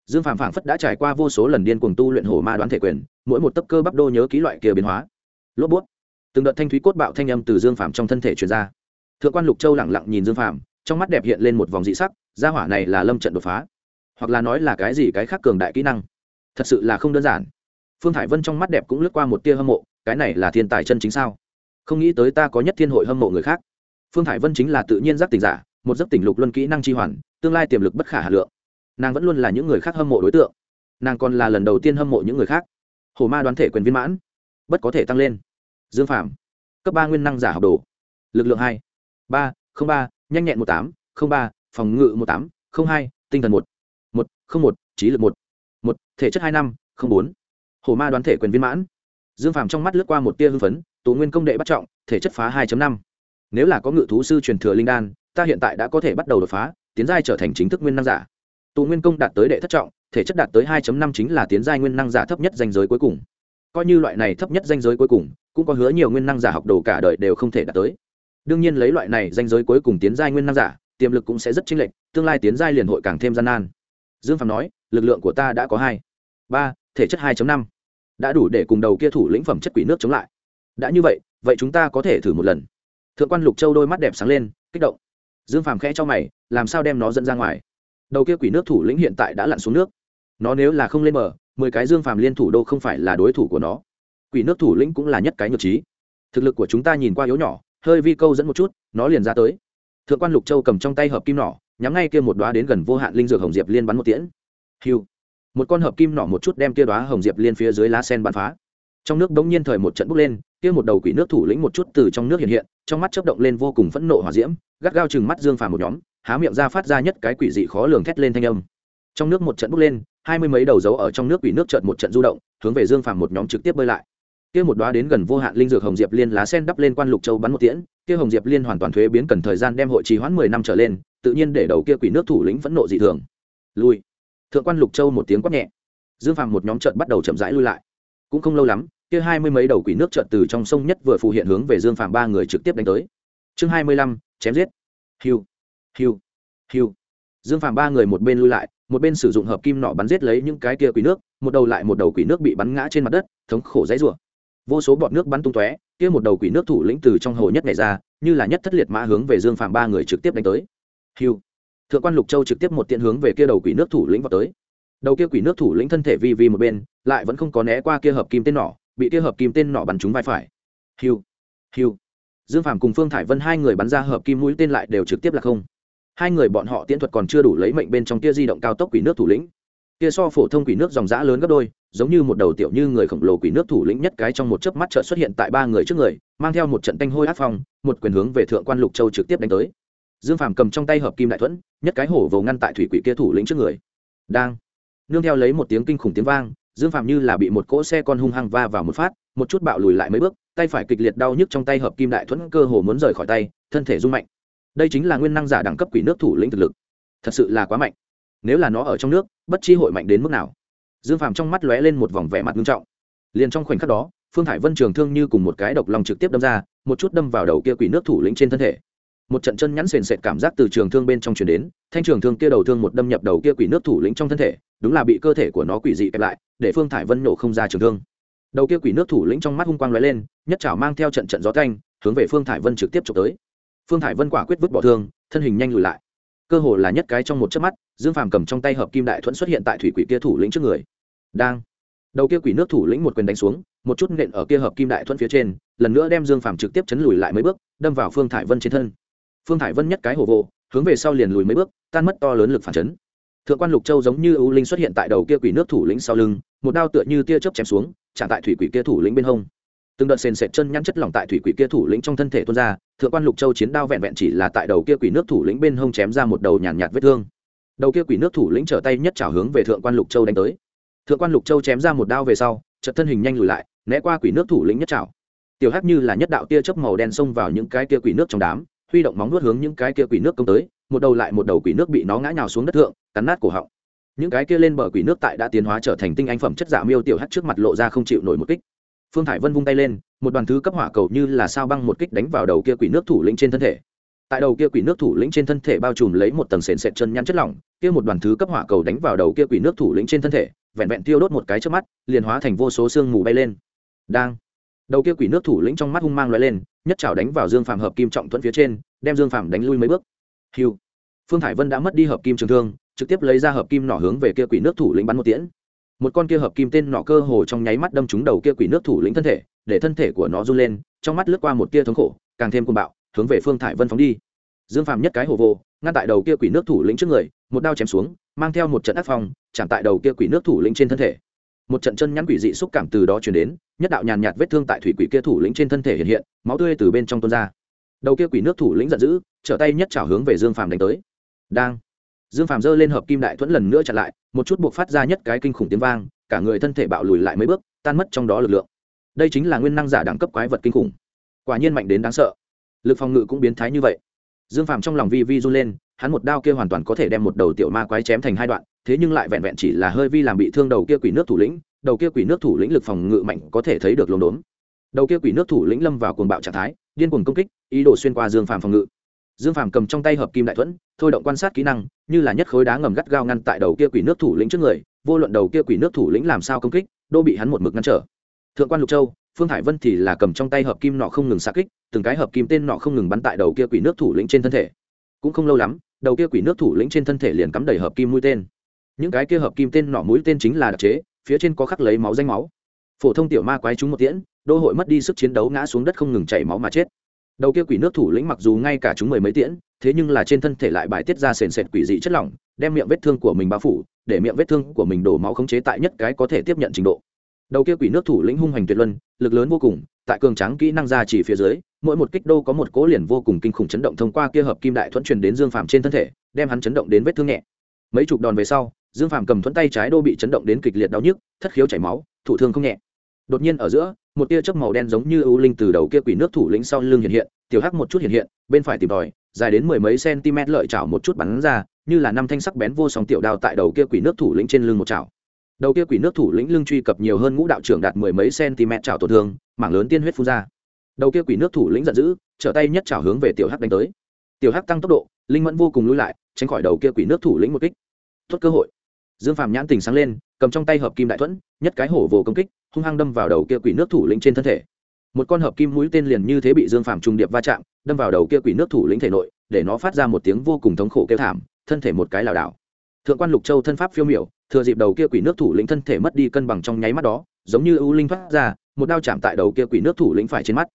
dương phạm phảng phất đã trải qua vô số lần điên cuồng tu luyện hổ ma đoán thể quyền, mỗi một tấc cơ bắp đô nhớ ký loại kia biến hóa. Lốp bút. Từng đợt thanh thúy cốt bạo thanh âm từ dương phạm trong thân thể truyền ra. Thượng quan lục châu lẳng lặng nhìn dương phạm trong mắt đẹp hiện lên một vòng dị sắc, gia hỏa này là lâm trận đột phá, hoặc là nói là cái gì cái khác cường đại kỹ năng. Thật sự là không đơn giản. Phương thải vân trong mắt đẹp cũng lướt qua một tia hâm mộ, cái này là thiên tài chân chính sao? Không nghĩ tới ta có nhất thiên hội hâm mộ người khác. Phương thải vân chính là tự nhiên giác tỉnh giả, một giấc tỉnh lục luân kỹ năng tri hoàn, tương lai tiềm lực bất khả hà lượng nàng vẫn luôn là những người khác hâm mộ đối tượng. Nàng còn là lần đầu tiên hâm mộ những người khác. Hồ ma đoán thể quyền viên mãn, bất có thể tăng lên. Dương phạm cấp ba nguyên năng giả học đồ. Lực lượng hai, ba, không ba, nhanh nhẹn một tám, không ba, phòng ngự một tám, không hai, tinh thần một một, không một, trí lực một một, thể chất hai năm, không bốn. Hồ ma đoán thể quyền viên mãn. Dương Phạm trong mắt lướt qua một tia hưng phấn tố nguyên công đệ bắt trọng, thể chất phá hai năm. Nếu là có ngự thú sư truyền thừa linh đan, ta hiện tại đã có thể bắt đầu đột phá, tiến giai trở thành chính thức nguyên năng giả tụ nguyên công đạt tới đệ thất trọng, thể chất đạt tới 2 năm chính là tiến giai nguyên năng giả thấp nhất danh giới cuối cùng. Coi như loại này thấp nhất danh giới cuối cùng, cũng có hứa nhiều nguyên năng giả học đồ cả đời đều không thể đạt tới. Đương nhiên lấy loại này danh giới cuối cùng tiến giai nguyên năng giả, tiềm lực cũng sẽ rất chênh lệch, tương lai tiến giai liền hội càng thêm gian nan. Dương phạm nói, lực lượng của ta đã có hai, ba, thể chất 2 năm. Đã đủ để cùng đầu kia thủ lĩnh phẩm chất quỷ nước chống lại. Đã như vậy vậy chúng ta có thể thử một lần. Thượng quan lục châu đôi mắt đẹp sáng lên, kích động. Dương phàm khẽ cho mày, làm sao đem nó dẫn ra ngoài? Đầu kia quỷ nước thủ lĩnh hiện tại đã lặn xuống nước. Nó nếu là không lên bờ, mười cái dương phàm liên thủ đô không phải là đối thủ của nó. Quỷ nước thủ lĩnh cũng là nhất cái nhược trí. Thực lực của chúng ta nhìn qua yếu nhỏ, hơi vi câu dẫn một chút, nó liền ra tới. Thượng quan lục châu cầm trong tay hợp kim nỏ, nhắm ngay kia một đoá đến gần vô hạn linh dược hồng diệp liên bắn một tiễn. Hiu. Một con hợp kim nỏ một chút đem kia đoá hồng diệp liên phía dưới lá sen bắn phá. Trong nước bỗng nhiên thời một trận bốc lên, kia một đầu quỷ nước thủ lĩnh một chút từ trong nước hiện hiện, trong mắt chớp động lên vô cùng phẫn nộ hỏa diễm, gắt gao chừng mắt dương phàm một nhóm há miệng ra phát ra nhất cái quỷ dị khó lường thét lên thanh âm. Trong nước một trận bốc lên, hai mươi mấy đầu dấu ở trong nước quỷ nước trận một trận du động, hướng về dương phàm một nhóm trực tiếp bơi lại. Kia một đóa đến gần vô hạn linh dược hồng diệp liên lá sen đắp lên quan lục châu bắn một tiễn, kia hồng diệp liên hoàn toàn thuế biến cần thời gian đem hội trì hoãn mười năm trở lên, tự nhiên để đầu kia quỷ nước thủ lĩnh phẫn nộ dị thường. Lui. Thượng quan lục châu một tiếng quát nhẹ. Dương phàm một nhóm trận bắt đầu chậm rãi lui lại. Cũng không lâu lắm, kia hai mươi mấy đầu quỷ nước trận từ trong sông nhất vừa phù hiện hướng về dương phàm ba người trực tiếp đánh tới. Chương hai mươi lăm, chém giết. Hiu hiu hiu. Dương phàm ba người một bên lui lại, một bên sử dụng hợp kim nọ bắn giết lấy những cái kia quỷ nước, một đầu lại một đầu quỷ nước bị bắn ngã trên mặt đất, thống khổ dãy rủa. Vô số bọt nước bắn tung tóe, kia một đầu quỷ nước thủ lĩnh từ trong hồ nhất nhảy ra, như là nhất thất liệt mã hướng về dương phàm ba người trực tiếp đánh tới. Hiu. Thượng quan lục châu trực tiếp một tiện hướng về kia đầu quỷ nước thủ lĩnh vào tới. Đầu kia quỷ nước thủ lĩnh thân thể vi vi một bên, lại vẫn không có né qua kia hợp kim tên nỏ, bị kia hợp kim tên nỏ bắn trúng vai phải. Hiu hiu. Dương phàm cùng phương thải vân hai người bắn ra hợp kim mũi tên lại đều trực tiếp là không hai người bọn họ tiễn thuật còn chưa đủ lấy mệnh bên trong kia di động cao tốc quỷ nước thủ lĩnh. Kia so phổ thông quỷ nước dòng giã lớn gấp đôi, giống như một đầu tiểu như người khổng lồ quỷ nước thủ lĩnh nhất cái trong một chớp mắt chợt xuất hiện tại ba người trước người, mang theo một trận tanh hôi áp phong, một quyền hướng về thượng quan lục châu trực tiếp đánh tới. Dương phàm cầm trong tay hợp kim đại thuẫn, nhất cái hổ vồ ngăn tại thủy quỷ kia thủ lĩnh trước người. Đang. Nương theo lấy một tiếng kinh khủng tiếng vang, dương phàm như là bị một cỗ xe con hung hăng va vào một phát, một chút bạo lùi lại mấy bước, tay phải kịch liệt đau nhức trong tay hợp kim đại thuẫn cơ hồ muốn rời khỏi tay, thân thể rung mạnh đây chính là nguyên năng giả đẳng cấp quỷ nước thủ lĩnh thực lực. Thật sự là quá mạnh. Nếu là nó ở trong nước, bất chi hội mạnh đến mức nào? Dương phàm trong mắt lóe lên một vòng vẻ mặt nghiêm trọng. Liền trong khoảnh khắc đó, phương thải vân trường thương như cùng một cái độc lòng trực tiếp đâm ra, một chút đâm vào đầu kia quỷ nước thủ lĩnh trên thân thể. Một trận chân nhắn sền sệt cảm giác từ trường thương bên trong chuyển đến, thanh trường thương kia đầu thương một đâm nhập đầu kia quỷ nước thủ lĩnh trong thân thể, đúng là bị cơ thể của nó quỷ dị kẹp lại, để phương thải vân nổ không ra trường thương. Đầu kia quỷ nước thủ lĩnh trong mắt hung quang lóe lên, nhất trảo mang theo trận trận gió canh hướng về phương thải vân trực tiếp trục tới phương thải vân quả quyết vứt bỏ thương, thân hình nhanh lùi lại. Cơ hồ là nhất cái trong một chớp mắt, dương phàm cầm trong tay hợp kim đại thuẫn xuất hiện tại thủy quỷ kia thủ lĩnh trước người. Đang. Đầu kia quỷ nước thủ lĩnh một quyền đánh xuống, một chút nện ở kia hợp kim đại thuẫn phía trên, lần nữa đem dương phàm trực tiếp chấn lùi lại mấy bước, đâm vào phương thải vân trên thân. Phương thải vân nhất cái hổ vô hướng về sau liền lùi mấy bước, tan mất to lớn lực phản chấn. Thượng quan lục châu giống như ưu linh xuất hiện tại đầu kia quỷ nước thủ lĩnh sau lưng, một đao tựa như tia chớp chém xuống trả tại thủy quỷ kia thủ lĩnh bên hông từng đợt sền sệt chân nhăn chất lỏng tại thủy quỷ kia thủ lĩnh trong thân thể tuôn ra thượng quan lục châu chiến đao vẹn vẹn chỉ là tại đầu kia quỷ nước thủ lĩnh bên hông chém ra một đầu nhàn nhạt, nhạt vết thương. Đầu kia quỷ nước thủ lĩnh trở tay nhất trào hướng về thượng quan lục châu đánh tới. Thượng quan lục châu chém ra một đao về sau chợt thân hình nhanh lùi lại né qua quỷ nước thủ lĩnh nhất trào tiểu hắc như là nhất đạo tia chớp màu đen xông vào những cái kia quỷ nước trong đám huy động móng nuốt hướng những cái kia quỷ nước công tới một đầu lại một đầu quỷ nước bị nó ngã nhào xuống đất thượng cắn nát cổ họng. Những cái kia lên bờ quỷ nước tại đã tiến hóa trở thành tinh anh phẩm chất giả miêu tiểu hắc trước mặt lộ ra không chịu nổi một kích phương thải vân vung tay lên, một đoàn thứ cấp hỏa cầu như là sao băng một kích đánh vào đầu kia quỷ nước thủ lĩnh trên thân thể. Tại đầu kia quỷ nước thủ lĩnh trên thân thể bao trùm lấy một tầng sền sệt chân nhăn chất lỏng, kia một đoàn thứ cấp hỏa cầu đánh vào đầu kia quỷ nước thủ lĩnh trên thân thể, vẹn vẹn tiêu đốt một cái trước mắt, liền hóa thành vô số xương mù bay lên. Đang, đầu kia quỷ nước thủ lĩnh trong mắt hung mang loại lên, nhất trào đánh vào dương phàm hợp kim trọng thuẫn phía trên, đem dương phàm đánh lui mấy bước. Hiu phương thải vân đã mất đi hợp kim trường thương, trực tiếp lấy ra hợp kim nỏ hướng về kia quỷ nước thủ lĩnh bắn một tiễn một con kia hợp kim tên nọ cơ hồ trong nháy mắt đâm trúng đầu kia quỷ nước thủ lĩnh thân thể, để thân thể của nó run lên, trong mắt lướt qua một tia thống khổ, càng thêm cuồng bạo, hướng về phương thải vân phóng đi. Dương phàm nhất cái hồ vô, ngăn tại đầu kia quỷ nước thủ lĩnh trước người, một đao chém xuống, mang theo một trận ác phong, chạm tại đầu kia quỷ nước thủ lĩnh trên thân thể. Một trận chân nhắn quỷ dị xúc cảm từ đó chuyển đến, nhất đạo nhàn nhạt vết thương tại thủy quỷ kia thủ lĩnh trên thân thể hiện hiện, máu tươi từ bên trong tuôn ra. Đầu kia quỷ nước thủ lĩnh giận dữ, trở tay nhất trào hướng về dương phàm đánh tới. Đang dương phàm giơ lên hợp kim đại thuẫn lần nữa chặn lại, một chút buộc phát ra nhất cái kinh khủng tiếng vang, cả người thân thể bạo lùi lại mấy bước, tan mất trong đó lực lượng. Đây chính là nguyên năng giả đẳng cấp quái vật kinh khủng. Quả nhiên mạnh đến đáng sợ. Lực phòng ngự cũng biến thái như vậy. Dương phàm trong lòng vi vi run lên, hắn một đao kia hoàn toàn có thể đem một đầu tiểu ma quái chém thành hai đoạn, thế nhưng lại vẹn vẹn chỉ là hơi vi làm bị thương đầu kia quỷ nước thủ lĩnh, đầu kia quỷ nước thủ lĩnh lực phòng ngự mạnh có thể thấy được lồn đốn. Đầu kia quỷ nước thủ lĩnh lâm vào cuồng bạo trạng thái, điên cuồng công kích, ý đồ xuyên qua dương phàm phòng ngự dương phàm cầm trong tay hợp kim đại thuẫn, thôi động quan sát kỹ năng, như là nhất khối đá ngầm gắt gao ngăn tại đầu kia quỷ nước thủ lĩnh trước người, vô luận đầu kia quỷ nước thủ lĩnh làm sao công kích, đô bị hắn một mực ngăn trở. Thượng quan lục châu, phương hải vân thì là cầm trong tay hợp kim nọ không ngừng xa kích, từng cái hợp kim tên nọ không ngừng bắn tại đầu kia quỷ nước thủ lĩnh trên thân thể. Cũng không lâu lắm, đầu kia quỷ nước thủ lĩnh trên thân thể liền cắm đầy hợp kim mũi tên. Những cái kia hợp kim tên nọ mũi tên chính là đặc chế, phía trên có khắc lấy máu danh máu. Phổ thông tiểu ma quái chúng một tiễn, đô hội mất đi sức chiến đấu ngã xuống đất không ngừng chảy máu mà chết đầu kia quỷ nước thủ lĩnh mặc dù ngay cả chúng mười mấy tiễn, thế nhưng là trên thân thể lại bài tiết ra sền sệt quỷ dị chất lỏng, đem miệng vết thương của mình bao phủ, để miệng vết thương của mình đổ máu khống chế tại nhất cái có thể tiếp nhận trình độ. Đầu kia quỷ nước thủ lĩnh hung hoành tuyệt luân, lực lớn vô cùng, tại cường tráng kỹ năng ra chỉ phía dưới, mỗi một kích đô có một cố liền vô cùng kinh khủng chấn động thông qua kia hợp kim đại thuẫn truyền đến dương phàm trên thân thể, đem hắn chấn động đến vết thương nhẹ. Mấy chục đòn về sau, dương phàm cầm thuẫn tay trái đô bị chấn động đến kịch liệt đau nhức, thất khiếu chảy máu thủ thương không nhẹ. Đột nhiên ở giữa một tia chớp màu đen giống như ưu linh từ đầu kia quỷ nước thủ lĩnh sau lưng hiện hiện, tiểu hắc một chút hiện hiện, bên phải tìm đòi dài đến mười mấy cm lợi chảo một chút bắn ra, như là năm thanh sắc bén vô song tiểu đao tại đầu kia quỷ nước thủ lĩnh trên lưng một chảo. Đầu kia quỷ nước thủ lĩnh lưng truy cập nhiều hơn ngũ đạo trưởng đạt mười mấy cm chảo tổn thương, mảng lớn tiên huyết phun ra. Đầu kia quỷ nước thủ lĩnh giận dữ, trở tay nhất chảo hướng về tiểu hắc đánh tới. Tiểu hắc tăng tốc độ, linh mẫn vô cùng lui lại, tránh khỏi đầu kia quỷ nước thủ lĩnh một kích. Tốt cơ hội. Dương phàm nhãn tình sáng lên, cầm trong tay hợp kim đại thuẫn, nhất cái hổ vồ công kích hung hăng đâm vào đầu kia quỷ nước thủ lĩnh trên thân thể. Một con hợp kim mũi tên liền như thế bị dương phàm trùng điệp va chạm, đâm vào đầu kia quỷ nước thủ lĩnh thể nội, để nó phát ra một tiếng vô cùng thống khổ kêu thảm, thân thể một cái lảo đảo. Thượng quan lục châu thân pháp phiêu miểu, thừa dịp đầu kia quỷ nước thủ lĩnh thân thể mất đi cân bằng trong nháy mắt đó, giống như ưu linh thoát ra, một đao chạm tại đầu kia quỷ nước thủ lĩnh phải trên mắt.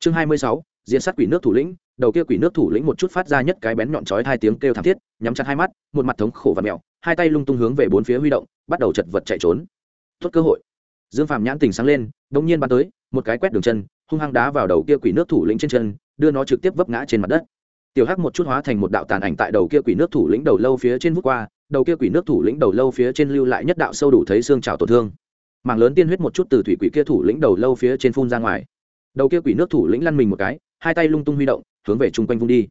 Chương hai mươi sáu, diễn sát quỷ nước thủ lĩnh, đầu kia quỷ nước thủ lĩnh một chút phát ra nhất cái bén nhọn chói hai tiếng kêu thảm thiết, nhắm chặt hai mắt, một mặt thống khổ và mèo hai tay lung tung hướng về bốn phía huy động, bắt đầu chật vật chạy trốn. Tốt cơ hội dương phàm nhãn tình sáng lên đông nhiên bắn tới, một cái quét đường chân, hung hăng đá vào đầu kia quỷ nước thủ lĩnh trên chân, đưa nó trực tiếp vấp ngã trên mặt đất. Tiểu hắc một chút hóa thành một đạo tàn ảnh tại đầu kia quỷ nước thủ lĩnh đầu lâu phía trên vút qua, đầu kia quỷ nước thủ lĩnh đầu lâu phía trên lưu lại nhất đạo sâu đủ thấy xương trào tổn thương. Mảng lớn tiên huyết một chút từ thủy quỷ kia thủ lĩnh đầu lâu phía trên phun ra ngoài. Đầu kia quỷ nước thủ lĩnh lăn mình một cái, hai tay lung tung huy động, hướng về chung quanh vung đi.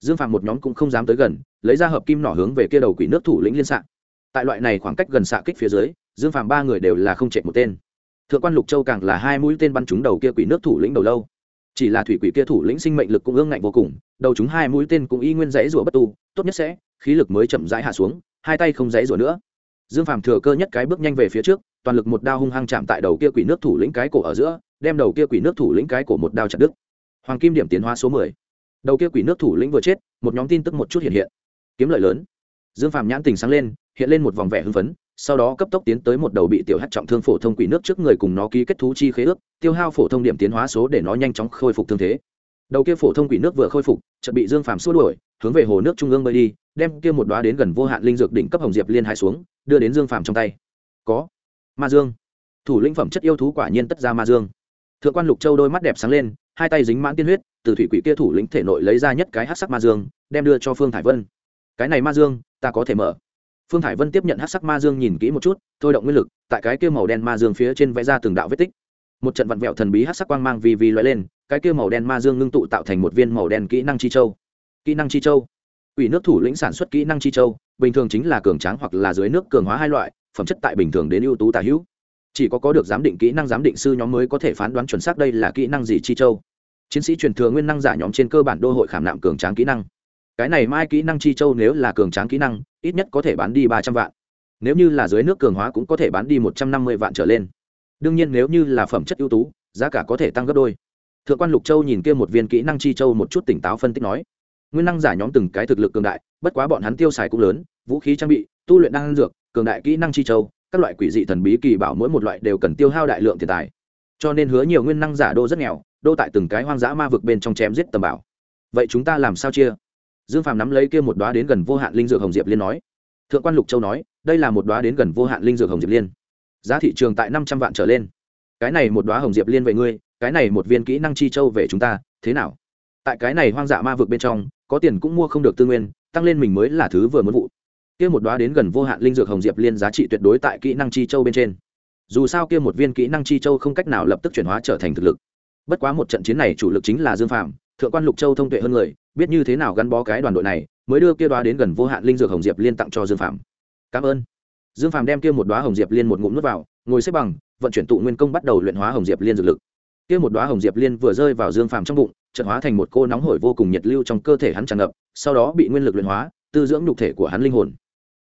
Dương phạm một nhóm cũng không dám tới gần, lấy ra hợp kim nỏ hướng về kia đầu quỷ nước thủ lĩnh liên xạ. Tại loại này khoảng cách gần xạ kích phía dưới, dương phạm ba người đều là không chạy một tên thượng quan lục châu càng là hai mũi tên bắn trúng đầu kia quỷ nước thủ lĩnh đầu lâu. Chỉ là thủy quỷ kia thủ lĩnh sinh mệnh lực cũng ương ngạnh vô cùng, đầu chúng hai mũi tên cũng y nguyên dãy rủa bất tu, tốt nhất sẽ, khí lực mới chậm rãi hạ xuống, hai tay không dãy rủa nữa. Dương phàm thừa cơ nhất cái bước nhanh về phía trước, toàn lực một đao hung hăng chạm tại đầu kia quỷ nước thủ lĩnh cái cổ ở giữa, đem đầu kia quỷ nước thủ lĩnh cái cổ một đao chặt đứt. Hoàng kim điểm tiến hóa số mười. Đầu kia quỷ nước thủ lĩnh vừa chết, một nhóm tin tức một chút hiện hiện. Kiếm lợi lớn. Dương phàm nhãn tình sáng lên, hiện lên một vòng vẻ hưng phấn sau đó cấp tốc tiến tới một đầu bị tiểu hắc trọng thương phổ thông quỷ nước trước người cùng nó ký kết thú chi khế ước, tiêu hao phổ thông điểm tiến hóa số để nó nhanh chóng khôi phục thương thế. Đầu kia phổ thông quỷ nước vừa khôi phục, chợt bị dương phàm xua đuổi, hướng về hồ nước trung ương bơi đi, đem kia một đóa đến gần vô hạn linh dược đỉnh cấp hồng diệp liên hai xuống, đưa đến dương phàm trong tay. Có. Ma dương. Thủ lĩnh phẩm chất yêu thú quả nhiên tất ra ma dương. Thượng quan lục châu đôi mắt đẹp sáng lên, hai tay dính mãn tiên huyết, từ thủy quỷ kia thủ lĩnh thể nội lấy ra nhất cái hát sắc ma dương, đem đưa cho phương thải vân. Cái này ma dương, ta có thể mở phương thải vân tiếp nhận hát sắc ma dương nhìn kỹ một chút, thôi động nguyên lực, tại cái kia màu đen ma dương phía trên vẽ ra từng đạo vết tích. Một trận vặn vẹo thần bí hát sắc quang mang vì vì loại lên, cái kia màu đen ma dương ngưng tụ tạo thành một viên màu đen kỹ năng chi châu. Kỹ năng chi châu? Ủy nước thủ lĩnh sản xuất kỹ năng chi châu, bình thường chính là cường tráng hoặc là dưới nước cường hóa hai loại, phẩm chất tại bình thường đến ưu tú tả hữu. Chỉ có có được giám định kỹ năng giám định sư nhóm mới có thể phán đoán chuẩn xác đây là kỹ năng gì chi châu. Chiến sĩ truyền thừa nguyên năng giả nhóm trên cơ bản đô hội khảm nạm cường tráng kỹ năng cái này mai kỹ năng chi châu nếu là cường tráng kỹ năng, ít nhất có thể bán đi ba trăm vạn. Nếu như là dưới nước cường hóa cũng có thể bán đi một trăm năm mươi vạn trở lên. Đương nhiên nếu như là phẩm chất ưu tú, giá cả có thể tăng gấp đôi. Thượng quan lục châu nhìn kia một viên kỹ năng chi châu một chút tỉnh táo phân tích nói, nguyên năng giả nhóm từng cái thực lực cường đại, bất quá bọn hắn tiêu xài cũng lớn, vũ khí trang bị, tu luyện năng dược, cường đại kỹ năng chi châu, các loại quỷ dị thần bí kỳ bảo mỗi một loại đều cần tiêu hao đại lượng tiền tài. Cho nên hứa nhiều nguyên năng giả đô rất nghèo, đô tại từng cái hoang dã ma vực bên trong chém giết tầm bảo. Vậy chúng ta làm sao chia? Dương phàm nắm lấy kia một đoá đến gần vô hạn linh dược hồng diệp liên nói. Thượng quan lục châu nói, đây là một đoá đến gần vô hạn linh dược hồng diệp liên. Giá thị trường tại năm trăm vạn trở lên. Cái này một đoá hồng diệp liên về ngươi, cái này một viên kỹ năng chi châu về chúng ta, thế nào? Tại cái này hoang dã ma vực bên trong, có tiền cũng mua không được tư nguyên, tăng lên mình mới là thứ vừa muốn vụ. Kia một đoá đến gần vô hạn linh dược hồng diệp liên giá trị tuyệt đối tại kỹ năng chi châu bên trên. Dù sao kia một viên kỹ năng chi châu không cách nào lập tức chuyển hóa trở thành thực lực. Bất quá một trận chiến này chủ lực chính là dương phạm thượng quan lục châu thông tuệ hơn người, biết như thế nào gắn bó cái đoàn đội này, mới đưa kia đoá đến gần vô hạn linh dược hồng diệp liên tặng cho dương phạm cảm ơn. Dương phạm đem kia một đoá hồng diệp liên một ngụm nước vào, ngồi xếp bằng, vận chuyển tụ nguyên công bắt đầu luyện hóa hồng diệp liên dược lực. Kia một đoá hồng diệp liên vừa rơi vào dương phàm trong bụng trận hóa thành một cô nóng hổi vô cùng nhiệt lưu trong cơ thể hắn tràn ngập, sau đó bị nguyên lực luyện hóa, tư dưỡng nhục thể của hắn linh hồn.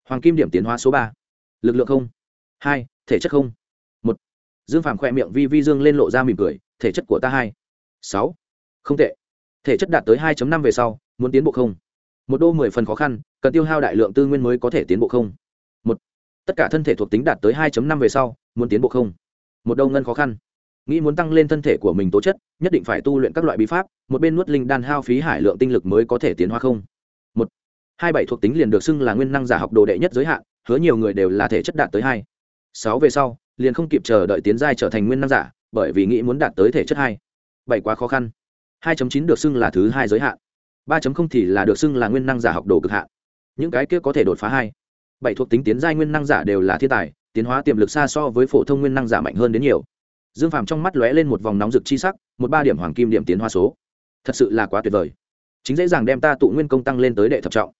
Hoàng kim điểm tiến hóa số ba. Lực lượng không. Hai, thể chất không. Một. Dương phàm khoe miệng vi vi dương lên lộ ra mỉm cười, thể chất của ta hai. Sáu. Không tệ thể chất đạt tới hai năm về sau, muốn tiến bộ không? Một đô mười phần khó khăn, cần tiêu hao đại lượng tư nguyên mới có thể tiến bộ không? Một, tất cả thân thể thuộc tính đạt tới hai năm về sau, muốn tiến bộ không? Một đô ngân khó khăn. Nghĩ muốn tăng lên thân thể của mình tố chất, nhất định phải tu luyện các loại bí pháp, một bên nuốt linh đan hao phí hải lượng tinh lực mới có thể tiến hóa không? Một, hai bảy thuộc tính liền được xưng là nguyên năng giả học đồ đệ nhất giới hạn, hứa nhiều người đều là thể chất đạt tới hai. Sáu về sau, liền không kịp chờ đợi tiến giai trở thành nguyên năng giả, bởi vì nghĩ muốn đạt tới thể chất hai. Bảy quá khó khăn hai chín được xưng là thứ hai giới hạn. ba không thì là được xưng là nguyên năng giả học đồ cực hạn. Những cái kia có thể đột phá hai. Bảy thuộc tính tiến giai nguyên năng giả đều là thiên tài, tiến hóa tiềm lực xa so với phổ thông nguyên năng giả mạnh hơn đến nhiều. Dương phàm trong mắt lóe lên một vòng nóng rực chi sắc, một ba điểm hoàng kim điểm tiến hóa số. Thật sự là quá tuyệt vời. Chính dễ dàng đem ta tụ nguyên công tăng lên tới đệ thập trọng.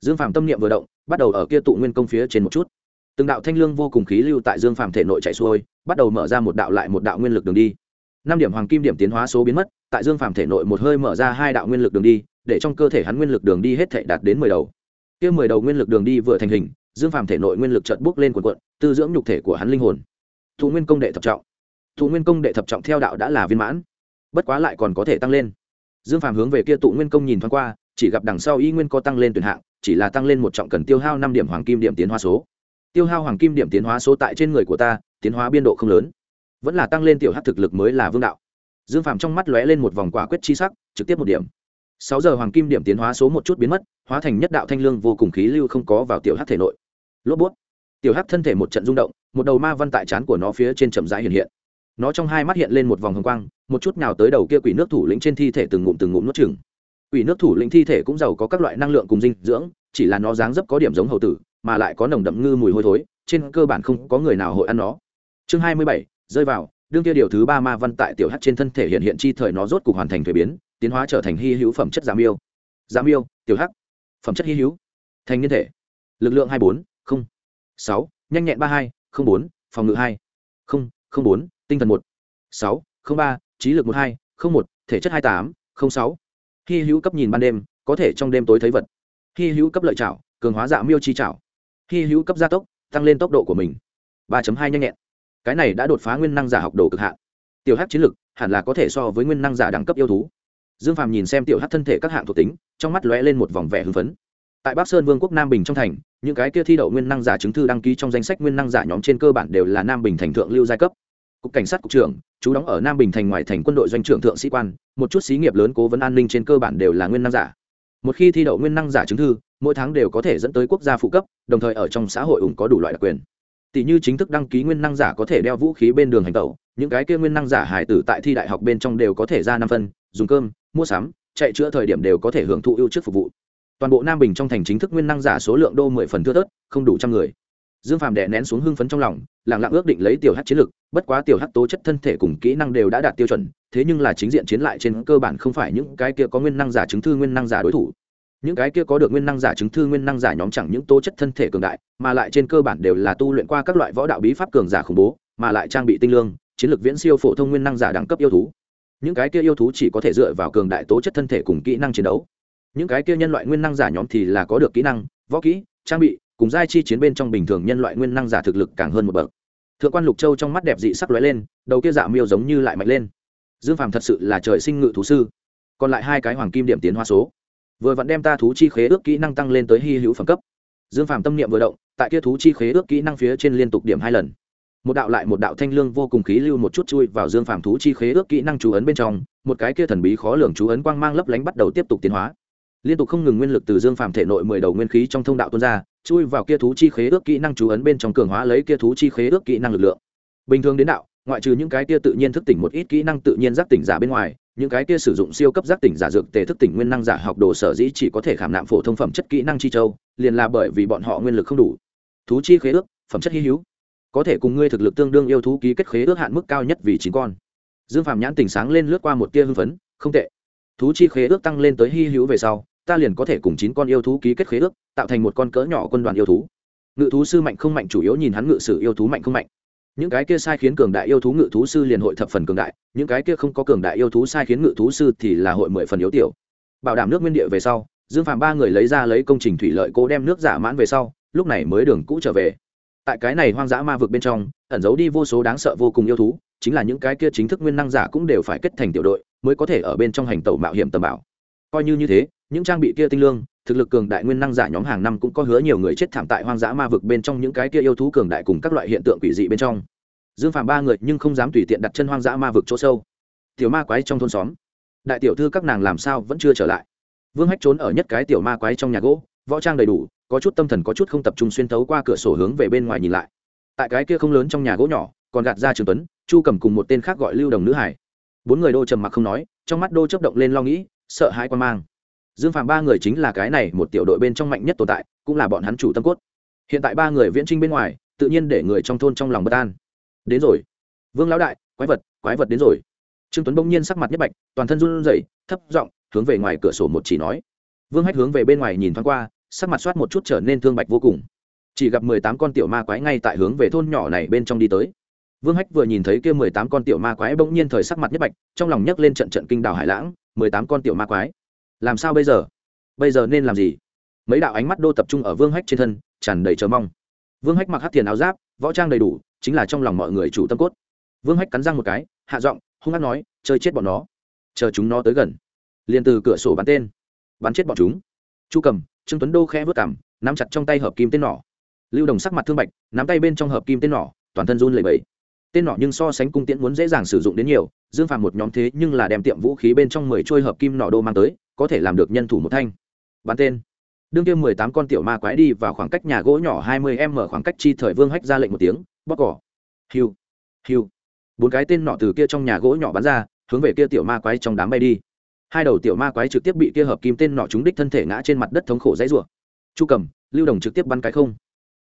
Dương phàm tâm niệm vừa động, bắt đầu ở kia tụ nguyên công phía trên một chút. Từng đạo thanh lương vô cùng khí lưu tại dương phàm thể nội chạy xuôi, bắt đầu mở ra một đạo lại một đạo nguyên lực đường đi. Năm điểm hoàng kim điểm tiến hóa số biến mất tại dương phàm thể nội một hơi mở ra hai đạo nguyên lực đường đi, để trong cơ thể hắn nguyên lực đường đi hết thể đạt đến mười đầu. Kia mười đầu nguyên lực đường đi vừa thành hình, dương phàm thể nội nguyên lực chợt bốc lên quần quận tư dưỡng nhục thể của hắn linh hồn. Thụ nguyên công đệ thập trọng. Thụ nguyên công đệ thập trọng theo đạo đã là viên mãn, bất quá lại còn có thể tăng lên. Dương phàm hướng về kia tụ nguyên công nhìn thoáng qua, chỉ gặp đằng sau y nguyên có tăng lên tuyển hạng, chỉ là tăng lên một trọng cần tiêu hao năm điểm hoàng kim điểm tiến hóa số. Tiêu hao hoàng kim điểm tiến hóa số tại trên người của ta, tiến hóa biên độ không lớn. Vẫn là tăng lên tiểu hát thực lực mới là vương đạo dương phàm trong mắt lóe lên một vòng quả quyết chi sắc, trực tiếp một điểm. Sáu giờ hoàng kim điểm tiến hóa số một chút biến mất, hóa thành nhất đạo thanh lương vô cùng khí lưu không có vào tiểu hát thể nội. Lốp bút. Tiểu hát thân thể một trận rung động, một đầu ma văn tại trán của nó phía trên chậm rãi hiện hiện. Nó trong hai mắt hiện lên một vòng hồng quang, một chút nào tới đầu kia quỷ nước thủ lĩnh trên thi thể từng ngụm từng ngụm nuốt chừng quỷ nước thủ lĩnh thi thể cũng giàu có các loại năng lượng cùng dinh dưỡng, chỉ là nó dáng dấp có điểm giống hầu tử, mà lại có nồng đậm ngư mùi hôi thối, trên cơ bản không có người nào hội ăn nó. Chương hai mươi bảy, rơi vào đương kia điều thứ ba ma văn tại tiểu hắc trên thân thể hiện hiện chi thời nó rốt cục hoàn thành thuế biến, tiến hóa trở thành hy hữu phẩm chất giảm yêu. Giảm yêu, tiểu hắc. Phẩm chất hy hữu. Thành niên thể. Lực lượng hai bốn, không. Sáu. Nhanh nhẹn ba hai, không bốn, phòng ngự hai. Không không bốn, tinh thần một. Sáu. Không ba, trí lực một hai, không một, thể chất hai tám, không sáu. Hy hữu cấp nhìn ban đêm, có thể trong đêm tối thấy vật. Hy hữu cấp lợi trảo, cường hóa dạ miêu chi trảo. Hy hữu cấp gia tốc, tăng lên tốc độ của mình. ba hai nhanh nhẹn cái này đã đột phá nguyên năng giả học đồ cực hạn. Tiểu hát chiến lực hẳn là có thể so với nguyên năng giả đẳng cấp yêu thú. Dương phàm nhìn xem tiểu hát thân thể các hạng thuộc tính, trong mắt lóe lên một vòng vẻ hưng phấn. Tại bắc sơn vương quốc nam bình trong thành, những cái kia thi đậu nguyên năng giả chứng thư đăng ký trong danh sách nguyên năng giả nhóm trên cơ bản đều là nam bình thành thượng lưu giai cấp. Cục cảnh sát cục trưởng, chú đóng ở nam bình thành ngoài thành quân đội doanh trưởng thượng sĩ quan, một chút xí nghiệp lớn cố vấn an ninh trên cơ bản đều là nguyên năng giả. Một khi thi đậu nguyên năng giả chứng thư, mỗi tháng đều có thể dẫn tới quốc gia phụ cấp, đồng thời ở trong xã hội ủng có đủ loại đặc quyền tỷ như chính thức đăng ký nguyên năng giả có thể đeo vũ khí bên đường hành tẩu, những cái kia nguyên năng giả hải tử tại thi đại học bên trong đều có thể ra năm phân, dùng cơm, mua sắm, chạy chữa thời điểm đều có thể hưởng thụ ưu trước phục vụ. Toàn bộ nam bình trong thành chính thức nguyên năng giả số lượng đô mười phần thưa thớt, không đủ trăm người. Dương phàm đè nén xuống hưng phấn trong lòng lẳng lặng ước định lấy tiểu hát chiến lực, bất quá tiểu hát tố chất thân thể cùng kỹ năng đều đã đạt tiêu chuẩn, thế nhưng là chính diện chiến lại trên cơ bản không phải những cái kia có nguyên năng giả chứng thư nguyên năng giả đối thủ những cái kia có được nguyên năng giả chứng thư, nguyên năng giả nhóm chẳng những tố chất thân thể cường đại, mà lại trên cơ bản đều là tu luyện qua các loại võ đạo bí pháp cường giả khủng bố, mà lại trang bị tinh lương, chiến lược viễn siêu phổ thông nguyên năng giả đẳng cấp yêu thú. Những cái kia yêu thú chỉ có thể dựa vào cường đại tố chất thân thể cùng kỹ năng chiến đấu. Những cái kia nhân loại nguyên năng giả nhóm thì là có được kỹ năng, võ kỹ, trang bị, cùng giai chi chiến bên trong bình thường nhân loại nguyên năng giả thực lực càng hơn một bậc. Thượng quan lục châu trong mắt đẹp dị sắc lóe lên, đầu kia dạ miêu giống như lại mạnh lên. Dương phàm thật sự là trời sinh ngự thú sư. Còn lại hai cái hoàng kim điểm tiến hoa số vừa vặn đem ta thú chi khế ước kỹ năng tăng lên tới hy hữu phẩm cấp. Dương phàm tâm niệm vừa động, tại kia thú chi khế ước kỹ năng phía trên liên tục điểm hai lần. Một đạo lại một đạo thanh lương vô cùng khí lưu một chút chui vào dương phàm thú chi khế ước kỹ năng chú ấn bên trong, một cái kia thần bí khó lường chú ấn quang mang lấp lánh bắt đầu tiếp tục tiến hóa. Liên tục không ngừng nguyên lực từ dương phàm thể nội mười đầu nguyên khí trong thông đạo tuôn ra, chui vào kia thú chi khế ước kỹ năng chú ấn bên trong cường hóa lấy kia thú chi khế ước kỹ năng lực lượng. Bình thường đến đạo, ngoại trừ những cái kia tự nhiên thức tỉnh một ít kỹ năng tự nhiên giác tỉnh giả bên ngoài những cái kia sử dụng siêu cấp giác tỉnh giả dược tề thức tỉnh nguyên năng giả học đồ sở dĩ chỉ có thể khảm nạm phổ thông phẩm chất kỹ năng chi châu, liền là bởi vì bọn họ nguyên lực không đủ. Thú chi khế ước, phẩm chất hy hữu. Có thể cùng ngươi thực lực tương đương yêu thú ký kết khế ước hạn mức cao nhất vì chín con. Dương phạm nhãn tỉnh sáng lên lướt qua một tia hưng phấn, không tệ. Thú chi khế ước tăng lên tới hy hữu về sau, ta liền có thể cùng chín con yêu thú ký kết khế ước, tạo thành một con cỡ nhỏ quân đoàn yêu thú. Ngự thú sư mạnh không mạnh chủ yếu nhìn hắn ngự sử yêu thú mạnh không mạnh những cái kia sai khiến cường đại yêu thú ngự thú sư liền hội thập phần cường đại, những cái kia không có cường đại yêu thú sai khiến ngự thú sư thì là hội mười phần yếu tiểu. Bảo đảm nước nguyên địa về sau, dương phạm ba người lấy ra lấy công trình thủy lợi cố đem nước giả mãn về sau, lúc này mới đường cũ trở về. Tại cái này hoang dã ma vực bên trong, ẩn giấu đi vô số đáng sợ vô cùng yêu thú, chính là những cái kia chính thức nguyên năng giả cũng đều phải kết thành tiểu đội, mới có thể ở bên trong hành tẩu mạo hiểm tầm bảo. Coi như như thế, những trang bị kia tinh lương thực lực cường đại nguyên năng giả nhóm hàng năm cũng có hứa nhiều người chết thảm tại hoang dã ma vực bên trong những cái kia yêu thú cường đại cùng các loại hiện tượng quỷ dị bên trong. Dương phàm ba người nhưng không dám tùy tiện đặt chân hoang dã ma vực chỗ sâu. Tiểu ma quái trong thôn xóm. Đại tiểu thư các nàng làm sao vẫn chưa trở lại. Vương hách trốn ở nhất cái tiểu ma quái trong nhà gỗ, võ trang đầy đủ, có chút tâm thần có chút không tập trung xuyên thấu qua cửa sổ hướng về bên ngoài nhìn lại. Tại cái kia không lớn trong nhà gỗ nhỏ, còn gạt ra trường tuấn, chu cầm cùng một tên khác gọi lưu đồng nữ hải. Bốn người đô trầm mặc không nói, trong mắt đô chấp động lên lo nghĩ, sợ hãi quan mang dương phàm ba người chính là cái này một tiểu đội bên trong mạnh nhất tồn tại, cũng là bọn hắn chủ tâm cốt. Hiện tại ba người viễn trinh bên ngoài, tự nhiên để người trong thôn trong lòng bất an. Đến rồi. Vương lão đại, quái vật quái vật đến rồi. Trương tuấn bỗng nhiên sắc mặt nhất bạch, toàn thân run rẩy, thấp giọng hướng về ngoài cửa sổ một chỉ nói. Vương hách hướng về bên ngoài nhìn thoáng qua, sắc mặt soát một chút trở nên thương bạch vô cùng. Chỉ gặp mười tám con tiểu ma quái ngay tại hướng về thôn nhỏ này bên trong đi tới. Vương hách vừa nhìn thấy kia mười tám con tiểu ma quái bỗng nhiên thời sắc mặt nhất bạch, trong lòng nhấc lên trận trận kinh đảo hải lãng, mười tám con tiểu ma quái làm sao bây giờ? Bây giờ nên làm gì? Mấy đạo ánh mắt đô tập trung ở vương hách trên thân, tràn đầy chờ mong. Vương hách mặc hát tiền áo giáp, võ trang đầy đủ, chính là trong lòng mọi người chủ tâm cốt. Vương hách cắn răng một cái, hạ giọng, hung hát nói, chơi chết bọn nó. Chờ chúng nó tới gần. Liền từ cửa sổ bắn tên. Bắn chết bọn chúng. Chu cầm, trương tuấn đô khẽ vớt cảm nắm chặt trong tay hợp kim tên nỏ. Lưu đồng sắc mặt thương bạch, nắm tay bên trong hợp kim tên nỏ, toàn thân run lẩy bẩy. Tên nỏ nhưng so sánh cung tiễn muốn dễ dàng sử dụng đến nhiều, dương phàm một nhóm thế nhưng là đem tiệm vũ khí bên trong mười trôi hợp kim nỏ đô mang tới có thể làm được nhân thủ một thanh. Bắn tên. Đương kia mười tám con tiểu ma quái đi vào khoảng cách nhà gỗ nhỏ hai mươi m khoảng cách chi thời vương hách ra lệnh một tiếng bóc cỏ. Hiu hiu. Bốn cái tên nọ từ kia trong nhà gỗ nhỏ bắn ra, hướng về kia tiểu ma quái trong đám bay đi. Hai đầu tiểu ma quái trực tiếp bị kia hợp kim tên nọ trúng đích thân thể ngã trên mặt đất thống khổ dãy rủa. Chu cầm, lưu đồng trực tiếp bắn cái không.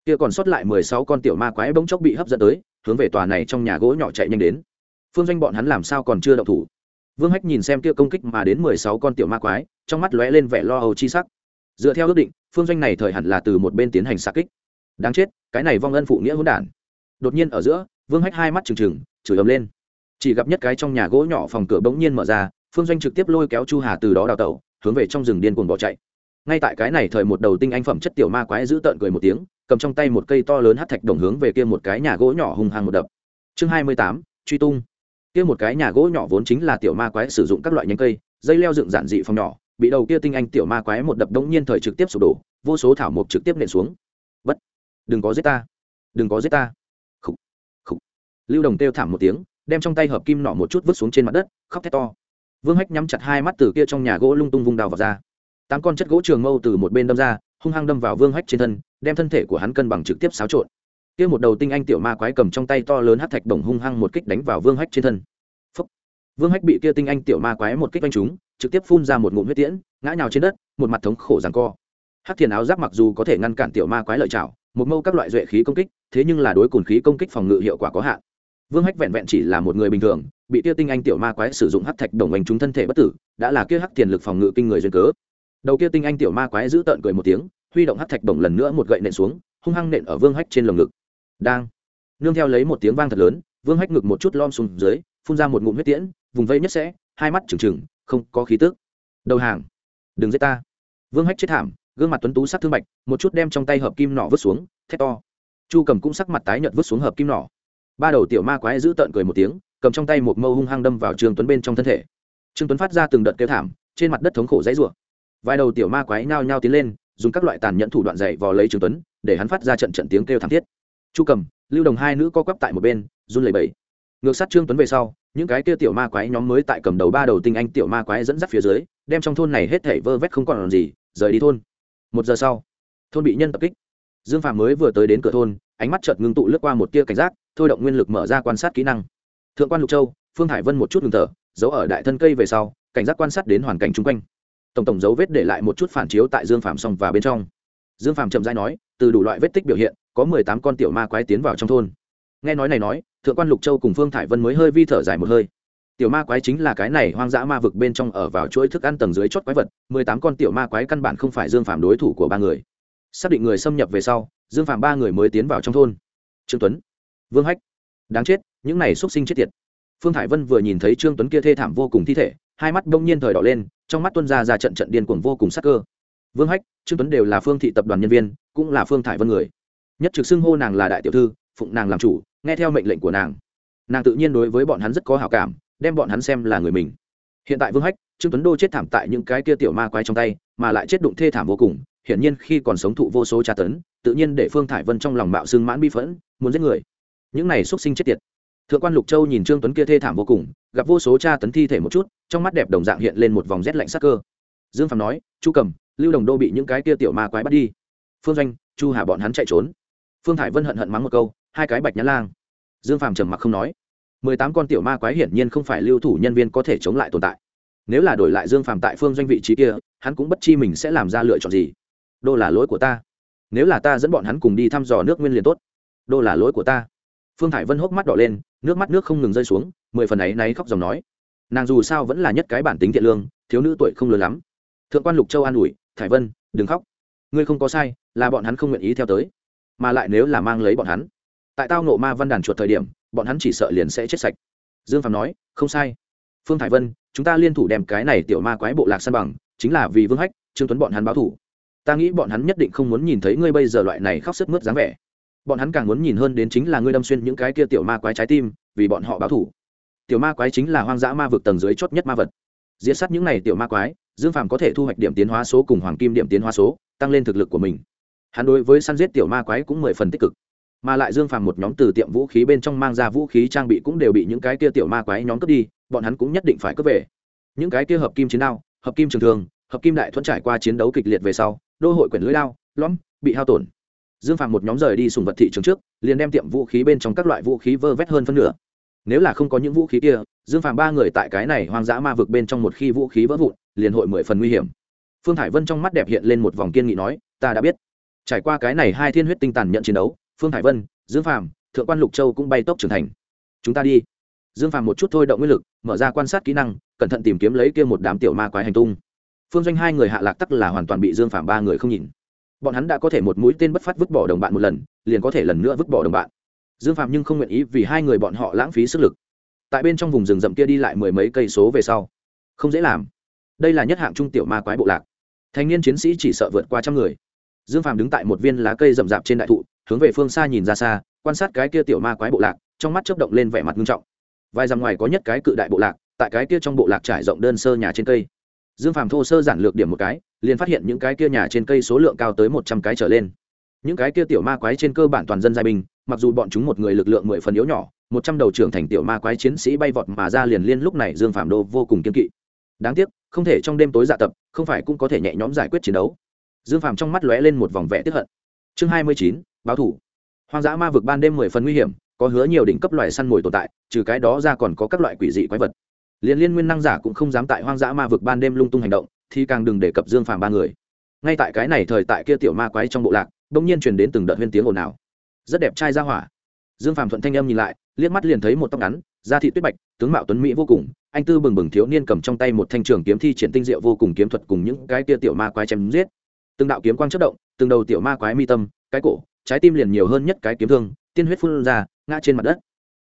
Kia còn sót lại mười sáu con tiểu ma quái bỗng chốc bị hấp dẫn tới, hướng về tòa này trong nhà gỗ nhỏ chạy nhanh đến. Phương doanh bọn hắn làm sao còn chưa đậu thủ? Vương hách nhìn xem kia công kích mà đến mười sáu con tiểu ma quái, trong mắt lóe lên vẻ lo âu chi sắc. Dựa theo ước định, phương doanh này thời hẳn là từ một bên tiến hành xạ kích. Đáng chết, cái này vong ân phụ nghĩa hỗn đản. Đột nhiên ở giữa, vương hách hai mắt trừng trừng, chửi ấm lên. Chỉ gặp nhất cái trong nhà gỗ nhỏ phòng cửa bỗng nhiên mở ra, phương doanh trực tiếp lôi kéo chu hà từ đó đào tẩu, hướng về trong rừng điên cuồng bỏ chạy. Ngay tại cái này thời một đầu tinh anh phẩm chất tiểu ma quái giữ tợn cười một tiếng, cầm trong tay một cây to lớn hát thạch đồng hướng về kia một cái nhà gỗ nhỏ hung hăng một đập. Chương hai mươi tám, truy tung kia một cái nhà gỗ nhỏ vốn chính là tiểu ma quái sử dụng các loại nhánh cây, dây leo dựng giản dị phòng nhỏ, bị đầu kia tinh anh tiểu ma quái một đập đống nhiên thời trực tiếp sụp đổ, vô số thảo mộc trực tiếp nện xuống. Bất, đừng có giết ta, đừng có giết ta. Khúc khúc lưu đồng kêu thảm một tiếng, đem trong tay hợp kim nọ một chút vứt xuống trên mặt đất, khóc thét to. Vương hách nhắm chặt hai mắt từ kia trong nhà gỗ lung tung vung đào vào ra. Tám con chất gỗ trường mâu từ một bên đâm ra, hung hăng đâm vào vương hách trên thân, đem thân thể của hắn cân bằng trực tiếp xáo trộn kia một đầu tinh anh tiểu ma quái cầm trong tay to lớn hắc thạch đồng hung hăng một kích đánh vào vương hách trên thân. Phúc. vương hách bị kia tinh anh tiểu ma quái một kích đánh trúng, trực tiếp phun ra một ngụm huyết tiễn, ngã nhào trên đất, một mặt thống khổ rằng co. Hắc thiền áo giáp mặc dù có thể ngăn cản tiểu ma quái lợi chảo một mâu các loại duệ khí công kích, thế nhưng là đối cồn khí công kích phòng ngự hiệu quả có hạn. Vương hách vẹn vẹn chỉ là một người bình thường, bị kia tinh anh tiểu ma quái sử dụng hắc thạch đồng hành chúng thân thể bất tử, đã là kia hắc thiền lực phòng ngự kinh người duyên cớ. Đầu kia tinh anh tiểu ma quái giữ tợn cười một tiếng, huy động hắc thạch đồng lần nữa một gậy nện xuống, hung hăng nện ở vương hách trên lồng ngực đang. Nương theo lấy một tiếng vang thật lớn, vương hách ngực một chút lom xuống dưới, phun ra một ngụm huyết tiễn, vùng vây nhất sẽ, hai mắt trừng trừng, không có khí tức. Đầu hàng. Đừng giết ta. Vương hách chết thảm, gương mặt tuấn tú sắc thương bạch, một chút đem trong tay hợp kim nỏ vứt xuống, thét to. Chu cầm cũng sắc mặt tái nhợt vứt xuống hợp kim nỏ. Ba đầu tiểu ma quái giữ tợn cười một tiếng, cầm trong tay một mâu hung hăng đâm vào trương tuấn bên trong thân thể. Trương tuấn phát ra từng đợt kêu thảm, trên mặt đất thống khổ dãy rủa. Vài đầu tiểu ma quái nhao nhao tiến lên, dùng các loại tàn nhẫn thủ đoạn dạy vò lấy trương tuấn, để hắn phát ra trận trận tiếng kêu thảm thiết chu cầm, lưu đồng hai nữ co quắp tại một bên, run lẩy bẩy. Ngược sát trương tuấn về sau, những cái kia tiểu ma quái nhóm mới tại cầm đầu ba đầu tinh anh tiểu ma quái dẫn dắt phía dưới, đem trong thôn này hết thảy vơ vét không còn làm gì, rời đi thôn. Một giờ sau, thôn bị nhân tập kích. Dương phạm mới vừa tới đến cửa thôn, ánh mắt chợt ngưng tụ lướt qua một tia cảnh giác, thôi động nguyên lực mở ra quan sát kỹ năng. Thượng quan lục châu, phương hải vân một chút ngừng thở, giấu ở đại thân cây về sau, cảnh giác quan sát đến hoàn cảnh chung quanh. Tổng tổng dấu vết để lại một chút phản chiếu tại dương phạm song và bên trong. Dương phạm chậm dai nói, từ đủ loại vết tích biểu hiện có mười tám con tiểu ma quái tiến vào trong thôn. Nghe nói này nói, thượng quan lục châu cùng phương thải vân mới hơi vi thở dài một hơi. Tiểu ma quái chính là cái này hoang dã ma vực bên trong ở vào chuỗi thức ăn tầng dưới chót quái vật, mười tám con tiểu ma quái căn bản không phải dương phạm đối thủ của ba người. Xác định người xâm nhập về sau, dương phạm ba người mới tiến vào trong thôn. Trương tuấn, vương hách, đáng chết, những này x sinh chết tiệt. Phương thải vân vừa nhìn thấy trương tuấn kia thê thảm vô cùng thi thể, hai mắt đông nhiên thời đỏ lên, trong mắt tuân ra ra trận trận điên cuồng vô cùng sắc cơ. Vương hách, trương tuấn đều là phương thị tập đoàn nhân viên, cũng là phương thải vân người nhất trực xưng hô nàng là đại tiểu thư, phụng nàng làm chủ, nghe theo mệnh lệnh của nàng. Nàng tự nhiên đối với bọn hắn rất có hảo cảm, đem bọn hắn xem là người mình. Hiện tại vương hách, trương tuấn đô chết thảm tại những cái kia tiểu ma quái trong tay, mà lại chết đụng thê thảm vô cùng, hiển nhiên khi còn sống thụ vô số tra tấn, tự nhiên để phương thải vân trong lòng bạo xương mãn bi phẫn, muốn giết người. Những này xuất sinh chết tiệt. Thượng quan lục châu nhìn trương tuấn kia thê thảm vô cùng, gặp vô số tra tấn thi thể một chút, trong mắt đẹp đồng dạng hiện lên một vòng rét lạnh sắc cơ. Dương phạm nói, chu cầm, lưu đồng đô bị những cái kia tiểu ma quái bắt đi. Phương doanh, chu hà bọn hắn chạy trốn phương thải vân hận hận mắng một câu, hai cái bạch nhã lang. Dương phàm trầm mặc không nói. Mười tám con tiểu ma quái hiển nhiên không phải lưu thủ nhân viên có thể chống lại tồn tại. Nếu là đổi lại dương phàm tại phương doanh vị trí kia, hắn cũng bất chi mình sẽ làm ra lựa chọn gì. Đô là lỗi của ta. Nếu là ta dẫn bọn hắn cùng đi thăm dò nước nguyên liền tốt. Đô là lỗi của ta. Phương thải vân hốc mắt đỏ lên, nước mắt nước không ngừng rơi xuống, mười phần ấy náy khóc dòng nói. Nàng dù sao vẫn là nhất cái bản tính thiện lương, thiếu nữ tuổi không lớn lắm. Thượng quan lục châu an ủi, thải vân, đừng khóc. Ngươi không có sai, là bọn hắn không nguyện ý theo tới mà lại nếu là mang lấy bọn hắn. Tại tao nộ ma văn đàn chuột thời điểm, bọn hắn chỉ sợ liền sẽ chết sạch. Dương phạm nói, không sai. Phương thải vân, chúng ta liên thủ đem cái này tiểu ma quái bộ lạc săn bằng, chính là vì vương hách, trương tuấn bọn hắn báo thủ. Ta nghĩ bọn hắn nhất định không muốn nhìn thấy ngươi bây giờ loại này khóc sức mướt dáng vẻ. Bọn hắn càng muốn nhìn hơn đến chính là ngươi đâm xuyên những cái kia tiểu ma quái trái tim, vì bọn họ báo thủ. Tiểu ma quái chính là hoang dã ma vực tầng dưới chót nhất ma vật. Diễn sát những này tiểu ma quái, dương phạm có thể thu hoạch điểm tiến hóa số cùng hoàng kim điểm tiến hóa số, tăng lên thực lực của mình hắn đối với săn giết tiểu ma quái cũng mười phần tích cực, mà lại dương phàm một nhóm từ tiệm vũ khí bên trong mang ra vũ khí trang bị cũng đều bị những cái kia tiểu ma quái nhóm cướp đi, bọn hắn cũng nhất định phải cướp về. Những cái kia hợp kim chiến đao, hợp kim trường thường hợp kim đại thuẫn trải qua chiến đấu kịch liệt về sau, đô hội quyển lưới lao, lõm, bị hao tổn. Dương phàm một nhóm rời đi sùng vật thị trường trước, liền đem tiệm vũ khí bên trong các loại vũ khí vơ vét hơn phân nửa. Nếu là không có những vũ khí kia, dương phàm ba người tại cái này hoang dã ma vực bên trong một khi vũ khí vỡ vụn, liền hội mười phần nguy hiểm. Phương thải vân trong mắt đẹp hiện lên một vòng kiên nghị nói, ta đã biết trải qua cái này hai thiên huyết tinh tàn nhận chiến đấu, phương hải vân, dương phàm, thượng quan lục châu cũng bay tốc trưởng thành. Chúng ta đi. Dương phàm một chút thôi động nguyên lực, mở ra quan sát kỹ năng, cẩn thận tìm kiếm lấy kia một đám tiểu ma quái hành tung. Phương doanh hai người hạ lạc tắc là hoàn toàn bị dương phàm ba người không nhìn. Bọn hắn đã có thể một mũi tên bất phát vứt bỏ đồng bạn một lần, liền có thể lần nữa vứt bỏ đồng bạn. Dương phàm nhưng không nguyện ý vì hai người bọn họ lãng phí sức lực. Tại bên trong vùng rừng rậm kia đi lại mười mấy cây số về sau, không dễ làm. Đây là nhất hạng trung tiểu ma quái bộ lạc. Thanh niên chiến sĩ chỉ sợ vượt qua trăm người dương phàm đứng tại một viên lá cây rậm rạp trên đại thụ, hướng về phương xa nhìn ra xa, quan sát cái kia tiểu ma quái bộ lạc, trong mắt chớp động lên vẻ mặt nghiêm trọng. Vài dặm ngoài có nhất cái cự đại bộ lạc, tại cái kia trong bộ lạc trải rộng đơn sơ nhà trên cây. Dương phàm thô sơ giản lược điểm một cái, liền phát hiện những cái kia nhà trên cây số lượng cao tới một trăm cái trở lên. Những cái kia tiểu ma quái trên cơ bản toàn dân giai binh, mặc dù bọn chúng một người lực lượng mười phần yếu nhỏ, một trăm đầu trưởng thành tiểu ma quái chiến sĩ bay vọt mà ra liền liên lúc này dương phàm đô vô cùng kiên kỵ. Đáng tiếc, không thể trong đêm tối dạ tập, không phải cũng có thể nhẹ nhõm giải quyết chiến đấu dương phàm trong mắt lóe lên một vòng vẻ tiếp hận. Chương hai mươi chín, báo thủ. Hoang dã ma vực ban đêm mười phần nguy hiểm, có hứa nhiều đỉnh cấp loài săn mồi tồn tại, trừ cái đó ra còn có các loại quỷ dị quái vật. Liên liên nguyên năng giả cũng không dám tại hoang dã ma vực ban đêm lung tung hành động, thì càng đừng đề cập dương phàm ba người. Ngay tại cái này thời tại kia tiểu ma quái trong bộ lạc, bỗng nhiên truyền đến từng đợt huyên tiếng ồn ào. Rất đẹp trai ra hỏa. Dương phàm thuận thanh âm nhìn lại, liếc mắt liền thấy một tóc ngắn, da thị tuyết bạch, tướng mạo tuấn mỹ vô cùng, anh tư bừng bừng thiếu niên cầm trong tay một thanh trường kiếm thi triển tinh diệu vô cùng kiếm thuật cùng những cái kia tiểu ma quái chém giết từng đạo kiếm quang chất động, từng đầu tiểu ma quái mi tâm, cái cổ, trái tim liền nhiều hơn nhất cái kiếm thương, tiên huyết phun ra, ngã trên mặt đất.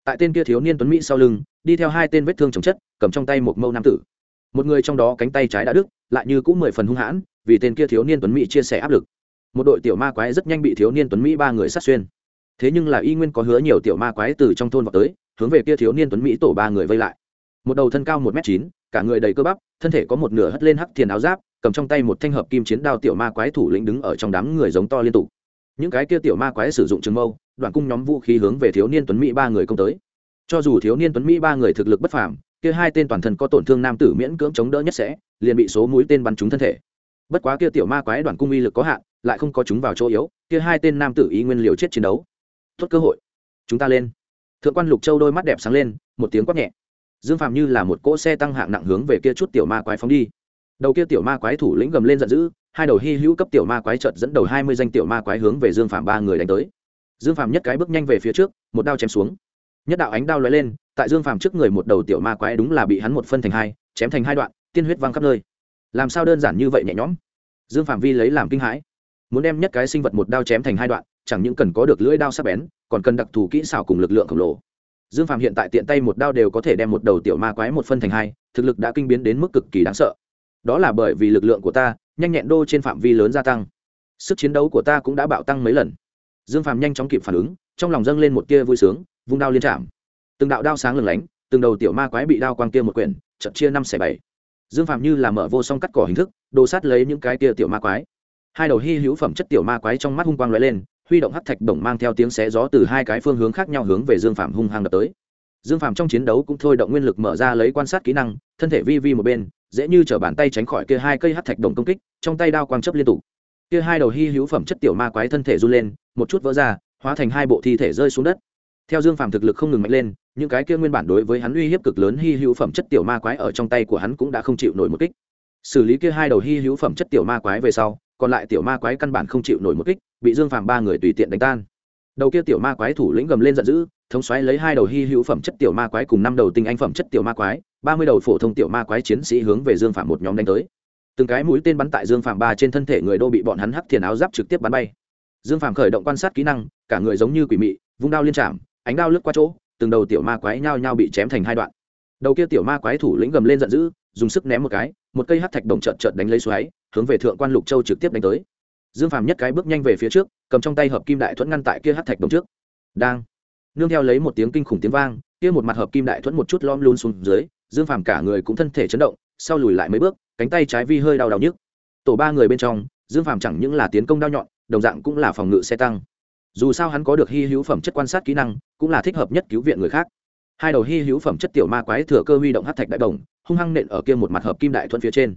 Tại tên kia thiếu niên tuấn mỹ sau lưng, đi theo hai tên vết thương chồng chất, cầm trong tay một mâu nam tử. Một người trong đó cánh tay trái đã đứt, lại như cũng mười phần hung hãn, vì tên kia thiếu niên tuấn mỹ chia sẻ áp lực. Một đội tiểu ma quái rất nhanh bị thiếu niên tuấn mỹ ba người sát xuyên. Thế nhưng là y nguyên có hứa nhiều tiểu ma quái từ trong thôn vào tới, hướng về kia thiếu niên tuấn mỹ tổ ba người vây lại. Một đầu thân cao một m chín, cả người đầy cơ bắp, thân thể có một nửa hất lên hắc thiền áo giáp cầm trong tay một thanh hợp kim chiến đao tiểu ma quái thủ lĩnh đứng ở trong đám người giống to liên tục. Những cái kia tiểu ma quái sử dụng trường mâu, đoạn cung nhóm vũ khí hướng về thiếu niên tuấn mỹ ba người công tới. Cho dù thiếu niên tuấn mỹ ba người thực lực bất phàm, kia hai tên toàn thân có tổn thương nam tử miễn cưỡng chống đỡ nhất sẽ, liền bị số mũi tên bắn trúng thân thể. Bất quá kia tiểu ma quái đoàn cung uy lực có hạn, lại không có chúng vào chỗ yếu, kia hai tên nam tử ý nguyên liều chết chiến đấu. Tốt cơ hội. Chúng ta lên. Thượng quan lục châu đôi mắt đẹp sáng lên, một tiếng quát nhẹ. Dương phàm như là một cỗ xe tăng hạng nặng hướng về kia chút tiểu ma quái phóng đi đầu kia tiểu ma quái thủ lĩnh gầm lên giận dữ, hai đầu hy hữu cấp tiểu ma quái trợt dẫn đầu hai mươi danh tiểu ma quái hướng về dương phạm ba người đánh tới. Dương phạm nhất cái bước nhanh về phía trước, một đao chém xuống. Nhất đạo ánh đao lóe lên, tại dương phạm trước người một đầu tiểu ma quái đúng là bị hắn một phân thành hai, chém thành hai đoạn, tiên huyết văng khắp nơi. Làm sao đơn giản như vậy nhẹ nhõm? Dương phạm vi lấy làm kinh hãi. Muốn đem nhất cái sinh vật một đao chém thành hai đoạn, chẳng những cần có được lưỡi đao sắc bén, còn cần đặc thù kỹ xảo cùng lực lượng khổng lồ. Dương phạm hiện tại tiện tay một đao đều có thể đem một đầu tiểu ma quái một phân thành hai, thực lực đã kinh biến đến mức cực kỳ đáng sợ đó là bởi vì lực lượng của ta, nhanh nhẹn đô trên phạm vi lớn gia tăng. Sức chiến đấu của ta cũng đã bạo tăng mấy lần. Dương phạm nhanh chóng kịp phản ứng, trong lòng dâng lên một tia vui sướng, vung đao liên trạm từng đạo đao sáng lừng lánh, từng đầu tiểu ma quái bị đao quang kia một quyển chật chia năm xẻ bảy. Dương phạm như là mở vô song cắt cỏ hình thức, đồ sát lấy những cái tia tiểu ma quái. Hai đầu hy hữu phẩm chất tiểu ma quái trong mắt hung quang lóe lên, huy động hắc thạch đồng mang theo tiếng xé gió từ hai cái phương hướng khác nhau hướng về dương phạm hung hăng đập tới. Dương phạm trong chiến đấu cũng thôi động nguyên lực mở ra lấy quan sát kỹ năng, thân thể vi vi một bên dễ như t bàn tay tránh khỏi kia hai cây hát thạch đồng công kích, trong tay đao quang chấp liên tục. Kia hai đầu hy hữu phẩm chất tiểu ma quái thân thể run lên, một chút vỡ ra, hóa thành hai bộ thi thể rơi xuống đất. Theo dương phàm thực lực không ngừng mạnh lên, những cái kia nguyên bản đối với hắn uy hiếp cực lớn hy hữu phẩm chất tiểu ma quái ở trong tay của hắn cũng đã không chịu nổi một kích. Xử lý kia hai đầu hy hữu phẩm chất tiểu ma quái về sau, còn lại tiểu ma quái căn bản không chịu nổi một kích, bị dương phàm ba người tùy tiện đánh tan. Đầu kia tiểu ma quái thủ lĩnh gầm lên giận dữ, thống xoáy lấy hai đầu hy hữu phẩm chất tiểu ma quái cùng năm đầu tinh anh phẩm chất tiểu ma quái ba mươi đầu phổ thông tiểu ma quái chiến sĩ hướng về dương phạm một nhóm đánh tới. Từng cái mũi tên bắn tại dương phạm ba trên thân thể người đô bị bọn hắn hắc thiền áo giáp trực tiếp bắn bay. Dương phạm khởi động quan sát kỹ năng, cả người giống như quỷ mị, vung đao liên trảm ánh đao lướt qua chỗ, từng đầu tiểu ma quái nhao nhao bị chém thành hai đoạn. Đầu kia tiểu ma quái thủ lĩnh gầm lên giận dữ, dùng sức ném một cái, một cây hắc thạch đồng trợt trợt đánh lấy xoáy, hướng về thượng quan lục châu trực tiếp đánh tới. Dương phàm nhất cái bước nhanh về phía trước, cầm trong tay hợp kim đại thuẫn ngăn tại kia hắc thạch đồng trước. Đang. Nương theo lấy một tiếng kinh khủng tiếng vang, kia một mặt hợp kim đại thuẫn một chút lom luôn xuống dưới dương phàm cả người cũng thân thể chấn động, sau lùi lại mấy bước, cánh tay trái vi hơi đau đau nhức. Tổ ba người bên trong, dương phàm chẳng những là tiến công đao nhọn, đồng dạng cũng là phòng ngự xe tăng. Dù sao hắn có được hy hữu phẩm chất quan sát kỹ năng, cũng là thích hợp nhất cứu viện người khác. Hai đầu hy hữu phẩm chất tiểu ma quái thừa cơ huy động hát thạch đại đồng hung hăng nện ở kia một mặt hợp kim đại thuận phía trên.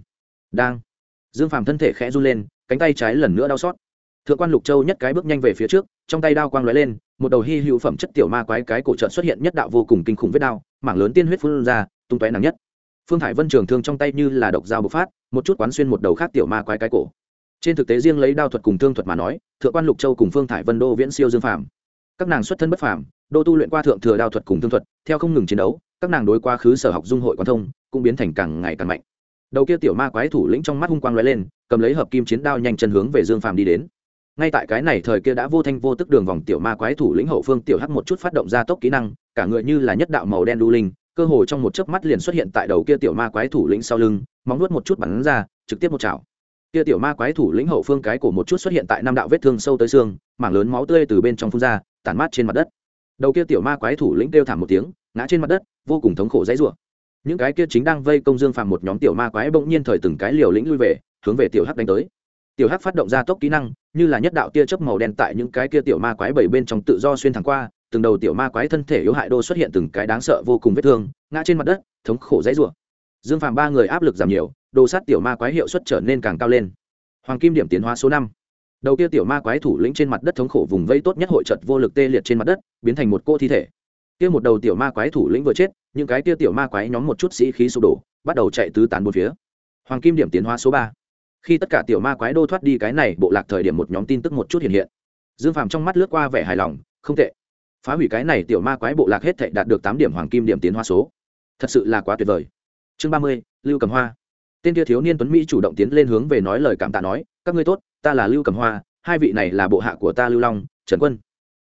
Đang, dương phàm thân thể khẽ run lên, cánh tay trái lần nữa đau xót. Thượng quan lục châu nhất cái bước nhanh về phía trước, trong tay đao quang lóe lên, một đầu hy hữu phẩm chất tiểu ma quái cái cổ trợn xuất hiện nhất đạo vô cùng kinh khủng vết đao, mảng lớn tiên huyết phun ra tung tóe nặng nhất. Phương thải vân trường thương trong tay như là độc dao bộc phát, một chút quán xuyên một đầu khác tiểu ma quái cái cổ. Trên thực tế riêng lấy đao thuật cùng thương thuật mà nói, thượng quan lục châu cùng phương thải vân đô viễn siêu dương phàm. Các nàng xuất thân bất phàm, đô tu luyện qua thượng thừa đao thuật cùng thương thuật, theo không ngừng chiến đấu, các nàng đối quá khứ sở học dung hội quan thông, cũng biến thành càng ngày càng mạnh. Đầu kia tiểu ma quái thủ lĩnh trong mắt hung quang lóe lên, cầm lấy hợp kim chiến đao nhanh chân hướng về dương phàm đi đến. Ngay tại cái này thời kia đã vô thanh vô tức đường vòng tiểu ma quái thủ lĩnh hậu phương tiểu hắc một chút phát động ra tốc kỹ năng, cả người như là nhất đạo màu đen đu linh cơ hồ trong một chớp mắt liền xuất hiện tại đầu kia tiểu ma quái thủ lĩnh sau lưng, móng nuốt một chút bắn ra, trực tiếp một chảo. Kia tiểu ma quái thủ lĩnh hậu phương cái cổ một chút xuất hiện tại năm đạo vết thương sâu tới xương, mảng lớn máu tươi từ bên trong phun ra, tản mát trên mặt đất. Đầu kia tiểu ma quái thủ lĩnh kêu thảm một tiếng, ngã trên mặt đất, vô cùng thống khổ dãy rủa. Những cái kia chính đang vây công dương phàm một nhóm tiểu ma quái bỗng nhiên thời từng cái liều lĩnh lui về, hướng về tiểu hắc đánh tới. Tiểu hắc phát động ra tốc kỹ năng, như là nhất đạo tia chớp màu đen tại những cái kia tiểu ma quái bảy bên trong tự do xuyên thẳng qua từng đầu tiểu ma quái thân thể yếu hại đô xuất hiện từng cái đáng sợ vô cùng vết thương, ngã trên mặt đất, thống khổ dãy rủa. Dương phàm ba người áp lực giảm nhiều, đồ sát tiểu ma quái hiệu suất trở nên càng cao lên. Hoàng kim điểm tiến hóa số năm. Đầu kia tiểu ma quái thủ lĩnh trên mặt đất thống khổ vùng vây tốt nhất hội trật vô lực tê liệt trên mặt đất, biến thành một cô thi thể. Kia một đầu tiểu ma quái thủ lĩnh vừa chết, những cái kia tiểu ma quái nhóm một chút sĩ khí sụp đổ, bắt đầu chạy tứ tán bốn phía. Hoàng kim điểm tiến hóa số ba. Khi tất cả tiểu ma quái đô thoát đi cái này, bộ lạc thời điểm một nhóm tin tức một chút hiện hiện. Dương phàm trong mắt lướt qua vẻ hài lòng, không tệ phá hủy cái này tiểu ma quái bộ lạc hết thệ đạt được tám điểm hoàng kim điểm tiến hoa số. Thật sự là quá tuyệt vời. Chương ba mươi, lưu cầm hoa. Tên kia thiếu niên tuấn mỹ chủ động tiến lên hướng về nói lời cảm tạ nói, các ngươi tốt, ta là lưu cầm hoa, hai vị này là bộ hạ của ta lưu long, trần quân.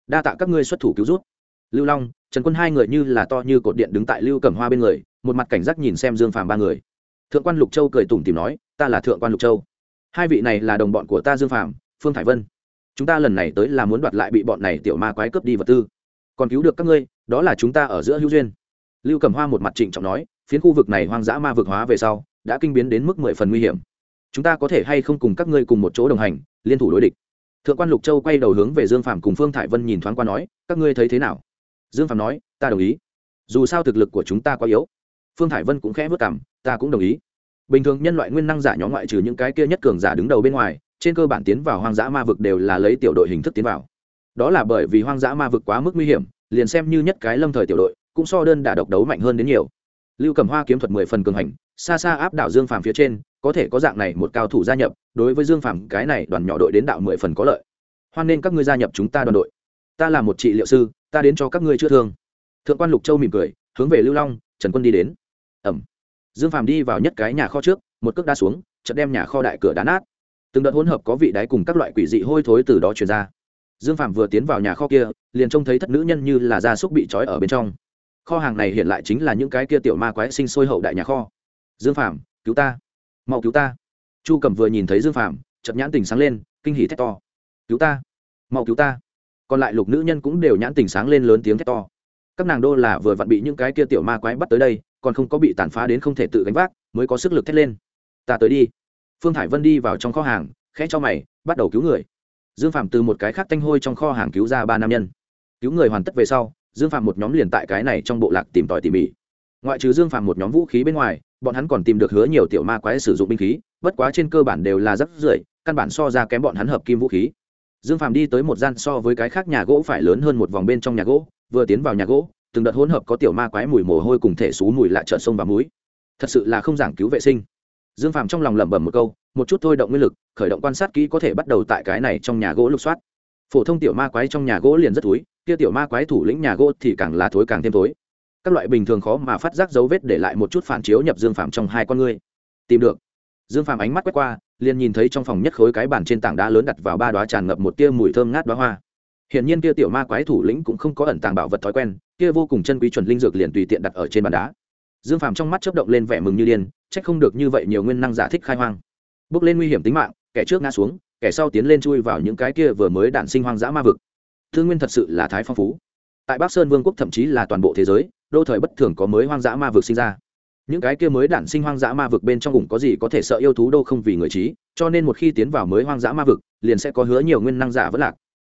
Đa tạ các ngươi xuất thủ cứu rút lưu long, trần quân hai người như là to như cột điện đứng tại lưu cầm hoa bên người, một mặt cảnh giác nhìn xem dương phàm ba người. Thượng quan lục châu cười tủm tìm nói, ta là thượng quan lục châu. Hai vị này là đồng bọn của ta dương phàm, phương thải vân. Chúng ta lần này tới là muốn đoạt lại bị bọn này tiểu ma quái cướp đi vật tư còn cứu được các ngươi, đó là chúng ta ở giữa hữu duyên. Lưu cầm hoa một mặt trịnh trọng nói, phiến khu vực này hoang dã ma vực hóa về sau, đã kinh biến đến mức mười phần nguy hiểm. Chúng ta có thể hay không cùng các ngươi cùng một chỗ đồng hành, liên thủ đối địch? Thượng quan lục châu quay đầu hướng về dương phạm cùng phương thải vân nhìn thoáng qua nói, các ngươi thấy thế nào? Dương phạm nói, ta đồng ý. Dù sao thực lực của chúng ta quá yếu. Phương thải vân cũng khẽ vất cảm, ta cũng đồng ý. Bình thường nhân loại nguyên năng giả nhóm ngoại trừ những cái kia nhất cường giả đứng đầu bên ngoài, trên cơ bản tiến vào hoang dã ma vực đều là lấy tiểu đội hình thức tiến vào đó là bởi vì hoang dã ma vực quá mức nguy hiểm, liền xem như nhất cái lâm thời tiểu đội, cũng so đơn đả độc đấu mạnh hơn đến nhiều. Lưu cầm hoa kiếm thuật mười phần cường hành, xa xa áp đảo dương phàm phía trên, có thể có dạng này một cao thủ gia nhập, đối với dương phàm cái này đoàn nhỏ đội đến đạo mười phần có lợi. Hoan nên các ngươi gia nhập chúng ta đoàn đội. Ta là một trị liệu sư, ta đến cho các ngươi chữa thương. Thượng quan lục châu mỉm cười, hướng về lưu long, trần quân đi đến. Ẩm. Dương phàm đi vào nhất cái nhà kho trước, một cước đá xuống, chợt đem nhà kho đại cửa đá nát. Từng đợt hỗn hợp có vị đáy cùng các loại quỷ dị hôi thối từ đó truyền ra dương phạm vừa tiến vào nhà kho kia, liền trông thấy thất nữ nhân như là gia súc bị trói ở bên trong. Kho hàng này hiện lại chính là những cái kia tiểu ma quái sinh sôi hậu đại nhà kho. Dương phạm cứu ta. Mau cứu ta. Chu cầm vừa nhìn thấy dương phạm chật nhãn tình sáng lên, kinh hỉ thét to. Cứu ta. Mau cứu ta. Còn lại lục nữ nhân cũng đều nhãn tình sáng lên lớn tiếng thét to. Các nàng đô là vừa vặn bị những cái kia tiểu ma quái bắt tới đây, còn không có bị tàn phá đến không thể tự gánh vác, mới có sức lực thét lên. Ta tới đi. Phương thải vân đi vào trong kho hàng, khẽ cho mày, bắt đầu cứu người dương phạm từ một cái khác tanh hôi trong kho hàng cứu ra ba nam nhân. Cứu người hoàn tất về sau, dương phạm một nhóm liền tại cái này trong bộ lạc tìm tòi tỉ mỉ. Ngoại trừ dương phạm một nhóm vũ khí bên ngoài, bọn hắn còn tìm được hứa nhiều tiểu ma quái sử dụng binh khí, bất quá trên cơ bản đều là rất rưởi, căn bản so ra kém bọn hắn hợp kim vũ khí. Dương phạm đi tới một gian so với cái khác nhà gỗ phải lớn hơn một vòng bên trong nhà gỗ, vừa tiến vào nhà gỗ, từng đợt hỗn hợp có tiểu ma quái mùi mồ hôi cùng thể xú mùi lạ trợn sông và múi thật sự là không giảng cứu vệ sinh. Dương phạm trong lòng lẩm bẩm một câu một chút thôi động nguyên lực, khởi động quan sát kỹ có thể bắt đầu tại cái này trong nhà gỗ lục soát. Phổ thông tiểu ma quái trong nhà gỗ liền rất thúi kia tiểu ma quái thủ lĩnh nhà gỗ thì càng lá thối càng thêm thối. Các loại bình thường khó mà phát giác dấu vết để lại một chút phản chiếu nhập dương phạm trong hai con ngươi. Tìm được. Dương phạm ánh mắt quét qua, liền nhìn thấy trong phòng nhất khối cái bàn trên tảng đá lớn đặt vào ba đoá tràn ngập một tia mùi thơm ngát đoá hoa. Hiển nhiên kia tiểu ma quái thủ lĩnh cũng không có ẩn tàng bảo vật thói quen, kia vô cùng chân quý chuẩn linh dược liền tùy tiện đặt ở trên bàn đá. Dương phạm trong mắt chớp động lên vẻ mừng như điên trách không được như vậy nhiều nguyên năng giả thích khai hoang bước lên nguy hiểm tính mạng, kẻ trước ngã xuống, kẻ sau tiến lên chui vào những cái kia vừa mới đản sinh hoang dã ma vực. Thương nguyên thật sự là thái phong phú. Tại bắc sơn vương quốc thậm chí là toàn bộ thế giới, đô thời bất thường có mới hoang dã ma vực sinh ra. Những cái kia mới đản sinh hoang dã ma vực bên trong vùng có gì có thể sợ yêu thú đâu không vì người trí, cho nên một khi tiến vào mới hoang dã ma vực, liền sẽ có hứa nhiều nguyên năng giả vất lạc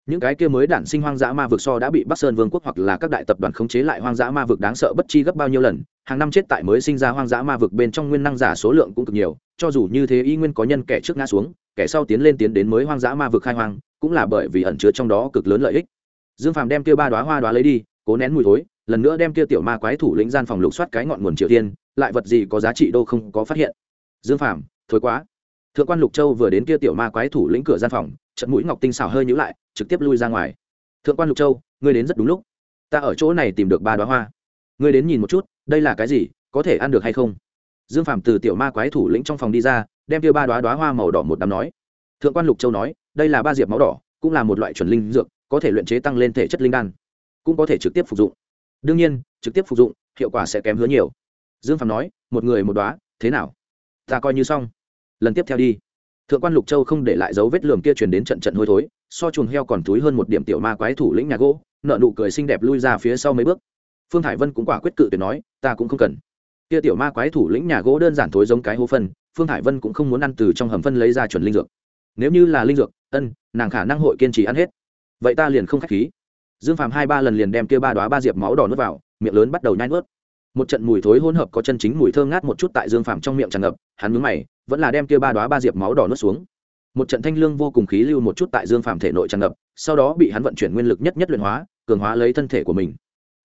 những cái kia mới đản sinh hoang dã ma vực so đã bị bắc sơn vương quốc hoặc là các đại tập đoàn khống chế lại hoang dã ma vực đáng sợ bất chi gấp bao nhiêu lần. Hàng năm chết tại mới sinh ra hoang dã ma vực bên trong nguyên năng giả số lượng cũng cực nhiều, cho dù như thế y nguyên có nhân kẻ trước ngã xuống, kẻ sau tiến lên tiến đến mới hoang dã ma vực khai hoang, cũng là bởi vì ẩn chứa trong đó cực lớn lợi ích. Dương phàm đem kia ba đoá hoa đoá lấy đi, cố nén mùi thối, lần nữa đem kia tiểu ma quái thủ lĩnh gian phòng lục soát cái ngọn nguồn triều tiên, lại vật gì có giá trị đâu không có phát hiện. Dương phàm thối quá. Thượng quan lục châu vừa đến kia tiểu ma quái thủ lĩnh cửa gian phòng trận mũi ngọc tinh xảo hơi nhữ lại, trực tiếp lui ra ngoài. Thượng quan lục châu, ngươi đến rất đúng lúc. Ta ở chỗ này tìm được ba đoá hoa. Ngươi đến nhìn một chút, đây là cái gì, có thể ăn được hay không? Dương phạm từ tiểu ma quái thủ lĩnh trong phòng đi ra, đem tiêu ba đoá đoá hoa màu đỏ một đám nói. Thượng quan lục châu nói, đây là ba diệp máu đỏ, cũng là một loại chuẩn linh dược, có thể luyện chế tăng lên thể chất linh đan, cũng có thể trực tiếp phục dụng. Đương nhiên, trực tiếp phục dụng, hiệu quả sẽ kém hứa nhiều. Dương phạm nói, một người một đoá thế nào? Ta coi như xong. Lần tiếp theo đi thượng quan lục châu không để lại dấu vết lường kia truyền đến trận trận hôi thối, so chuồng heo còn túi hơn một điểm tiểu ma quái thủ lĩnh nhà gỗ, nợ nụ cười xinh đẹp lui ra phía sau mấy bước. Phương hải vân cũng quả quyết cự tuyệt nói, ta cũng không cần. Kia tiểu ma quái thủ lĩnh nhà gỗ đơn giản thối giống cái hố phân, phương hải vân cũng không muốn ăn từ trong hầm phân lấy ra chuẩn linh dược. Nếu như là linh dược, ân, nàng khả năng hội kiên trì ăn hết. Vậy ta liền không k h á c h khí. Dương phàm hai ba lần liền đem kia ba đoá ba diệp máu đỏ nước vào, miệng lớn bắt đầu nhai nuốt. Một trận mùi thối hỗn hợp có chân chính mùi thơ ngát một chút tại dương phàm trong miệng tràn ngập, hắn mướn mày vẫn là đem kia ba đóa ba diệp máu đỏ nuốt xuống. Một trận thanh lương vô cùng khí lưu một chút tại dương phàm thể nội tràn ngập, sau đó bị hắn vận chuyển nguyên lực nhất nhất luyện hóa, cường hóa lấy thân thể của mình.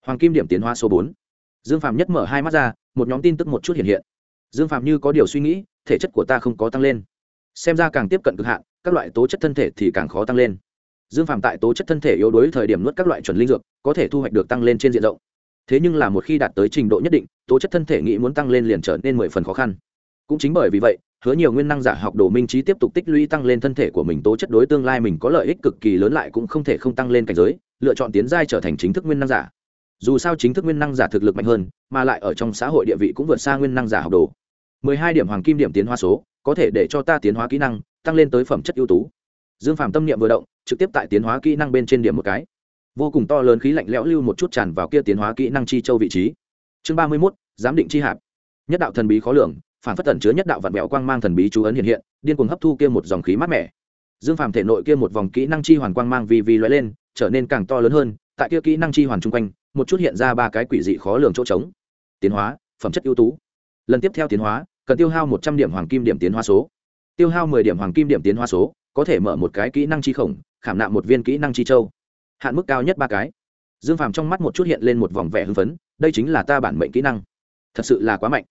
Hoàng kim điểm tiến hóa số bốn. Dương phàm nhất mở hai mắt ra, một nhóm tin tức một chút hiện hiện. Dương phàm như có điều suy nghĩ, thể chất của ta không có tăng lên. Xem ra càng tiếp cận cực hạn, các loại tố chất thân thể thì càng khó tăng lên. Dương phàm tại tố chất thân thể yếu đuối thời điểm nuốt các loại chuẩn linh dược, có thể thu hoạch được tăng lên trên diện rộng. Thế nhưng là một khi đạt tới trình độ nhất định, tố chất thân thể nghĩ muốn tăng lên liền trở nên mười phần khó khăn. Cũng chính bởi vì vậy hứa nhiều nguyên năng giả học đồ minh trí tiếp tục tích lũy tăng lên thân thể của mình, tố chất đối tương lai mình có lợi ích cực kỳ lớn lại cũng không thể không tăng lên cảnh giới, lựa chọn tiến giai trở thành chính thức nguyên năng giả. Dù sao chính thức nguyên năng giả thực lực mạnh hơn, mà lại ở trong xã hội địa vị cũng vượt xa nguyên năng giả học đồ. Mười hai điểm hoàng kim điểm tiến hóa số, có thể để cho ta tiến hóa kỹ năng, tăng lên tới phẩm chất ưu tú. Dương phàm tâm niệm vừa động, trực tiếp tại tiến hóa kỹ năng bên trên điểm một cái. Vô cùng to lớn khí lạnh lẽo lưu một chút tràn vào kia tiến hóa kỹ năng chi châu vị trí. Chương ba mươi mốt, giám định chi hạp. Nhất đạo thần bí khó lường phản phất tẩn chứa nhất đạo vạn mẹo quang mang thần bí chú ấn hiện hiện, điên cuồng hấp thu kia một dòng khí mát mẻ. Dương phàm thể nội kia một vòng kỹ năng chi hoàn quang mang vì vì loại lên, trở nên càng to lớn hơn, tại kia kỹ năng chi hoàn chung quanh, một chút hiện ra ba cái quỷ dị khó lường chỗ trống. Tiến hóa, phẩm chất ưu tú. Lần tiếp theo tiến hóa, cần tiêu hao một trăm điểm hoàng kim điểm tiến hóa số. Tiêu hao mười điểm hoàng kim điểm tiến hóa số, có thể mở một cái kỹ năng chi khổng, khảm nạm một viên kỹ năng chi châu. Hạn mức cao nhất ba cái. Dương phàm trong mắt một chút hiện lên một vòng vẻ hưng phấn, đây chính là ta bản mệnh kỹ năng. Thật sự là quá mạnh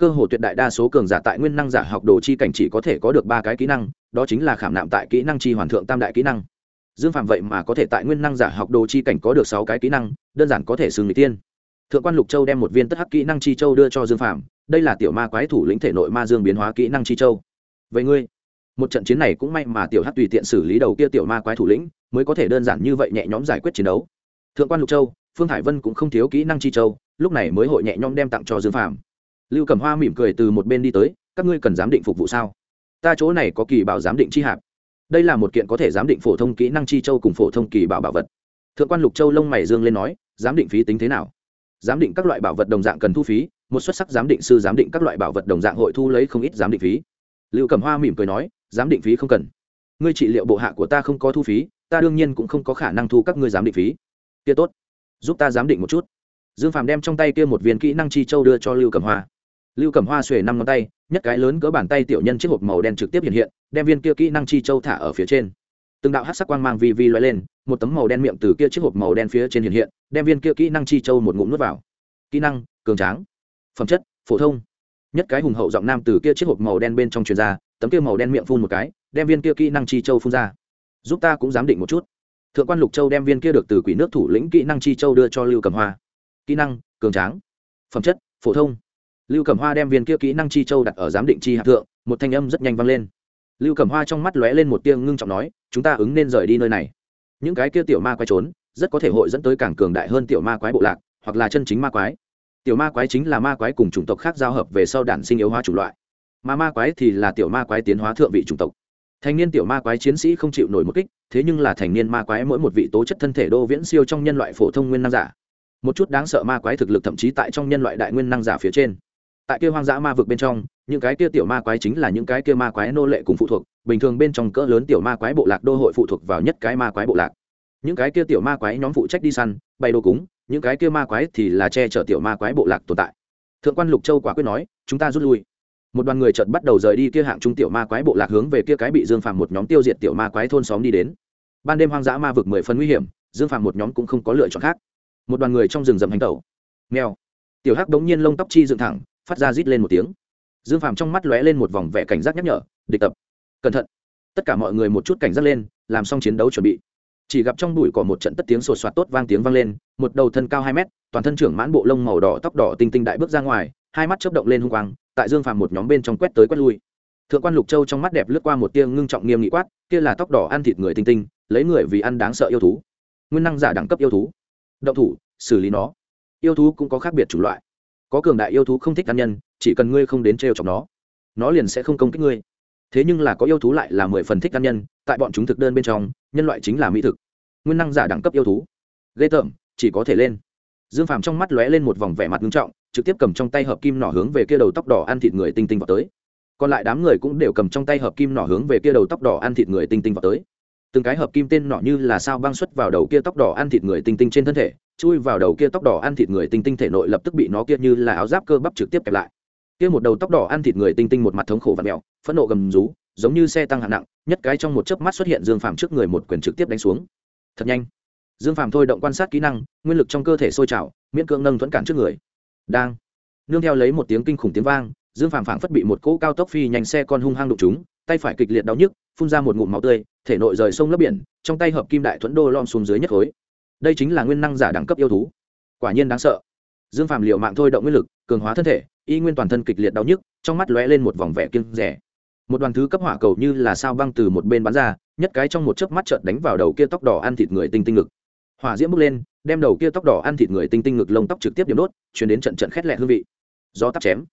cơ hồ tuyệt đại đa số cường giả tại nguyên năng giả học đồ chi cảnh chỉ có thể có được ba cái kỹ năng, đó chính là khảm nạm tại kỹ năng chi hoàn thượng tam đại kỹ năng. Dương phạm vậy mà có thể tại nguyên năng giả học đồ chi cảnh có được sáu cái kỹ năng, đơn giản có thể xử người tiên. Thượng quan lục châu đem một viên tất hắc kỹ năng chi châu đưa cho dương phạm đây là tiểu ma quái thủ lĩnh thể nội ma dương biến hóa kỹ năng chi châu. Vậy ngươi, một trận chiến này cũng may mà tiểu hắc tùy tiện xử lý đầu kia tiểu ma quái thủ lĩnh, mới có thể đơn giản như vậy nhẹ nhõm giải quyết chiến đấu. Thượng quan lục châu, phương hải vân cũng không thiếu kỹ năng chi châu, lúc này mới hội nhẹ nhõm đem tặng cho dương phạm lưu cẩm hoa mỉm cười từ một bên đi tới, các ngươi cần giám định phục vụ sao? Ta chỗ này có kỳ bảo giám định chi hạp. Đây là một kiện có thể giám định phổ thông kỹ năng chi châu cùng phổ thông kỳ bảo bảo vật. Thượng quan lục châu lông mày dương lên nói, giám định phí tính thế nào? Giám định các loại bảo vật đồng dạng cần thu phí, một xuất sắc giám định sư giám định các loại bảo vật đồng dạng hội thu lấy không ít giám định phí. Lưu cẩm hoa mỉm cười nói, giám định phí không cần. Ngươi trị liệu bộ hạ của ta không có thu phí, ta đương nhiên cũng không có khả năng thu các ngươi giám định phí. Kia tốt, giúp ta giám định một chút. Dương phàm đem trong tay kia một viên kỹ năng chi châu đưa cho lưu cẩm hoa lưu cẩm hoa xuề năm ngón tay, nhất cái lớn cỡ bàn tay tiểu nhân chiếc hộp màu đen trực tiếp hiện hiện, đem viên kia kỹ năng chi châu thả ở phía trên. Từng đạo hát sắc quang mang vi vi loay lên, một tấm màu đen miệng từ kia chiếc hộp màu đen phía trên hiện hiện, đem viên kia kỹ năng chi châu một ngụm nuốt vào. Kỹ năng, cường tráng, phẩm chất, phổ thông. Nhất cái hùng hậu giọng nam từ kia chiếc hộp màu đen bên trong truyền ra, tấm kia màu đen miệng phun một cái, đem viên kia kỹ năng chi châu phun ra. Giúp ta cũng giám định một chút. Thượng quan lục châu đem viên kia được từ quỷ nước thủ lĩnh kỹ năng chi châu đưa cho lưu cầm hoa. Kỹ năng, cường tráng, phẩm chất, phổ thông lưu cẩm hoa đem viên kia kỹ năng chi châu đặt ở giám định chi hạt thượng, một thanh âm rất nhanh vang lên. Lưu cẩm hoa trong mắt lóe lên một tia ngưng trọng nói, chúng ta ứng nên rời đi nơi này. Những cái kia tiểu ma quái trốn, rất có thể hội dẫn tới càng cường đại hơn tiểu ma quái bộ lạc, hoặc là chân chính ma quái. Tiểu ma quái chính là ma quái cùng chủng tộc khác giao hợp về sau đản sinh yếu hóa chủng loại. Mà ma quái thì là tiểu ma quái tiến hóa thượng vị chủng tộc. Thành niên tiểu ma quái chiến sĩ không chịu nổi một kích, thế nhưng là thành niên ma quái mỗi một vị tố chất thân thể đô viễn siêu trong nhân loại phổ thông nguyên năng giả. Một chút đáng sợ ma quái thực lực thậm chí tại trong nhân loại đại nguyên năng giả phía trên tại kia hoang dã ma vực bên trong, những cái kia tiểu ma quái chính là những cái kia ma quái nô lệ cùng phụ thuộc, bình thường bên trong cỡ lớn tiểu ma quái bộ lạc đô hội phụ thuộc vào nhất cái ma quái bộ lạc. Những cái kia tiểu ma quái nhóm phụ trách đi săn, bày đồ cúng, những cái kia ma quái thì là che chở tiểu ma quái bộ lạc tồn tại. Thượng quan lục châu quả quyết nói, chúng ta rút lui. Một đoàn người chợt bắt đầu rời đi kia hạng trung tiểu ma quái bộ lạc hướng về kia cái bị dương phàm một nhóm tiêu diệt tiểu ma quái thôn xóm đi đến. Ban đêm hoang dã ma vực mười phần nguy hiểm, dương phàm một nhóm cũng không có lựa chọn khác. Một đoàn người trong rừng rậm hành tẩu. Nghèo tiểu hắc đống nhiên lông tóc chi dựng thẳng phát ra rít lên một tiếng. Dương phàm trong mắt lóe lên một vòng vẻ cảnh giác nhắc nhở, địch tập, cẩn thận. Tất cả mọi người một chút cảnh giác lên, làm xong chiến đấu chuẩn bị. Chỉ gặp trong bụi cỏ một trận tất tiếng sột soạt tốt vang tiếng vang lên, một đầu thân cao hai mét, toàn thân trưởng mãn bộ lông màu đỏ tóc đỏ tinh tinh đại bước ra ngoài, hai mắt chớp động lên hung quang, tại dương phàm một nhóm bên trong quét tới quét lui. Thượng quan lục châu trong mắt đẹp lướt qua một tia ngưng trọng nghiêm nghị quát, kia là tóc đỏ ăn thịt người tinh tinh, lấy người vì ăn đáng sợ yêu thú. Nguyên năng giả đẳng cấp yêu thú. Động thủ, xử lý nó. Yêu thú cũng có khác biệt chủng loại có cường đại yêu thú không thích ăn nhân, chỉ cần ngươi không đến trêu chọc nó nó liền sẽ không công kích ngươi. Thế nhưng là có yêu thú lại là mười phần thích ăn nhân, tại bọn chúng thực đơn bên trong, nhân loại chính là mỹ thực. Nguyên năng giả đẳng cấp yêu thú. Ghê tởm, chỉ có thể lên. Dương phàm trong mắt lóe lên một vòng vẻ mặt nghiêm trọng, trực tiếp cầm trong tay hợp kim nỏ hướng về kia đầu tóc đỏ ăn thịt người tinh tinh vào tới. Còn lại đám người cũng đều cầm trong tay hợp kim nỏ hướng về kia đầu tóc đỏ ăn thịt người tinh tinh vào tới từng cái hợp kim tên nọ như là sao băng xuất vào đầu kia tóc đỏ ăn thịt người tinh tinh trên thân thể, chui vào đầu kia tóc đỏ ăn thịt người tinh tinh thể nội lập tức bị nó kia như là áo giáp cơ bắp trực tiếp kẹp lại. Kia một đầu tóc đỏ ăn thịt người tinh tinh một mặt thống khổ và mèo phẫn nộ gầm rú, giống như xe tăng hạng nặng, nhất cái trong một chớp mắt xuất hiện dương phàm trước người một quyền trực tiếp đánh xuống. Thật nhanh. Dương phàm thôi động quan sát kỹ năng, nguyên lực trong cơ thể sôi trào, miễn cưỡng nâng thuẫn cản trước người. Đang. Nương theo lấy một tiếng kinh khủng tiếng vang, dương phàm phảng phất bị một cỗ cao tốc phi nhanh xe con hung hăng đụng chúng tay phải kịch liệt đau nhức, phun ra một ngụm máu tươi thể nội rời sông lấp biển, trong tay hợp kim đại thuẫn đô lom xuống dưới nhất khối. Đây chính là nguyên năng giả đẳng cấp yêu thú. Quả nhiên đáng sợ. Dương phàm liệu mạng thôi động nguyên lực, cường hóa thân thể, y nguyên toàn thân kịch liệt đau nhức, trong mắt lóe lên một vòng vẻ kiêng rẻ một đoàn thứ cấp hỏa cầu như là sao băng từ một bên bắn ra, nhất cái trong một chớp mắt chợt đánh vào đầu kia tóc đỏ ăn thịt người tinh tinh ngực. Hỏa diễm bốc lên, đem đầu kia tóc đỏ ăn thịt người tinh tinh ngực lông tóc trực tiếp điểm đốt chuyển đến trận trận khét lẹ hương vị. Do tắp chém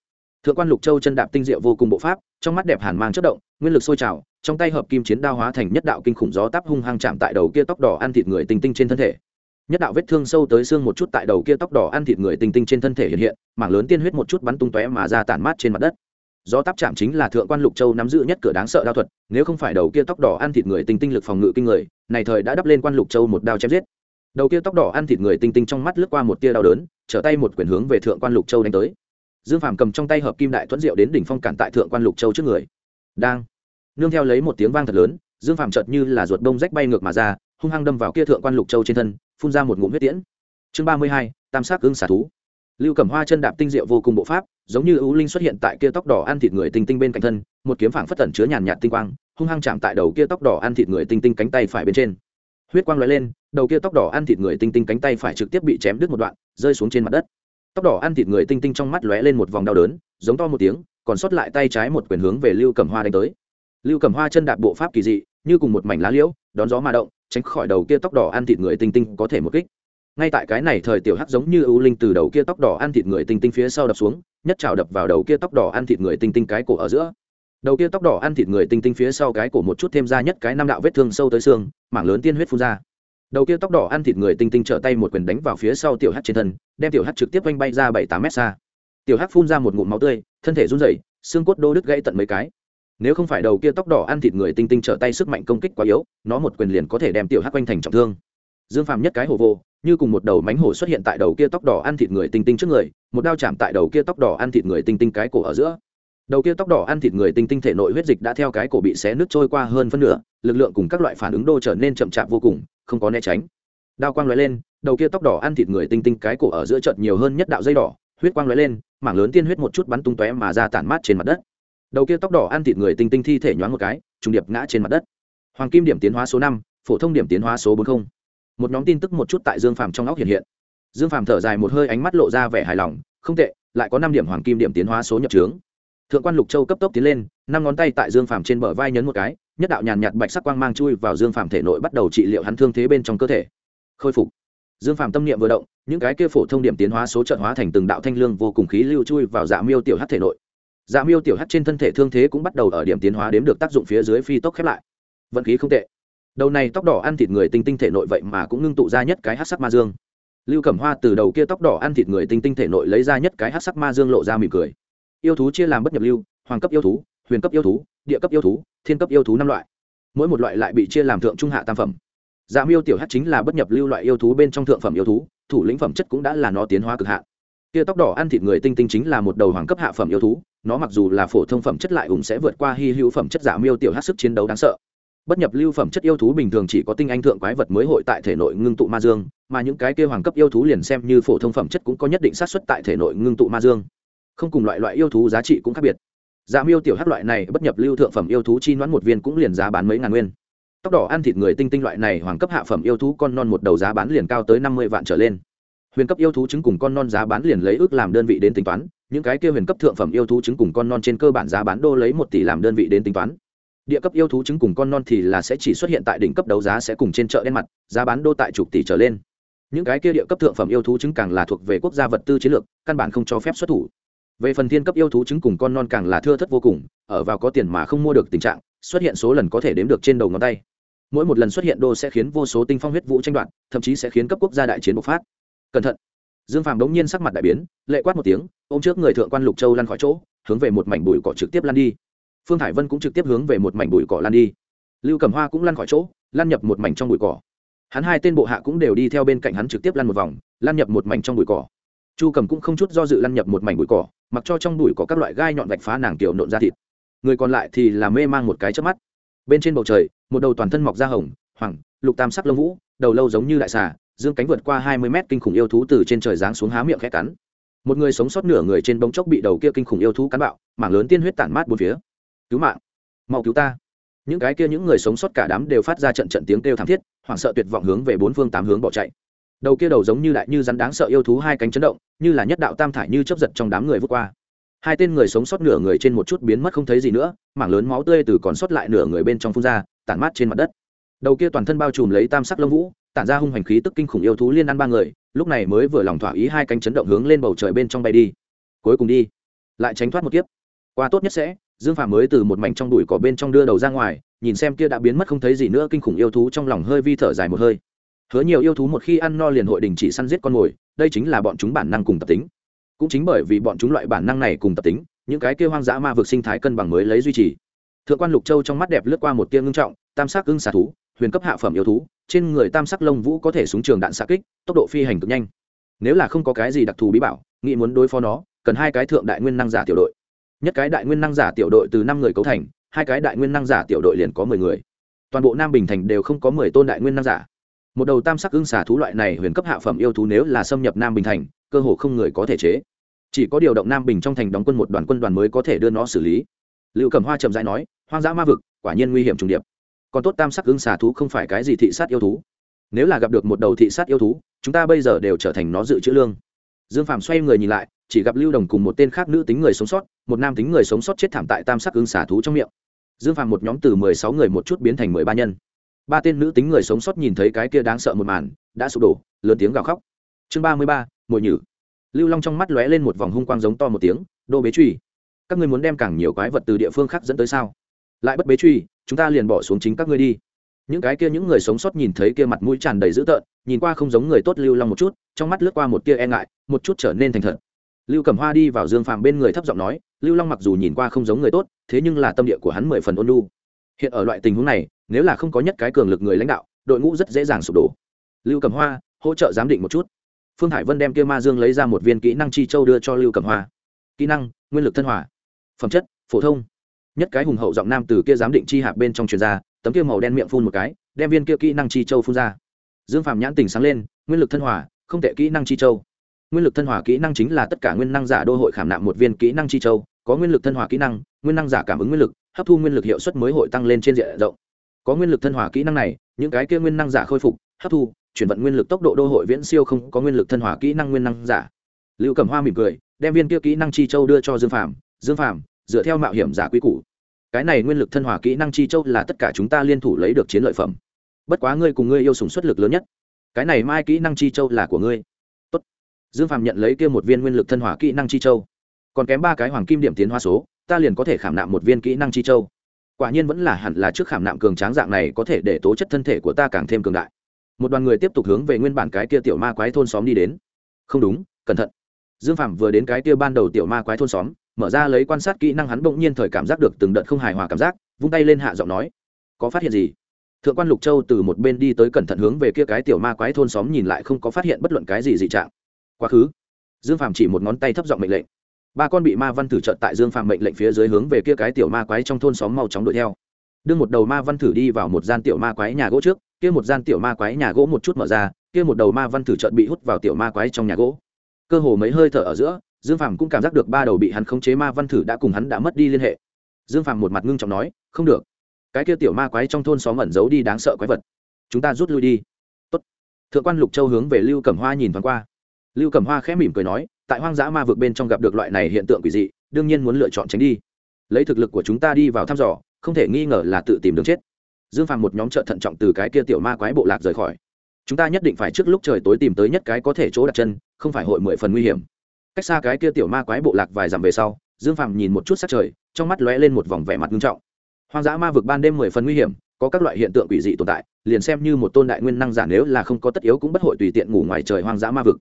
thượng quan lục châu chân đạp tinh diệu vô cùng bộ pháp, trong mắt đẹp hàn mang chất động, nguyên lực sôi trào, trong tay hợp kim chiến đao hóa thành nhất đạo kinh khủng gió tắp hung hăng chạm tại đầu kia tóc đỏ ăn thịt người tinh tinh trên thân thể. Nhất đạo vết thương sâu tới xương một chút tại đầu kia tóc đỏ ăn thịt người tinh tinh trên thân thể hiện hiện, mảng lớn tiên huyết một chút bắn tung tóe mà ra tản mát trên mặt đất. Do táp chạm chính là thượng quan lục châu nắm giữ nhất cửa đáng sợ đao thuật, nếu không phải đầu kia tóc đỏ ăn thịt người tinh tinh lực phòng ngự kinh người, này thời đã đắp lên quan lục châu một đao chém giết. Đầu kia tóc đỏ ăn thịt người tinh tinh trong mắt lướt qua một tia đau đớn, trở tay một quyền hướng về thượng quan lục châu đánh tới dương phàm cầm trong tay hợp kim đại thuẫn diệu đến đỉnh phong cản tại thượng quan lục châu trước người. Đang. Nương theo lấy một tiếng vang thật lớn, dương phàm chợt như là ruột đông rách bay ngược mà ra, hung hăng đâm vào kia thượng quan lục châu trên thân, phun ra một ngụm huyết tiễn. Chương ba mươi hai, tam sát ưng xả thú. Lưu cẩm hoa chân đạp tinh diệu vô cùng bộ pháp, giống như ưu linh xuất hiện tại kia tóc đỏ ăn thịt người tinh tinh bên cạnh thân, một kiếm phảng phất tẩn chứa nhàn nhạt tinh quang, hung hăng chạm tại đầu kia tóc đỏ ăn thịt người tinh tinh cánh tay phải bên trên. Huyết quang lóe lên, đầu kia tóc đỏ ăn thịt người tinh tinh cánh tay phải trực tiếp bị chém đứt một đoạn, rơi xuống trên mặt đất tóc đỏ ăn thịt người tinh tinh trong mắt lóe lên một vòng đau đớn, giống to một tiếng, còn sót lại tay trái một quyền hướng về lưu cẩm hoa đánh tới. Lưu cẩm hoa chân đạp bộ pháp kỳ dị, như cùng một mảnh lá liễu, đón gió mà động, tránh khỏi đầu kia tóc đỏ ăn thịt người tinh tinh có thể một kích. Ngay tại cái này thời tiểu hắc giống như ưu linh từ đầu kia tóc đỏ ăn thịt người tinh tinh phía sau đập xuống, nhất trào đập vào đầu kia tóc đỏ ăn thịt người tinh tinh cái cổ ở giữa. Đầu kia tóc đỏ ăn thịt người tinh tinh phía sau cái cổ một chút thêm ra nhất cái năm đạo vết thương sâu tới xương, mảng lớn tiên huyết phun ra đầu kia tóc đỏ ăn thịt người tinh tinh trở tay một quyền đánh vào phía sau tiểu hắc trên thân, đem tiểu hắc trực tiếp oanh bay ra bảy tám mét xa. Tiểu hắc phun ra một ngụm máu tươi, thân thể run rẩy, xương cốt đô đứt gãy tận mấy cái. Nếu không phải đầu kia tóc đỏ ăn thịt người tinh tinh trở tay sức mạnh công kích quá yếu, nó một quyền liền có thể đem tiểu hắc quanh thành trọng thương. Dương phàm nhất cái hổ vô, như cùng một đầu mánh hổ xuất hiện tại đầu kia tóc đỏ ăn thịt người tinh tinh trước người, một đao chạm tại đầu kia tóc đỏ ăn thịt người tinh tinh cái cổ ở giữa. Đầu kia tóc đỏ ăn thịt người tinh tinh thể nội huyết dịch đã theo cái cổ bị xé nứt trôi qua hơn phân nửa, lực lượng cùng các loại phản ứng đô trở nên chậm chạp vô cùng không có né tránh. Đao quang lóe lên, đầu kia tóc đỏ ăn thịt người tinh tinh cái cổ ở giữa chợt nhiều hơn nhất đạo dây đỏ, huyết quang lóe lên, mảng lớn tiên huyết một chút bắn tung tóe mà ra tản mát trên mặt đất. Đầu kia tóc đỏ ăn thịt người tinh tinh thi thể nhoáng một cái, trùng điệp ngã trên mặt đất. Hoàng kim điểm tiến hóa số năm, phổ thông điểm tiến hóa số bốn mươi một nhóm tin tức một chút tại dương phàm trong óc hiện hiện. Dương phàm thở dài một hơi ánh mắt lộ ra vẻ hài lòng, không tệ, lại có năm điểm hoàng kim điểm tiến hóa số nhập trướng. Thượng quan lục châu cấp tốc tiến lên, năm ngón tay tại dương phàm trên bờ vai nhấn một cái nhất đạo nhàn nhạt bạch sắc quang mang chui vào dương phàm thể nội bắt đầu trị liệu hắn thương thế bên trong cơ thể. Khôi phục. Dương phàm tâm niệm vừa động, những cái kia phổ thông điểm tiến hóa số trận hóa thành từng đạo thanh lương vô cùng khí lưu chui vào dạ miêu tiểu hát thể nội. Dạ miêu tiểu hát trên thân thể thương thế cũng bắt đầu ở điểm tiến hóa đếm được tác dụng phía dưới phi tốc khép lại. Vận khí không tệ. Đầu này tóc đỏ ăn thịt người tinh tinh thể nội vậy mà cũng ngưng tụ ra nhất cái hát sắc ma dương. Lưu cẩm hoa từ đầu kia tóc đỏ ăn thịt người tinh tinh thể nội lấy ra nhất cái hát sắc ma dương lộ ra mỉm cười. Yêu thú chia làm bất nhập lưu, hoàng cấp yêu thú huyền cấp yêu thú, địa cấp yêu thú, thiên cấp yêu thú năm loại. Mỗi một loại lại bị chia làm thượng trung hạ tam phẩm. Dạ miêu tiểu hát chính là bất nhập lưu loại yêu thú bên trong thượng phẩm yêu thú, thủ lĩnh phẩm chất cũng đã là nó tiến hóa cực hạn. kia tóc đỏ ăn thịt người tinh tinh chính là một đầu hoàng cấp hạ phẩm yêu thú, nó mặc dù là phổ thông phẩm chất lại cũng sẽ vượt qua hy hữu phẩm chất dạ miêu tiểu hát sức chiến đấu đáng sợ. Bất nhập lưu phẩm chất yêu thú bình thường chỉ có tinh anh thượng quái vật mới hội tại thể nội ngưng tụ ma dương, mà những cái kia hoàng cấp yêu thú liền xem như phổ thông phẩm chất cũng có nhất định sát xuất tại thể nội ngưng tụ ma dương. Không cùng loại loại yêu thú giá trị cũng khác biệt. Dạ miêu tiểu hát loại này bất nhập lưu thượng phẩm yêu thú chi nón một viên cũng liền giá bán mấy ngàn nguyên. Tóc đỏ ăn thịt người tinh tinh loại này hoàng cấp hạ phẩm yêu thú con non một đầu giá bán liền cao tới năm mươi vạn trở lên. Huyền cấp yêu thú trứng cùng con non giá bán liền lấy ước làm đơn vị đến tính toán, những cái kia huyền cấp thượng phẩm yêu thú trứng cùng con non trên cơ bản giá bán đô lấy một tỷ làm đơn vị đến tính toán. Địa cấp yêu thú trứng cùng con non thì là sẽ chỉ xuất hiện tại đỉnh cấp đấu giá sẽ cùng trên chợ đen mặt, giá bán đô tại chục tỷ trở lên. Những cái kia địa cấp thượng phẩm yêu thú trứng càng là thuộc về quốc gia vật tư chiến lược, căn bản không cho phép xuất thủ về phần thiên cấp yêu thú trứng cùng con non càng là thưa thất vô cùng, ở vào có tiền mà không mua được tình trạng, xuất hiện số lần có thể đếm được trên đầu ngón tay. Mỗi một lần xuất hiện đô sẽ khiến vô số tinh phong huyết vũ tranh đoạt, thậm chí sẽ khiến cấp quốc gia đại chiến bộc phát. Cẩn thận. Dương phàm đống nhiên sắc mặt đại biến, lệ quát một tiếng, ôm trước người thượng quan lục châu lăn khỏi chỗ, hướng về một mảnh bụi cỏ trực tiếp lăn đi. Phương thải vân cũng trực tiếp hướng về một mảnh bụi cỏ lan đi. Lưu cầm hoa cũng lăn khỏi chỗ lan nhập một mảnh trong bụi cỏ. Hắn hai tên bộ hạ cũng đều đi theo bên cạnh hắn trực tiếp lăn một vòng lan nhập một mảnh trong bụi cỏ chu cầm cũng không chút do dự lăn nhập một mảnh bụi cỏ, mặc cho trong bụi có các loại gai nhọn vạch phá nàng tiểu nộn ra thịt. Người còn lại thì là mê mang một cái trước mắt. Bên trên bầu trời, một đầu toàn thân mọc da hồng, hoàng, lục tam sắc lông vũ, đầu lâu giống như đại xà, dương cánh vượt qua hai mươi mét kinh khủng yêu thú từ trên trời giáng xuống há miệng khẽ cắn. Một người sống sót nửa người trên bóng chốc bị đầu kia kinh khủng yêu thú cắn bạo, mảng lớn tiên huyết tản mát bốn phía. Cứu mạng! Mau cứu ta! Những cái kia những người sống sót cả đám đều phát ra trận trận tiếng kêu thảm thiết, hoảng sợ tuyệt vọng hướng về bốn phương tám hướng bỏ chạy đầu kia đầu giống như đại như rắn đáng sợ yêu thú hai cánh chấn động, như là nhất đạo tam thải như chấp giật trong đám người vượt qua. Hai tên người sống sót nửa người trên một chút biến mất không thấy gì nữa, mảng lớn máu tươi từ còn sót lại nửa người bên trong phun ra, tản mát trên mặt đất. Đầu kia toàn thân bao trùm lấy tam sắc lông vũ, tản ra hung hành khí tức kinh khủng yêu thú liên ăn ba người, lúc này mới vừa lòng thỏa ý hai cánh chấn động hướng lên bầu trời bên trong bay đi. Cuối cùng đi. Lại tránh thoát một kiếp. Qua tốt nhất sẽ, dương phàm mới từ một mảnh trong đùi cỏ bên trong đưa đầu ra ngoài, nhìn xem kia đã biến mất không thấy gì nữa kinh khủng yêu thú trong lòng hơi vi thở dài một hơi hứa nhiều yêu thú một khi ăn no liền hội đình chỉ săn giết con mồi, đây chính là bọn chúng bản năng cùng tập tính. Cũng chính bởi vì bọn chúng loại bản năng này cùng tập tính, những cái kia hoang dã ma vực sinh thái cân bằng mới lấy duy trì. Thượng quan lục châu trong mắt đẹp lướt qua một tia ngưng trọng, tam sắc ưng xà thú, huyền cấp hạ phẩm yêu thú, trên người tam sắc lông vũ có thể súng trường đạn xạ kích, tốc độ phi hành cực nhanh. Nếu là không có cái gì đặc thù bí bảo, nghĩ muốn đối phó nó, cần hai cái thượng đại nguyên năng giả tiểu đội. Nhất cái đại nguyên năng giả tiểu đội từ năm người cấu thành, hai cái đại nguyên năng giả tiểu đội liền có mười người. Toàn bộ nam bình thành đều không có mười tôn đại nguyên năng giả một đầu tam sắc ưng xả thú loại này huyền cấp hạ phẩm yêu thú nếu là xâm nhập nam bình thành, cơ hồ không người có thể chế. Chỉ có điều động nam bình trong thành đóng quân một đoàn quân đoàn mới có thể đưa nó xử lý. Liệu cầm hoa chậm rãi nói, hoang dã ma vực, quả nhiên nguy hiểm trùng điệp. Còn tốt tam sắc ưng xà thú không phải cái gì thị sát yêu thú. Nếu là gặp được một đầu thị sát yêu thú, chúng ta bây giờ đều trở thành nó dự trữ lương. Dương phạm xoay người nhìn lại, chỉ gặp lưu đồng cùng một tên khác nữ tính người sống sót, một nam tính người sống sót chết thảm tại tam sắc ưng xà thú trong miệng. Dương phạm một nhóm từ mười sáu người một chút biến thành mười ba nhân ba tên nữ tính người sống sót nhìn thấy cái kia đáng sợ một màn, đã sụp đổ, lớn tiếng gào khóc. Chương ba mươi ba, mồi nhử. Lưu long trong mắt lóe lên một vòng hung quang giống to một tiếng, đô bế truy, các ngươi muốn đem càng nhiều quái vật từ địa phương khác dẫn tới sao? Lại bất bế truy, chúng ta liền bỏ xuống chính các ngươi đi. Những cái kia những người sống sót nhìn thấy kia mặt mũi tràn đầy dữ tợn, nhìn qua không giống người tốt lưu long một chút, trong mắt lướt qua một tia e ngại, một chút trở nên thành thật. Lưu cẩm hoa đi vào dương phàm bên người thấp giọng nói, lưu long mặc dù nhìn qua không giống người tốt, thế nhưng là tâm địa của hắn mười phần ôn lu hiện ở loại tình huống này nếu là không có nhất cái cường lực người lãnh đạo, đội ngũ rất dễ dàng sụp đổ. Lưu cẩm hoa, hỗ trợ giám định một chút. Phương hải vân đem kia ma dương lấy ra một viên kỹ năng chi châu đưa cho lưu cẩm hoa. Kỹ năng, nguyên lực thân hỏa phẩm chất, phổ thông. Nhất cái hùng hậu giọng nam từ kia giám định chi hạp bên trong truyền ra, tấm kia màu đen miệng phun một cái, đem viên kia kỹ năng chi châu phun ra. Dương phạm nhãn tình sáng lên, nguyên lực thân hỏa không tệ kỹ năng chi châu. Nguyên lực thân hỏa kỹ năng chính là tất cả nguyên năng giả đô hội khảm nạm một viên kỹ năng chi châu, có nguyên lực thân hỏa kỹ năng, nguyên năng giả cảm ứng nguyên lực, hấp thu nguyên lực hiệu suất mới hội tăng lên trên diện rộng có nguyên lực thân hỏa kỹ năng này, những cái kia nguyên năng giả khôi phục, hấp thu, chuyển vận nguyên lực tốc độ đô hội viễn siêu không có nguyên lực thân hỏa kỹ năng nguyên năng giả. Lưu cẩm hoa mỉm cười, đem viên kia kỹ năng chi châu đưa cho dương phạm dương phạm dựa theo mạo hiểm giả quy củ, cái này nguyên lực thân hỏa kỹ năng chi châu là tất cả chúng ta liên thủ lấy được chiến lợi phẩm. Bất quá ngươi cùng ngươi yêu sùng xuất lực lớn nhất, cái này mai kỹ năng chi châu là của ngươi. Tốt. dương phạm nhận lấy kia một viên nguyên lực thân hỏa kỹ năng chi châu. Còn kém ba cái hoàng kim điểm tiến hoa số, ta liền có thể khảm nạm một viên kỹ năng chi châu quả nhiên vẫn là hẳn là trước khảm nạm cường tráng dạng này có thể để tố chất thân thể của ta càng thêm cường đại. Một đoàn người tiếp tục hướng về nguyên bản cái kia tiểu ma quái thôn xóm đi đến. Không đúng, cẩn thận. Dương phạm vừa đến cái kia ban đầu tiểu ma quái thôn xóm, mở ra lấy quan sát kỹ năng hắn bỗng nhiên thời cảm giác được từng đợt không hài hòa cảm giác, vung tay lên hạ giọng nói, có phát hiện gì? Thượng quan lục châu từ một bên đi tới cẩn thận hướng về kia cái tiểu ma quái thôn xóm nhìn lại không có phát hiện bất luận cái gì dị trạng. Quá khứ. Dương phạm chỉ một ngón tay thấp giọng mệnh lệnh ba con bị ma văn thử trợt tại dương phạm mệnh lệnh phía dưới hướng về kia cái tiểu ma quái trong thôn xóm mau chóng đuổi theo. Đưa một đầu ma văn thử đi vào một gian tiểu ma quái nhà gỗ trước, kia một gian tiểu ma quái nhà gỗ một chút mở ra, kia một đầu ma văn thử trợt bị hút vào tiểu ma quái trong nhà gỗ. Cơ hồ mấy hơi thở ở giữa, dương phạm cũng cảm giác được ba đầu bị hắn khống chế ma văn thử đã cùng hắn đã mất đi liên hệ. Dương phạm một mặt ngưng trọng nói, không được. Cái kia tiểu ma quái trong thôn xóm ẩn giấu đi đáng sợ quái vật. Chúng ta rút lui đi. Tốt. thượng quan lục châu hướng về lưu cẩm hoa nhìn thoáng qua. Lưu cẩm hoa khẽ mỉm cười nói tại hoang dã ma vực bên trong gặp được loại này hiện tượng quỷ dị, đương nhiên muốn lựa chọn tránh đi. Lấy thực lực của chúng ta đi vào thăm dò, không thể nghi ngờ là tự tìm đường chết. Dương phàm một nhóm trợ thận trọng từ cái kia tiểu ma quái bộ lạc rời khỏi. Chúng ta nhất định phải trước lúc trời tối tìm tới nhất cái có thể chỗ đặt chân, không phải hội mười phần nguy hiểm. Cách xa cái kia tiểu ma quái bộ lạc vài dặm về sau, dương phàm nhìn một chút sát trời, trong mắt lóe lên một vòng vẻ mặt nghiêm trọng. Hoang dã ma vực ban đêm mười phần nguy hiểm, có các loại hiện tượng quỷ dị tồn tại, liền xem như một tôn đại nguyên năng giả nếu là không có tất yếu cũng bất hội tùy tiện ngủ ngoài trời hoang dã ma vực.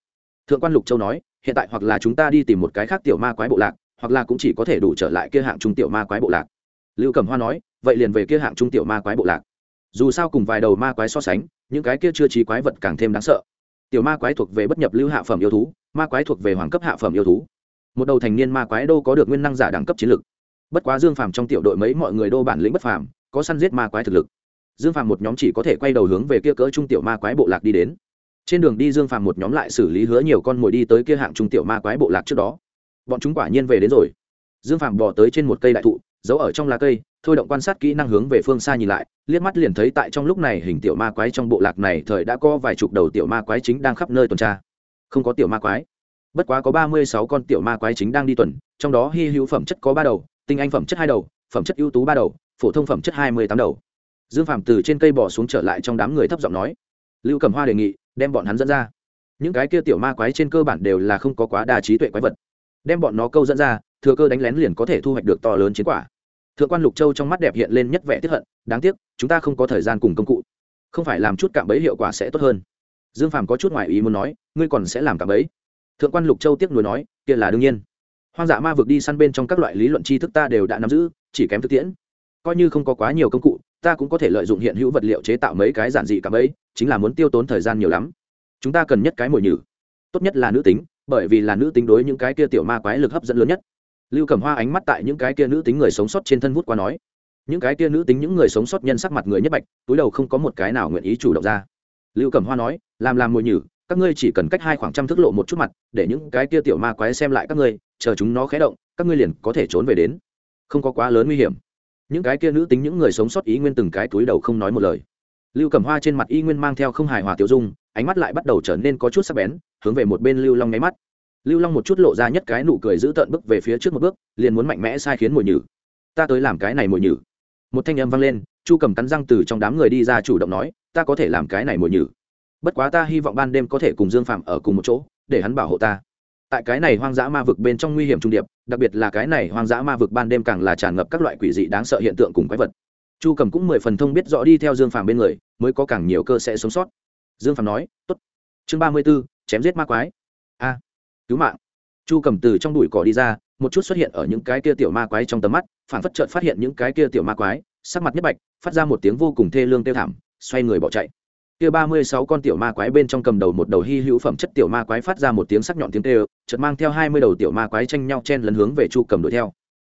Thượng quan lục châu nói hiện tại hoặc là chúng ta đi tìm một cái khác tiểu ma quái bộ lạc, hoặc là cũng chỉ có thể đủ trở lại kia hạng trung tiểu ma quái bộ lạc. Lưu cẩm hoa nói, vậy liền về kia hạng trung tiểu ma quái bộ lạc. Dù sao cùng vài đầu ma quái so sánh, những cái kia chưa trí quái vật càng thêm đáng sợ. Tiểu ma quái thuộc về bất nhập lưu hạ phẩm yêu thú, ma quái thuộc về hoàng cấp hạ phẩm yêu thú. Một đầu thành niên ma quái đô có được nguyên năng giả đẳng cấp chiến lực. Bất quá dương phàm trong tiểu đội mấy mọi người đô bản lĩnh bất phàm, có săn giết ma quái thực lực. Dương phàm một nhóm chỉ có thể quay đầu hướng về kia cỡ trung tiểu ma quái bộ lạc đi đến trên đường đi dương phàm một nhóm lại xử lý hứa nhiều con mồi đi tới kia hạng trung tiểu ma quái bộ lạc trước đó. Bọn chúng quả nhiên về đến rồi. Dương phàm bỏ tới trên một cây đại thụ, giấu ở trong lá cây, thôi động quan sát kỹ năng hướng về phương xa nhìn lại, liếc mắt liền thấy tại trong lúc này hình tiểu ma quái trong bộ lạc này thời đã có vài chục đầu tiểu ma quái chính đang khắp nơi tuần tra. Không có tiểu ma quái. Bất quá có ba mươi sáu con tiểu ma quái chính đang đi tuần, trong đó hy hữu phẩm chất có ba đầu, tinh anh phẩm chất hai đầu, phẩm chất ưu tú ba đầu, phổ thông phẩm chất hai mươi tám đầu. Dương phạm từ trên cây bỏ xuống trở lại trong đám người thấp giọng nói. Lưu cầm hoa đề nghị đem bọn hắn dẫn ra. Những cái kia tiểu ma quái trên cơ bản đều là không có quá đa trí tuệ quái vật. Đem bọn nó câu dẫn ra, thừa cơ đánh lén liền có thể thu hoạch được to lớn chiến quả. Thượng quan lục châu trong mắt đẹp hiện lên nhất vẻ tiếp hận, đáng tiếc, chúng ta không có thời gian cùng công cụ. Không phải làm chút cạm bẫy hiệu quả sẽ tốt hơn. Dương phàm có chút ngoại ý muốn nói, ngươi còn sẽ làm cạm bẫy. Thượng quan lục châu tiếc nuối nói, kia là đương nhiên. Hoang dã ma vực đi săn bên trong các loại lý luận tri thức ta đều đã nắm giữ, chỉ kém thực tiễn coi như không có quá nhiều công cụ ta cũng có thể lợi dụng hiện hữu vật liệu chế tạo mấy cái giản dị cả mấy, chính là muốn tiêu tốn thời gian nhiều lắm. Chúng ta cần nhất cái mồi nhử. Tốt nhất là nữ tính bởi vì là nữ tính đối những cái kia tiểu ma quái lực hấp dẫn lớn nhất. Lưu cầm hoa ánh mắt tại những cái kia nữ tính người sống sót trên thân vút qua nói. Những cái kia nữ tính những người sống sót nhân sắc mặt người nhất bạch túi đầu không có một cái nào nguyện ý chủ động ra. Lưu cầm hoa nói làm làm mồi nhử các ngươi chỉ cần cách hai khoảng trăm thước lộ một chút mặt để những cái kia tiểu ma quái xem lại các ngươi chờ chúng nó khé động các ngươi liền có thể trốn về đến. Không có quá lớn nguy hiểm những cái kia nữ tính, những người sống sót ý nguyên từng cái túi đầu không nói một lời. Lưu Cẩm hoa trên mặt y nguyên mang theo không hài hòa tiêu dung, ánh mắt lại bắt đầu trở nên có chút sắc bén, hướng về một bên lưu long nháy mắt. Lưu long một chút lộ ra nhất cái nụ cười giữ tợn bước về phía trước một bước, liền muốn mạnh mẽ sai khiến mồi nhử. Ta tới làm cái này mồi nhử. Một thanh âm vang lên, chu cầm cắn răng từ trong đám người đi ra chủ động nói, ta có thể làm cái này mồi nhử. Bất quá ta hy vọng ban đêm có thể cùng dương phạm ở cùng một chỗ, để hắn bảo hộ ta tại cái này hoang dã ma vực bên trong nguy hiểm trung điệp, đặc biệt là cái này hoang dã ma vực ban đêm càng là tràn ngập các loại quỷ dị đáng sợ hiện tượng cùng quái vật. Chu cầm cũng mười phần thông biết rõ đi theo dương phàm bên người, mới có càng nhiều cơ sẽ sống sót. Dương phàm nói t ố t chương ba mươi b ố chém giết ma quái. A, cứu mạng. Chu cầm từ trong đùi cỏ đi ra, một chút xuất hiện ở những cái kia tiểu ma quái trong tầm mắt phản phất trợt phát hiện những cái kia tiểu ma quái, sắc mặt nhất bạch, phát ra một tiếng vô cùng thê lương tiêu thảm, xoay người bỏ chạy kia ba mươi sáu con tiểu ma quái bên trong cầm đầu một đầu hy hữu phẩm chất tiểu ma quái phát ra một tiếng sắc nhọn tiếng tê chợt mang theo hai mươi đầu tiểu ma quái tranh nhau chen lấn hướng về chu cầm đuổi theo.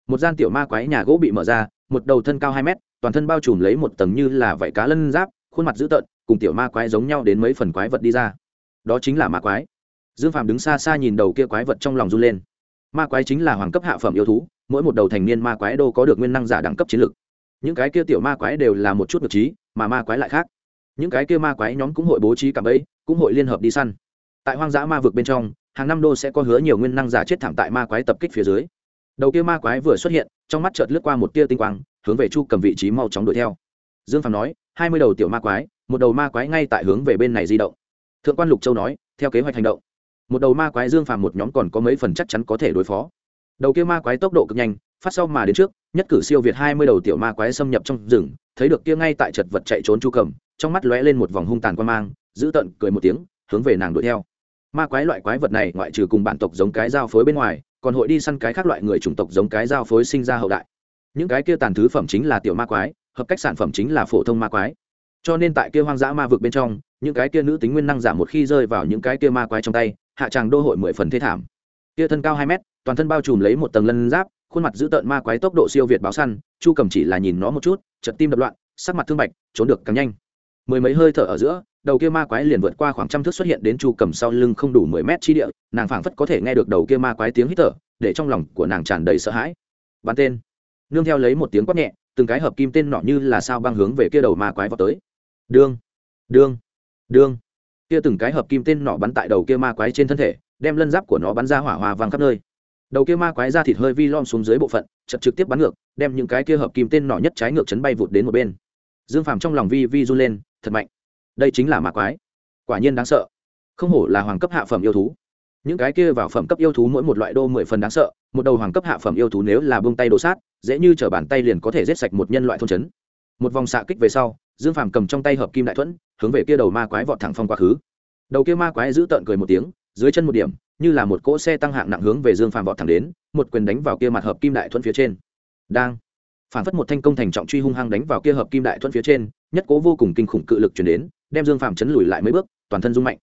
Một gian tiểu ma quái nhà gỗ bị mở ra, một đầu thân cao hai mét, toàn thân bao trùm lấy một tầng như là vảy cá lân giáp, khuôn mặt dữ tợn, cùng tiểu ma quái giống nhau đến mấy phần quái vật đi ra. Đó chính là ma quái. Dương phạm đứng xa xa nhìn đầu kia quái vật trong lòng run lên. Ma quái chính là hoàng cấp hạ phẩm yêu thú, mỗi một đầu thành niên ma quái đô có được nguyên năng giả đẳng cấp chiến lược. Những cái kia tiểu ma quái đều là một chút ngược trí, mà ma quái lại khác những cái kia ma quái nhóm cũng hội bố trí cả ấy cũng hội liên hợp đi săn. Tại hoang dã ma vực bên trong, hàng năm đô sẽ có hứa nhiều nguyên năng giả chết thảm tại ma quái tập kích phía dưới. Đầu kia ma quái vừa xuất hiện, trong mắt chợt lướt qua một tia tinh quang, hướng về chu cầm vị trí mau chóng đuổi theo. Dương phàm nói, hai mươi đầu tiểu ma quái, một đầu ma quái ngay tại hướng về bên này di động. Thượng quan lục châu nói, theo kế hoạch hành động. Một đầu ma quái dương phàm một nhóm còn có mấy phần chắc chắn có thể đối phó. Đầu kia ma quái tốc độ cực nhanh, phát sau mà đến trước, nhất cử siêu việt hai mươi đầu tiểu ma quái xâm nhập trong rừng, thấy được kia ngay tại chật vật chạy trốn chu cầm trong mắt lóe lên một vòng hung tàn quan mang, giữ tận cười một tiếng, hướng về nàng đuổi theo. Ma quái loại quái vật này ngoại trừ cùng bản tộc giống cái giao phối bên ngoài, còn hội đi săn cái khác loại người chủng tộc giống cái giao phối sinh ra hậu đại. Những cái kia tàn thứ phẩm chính là tiểu ma quái, hợp cách sản phẩm chính là phổ thông ma quái. Cho nên tại kia hoang dã ma vực bên trong, những cái kia nữ tính nguyên năng giảm một khi rơi vào những cái kia ma quái trong tay, hạ tràng đô hội mười phần thế thảm. Kia thân cao hai mét, toàn thân bao trùm lấy một tầng lân giáp, khuôn mặt giữ tợn ma quái tốc độ siêu việt báo săn, chu cầm chỉ là nhìn nó một chút chật tim đập loạn, sắc mặt thương bạch, trốn được càng nhanh mười mấy hơi thở ở giữa, đầu kia ma quái liền vượt qua khoảng trăm thước xuất hiện đến chu cầm sau lưng không đủ mười mét chi địa, nàng phảng phất có thể nghe được đầu kia ma quái tiếng hít thở, để trong lòng của nàng tràn đầy sợ hãi. Bắn tên. Nương theo lấy một tiếng quát nhẹ, từng cái hợp kim tên nọ như là sao băng hướng về kia đầu ma quái vào tới. Đương đương đương. Kia từng cái hợp kim tên nọ bắn tại đầu kia ma quái trên thân thể, đem lân giáp của nó bắn ra hỏa hoa vang khắp nơi. Đầu kia ma quái ra thịt hơi vi lom xuống dưới bộ phận, chật trực tiếp bắn ngược, đem những cái kia hợp kim tên nọ nhất trái ngược chấn bay vụt đến một bên. Dương phàm trong lòng vi vi run lên thật mạnh. Đây chính là ma quái. Quả nhiên đáng sợ. Không hổ là hoàng cấp hạ phẩm yêu thú. Những cái kia vào phẩm cấp yêu thú mỗi một loại đô mười phần đáng sợ, một đầu hoàng cấp hạ phẩm yêu thú nếu là bông tay đổ sát, dễ như t bàn tay liền có thể giết sạch một nhân loại thôn trấn. Một vòng xạ kích về sau, dương phàm cầm trong tay hợp kim đại thuẫn, hướng về kia đầu ma quái vọt thẳng phong quá khứ. Đầu kia ma quái giữ tợn cười một tiếng, dưới chân một điểm, như là một cỗ xe tăng hạng nặng hướng về dương phàm vọt thẳng đến, một quyền đánh vào kia mặt hợp kim đại thuẫn phía trên. Đang phản phất một thanh công thành trọng truy hung hăng đánh vào kia hợp kim đại thuận phía trên, nhất cố vô cùng kinh khủng cự lực chuyển đến, đem dương phàm chấn lùi lại mấy bước, toàn thân rung mạnh.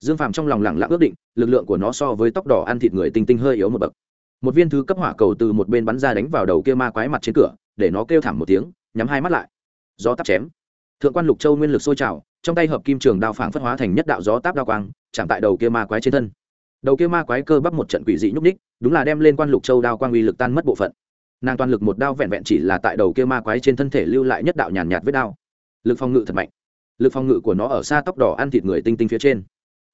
Dương phàm trong lòng lẳng lặng ước định, lực lượng của nó so với tóc đỏ ăn thịt người tinh tinh hơi yếu một bậc. Một viên thứ cấp hỏa cầu từ một bên bắn ra đánh vào đầu kia ma quái mặt trên cửa, để nó kêu thảm một tiếng, nhắm hai mắt lại. Gió tắp chém. Thượng quan lục châu nguyên lực sôi trào, trong tay hợp kim trường đao phảng phất hóa thành nhất đạo gió táp đao quang, chạm tại đầu kia ma quái trên thân. Đầu kia ma quái cơ bắp một trận quỷ dị nhúc ních đúng là đem lên quan lục châu đao quang uy lực tan mất bộ phận nàng toàn lực một đao vẹn vẹn chỉ là tại đầu kia ma quái trên thân thể lưu lại nhất đạo nhàn nhạt, vết đao. Lực phòng ngự thật mạnh. Lực phòng ngự của nó ở xa tóc đỏ ăn thịt người tinh tinh phía trên.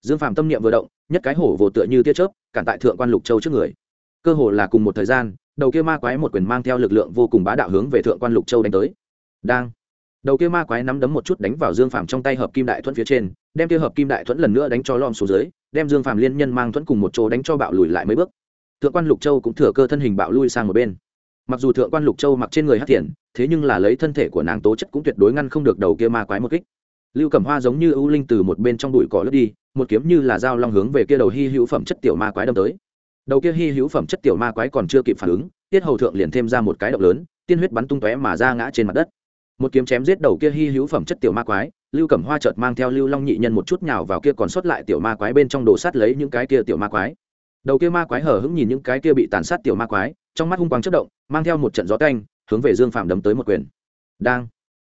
Dương phàm tâm niệm vừa động nhất cái hổ vồ tựa như tia chớp cản tại thượng quan lục châu trước người. Cơ hồ là cùng một thời gian đầu kia ma quái một quyền mang theo lực lượng vô cùng bá đạo hướng về thượng quan lục châu đánh tới. Đang đầu kia ma quái nắm đấm một chút đánh vào dương phàm trong tay hợp kim đại thuẫn phía trên đem kia hợp kim đại thuẫn lần nữa đánh cho lom xuống dưới đem dương phàm liên nhân mang thuẫn cùng một chỗ đánh cho bạo lùi lại mấy bước. Thượng quan lục châu cũng thừa cơ thân hình bạo lui sang một bên mặc dù thượng quan lục châu mặc trên người hát thiền, thế nhưng là lấy thân thể của nàng tố chất cũng tuyệt đối ngăn không được đầu kia ma quái một kích. Lưu cẩm hoa giống như ưu linh từ một bên trong đùi cỏ lướt đi một kiếm như là dao long hướng về kia đầu hy hữu phẩm chất tiểu ma quái đâm tới. Đầu kia hy hữu phẩm chất tiểu ma quái còn chưa kịp phản ứng tiết hầu thượng liền thêm ra một cái động lớn tiên huyết bắn tung tóe mà ra ngã trên mặt đất. Một kiếm chém giết đầu kia hy hữu phẩm chất tiểu ma quái lưu cẩm hoa chợt mang theo lưu long nhị nhân một chút nhào vào kia còn sót lại tiểu ma quái bên trong đồ sát lấy những cái kia tiểu ma quái. Đầu kia ma quái hở hững nhìn những cái kia bị tàn sát tiểu ma quái trong mắt hung quang chất động, mang theo một trận gió canh hướng về dương phạm đấm tới một quyền. Đang.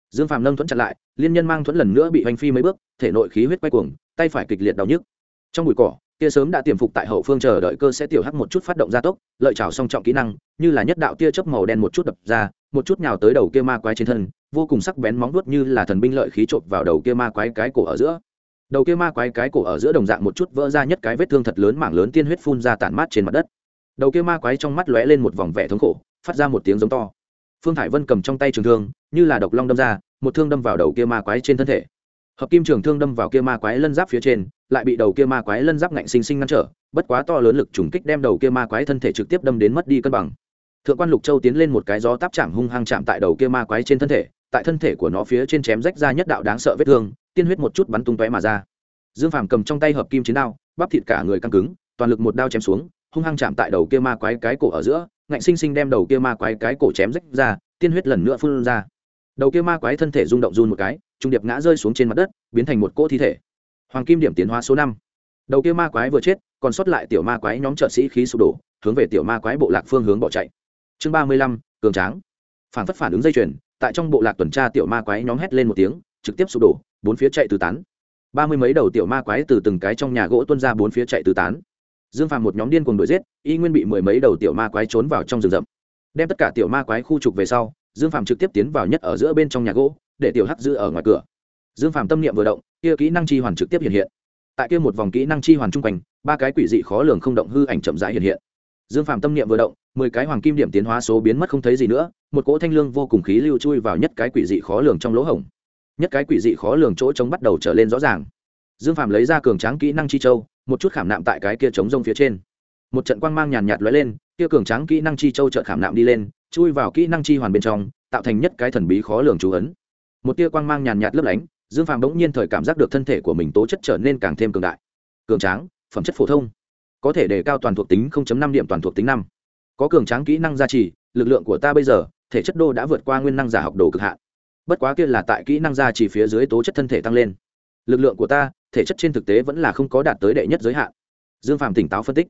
Dương phạm nâng thuẫn chặn lại, liên nhân mang thuẫn lần nữa bị hoành phi mấy bước, thể nội khí huyết quay cuồng, tay phải kịch liệt đau nhức. Trong bụi cỏ, Tia sớm đã tiềm phục tại hậu phương chờ đợi cơ sẽ tiểu hắc một chút phát động gia tốc, lợi trào song trọng kỹ năng, như là nhất đạo tia chớp màu đen một chút đập ra, một chút nhào tới đầu kia ma quái trên thân, vô cùng sắc bén móng vuốt như là thần binh lợi khí trộn vào đầu kia ma quái cái cổ ở giữa. Đầu kia ma quái cái cổ ở giữa đồng dạng một chút vỡ ra nhất cái vết thương thật lớn mảng lớn tiên huyết phun ra tản mát trên mặt đất đầu kia ma quái trong mắt lóe lên một vòng vẻ thống khổ, phát ra một tiếng giống to. Phương thải vân cầm trong tay trường thương, như là độc long đâm ra, một thương đâm vào đầu kia ma quái trên thân thể. Hợp kim trường thương đâm vào kia ma quái lân giáp phía trên, lại bị đầu kia ma quái lân giáp ngạnh sinh sinh ngăn trở, bất quá to lớn lực trùng kích đem đầu kia ma quái thân thể trực tiếp đâm đến mất đi cân bằng. Thượng quan lục châu tiến lên một cái gió táp chạm hung hăng chạm tại đầu kia ma quái trên thân thể, tại thân thể của nó phía trên chém rách ra nhất đạo đáng sợ vết thương, tiên huyết một chút bắn tung tóe mà ra. Dương phàm cầm trong tay hợp kim chiến đao, bắp thịt cả người căng cứng, toàn lực một đao chém xuống hung hăng chạm tại đầu kia ma quái cái cổ ở giữa, ngạnh sinh sinh đem đầu kia ma quái cái cổ chém rách ra, tiên huyết lần nữa phun ra. Đầu kia ma quái thân thể rung động run một cái, trung điệp ngã rơi xuống trên mặt đất, biến thành một cỗ thi thể. Hoàng kim điểm tiến hóa số năm. Đầu kia ma quái vừa chết, còn sót lại tiểu ma quái nhóm trợ sĩ khí sụp đổ, hướng về tiểu ma quái bộ lạc phương hướng bỏ chạy. Chương ba mươi lăm, cường tráng. Phản phất phản ứng dây chuyền, tại trong bộ lạc tuần tra tiểu ma quái nhóm hét lên một tiếng, trực tiếp sụp đổ, bốn phía chạy tứ tán. Ba mươi mấy đầu tiểu ma quái từ từng cái trong nhà gỗ tuân ra bốn phía chạy tứ tán dương phàm một nhóm điên cùng đuổi giết, y nguyên bị mười mấy đầu tiểu ma quái trốn vào trong rừng rậm. Đem tất cả tiểu ma quái khu trục về sau, dương phàm trực tiếp tiến vào nhất ở giữa bên trong nhà gỗ, để tiểu hắc giữ ở ngoài cửa. Dương phàm tâm niệm vừa động, kia kỹ năng chi hoàn trực tiếp hiện hiện. Tại kia một vòng kỹ năng chi hoàn trung quanh, ba cái quỷ dị khó lường không động hư ảnh chậm rãi hiện hiện. Dương phàm tâm niệm vừa động, mười cái hoàng kim điểm tiến hóa số biến mất không thấy gì nữa, một cỗ thanh lương vô cùng khí lưu chui vào nhất cái quỷ dị khó lường trong lỗ hổng. Nhất cái quỷ dị khó lường chỗ trống bắt đầu trở lên rõ ràng. Dương phàm lấy ra cường tráng kỹ năng chi châu một chút khảm nạm tại cái kia trống rông phía trên. Một trận quang mang nhàn nhạt lóe lên, kia cường tráng kỹ năng chi châu trợ khảm nạm đi lên, chui vào kỹ năng chi hoàn bên trong, tạo thành nhất cái thần bí khó lường chú ấn. Một tia quang mang nhàn nhạt lấp lánh, dương phàm bỗng nhiên thời cảm giác được thân thể của mình tố chất trở nên càng thêm cường đại. Cường tráng, phẩm chất phổ thông. Có thể đề cao toàn thuộc tính 0.5 điểm toàn thuộc tính năm. Có cường tráng kỹ năng gia trì, lực lượng của ta bây giờ, thể chất đô đã vượt qua nguyên năng giả học đồ cực hạn. Bất quá kia là tại kỹ năng gia trì phía dưới tố chất thân thể tăng lên. Lực lượng của ta thể chất trên thực tế vẫn là không có đạt tới đệ nhất giới hạn. Dương phàm tỉnh táo phân tích.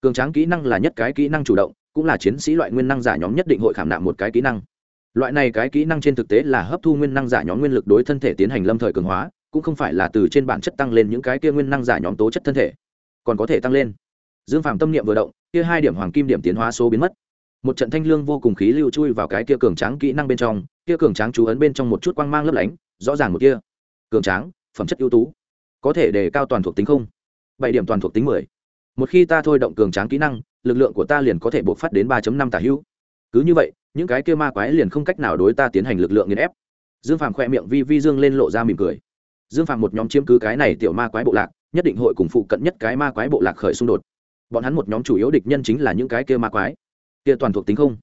Cường tráng kỹ năng là nhất cái kỹ năng chủ động, cũng là chiến sĩ loại nguyên năng giả nhóm nhất định hội khảm nạm một cái kỹ năng. Loại này cái kỹ năng trên thực tế là hấp thu nguyên năng giả nhóm nguyên lực đối thân thể tiến hành lâm thời cường hóa, cũng không phải là từ trên bản chất tăng lên những cái kia nguyên năng giả nhóm tố chất thân thể, còn có thể tăng lên. Dương phàm tâm niệm vừa động, kia hai điểm hoàng kim điểm tiến hóa số biến mất. Một trận thanh lương vô cùng khí lưu chui vào cái kia cường tráng kỹ năng bên trong, kia cường tráng chú ấn bên trong một chút quang mang lấp lánh, rõ ràng một kia. Cường tráng, phẩm chất ưu tú có thể đề cao toàn thuộc tính không? Bảy điểm toàn thuộc tính mười. Một khi ta thôi động cường tráng kỹ năng, lực lượng của ta liền có thể buộc phát đến ba năm tả hữu. Cứ như vậy, những cái kia ma quái liền không cách nào đối ta tiến hành lực lượng nghiền ép. Dương phàm khoe miệng vi vi dương lên lộ ra mỉm cười. Dương phàm một nhóm chiếm cứ cái này tiểu ma quái bộ lạc, nhất định hội cùng phụ cận nhất cái ma quái bộ lạc khởi xung đột. Bọn hắn một nhóm chủ yếu địch nhân chính là những cái kia ma quái. Kia toàn thuộc tính không?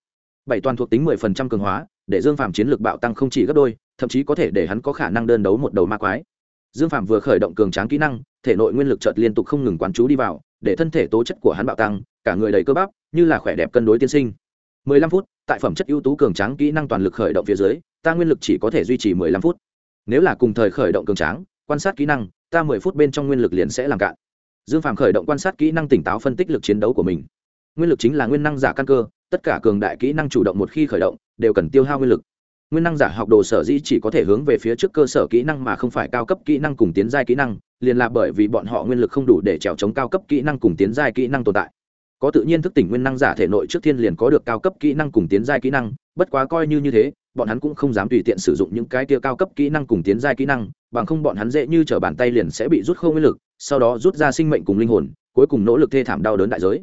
Bảy toàn thuộc tính mười phần trăm cường hóa, để dương phàm chiến lược bạo tăng không chỉ gấp đôi, thậm chí có thể để hắn có khả năng đơn đấu một đầu ma quái dương Phạm vừa khởi động cường tráng kỹ năng, thể nội nguyên lực chợt liên tục không ngừng quán chú đi vào, để thân thể tố chất của hắn bạo tăng, cả người đầy cơ bắp, như là khỏe đẹp cân đối tiên sinh. 15 phút, tại phẩm chất ưu tú cường tráng kỹ năng toàn lực khởi động phía dưới, ta nguyên lực chỉ có thể duy trì 15 phút. Nếu là cùng thời khởi động cường tráng, quan sát kỹ năng, ta 10 phút bên trong nguyên lực liền sẽ làm cạn. Dương Phạm khởi động quan sát kỹ năng tỉnh táo phân tích lực chiến đấu của mình. Nguyên lực chính là nguyên năng giả căn cơ, tất cả cường đại kỹ năng chủ động một khi khởi động, đều cần tiêu hao nguyên lực nguyên năng giả học đồ sở dĩ chỉ có thể hướng về phía trước cơ sở kỹ năng mà không phải cao cấp kỹ năng cùng tiến giai kỹ năng, liền là bởi vì bọn họ nguyên lực không đủ để trèo chống cao cấp kỹ năng cùng tiến giai kỹ năng tồn tại. Có tự nhiên thức tỉnh nguyên năng giả thể nội trước thiên liền có được cao cấp kỹ năng cùng tiến giai kỹ năng, bất quá coi như như thế, bọn hắn cũng không dám tùy tiện sử dụng những cái kia cao cấp kỹ năng cùng tiến giai kỹ năng, bằng không bọn hắn dễ như t bàn tay liền sẽ bị rút không nguyên lực, sau đó rút ra sinh mệnh cùng linh hồn, cuối cùng nỗ lực thê thảm đau đớn đại giới.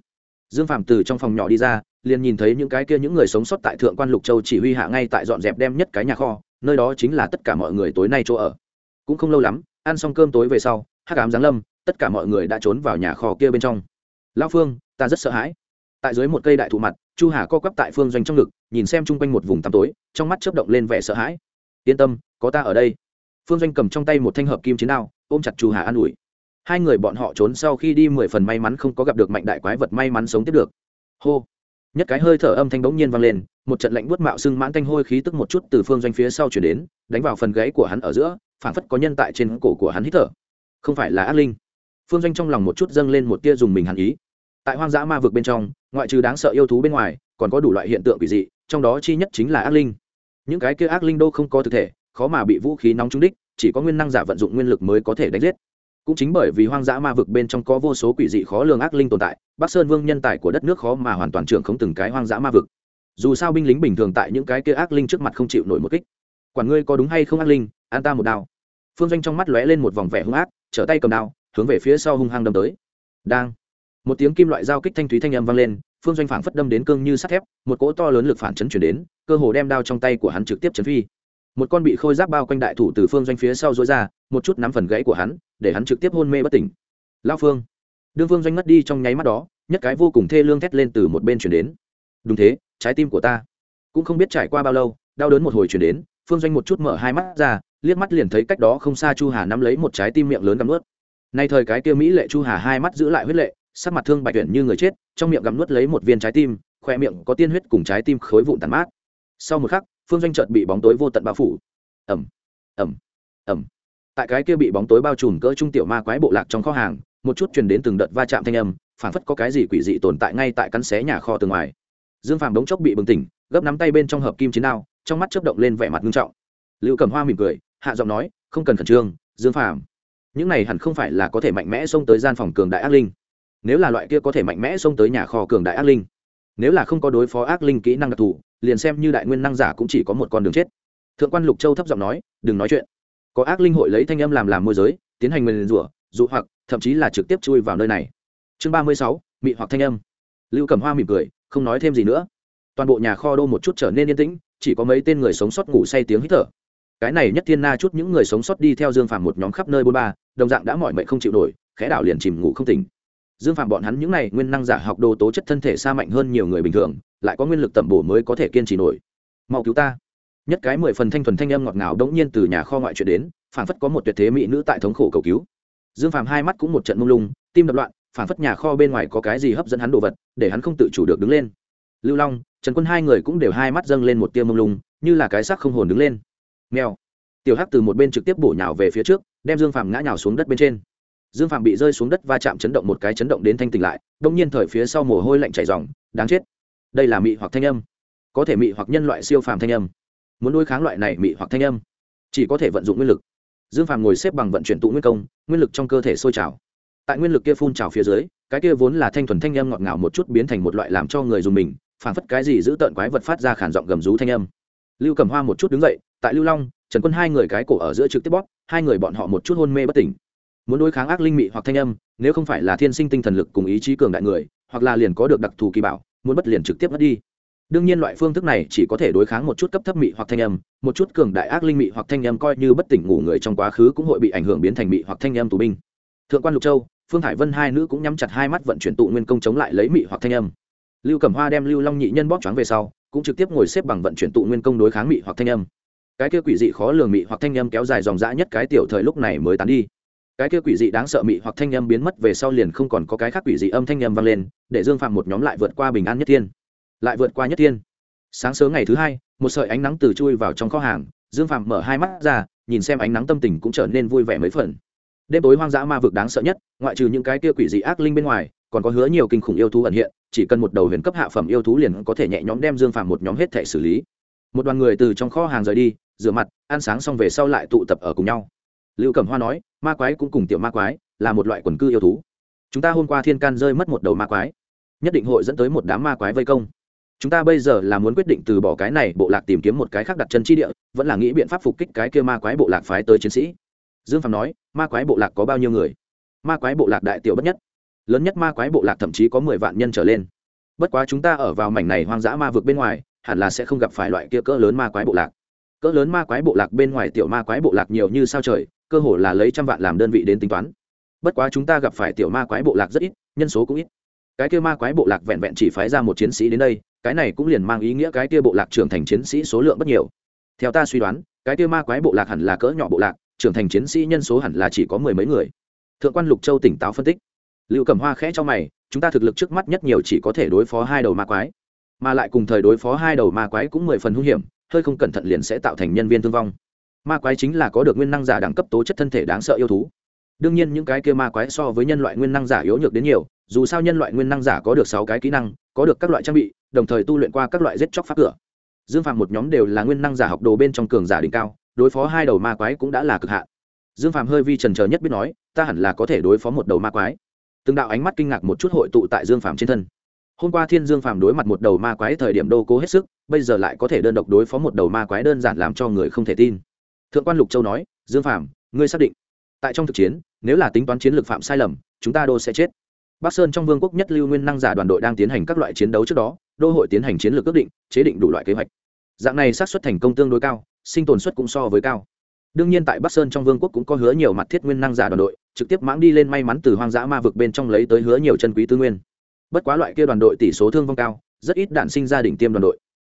Dương phạm từ trong phòng nhỏ đi ra liền nhìn thấy những cái kia những người sống sót tại thượng quan lục châu chỉ huy hạ ngay tại dọn dẹp đem nhất cái nhà kho, nơi đó chính là tất cả mọi người tối nay chỗ ở. Cũng không lâu lắm, ăn xong cơm tối về sau, hắc ám giáng lâm, tất cả mọi người đã trốn vào nhà kho kia bên trong. Lao phương, ta rất sợ hãi. Tại dưới một cây đại thụ mặt, chu hà co quắp tại phương doanh trong ngực, nhìn xem chung quanh một vùng tăm tối, trong mắt chớp động lên vẻ sợ hãi. Yên tâm, có ta ở đây. Phương doanh cầm trong tay một thanh hợp kim chiến đao, ôm chặt chu hà an ủi. Hai người bọn họ trốn sau khi đi mười phần may mắn không có gặp được mạnh đại quái vật may mắn sống tiếp được. Hô nhất cái hơi thở âm thanh bỗng nhiên vang lên, một trận lạnh buốt mạo xưng mãn thanh hôi khí tức một chút từ phương doanh phía sau chuyển đến, đánh vào phần gáy của hắn ở giữa, phảng phất có nhân tại trên cổ của hắn hít thở. Không phải là ác linh. Phương doanh trong lòng một chút dâng lên một tia dùng mình hàn ý. Tại hoang dã ma vực bên trong, ngoại trừ đáng sợ yêu thú bên ngoài, còn có đủ loại hiện tượng quỷ dị, trong đó chi nhất chính là ác linh. Những cái kia ác linh đô không có thực thể, khó mà bị vũ khí nóng trúng đích, chỉ có nguyên năng giả vận dụng nguyên lực mới có thể đánh giết cũng chính bởi vì hoang dã ma vực bên trong có vô số quỷ dị khó lường ác linh tồn tại, bắc sơn vương nhân tài của đất nước khó mà hoàn toàn trưởng không từng cái hoang dã ma vực. Dù sao binh lính bình thường tại những cái kia ác linh trước mặt không chịu nổi một kích. Quản ngươi có đúng hay không ác linh, an ta một đao. Phương doanh trong mắt lóe lên một vòng vẻ hung ác, trở tay cầm đao, hướng về phía sau hung hăng đâm tới. Đang. Một tiếng kim loại giao kích thanh thúy thanh âm vang lên, phương doanh phảng phất đâm đến cương như sắt thép, một cỗ to lớn lực phản chấn chuyển đến, cơ hồ đem đao trong tay của hắn trực tiếp chấn phi một con bị khôi giáp bao quanh đại thủ từ phương doanh phía sau dối ra, một chút nắm phần gãy của hắn, để hắn trực tiếp hôn mê bất tỉnh. Lao phương. Đương phương doanh ngất đi trong nháy mắt đó, nhất cái vô cùng thê lương thét lên từ một bên chuyển đến. Đúng thế, trái tim của ta. Cũng không biết trải qua bao lâu, đau đớn một hồi chuyển đến, phương doanh một chút mở hai mắt ra, liếc mắt liền thấy cách đó không xa chu hà nắm lấy một trái tim miệng lớn gắm ướt nay thời cái kia mỹ lệ chu hà hai mắt giữ lại huyết lệ, sắc mặt thương bạch tuyển như người chết, trong miệng gắm nuốt lấy một viên trái tim, khoe miệng có tiên huyết cùng trái tim khối vụn tàn mát. Sau một khắc phương doanh chợt bị bóng tối vô tận bao phủ. Ẩm ẩm ẩm tại cái kia bị bóng tối bao trùm cỡ trung tiểu ma quái bộ lạc trong kho hàng, một chút truyền đến từng đợt va chạm thanh âm phản phất có cái gì quỷ dị tồn tại ngay tại cắn xé nhà kho từ ngoài. Dương phàm đống chốc bị bừng tỉnh, gấp nắm tay bên trong hợp kim chiến đao, trong mắt chớp động lên vẻ mặt nghiêm trọng. Lưu cầm hoa mỉm cười, hạ giọng nói, không cần khẩn trương, dương phàm. Những này hẳn không phải là có thể mạnh mẽ xông tới gian phòng cường đại ác linh. Nếu là loại kia có thể mạnh mẽ xông tới nhà kho cường đại ác linh, nếu là không có đối phó ác linh kỹ năng đặc thù liền xem như đại nguyên năng giả cũng chỉ có một con đường chết. Thượng quan lục châu thấp giọng nói, đừng nói chuyện. Có ác linh hội lấy thanh âm làm làm môi giới, tiến hành nguyền rủa, dụ hoặc, thậm chí là trực tiếp chui vào nơi này. Chương ba mươi sáu, mị hoặc thanh âm. Lưu cầm hoa mỉm cười, không nói thêm gì nữa. Toàn bộ nhà kho đô một chút trở nên yên tĩnh, chỉ có mấy tên người sống sót ngủ say tiếng hít thở. Cái này nhất thiên na chút những người sống sót đi theo dương phàm một nhóm khắp nơi bôn ba, đồng dạng đã mỏi mệt không chịu nổi, khẽ đảo liền chìm ngủ không tỉnh. Dương phàm bọn hắn những n à y nguyên năng giả học đồ tố chất thân thể xa mạnh hơn nhiều người bình thường lại có nguyên lực tẩm bổ mới có thể kiên trì nổi. Mau cứu ta. Nhất cái mười phần thanh thuần thanh âm ngọt ngào đống nhiên từ nhà kho ngoại chuyện đến phản phất có một tuyệt thế mỹ nữ tại thống khổ cầu cứu. Dương phàm hai mắt cũng một trận mông lung, tim đập loạn phản phất nhà kho bên ngoài có cái gì hấp dẫn hắn đồ vật, để hắn không tự chủ được đứng lên. Lưu long, trần quân hai người cũng đều hai mắt dâng lên một tia mông lung, như là cái xác không hồn đứng lên. Nghèo tiểu hắc từ một bên trực tiếp bổ nhào về phía trước, đem dương phàm ngã nhào xuống đất bên trên. Dương phàm bị rơi xuống đất va chạm chấn động một cái chấn động đến thanh tỉnh lại đông nhiên thời phía sau mồ hôi lạnh chảy dòng đáng chết đây là mị hoặc thanh âm. Có thể mị hoặc nhân loại siêu phàm thanh âm. Muốn nuôi kháng loại này mị hoặc thanh âm, chỉ có thể vận dụng nguyên lực. Dương phàm ngồi xếp bằng vận chuyển tụ nguyên công, nguyên lực trong cơ thể sôi trào. Tại nguyên lực kia phun trào phía dưới, cái kia vốn là thanh thuần thanh âm ngọt ngào một chút biến thành một loại làm cho người dùng mình phản phất cái gì giữ tợn quái vật phát ra khản giọng gầm rú thanh âm. Lưu cầm hoa một chút đứng dậy, tại lưu long, trần quân hai người cái cổ ở giữa trực tiếp bóp, hai người bọn họ một chút hôn mê bất tỉnh. Muốn đối kháng ác linh mị hoặc thanh âm, nếu không phải là thiên sinh tinh thần lực cùng ý chí cường đại người, hoặc là liền có được đặc thù kỳ bảo muốn bất liền trực tiếp mất đi. Đương nhiên loại phương thức này chỉ có thể đối kháng một chút cấp thấp mị hoặc thanh âm, một chút cường đại ác linh mị hoặc thanh âm coi như bất tỉnh ngủ người trong quá khứ cũng hội bị ảnh hưởng biến thành mị hoặc thanh âm tù binh. Thượng quan lục châu, phương hải vân hai nữ cũng nhắm chặt hai mắt vận chuyển tụ nguyên công chống lại lấy mị hoặc thanh âm. Lưu cẩm hoa đem lưu long nhị nhân bóp choáng về sau, cũng trực tiếp ngồi xếp bằng vận chuyển tụ nguyên công đối kháng mị hoặc thanh âm. Cái kia quỷ dị khó lường mị hoặc thanh âm kéo dài dòng dã nhất cái tiểu thời lúc này mới tán đi cái kia quỷ dị đáng sợ mị hoặc thanh âm biến mất về sau liền không còn có cái khác quỷ dị âm thanh âm vang lên, để dương phạm một nhóm lại vượt qua bình an nhất thiên. Lại vượt qua nhất thiên. Sáng sớm ngày thứ hai, một sợi ánh nắng từ chui vào trong kho hàng, dương phạm mở hai mắt ra, nhìn xem ánh nắng tâm tình cũng trở nên vui vẻ mấy phần. Đêm tối hoang dã ma vực đáng sợ nhất, ngoại trừ những cái kia quỷ dị ác linh bên ngoài, còn có hứa nhiều kinh khủng yêu thú ẩn hiện, chỉ cần một đầu huyền cấp hạ phẩm yêu thú liền có thể nhẹ nhõm đem dương phạm một nhóm hết thể xử lý. Một đoàn người từ trong kho hàng rời đi, rửa mặt, ăn sáng xong về sau lại tụ tập ở cùng nhau lưu cẩm hoa nói, ma quái cũng cùng tiểu ma quái là một loại quần cư yêu thú. Chúng ta hôm qua thiên can rơi mất một đầu ma quái. Nhất định hội dẫn tới một đám ma quái vây công. Chúng ta bây giờ là muốn quyết định từ bỏ cái này, bộ lạc tìm kiếm một cái khác đặt chân chi địa, vẫn là nghĩ biện pháp phục kích cái kia ma quái bộ lạc phái tới chiến sĩ. Dương phạm nói, ma quái bộ lạc có bao nhiêu người? Ma quái bộ lạc đại tiểu bất nhất. Lớn nhất ma quái bộ lạc thậm chí có mười vạn nhân trở lên. Bất quá chúng ta ở vào mảnh này hoang dã ma vực bên ngoài, hẳn là sẽ không gặp phải loại kia cỡ lớn ma quái bộ lạc. Cỡ lớn ma quái bộ lạc bên ngoài tiểu ma quái bộ lạc nhiều như sao trời cơ hồ là lấy trăm vạn làm đơn vị đến tính toán. Bất quá chúng ta gặp phải tiểu ma quái bộ lạc rất ít, nhân số cũng ít. Cái kia ma quái bộ lạc vẹn vẹn chỉ phái ra một chiến sĩ đến đây, cái này cũng liền mang ý nghĩa cái kia bộ lạc trưởng thành chiến sĩ số lượng bất nhiều. Theo ta suy đoán, cái kia ma quái bộ lạc hẳn là cỡ nhỏ bộ lạc, trưởng thành chiến sĩ nhân số hẳn là chỉ có mười mấy người. Thượng quan lục châu tỉnh táo phân tích. Lưu Cẩm hoa khẽ cho mày, chúng ta thực lực trước mắt nhất nhiều chỉ có thể đối phó hai đầu ma quái, mà lại cùng thời đối phó hai đầu ma quái cũng mười phần hung hiểm, hơi không cẩn thận liền sẽ tạo thành nhân viên thương vong ma quái chính là có được nguyên năng giả đẳng cấp tố chất thân thể đáng sợ yêu thú. Đương nhiên những cái kia ma quái so với nhân loại nguyên năng giả yếu nhược đến nhiều, dù sao nhân loại nguyên năng giả có được sáu cái kỹ năng, có được các loại trang bị, đồng thời tu luyện qua các loại giết chóc pháp cửa. Dương phạm một nhóm đều là nguyên năng giả học đồ bên trong cường giả đỉnh cao, đối phó hai đầu ma quái cũng đã là cực hạn. Dương phạm hơi vi trần trờ nhất biết nói, ta hẳn là có thể đối phó một đầu ma quái. Từng đạo ánh mắt kinh ngạc một chút hội tụ tại dương phạm trên thân. Hôm qua thiên dương phạm đối mặt một đầu ma quái thời điểm đô cố hết sức, bây giờ lại có thể đơn độc đối phó một đầu ma quái đơn giản làm cho người không thể tin thượng quan lục châu nói, dương phạm ngươi xác định. Tại trong thực chiến, nếu là tính toán chiến lược phạm sai lầm, chúng ta đô sẽ chết. Bắc sơn trong vương quốc nhất lưu nguyên năng giả đoàn đội đang tiến hành các loại chiến đấu trước đó, đô hội tiến hành chiến lược ước định, chế định đủ loại kế hoạch. Dạng này xác suất thành công tương đối cao, sinh tồn suất cũng so với cao. Đương nhiên tại bắc sơn trong vương quốc cũng có hứa nhiều mặt thiết nguyên năng giả đoàn đội, trực tiếp mãng đi lên may mắn từ hoang dã ma vực bên trong lấy tới hứa nhiều chân quý tư nguyên. Bất quá loại kia đoàn đội tỷ số thương vong cao, rất ít đạn sinh gia đình tiêm đoàn đội.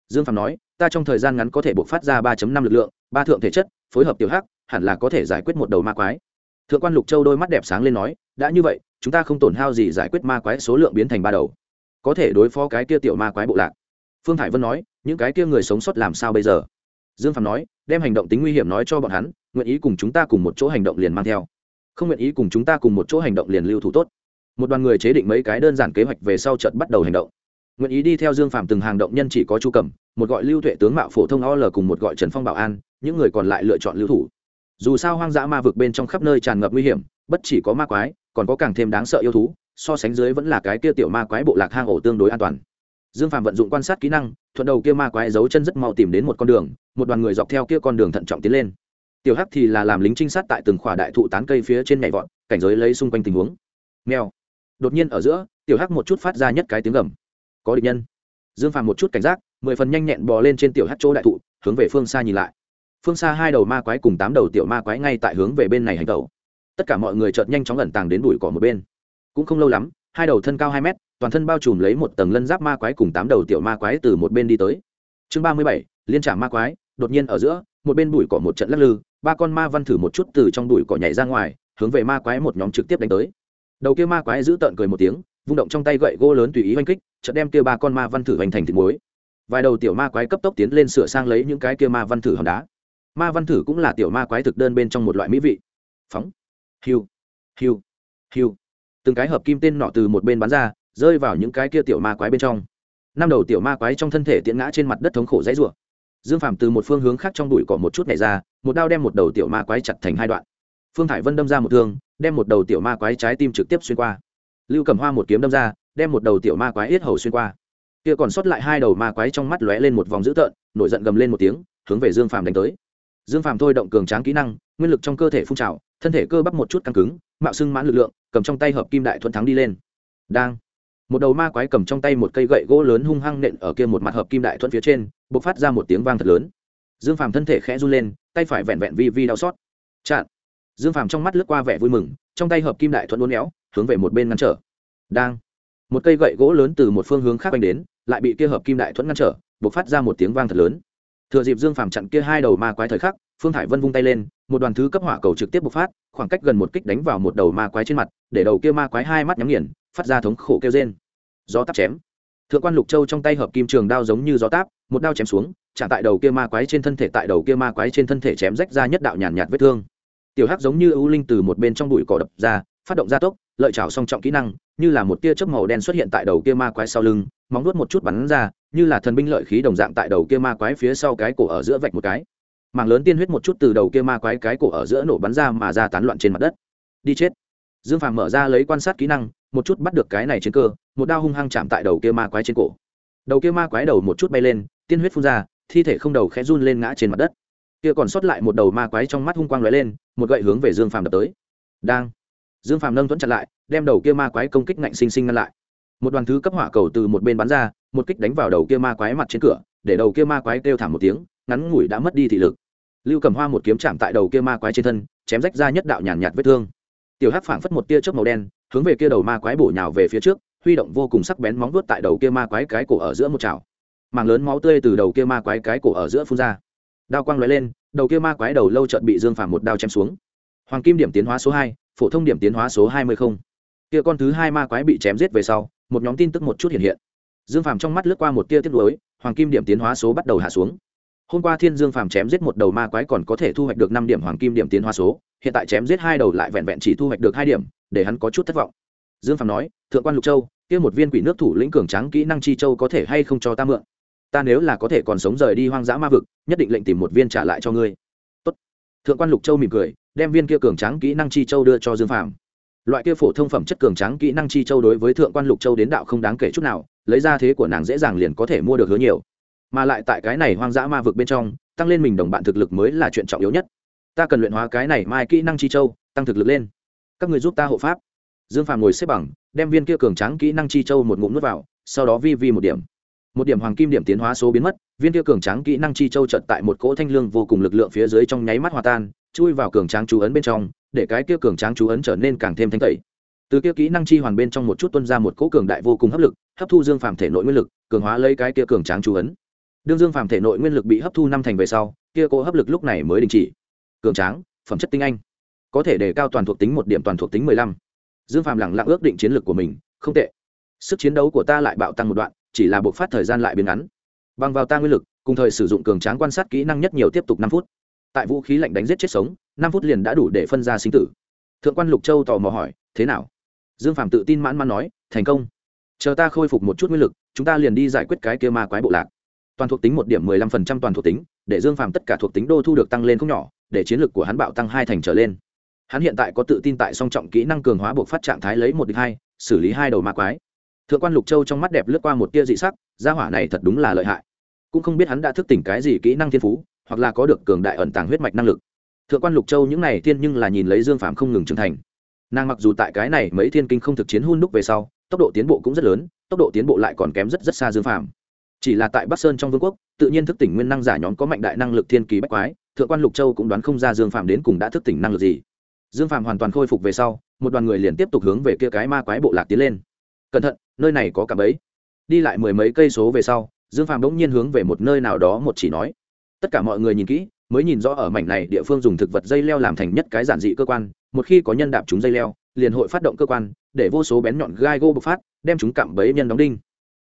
Dương phạm nói ta trong thời gian ngắn có thể buộc phát ra ba năm lực lượng, ba thượng thể chất, phối hợp tiểu hắc, hẳn là có thể giải quyết một đầu ma quái. Thượng quan lục châu đôi mắt đẹp sáng lên nói, đã như vậy, chúng ta không tổn hao gì giải quyết ma quái số lượng biến thành ba đầu. Có thể đối phó cái kia tiểu ma quái bộ lạc. Phương hải vân nói, những cái kia người sống sót làm sao bây giờ? Dương phạm nói, đem hành động tính nguy hiểm nói cho bọn hắn, nguyện ý cùng chúng ta cùng một chỗ hành động liền mang theo. Không nguyện ý cùng chúng ta cùng một chỗ hành động liền lưu thủ tốt. Một đoàn người chế định mấy cái đơn giản kế hoạch về sau trận bắt đầu hành động. Nguyện ý đi theo dương phạm từng hàng động nhân chỉ có chu cầm một gọi lưu tuệ tướng mạo phổ thông o l cùng một gọi trần phong bảo an, những người còn lại lựa chọn lưu thủ. Dù sao hoang dã ma vực bên trong khắp nơi tràn ngập nguy hiểm, bất chỉ có ma quái, còn có càng thêm đáng sợ yêu thú, so sánh dưới vẫn là cái kia tiểu ma quái bộ lạc hang ổ tương đối an toàn. Dương phạm vận dụng quan sát kỹ năng, thuận đầu kia ma quái giấu chân rất mau tìm đến một con đường, một đoàn người dọc theo kia con đường thận trọng tiến lên. Tiểu hắc thì là làm lính trinh sát tại từng khỏa đại thụ tán cây phía trên nhảy vọt, cảnh giới lấy xung quanh tình huống. Mèo. Đột nhiên ở giữa, tiểu hắc một chút phát ra nhất cái tiếng gầm. Có địch nhân. Dương phạm một chút cảnh giác mười phần nhanh nhẹn bò lên trên tiểu hát chỗ đại thụ, hướng về phương xa nhìn lại. Phương xa hai đầu ma quái cùng tám đầu tiểu ma quái ngay tại hướng về bên này hành tẩu. Tất cả mọi người chợt nhanh chóng ẩn tàng đến bụi cỏ một bên. Cũng không lâu lắm, hai đầu thân cao hai mét, toàn thân bao trùm lấy một tầng lân giáp ma quái cùng tám đầu tiểu ma quái từ một bên đi tới. Chương ba mươi bảy, liên trả ma quái, đột nhiên ở giữa, một bên bụi cỏ một trận lắc lư, ba con ma văn thử một chút từ trong bụi cỏ nhảy ra ngoài, hướng về ma quái một nhóm trực tiếp đánh tới. Đầu kia ma quái giữ tợn cười một tiếng, vung động trong tay gậy gỗ lớn tùy ý oanh kích, chợt đem kia ba con ma văn thử hoành thành thịt muối vài đầu tiểu ma quái cấp tốc tiến lên sửa sang lấy những cái kia ma văn thử hòn đá. Ma văn thử cũng là tiểu ma quái thực đơn bên trong một loại mỹ vị. Phóng. Hiu. Hiu. Hiu. Từng cái hợp kim tên nọ từ một bên bắn ra, rơi vào những cái kia tiểu ma quái bên trong. Năm đầu tiểu ma quái trong thân thể tiễn ngã trên mặt đất thống khổ dãy rủa. Dương phàm từ một phương hướng khác trong đùi cỏ một chút này ra, một đao đem một đầu tiểu ma quái chặt thành hai đoạn. Phương thải vân đâm ra một thương, đem một đầu tiểu ma quái trái tim trực tiếp xuyên qua. Lưu cầm hoa một kiếm đâm ra, đem một đầu tiểu ma quái yết hầu xuyên qua kia còn sót lại hai đầu ma quái trong mắt lóe lên một vòng dữ tợn, nổi giận gầm lên một tiếng, hướng về dương phàm đánh tới. Dương phàm thôi động cường tráng kỹ năng, nguyên lực trong cơ thể phun trào, thân thể cơ bắp một chút căng cứng, mạo xưng mãn lực lượng, cầm trong tay hợp kim đại thuận thắng đi lên. Đang, một đầu ma quái cầm trong tay một cây gậy gỗ lớn hung hăng nện ở kia một mặt hợp kim đại thuận phía trên b ộ c phát ra một tiếng vang thật lớn. Dương phàm thân thể khẽ run lên, tay phải vẹn vẹn vi vi đau xót. Chặn. Dương phàm trong mắt lướt qua vẻ vui mừng, trong tay hợp kim đại thuận uốn éo, hướng về một bên ngăn trở. Đang một cây gậy gỗ lớn từ một phương hướng khác đánh đến lại bị kia hợp kim đại thuẫn ngăn trở b phát ra một tiếng vang thật lớn. Thừa dịp dương phàm chặn kia hai đầu ma quái thời khắc phương hải vân vung tay lên một đoàn thứ cấp hỏa cầu trực tiếp bộc phát khoảng cách gần một kích đánh vào một đầu ma quái trên mặt để đầu kia ma quái hai mắt nhắm nghiền phát ra thống khổ kêu trên gió táp chém. Thượng quan lục châu trong tay hợp kim trường đao giống như gió táp một đao chém xuống chạm tại đầu kia ma quái trên thân thể tại đầu kia ma quái trên thân thể chém rách ra nhất đạo nhàn nhạt, vết thương. Tiểu hắc giống như ưu linh từ một bên trong bụi cỏ đập ra phát động gia tốc lợi chảo song trọng kỹ năng như là một tia chớp màu đen xuất hiện tại đầu kia ma quái sau lưng, móng nuốt một chút bắn ra, như là thần binh lợi khí đồng dạng tại đầu kia ma quái phía sau cái cổ ở giữa vạch một cái. Mảng lớn tiên huyết một chút từ đầu kia ma quái cái cổ ở giữa nổ bắn ra mà ra tán loạn trên mặt đất. Đi chết. Dương phàm mở ra lấy quan sát kỹ năng, một chút bắt được cái này trên cơ, một đao hung hăng chạm tại đầu kia ma quái trên cổ. Đầu kia ma quái đầu một chút bay lên, tiên huyết phun ra, thi thể không đầu khẽ run lên ngã trên mặt đất. Kia còn sót lại một đầu ma quái trong mắt hung quang lóe lên, một gậy hướng về dương phàm đập tới. Đang dương phàm nâng thuẫn chặn lại, đem đầu kia ma quái công kích ngạnh sinh sinh ngăn lại. Một đoàn thứ cấp hỏa cầu từ một bên bắn ra, một kích đánh vào đầu kia ma quái mặt trên cửa, để đầu kia ma quái kêu thảm một tiếng, ngắn ngủi đã mất đi thị lực. Lưu cầm hoa một kiếm chạm tại đầu kia ma quái trên thân, chém rách ra nhất đạo nhàn nhạt vết thương. Tiểu hắc phảng phất một tia chớp màu đen, hướng về kia đầu ma quái bổ nhào về phía trước, huy động vô cùng sắc bén móng vuốt tại đầu kia ma quái cái cổ ở giữa một chảo. Mảng lớn máu tươi từ đầu kia ma quái cái cổ ở giữa phun ra. Đao quang lóe lên, đầu kia ma quái đầu lâu chợt bị dương phàm một đao chém xuống. Hoàng kim điểm tiến hóa số hai phổ thông điểm tiến hóa số hai mươi không. Kia con thứ hai ma quái bị chém giết về sau, một nhóm tin tức một chút hiện hiện. Dương phàm trong mắt lướt qua một tia tiếc nuối, hoàng kim điểm tiến hóa số bắt đầu hạ xuống. Hôm qua thiên dương phàm chém giết một đầu ma quái còn có thể thu hoạch được năm điểm hoàng kim điểm tiến hóa số, hiện tại chém giết hai đầu lại vẹn vẹn chỉ thu hoạch được hai điểm, để hắn có chút thất vọng. Dương phàm nói, thượng quan lục châu, kia một viên quỷ nước thủ lĩnh cường tráng kỹ năng chi châu có thể hay không cho ta mượn? Ta nếu là có thể còn sống rời đi hoang dã ma vực, nhất định lệnh tìm một viên trả lại cho ngươi. Tốt. thượng quan lục châu mỉm cười đem viên kia cường tráng kỹ năng chi châu đưa cho dương phàm. Loại kia phổ thông phẩm chất cường tráng kỹ năng chi châu đối với thượng quan lục châu đến đạo không đáng kể chút nào, lấy ra thế của nàng dễ dàng liền có thể mua được hứa nhiều. Mà lại tại cái này hoang dã ma vực bên trong, tăng lên mình đồng bạn thực lực mới là chuyện trọng yếu nhất. Ta cần luyện hóa cái này mai kỹ năng chi châu, tăng thực lực lên. Các người giúp ta hộ pháp. Dương phàm ngồi xếp bằng, đem viên kia cường tráng kỹ năng chi châu một ngụm nuốt vào, sau đó vi vi một điểm. Một điểm hoàng kim điểm tiến hóa số biến mất, viên kia cường tráng kỹ năng chi châu trận tại một cỗ thanh lương vô cùng lực lượng phía dưới trong nháy mắt hòa tan chui vào cường tráng chú ấn bên trong, để cái kia cường tráng chú ấn trở nên càng thêm thanh tẩy. Từ kia kỹ năng chi hoàn bên trong một chút tuân ra một cỗ cường đại vô cùng hấp lực, hấp thu dương phàm thể nội nguyên lực, cường hóa lấy cái kia cường tráng chú ấn. Đương dương phàm thể nội nguyên lực bị hấp thu năm thành về sau, kia cỗ hấp lực lúc này mới đình chỉ. Cường tráng, phẩm chất tinh anh. Có thể đề cao toàn thuộc tính một điểm toàn thuộc tính mười lăm. Dương phàm lẳng lặng ước định chiến lược của mình, không tệ. Sức chiến đấu của ta lại bạo tăng một đoạn, chỉ là bộc phát thời gian lại biến ngắn. Bằng vào ta nguyên lực, cùng thời sử dụng cường tráng quan sát kỹ năng nhất nhiều tiếp tục năm phút tại vũ khí lạnh đánh giết chết sống, năm phút liền đã đủ để phân ra sinh tử. Thượng quan lục châu tò mò hỏi, thế nào? Dương phạm tự tin mãn mãn nói, thành công. Chờ ta khôi phục một chút nguyên lực, chúng ta liền đi giải quyết cái kia ma quái bộ lạc. Toàn thuộc tính một điểm mười lăm phần trăm toàn thuộc tính, để dương phạm tất cả thuộc tính đô thu được tăng lên không nhỏ, để chiến lược của hắn bạo tăng hai thành trở lên. Hắn hiện tại có tự tin tại song trọng kỹ năng cường hóa buộc phát trạng thái lấy một địch hai, xử lý hai đầu ma quái. Thượng quan lục châu trong mắt đẹp lướt qua một tia dị sắc, gia hỏa này thật đúng là lợi hại. Cũng không biết hắn đã thức tỉnh cái gì kỹ năng thiên phú hoặc là có được cường đại ẩn tàng huyết mạch năng lực. Thượng quan lục châu những này thiên nhưng là nhìn lấy dương phạm không ngừng trưởng thành. Nàng mặc dù tại cái này mấy thiên kinh không thực chiến hun đúc về sau, tốc độ tiến bộ cũng rất lớn, tốc độ tiến bộ lại còn kém rất rất xa dương phạm chỉ là tại bắc sơn trong vương quốc, tự nhiên thức tỉnh nguyên năng giả nhóm có mạnh đại năng lực thiên kỳ bách quái, thượng quan lục châu cũng đoán không ra dương phạm đến cùng đã thức tỉnh năng lực gì. Dương phạm hoàn toàn khôi phục về sau, một đoàn người liền tiếp tục hướng về kia cái ma quái bộ lạc tiến lên. Cẩn thận, nơi này có cả bẫy. Đi lại mười mấy cây số về sau, dương phạm bỗng nhiên hướng về một nơi nào đó một chỉ nói tất cả mọi người nhìn kỹ, mới nhìn rõ ở mảnh này địa phương dùng thực vật dây leo làm thành nhất cái giản dị cơ quan, một khi có nhân đạp chúng dây leo, liền hội phát động cơ quan, để vô số bén nhọn gai gô bộc phát, đem chúng cạm bẫy nhân đóng đinh.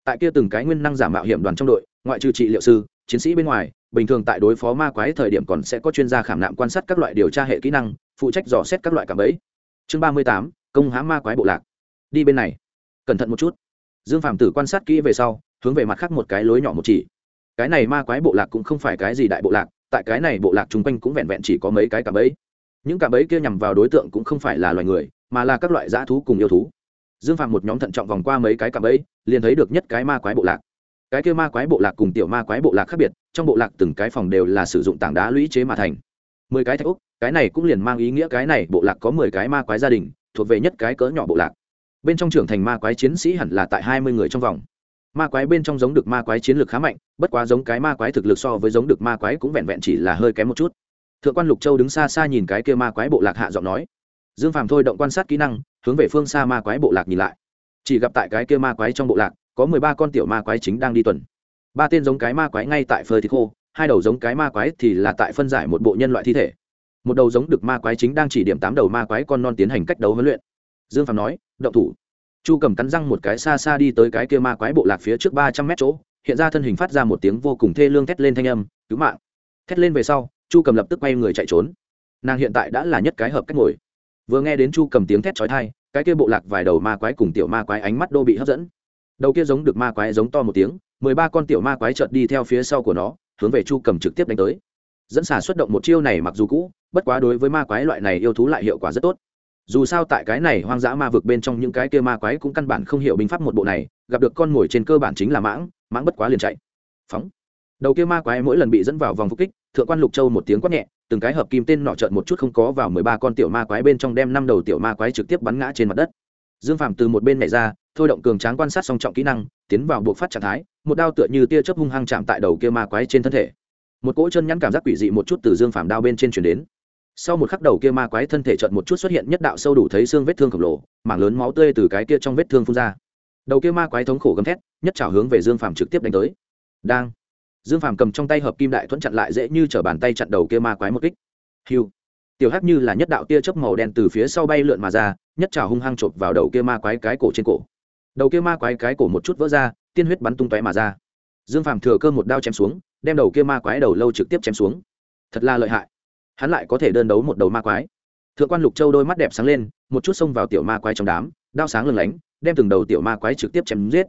Tại kia từng cái nguyên năng giả mạo hiểm đoàn trong đội, ngoại trừ trị liệu sư, chiến sĩ bên ngoài, bình thường tại đối phó ma quái thời điểm còn sẽ có chuyên gia khảm nạm quan sát các loại điều tra hệ kỹ năng, phụ trách dò xét các loại cạm bẫy. Chương ba mươi tám, công hãm ma quái bộ lạc. Đi bên này. Cẩn thận một chút. Dương phạm tử quan sát kỹ về sau, hướng về mặt khác một cái lối nhỏ một chỉ cái này ma quái bộ lạc cũng không phải cái gì đại bộ lạc, tại cái này bộ lạc chung quanh cũng vẹn vẹn chỉ có mấy cái cạm bẫy. Những cạm bẫy kia nhằm vào đối tượng cũng không phải là loài người, mà là các loại dã thú cùng yêu thú. Dương phạm một nhóm thận trọng vòng qua mấy cái cạm bẫy, liền thấy được nhất cái ma quái bộ lạc. Cái kia ma quái bộ lạc cùng tiểu ma quái bộ lạc khác biệt, trong bộ lạc từng cái phòng đều là sử dụng tảng đá lũy chế mà thành. Mười cái thạch úc cái này cũng liền mang ý nghĩa cái này bộ lạc có mười cái ma quái gia đình, thuộc về nhất cái cỡ nhỏ bộ lạc. Bên trong trưởng thành ma quái chiến sĩ hẳn là tại hai mươi người trong vòng ma quái bên trong giống được ma quái chiến lược khá mạnh bất quá giống cái ma quái thực lực so với giống được ma quái cũng vẹn vẹn chỉ là hơi kém một chút thượng quan lục châu đứng xa xa nhìn cái kia ma quái bộ lạc hạ giọng nói dương phàm thôi động quan sát kỹ năng hướng về phương xa ma quái bộ lạc nhìn lại chỉ gặp tại cái kia ma quái trong bộ lạc có mười ba con tiểu ma quái chính đang đi tuần ba tên giống cái ma quái ngay tại phơi thịt khô hai đầu giống cái ma quái thì là tại phân giải một bộ nhân loại thi thể một đầu giống được ma quái chính đang chỉ điểm tám đầu ma quái con non tiến hành cách đấu huấn luyện dương Phàm nói động thủ chu cầm cắn răng một cái xa xa đi tới cái kia ma quái bộ lạc phía trước ba trăm mét chỗ, hiện ra thân hình phát ra một tiếng vô cùng thê lương thét lên thanh âm, cứu mạng! Thét lên về sau, chu cầm lập tức quay người chạy trốn. Nàng hiện tại đã là nhất cái hợp cách ngồi. Vừa nghe đến chu cầm tiếng thét trói thai cái kia bộ lạc vài đầu ma quái cùng tiểu ma quái ánh mắt đô bị hấp dẫn. Đầu kia giống được ma quái giống to một tiếng, mười ba con tiểu ma quái chợt đi theo phía sau của nó, hướng về chu cầm trực tiếp đánh tới. Dẫn xả xuất động một chiêu này mặc dù cũ, bất quá đối với ma quái loại này yêu thú lại hiệu quả rất tốt dù sao tại cái này hoang dã ma vực bên trong những cái kia ma quái cũng căn bản không hiểu binh pháp một bộ này, gặp được con mồi trên cơ bản chính là mãng mãng bất quá liền chạy. Phóng. Đầu kia ma quái mỗi lần bị dẫn vào vòng phục kích, thượng quan lục châu một tiếng quát nhẹ, từng cái hợp kim tên nọ trợn một chút không có vào mười ba con tiểu ma quái bên trong đem năm đầu tiểu ma quái trực tiếp bắn ngã trên mặt đất. Dương phạm từ một bên nhảy ra, thôi động cường tráng quan sát song trọng kỹ năng, tiến vào buộc phát trạng thái, một đao tựa như tia chớp hung hăng chạm tại đầu kia ma quái trên thân thể. Một cỗ chân nhắn cảm giác quỷ dị một chút từ dương phạm đao bên trên chuyển đến sau một khắc đầu kia ma quái thân thể trợn một chút xuất hiện nhất đạo sâu đủ thấy xương vết thương khổng lồ, mảng lớn máu tươi từ cái kia trong vết thương phun ra. Đầu kia ma quái thống khổ gầm thét, nhất trào hướng về dương phàm trực tiếp đánh tới. Đang. Dương phàm cầm trong tay hợp kim đại thuẫn chặn lại dễ như t r ở bàn tay chặn đầu kia ma quái một kích. Hiu. Tiểu hắc như là nhất đạo tia chớp màu đen từ phía sau bay lượn mà ra, nhất trào hung hăng chộp vào đầu kia ma quái cái cổ trên cổ. Đầu kia ma quái cái cổ một chút vỡ ra, tiên huyết bắn tung tóe mà ra. Dương phàm thừa cơ một đao chém xuống, đem đầu kia ma quái đầu lâu trực tiếp chém xuống. Thật là lợi hại hắn lại có thể đơn đấu một đầu ma quái. Thượng quan lục châu đôi mắt đẹp sáng lên, một chút xông vào tiểu ma quái trong đám, đao sáng lừng lánh, đem từng đầu tiểu ma quái trực tiếp chém giết.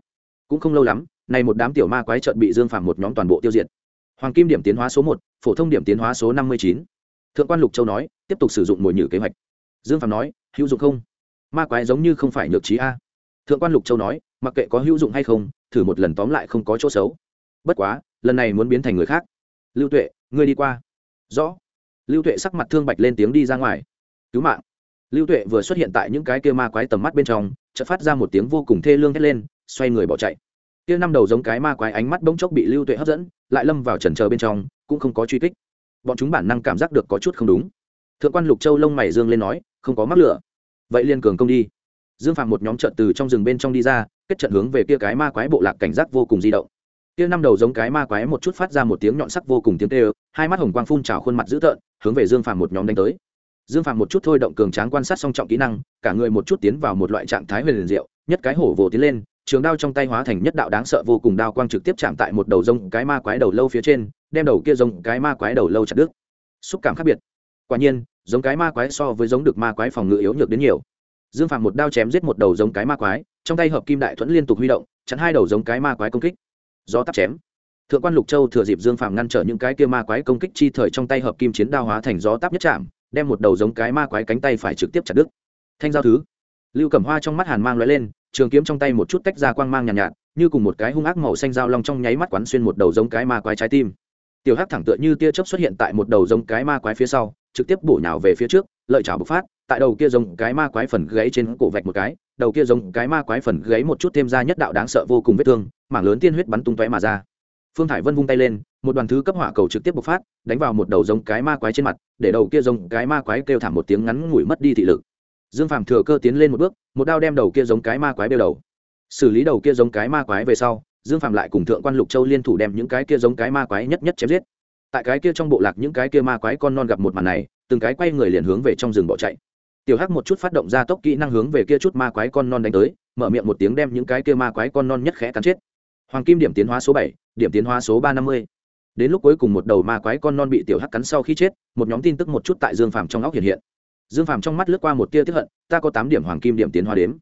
Cũng không lâu lắm, này một đám tiểu ma quái trợn bị dương phàm một nhóm toàn bộ tiêu diệt. Hoàng kim điểm tiến hóa số một, phổ thông điểm tiến hóa số năm mươi chín. Thượng quan lục châu nói, tiếp tục sử dụng mồi nhử kế hoạch. Dương phàm nói, hữu dụng không? Ma quái giống như không phải nhược trí a. Thượng quan lục châu nói, mặc kệ có hữu dụng hay không, thử một lần tóm lại không có chỗ xấu. Bất quá, lần này muốn biến thành người khác. Lưu tuệ, ngươi đi qua. Rõ lưu tuệ sắc mặt thương bạch lên tiếng đi ra ngoài. Cứu mạng. Lưu tuệ vừa xuất hiện tại những cái kia ma quái tầm mắt bên trong, chợt phát ra một tiếng vô cùng thê lương hét lên, xoay người bỏ chạy. Kia năm đầu giống cái ma quái ánh mắt bỗng chốc bị lưu tuệ hấp dẫn, lại lâm vào trần chờ bên trong, cũng không có truy kích. Bọn chúng bản năng cảm giác được có chút không đúng. Thượng quan lục châu lông mày dương lên nói, không có mắc lửa. Vậy liên cường công đi. Dương phạm một nhóm trận từ trong rừng bên trong đi ra, kết trận hướng về kia cái ma quái bộ lạc cảnh giác vô cùng di động kia năm đầu giống cái ma quái một chút phát ra một tiếng nhọn sắc vô cùng tiếng tê hai mắt hồng quang phun trào khuôn mặt dữ tợn, hướng về dương phàm một nhóm đánh tới. Dương phàm một chút thôi động cường tráng quan sát song trọng kỹ năng, cả người một chút tiến vào một loại trạng thái huyền liền diệu, nhất cái hổ vồ tiến lên, trường đao trong tay hóa thành nhất đạo đáng sợ vô cùng đao quang trực tiếp chạm tại một đầu rông cái ma quái đầu lâu phía trên, đem đầu kia rông cái ma quái đầu lâu chặt đứt. Xúc cảm khác biệt. Quả nhiên, giống cái ma quái so với giống được ma quái phòng ngự yếu nhược đến nhiều. Dương phàm một đao chém giết một đầu giống cái ma quái, trong tay hợp kim đại thuẫn liên tục huy động, chặn hai đầu giống cái ma quái công kích gió tắt chém. Thượng quan lục châu thừa dịp dương phàm ngăn trở những cái kia ma quái công kích chi thời trong tay hợp kim chiến đao hóa thành gió táp nhất chạm đem một đầu giống cái ma quái cánh tay phải trực tiếp chặt đứt. Thanh giao thứ. Lưu cẩm hoa trong mắt hàn mang lóe lên trường kiếm trong tay một chút tách ra quang mang nhàn nhạt, nhạt như cùng một cái hung ác màu xanh dao long trong nháy mắt quán xuyên một đầu giống cái ma quái trái tim. Tiểu hắc thẳng tựa như tia chớp xuất hiện tại một đầu giống cái ma quái phía sau trực tiếp bổ nhào về phía trước lợi chảo bộc phát tại đầu kia giống cái ma quái phần gáy trên cổ vạch một cái đầu kia giống cái ma quái phần gáy một chút thêm ra nhất đạo đáng sợ vô cùng vết thương mảng lớn tiên huyết bắn tung tóe mà ra. Phương thải vân vung tay lên, một đoàn thứ cấp hỏa cầu trực tiếp bộc phát, đánh vào một đầu giống cái ma quái trên mặt, để đầu kia giống cái ma quái kêu thảm một tiếng ngắn ngủi mất đi thị lực. Dương phàm thừa cơ tiến lên một bước, một đao đem đầu kia giống cái ma quái bêu đầu. Xử lý đầu kia giống cái ma quái về sau, dương phàm lại cùng thượng quan lục châu liên thủ đem những cái kia giống cái ma quái nhất nhất chém giết. Tại cái kia trong bộ lạc những cái kia ma quái con non gặp một màn này, từng cái quay người liền hướng về trong rừng bỏ chạy. Tiểu hắc một chút phát động ra tốc kỹ năng hướng về kia chút ma quái con non đánh tới, mở miệng một tiếng đem những cái kia ma quái con non nhất khẽ cắn chết hoàng kim điểm tiến hóa số bảy, điểm tiến hóa số ba năm mươi. Đến lúc cuối cùng một đầu ma quái con non bị tiểu hắc cắn sau khi chết, một nhóm tin tức một chút tại dương phàm trong óc hiện hiện. Dương phàm trong mắt lướt qua một tia tiếp hận, ta có tám điểm hoàng kim điểm tiến hóa đếm.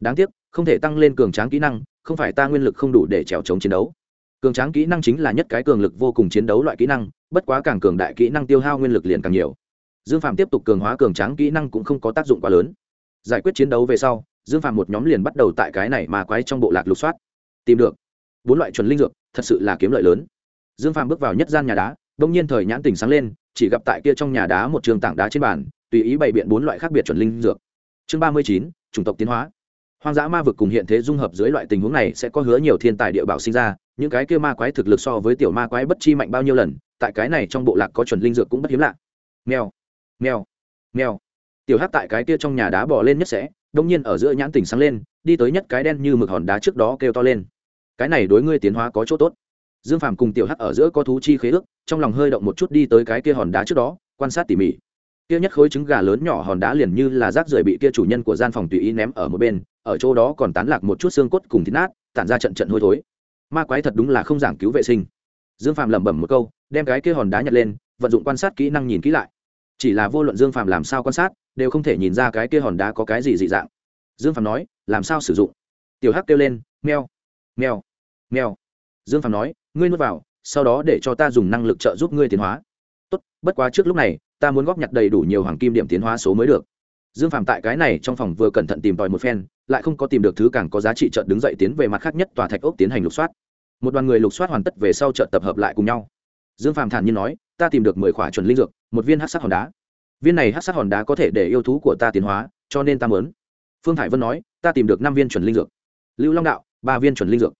Đáng tiếc, không thể tăng lên cường tráng kỹ năng, không phải ta nguyên lực không đủ để trèo chống chiến đấu. Cường tráng kỹ năng chính là nhất cái cường lực vô cùng chiến đấu loại kỹ năng, bất quá càng cường đại kỹ năng tiêu hao nguyên lực liền càng nhiều. Dương Phạm tiếp tục cường hóa cường tráng kỹ năng cũng không có tác dụng quá lớn. Giải quyết chiến đấu về sau, dương Phạm một nhóm liền bắt đầu tại cái này mà quái trong bộ lạc lục soát. Tìm được bốn loại chuẩn linh dược, thật sự là kiếm lợi lớn. Dương phàm bước vào nhất gian nhà đá, đông nhiên thời nhãn tỉnh sáng lên, chỉ gặp tại kia trong nhà đá một trường tảng đá trên bàn, tùy ý bày biện bốn loại khác biệt chuẩn linh dược. Chương ba mươi chín, chủng tộc tiến hóa. Hoang dã ma vực cùng hiện thế dung hợp dưới loại tình huống này sẽ có hứa nhiều thiên tài địa bảo sinh ra, những cái kia ma quái thực lực so với tiểu ma quái bất chi mạnh bao nhiêu lần, tại cái này trong bộ lạc có chuẩn linh dược cũng bất hiếm lạ. Mèo mèo mèo. Tiểu hát tại cái kia trong nhà đá bỏ lên nhất sẽ đông nhiên ở giữa nhãn tỉnh sáng lên, đi tới nhất cái đen như mực hòn đá trước đó kêu to lên cái này đối ngươi tiến hóa có chỗ tốt. Dương phàm cùng tiểu hắc ở giữa có thú chi khế ước, trong lòng hơi động một chút đi tới cái kia hòn đá trước đó, quan sát tỉ mỉ. Kia nhất khối trứng gà lớn nhỏ hòn đá liền như là rác rưởi bị kia chủ nhân của gian phòng tùy ý ném ở một bên, ở chỗ đó còn tán lạc một chút xương cốt cùng thịt nát, tản ra trận trận hôi thối. Ma quái thật đúng là không giảng cứu vệ sinh. Dương phạm lẩm bẩm một câu, đem cái kia hòn đá nhặt lên, vận dụng quan sát kỹ năng nhìn kỹ lại. Chỉ là vô luận dương phạm làm sao quan sát, đều không thể nhìn ra cái kia hòn đá có cái gì dị dạng. Dương phạm nói, làm sao sử dụng? Tiểu hắc kêu lên meo meo meo dương Phàm nói, ngươi nuốt vào, sau đó để cho ta dùng năng lực trợ giúp ngươi tiến hóa. Tốt, bất quá trước lúc này, ta muốn góp nhặt đầy đủ nhiều hoàng kim điểm tiến hóa số mới được. Dương Phàm tại cái này trong phòng vừa cẩn thận tìm tòi một phen, lại không có tìm được thứ càng có giá trị trợn đứng dậy tiến về mặt khác nhất tòa thạch ốc tiến hành lục soát. Một đoàn người lục soát hoàn tất về sau trợt tập hợp lại cùng nhau. Dương Phàm thản nhiên nói, ta tìm được mười khỏa chuẩn linh dược, một viên hát sắc hòn đá. Viên này hát sắc hòn đá có thể để yêu thú của ta tiến hóa, cho nên ta mớn phương hải vân nói, ta tìm được năm viên chuẩn linh dược. Lưu long đạo ba viên chuẩn linh dược.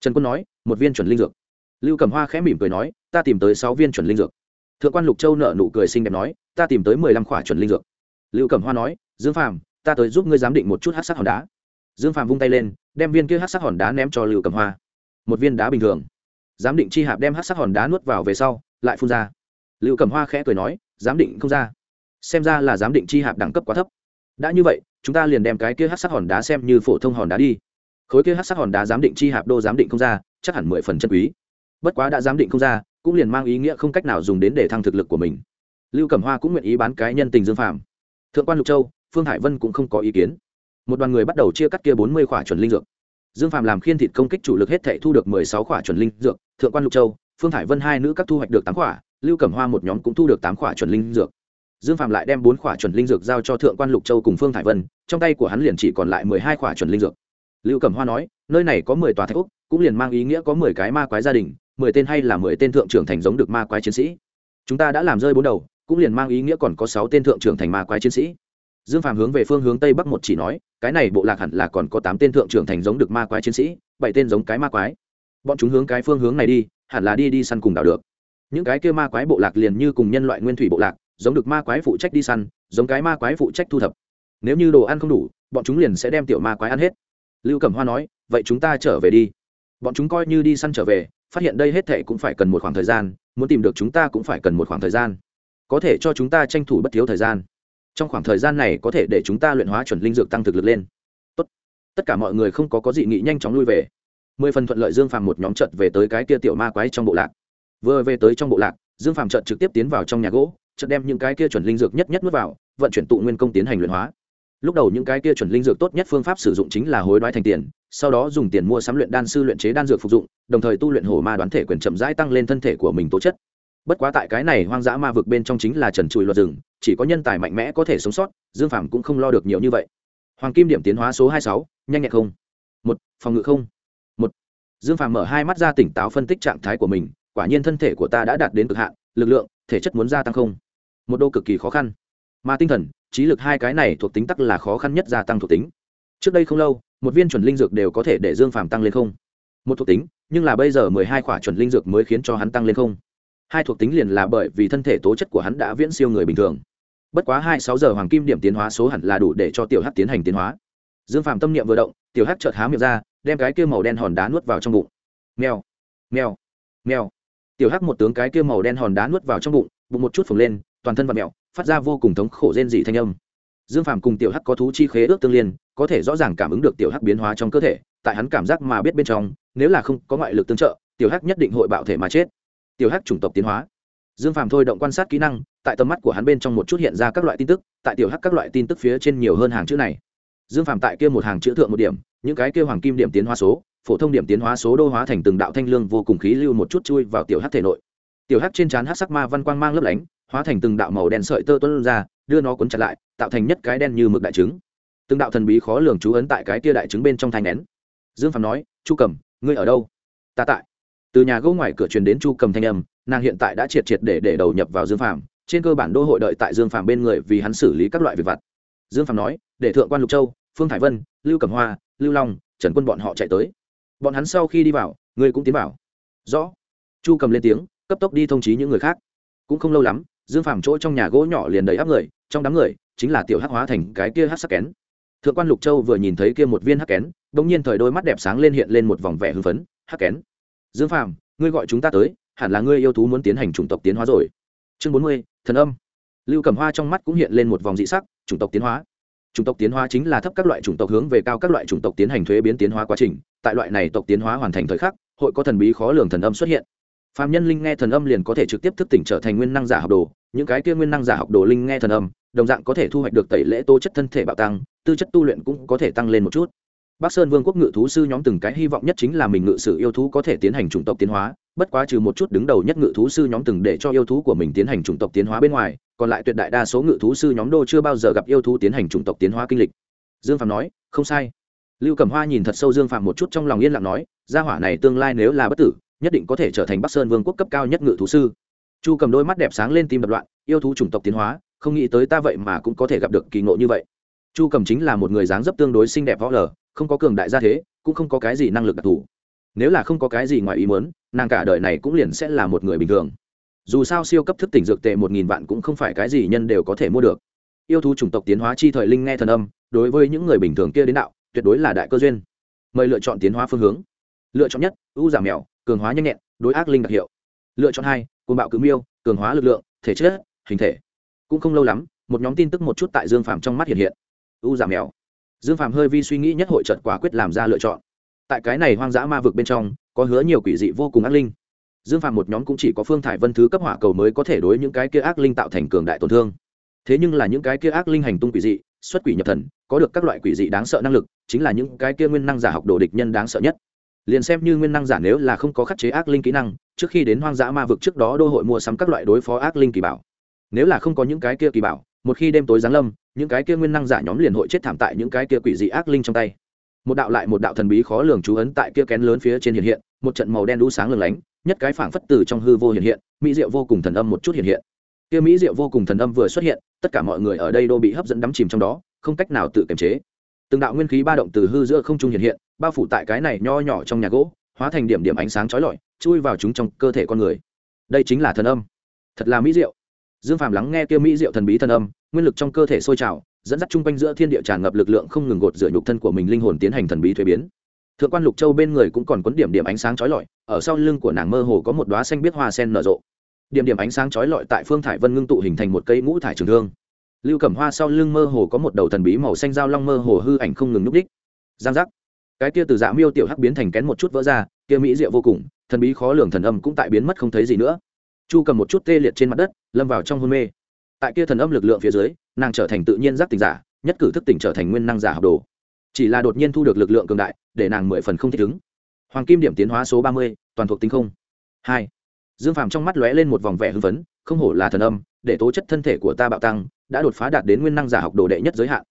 Trần quân nói, một viên chuẩn linh dược. Lưu cầm hoa khẽ mỉm cười nói, ta tìm tới sáu viên chuẩn linh dược. Thượng quan lục châu nợ nụ cười xinh đẹp nói, ta tìm tới mười lăm khỏa chuẩn linh dược. Lưu cầm hoa nói, dương phàm, ta tới giúp ngươi giám định một chút hát sắc hòn đá. Dương phàm vung tay lên, đem viên kia hát sắc hòn đá ném cho lưu cầm hoa. Một viên đá bình thường. Giám định chi hạp đem hát sắc hòn đá nuốt vào về sau, lại phun ra. Lưu cầm hoa khẽ cười nói, giám định không ra. Xem ra là giám định chi hạp đẳng cấp quá thấp. Đã như vậy, chúng ta liền đem cái kia hát sắc hòn đá xem như phổ thông hòn đá đi khối kia hát sắc hòn đá giám định chi hạp đô giám định không ra, chắc hẳn mười phần chân quý. Bất quá đã giám định không ra, cũng liền mang ý nghĩa không cách nào dùng đến để thăng thực lực của mình. Lưu cẩm hoa cũng nguyện ý bán cái nhân tình dương Phạm. thượng quan lục châu, phương hải vân cũng không có ý kiến. Một đoàn người bắt đầu chia cắt kia bốn mươi khỏa chuẩn linh dược. Dương Phạm làm khiên thịt công kích chủ lực hết thệ thu được mười sáu khỏa chuẩn linh dược, thượng quan lục châu, phương hải vân hai nữ các thu hoạch được tám khỏa, lưu cẩm hoa một nhóm cũng thu được tám khỏa chuẩn linh dược. Dương phạm lại đem bốn khỏa chuẩn linh dược giao cho thượng quan lục châu cùng phương thải vân, trong tay của hắn liền chỉ còn lại mười hai khỏa chuẩn linh dược lưu cẩm hoa nói, nơi này có mười tòa thạch úc, cũng liền mang ý nghĩa có mười cái ma quái gia đình, mười tên hay là mười tên thượng trưởng thành giống được ma quái chiến sĩ. Chúng ta đã làm rơi bốn đầu, cũng liền mang ý nghĩa còn có sáu tên thượng trưởng thành ma quái chiến sĩ. Dương phạm hướng về phương hướng tây bắc một chỉ nói, cái này bộ lạc hẳn là còn có tám tên thượng trưởng thành giống được ma quái chiến sĩ, bảy tên giống cái ma quái. Bọn chúng hướng cái phương hướng này đi, hẳn là đi đi săn cùng đảo được. Những cái kia ma quái bộ lạc liền như cùng nhân loại nguyên thủy bộ lạc, giống được ma quái phụ trách đi săn, giống cái ma quái phụ trách thu thập. Nếu như đồ ăn không đủ, bọn chúng liền sẽ đem tiểu ma quái ăn hết lưu cẩm hoa nói, vậy chúng ta trở về đi. Bọn chúng coi như đi săn trở về, phát hiện đây hết thệ cũng phải cần một khoảng thời gian, muốn tìm được chúng ta cũng phải cần một khoảng thời gian. Có thể cho chúng ta tranh thủ bất thiếu thời gian. Trong khoảng thời gian này có thể để chúng ta luyện hóa chuẩn linh dược tăng thực lực lên. Tốt. tất cả mọi người không có có dị nghị nhanh chóng lui về. Mười phần thuận lợi dương phàm một nhóm trận về tới cái kia tiểu ma quái trong bộ lạc. Vừa về tới trong bộ lạc, dương phàm trận trực tiếp tiến vào trong nhà gỗ, chợt đem những cái kia chuẩn linh dược nhất nhất nuốt vào, vận chuyển tụ nguyên công tiến hành luyện hóa lúc đầu những cái kia chuẩn linh dược tốt nhất phương pháp sử dụng chính là hối đoái thành tiền, sau đó dùng tiền mua sắm luyện đan sư luyện chế đan dược phục dụng, đồng thời tu luyện hổ ma đoán thể quyền chậm rãi tăng lên thân thể của mình tố chất. Bất quá tại cái này hoang dã ma vực bên trong chính là trần trụi luật rừng, chỉ có nhân tài mạnh mẽ có thể sống sót, dương phàm cũng không lo được nhiều như vậy. Hoàng kim điểm tiến hóa số hai sáu, nhanh nhẹn không. Một, phòng ngự không. Một, dương phàm mở hai mắt ra tỉnh táo phân tích trạng thái của mình, quả nhiên thân thể của ta đã đạt đến cực hạn, lực lượng, thể chất muốn gia tăng không. Một đô cực kỳ khó khăn. Mà tinh thần trí lực hai cái này thuộc tính tắc là khó khăn nhất gia tăng thuộc tính. Trước đây không lâu, một viên chuẩn linh dược đều có thể để dương phàm tăng lên không. Một thuộc tính, nhưng là bây giờ mười hai khỏa chuẩn linh dược mới khiến cho hắn tăng lên không. Hai thuộc tính liền là bởi vì thân thể tố chất của hắn đã viễn siêu người bình thường. Bất quá hai sáu giờ hoàng kim điểm tiến hóa số hẳn là đủ để cho tiểu hắc tiến hành tiến hóa. Dương phàm tâm niệm vừa động, tiểu hắc chợt há miệng ra, đem cái kia màu đen hòn đá nuốt vào trong bụng. Mèo mèo mèo. Tiểu hắc một tướng cái kia màu đen hòn đá nuốt vào trong bụng bụng một chút phồng lên, toàn thân vặn mèo phát ra vô cùng thống khổ rên dị thanh âm. Dương phàm cùng tiểu hắc có thú chi khế ước tương liên, có thể rõ ràng cảm ứng được tiểu hắc biến hóa trong cơ thể, tại hắn cảm giác mà biết bên trong, nếu là không có ngoại lực tương trợ, tiểu hắc nhất định hội bạo thể mà chết. Tiểu hắc chủng tộc tiến hóa. Dương phàm thôi động quan sát kỹ năng, tại tầm mắt của hắn bên trong một chút hiện ra các loại tin tức, tại tiểu hắc các loại tin tức phía trên nhiều hơn hàng chữ này. Dương phàm tại kia một hàng chữ thượng một điểm, những cái kia hoàng kim điểm tiến hóa số, phổ thông điểm tiến hóa số đô hóa thành từng đạo thanh lương vô cùng khí lưu một chút chui vào tiểu hắc thể nội. Tiểu hắc trên trán hắc sắc ma văn quang mang lấp lánh hóa thành từng đạo màu đen sợi tơ tuôn ra, đưa nó cuốn chặt lại, tạo thành nhất cái đen như mực đại trứng. Từng đạo thần bí khó lường chú ấn tại cái kia đại trứng bên trong thanh nén. Dương phàm nói, chu cầm, ngươi ở đâu? Ta tại. Từ nhà gỗ ngoài cửa truyền đến chu cầm thanh âm, nàng hiện tại đã triệt triệt để để đầu nhập vào dương phàm. Trên cơ bản đô hội đợi tại dương phàm bên người vì hắn xử lý các loại việc vặt. Dương phàm nói, để thượng quan lục châu, phương thải vân, lưu cẩm hoa, lưu long, trần quân bọn họ chạy tới. Bọn hắn sau khi đi vào, ngươi cũng tiến vào. Rõ. Chu cầm lên tiếng, cấp tốc đi thông chí những người khác. Cũng không lâu lắm dương phàm chỗ trong nhà gỗ nhỏ liền đầy áp người, trong đám người chính là tiểu hắc hóa thành cái kia hắc sắc kén. Thượng quan lục châu vừa nhìn thấy kia một viên hắc kén đ ỗ n g nhiên thời đôi mắt đẹp sáng lên hiện lên một vòng vẻ hưng phấn, hắc kén, dương phàm, ngươi gọi chúng ta tới, hẳn là ngươi yêu thú muốn tiến hành chủng tộc tiến hóa rồi. Chương bốn mươi, thần âm. Lưu cẩm hoa trong mắt cũng hiện lên một vòng dị sắc, chủng tộc tiến hóa. Chủng tộc tiến hóa chính là thấp các loại chủng tộc hướng về cao các loại chủng tộc tiến hành thuế biến tiến hóa quá trình, tại loại này tộc tiến hóa hoàn thành thời khắc, hội có thần bí khó lường thần âm xuất hiện phạm nhân linh nghe thần âm liền có thể trực tiếp thức tỉnh trở thành nguyên năng giả học đồ, những cái kia nguyên năng giả học đồ linh nghe thần âm, đồng dạng có thể thu hoạch được tẩy lễ tố chất thân thể bạo tăng, tư chất tu luyện cũng có thể tăng lên một chút. Bắc sơn vương quốc ngự thú sư nhóm từng cái hy vọng nhất chính là mình ngự sử yêu thú có thể tiến hành chủng tộc tiến hóa, bất quá trừ một chút đứng đầu nhất ngự thú sư nhóm từng để cho yêu thú của mình tiến hành chủng tộc tiến hóa bên ngoài, còn lại tuyệt đại đa số ngự thú sư nhóm đô chưa bao giờ gặp yêu thú tiến hành chủng tộc tiến hóa kinh lịch. Dương phạm nói, không sai. Lưu cẩm hoa nhìn thật sâu dương phạm một chút trong lòng yên lặng nói, gia hỏa này tương lai nếu là bất tử nhất định có thể trở thành bắc sơn vương quốc cấp cao nhất ngự thú sư. Chu cầm đôi mắt đẹp sáng lên tim đập loạn, yêu thú chủng tộc tiến hóa, không nghĩ tới ta vậy mà cũng có thể gặp được kỳ ngộ như vậy. Chu cầm chính là một người dáng dấp tương đối xinh đẹp võ lờ, không có cường đại gia thế, cũng không có cái gì năng lực đặc thù. Nếu là không có cái gì ngoài ý muốn, nàng cả đời này cũng liền sẽ là một người bình thường. Dù sao siêu cấp thức tỉnh dược tệ một nghìn vạn cũng không phải cái gì nhân đều có thể mua được. Yêu thú chủng tộc tiến hóa chi thời linh nghe thần âm, đối với những người bình thường kia đến đạo, tuyệt đối là đại cơ duyên. Mời lựa chọn tiến hóa phương hướng. Lựa chọn nhất, ưu giảm mèo cường hóa nhanh nhẹn, đối ác linh đặc hiệu. Lựa chọn hai côn bạo cự miêu, cường hóa lực lượng, thể chất, hình thể. Cũng không lâu lắm, một nhóm tin tức một chút tại dương phạm trong mắt hiện hiện. U giảm mèo. Dương phạm hơi vi suy nghĩ nhất hội trận quả quyết làm ra lựa chọn. Tại cái này hoang dã ma vực bên trong, có hứa nhiều quỷ dị vô cùng ác linh. Dương phạm một nhóm cũng chỉ có phương thải vân thứ cấp hỏa cầu mới có thể đối những cái kia ác linh tạo thành cường đại tổn thương. Thế nhưng là những cái kia ác linh hành tung quỷ dị, xuất quỷ nhập thần, có được các loại quỷ dị đáng sợ năng lực, chính là những cái kia nguyên năng giả học đồ địch nhân đáng sợ nhất liền xem như nguyên năng giả nếu là không có khắc chế ác linh kỹ năng, trước khi đến hoang dã ma vực trước đó đô hội mua sắm các loại đối phó ác linh kỳ bảo. Nếu là không có những cái kia kỳ bảo, một khi đêm tối giáng lâm, những cái kia nguyên năng giả nhóm liền hội chết thảm tại những cái kia quỷ dị ác linh trong tay. Một đạo lại một đạo thần bí khó lường chú ấn tại kia kén lớn phía trên hiện hiện, một trận màu đen đu sáng lừng lánh, nhất cái phảng phất từ trong hư vô hiện hiện, mỹ diệu vô cùng thần âm một chút hiện hiện. Kia mỹ diệu vô cùng thần âm vừa xuất hiện, tất cả mọi người ở đây đô bị hấp dẫn đắm chìm trong đó, không cách nào tự kiềm chế từng đạo nguyên khí ba động từ hư giữa không trung hiện hiện, bao phủ tại cái này nho nhỏ trong nhà gỗ, hóa thành điểm điểm ánh sáng chói lọi, chui vào chúng trong cơ thể con người. Đây chính là thần âm. Thật là mỹ diệu. Dương phàm lắng nghe kia mỹ diệu thần bí thần âm, nguyên lực trong cơ thể sôi trào, dẫn dắt chung quanh giữa thiên địa tràn ngập lực lượng không ngừng gột rửa nhục thân của mình linh hồn tiến hành thần bí thuế biến. Thượng quan lục châu bên người cũng còn quấn điểm điểm ánh sáng chói lọi, ở sau lưng của nàng mơ hồ có một đoá xanh biết hoa sen nở rộ. Điểm điểm ánh sáng chói lọi tại phương thải vân ngưng tụ hình thành một cây ngũ thải trường thương lưu cẩm hoa sau lưng mơ hồ có một đầu thần bí màu xanh dao long mơ hồ hư ảnh không ngừng núp đích. Giang giác. Cái kia từ dạ miêu tiểu hắc biến thành kén một chút vỡ ra, kia mỹ diệu vô cùng, thần bí khó lường thần âm cũng tại biến mất không thấy gì nữa. Chu cầm một chút tê liệt trên mặt đất, lâm vào trong hôn mê. Tại kia thần âm lực lượng phía dưới, nàng trở thành tự nhiên giác tỉnh giả, nhất cử thức tỉnh trở thành nguyên năng giả học đồ. Chỉ là đột nhiên thu được lực lượng cường đại, để nàng mười phần không thích ứng. Hoàng kim điểm tiến hóa số ba mươi, toàn thuộc tính không. Hai. Dương phàm trong mắt lóe lên một vòng vẻ hưng phấn, không hổ là thần âm, để tố chất thân thể của ta bạo tăng đã đột phá đạt đến nguyên năng giả học đồ đệ nhất giới hạn.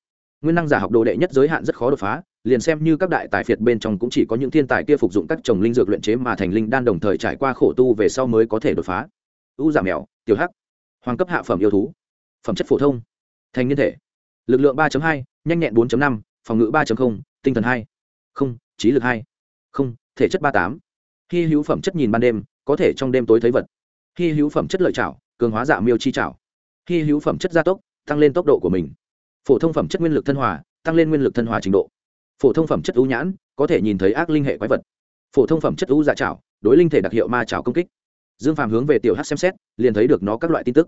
Nguyên năng giả học đồ đệ nhất giới hạn rất khó đột phá liền xem như các đại tài phiệt bên trong cũng chỉ có những thiên tài kia phục dụng các trồng linh dược luyện chế mà thành linh đan đồng thời trải qua khổ tu về sau mới có thể đột phá. U giảm mèo tiểu hắc hoàng cấp hạ phẩm yêu thú phẩm chất phổ thông thành niên thể lực lượng 3.2, nhanh nhẹn 4.5, phòng ngự 3.0, tinh thần 2, không trí lực 2, không thể chất 38. khi hữu phẩm chất nhìn ban đêm có thể trong đêm tối thấy vật. Khi hữu phẩm chất lợi chảo cường hóa dạ miêu chi chảo. Khi hữu phẩm chất gia tốc tăng lên tốc độ của mình. Phổ thông phẩm chất nguyên lực thân hòa, tăng lên nguyên lực thân hòa trình độ. Phổ thông phẩm chất ưu nhãn, có thể nhìn thấy ác linh hệ quái vật. Phổ thông phẩm chất ưu dạ chảo đối linh thể đặc hiệu ma chảo công kích. Dương phàm hướng về tiểu hát xem xét, liền thấy được nó các loại tin tức.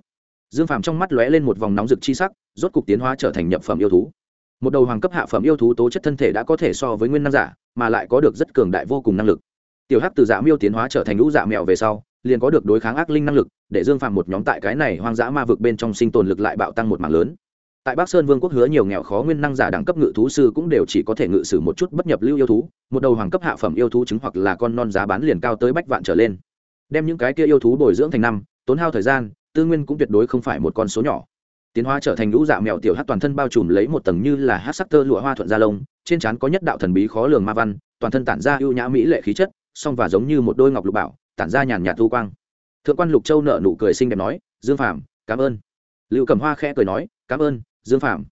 Dương phàm trong mắt lóe lên một vòng nóng rực chi sắc, rốt cục tiến hóa trở thành nhập phẩm yêu thú. Một đầu hoàng cấp hạ phẩm yêu thú tố chất thân thể đã có thể so với nguyên năng giả, mà lại có được rất cường đại vô cùng năng lực. Tiểu hắc từ dạ miêu tiến hóa trở thành lũ dạ mèo về sau liền có được đối kháng ác linh năng lực, để dương phàm một nhóm tại cái này hoang dã ma vực bên trong sinh tồn lực lại bạo tăng một mạng lớn. Tại bắc sơn vương quốc hứa nhiều nghèo khó nguyên năng giả đẳng cấp ngự thú sư cũng đều chỉ có thể ngự sử một chút bất nhập lưu yêu thú, một đầu hoàng cấp hạ phẩm yêu thú trứng hoặc là con non giá bán liền cao tới bách vạn trở lên. Đem những cái kia yêu thú bồi dưỡng thành năm, tốn hao thời gian, tư nguyên cũng tuyệt đối không phải một con số nhỏ. Tiến hóa trở thành lũ dạ mèo tiểu hát toàn thân bao trùm lấy một tầng như là hát sắc tơ lụa hoa thuận da lông, trên trán có nhất đạo thần bí khó lường ma văn, toàn thân tản ra ưu nhã mỹ lệ khí chất, song và giống như một đôi ngọc lục bảo tản ra nhàn nhạt thu quang. Thượng quan lục châu nợ nụ cười xinh đẹp nói, dương phạm cảm ơn. Lưu cầm hoa khẽ cười nói, cảm ơn, dương phạm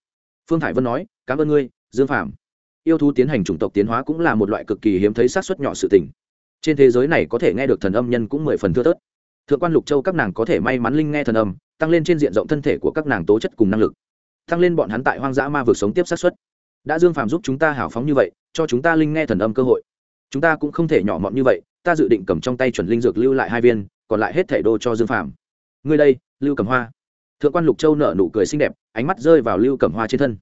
phương thải vân nói, cảm ơn ngươi, dương phạm yêu thú tiến hành chủng tộc tiến hóa cũng là một loại cực kỳ hiếm thấy sát xuất nhỏ sự tình. Trên thế giới này có thể nghe được thần âm nhân cũng mười phần thưa thớt. Thượng quan lục châu các nàng có thể may mắn linh nghe thần âm, tăng lên trên diện rộng thân thể của các nàng tố chất cùng năng lực. Tăng lên bọn hắn tại hoang dã ma vực sống tiếp sát xuất đã dương phàm giúp chúng ta hào phóng như vậy, cho chúng ta linh nghe thần âm cơ hội. Chúng ta cũng không thể nhỏ mọn như vậy ta dự định cầm trong tay chuẩn linh dược lưu lại hai viên, còn lại hết thẻ đô cho dương phàm. Ngươi đây, lưu cầm hoa. Thượng quan lục châu nở nụ cười xinh đẹp, ánh mắt rơi vào lưu cầm hoa trên thân.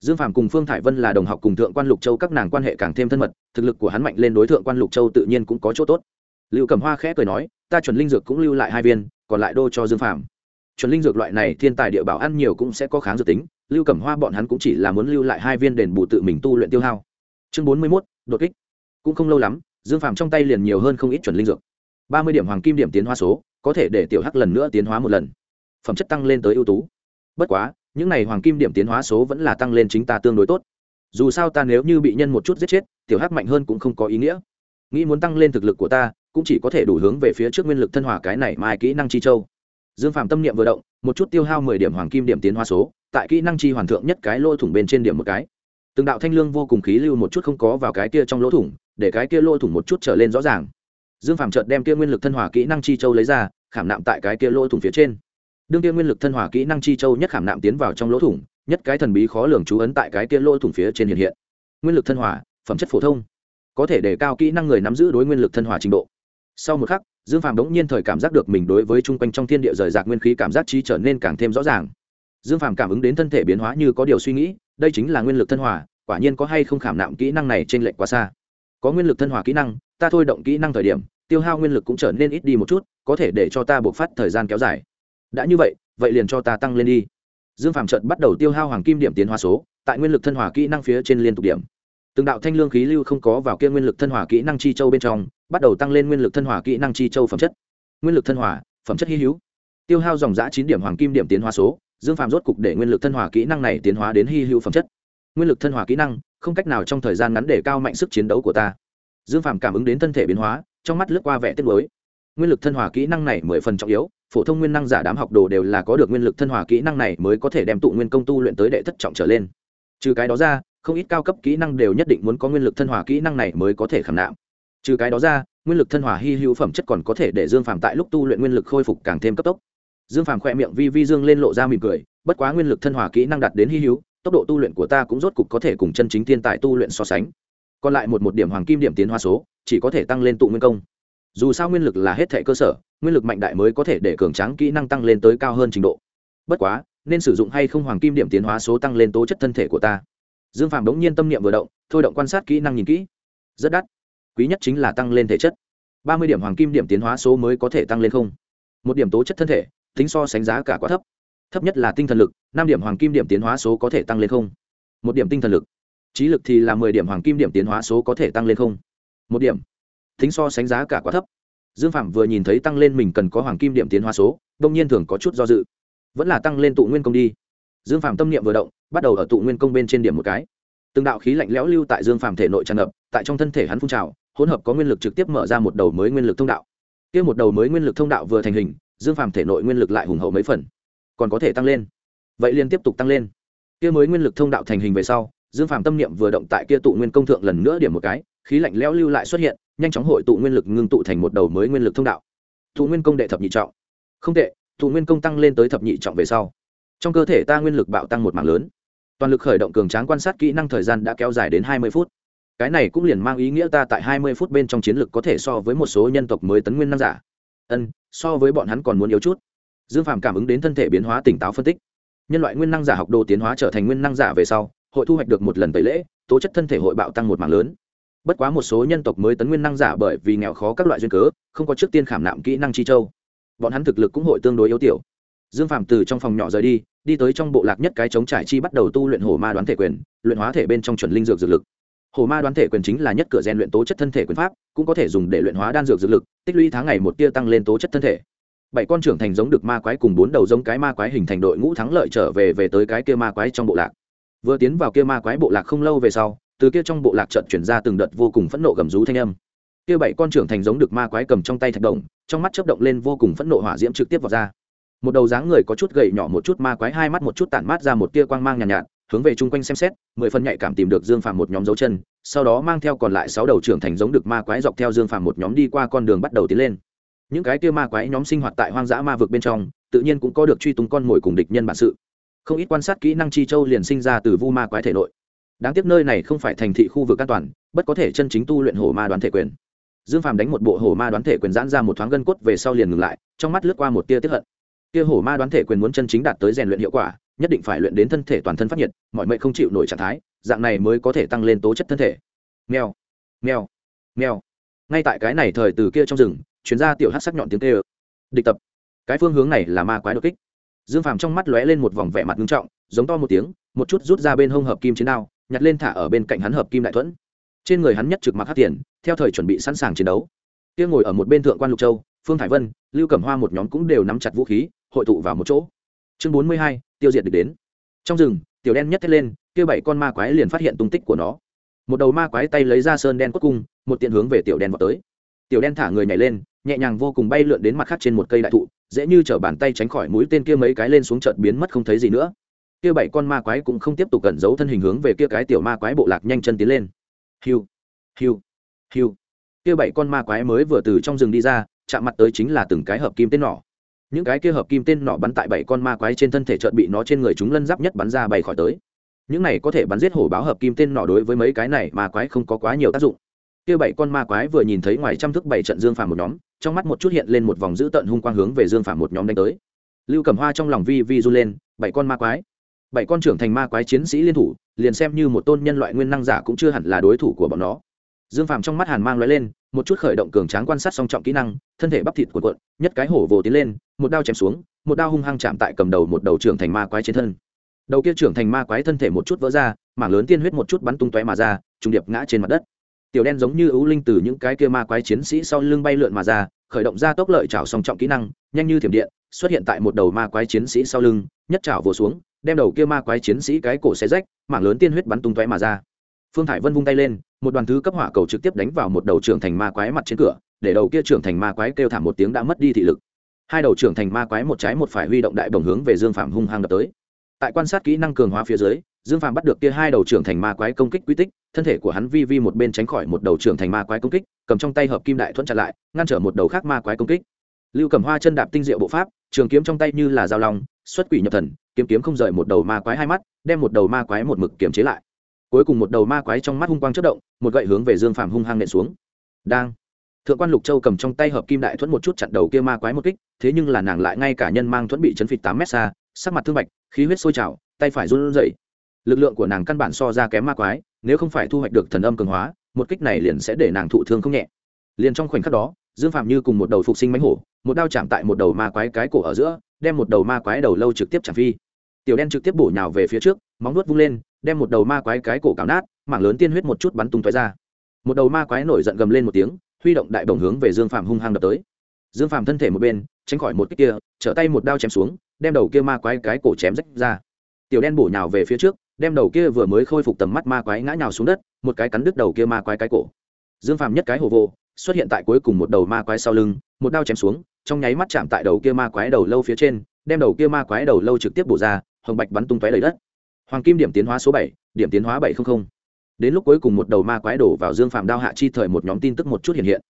Dương phàm cùng phương thải vân là đồng học cùng thượng quan lục châu các nàng quan hệ càng thêm thân mật, thực lực của hắn mạnh lên đối tượng quan lục châu tự nhiên cũng có chỗ tốt. Lưu cầm hoa khẽ cười nói, ta chuẩn linh dược cũng lưu lại hai viên, còn lại đô cho dương phàm. Chuẩn linh dược loại này thiên tài địa bảo ăn nhiều cũng sẽ có kháng dược tính, lưu cẩm hoa bọn hắn cũng chỉ là muốn lưu lại hai viên đền bù tự mình tu luyện tiêu hao. Chương bốn mươi mốt, đột kích. Cũng không lâu lắm dương phàm trong tay liền nhiều hơn không ít chuẩn linh dược. Ba mươi điểm hoàng kim điểm tiến hóa số, có thể để tiểu hắc lần nữa tiến hóa một lần. Phẩm chất tăng lên tới ưu tú. Bất quá, những này hoàng kim điểm tiến hóa số vẫn là tăng lên chính ta tương đối tốt. Dù sao ta nếu như bị nhân một chút giết chết, tiểu hắc mạnh hơn cũng không có ý nghĩa. Nghĩ muốn tăng lên thực lực của ta, cũng chỉ có thể đủ hướng về phía trước nguyên lực thân hòa cái này mai kỹ năng chi châu. Dương phạm tâm niệm vừa động, một chút tiêu hao mười điểm hoàng kim điểm tiến hóa số, tại kỹ năng chi hoàn thượng nhất cái lỗ thủng bên trên điểm một cái. Từng đạo thanh lương vô cùng khí lưu một chút không có vào cái kia trong lỗ thủng để cái kia lỗ thủng một chút trở lên rõ ràng. Dương phạm chợt đem kia nguyên lực thân hòa kỹ năng chi châu lấy ra, khảm nạm tại cái kia lỗ thủng phía trên. Đương kia nguyên lực thân hòa kỹ năng chi châu nhất khảm nạm tiến vào trong lỗ thủng, nhất cái thần bí khó lường chú ấn tại cái kia lỗ thủng phía trên hiện hiện. Nguyên lực thân hòa phẩm chất phổ thông. Có thể để cao kỹ năng người nắm giữ đối nguyên lực thân hòa trình độ. Sau một khắc, dương phàm đống nhiên thời cảm giác được mình đối với chung quanh trong thiên địa rời rạc nguyên khí cảm giác trí trở nên càng thêm rõ ràng. Dương phàm cảm ứng đến thân thể biến hóa như có điều suy nghĩ, đây chính là nguyên lực thân hòa quả nhiên có hay không khảm nạm kỹ năng này trên lệnh quá xa có nguyên lực thân hòa kỹ năng, ta thôi động kỹ năng thời điểm, tiêu hao nguyên lực cũng trở nên ít đi một chút, có thể để cho ta buộc phát thời gian kéo dài. Đã như vậy vậy liền cho ta tăng lên đi. Dương phàm trận bắt đầu tiêu hao hoàng kim điểm tiến hóa số, tại nguyên lực thân hòa kỹ năng phía trên liên tục điểm. Từng đạo thanh lương khí lưu không có vào kia nguyên lực thân hòa kỹ năng chi châu bên trong, bắt đầu tăng lên nguyên lực thân hòa kỹ năng chi châu phẩm chất. Nguyên lực thân hòa, phẩm chất hy hữu. Tiêu hao dòng giã chín điểm hoàng kim điểm tiến hóa số, dương phàm rốt cục để nguyên lực thân hòa kỹ năng này tiến hóa đến hy hữu phẩm chất. Nguyên lực thân hòa kỹ năng không cách nào trong thời gian ngắn để cao mạnh sức chiến đấu của ta. Dương phàm cảm ứng đến thân thể biến hóa, trong mắt lướt qua vẻ tiết mới nguyên lực thân hòa kỹ năng này mười phần trọng yếu, phổ thông nguyên năng giả đám học đồ đều là có được nguyên lực thân hòa kỹ năng này mới có thể đem tụ nguyên công tu luyện tới đệ thất trọng trở lên. Trừ cái đó ra, không ít cao cấp kỹ năng đều nhất định muốn có nguyên lực thân hòa kỹ năng này mới có thể khảm nạm. Trừ cái đó ra, nguyên lực thân hòa hy hữu phẩm chất còn có thể để dương phàm tại lúc tu luyện nguyên lực khôi phục càng thêm cấp tốc. Dương phàm khỏe miệng vi vi dương lên lộ ra mỉm cười, bất quá nguyên lực thân hòa kỹ năng đạt đến hy hữu tốc độ tu luyện của ta cũng rốt cục có thể cùng chân chính thiên tài tu luyện so sánh. Còn lại một một điểm hoàng kim điểm tiến hóa số, chỉ có thể tăng lên tụ nguyên công. Dù sao nguyên lực là hết thể cơ sở, nguyên lực mạnh đại mới có thể để cường tráng kỹ năng tăng lên tới cao hơn trình độ. Bất quá, nên sử dụng hay không hoàng kim điểm tiến hóa số tăng lên tố chất thân thể của ta. Dương phàm đống nhiên tâm niệm vừa động, thôi động quan sát kỹ năng nhìn kỹ. Rất đắt. Quý nhất chính là tăng lên thể chất. Ba mươi điểm hoàng kim điểm tiến hóa số mới có thể tăng lên không. Một điểm tố chất thân thể, tính so sánh giá cả quá thấp thấp nhất là tinh thần lực, năm điểm hoàng kim điểm tiến hóa số có thể tăng lên không? Một điểm tinh thần lực. Trí lực thì là mười điểm hoàng kim điểm tiến hóa số có thể tăng lên không? Một điểm. Tính so sánh giá cả quá thấp. Dương phạm vừa nhìn thấy tăng lên mình cần có hoàng kim điểm tiến hóa số, đông nhiên thường có chút do dự. Vẫn là tăng lên tụ nguyên công đi. Dương phạm tâm niệm vừa động, bắt đầu ở tụ nguyên công bên trên điểm một cái. Từng đạo khí lạnh lẽo lưu tại dương phạm thể nội tràn ngập, tại trong thân thể hắn phun trào, hỗn hợp có nguyên lực trực tiếp mở ra một đầu mới nguyên lực thông đạo. Kia một đầu mới nguyên lực thông đạo vừa thành hình, dương phạm thể nội nguyên lực lại hùng hậu mấy phần còn có thể tăng lên. Vậy liên tiếp tục tăng lên. Kia mới nguyên lực thông đạo thành hình về sau, dương phạm tâm niệm vừa động tại kia tụ nguyên công thượng lần nữa điểm một cái, khí lạnh leo lưu lại xuất hiện, nhanh chóng hội tụ nguyên lực ngưng tụ thành một đầu mới nguyên lực thông đạo. Tụ nguyên công đệ thập nhị trọng. Không tệ, tụ nguyên công tăng lên tới thập nhị trọng về sau. Trong cơ thể ta nguyên lực bạo tăng một mảng lớn. Toàn lực khởi động cường tráng quan sát kỹ năng thời gian đã kéo dài đến hai mươi phút. Cái này cũng liền mang ý nghĩa ta tại hai mươi phút bên trong chiến lực có thể so với một số nhân tộc mới tấn nguyên năng giả. Ân, so với bọn hắn còn muốn yếu chút dương phàm cảm ứng đến thân thể biến hóa tỉnh táo phân tích. Nhân loại nguyên năng giả học đồ tiến hóa trở thành nguyên năng giả về sau, hội thu hoạch được một lần tẩy lễ, tố chất thân thể hội bạo tăng một mảng lớn. Bất quá một số nhân tộc mới tấn nguyên năng giả bởi vì nghèo khó các loại duyên cớ, không có trước tiên khảm nạm kỹ năng chi châu. Bọn hắn thực lực cũng hội tương đối yếu tiểu. Dương phạm từ trong phòng nhỏ rời đi đi tới trong bộ lạc nhất cái chống trải chi bắt đầu tu luyện hổ ma đoán thể quyền, luyện hóa thể bên trong chuẩn linh dược dược lực. Hổ ma đoán thể quyền chính là nhất cửa rèn luyện tố chất thân thể quyền pháp, cũng có thể dùng để luyện hóa đan dược dược lực, tích lũy tháng ngày một tia tăng lên tố chất thân thể bảy con trưởng thành giống được ma quái cùng bốn đầu giống cái ma quái hình thành đội ngũ thắng lợi trở về về tới cái kia ma quái trong bộ lạc. Vừa tiến vào kia ma quái bộ lạc không lâu về sau từ kia trong bộ lạc trận chuyển ra từng đợt vô cùng phẫn nộ gầm rú thanh âm. Kia bảy con trưởng thành giống được ma quái cầm trong tay thạch đồng trong mắt chớp động lên vô cùng phẫn nộ hỏa diễm trực tiếp vào ra. Một đầu dáng người có chút gầy nhỏ một chút ma quái hai mắt một chút tản mát ra một tia quang mang nhàn nhạt, nhạt hướng về chung quanh xem xét mười phân nhạy cảm tìm được dương phàm một nhóm dấu chân sau đó mang theo còn lại sáu đầu trưởng thành giống được ma quái dọc theo dương phàm một nhóm đi qua con đường bắt đầu tiến lên những cái tia ma quái nhóm sinh hoạt tại hoang dã ma vực bên trong, tự nhiên cũng có được truy tung con mồi cùng địch nhân bản sự. Không ít quan sát kỹ năng chi châu liền sinh ra từ vu ma quái thể nội. Đáng tiếc nơi này không phải thành thị khu vực an toàn, bất có thể chân chính tu luyện hổ ma đoán thể quyền. Dương phàm đánh một bộ hổ ma đoán thể quyền giãn ra một thoáng gân cốt về sau liền ngừng lại, trong mắt lướt qua một tia tiếp hận. Kia hổ ma đoán thể quyền muốn chân chính đạt tới rèn luyện hiệu quả, nhất định phải luyện đến thân thể toàn thân phát nhiệt, mọi mệnh không chịu nổi trạng thái, dạng này mới có thể tăng lên tố chất thân thể. Mèo mèo mèo. Ngay tại cái này thời từ kia trong rừng chuyến ra tiểu hát sắc nhọn tiếng tê ơ địch tập. Cái phương hướng này là ma quái đột kích. Dương phàm trong mắt lóe lên một vòng vẻ mặt nghiêm trọng, giống to một tiếng, một chút rút ra bên hông hợp kim chiến đao, nhặt lên thả ở bên cạnh hắn hợp kim đại thuẫn. Trên người hắn nhất trực mặc hát tiền, theo thời chuẩn bị sẵn sàng chiến đấu. Kia ngồi ở một bên thượng quan lục châu, phương thải vân, lưu cẩm hoa một nhóm cũng đều nắm chặt vũ khí, hội tụ vào một chỗ. Chương bốn mươi hai, tiêu diệt địch đến. Trong rừng, tiểu đen nhất thét lên, kia bảy con ma quái liền phát hiện tung tích của nó. Một đầu ma quái tay lấy ra sơn đen cốt cung, một tiện hướng về tiểu đen vào tới. Tiểu đen thả người nhảy lên nhẹ nhàng vô cùng bay lượn đến mặt khác trên một cây đại thụ, dễ như chở bàn tay tránh khỏi mũi tên kia mấy cái lên xuống chợt biến mất không thấy gì nữa. Kia bảy con ma quái cũng không tiếp tục cẩn giấu thân hình hướng về kia cái tiểu ma quái bộ lạc nhanh chân tiến lên. Hiu hiu hiu. Kia bảy con ma quái mới vừa từ trong rừng đi ra, chạm mặt tới chính là từng cái hợp kim tên nỏ. Những cái kia hợp kim tên nỏ bắn tại bảy con ma quái trên thân thể chợt bị nó trên người chúng lân giáp nhất bắn ra bay khỏi tới. Những này có thể bắn giết hổ báo hợp kim tên nỏ đối với mấy cái này ma quái không có quá nhiều tác dụng kia bảy con ma quái vừa nhìn thấy ngoài trăm thước bảy trận dương phàm một nhóm, trong mắt một chút hiện lên một vòng dữ tợn hung quang hướng về dương phàm một nhóm đánh tới. Lưu cẩm hoa trong lòng vi vi run lên, bảy con ma quái. Bảy con trưởng thành ma quái chiến sĩ liên thủ, liền xem như một tôn nhân loại nguyên năng giả cũng chưa hẳn là đối thủ của bọn nó. Dương phàm trong mắt hàn mang l lên, một chút khởi động cường tráng quan sát song trọng kỹ năng, thân thể bắp thịt của cuộn, nhất cái hổ vồ tiến lên, một đao chém xuống, một đao hung hăng chạm tại cầm đầu một đầu trưởng thành ma quái trên thân. Đầu kia trưởng thành ma quái thân thể một chút vỡ ra, mảng lớn tiên huyết một chút bắn tung tóe mà ra, trùng điệp ngã trên mặt đất tiểu đen giống như ưu linh từ những cái kia ma quái chiến sĩ sau lưng bay lượn mà ra, khởi động ra tốc lợi chảo song trọng kỹ năng, nhanh như thiểm điện, xuất hiện tại một đầu ma quái chiến sĩ sau lưng, nhất chảo vồ xuống, đem đầu kia ma quái chiến sĩ cái cổ xé rách, mảng lớn tiên huyết bắn tung tóe mà ra. Phương thải vân vung tay lên, một đoàn thứ cấp hỏa cầu trực tiếp đánh vào một đầu trưởng thành ma quái mặt trên cửa, để đầu kia trưởng thành ma quái kêu thảm một tiếng đã mất đi thị lực. Hai đầu trưởng thành ma quái một trái một phải huy động đại bồng hướng về dương phạm hung hăng đập tới. Tại quan sát kỹ năng cường hóa phía dưới dương Phàm bắt được kia hai đầu trưởng thành ma quái công kích quy tích, thân thể của hắn vi vi một bên tránh khỏi một đầu trưởng thành ma quái công kích, cầm trong tay hợp kim đại thuận chặn lại, ngăn trở một đầu khác ma quái công kích. Lưu cầm hoa chân đạp tinh diệu bộ pháp, trường kiếm trong tay như là dao long, xuất quỷ nhập thần, kiếm kiếm không rời một đầu ma quái hai mắt, đem một đầu ma quái một mực kiềm chế lại. Cuối cùng một đầu ma quái trong mắt hung quang chất động, một gậy hướng về dương phàm hung hăng nện xuống. Đang, thượng quan lục châu cầm trong tay hợp kim đại thuẫn một chút chặn đầu kia ma quái một kích, thế nhưng là nàng lại ngay cả nhân mang thuẫn bị chấn phịch tám mét xa, sắc mặt thương bạch, khí huyết sôi trào, tay phải run rẩy lực lượng của nàng căn bản so ra kém ma quái, nếu không phải thu hoạch được thần âm cường hóa, một kích này liền sẽ để nàng thụ thương không nhẹ. Liền trong khoảnh khắc đó, dương phạm như cùng một đầu phục sinh mánh hổ, một đao chạm tại một đầu ma quái cái cổ ở giữa, đem một đầu ma quái đầu lâu trực tiếp chạm phi. Tiểu đen trực tiếp bổ nhào về phía trước, móng nuốt vung lên, đem một đầu ma quái cái cổ cào nát, mảng lớn tiên huyết một chút bắn tung tóe ra. Một đầu ma quái nổi giận gầm lên một tiếng, huy động đại bồng hướng về dương phạm hung hăng đập tới. Dương phạm thân thể một bên, tránh khỏi một kích kia, trở tay một đao chém xuống, đem đầu kia ma quái cái cổ chém rách ra. Tiểu đen bổ nhào về phía trước đem đầu kia vừa mới khôi phục tầm mắt ma quái ngã nhào xuống đất, một cái cắn đứt đầu kia ma quái cái cổ. Dương phạm nhất cái hồ vô, xuất hiện tại cuối cùng một đầu ma quái sau lưng, một đao chém xuống, trong nháy mắt chạm tại đầu kia ma quái đầu lâu phía trên, đem đầu kia ma quái đầu lâu trực tiếp bổ ra, hồng bạch bắn tung tóe đầy đất. Hoàng kim điểm tiến hóa số bảy, điểm tiến hóa bảy trăm linh đến lúc cuối cùng một đầu ma quái đổ vào dương phạm đao hạ chi thời một nhóm tin tức một chút hiện hiện.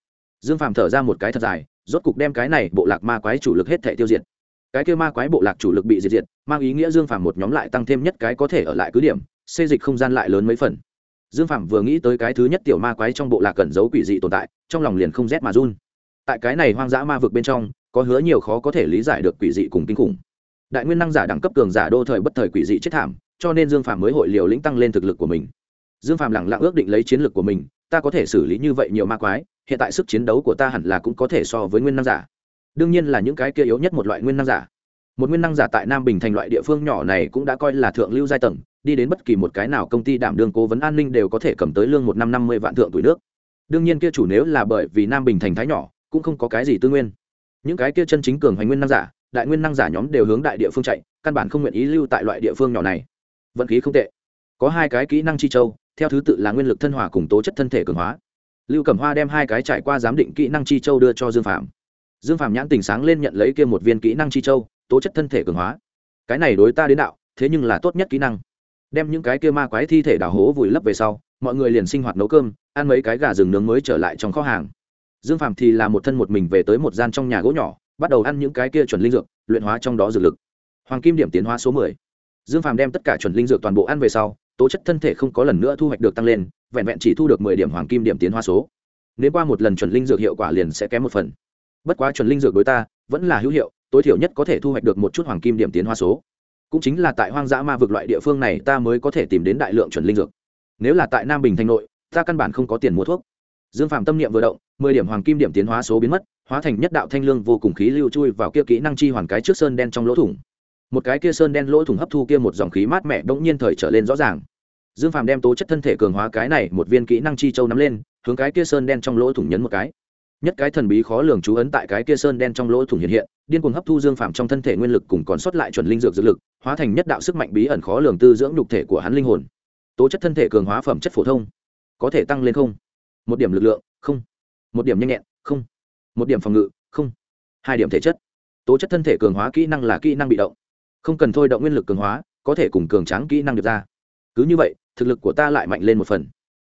Dương phạm thở ra một cái thật dài, rốt cục đem cái này bộ lạc ma quái chủ lực hết thể tiêu diệt cái kia ma quái bộ lạc chủ lực bị diệt diệt, mang ý nghĩa dương phàm một nhóm lại tăng thêm nhất cái có thể ở lại cứ điểm, xê dịch không gian lại lớn mấy phần. Dương phàm vừa nghĩ tới cái thứ nhất tiểu ma quái trong bộ lạc cẩn giấu quỷ dị tồn tại, trong lòng liền không rét mà run. Tại cái này hoang dã ma vực bên trong, có hứa nhiều khó có thể lý giải được quỷ dị cùng kinh khủng. Đại nguyên năng giả đẳng cấp cường giả đô thời bất thời quỷ dị chết thảm, cho nên dương phàm mới hội liều lĩnh tăng lên thực lực của mình. Dương phàm lẳng lặng ước định lấy chiến lược của mình, ta có thể xử lý như vậy nhiều ma quái, hiện tại sức chiến đấu của ta hẳn là cũng có thể so với nguyên năng giả đương nhiên là những cái kia yếu nhất một loại nguyên năng giả. Một nguyên năng giả tại nam bình thành loại địa phương nhỏ này cũng đã coi là thượng lưu giai tầng, đi đến bất kỳ một cái nào công ty đảm đương cố vấn an ninh đều có thể cầm tới lương một năm năm mươi vạn thượng tuổi nước. Đương nhiên kia chủ nếu là bởi vì nam bình thành thái nhỏ, cũng không có cái gì tư nguyên. Những cái kia chân chính cường hoành nguyên năng giả, đại nguyên năng giả nhóm đều hướng đại địa phương chạy, căn bản không nguyện ý lưu tại loại địa phương nhỏ này. Vận khí không tệ. Có hai cái kỹ năng chi châu, theo thứ tự là nguyên lực thân hòa cùng tố chất thân thể cường hóa. Lưu cẩm hoa đem hai cái trải qua giám định kỹ năng chi châu đưa cho dương phạm dương phạm nhãn tình sáng lên nhận lấy kia một viên kỹ năng chi châu, tố chất thân thể cường hóa. Cái này đối ta đến đạo, thế nhưng là tốt nhất kỹ năng. Đem những cái kia ma quái thi thể đào hố vùi lấp về sau, mọi người liền sinh hoạt nấu cơm, ăn mấy cái gà rừng nướng mới trở lại trong kho hàng. Dương phạm thì là một thân một mình về tới một gian trong nhà gỗ nhỏ, bắt đầu ăn những cái kia chuẩn linh dược, luyện hóa trong đó dược lực. Hoàng kim điểm tiến hóa số mười. Dương phàm đem tất cả chuẩn linh dược toàn bộ ăn về sau, tố chất thân thể không có lần nữa thu hoạch được tăng lên, vẹn vẹn chỉ thu được mười điểm hoàng kim điểm tiến hóa số. Nếu qua một lần chuẩn linh dược hiệu quả liền sẽ kém một phần bất quá chuẩn linh dược đối ta, vẫn là hữu hiệu, tối thiểu nhất có thể thu hoạch được một chút hoàng kim điểm tiến hóa số. Cũng chính là tại hoang dã ma vực loại địa phương này ta mới có thể tìm đến đại lượng chuẩn linh dược. Nếu là tại nam bình thành nội, ta căn bản không có tiền mua thuốc. Dương phạm tâm niệm vừa động, mười điểm hoàng kim điểm tiến hóa số biến mất, hóa thành nhất đạo thanh lương vô cùng khí lưu chui vào kia kỹ năng chi hoàn cái trước sơn đen trong lỗ thủng. Một cái kia sơn đen lỗ thủng hấp thu kia một dòng khí mát mẻ bỗng nhiên thời trở lên rõ ràng. Dương phàm đem tố chất thân thể cường hóa cái này một viên kỹ năng chi châu nắm lên, hướng cái kia sơn đen trong lỗ thủng nhấn một cái nhất cái thần bí khó lường chú ấn tại cái kia sơn đen trong lỗ thủng hiện hiện, điên cuồng hấp thu dương phạm trong thân thể nguyên lực cùng còn sót lại chuẩn linh dược dược lực, hóa thành nhất đạo sức mạnh bí ẩn khó lường tư dưỡng nhục thể của hắn linh hồn. Tố chất thân thể cường hóa phẩm chất phổ thông, có thể tăng lên không? Một điểm lực lượng, không. Một điểm nhanh nhẹn, không. Một điểm phòng ngự, không. Hai điểm thể chất. Tố chất thân thể cường hóa kỹ năng là kỹ năng bị động. Không cần thôi động nguyên lực cường hóa, có thể cùng cường tráng kỹ năng được ra. Cứ như vậy, thực lực của ta lại mạnh lên một phần.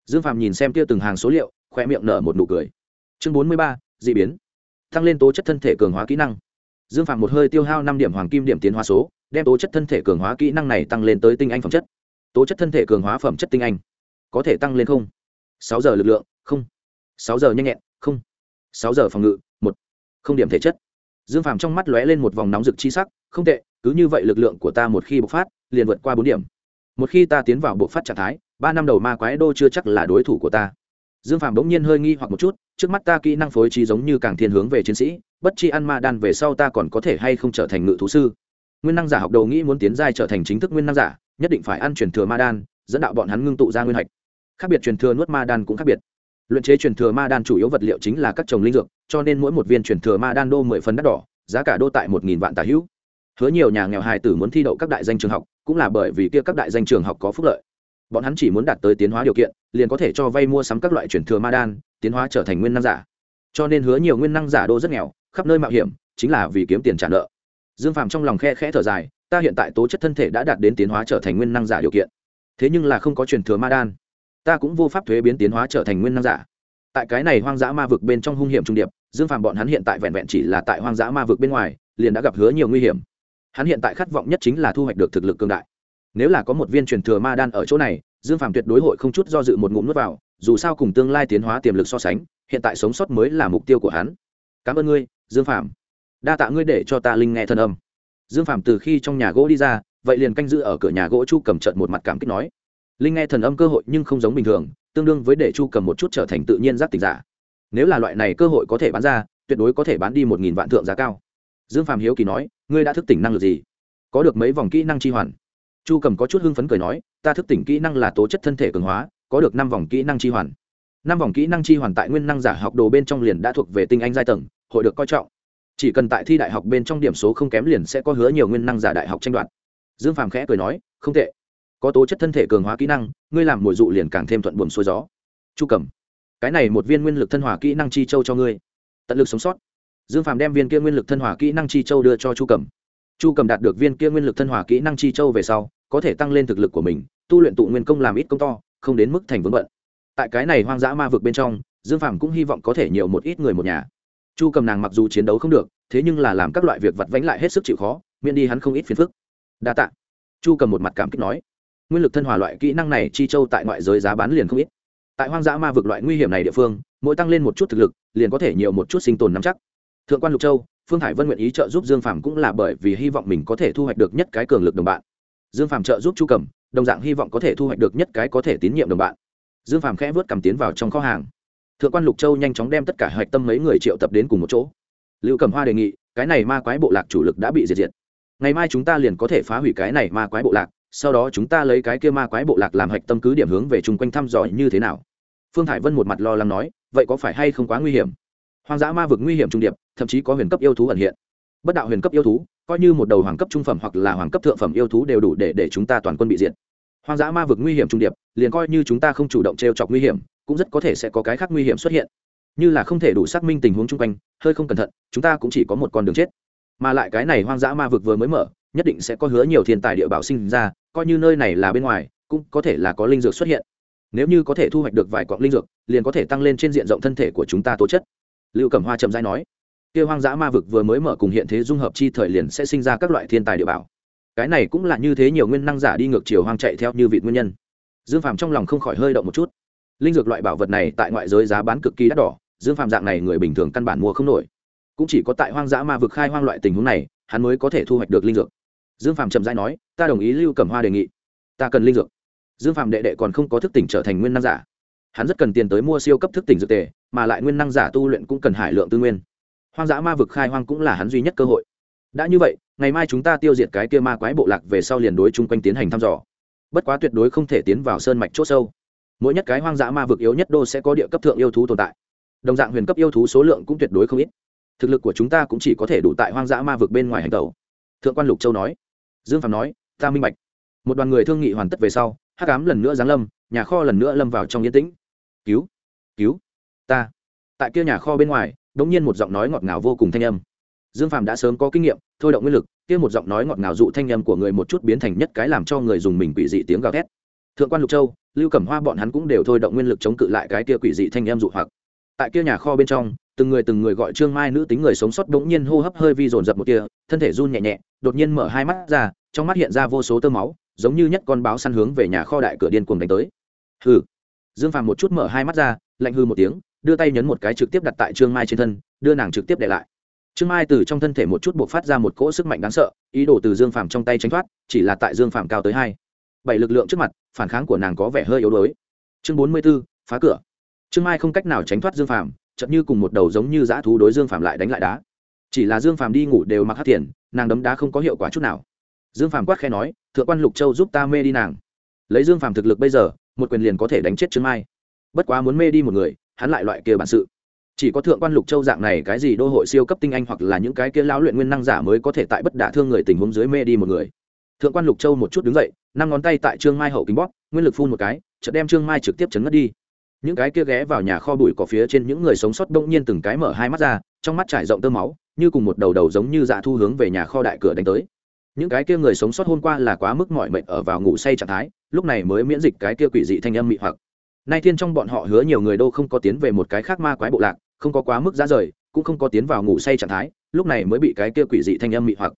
Dương phạm nhìn xem tia từng hàng số liệu khoe miệng nở một nụ cười chương bốn mươi ba d ị biến. Tăng lên tố chất thân thể cường hóa kỹ năng. Dương phạm một hơi tiêu hao năm điểm hoàng kim điểm tiến hóa số, đem tố chất thân thể cường hóa kỹ năng này tăng lên tới tinh anh phẩm chất. Tố chất thân thể cường hóa phẩm chất tinh anh. Có thể tăng lên không? Sáu giờ lực lượng, không. Sáu giờ nhanh nhẹn, không. Sáu giờ phòng ngự, một. Không điểm thể chất. Dương phàm trong mắt lóe lên một vòng nóng rực chi sắc, không tệ, cứ như vậy lực lượng của ta một khi bộc phát, liền vượt qua bốn điểm. Một khi ta tiến vào bộc phát trạng thái, ba năm đầu ma quái đô chưa chắc là đối thủ của ta dương phàm bỗng nhiên hơi nghi hoặc một chút, trước mắt ta kỹ năng phối trí giống như càng thiên hướng về chiến sĩ, bất chi ăn ma đan về sau ta còn có thể hay không trở thành ngự thú sư? Nguyên năng giả học đầu nghĩ muốn tiến giai trở thành chính thức nguyên năng giả, nhất định phải ăn truyền thừa ma đan, dẫn đạo bọn hắn ngưng tụ ra nguyên hạch. Khác biệt truyền thừa nuốt ma đan cũng khác biệt. Luyện chế truyền thừa ma đan chủ yếu vật liệu chính là các trồng linh dược, cho nên mỗi một viên truyền thừa ma đan đô mười phần đắt đỏ, giá cả đô tại một nghìn vạn tà hữu. Hứa nhiều nhà nghèo hài tử muốn thi đậu các đại danh trường học, cũng là bởi vì kia các đại danh trường học có phúc lợi bọn hắn chỉ muốn đạt tới tiến hóa điều kiện, liền có thể cho vay mua sắm các loại truyền thừa ma đan, tiến hóa trở thành nguyên năng giả. Cho nên hứa nhiều nguyên năng giả đô rất nghèo, khắp nơi mạo hiểm, chính là vì kiếm tiền trả nợ. Dương phàm trong lòng khe khẽ thở dài, ta hiện tại tố chất thân thể đã đạt đến tiến hóa trở thành nguyên năng giả điều kiện. Thế nhưng là không có truyền thừa ma đan. Ta cũng vô pháp thuế biến tiến hóa trở thành nguyên năng giả. Tại cái này hoang dã ma vực bên trong hung hiểm trung điệp, dương phàm bọn hắn hiện tại vẹn vẹn chỉ là tại hoang dã ma vực bên ngoài, liền đã gặp hứa nhiều nguy hiểm. Hắn hiện tại khát vọng nhất chính là thu hoạch được thực lực cương đại nếu là có một viên truyền thừa ma đan ở chỗ này, dương phàm tuyệt đối hội không chút do dự một ngụm nuốt vào, dù sao cùng tương lai tiến hóa tiềm lực so sánh, hiện tại sống sót mới là mục tiêu của hắn. Cảm ơn ngươi, dương phàm. Đa tạ ngươi để cho ta linh nghe thân âm. Dương phàm từ khi trong nhà gỗ đi ra, vậy liền canh giữ ở cửa nhà gỗ chu cầm trận một mặt cảm kích nói. Linh nghe thần âm cơ hội nhưng không giống bình thường, tương đương với để chu cầm một chút trở thành tự nhiên giác tình giả. Nếu là loại này cơ hội có thể bán ra, tuyệt đối có thể bán đi một nghìn vạn thượng giá cao. Dương phàm hiếu kỳ nói, ngươi đã thức tỉnh năng lực gì? Có được mấy vòng kỹ năng chi hoàn? Chu cầm có chút hưng phấn cười nói, ta thức tỉnh kỹ năng là tố chất thân thể cường hóa, có được năm vòng kỹ năng chi hoàn. Năm vòng kỹ năng chi hoàn tại nguyên năng giả học đồ bên trong liền đã thuộc về tinh anh giai tầng, hội được coi trọng. Chỉ cần tại thi đại học bên trong điểm số không kém liền sẽ có hứa nhiều nguyên năng giả đại học tranh đoạt. Dương phàm khẽ cười nói, không tệ. Có tố chất thân thể cường hóa kỹ năng, ngươi làm mồi dụ liền càng thêm thuận buồm xuôi gió. Chu cầm, cái này một viên nguyên lực thân hòa kỹ năng chi châu cho ngươi. Tận lực sống sót. Dương phàm đem viên kia nguyên lực thân hòa kỹ năng chi châu đưa cho chu cầm. Chu cầm đạt được viên kia nguyên lực thân hòa kỹ năng chi châu về sau có thể tăng lên thực lực của mình, tu luyện tụ nguyên công làm ít công to, không đến mức thành vướng bận. Tại cái này hoang dã ma vực bên trong, dương phàm cũng hy vọng có thể nhiều một ít người một nhà. Chu cầm nàng mặc dù chiến đấu không được, thế nhưng là làm các loại việc vặt vánh lại hết sức chịu khó, miễn đi hắn không ít phiền phức. Đa t ạ chu cầm một mặt cảm kích nói, nguyên lực thân hòa loại kỹ năng này chi châu tại ngoại giới giá bán liền không ít. Tại hoang dã ma vực loại nguy hiểm này địa phương, mỗi tăng lên một chút thực lực, liền có thể nhiều một chút sinh tồn nắm chắc. Thượng quan lục châu, phương hải vân nguyện ý trợ giúp dương phàm cũng là bởi vì hy vọng mình có thể thu hoạch được nhất cái cường lực đồng bạn dương phàm trợ giúp chu cầm đồng dạng hy vọng có thể thu hoạch được nhất cái có thể tín nhiệm đồng bạn. Dương phàm khẽ vớt cầm tiến vào trong kho hàng. Thượng quan lục châu nhanh chóng đem tất cả hạch tâm mấy người triệu tập đến cùng một chỗ. Lưu cầm hoa đề nghị, cái này ma quái bộ lạc chủ lực đã bị diệt diệt. Ngày mai chúng ta liền có thể phá hủy cái này ma quái bộ lạc, sau đó chúng ta lấy cái kia ma quái bộ lạc làm hạch tâm cứ điểm hướng về chung quanh thăm dò như thế nào. Phương thải vân một mặt lo lắng nói, vậy có phải hay không quá nguy hiểm? Hoang dã ma vực nguy hiểm trung điệp, thậm chí có huyền cấp yêu thú ẩn hiện. Bất đạo huyền cấp yêu thú coi như một đầu hoàng cấp trung phẩm hoặc là hoàng cấp thượng phẩm yêu thú đều đủ để để chúng ta toàn quân bị diệt. Hoang dã ma vực nguy hiểm trung điệp, liền coi như chúng ta không chủ động t r e o chọc nguy hiểm, cũng rất có thể sẽ có cái khác nguy hiểm xuất hiện. Như là không thể đủ xác minh tình huống chung quanh, hơi không cẩn thận, chúng ta cũng chỉ có một con đường chết. Mà lại cái này hoang dã ma vực vừa mới mở, nhất định sẽ có hứa nhiều thiên tài địa bảo sinh ra, coi như nơi này là bên ngoài, cũng có thể là có linh dược xuất hiện. Nếu như có thể thu hoạch được vài quặng linh dược, liền có thể tăng lên trên diện rộng thân thể của chúng ta tố chất. Lưu cẩm hoa trầm dai nói kia hoang dã ma vực vừa mới mở cùng hiện thế dung hợp chi thời liền sẽ sinh ra các loại thiên tài địa bảo. Cái này cũng là như thế nhiều nguyên năng giả đi ngược chiều hoang chạy theo như vị nguyên nhân. Dương phàm trong lòng không khỏi hơi động một chút. Linh dược loại bảo vật này tại ngoại giới giá bán cực kỳ đắt đỏ, dương phàm dạng này người bình thường căn bản mua không nổi. Cũng chỉ có tại hoang dã ma vực khai hoang loại tình huống này, hắn mới có thể thu hoạch được linh dược. Dương phàm chậm rãi nói, ta đồng ý lưu cẩm hoa đề nghị. Ta cần linh dược. Dương phàm đệ đệ còn không có thức tỉnh trở thành nguyên năng giả. Hắn rất cần tiền tới mua siêu cấp thức tỉnh dược tề, mà lại nguyên năng giả tu luyện cũng cần hải lượng tư nguyên hoang dã ma vực khai hoang cũng là hắn duy nhất cơ hội. Đã như vậy, ngày mai chúng ta tiêu diệt cái kia ma quái bộ lạc về sau liền đối chung quanh tiến hành thăm dò. Bất quá tuyệt đối không thể tiến vào sơn mạch c h ỗ sâu. Mỗi nhất cái hoang dã ma vực yếu nhất đô sẽ có địa cấp thượng yêu thú tồn tại. Đồng dạng huyền cấp yêu thú số lượng cũng tuyệt đối không ít. Thực lực của chúng ta cũng chỉ có thể đủ tại hoang dã ma vực bên ngoài hành tẩu. Thượng quan lục châu nói. Dương phạm nói, ta minh bạch. Một đoàn người thương nghị hoàn tất về sau hát cám lần nữa giáng lâm, nhà kho lần nữa lâm vào trong yên tĩnh. Cứu cứu, ta. Tại kia nhà kho bên ngoài đống nhiên một giọng nói ngọt ngào vô cùng thanh âm. Dương phạm đã sớm có kinh nghiệm, thôi động nguyên lực, kia một giọng nói ngọt ngào dụ thanh âm của người một chút biến thành nhất cái làm cho người dùng mình quỷ dị tiếng gào thét. Thượng quan lục châu, lưu cẩm hoa bọn hắn cũng đều thôi động nguyên lực chống cự lại cái kia quỷ dị thanh âm dụ hoặc. Tại kia nhà kho bên trong, từng người từng người gọi trương mai nữ tính người sống sót bỗng nhiên hô hấp hơi vi dồn dập một kia thân thể run nhẹ nhẹ, đột nhiên mở hai mắt ra, trong mắt hiện ra vô số tơ máu, giống như nhất con báo săn hướng về nhà kho đại cửa điên cuồng đánh tới. Hừ. Dương phàm một chút mở hai mắt ra, lạnh hư một tiếng đưa tay nhấn một cái trực tiếp đặt tại trương mai trên thân, đưa nàng trực tiếp để lại. Trương mai từ trong thân thể một chút buộc phát ra một cỗ sức mạnh đáng sợ, ý đồ từ dương phàm trong tay tránh thoát, chỉ là tại dương phàm cao tới hai, bảy lực lượng trước mặt, phản kháng của nàng có vẻ hơi yếu đuối. Chương bốn mươi b ố phá cửa. Trương mai không cách nào tránh thoát dương phàm chậm như cùng một đầu giống như dã thú đối dương phàm lại đánh lại đá. Chỉ là dương phàm đi ngủ đều mặc hát tiền, nàng đấm đá không có hiệu quả chút nào. Dương phàm quát khe nói, thượng quan lục châu giúp ta mê đi nàng. Lấy dương phàm thực lực bây giờ, một quyền liền có thể đánh chết trương mai. Bất quá muốn mê đi một người hắn lại loại kia bản sự. Chỉ có thượng quan lục châu dạng này cái gì đô hội siêu cấp tinh anh hoặc là những cái kia lão luyện nguyên năng giả mới có thể tại bất đả thương người tình huống dưới mê đi một người. Thượng quan lục châu một chút đứng dậy, năm ngón tay tại trương mai hậu kính bóp, nguyên lực phun một cái, chợt đem trương mai trực tiếp chấn ngất đi. Những cái kia ghé vào nhà kho bụi cỏ phía trên những người sống sót bỗng nhiên từng cái mở hai mắt ra, trong mắt trải rộng tơ máu, như cùng một đầu đầu giống như dạ thu hướng về nhà kho đại cửa đánh tới. Những cái kia người sống sót hôm qua là quá mức mỏi mệt ở vào ngủ say trạng thái, lúc này mới miễn dịch cái kia quỷ dị thanh âm mị hoặc nay thiên trong bọn họ hứa nhiều người đô không có tiến về một cái khác ma quái bộ lạc, không có quá mức ra rời, cũng không có tiến vào ngủ say trạng thái, lúc này mới bị cái kia quỷ dị thanh âm mị hoặc.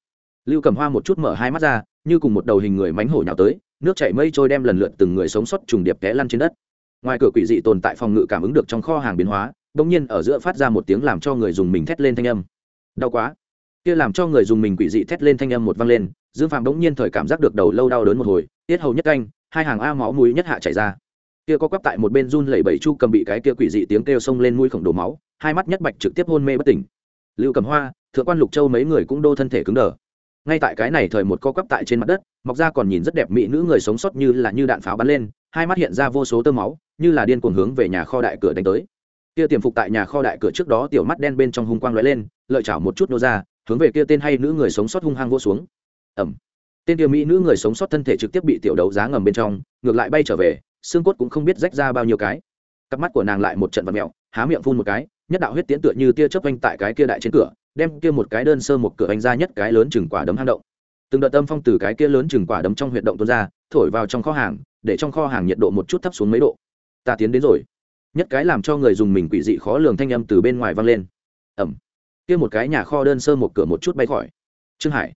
Lưu cầm hoa một chút mở hai mắt ra, như cùng một đầu hình người mánh hổ nhào tới, nước chảy mây trôi đem lần lượt từng người sống sót trùng điệp té lăn trên đất. Ngoài cửa quỷ dị tồn tại phòng ngự cảm ứng được trong kho hàng biến hóa bỗng nhiên ở giữa phát ra một tiếng làm cho người dùng mình thét lên thanh âm. Đau quá. Kia làm cho người dùng mình quỷ dị thét lên thanh âm một vang lên, dương Phàm bỗng nhiên thời cảm giác được đầu lâu đau đớn một hồi, tiết hầu nhất canh, hai hàng a máu mũi nhất hạ chảy ra kia có quắp tại một bên run lẩy bẩy chu cầm bị cái kia quỷ dị tiếng kêu xông lên mũi khổng đổ máu, hai mắt nhất bạch trực tiếp hôn mê bất tỉnh. Lưu cầm hoa, thượng quan lục châu mấy người cũng đô thân thể cứng đờ. Ngay tại cái này thời một co quắp tại trên mặt đất, mọc ra còn nhìn rất đẹp mỹ nữ người sống sót như là như đạn pháo bắn lên, hai mắt hiện ra vô số tơ máu, như là điên cuồng hướng về nhà kho đại cửa đánh tới. Kia tiềm phục tại nhà kho đại cửa trước đó tiểu mắt đen bên trong hung quang lóe lên, lợi chảo một chút nô ra, hướng về kia tên hay nữ người sống sót hung hăng vô xuống. Ẩm tên kia mỹ nữ người sống sót thân thể trực tiếp bị tiểu đấu giá ngầm bên trong, ngược lại bay trở về xương cốt cũng không biết rách ra bao nhiêu cái. Cặp mắt của nàng lại một trận vật mẹo, há miệng phun một cái, nhất đạo huyết tiễn tựa như tia chớp anh tại cái kia đại trên cửa, đem kia một cái đơn sơ một cửa anh ra nhất cái lớn chừng quả đấm hang động. Từng đợt tâm phong từ cái kia lớn chừng quả đấm trong huyệt động tuôn ra, thổi vào trong kho hàng, để trong kho hàng nhiệt độ một chút thấp xuống mấy độ. Ta tiến đến rồi. Nhất cái làm cho người dùng mình quỷ dị khó lường thanh âm từ bên ngoài vang lên. Ẩm. Kia một cái nhà kho đơn sơ một cửa một chút bay khỏi. Trương hải.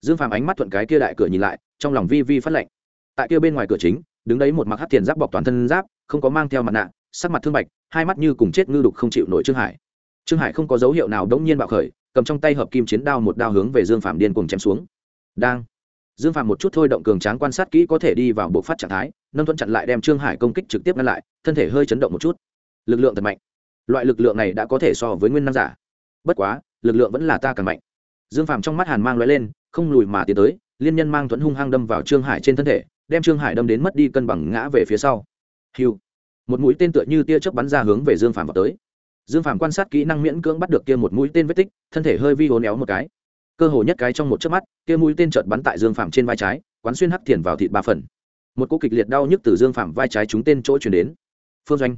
Dương phàm ánh mắt thuận cái kia đại cửa nhìn lại, trong lòng vi vi phát lệnh. Tại kia bên ngoài cửa chính đứng đấy một mặc hắc tiền giáp bọc toàn thân giáp, không có mang theo mặt nạ, sắc mặt thương bạch, hai mắt như cùng chết ngư đục không chịu nổi trương hải. Trương hải không có dấu hiệu nào đống nhiên bạo khởi, cầm trong tay hợp kim chiến đao một đao hướng về dương phạm điên cùng chém xuống. Đang. Dương phạm một chút thôi động cường tráng quan sát kỹ có thể đi vào bộ phát trạng thái, nâng thuận chặn lại đem trương hải công kích trực tiếp ngăn lại, thân thể hơi chấn động một chút. Lực lượng thật mạnh. Loại lực lượng này đã có thể so với nguyên năng giả. Bất quá, lực lượng vẫn là ta càng mạnh. Dương phạm trong mắt hàn mang l lên, không lùi mà tiến tới, liên nhân mang thuẫn hung hăng đâm vào trương hải trên thân thể đem trương hải đâm đến mất đi cân bằng ngã về phía sau. Hiu. Một mũi tên tựa như tia chớp bắn ra hướng về dương phạm vào tới. Dương phạm quan sát kỹ năng miễn cưỡng bắt được kia một mũi tên vết tích, thân thể hơi vi hố néo một cái. Cơ hồ nhất cái trong một chớp mắt, kia mũi tên chợt bắn tại dương phạm trên vai trái, quán xuyên hắc thiền vào thịt ba phần. Một cú kịch liệt đau nhức từ dương phạm vai trái chúng tên chỗ chuyển đến. Phương doanh.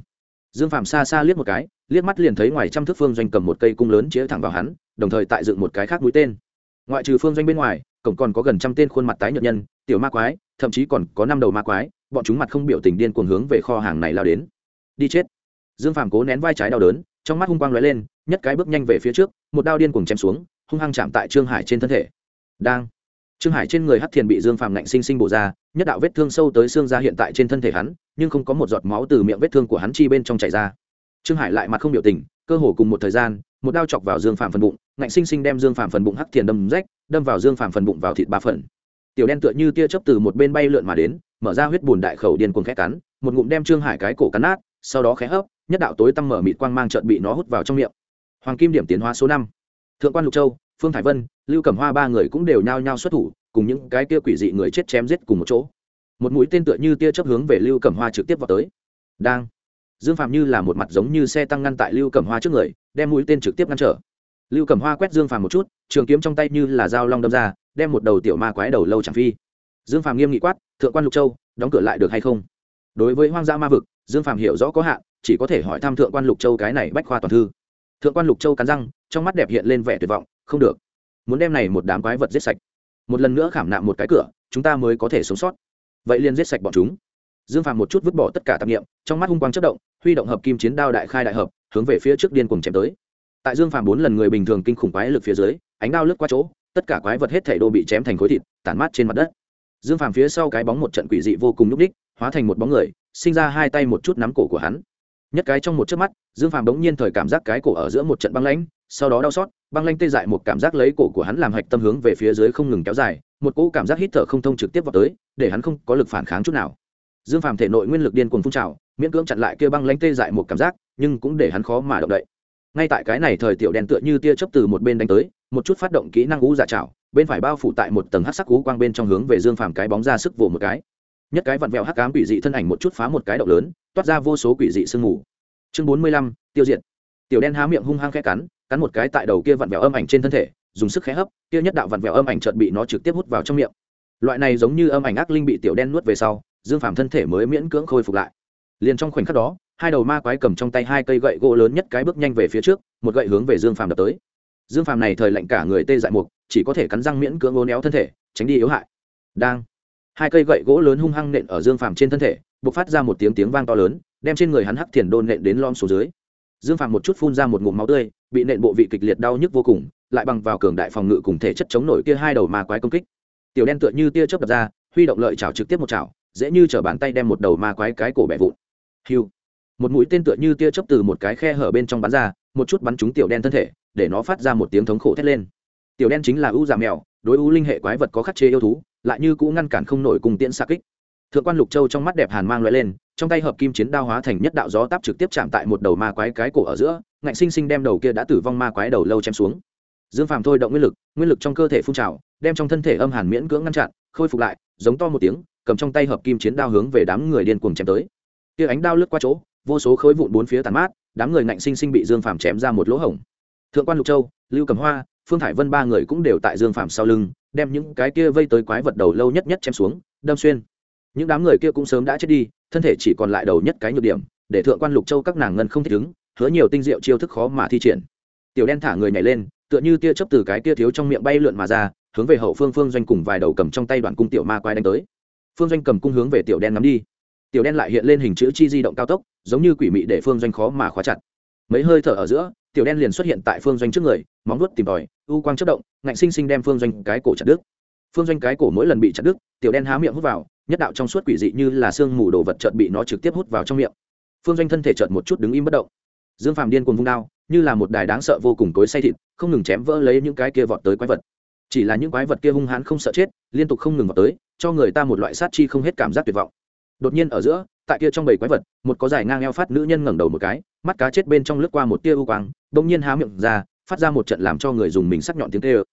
Dương phạm xa xa liếc một cái, liếc mắt liền thấy ngoài trăm thước phương doanh cầm một cây cung lớn chĩa thẳng vào hắn, đồng thời tại dựng một cái khác mũi tên. Ngoại trừ phương doanh bên ngoài cổng còn có gần trăm tên khuôn mặt tái nhợt nhân, tiểu ma quái, thậm chí còn có năm đầu ma quái, bọn chúng mặt không biểu tình điên cuồng hướng về kho hàng này lao đến. Đi chết. Dương phàm cố nén vai trái đau đớn, trong mắt hung quang lóe lên, nhất cái bước nhanh về phía trước, một đao điên cuồng chém xuống, hung hăng chạm tại trương hải trên thân thể. Đang. Trương hải trên người hắc thiền bị dương phàm ngạnh sinh sinh bổ ra, nhất đạo vết thương sâu tới xương ra hiện tại trên thân thể hắn, nhưng không có một giọt máu từ miệng vết thương của hắn chi bên trong chảy ra. Trương hải lại mặt không biểu tình, cơ hồ cùng một thời gian, một đao chọc vào dương phàm phần bụng, ngạnh sinh sinh đem dương phàm phần bụng hắc thiền đâm rách đâm vào dương phàm phần bụng vào thịt ba phần. Tiểu đen tựa như tia chớp từ một bên bay lượn mà đến, mở ra huyết bùn đại khẩu điên cuồng khẽ cắn, một ngụm đem trương hải cái cổ cắn nát, sau đó khẽ hấp, nhất đạo tối tăm mở mịt quang mang trợn bị nó hút vào trong miệng. Hoàng kim điểm tiến hóa số năm. Thượng quan lục châu, phương thải vân, lưu cẩm hoa ba người cũng đều nhao nhao xuất thủ, cùng những cái tia quỷ dị người chết chém giết cùng một chỗ. Một mũi tên tựa như tia chớp hướng về lưu cẩm hoa trực tiếp vào tới. Đang. Dương phạm như là một mặt giống như xe tăng ngăn tại lưu cẩm hoa trước người, đem mũi tên trực tiếp ngăn trở lưu cẩm hoa quét dương Phàm một chút, trường kiếm trong tay như là dao long đâm ra, đem một đầu tiểu ma quái đầu lâu chẳng phi. Dương Phàm nghiêm nghị quát, thượng quan lục châu, đóng cửa lại được hay không? Đối với hoang dã ma vực, dương Phàm hiểu rõ có hạn, chỉ có thể hỏi thăm thượng quan lục châu cái này bách khoa toàn thư. Thượng quan lục châu cắn răng, trong mắt đẹp hiện lên vẻ tuyệt vọng, không được, muốn đem này một đám quái vật giết sạch. Một lần nữa khảm nạm một cái cửa, chúng ta mới có thể sống sót. Vậy liền giết sạch bọn chúng. Dương Phàm một chút vứt bỏ tất cả tạp nghiệm trong mắt hung quang chất động, huy động hợp kim chiến đao đại khai đại hợp, hướng về phía trước điên cùng chém tới tại dương Phàm bốn lần người bình thường kinh khủng quái lực phía dưới ánh đao lướt qua chỗ tất cả quái vật hết thể đô bị chém thành khối thịt tản mát trên mặt đất. Dương Phàm phía sau cái bóng một trận quỷ dị vô cùng nhúc ních, hóa thành một bóng người sinh ra hai tay một chút nắm cổ của hắn. Nhất cái trong một chớp mắt dương Phàm bỗng nhiên thời cảm giác cái cổ ở giữa một trận băng lãnh sau đó đau xót băng lanh tê dại một cảm giác lấy cổ của hắn làm hạch tâm hướng về phía dưới không ngừng kéo dài một cỗ cảm giác hít thở không thông trực tiếp vào tới để hắn không có lực phản kháng chút nào. Dương phàm thể nội nguyên lực điên cuồng phun trào miễn cưỡng chặn lại kia băng lanh tê dại một cảm giác nhưng cũng để hắn khó mà động đậy ngay tại cái này thời tiểu đen tựa như tia chớp từ một bên đánh tới, một chút phát động kỹ năng ú dạ trào bên phải bao phủ tại một tầng hắc sắc cú quang bên trong hướng về dương phàm cái bóng ra sức vồ một cái. Nhất cái vặn vẹo hắc cám quỷ dị thân ảnh một chút phá một cái động lớn, toát ra vô số quỷ dị sương mù. Chương bốn mươi lăm, tiêu diệt. Tiểu đen há miệng hung hăng khẽ cắn cắn một cái tại đầu kia vặn vẹo âm ảnh trên thân thể, dùng sức khẽ hấp, kia nhất đạo vặn vẹo âm ảnh chợt bị nó trực tiếp hút vào trong miệng. Loại này giống như âm ảnh ác linh bị tiểu đen nuốt về sau, dương phàm thân thể mới miễn cưỡng khôi phục lại. Liền trong khoảnh khắc đó hai đầu ma quái cầm trong tay hai cây gậy gỗ lớn nhất cái bước nhanh về phía trước, một gậy hướng về dương phàm đập tới. Dương phàm này thời lạnh cả người tê dại mục, chỉ có thể cắn răng miễn cưỡng ố néo thân thể, tránh đi yếu hại. Đang, hai cây gậy gỗ lớn hung hăng nện ở dương phàm trên thân thể b ộ c phát ra một tiếng tiếng vang to lớn, đem trên người hắn hắc thiền đôn nện đến lom xuống dưới. Dương phàm một chút phun ra một ngụm máu tươi, bị nện bộ vị kịch liệt đau nhức vô cùng, lại bằng vào cường đại phòng ngự cùng thể chất chống nổi kia hai đầu ma quái công kích. Tiểu đen tựa như tia chớp đập ra, huy động lợi chảo trực tiếp một chảo, dễ như chở bàn tay đem một đầu ma quái cái cổ bẻ vụn. Hiu một mũi tên tựa như tia chớp từ một cái khe hở bên trong bắn ra, một chút bắn trúng tiểu đen thân thể, để nó phát ra một tiếng thống khổ thét lên. Tiểu đen chính là ưu giả dạ mèo, đối ưu linh hệ quái vật có khắc chế yêu thú, lại như cũ ngăn cản không nổi cùng tiễn xa kích. Thượng quan lục châu trong mắt đẹp hàn mang loại lên, trong tay hợp kim chiến đao hóa thành nhất đạo gió táp trực tiếp chạm tại một đầu ma quái cái cổ ở giữa, ngạnh sinh sinh đem đầu kia đã tử vong ma quái đầu lâu chém xuống. Dương phàm thôi động nguyên lực nguyên lực trong cơ thể phun trào, đem trong thân thể âm hàn miễn cưỡng ngăn chặn, khôi phục lại, giống to một tiếng, cầm trong tay hợp kim chiến đao hướng về đám người điên cuồng chém tới. Kia ánh đao lướt qua chỗ vô số khối vụn bốn phía tàn mát, đám người ngạnh sinh sinh bị dương phàm chém ra một lỗ hổng. Thượng quan lục châu, lưu cầm hoa, phương thải vân ba người cũng đều tại dương phàm sau lưng, đem những cái kia vây tới quái vật đầu lâu nhất nhất chém xuống, đâm xuyên. Những đám người kia cũng sớm đã chết đi, thân thể chỉ còn lại đầu nhất cái nhược điểm, để thượng quan lục châu các nàng ngân không thích ứng, hứa nhiều tinh diệu chiêu thức khó mà thi triển. Tiểu đen thả người nhảy lên, tựa như tia chớp từ cái tia thiếu trong miệng bay lượn mà ra, hướng về hậu phương phương doanh cùng vài đầu cầm trong tay đoạn cung tiểu ma quái đánh tới. Phương doanh cầm cung hướng về tiểu đen nắm đi tiểu đen lại hiện lên hình chữ chi di động cao tốc, giống như quỷ mị để phương doanh khó mà khóa chặt. Mấy hơi thở ở giữa, tiểu đen liền xuất hiện tại phương doanh trước người, móng nuốt tìm tòi, u quang chất động, ngạnh sinh sinh đem phương doanh cái cổ chặt đứt. Phương doanh cái cổ mỗi lần bị chặt đứt, tiểu đen há miệng hút vào, nhất đạo trong suốt quỷ dị như là sương mù đồ vật chợt bị nó trực tiếp hút vào trong miệng. Phương doanh thân thể chợt một chút đứng im bất động. Dương phàm điên cuồng vung đao, như là một đài đáng sợ vô cùng cối say thịt, không ngừng chém vỡ lấy những cái kia vọt tới quái vật. Chỉ là những quái vật kia hung hãn không sợ chết, liên tục không ngừng vọt tới, cho người ta một loại sát chi không hết cảm giác tuyệt vọng đột nhiên ở giữa tại kia trong bầy quái vật một có dài ngang eo phát nữ nhân ngẩng đầu một cái mắt cá chết bên trong lướt qua một tia u quang bỗng nhiên há miệng ra phát ra một trận làm cho người dùng mình sắc nhọn tiếng tê ơ.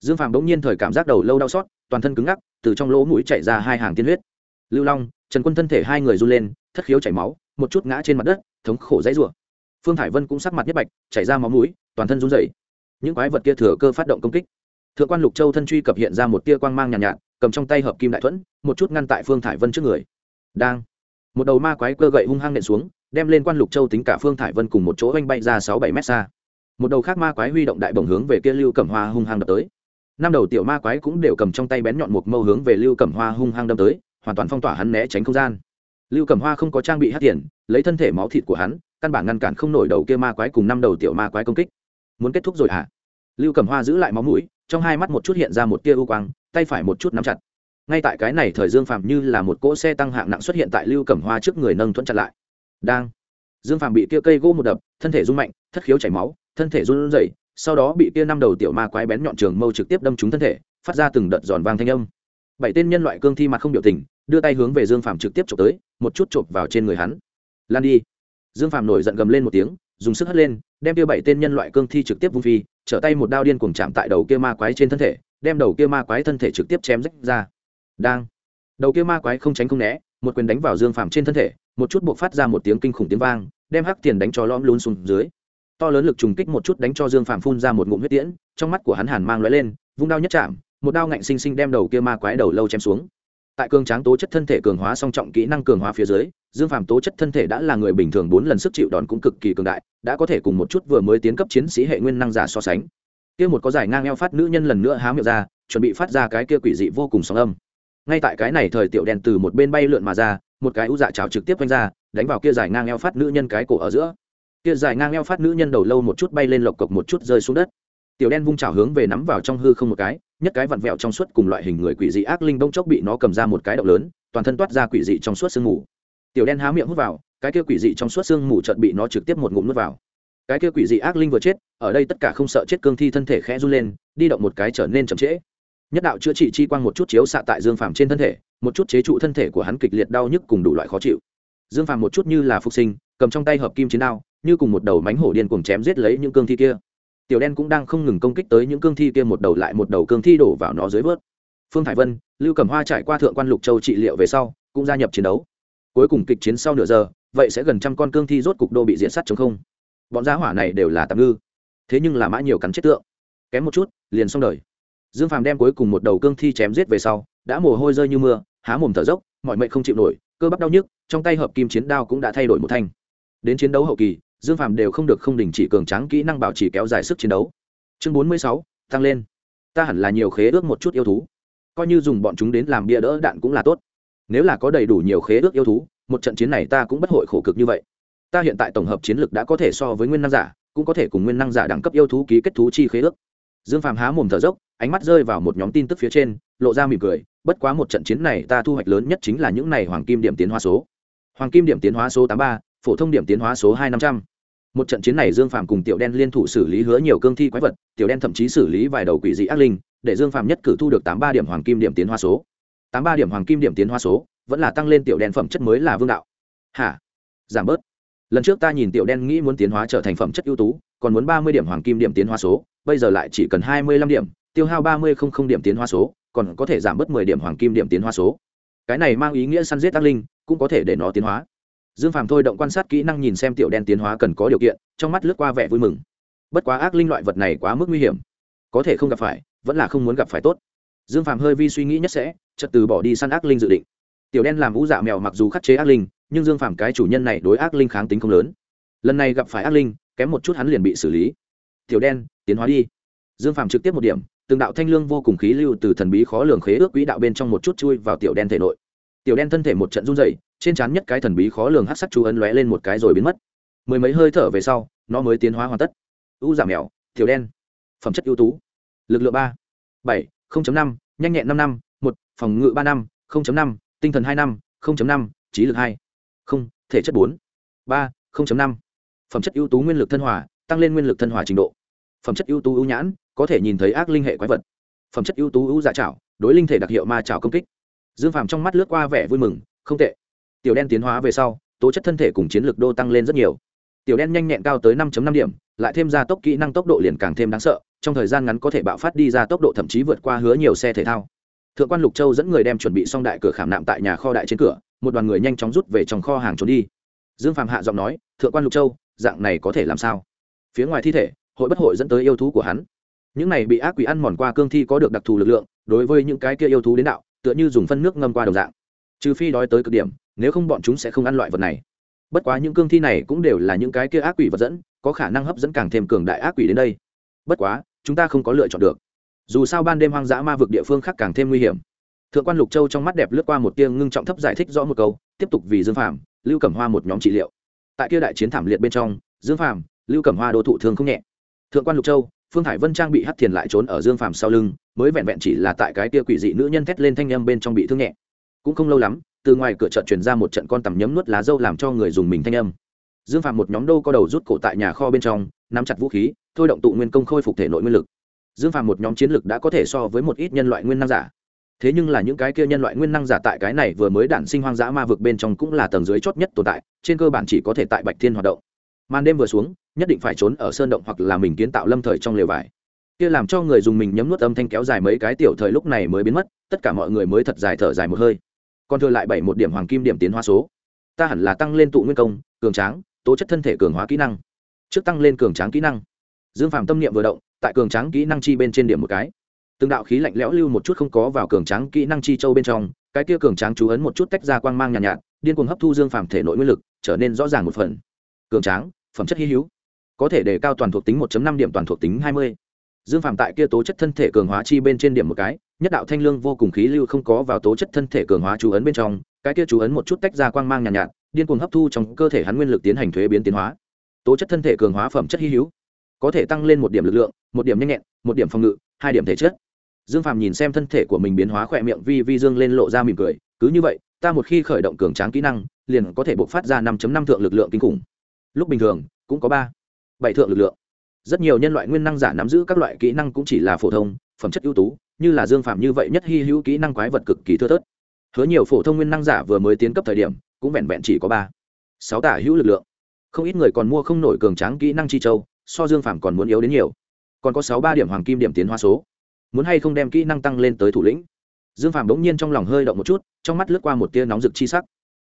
Dương phàm bỗng nhiên thời cảm giác đầu lâu đau xót toàn thân cứng ngắc từ trong lỗ mũi chạy ra hai hàng tiên huyết. Lưu long trần quân thân thể hai người run lên thất khiếu chảy máu một chút ngã trên mặt đất thống khổ dãy rủa. Phương thải vân cũng sắc mặt nhất bạch chảy ra máu mũi toàn thân run rẩy. Những quái vật kia thừa cơ phát động công kích. Thượng quan lục châu thân truy cập hiện ra một tia quang mang nhàn nhạt, nhạt cầm trong tay hợp kim đại thuẫn một chút ngăn tại phương thải vân trước người đang. Một đầu ma quái cơ gậy hung hăng nện xuống, đem lên quan lục châu tính cả phương thải vân cùng một chỗ oanh bay ra sáu bảy mét xa. Một đầu khác ma quái huy động đại bổng hướng về kia lưu cẩm hoa hung hăng đập tới. Năm đầu tiểu ma quái cũng đều cầm trong tay bén nhọn một mâu hướng về lưu cẩm hoa hung hăng đâm tới, hoàn toàn phong tỏa hắn né tránh không gian. Lưu cẩm hoa không có trang bị hát tiền lấy thân thể máu thịt của hắn, căn bản ngăn cản không nổi đầu kia ma quái cùng năm đầu tiểu ma quái công kích. Muốn kết thúc rồi hả? Lưu cẩm hoa giữ lại máu mũi, trong hai mắt một chút hiện ra một tia u quang, tay phải một chút nắm chặt ngay tại cái này thời dương phạm như là một cỗ xe tăng hạng nặng xuất hiện tại lưu cẩm hoa trước người nâng thuẫn chặt lại. Đang, dương phạm bị kia cây gỗ một đập, thân thể rung mạnh, thất khiếu chảy máu, thân thể run rẩy, sau đó bị kia năm đầu tiểu ma quái bén nhọn trường mâu trực tiếp đâm trúng thân thể, phát ra từng đợt giòn vang thanh âm. Bảy tên nhân loại cương thi mặt không biểu tình, đưa tay hướng về dương phạm trực tiếp chụp tới, một chút chụp vào trên người hắn. Lan đi. Dương phạm nổi giận gầm lên một tiếng, dùng sức hất lên, đem kia bảy tên nhân loại cương thi trực tiếp vung phi, trở tay một đao điên cuồng chạm tại đầu kia ma quái trên thân thể, đem đầu kia ma quái thân thể trực tiếp chém rách ra đang. Đầu kia ma quái không tránh không né, một quyền đánh vào dương phàm trên thân thể, một chút buộc phát ra một tiếng kinh khủng tiếng vang, đem hắc tiền đánh cho lõm lún xuống dưới. To lớn lực trùng kích một chút đánh cho dương phàm phun ra một ngụm huyết tiễn, trong mắt của hắn hàn mang lóe lên, vung đao nhất chạm, một đao ngạnh sinh sinh đem đầu kia ma quái đầu lâu chém xuống. Tại cường tráng tố chất thân thể cường hóa song trọng kỹ năng cường hóa phía dưới, dương phàm tố chất thân thể đã là người bình thường bốn lần sức chịu đòn cũng cực kỳ cường đại, đã có thể cùng một chút vừa mới tiến cấp chiến sĩ hệ nguyên năng giả so sánh. Kia một có giải ngang eo phát nữ nhân lần nữa há miệng ra, chuẩn bị phát ra cái kia quỷ dị vô cùng sóng âm ngay tại cái này thời tiểu đen từ một bên bay lượn mà ra, một cái u dạ chảo trực tiếp quanh ra, đánh vào kia dài ngang eo phát nữ nhân cái cổ ở giữa. Kia dài ngang eo phát nữ nhân đầu lâu một chút bay lên lộc cộc một chút rơi xuống đất. Tiểu đen vung chảo hướng về nắm vào trong hư không một cái, nhất cái vặn vẹo trong suốt cùng loại hình người quỷ dị ác linh bông chốc bị nó cầm ra một cái động lớn, toàn thân toát ra quỷ dị trong suốt sương mù. Tiểu đen há miệng hút vào, cái kia quỷ dị trong suốt sương mù chợt bị nó trực tiếp một ngụm nuốt vào. Cái kia quỷ dị ác linh vừa chết, ở đây tất cả không sợ chết cương thi thân thể khẽ run lên, đi động một cái trở nên chậm trễ nhất đạo chữa trị chi quang một chút chiếu xạ tại dương phàm trên thân thể, một chút chế trụ thân thể của hắn kịch liệt đau nhức cùng đủ loại khó chịu. Dương phàm một chút như là phục sinh, cầm trong tay hợp kim chiến đao, như cùng một đầu mánh hổ điên cùng chém giết lấy những cương thi kia. Tiểu đen cũng đang không ngừng công kích tới những cương thi kia, một đầu lại một đầu cương thi đổ vào nó dưới vớt. Phương thải vân, lưu cẩm hoa trải qua thượng quan lục châu trị liệu về sau, cũng gia nhập chiến đấu. Cuối cùng kịch chiến sau nửa giờ, vậy sẽ gần trăm con cương thi rốt cục đô bị diện sắt chống không. Bọn giá hỏa này đều là tạm ngư. Thế nhưng là mã nhiều cắn chết tượng. Kém một chút, liền xong đời dương phàm đem cuối cùng một đầu cương thi chém giết về sau, đã mồ hôi rơi như mưa, há mồm thở dốc, mọi mệnh không chịu nổi, cơ bắp đau nhức, trong tay hợp kim chiến đao cũng đã thay đổi một thanh. Đến chiến đấu hậu kỳ, dương phàm đều không được không đình chỉ cường tráng kỹ năng bảo trì kéo dài sức chiến đấu. Chương bốn mươi sáu, tăng lên. Ta hẳn là nhiều khế ước một chút yêu thú. Coi như dùng bọn chúng đến làm bia đỡ đạn cũng là tốt. Nếu là có đầy đủ nhiều khế ước yêu thú, một trận chiến này ta cũng bất hội khổ cực như vậy. Ta hiện tại tổng hợp chiến lược đã có thể so với nguyên năng giả, cũng có thể cùng nguyên năng giả đẳng cấp yêu thú ký kết thú chi khế ước. Dương phàm há mồm thở dốc ánh mắt rơi vào một nhóm tin tức phía trên, lộ ra mỉm cười, bất quá một trận chiến này ta thu hoạch lớn nhất chính là những này hoàng kim điểm tiến hóa số. Hoàng kim điểm tiến hóa số tám ba, phổ thông điểm tiến hóa số hai năm trăm. Một trận chiến này dương Phạm cùng tiểu đen liên thủ xử lý hứa nhiều cương thi quái vật, tiểu đen thậm chí xử lý vài đầu quỷ dị ác linh, để dương Phạm nhất cử thu được tám ba điểm hoàng kim điểm tiến hóa số. Tám ba điểm hoàng kim điểm tiến hóa số vẫn là tăng lên tiểu đen phẩm chất mới là vương đạo. Hả? Giảm bớt. Lần trước ta nhìn tiểu đen nghĩ muốn tiến hóa trở thành phẩm chất ưu tú, còn muốn ba mươi điểm hoàng kim điểm tiến hóa số, bây giờ lại chỉ cần hai mươi lăm điểm tiêu hao ba mươi không không điểm tiến hóa số, còn có thể giảm bớt mười điểm hoàng kim điểm tiến hóa số. Cái này mang ý nghĩa săn giết ác linh, cũng có thể để nó tiến hóa. Dương phàm thôi động quan sát kỹ năng nhìn xem tiểu đen tiến hóa cần có điều kiện, trong mắt lướt qua vẻ vui mừng. Bất quá ác linh loại vật này quá mức nguy hiểm. Có thể không gặp phải, vẫn là không muốn gặp phải tốt. Dương phàm hơi vi suy nghĩ nhất sẽ, chợt từ bỏ đi săn ác linh dự định. Tiểu đen làm vũ dạ mèo mặc dù khắc chế ác linh, nhưng dương phàm cái chủ nhân này đối ác linh kháng tính không lớn. Lần này gặp phải ác linh, kém một chút hắn liền bị xử lý. Tiểu đen, tiến hóa đi. Dương phàm trực tiếp một điểm từng đạo thanh lương vô cùng khí lưu từ thần bí khó lường khế ước quỹ đạo bên trong một chút chui vào tiểu đen thể nội. Tiểu đen thân thể một trận run dày trên trán nhất cái thần bí khó lường hát sắc chú ấn lóe lên một cái rồi biến mất. Mười mấy hơi thở về sau, nó mới tiến hóa hoàn tất. U giảm mèo, tiểu đen. Phẩm chất ưu tú. Lực lượng ba, bảy năm, nhanh nhẹn năm năm, một, phòng ngự ba năm năm, tinh thần hai năm năm, trí lực hai, không, thể chất bốn, ba năm. Phẩm chất ưu tú nguyên lực thân hòa, tăng lên nguyên lực thân hòa trình độ. Phẩm chất ưu tú ưu nhãn có thể nhìn thấy ác linh hệ quái vật. Phẩm chất ưu tú ưu dạ trảo đối linh thể đặc hiệu ma trảo công kích. Dương phàm trong mắt lướt qua vẻ vui mừng, không tệ. Tiểu đen tiến hóa về sau, tố chất thân thể cùng chiến lược đô tăng lên rất nhiều. Tiểu đen nhanh nhẹn cao tới 5 năm điểm, lại thêm ra tốc kỹ năng tốc độ liền càng thêm đáng sợ, trong thời gian ngắn có thể bạo phát đi ra tốc độ thậm chí vượt qua hứa nhiều xe thể thao. Thượng quan lục châu dẫn người đem chuẩn bị xong đại cửa khảm nạm tại nhà kho đại trên cửa, một đoàn người nhanh chóng rút về trong kho hàng trốn đi. Dương phàm hạ giọng nói, thượng quan lục châu, dạng này có thể làm sao? Phía ngoài thi thể, hội bất hội dẫn tới yêu thú của hắn những này bị ác quỷ ăn mòn qua cương thi có được đặc thù lực lượng, đối với những cái kia yêu thú đến đạo, tựa như dùng phân nước ngâm qua đồng dạng. Trừ phi đói tới cực điểm, nếu không bọn chúng sẽ không ăn loại vật này. Bất quá những cương thi này cũng đều là những cái kia ác quỷ vật dẫn, có khả năng hấp dẫn càng thêm cường đại ác quỷ đến đây. Bất quá, chúng ta không có lựa chọn được. Dù sao ban đêm hoang dã ma vực địa phương khác càng thêm nguy hiểm. Thượng quan lục châu trong mắt đẹp lướt qua một tiếng ngưng trọng thấp giải thích rõ một câu, tiếp tục vì dương phạm lưu cẩm hoa một nhóm trị liệu. Tại kia đại chiến thảm liệt bên trong, dương phạm lưu cẩm hoa đô thụ thương không nhẹ. Thượng quan lục châu phương hải vân trang bị hắt thiền lại trốn ở dương phàm sau lưng, mới vẹn vẹn chỉ là tại cái tia quỷ dị nữ nhân thét lên thanh â m bên trong bị thương nhẹ. Cũng không lâu lắm, từ ngoài cửa trận truyền ra một trận con tằm nhấm nuốt lá dâu làm cho người dùng mình thanh âm. Dương phạm một nhóm đô có đầu rút cổ tại nhà kho bên trong, nắm chặt vũ khí, thôi động tụ nguyên công khôi phục thể nội nguyên lực. Dương phạm một nhóm chiến lực đã có thể so với một ít nhân loại nguyên năng giả. Thế nhưng là những cái kia nhân loại nguyên năng giả tại cái này vừa mới đản sinh hoang dã ma vực bên trong cũng là tầng dưới chót nhất tồn tại, trên cơ bản chỉ có thể tại bạch thiên hoạt động. Màn đêm vừa xuống nhất định phải trốn ở sơn động hoặc là mình kiến tạo lâm thời trong lều vải. Kia làm cho người dùng mình nhấm nuốt âm thanh kéo dài mấy cái tiểu thời lúc này mới biến mất tất cả mọi người mới thật dài thở dài một hơi. Còn thừa lại bảy một điểm hoàng kim điểm tiến hóa số. Ta hẳn là tăng lên tụ nguyên công cường tráng tố chất thân thể cường hóa kỹ năng. Trước tăng lên cường tráng kỹ năng. Dương phàm tâm niệm vừa động tại cường tráng kỹ năng chi bên trên điểm một cái. Từng đạo khí lạnh lẽo lưu một chút không có vào cường tráng kỹ năng chi châu bên trong cái kia cường tráng chú ấn một chút tách ra quang mang nhàn nhạt, nhạt điên cuồng hấp thu dương phàm thể nội nguyên lực trở nên rõ ràng một phần. Cường tráng phẩm chất hy hữu có thể đề cao toàn thuộc tính 1.5 điểm toàn thuộc tính 20. dương phàm tại kia tố chất thân thể cường hóa chi bên trên điểm một cái nhất đạo thanh lương vô cùng khí lưu không có vào tố chất thân thể cường hóa chú ấn bên trong cái kia chú ấn một chút tách ra quang mang nhàn nhạt, nhạt điên cuồng hấp thu trong cơ thể hắn nguyên lực tiến hành thuế biến tiến hóa. Tố chất thân thể cường hóa phẩm chất hi hữu có thể tăng lên một điểm lực lượng một điểm nhanh nhẹn một điểm phòng ngự hai điểm thể chất. Dương phàm nhìn xem thân thể của mình biến hóa khỏe miệng vi vi dương lên lộ ra mỉm cười cứ như vậy ta một khi khởi động cường tráng kỹ năng liền có thể bộc phát ra 5.5 thượng lực lượng kinh khủng. Lúc bình thường cũng có ba bảy thượng lực lượng. Rất nhiều nhân loại nguyên năng giả nắm giữ các loại kỹ năng cũng chỉ là phổ thông, phẩm chất ưu tú, như là dương phạm như vậy nhất hy hữu kỹ năng quái vật cực kỳ thưa thớt. Hứa nhiều phổ thông nguyên năng giả vừa mới tiến cấp thời điểm, cũng vẹn vẹn chỉ có ba, sáu tả hữu lực lượng. Không ít người còn mua không nổi cường tráng kỹ năng chi châu, so dương phạm còn muốn yếu đến nhiều. Còn có sáu ba điểm hoàng kim điểm tiến hóa số. Muốn hay không đem kỹ năng tăng lên tới thủ lĩnh? Dương phạm đống nhiên trong lòng hơi động một chút, trong mắt lướt qua một tia nóng rực chi sắc.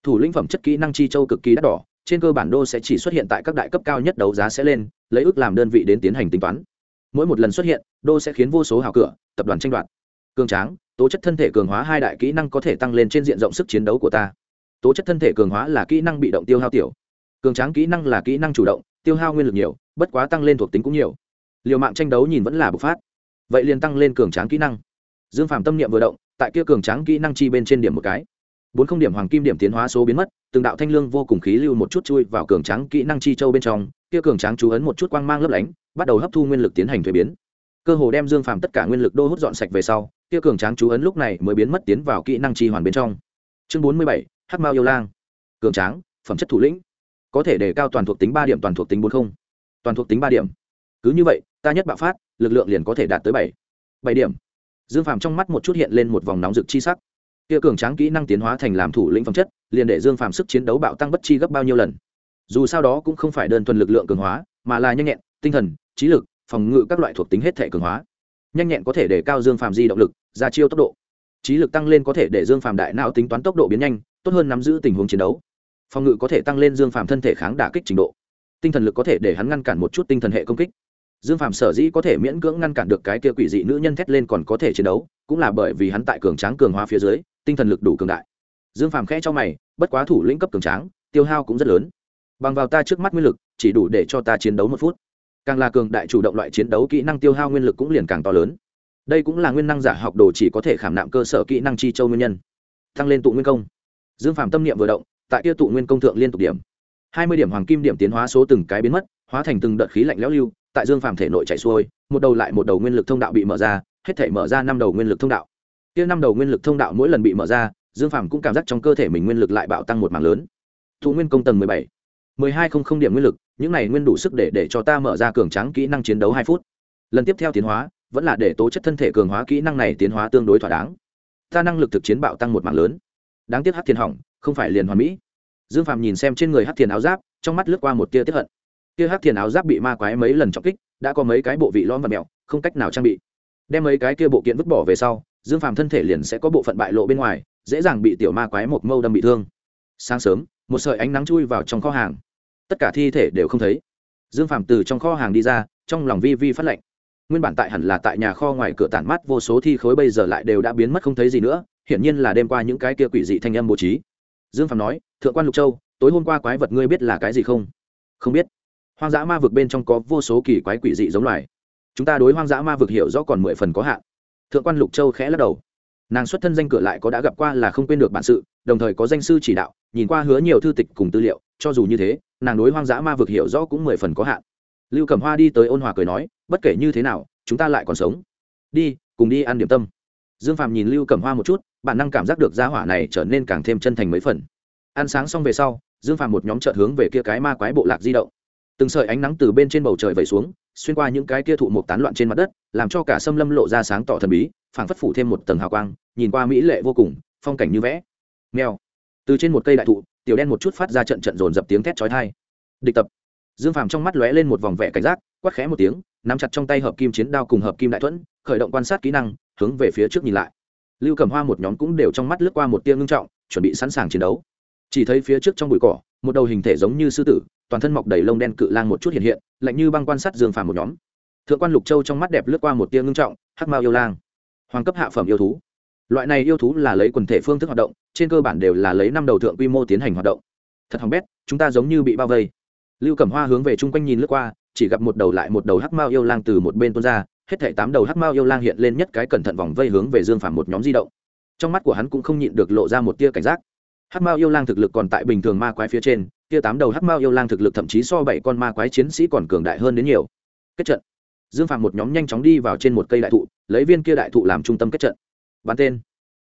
Thủ lĩnh phẩm chất kỹ năng chi châu cực kỳ đắt đỏ trên cơ bản đô sẽ chỉ xuất hiện tại các đại cấp cao nhất đấu giá sẽ lên, lấy ước làm đơn vị đến tiến hành tính toán. Mỗi một lần xuất hiện, đô sẽ khiến vô số hào cửa, tập đoàn tranh đoạt. Cường tráng, tố chất thân thể cường hóa hai đại kỹ năng có thể tăng lên trên diện rộng sức chiến đấu của ta. Tố chất thân thể cường hóa là kỹ năng bị động tiêu hao tiểu. Cường tráng kỹ năng là kỹ năng chủ động, tiêu hao nguyên lực nhiều, bất quá tăng lên thuộc tính cũng nhiều. Liều mạng tranh đấu nhìn vẫn là bộc phát. Vậy liền tăng lên cường tráng kỹ năng. Dương phạm tâm niệm vừa động, tại kia cường tráng kỹ năng chi bên trên điểm một cái bốn không điểm hoàng kim điểm tiến hóa số biến mất, từng đạo thanh lương vô cùng khí lưu một chút chui vào cường tráng kỹ năng chi châu bên trong, kia cường tráng chú ấn một chút quang mang lấp lánh, bắt đầu hấp thu nguyên lực tiến hành thuế biến. Cơ hồ đem dương phàm tất cả nguyên lực đô hút dọn sạch về sau, kia cường tráng chú ấn lúc này mới biến mất tiến vào kỹ năng chi hoàn bên trong. Chương bốn mươi bảy, hắc mao yêu lang. Cường tráng, phẩm chất thủ lĩnh. Có thể đề cao toàn thuộc tính ba điểm, toàn thuộc tính bốn không. Toàn thuộc tính ba điểm. Cứ như vậy, ta nhất bạo phát, lực lượng liền có thể đạt tới bảy. Bảy điểm. Dương phàm trong mắt một chút hiện lên một vòng nóng rực chi sắc kia cường tráng kỹ năng tiến hóa thành làm thủ lĩnh phẩm chất, liền để dương phàm sức chiến đấu bạo tăng bất chi gấp bao nhiêu lần. Dù sao đó cũng không phải đơn thuần lực lượng cường hóa, mà là nhanh nhẹn, tinh thần, trí lực, phòng ngự các loại thuộc tính hết thể cường hóa. Nhanh nhẹn có thể để cao dương phàm di động lực, ra chiêu tốc độ. Trí lực tăng lên có thể để dương phàm đại não tính toán tốc độ biến nhanh, tốt hơn nắm giữ tình huống chiến đấu. Phòng ngự có thể tăng lên dương phàm thân thể kháng đả kích trình độ. Tinh thần lực có thể để hắn ngăn cản một chút tinh thần hệ công kích. Dương phàm sở dĩ có thể miễn cưỡng ngăn cản được cái kia quỷ dị nữ nhân thét lên còn có thể chiến đấu, cũng là bởi vì hắn tại cường tráng cường hóa phía dưới tinh thần lực đủ cường đại. Dương phàm khẽ cho mày, bất quá thủ lĩnh cấp cường tráng, tiêu hao cũng rất lớn. Bằng vào ta trước mắt nguyên lực, chỉ đủ để cho ta chiến đấu một phút. Càng là cường đại chủ động loại chiến đấu kỹ năng tiêu hao nguyên lực cũng liền càng to lớn. Đây cũng là nguyên năng giả học đồ chỉ có thể khảm nạm cơ sở kỹ năng chi châu nguyên nhân. Tăng lên tụ nguyên công. Dương phàm tâm niệm vừa động, tại kia tụ nguyên công thượng liên tục điểm. Hai mươi điểm hoàng kim điểm tiến hóa số từng cái biến mất, hóa thành từng đợt khí lạnh lẽo lưu, tại dương phàm thể nội chạy xuôi, một đầu lại một đầu nguyên lực thông đạo bị mở ra, hết thể mở ra năm đầu nguyên lực thông đạo kia năm đầu nguyên lực thông đạo mỗi lần bị mở ra, dương phàm cũng cảm giác trong cơ thể mình nguyên lực lại bạo tăng một mảng lớn. Thụ nguyên công tầng mười bảy, mười hai không không điểm nguyên lực, những này nguyên đủ sức để để cho ta mở ra cường tráng kỹ năng chiến đấu hai phút. Lần tiếp theo tiến hóa, vẫn là để tố chất thân thể cường hóa kỹ năng này tiến hóa tương đối thỏa đáng. Ta năng lực thực chiến bạo tăng một mảng lớn. Đáng tiếc hát thiền hỏng, không phải liền hoàn mỹ. Dương phàm nhìn xem trên người hát thiền áo giáp, trong mắt lướt qua một tia tiếp hận. Tia hát thiền áo giáp bị ma quái mấy lần trọng kích, đã có mấy cái bộ vị lõm và mẹo, không cách nào trang bị. Đem mấy cái kia bộ kiện vứt bỏ về sau dương phàm thân thể liền sẽ có bộ phận bại lộ bên ngoài, dễ dàng bị tiểu ma quái một mâu đâm bị thương. Sáng sớm, một sợi ánh nắng chui vào trong kho hàng. Tất cả thi thể đều không thấy. Dương phàm từ trong kho hàng đi ra, trong lòng vi vi phát lệnh. Nguyên bản tại hẳn là tại nhà kho ngoài cửa tản mát vô số thi khối bây giờ lại đều đã biến mất không thấy gì nữa, hiển nhiên là đêm qua những cái kia quỷ dị thanh âm bố trí. Dương phàm nói, thượng quan lục châu, tối hôm qua quái vật ngươi biết là cái gì không? Không biết. Hoang dã ma vực bên trong có vô số kỳ quái quỷ dị giống loài. Chúng ta đối hoang dã ma vực hiểu rõ còn mười phần có hạn thượng quan lục châu khẽ lắc đầu. Nàng xuất thân danh cửa lại có đã gặp qua là không quên được bản sự, đồng thời có danh sư chỉ đạo, nhìn qua hứa nhiều thư tịch cùng tư liệu, cho dù như thế, nàng đối hoang dã ma vực hiểu rõ cũng mười phần có hạn. Lưu cẩm hoa đi tới ôn hòa cười nói, bất kể như thế nào, chúng ta lại còn sống. Đi, cùng đi ăn điểm tâm. Dương phạm nhìn lưu cẩm hoa một chút, bản năng cảm giác được gia hỏa này trở nên càng thêm chân thành mấy phần. Ăn sáng xong về sau, dương phạm một nhóm trợt hướng về kia cái ma quái bộ lạc di động. Từng sợi ánh nắng từ bên trên bầu trời vẩy xuống xuyên qua những cái kia thụ một tán loạn trên mặt đất, làm cho cả sâm lâm lộ ra sáng tỏ thần bí, phảng phất phủ thêm một tầng hào quang, nhìn qua mỹ lệ vô cùng, phong cảnh như vẽ. Mèo. Từ trên một cây đại thụ, tiểu đen một chút phát ra trận trận dồn dập tiếng thét chói tai. Địch tập. Dương phàm trong mắt lóe lên một vòng vẻ cảnh giác, quát khẽ một tiếng, nắm chặt trong tay hợp kim chiến đao cùng hợp kim đại thuẫn, khởi động quan sát kỹ năng, hướng về phía trước nhìn lại. Lưu cầm hoa một nhóm cũng đều trong mắt lướt qua một tia ngưng trọng, chuẩn bị sẵn sàng chiến đấu. Chỉ thấy phía trước trong bụi cỏ một đầu hình thể giống như sư tử, toàn thân mọc đầy lông đen cự lang một chút hiện hiện, lạnh như băng quan sát dương phàm một nhóm. Thượng quan lục châu trong mắt đẹp lướt qua một tia ngưng trọng, hắc mao yêu lang. Hoàng cấp hạ phẩm yêu thú. Loại này yêu thú là lấy quần thể phương thức hoạt động, trên cơ bản đều là lấy năm đầu thượng quy mô tiến hành hoạt động. Thật hỏng bét, chúng ta giống như bị bao vây. Lưu cẩm hoa hướng về chung quanh nhìn lướt qua, chỉ gặp một đầu lại một đầu hắc mao yêu lang từ một bên tuôn ra, hết thảy tám đầu hắc mao yêu lang hiện lên nhất cái cẩn thận vòng vây hướng về dương phàm một nhóm di động. Trong mắt của hắn cũng không nhịn được lộ ra một tia cảnh giác hắc mao yêu lang thực lực còn tại bình thường ma quái phía trên, kia tám đầu hắc mao yêu lang thực lực thậm chí so bảy con ma quái chiến sĩ còn cường đại hơn đến nhiều. Kết trận. Dương phàm một nhóm nhanh chóng đi vào trên một cây đại thụ, lấy viên kia đại thụ làm trung tâm kết trận. Bắn tên.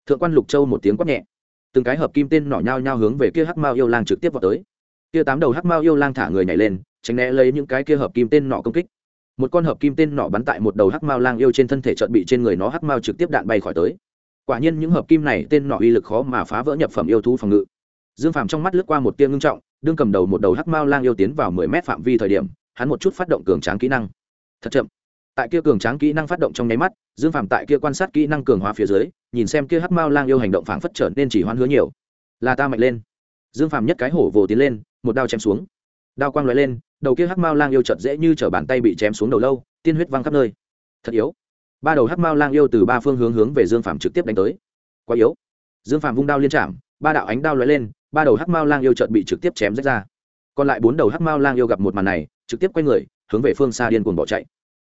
Thượng quan lục châu một tiếng quát nhẹ. Từng cái hợp kim tên nỏ nhao nhao hướng về kia hắc mao yêu lang trực tiếp vào tới. Kia tám đầu hắc mao yêu lang thả người nhảy lên, tránh né lấy những cái kia hợp kim tên nỏ công kích. Một con hợp kim tên nỏ bắn tại một đầu hắc mao lang yêu trên thân thể trận bị trên người nó hắc mao trực tiếp đạn bay khỏi tới quả nhiên những hợp kim này tên nọ uy lực khó mà phá vỡ nhập phẩm yêu thú phòng ngự. Dương phàm trong mắt lướt qua một tia ngưng trọng, đương cầm đầu một đầu hắc mao lang yêu tiến vào mười mét phạm vi thời điểm, hắn một chút phát động cường tráng kỹ năng. Thật chậm. Tại kia cường tráng kỹ năng phát động trong nháy mắt, dương phàm tại kia quan sát kỹ năng cường hóa phía dưới, nhìn xem kia hắc mao lang yêu hành động phảng phất trở nên chỉ hoan hứa nhiều. Là ta mạnh lên. Dương phàm nhất cái hổ vồ tiến lên, một đao chém xuống. Đao quang lóe lên, đầu kia hắc mao lang yêu chợt dễ như t bàn tay bị chém xuống đầu lâu, tiên huyết văng khắp nơi. Thật yếu ba đầu hắc mao lang yêu từ ba phương hướng hướng về dương phàm trực tiếp đánh tới. Quá yếu. Dương phàm vung đao liên trạm ba đạo ánh đao lóe lên, ba đầu hắc mao lang yêu chợt bị trực tiếp chém rách ra. Còn lại bốn đầu hắc mao lang yêu gặp một màn này, trực tiếp quay người, hướng về phương xa điên cuồng bỏ chạy.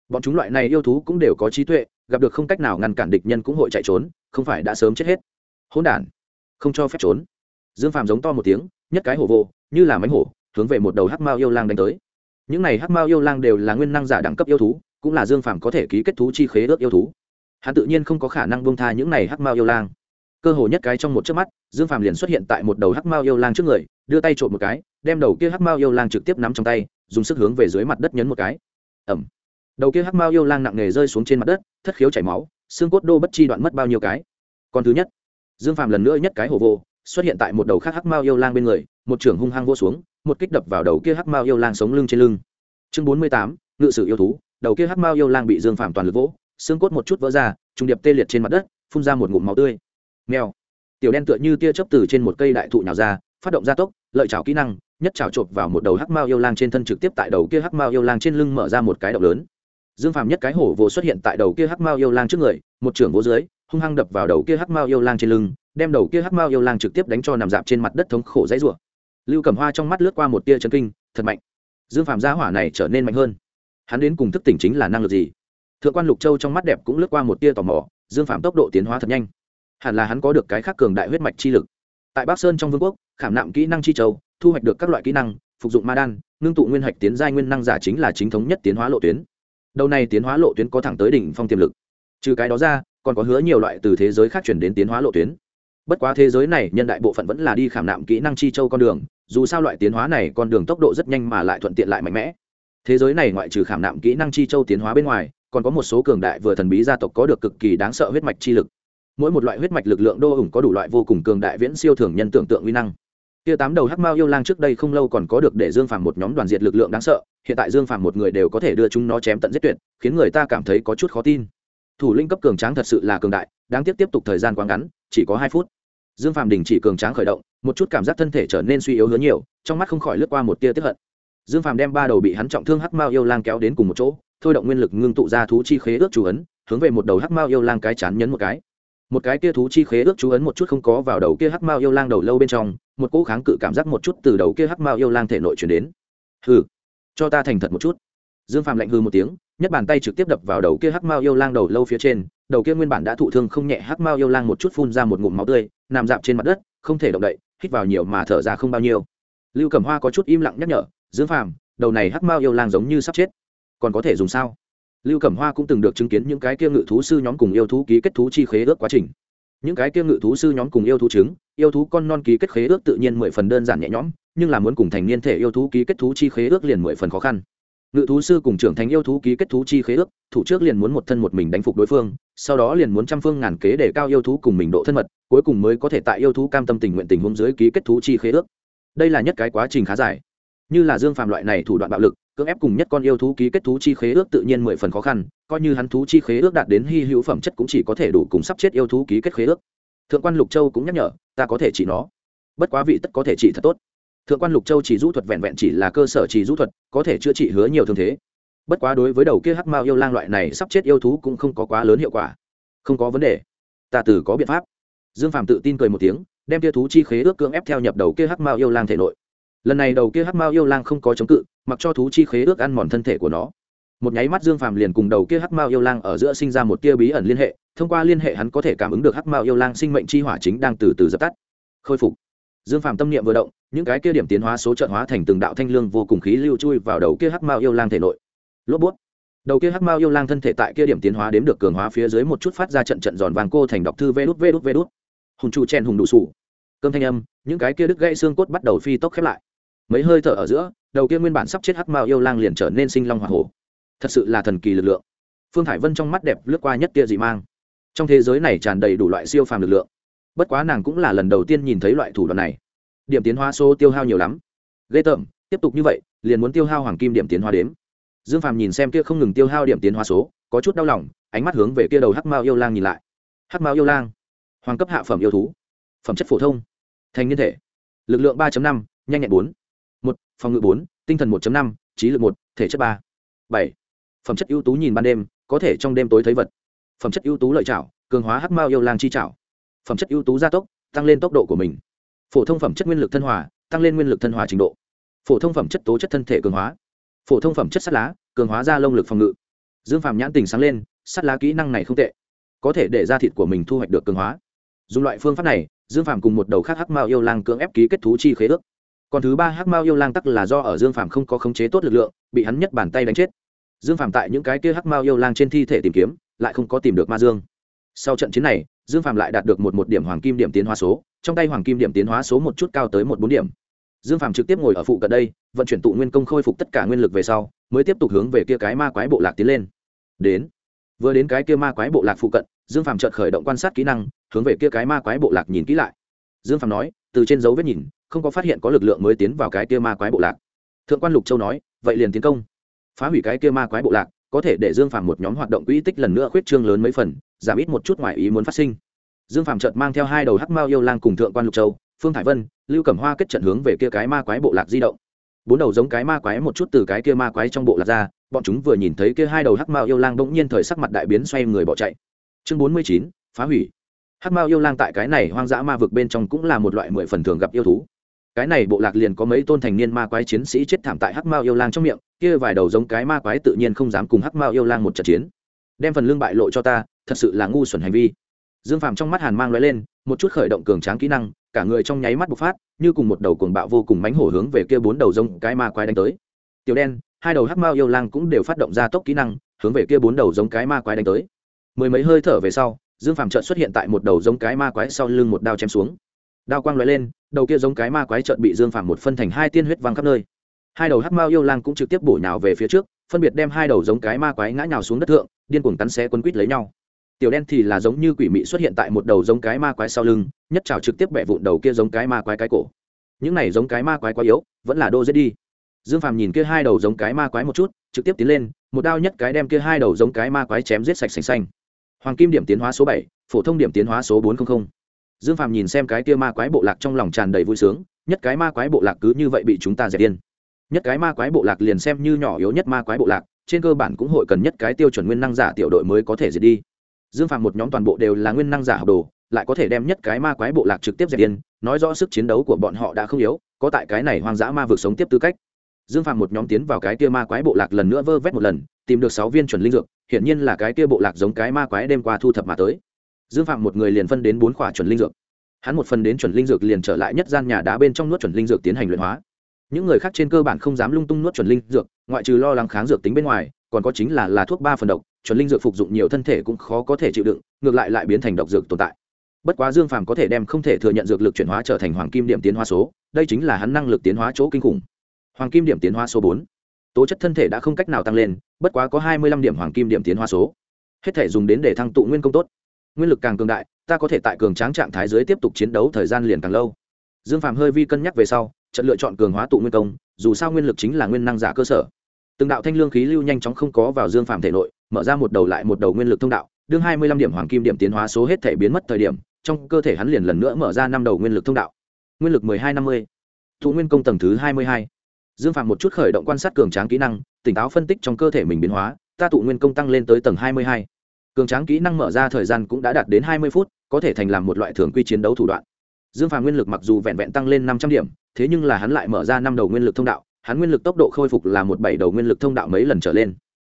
Bọn chúng loại này yêu thú cũng đều có trí tuệ, gặp được không cách nào ngăn cản địch nhân cũng hội chạy trốn, không phải đã sớm chết hết. Hỗn đản. Không cho phép trốn. Dương phàm giống to một tiếng, nhất cái hổ vô, như là mánh hổ, hướng về một đầu hắc mao yêu lang đánh tới. Những này hắc mao yêu lang đều là nguyên năng giả đẳng cấp yêu thú cũng là dương phàm có thể ký kết thú chi khế ước yêu thú. Hắn tự nhiên không có khả năng buông tha những này hắc mao yêu lang. Cơ hồ nhất cái trong một chớp mắt, dương phàm liền xuất hiện tại một đầu hắc mao yêu lang trước người, đưa tay trộm một cái, đem đầu kia hắc mao yêu lang trực tiếp nắm trong tay, dùng sức hướng về dưới mặt đất nhấn một cái. Ẩm đầu kia hắc mao yêu lang nặng nề rơi xuống trên mặt đất, thất khiếu chảy máu, xương cốt đô bất chi đoạn mất bao nhiêu cái. Còn thứ nhất. Dương phàm lần nữa nhất cái hổ vô, xuất hiện tại một đầu khác hắc mao yêu lang bên người, một trưởng hung hăng vô xuống, một kích đập vào đầu kia hắc mao yêu lang sống lưng trên lưng. Chương bốn mươi tám, ngự sử yêu thú đầu kia hắc mao yêu lang bị dương phạm toàn lực vỗ, xương cốt một chút vỡ ra, trùng điệp tê liệt trên mặt đất, phun ra một ngụm máu tươi. Nghèo tiểu đen tựa như tia chớp từ trên một cây đại thụ nhào ra, phát động gia tốc, lợi chảo kỹ năng, nhất chảo chộp vào một đầu hắc mao yêu lang trên thân trực tiếp tại đầu kia hắc mao yêu lang trên lưng mở ra một cái động lớn. Dương phàm nhất cái hổ vồ xuất hiện tại đầu kia hắc mao yêu lang trước người, một trưởng vỗ dưới, hung hăng đập vào đầu kia hắc mao yêu lang trên lưng, đem đầu kia hắc mao yêu lang trực tiếp đánh cho nằm dạp trên mặt đất thống khổ dãy rủa. Lưu cẩm hoa trong mắt lướt qua một tia chân kinh, thật mạnh. Dương phàm gia hỏa này trở nên mạnh hơn hắn đến cùng thức tỉnh chính là năng lực gì? Thượng quan lục châu trong mắt đẹp cũng lướt qua một tia tò mò, dương Phạm tốc độ tiến hóa thật nhanh. Hẳn là hắn có được cái khác cường đại huyết mạch chi lực. Tại bắc sơn trong vương quốc, khảm nạm kỹ năng chi châu, thu hoạch được các loại kỹ năng, phục dụng ma đan, ngưng tụ nguyên hạch tiến giai nguyên năng giả chính là chính thống nhất tiến hóa lộ tuyến. Đầu này tiến hóa lộ tuyến có thẳng tới đỉnh phong tiềm lực. Trừ cái đó ra, còn có hứa nhiều loại từ thế giới khác chuyển đến tiến hóa lộ tuyến. Bất quá thế giới này, nhân đại bộ phận vẫn là đi khảm nạm kỹ năng chi châu con đường, dù sao loại tiến hóa này con đường tốc độ rất nhanh mà lại thuận tiện lại mạnh mẽ thế giới này ngoại trừ khảm nạm kỹ năng chi châu tiến hóa bên ngoài, còn có một số cường đại vừa thần bí gia tộc có được cực kỳ đáng sợ huyết mạch chi lực. Mỗi một loại huyết mạch lực lượng đô ủng có đủ loại vô cùng cường đại viễn siêu thường nhân tưởng tượng uy năng. Kia tám đầu hắc mao yêu lang trước đây không lâu còn có được để dương phàm một nhóm đoàn diệt lực lượng đáng sợ, hiện tại dương phàm một người đều có thể đưa chúng nó chém tận giết tuyệt, khiến người ta cảm thấy có chút khó tin. Thủ linh cấp cường tráng thật sự là cường đại, đáng tiếc tiếp tục thời gian quá ngắn, chỉ có hai phút. Dương phàm đình chỉ cường tráng khởi động, một chút cảm giác thân thể trở nên suy yếu hứa nhiều, trong mắt không khỏi lướt qua một tia tiếp hận dương phàm đem ba đầu bị hắn trọng thương hắc mao yêu lang kéo đến cùng một chỗ, thôi động nguyên lực ngưng tụ ra thú chi khế ước chú ấn, hướng về một đầu hắc mao yêu lang cái chán nhấn một cái. Một cái kia thú chi khế ước chú ấn một chút không có vào đầu kia hắc mao yêu lang đầu lâu bên trong, một cỗ kháng cự cảm giác một chút từ đầu kia hắc mao yêu lang thể nội chuyển đến. Hừ, cho ta thành thật một chút. Dương phàm lạnh hư một tiếng, nhất bàn tay trực tiếp đập vào đầu kia hắc mao yêu lang đầu lâu phía trên, đầu kia nguyên bản đã thụ thương không nhẹ hắc mao yêu lang một chút phun ra một ngụm máu tươi, nằm dạp trên mặt đất, không thể động đậy, hít vào nhiều mà thở ra không bao nhiêu. Lưu cẩm hoa có chút im lặng nhắc nhở dưỡng phàm, đầu này hắc mao yêu lang giống như sắp chết. Còn có thể dùng sao? Lưu cẩm hoa cũng từng được chứng kiến những cái kia ngự thú sư nhóm cùng yêu thú ký kết thú chi khế ước quá trình. Những cái kia ngự thú sư nhóm cùng yêu thú trứng, yêu thú con non ký kết khế ước tự nhiên mười phần đơn giản nhẹ nhõm, nhưng là muốn cùng thành niên thể yêu thú ký kết thú chi khế ước liền mười phần khó khăn. Ngự thú sư cùng trưởng thành yêu thú ký kết thú chi khế ước, thủ trước liền muốn một thân một mình đánh phục đối phương, sau đó liền muốn trăm phương ngàn kế để cao yêu thú cùng mình độ thân mật, cuối cùng mới có thể tại yêu thú cam tâm tình nguyện tình huống dưới ký kết thú chi khế ước. Đây là nhất cái quá trình khá dài như là dương phàm loại này thủ đoạn bạo lực, cưỡng ép cùng nhất con yêu thú ký kết thú chi khế ước tự nhiên mười phần khó khăn, coi như hắn thú chi khế ước đạt đến hy hữu phẩm chất cũng chỉ có thể đủ cùng sắp chết yêu thú ký kết khế ước. Thượng quan lục châu cũng nhắc nhở, ta có thể chỉ nó. Bất quá vị tất có thể trị thật tốt. Thượng quan lục châu chỉ rũ thuật vẹn vẹn chỉ là cơ sở chỉ rũ thuật, có thể chữa trị hứa nhiều thương thế. Bất quá đối với đầu kia hắc mao yêu lang loại này sắp chết yêu thú cũng không có quá lớn hiệu quả. Không có vấn đề. Ta từ có biện pháp. Dương phạm tự tin cười một tiếng, đem kia thú chi khế ước cưỡng ép theo nhập đầu kia hắc mao yêu lang thể nội lần này đầu kia hắc mao yêu lang không có chống cự, mặc cho thú chi khế ước ăn mòn thân thể của nó. Một nháy mắt dương phàm liền cùng đầu kia hắc mao yêu lang ở giữa sinh ra một tia bí ẩn liên hệ, thông qua liên hệ hắn có thể cảm ứng được hắc mao yêu lang sinh mệnh chi hỏa chính đang từ từ dập tắt. Khôi phục. Dương phàm tâm niệm vừa động, những cái kia điểm tiến hóa số trận hóa thành từng đạo thanh lương vô cùng khí lưu chui vào đầu kia hắc mao yêu lang thể nội. Lốp bút. Đầu kia hắc mao yêu lang thân thể tại kia điểm tiến hóa đếm được cường hóa phía dưới một chút phát ra trận trận giòn vàng cô thành đọc thư vê đút vê đút vê đút. Hùng chu chen hùng đủ sủ. Cơm thanh âm, những cái kia đứt gãy xương cốt bắt đầu phi tốc khép lại mấy hơi thở ở giữa, đầu kia nguyên bản sắp chết hắc mao yêu lang liền trở nên sinh long hoa hổ. Thật sự là thần kỳ lực lượng. Phương hải vân trong mắt đẹp lướt qua nhất tia dị mang. Trong thế giới này tràn đầy đủ loại siêu phàm lực lượng. Bất quá nàng cũng là lần đầu tiên nhìn thấy loại thủ đoạn này. Điểm tiến hóa số tiêu hao nhiều lắm. Ghê tởm, tiếp tục như vậy, liền muốn tiêu hao hoàng kim điểm tiến hóa đếm. Dương phàm nhìn xem kia không ngừng tiêu hao điểm tiến hóa số, có chút đau lòng, ánh mắt hướng về kia đầu hắc mao yêu lang nhìn lại. Hắc mao yêu lang, hoàng cấp hạ phẩm yêu thú, phẩm chất phổ thông, thành niên thể, lực lượng ba năm, nhanh nhẹn bốn phòng ngự bốn, tinh thần một năm, trí lực một, thể chất ba. Bảy. Phẩm chất ưu tú nhìn ban đêm, có thể trong đêm tối thấy vật. Phẩm chất ưu tú lợi chảo cường hóa hắc mao yêu lang chi chảo phẩm chất ưu tú gia tốc, tăng lên tốc độ của mình. Phổ thông phẩm chất nguyên lực thân hòa, tăng lên nguyên lực thân hòa trình độ. Phổ thông phẩm chất tố chất thân thể cường hóa. Phổ thông phẩm chất sắt lá, cường hóa ra lông lực phòng ngự. Dương phàm nhãn tình sáng lên, sắt lá kỹ năng này không tệ. Có thể để da thịt của mình thu hoạch được cường hóa. Dùng loại phương pháp này, dương phàm cùng một đầu khác hắc mao yêu lang cưỡng ép ký kết thú chi khế ước còn thứ ba hắc mao yêu lang tắc là do ở dương phàm không có khống chế tốt lực lượng, bị hắn nhất bàn tay đánh chết. Dương phàm tại những cái kia hắc mao yêu lang trên thi thể tìm kiếm, lại không có tìm được ma dương. Sau trận chiến này, dương phàm lại đạt được một một điểm hoàng kim điểm tiến hóa số, trong tay hoàng kim điểm tiến hóa số một chút cao tới một bốn điểm. Dương phàm trực tiếp ngồi ở phụ cận đây, vận chuyển tụ nguyên công khôi phục tất cả nguyên lực về sau, mới tiếp tục hướng về kia cái ma quái bộ lạc tiến lên. Đến, vừa đến cái kia ma quái bộ lạc phụ cận, dương phàm chợt khởi động quan sát kỹ năng, hướng về kia cái ma quái bộ lạc nhìn kỹ lại. Dương phàm nói, từ trên dấu vết nhìn không có phát hiện có lực lượng mới tiến vào cái kia ma quái bộ lạc. Thượng quan lục châu nói, vậy liền tiến công. Phá hủy cái kia ma quái bộ lạc, có thể để dương phàm một nhóm hoạt động quỹ tích lần nữa khuyết trương lớn mấy phần, giảm ít một chút ngoài ý muốn phát sinh. Dương phàm chợt mang theo hai đầu hắc mao yêu lang cùng thượng quan lục châu, phương thải vân, lưu cẩm hoa kết trận hướng về kia cái ma quái bộ lạc di động. Bốn đầu giống cái ma quái một chút từ cái kia ma quái trong bộ lạc ra, bọn chúng vừa nhìn thấy kia hai đầu hắc mao yêu lang bỗng nhiên thời sắc mặt đại biến xoay người bỏ chạy. Chương bốn mươi chín, phá hủy. Hắc mao yêu lang tại cái này hoang dã ma vực bên trong cũng là một loại mười phần thường gặp yêu thú cái này bộ lạc liền có mấy tôn thành niên ma quái chiến sĩ chết thảm tại hắc mao yêu lang trong miệng, kia vài đầu giống cái ma quái tự nhiên không dám cùng hắc mao yêu lang một trận chiến. Đem phần lương bại lộ cho ta, thật sự là ngu xuẩn hành vi. Dương phàm trong mắt hàn mang l lên, một chút khởi động cường tráng kỹ năng, cả người trong nháy mắt bộc phát, như cùng một đầu cuồng bạo vô cùng mánh hổ hướng về kia bốn đầu giống cái ma quái đánh tới. Tiểu đen, hai đầu hắc mao yêu lang cũng đều phát động ra tốc kỹ năng, hướng về kia bốn đầu giống cái ma quái đánh tới. Mười mấy hơi thở về sau, dương phàm trợn xuất hiện tại một đầu giống cái ma quái sau lưng một đao chém xuống. Đao quang lóe lên đầu kia giống cái ma quái trợn bị dương phàm một phân thành hai tiên huyết văng khắp nơi. Hai đầu hắc mao yêu lang cũng trực tiếp bổ nhào về phía trước, phân biệt đem hai đầu giống cái ma quái ngã nhào xuống đất thượng, điên cuồng cắn xé quấn quít lấy nhau. Tiểu đen thì là giống như quỷ mị xuất hiện tại một đầu giống cái ma quái sau lưng, nhất trào trực tiếp bẻ vụn đầu kia giống cái ma quái cái cổ. Những này giống cái ma quái quá yếu, vẫn là đô giết đi. Dương phàm nhìn kia hai đầu giống cái ma quái một chút, trực tiếp tiến lên, một đao nhất cái đem kia hai đầu giống cái ma quái chém giết sạch sành xanh. Hoàng kim điểm tiến hóa số bảy, phổ thông điểm tiến hóa số bốn trăm linh dương phàm nhìn xem cái kia ma quái bộ lạc trong lòng tràn đầy vui sướng, nhất cái ma quái bộ lạc cứ như vậy bị chúng ta dẹp điên. Nhất cái ma quái bộ lạc liền xem như nhỏ yếu nhất ma quái bộ lạc, trên cơ bản cũng hội cần nhất cái tiêu chuẩn nguyên năng giả tiểu đội mới có thể diệt đi. Dương phàm một nhóm toàn bộ đều là nguyên năng giả học đồ, lại có thể đem nhất cái ma quái bộ lạc trực tiếp dẹp điên, nói rõ sức chiến đấu của bọn họ đã không yếu, có tại cái này hoang dã ma vực sống tiếp tư cách. Dương phàm một nhóm tiến vào cái kia ma quái bộ lạc lần nữa vơ vét một lần, tìm được sáu viên chuẩn linh dược, hiển nhiên là cái kia bộ lạc giống cái ma quái đêm qua thu thập mà tới dương phạm một người liền phân đến bốn khỏa chuẩn linh dược. Hắn một phần đến chuẩn linh dược liền trở lại nhất gian nhà đá bên trong nuốt chuẩn linh dược tiến hành luyện hóa. Những người khác trên cơ bản không dám lung tung nuốt chuẩn linh dược, ngoại trừ lo lắng kháng dược tính bên ngoài, còn có chính là là thuốc ba phần độc, chuẩn linh dược phục dụng nhiều thân thể cũng khó có thể chịu đựng, ngược lại lại biến thành độc dược tồn tại. Bất quá dương phàm có thể đem không thể thừa nhận dược lực chuyển hóa trở thành hoàng kim điểm tiến hóa số, đây chính là hắn năng lực tiến hóa chỗ kinh khủng. Hoàng kim điểm tiến hóa số bốn. Tố chất thân thể đã không cách nào tăng lên, bất quá có hai mươi lăm điểm hoàng kim điểm tiến hóa số. Hết thể dùng đến để thăng tụ nguyên công tốt nguyên lực càng cường đại, ta có thể tại cường tráng trạng thái dưới tiếp tục chiến đấu thời gian liền càng lâu. Dương phạm hơi vi cân nhắc về sau trận lựa chọn cường hóa tụ nguyên công, dù sao nguyên lực chính là nguyên năng giả cơ sở. Từng đạo thanh lương khí lưu nhanh chóng không có vào dương phạm thể nội, mở ra một đầu lại một đầu nguyên lực thông đạo, đương hai mươi lăm điểm hoàng kim điểm tiến hóa số hết thể biến mất thời điểm, trong cơ thể hắn liền lần nữa mở ra năm đầu nguyên lực thông đạo. Nguyên lực mười hai năm mươi thụ nguyên công tầng thứ hai mươi hai. Dương phạm một chút khởi động quan sát cường tráng kỹ năng, tỉnh táo phân tích trong cơ thể mình biến hóa, ta tụ nguyên công tăng lên tới tầng hai mươi hai cường tráng kỹ năng mở ra thời gian cũng đã đạt đến hai mươi phút, có thể thành làm một loại thường quy chiến đấu thủ đoạn. Dương phàm nguyên lực mặc dù vẹn vẹn tăng lên năm trăm điểm, thế nhưng là hắn lại mở ra năm đầu nguyên lực thông đạo, hắn nguyên lực tốc độ khôi phục là một bảy đầu nguyên lực thông đạo mấy lần trở lên.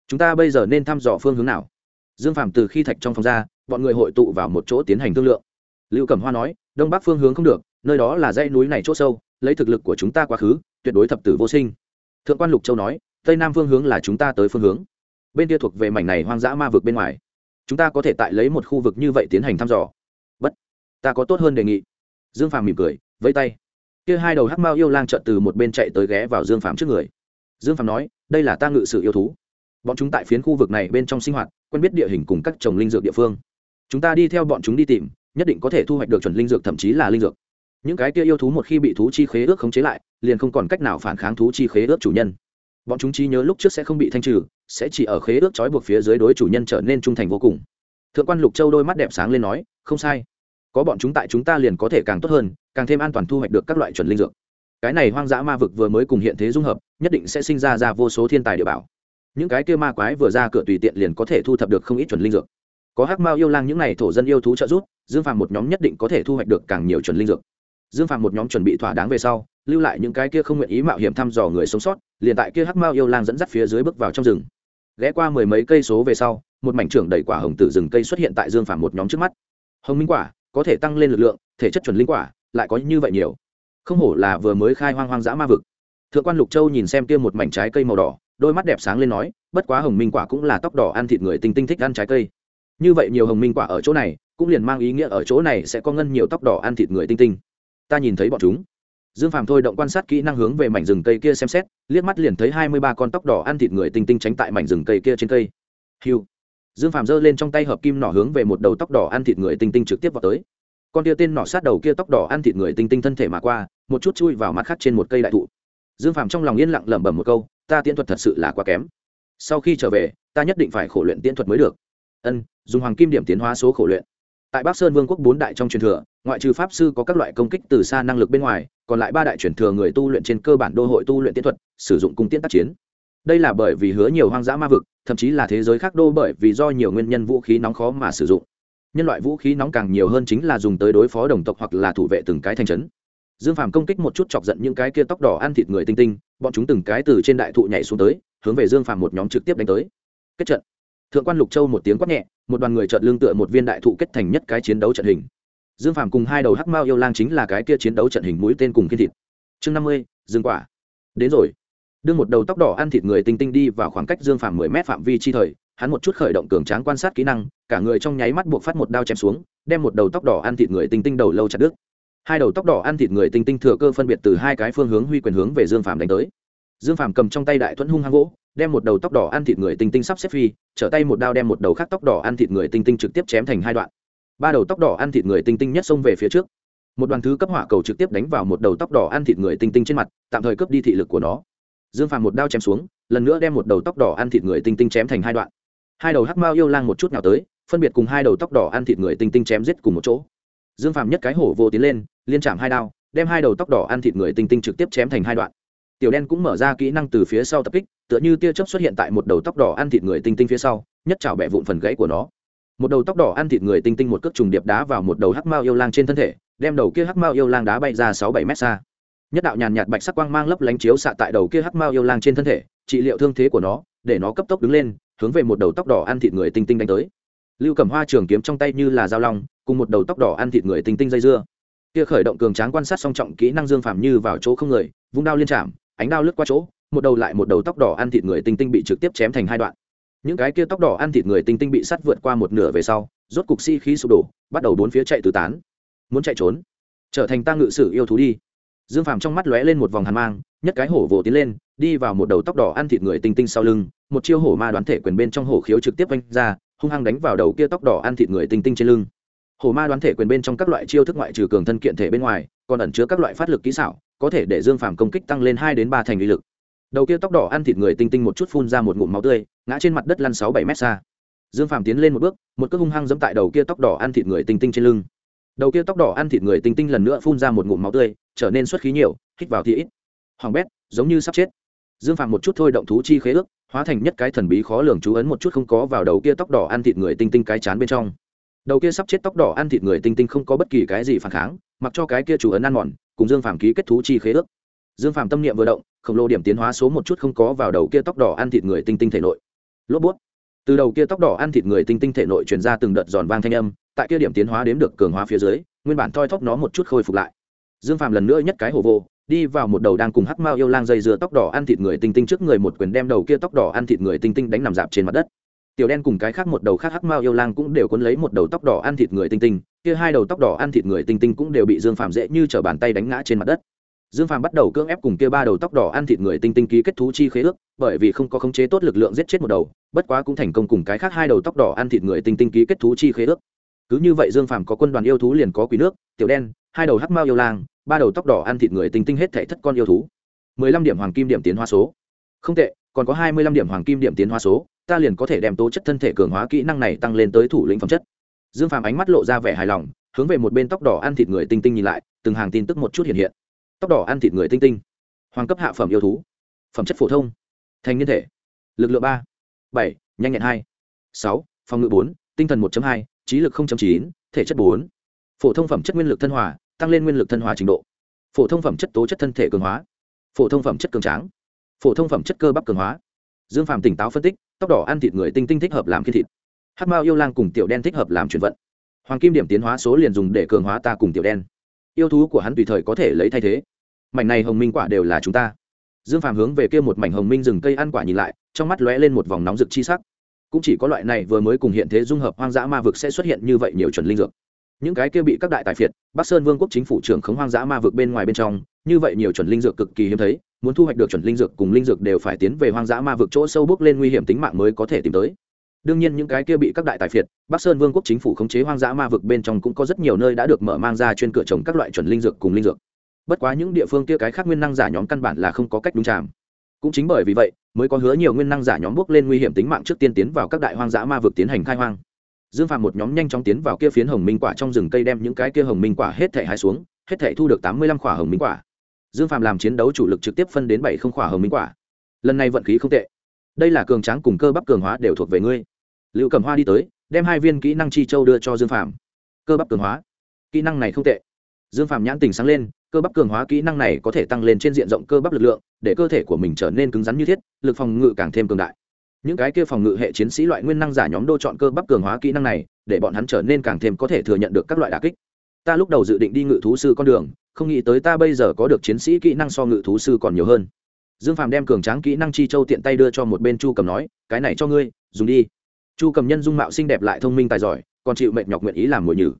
Chúng ta bây giờ nên thăm dò phương hướng nào? Dương phàm từ khi thạch trong phòng ra, bọn người hội tụ vào một chỗ tiến hành thương lượng. Lưu cẩm hoa nói, đông bắc phương hướng không được, nơi đó là dãy núi này c h ỗ sâu, lấy thực lực của chúng ta quá khứ, tuyệt đối thập tử vô sinh. Thượng quan lục châu nói, tây nam phương hướng là chúng ta tới phương hướng. Bên kia thuộc về mảnh này hoang dã ma vực bên ngoài chúng ta có thể tại lấy một khu vực như vậy tiến hành thăm dò. Bất, ta có tốt hơn đề nghị. Dương phàm mỉm cười, vẫy tay. Kia hai đầu hắc mao yêu lang trợn từ một bên chạy tới ghé vào dương phàm trước người. Dương phàm nói, đây là ta ngự sự yêu thú. Bọn chúng tại phiến khu vực này bên trong sinh hoạt, quen biết địa hình cùng các trồng linh dược địa phương. Chúng ta đi theo bọn chúng đi tìm, nhất định có thể thu hoạch được chuẩn linh dược, thậm chí là linh dược. Những cái kia yêu thú một khi bị thú chi khế ước khống chế lại, liền không còn cách nào phản kháng thú chi khế ước chủ nhân. Bọn chúng trí nhớ lúc trước sẽ không bị thanh trừ sẽ chỉ ở khế ước trói buộc phía dưới đối chủ nhân trở nên trung thành vô cùng. Thượng quan lục châu đôi mắt đẹp sáng lên nói, không sai. Có bọn chúng tại chúng ta liền có thể càng tốt hơn, càng thêm an toàn thu hoạch được các loại chuẩn linh dược. Cái này hoang dã ma vực vừa mới cùng hiện thế dung hợp, nhất định sẽ sinh ra ra vô số thiên tài địa bảo. Những cái kia ma quái vừa ra cửa tùy tiện liền có thể thu thập được không ít chuẩn linh dược. Có hắc mao yêu lang những n à y thổ dân yêu thú trợ giúp, dương phàm một nhóm nhất định có thể thu hoạch được càng nhiều chuẩn linh dược. Dương phàm một nhóm chuẩn bị thỏa đáng về sau, lưu lại những cái kia không nguyện ý mạo hiểm thăm dò người sống sót, liền tại kia hắc mao yêu lang dẫn dắt phía dưới bước vào trong rừng ghé qua mười mấy cây số về sau, một mảnh trưởng đầy quả hồng tử rừng cây xuất hiện tại dương phàm một nhóm trước mắt. Hồng minh quả, có thể tăng lên lực lượng, thể chất chuẩn linh quả, lại có như vậy nhiều. Không hổ là vừa mới khai hoang hoang dã ma vực. Thượng quan lục châu nhìn xem kia một mảnh trái cây màu đỏ, đôi mắt đẹp sáng lên nói, bất quá hồng minh quả cũng là tóc đỏ ăn thịt người tinh tinh thích ăn trái cây. Như vậy nhiều hồng minh quả ở chỗ này, cũng liền mang ý nghĩa ở chỗ này sẽ có ngân nhiều tóc đỏ ăn thịt người tinh tinh. Ta nhìn thấy bọn chúng dương phàm thôi động quan sát kỹ năng hướng về mảnh rừng cây kia xem xét, liếc mắt liền thấy hai mươi ba con tóc đỏ ăn thịt người tinh tinh tránh tại mảnh rừng cây kia trên cây. Hiu. Dương phàm giơ lên trong tay hợp kim nỏ hướng về một đầu tóc đỏ ăn thịt người tinh tinh trực tiếp vào tới. Con tia tên nỏ sát đầu kia tóc đỏ ăn thịt người tinh tinh thân thể mà qua, một chút chui vào mặt khác trên một cây đại thụ. Dương phàm trong lòng yên lặng lẩm bẩm một câu, ta tiễn thuật thật sự là quá kém. Sau khi trở về, ta nhất định phải khổ luyện tiễn thuật mới được. Ân, dùng hoàng kim điểm tiến hóa số khổ luyện. Tại bắc sơn vương quốc bốn đại trong truyền thừa ngoại trừ pháp sư có các loại công kích từ xa năng lực bên ngoài, còn lại ba đại truyền thừa người tu luyện trên cơ bản đô hội tu luyện tiến thuật, sử dụng cung tiễn tác chiến. Đây là bởi vì hứa nhiều hoang dã ma vực, thậm chí là thế giới khác đô bởi vì do nhiều nguyên nhân vũ khí nóng khó mà sử dụng. Nhân loại vũ khí nóng càng nhiều hơn chính là dùng tới đối phó đồng tộc hoặc là thủ vệ từng cái thành trấn. Dương phàm công kích một chút chọc giận những cái kia tóc đỏ ăn thịt người tinh tinh, bọn chúng từng cái từ trên đại thụ nhảy xuống tới, hướng về dương phàm một nhóm trực tiếp đánh tới. Kết trận. Thượng quan lục châu một tiếng quát nhẹ, một đoàn người trợn lương tựa một viên đại thụ kết thành nhất cái chiến đấu trận hình dương phàm cùng hai đầu hắc mao yêu lang chính là cái kia chiến đấu trận hình mũi tên cùng kiên thịt. Chương năm mươi, dương quả. Đến rồi. Đưa một đầu tóc đỏ ăn thịt người tinh tinh đi vào khoảng cách dương phàm mười mét phạm vi chi thời, hắn một chút khởi động cường tráng quan sát kỹ năng, cả người trong nháy mắt buộc phát một đao chém xuống, đem một đầu tóc đỏ ăn thịt người tinh tinh đầu lâu chặt đứt. Hai đầu tóc đỏ ăn thịt người tinh tinh thừa cơ phân biệt từ hai cái phương hướng huy quyền hướng về dương phàm đánh tới. Dương phàm cầm trong tay đại thuẫn hung hăng gỗ, đem một đầu tóc đỏ ăn thịt người tinh tinh sắp xếp phi, trở tay một đao đem một đầu khác tóc đỏ ăn thịt người tinh tinh trực tiếp chém thành hai đoạn ba đầu tóc đỏ ăn thịt người tinh tinh nhất xông về phía trước. Một đoàn thứ cấp hỏa cầu trực tiếp đánh vào một đầu tóc đỏ ăn thịt người tinh tinh trên mặt, tạm thời cướp đi thị lực của nó. Dương phàm một đao chém xuống, lần nữa đem một đầu tóc đỏ ăn thịt người tinh tinh chém thành hai đoạn. Hai đầu hắc mao yêu lang một chút nào tới, phân biệt cùng hai đầu tóc đỏ ăn thịt người tinh tinh chém giết cùng một chỗ. Dương phàm nhất cái hổ vô tiến lên, liên chạm hai đao, đem hai đầu tóc đỏ ăn thịt người tinh tinh trực tiếp chém thành hai đoạn. Tiểu đen cũng mở ra kỹ năng từ phía sau tập kích, tựa như tia chớp xuất hiện tại một đầu tóc đỏ ăn thịt người tinh tinh phía sau, nhất chảo bẹ vụn phần gãy của nó một đầu tóc đỏ ăn thịt người tinh tinh một cước trùng điệp đá vào một đầu hắc mao yêu lang trên thân thể, đem đầu kia hắc mao yêu lang đá bay ra sáu bảy mét xa. Nhất đạo nhàn nhạt bạch sắc quang mang lấp lánh chiếu xạ tại đầu kia hắc mao yêu lang trên thân thể, trị liệu thương thế của nó, để nó cấp tốc đứng lên, hướng về một đầu tóc đỏ ăn thịt người tinh tinh đánh tới. Lưu cầm hoa trường kiếm trong tay như là dao long, cùng một đầu tóc đỏ ăn thịt người tinh tinh dây dưa. Kia khởi động cường tráng quan sát song trọng kỹ năng dương phàm như vào chỗ không người, vung đao liên chạm, ánh đao lướt qua chỗ, một đầu lại một đầu tóc đỏ ăn thịt người tinh tinh bị trực tiếp chém thành hai đoạn những cái kia tóc đỏ ăn thịt người tinh tinh bị sắt vượt qua một nửa về sau, rốt cục si khí sụp đổ, bắt đầu bốn phía chạy tứ tán. Muốn chạy trốn, trở thành ta ngự sử yêu thú đi. Dương phàm trong mắt lóe lên một vòng hàn mang, nhất cái hổ vồ tiến lên, đi vào một đầu tóc đỏ ăn thịt người tinh tinh sau lưng, một chiêu hổ ma đoán thể quyền bên trong hổ khiếu trực tiếp vanh ra, hung hăng đánh vào đầu kia tóc đỏ ăn thịt người tinh tinh trên lưng. Hổ ma đoán thể quyền bên trong các loại chiêu thức ngoại trừ cường thân kiện thể bên ngoài, còn ẩn chứa các loại phát lực kỹ xảo, có thể để dương phàm công kích tăng lên hai đến ba thành uy lực đầu kia tóc đỏ ăn thịt người tinh tinh một chút phun ra một ngụm máu tươi, ngã trên mặt đất lăn sáu bảy mét xa. Dương phàm tiến lên một bước, một cước hung hăng dẫm tại đầu kia tóc đỏ ăn thịt người tinh tinh trên lưng. Đầu kia tóc đỏ ăn thịt người tinh tinh lần nữa phun ra một ngụm máu tươi, trở nên xuất khí nhiều, hít vào thì ít. Hoàng bét, giống như sắp chết. Dương phạm một chút thôi động thú chi khế ước, hóa thành nhất cái thần bí khó lường chú ấn một chút không có vào đầu kia tóc đỏ ăn thịt người tinh tinh cái chán bên trong. Đầu kia sắp chết tóc đỏ ăn thịt người tinh tinh không có bất kỳ cái gì phản kháng, mặc cho cái kia chú ấn ăn mòn, cùng dương phạm ký kết thú chi khế ước dương phạm tâm niệm vừa động, khổng lồ điểm tiến hóa số một chút không có vào đầu kia tóc đỏ ăn thịt người tinh tinh thể nội. Lốp bút. Từ đầu kia tóc đỏ ăn thịt người tinh tinh thể nội truyền ra từng đợt giòn vang thanh âm, tại kia điểm tiến hóa đếm được cường hóa phía dưới, nguyên bản thoi thóp nó một chút khôi phục lại. Dương phạm lần nữa nhất cái hồ vô, đi vào một đầu đang cùng hắc mao yêu lang dây dưa tóc đỏ ăn thịt người tinh tinh trước người một quyền đem đầu kia tóc đỏ ăn thịt người tinh tinh đánh nằm dạp trên mặt đất. Tiểu đen cùng cái khác một đầu khác hắc mao yêu lang cũng đều cuốn lấy một đầu tóc đỏ ăn thịt người tinh tinh, kia hai đầu tóc đỏ ăn thịt người tinh tinh cũng đều bị dương phạm dễ như t bàn tay đánh ngã trên mặt đất dương Phàm bắt đầu cưỡng ép cùng kia ba đầu tóc đỏ ăn thịt người tinh tinh ký kết thú chi khế ước, bởi vì không có khống chế tốt lực lượng giết chết một đầu, bất quá cũng thành công cùng cái khác hai đầu tóc đỏ ăn thịt người tinh tinh ký kết thú chi khế ước. Cứ như vậy dương Phàm có quân đoàn yêu thú liền có quý nước, tiểu đen, hai đầu hắc mao yêu lang, ba đầu tóc đỏ ăn thịt người tinh tinh hết thể thất con yêu thú. mười lăm điểm hoàng kim điểm tiến hóa số. Không tệ, còn có hai mươi lăm điểm hoàng kim điểm tiến hóa số, ta liền có thể đem tố chất thân thể cường hóa kỹ năng này tăng lên tới thủ lĩnh phẩm chất. Dương phàm ánh mắt lộ ra vẻ hài lòng, hướng về một bên tóc đỏ ăn thịt người tinh tinh nhìn lại, từng hàng tin tức một chút hiện hiện tóc đỏ ăn thịt người tinh tinh. Hoàng cấp hạ phẩm yêu thú. Phẩm chất phổ thông. Thành niên thể. Lực lượng ba, bảy, nhanh nhẹn hai, sáu, phòng ngự bốn, tinh thần một hai, trí lực chín, thể chất bốn. Phổ thông phẩm chất nguyên lực thân hòa, tăng lên nguyên lực thân hòa trình độ. Phổ thông phẩm chất tố chất thân thể cường hóa. Phổ thông phẩm chất cường tráng. Phổ thông phẩm chất cơ bắp cường hóa. Dương phàm tỉnh táo phân tích, tóc đỏ ăn thịt người tinh tinh thích hợp làm khi thịt. Hát mao yêu lang cùng tiểu đen thích hợp làm chuyển vận. Hoàng kim điểm tiến hóa số liền dùng để cường hóa ta cùng tiểu đen yêu thú của hắn tùy thời có thể lấy thay thế. Mảnh này hồng minh quả đều là chúng ta. Dương phàm hướng về kia một mảnh hồng minh rừng cây ăn quả nhìn lại, trong mắt lóe lên một vòng nóng rực chi sắc. Cũng chỉ có loại này vừa mới cùng hiện thế dung hợp hoang dã ma vực sẽ xuất hiện như vậy nhiều chuẩn linh dược. Những cái kia bị các đại tài phiệt, bắc sơn vương quốc chính phủ trưởng khống hoang dã ma vực bên ngoài bên trong, như vậy nhiều chuẩn linh dược cực kỳ hiếm thấy, muốn thu hoạch được chuẩn linh dược cùng linh dược đều phải tiến về hoang dã ma vực chỗ sâu bước lên nguy hiểm tính mạng mới có thể tìm tới đương nhiên những cái kia bị các đại tài phiệt, bắc sơn vương quốc chính phủ khống chế hoang dã ma vực bên trong cũng có rất nhiều nơi đã được mở mang ra chuyên cửa trồng các loại chuẩn linh dược cùng linh dược. Bất quá những địa phương kia cái khác nguyên năng giả nhóm căn bản là không có cách đúng chạm. Cũng chính bởi vì vậy, mới có hứa nhiều nguyên năng giả nhóm bước lên nguy hiểm tính mạng trước tiên tiến vào các đại hoang dã ma vực tiến hành khai hoang. Dương phạm một nhóm nhanh chóng tiến vào kia phiến hồng minh quả trong rừng cây đem những cái kia hồng minh quả hết thể hai xuống, hết thể thu được tám mươi lăm quả hồng minh quả. Dương phạm làm chiến đấu chủ lực trực tiếp phân đến bảy không quả hồng minh quả. Lần này vận khí không tệ. Đây là cường tráng cùng cơ bắp cường hóa đều thuộc về ngươi. Lưu cầm hoa đi tới, đem hai viên kỹ năng chi châu đưa cho dương phạm cơ bắp cường hóa. Kỹ năng này không tệ. Dương phạm nhãn tình sáng lên, cơ bắp cường hóa kỹ năng này có thể tăng lên trên diện rộng cơ bắp lực lượng, để cơ thể của mình trở nên cứng rắn như thiết, lực phòng ngự càng thêm cường đại. Những cái kia phòng ngự hệ chiến sĩ loại nguyên năng giả nhóm đô chọn cơ bắp cường hóa kỹ năng này, để bọn hắn trở nên càng thêm có thể thừa nhận được các loại đà kích. Ta lúc đầu dự định đi ngự thú sư con đường, không nghĩ tới ta bây giờ có được chiến sĩ kỹ năng so ngự thú sư còn nhiều hơn. Dương phàm đem cường tráng kỹ năng chi châu tiện tay đưa cho một bên chu cầm nói, cái này cho ngươi, dùng đi chu cầm nhân dung mạo xinh đẹp lại thông minh tài giỏi, còn chịu mệnh nhọc nguyện ý làm mồi nhử.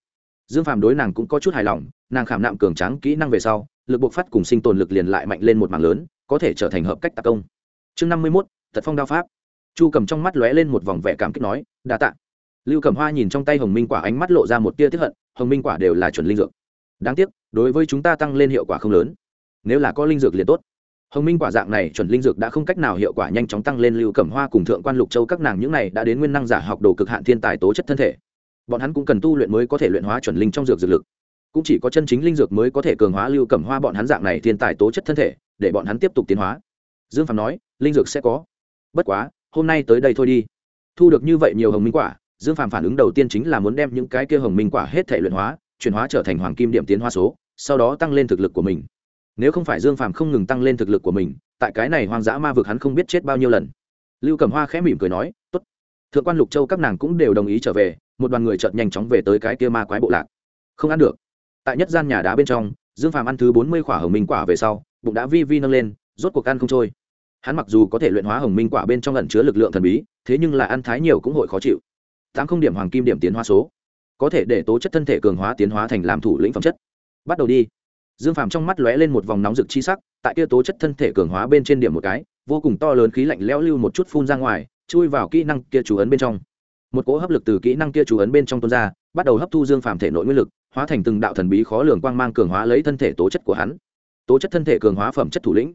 Dương phàm đối nàng cũng có chút hài lòng, nàng khảm nạm cường tráng kỹ năng về sau, lực bộc phát cùng sinh tồn lực liền lại mạnh lên một mảng lớn, có thể trở thành hợp cách tạc công. Chương năm mươi mốt tật phong đao pháp. Chu cầm trong mắt lóe lên một vòng vẻ cảm kích nói, đa tạ. Lưu cầm hoa nhìn trong tay hồng minh quả ánh mắt lộ ra một tia tiếp hận, hồng minh quả đều là chuẩn linh dược. Đáng tiếc, đối với chúng ta tăng lên hiệu quả không lớn. Nếu là có linh dược liền tốt hồng minh quả dạng này chuẩn linh dược đã không cách nào hiệu quả nhanh chóng tăng lên lưu cẩm hoa cùng thượng quan lục châu các nàng những này đã đến nguyên năng giả học đồ cực hạn thiên tài tố chất thân thể. Bọn hắn cũng cần tu luyện mới có thể luyện hóa chuẩn linh trong dược dược lực. Cũng chỉ có chân chính linh dược mới có thể cường hóa lưu cẩm hoa bọn hắn dạng này thiên tài tố chất thân thể, để bọn hắn tiếp tục tiến hóa. Dương phạm nói, linh dược sẽ có. Bất quá, hôm nay tới đây thôi đi. Thu được như vậy nhiều hồng minh quả, dương phàm phản ứng đầu tiên chính là muốn đem những cái kia hồng minh quả hết thể luyện hóa, chuyển hóa trở thành hoàng kim điểm tiến hóa số, sau đó tăng lên thực lực của mình nếu không phải dương phàm không ngừng tăng lên thực lực của mình, tại cái này hoang dã ma vực hắn không biết chết bao nhiêu lần. Lưu cầm hoa khẽ mỉm cười nói, tốt. Thượng quan lục châu các nàng cũng đều đồng ý trở về, một đoàn người chợt nhanh chóng về tới cái kia ma quái bộ lạc. Không ăn được. Tại nhất gian nhà đá bên trong, dương phàm ăn thứ bốn mươi quả hồng minh quả về sau, bụng đã vi vi nâng lên, rốt cuộc ăn không trôi. Hắn mặc dù có thể luyện hóa hồng minh quả bên trong lần chứa lực lượng thần bí, thế nhưng là ăn thái nhiều cũng hội khó chịu. Tám không điểm hoàng kim điểm tiến hóa số. Có thể để tố chất thân thể cường hóa tiến hóa thành làm thủ lĩnh phẩm chất. Bắt đầu đi dương phàm trong mắt lóe lên một vòng nóng rực chi sắc, tại kia tố chất thân thể cường hóa bên trên điểm một cái, vô cùng to lớn khí lạnh lẽo lưu một chút phun ra ngoài, chui vào kỹ năng kia chú ấn bên trong. Một cỗ hấp lực từ kỹ năng kia chú ấn bên trong tuôn ra, bắt đầu hấp thu dương phàm thể nội nguyên lực, hóa thành từng đạo thần bí khó lường quang mang cường hóa lấy thân thể tố chất của hắn. Tố chất thân thể cường hóa phẩm chất thủ lĩnh,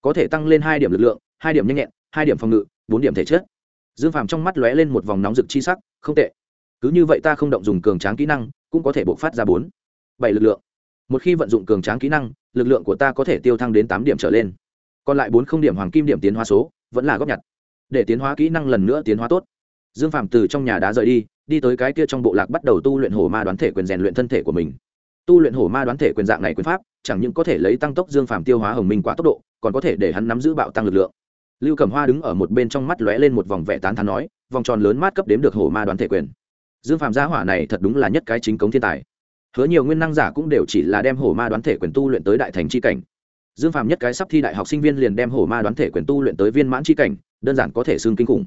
có thể tăng lên hai điểm lực lượng, hai điểm nhanh nhẹn, hai điểm phòng ngự, bốn điểm thể chất. Dương phàm trong mắt lóe lên một vòng nóng rực chi sắc, không tệ. Cứ như vậy ta không động dùng cường tráng kỹ năng, cũng có thể bộc phát ra bốn, bảy lực lượng một khi vận dụng cường tráng kỹ năng, lực lượng của ta có thể tiêu thăng đến tám điểm trở lên. Còn lại bốn không điểm hoàng kim điểm tiến hóa số, vẫn là góp nhặt. Để tiến hóa kỹ năng lần nữa tiến hóa tốt. Dương phạm từ trong nhà đá rời đi đi tới cái kia trong bộ lạc bắt đầu tu luyện hổ ma đoán thể quyền rèn luyện thân thể của mình. Tu luyện hổ ma đoán thể quyền dạng này quyền pháp, chẳng những có thể lấy tăng tốc dương phạm tiêu hóa hồng minh quá tốc độ, còn có thể để hắn nắm giữ bạo tăng lực lượng. Lưu cẩm hoa đứng ở một bên trong mắt lóe lên một vòng vẻ tán thán nói, vòng tròn lớn mát cấp đếm được hổ ma đoán thể quyền. Dương phạm gia hỏa này thật đúng là nhất cái chính cống thiên tài hứa nhiều nguyên năng giả cũng đều chỉ là đem hổ ma đoán thể quyền tu luyện tới đại thành c h i cảnh. Dương phạm nhất cái sắp thi đại học sinh viên liền đem hổ ma đoán thể quyền tu luyện tới viên mãn c h i cảnh, đơn giản có thể xương kinh khủng.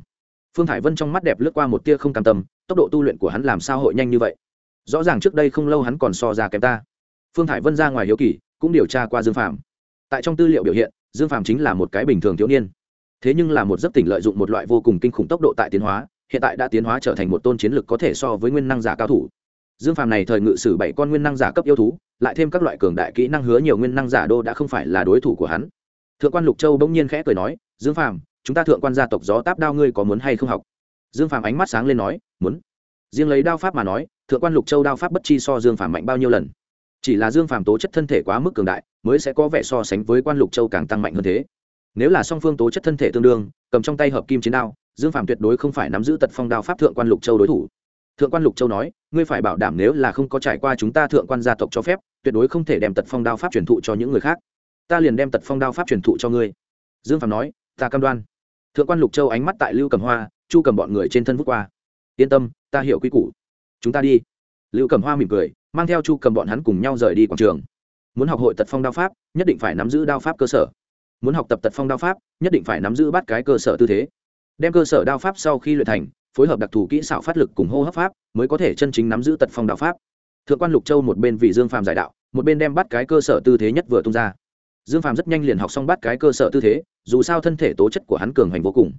Phương hải vân trong mắt đẹp lướt qua một tia không cam tâm, tốc độ tu luyện của hắn làm sao hội nhanh như vậy? Rõ ràng trước đây không lâu hắn còn so ra kém ta. Phương hải vân ra ngoài hiếu kỳ, cũng điều tra qua dương phạm tại trong tư liệu biểu hiện, dương phạm chính là một cái bình thường thiếu niên. Thế nhưng là một giấc tỉnh lợi dụng một loại vô cùng kinh khủng tốc độ tại tiến hóa, hiện tại đã tiến hóa trở thành một tôn chiến lực có thể so với nguyên năng giả cao thủ dương phàm này thời ngự sử bảy con nguyên năng giả cấp yêu thú, lại thêm các loại cường đại kỹ năng hứa nhiều nguyên năng giả đô đã không phải là đối thủ của hắn. Thượng quan lục châu bỗng nhiên khẽ cười nói, dương phàm, chúng ta thượng quan gia tộc gió táp đao ngươi có muốn hay không học? Dương phàm ánh mắt sáng lên nói, muốn. Riêng lấy đao pháp mà nói, thượng quan lục châu đao pháp bất chi so dương phàm mạnh bao nhiêu lần. Chỉ là dương phàm tố chất thân thể quá mức cường đại, mới sẽ có vẻ so sánh với quan lục châu càng tăng mạnh hơn thế. Nếu là song phương tố chất thân thể tương đương, cầm trong tay hợp kim chiến đao, dương phàm tuyệt đối không phải nắm giữ tật phong đao pháp thượng quan lục châu đối thủ thượng quan lục châu nói, ngươi phải bảo đảm nếu là không có trải qua chúng ta thượng quan gia tộc cho phép, tuyệt đối không thể đem tật phong đao pháp truyền thụ cho những người khác. Ta liền đem tật phong đao pháp truyền thụ cho ngươi. Dương phạm nói, ta cam đoan. Thượng quan lục châu ánh mắt tại lưu cầm hoa, chu cầm bọn người trên thân vút qua. Yên tâm, ta hiểu quy củ. Chúng ta đi. Lưu cầm hoa mỉm cười, mang theo chu cầm bọn hắn cùng nhau rời đi quảng trường. Muốn học hội tật phong đao pháp, nhất định phải nắm giữ đao pháp cơ sở. Muốn học tập tật phong đao pháp, nhất định phải nắm giữ bắt cái cơ sở tư thế. Đem cơ sở đao pháp sau khi luyện thành phối hợp đặc thù kỹ xảo phát lực cùng hô hấp pháp, mới có thể chân chính nắm giữ tật phong đạo pháp. Thượng quan lục châu một bên vì dương phàm giải đạo, một bên đem bắt cái cơ sở tư thế nhất vừa tung ra. Dương phàm rất nhanh liền học xong bắt cái cơ sở tư thế, dù sao thân thể tố chất của hắn cường hành vô cùng.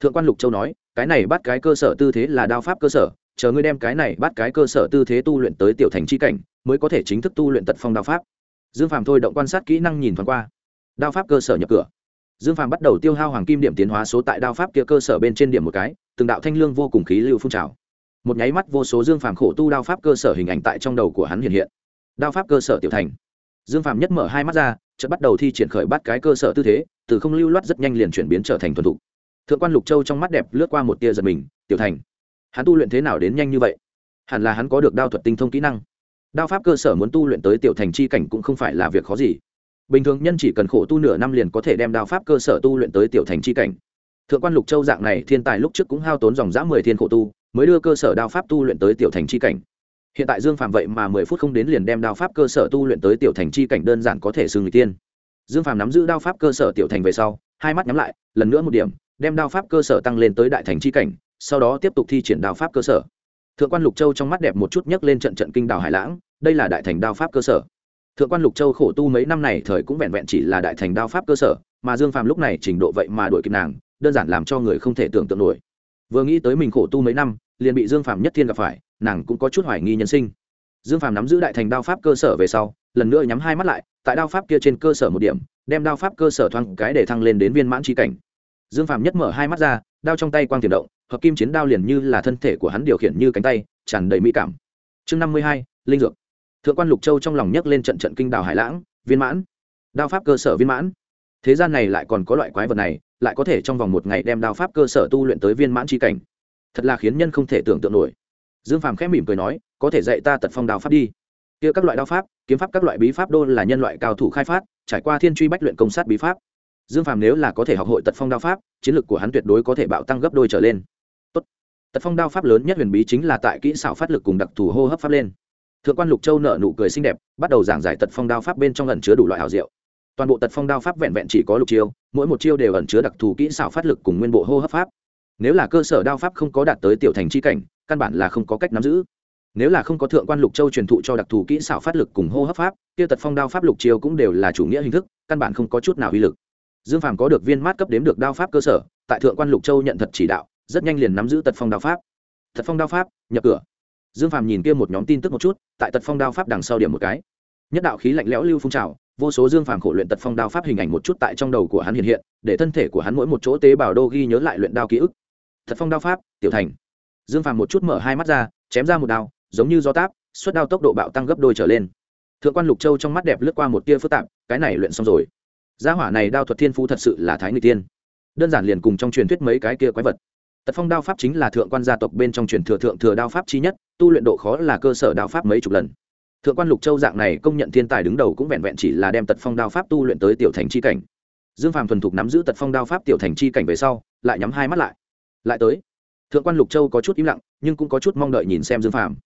Thượng quan lục châu nói, cái này bắt cái cơ sở tư thế là đao pháp cơ sở, chờ ngươi đem cái này bắt cái cơ sở tư thế tu luyện tới tiểu thành c h i cảnh, mới có thể chính thức tu luyện tật phong đao pháp. Dương phàm thôi động quan sát kỹ năng nhìn thoáng qua. Đao pháp cơ sở nhập cửa dương phàm bắt đầu tiêu hao hoàng kim điểm tiến hóa số tại đao pháp kia cơ sở bên trên điểm một cái, từng đạo thanh lương vô cùng khí lưu phun trào. Một nháy mắt vô số dương phàm khổ tu đao pháp cơ sở hình ảnh tại trong đầu của hắn hiện hiện. Đao pháp cơ sở tiểu thành. Dương phàm nhất mở hai mắt ra, chợt bắt đầu thi triển khởi bắt cái cơ sở tư thế, từ không lưu loát rất nhanh liền chuyển biến trở thành thuần thục. Thượng quan lục châu trong mắt đẹp lướt qua một tia giật mình, tiểu thành, hắn tu luyện thế nào đến nhanh như vậy? Hẳn là hắn có được đao thuật tinh thông kỹ năng. Đao pháp cơ sở muốn tu luyện tới tiểu thành chi cảnh cũng không phải là việc khó gì bình thường nhân chỉ cần khổ tu nửa năm liền có thể đem đao pháp cơ sở tu luyện tới tiểu thành chi cảnh. Thượng quan lục châu dạng này, thiên tài lúc trước cũng hao tốn dòng dã mười thiên khổ tu, mới đưa cơ sở đao pháp tu luyện tới tiểu thành chi cảnh. Hiện tại dương phạm vậy mà mười phút không đến liền đem đao pháp cơ sở tu luyện tới tiểu thành chi cảnh đơn giản có thể xưng người tiên. Dương phạm nắm giữ đao pháp cơ sở tiểu thành về sau, hai mắt nhắm lại, lần nữa một điểm, đem đao pháp cơ sở tăng lên tới đại thành chi cảnh, sau đó tiếp tục thi triển đao pháp cơ sở. Thượng quan lục châu trong mắt đẹp một chút nhấc lên trận trận kinh đào hải lãng, đây là đại thành đao pháp cơ sở thượng quan lục châu khổ tu mấy năm này thời cũng vẹn vẹn chỉ là đại thành đao pháp cơ sở, mà dương phàm lúc này trình độ vậy mà đuổi kịp nàng, đơn giản làm cho người không thể tưởng tượng nổi. Vừa nghĩ tới mình khổ tu mấy năm, liền bị dương phàm nhất thiên gặp phải, nàng cũng có chút hoài nghi nhân sinh. Dương phàm nắm giữ đại thành đao pháp cơ sở về sau, lần nữa nhắm hai mắt lại, tại đao pháp kia trên cơ sở một điểm, đem đao pháp cơ sở thoáng cái để thăng lên đến viên mãn trí cảnh. Dương phàm nhất mở hai mắt ra, đao trong tay quang tiền động, hợp kim chiến đao liền như là thân thể của hắn điều khiển như cánh tay, tràn đầy mỹ cảm. Chương năm mươi hai, linh dược thượng quan lục châu trong lòng nhấc lên trận trận kinh đào hải lãng, viên mãn. Đao pháp cơ sở viên mãn. Thế gian này lại còn có loại quái vật này, lại có thể trong vòng một ngày đem đao pháp cơ sở tu luyện tới viên mãn tri cảnh. Thật là khiến nhân không thể tưởng tượng nổi. Dương phàm khẽ mỉm cười nói, có thể dạy ta tật phong đao pháp đi. Kia các loại đao pháp, kiếm pháp các loại bí pháp đô là nhân loại cao thủ khai phát, trải qua thiên truy bách luyện công sát bí pháp. Dương phàm nếu là có thể học hội tật phong đao pháp, chiến lược của hắn tuyệt đối có thể bạo tăng gấp đôi trở lên. Tốt. tật phong đao pháp lớn nhất huyền bí chính là tại kỹ xảo phát lực cùng đặc thù hô hấp pháp lên thượng quan lục châu nợ nụ cười xinh đẹp, bắt đầu giảng giải tật phong đao pháp bên trong ẩn chứa đủ loại hảo diệu. Toàn bộ tật phong đao pháp vẹn vẹn chỉ có lục chiêu, mỗi một chiêu đều ẩn chứa đặc thù kỹ xảo phát lực cùng nguyên bộ hô hấp pháp. Nếu là cơ sở đao pháp không có đạt tới tiểu thành c cảnh, căn bản là không có cách nắm giữ. Nếu là không có thượng quan lục châu truyền thụ cho đặc thù kỹ xảo phát lực cùng hô hấp pháp, kia tật phong đao pháp lục chiêu cũng đều là chủ nghĩa hình thức, căn bản không có chút nào uy lực. Dương phàm có được viên mát cấp đếm được đao pháp cơ sở, tại thượng quan lục châu nhận thật chỉ đạo, rất nhanh liền nắm giữ tật phong đao pháp. Tật phong đao pháp, nhập cửa dương phàm nhìn kia một nhóm tin tức một chút, tại tật phong đao pháp đằng sau điểm một cái. Nhất đạo khí lạnh lẽo lưu phun trào, vô số dương phàm khổ luyện tật phong đao pháp hình ảnh một chút tại trong đầu của hắn hiện hiện, để thân thể của hắn mỗi một chỗ tế bào đô ghi nhớ lại luyện đao ký ức. Tật phong đao pháp, tiểu thành. Dương phàm một chút mở hai mắt ra, chém ra một đao, giống như do táp, suất đao tốc độ bạo tăng gấp đôi trở lên. Thượng quan lục châu trong mắt đẹp lướt qua một tia phức tạp, cái này luyện xong rồi. Gia hỏa này đao thuật thiên phú thật sự là thái người tiên. Đơn giản liền cùng trong truyền thuyết mấy cái kia quái vật tật phong đao pháp chính là thượng quan gia tộc bên trong truyền thừa thượng thừa đao pháp chi nhất, tu luyện độ khó là cơ sở đao pháp mấy chục lần. Thượng quan lục châu dạng này công nhận thiên tài đứng đầu cũng vẹn vẹn chỉ là đem tật phong đao pháp tu luyện tới tiểu thành chi cảnh. Dương phàm thuần thục nắm giữ tật phong đao pháp tiểu thành chi cảnh về sau, lại nhắm hai mắt lại. Lại tới, thượng quan lục châu có chút im lặng, nhưng cũng có chút mong đợi nhìn xem dương phàm.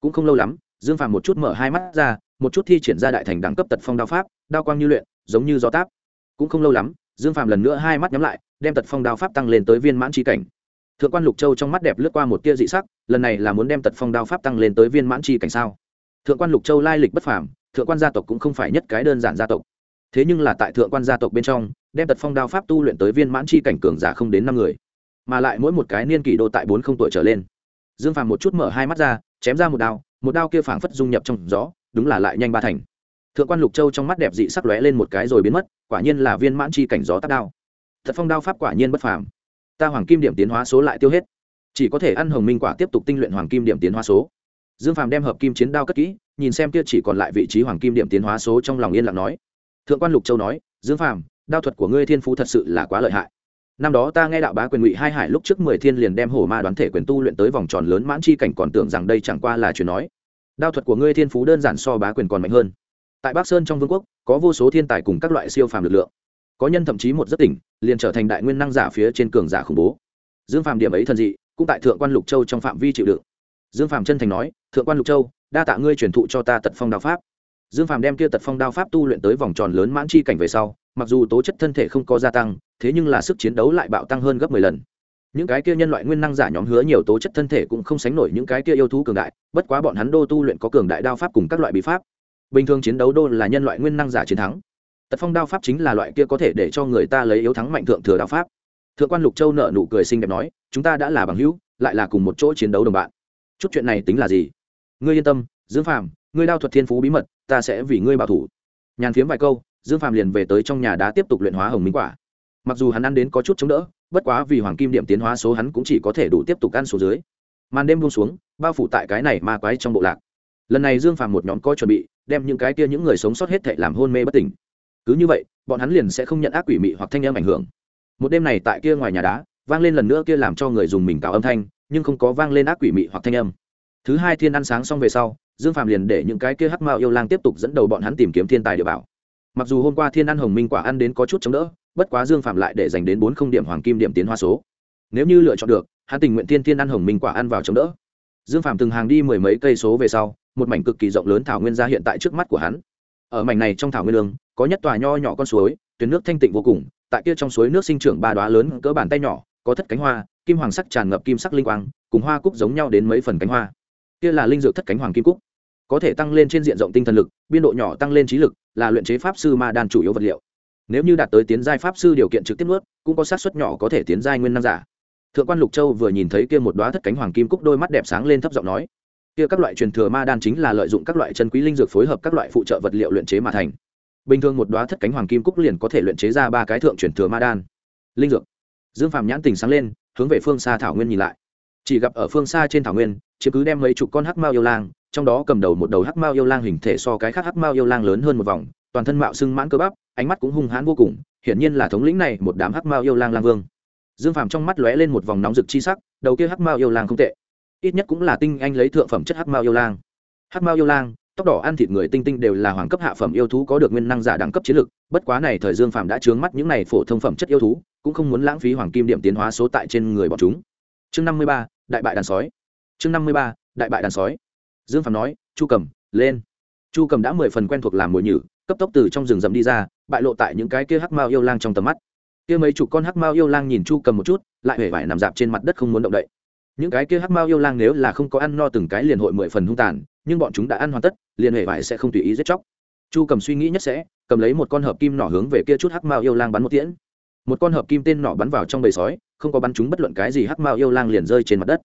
Cũng không lâu lắm, dương phàm một chút mở hai mắt ra, một chút thi triển ra đại thành đẳng cấp tật phong đao pháp, đao quang như luyện, giống như gió táp. Cũng không lâu lắm, dương phàm lần nữa hai mắt nhắm lại, đem tật phong đao pháp tăng lên tới viên mãn tri cảnh thượng quan lục châu trong mắt đẹp lướt qua một tia dị sắc, lần này là muốn đem tật phong đao pháp tăng lên tới viên mãn chi cảnh sao? Thượng quan lục châu lai lịch bất phàm, thượng quan gia tộc cũng không phải nhất cái đơn giản gia tộc. Thế nhưng là tại thượng quan gia tộc bên trong, đem tật phong đao pháp tu luyện tới viên mãn chi cảnh cường giả không đến năm người, mà lại mỗi một cái niên kỷ đô tại bốn không tuổi trở lên. Dương phàm một chút mở hai mắt ra, chém ra một đao một đao kia phảng phất dung nhập trong gió, đúng là lại nhanh ba thành. Thượng quan lục châu trong mắt đẹp dị sắc lóe lên một cái rồi biến mất, quả nhiên là viên mãn chi cảnh gió tắt đao. Thật phong đao pháp quả nhiên bất phàm ta hoàng kim điểm tiến hóa số lại tiêu hết. Chỉ có thể ăn hồng minh quả tiếp tục tinh luyện hoàng kim điểm tiến hóa số. Dương phàm đem hợp kim chiến đao cất kỹ, nhìn xem kia chỉ còn lại vị trí hoàng kim điểm tiến hóa số trong lòng yên lặng nói. Thượng quan lục châu nói, dương phàm, đao thuật của ngươi thiên phú thật sự là quá lợi hại. Năm đó ta nghe đạo bá quyền ngụy hai hải lúc trước mười thiên liền đem hổ ma đoán thể quyền tu luyện tới vòng tròn lớn mãn chi cảnh còn tưởng rằng đây chẳng qua là chuyện nói. Đao thuật của ngươi thiên phú đơn giản so bá quyền còn mạnh hơn. Tại bắc sơn trong vương quốc, có vô số thiên tài cùng các loại siêu phàm lực lượng có nhân thậm chí một giấc tỉnh, liền trở thành đại nguyên năng giả phía trên cường giả khủng bố. Dương phàm điểm ấy thần dị, cũng tại thượng quan lục châu trong phạm vi chịu đựng. Dương phàm chân thành nói, thượng quan lục châu, đa tạ ngươi truyền thụ cho ta tật phong đao pháp. Dương phàm đem kia tật phong đao pháp tu luyện tới vòng tròn lớn mãn chi cảnh về sau, mặc dù tố chất thân thể không có gia tăng, thế nhưng là sức chiến đấu lại bạo tăng hơn gấp mười lần. Những cái kia nhân loại nguyên năng giả nhóm hứa nhiều tố chất thân thể cũng không sánh nổi những cái kia yêu thú cường đại, bất quá bọn hắn đô tu luyện có cường đại đao pháp cùng các loại bí pháp. Bình thường chiến đấu đô là nhân loại nguyên năng giả chiến thắng tật phong đao pháp chính là loại kia có thể để cho người ta lấy yếu thắng mạnh thượng thừa đao pháp. Thượng quan lục châu nợ nụ cười xinh đẹp nói, chúng ta đã là bằng hữu, lại là cùng một chỗ chiến đấu đồng bạn. Chút chuyện này tính là gì? Ngươi yên tâm, dương phàm, ngươi đao thuật thiên phú bí mật, ta sẽ vì ngươi bảo thủ. Nhàn phiếm vài câu, dương phàm liền về tới trong nhà đá tiếp tục luyện hóa hồng minh quả. Mặc dù hắn ăn đến có chút chống đỡ, bất quá vì hoàng kim điểm tiến hóa số hắn cũng chỉ có thể đủ tiếp tục ăn số dưới. Màn đêm buông xuống, bao phủ tại cái này ma quái trong bộ lạc. Lần này dương phàm một nhóm coi chuẩn bị, đem những cái kia những người sống sót hết thệ làm hôn mê bất tỉnh cứ như vậy, bọn hắn liền sẽ không nhận ác quỷ mị hoặc thanh âm ảnh hưởng. Một đêm này tại kia ngoài nhà đá, vang lên lần nữa kia làm cho người dùng mình cào âm thanh, nhưng không có vang lên ác quỷ mị hoặc thanh âm. Thứ hai thiên ăn sáng xong về sau, dương phàm liền để những cái kia hắc mao yêu lang tiếp tục dẫn đầu bọn hắn tìm kiếm thiên tài địa bảo. Mặc dù hôm qua thiên ăn hồng minh quả ăn đến có chút chống đỡ, bất quá dương phạm lại để dành đến bốn không điểm hoàng kim điểm tiến hoa số. Nếu như lựa chọn được, hắn tình nguyện tiên thiên ăn hồng minh quả ăn vào chống đỡ. Dương phạm từng hàng đi mười mấy cây số về sau, một mảnh cực kỳ rộng lớn thảo nguyên ra hiện tại trước mắt của hắn ở mảnh này trong thảo nguyên lương, có nhất tòa nho nhỏ con suối, tuyến nước thanh tịnh vô cùng, tại kia trong suối nước sinh trưởng ba đoá lớn cỡ bàn tay nhỏ, có thất cánh hoa, kim hoàng sắc tràn ngập kim sắc linh quang, cùng hoa cúc giống nhau đến mấy phần cánh hoa. Kia là linh dược thất cánh hoàng kim cúc. Có thể tăng lên trên diện rộng tinh thần lực, biên độ nhỏ tăng lên trí lực, là luyện chế pháp sư ma đan chủ yếu vật liệu. Nếu như đạt tới tiến giai pháp sư điều kiện trực tiếp nuốt, cũng có sát suất nhỏ có thể tiến giai nguyên năng giả. Thượng quan lục châu vừa nhìn thấy kia một đoá thất cánh hoàng kim cúc, đôi mắt đẹp sáng lên thấp giọng nói kia các loại truyền thừa ma đan chính là lợi dụng các loại chân quý linh dược phối hợp các loại phụ trợ vật liệu luyện chế mà thành. Bình thường một đoá thất cánh hoàng kim cúc liền có thể luyện chế ra ba cái thượng truyền thừa ma đan. Linh dược. Dương phạm nhãn tình sáng lên, hướng về phương xa thảo nguyên nhìn lại. Chỉ gặp ở phương xa trên thảo nguyên chứ cứ đem mấy chục con hắc mao yêu lang, trong đó cầm đầu một đầu hắc mao yêu lang hình thể so cái khác hắc mao yêu lang lớn hơn một vòng, toàn thân mạo sưng mãn cơ bắp, ánh mắt cũng hung hãn vô cùng, hiển nhiên là thống lĩnh này một đám hắc mao yêu lang lang vương. Dương phàm trong mắt lóe lên một vòng nóng rực chi sắc, đầu kia hắc mao yêu lang không tệ ít nhất cũng là tinh anh lấy thượng phẩm chất hắc mao yêu lang. Hắc mao yêu lang, tóc đỏ ăn thịt người tinh tinh đều là hoàng cấp hạ phẩm yêu thú có được nguyên năng giả đẳng cấp chiến lực, bất quá này thời dương phàm đã trướng mắt những này phổ thông phẩm chất yêu thú, cũng không muốn lãng phí hoàng kim điểm tiến hóa số tại trên người bọn chúng. Chương năm mươi ba, đại bại đàn sói. Chương năm mươi ba, đại bại đàn sói. Dương phàm nói, chu cầm, lên. Chu cầm đã mười phần quen thuộc làm mồi nhử, cấp tốc từ trong rừng rậm đi ra, bại lộ tại những cái kia hắc mao yêu lang trong tầm mắt. Kia mấy chục con hắc mao yêu lang nhìn chu cầm một chút, lại hề vải nằm dạp trên mặt đất không muốn động đậy những cái kia hắc mao yêu lang nếu là không có ăn no từng cái liền hội mười phần hung tàn, nhưng bọn chúng đã ăn hoàn tất, liền hề vải sẽ không tùy ý giết chóc. Chu cầm suy nghĩ nhất sẽ, cầm lấy một con hợp kim nỏ hướng về kia chút hắc mao yêu lang bắn một tiễn. Một con hợp kim tên nỏ bắn vào trong bầy sói, không có bắn chúng bất luận cái gì hắc mao yêu lang liền rơi trên mặt đất.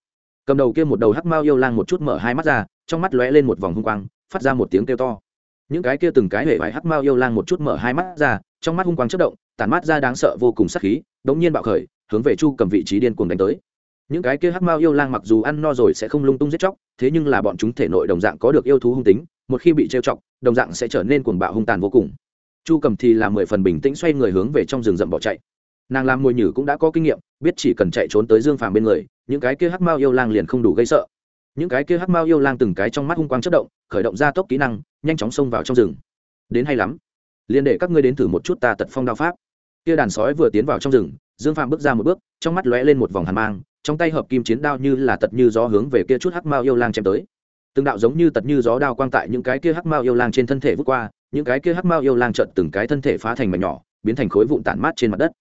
Cầm đầu kia một đầu hắc mao yêu lang một chút mở hai mắt ra, trong mắt lóe lên một vòng hung quang, phát ra một tiếng kêu to. Những cái kia từng cái hệ vải hắc mao yêu lang một chút mở hai mắt ra, trong mắt hung quang chất động, tản mắt ra đáng sợ vô cùng sắc khí, đống nhiên bạo khởi, hướng về chu cầm vị trí điên cuồng đánh tới những cái kia hắc mao yêu lang mặc dù ăn no rồi sẽ không lung tung giết chóc, thế nhưng là bọn chúng thể nội đồng dạng có được yêu thú hung tính, một khi bị trêu chọc, đồng dạng sẽ trở nên cuồng bạo hung tàn vô cùng. Chu cầm thì là mười phần bình tĩnh xoay người hướng về trong rừng rậm bỏ chạy. Nàng làm mồi nhử cũng đã có kinh nghiệm, biết chỉ cần chạy trốn tới dương phàm bên người, những cái kia hắc mao yêu lang liền không đủ gây sợ. Những cái kia hắc mao yêu lang từng cái trong mắt hung quang chất động, khởi động ra tốc kỹ năng, nhanh chóng xông vào trong rừng. Đến hay lắm. Liền để các ngươi đến thử một chút ta tật phong đao pháp. Kia đàn sói vừa tiến vào trong rừng, dương phàm bước ra một bước, trong mắt lóe lên một vòng hàn mang trong tay hợp kim chiến đao như là tật như gió hướng về kia chút hắc mao yêu lang chém tới. Từng đạo giống như tật như gió đao quang tại những cái kia hắc mao yêu lang trên thân thể vút qua, những cái kia hắc mao yêu lang trợn từng cái thân thể phá thành mảnh nhỏ, biến thành khối vụn tản mát trên mặt đất.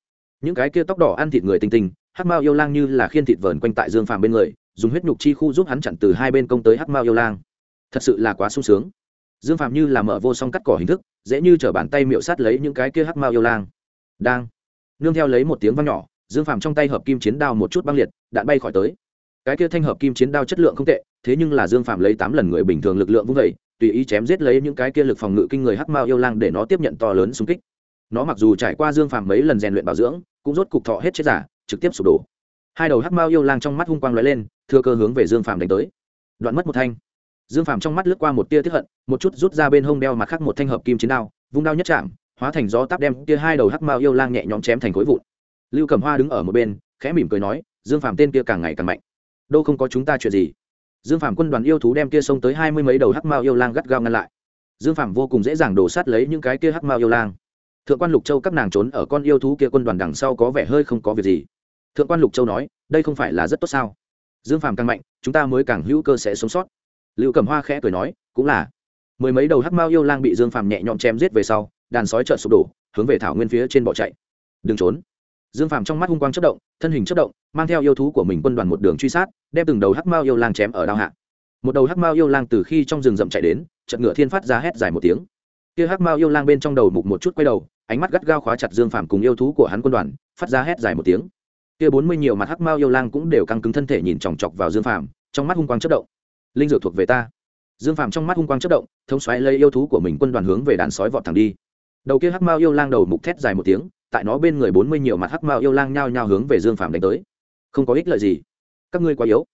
Những cái kia tóc đỏ ăn thịt người tinh tinh, hắc mao yêu lang như là khiên thịt vờn quanh tại dương phàm bên người, dùng huyết nhục chi khu giúp hắn chặn từ hai bên công tới hắc mao yêu lang. Thật sự là quá sung sướng. Dương phàm như là mở vô song cắt cỏ hình thức, dễ như t bàn tay miệu sát lấy những cái kia hắc mao yêu lang. Đang. Nương theo lấy một tiếng vang nhỏ dương phàm trong tay hợp kim chiến đao một chút băng liệt, đạn bay khỏi tới. Cái kia thanh hợp kim chiến đao chất lượng không tệ, thế nhưng là dương phàm lấy tám lần người bình thường lực lượng vung vẩy tùy ý chém giết lấy những cái kia lực phòng ngự kinh người hắc mao yêu lang để nó tiếp nhận to lớn xung kích. Nó mặc dù trải qua dương phàm mấy lần rèn luyện bảo dưỡng, cũng rốt cục thọ hết chết giả, trực tiếp sụp đổ. Hai đầu hắc mao yêu lang trong mắt hung quang lóe lên thưa cơ hướng về dương phàm đánh tới. Đoạn mất một thanh. Dương phàm trong mắt lướt qua một tia tiếp hận, một chút rút ra bên hông đeo mặt khác một thanh hợp kim chiến đao, vung đao nhất chạm, hóa thành gió tắp đem kia hai đầu hắc mao yêu lang nhẹ nhõm chém thành khối vụn lưu cẩm hoa đứng ở một bên, khẽ mỉm cười nói, dương phàm tên kia càng ngày càng mạnh. Đâu không có chúng ta chuyện gì? Dương phàm quân đoàn yêu thú đem kia xông tới hai mươi mấy đầu hắc mao yêu lang gắt gao ngăn lại. Dương phàm vô cùng dễ dàng đổ sát lấy những cái kia hắc mao yêu lang. Thượng quan lục châu các nàng trốn ở con yêu thú kia quân đoàn đằng sau có vẻ hơi không có việc gì. Thượng quan lục châu nói, đây không phải là rất tốt sao? Dương phàm càng mạnh, chúng ta mới càng hữu cơ sẽ sống sót. Lưu Cẩm hoa khẽ cười nói, cũng là. Mười mấy đầu hắc mao yêu lang bị dương phàm nhẹ nhõm chém giết về sau, đàn sói trợn sụp đổ, hướng về thảo nguyên phía trên bỏ chạy. Đừng trốn dương phàm trong mắt hung quang chất động, thân hình chất động, mang theo yêu thú của mình quân đoàn một đường truy sát, đem từng đầu hắc mao yêu lang chém ở đao hạ. Một đầu hắc mao yêu lang từ khi trong rừng rậm chạy đến chật ngựa thiên phát ra hét dài một tiếng. Kia hắc mao yêu lang bên trong đầu mục một chút quay đầu, ánh mắt gắt gao khóa chặt dương phàm cùng yêu thú của hắn quân đoàn, phát ra hét dài một tiếng. Kia bốn mươi nhiều mặt hắc mao yêu lang cũng đều căng cứng thân thể nhìn chòng chọc vào dương phàm, trong mắt hung quang chất động. Linh dược thuộc về ta. Dương phàm trong mắt hung quang chất động, thống xoáy lấy yêu thú của mình quân đoàn hướng về đàn sói vọt thẳng đi. Đầu kia hắc mao yêu lang đầu mục thét dài một tiếng tại nó bên người bốn mươi nhiều mặt hắc mao yêu lang nhao nhao hướng về dương phàm đánh tới. Không có ích lợi gì. Các ngươi quá yếu.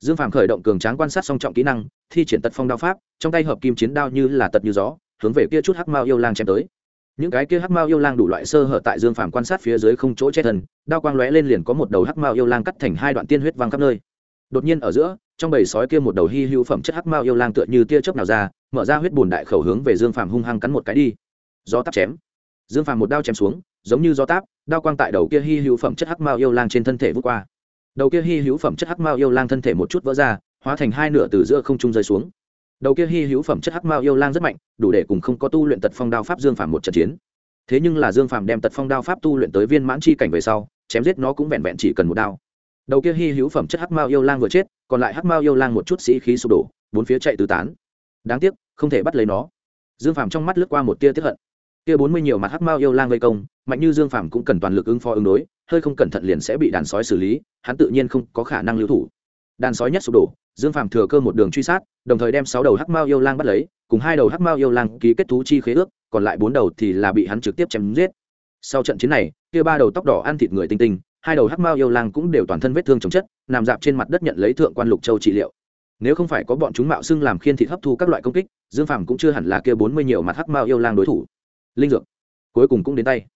Dương phàm khởi động cường tráng quan sát song trọng kỹ năng, thi triển tật phong đao pháp, trong tay hợp kim chiến đao như là tật như gió, hướng về kia chút hắc mao yêu lang chém tới. Những cái kia hắc mao yêu lang đủ loại sơ hở tại dương phàm quan sát phía dưới không chỗ che thần đao quang lóe lên liền có một đầu hắc mao yêu lang cắt thành hai đoạn tiên huyết văng khắp nơi. Đột nhiên ở giữa, trong bầy sói kia một đầu hy hữu phẩm chất hắc mao yêu lang tựa như tia chớp nào ra, mở ra huyết bùn đại khẩu hướng về dương phàm hung hăng cắn một cái đi. Gió tắt chém. Dương phàm một đao chém xuống giống như gió táp, đao quang tại đầu kia hy hữu phẩm chất hắc mao yêu lang trên thân thể vút qua. Đầu kia hy hữu phẩm chất hắc mao yêu lang thân thể một chút vỡ ra, hóa thành hai nửa từ giữa không trung rơi xuống. Đầu kia hy hữu phẩm chất hắc mao yêu lang rất mạnh, đủ để cùng không có tu luyện tật phong đao pháp dương phàm một trận chiến. Thế nhưng là dương phàm đem tật phong đao pháp tu luyện tới viên mãn chi cảnh về sau, chém giết nó cũng vẹn vẹn chỉ cần một đao. Đầu kia hy hữu phẩm chất hắc mao yêu lang vừa chết, còn lại hắc mao yêu lang một chút sĩ khí sụp đổ, bốn phía chạy tứ tán. Đáng tiếc, không thể bắt lấy nó. Dương phàm trong mắt lướt qua một tia tiếp hận kia bốn mươi nhiều mặt hắc mao yêu lang vây công, mạnh như dương phàm cũng cần toàn lực ứng phó ứng đối, hơi không cẩn thận liền sẽ bị đàn sói xử lý, hắn tự nhiên không có khả năng lưu thủ. Đàn sói nhất sụp đổ, dương phàm thừa cơ một đường truy sát, đồng thời đem sáu đầu hắc mao yêu lang bắt lấy, cùng hai đầu hắc mao yêu lang ký kết thú chi khế ước, còn lại bốn đầu thì là bị hắn trực tiếp chém giết. Sau trận chiến này, kia ba đầu tóc đỏ ăn thịt người tinh tinh, hai đầu hắc mao yêu lang cũng đều toàn thân vết thương chống chất, nằm dạp trên mặt đất nhận lấy thượng quan lục châu trị liệu. Nếu không phải có bọn chúng mạo xưng làm khiên thịt hấp thu các loại công kích, dương phàm cũng chưa hẳn là kia bốn mươi nhiều mặt hắc mao yêu lang đối thủ linh dược. Cuối cùng cũng đến tay.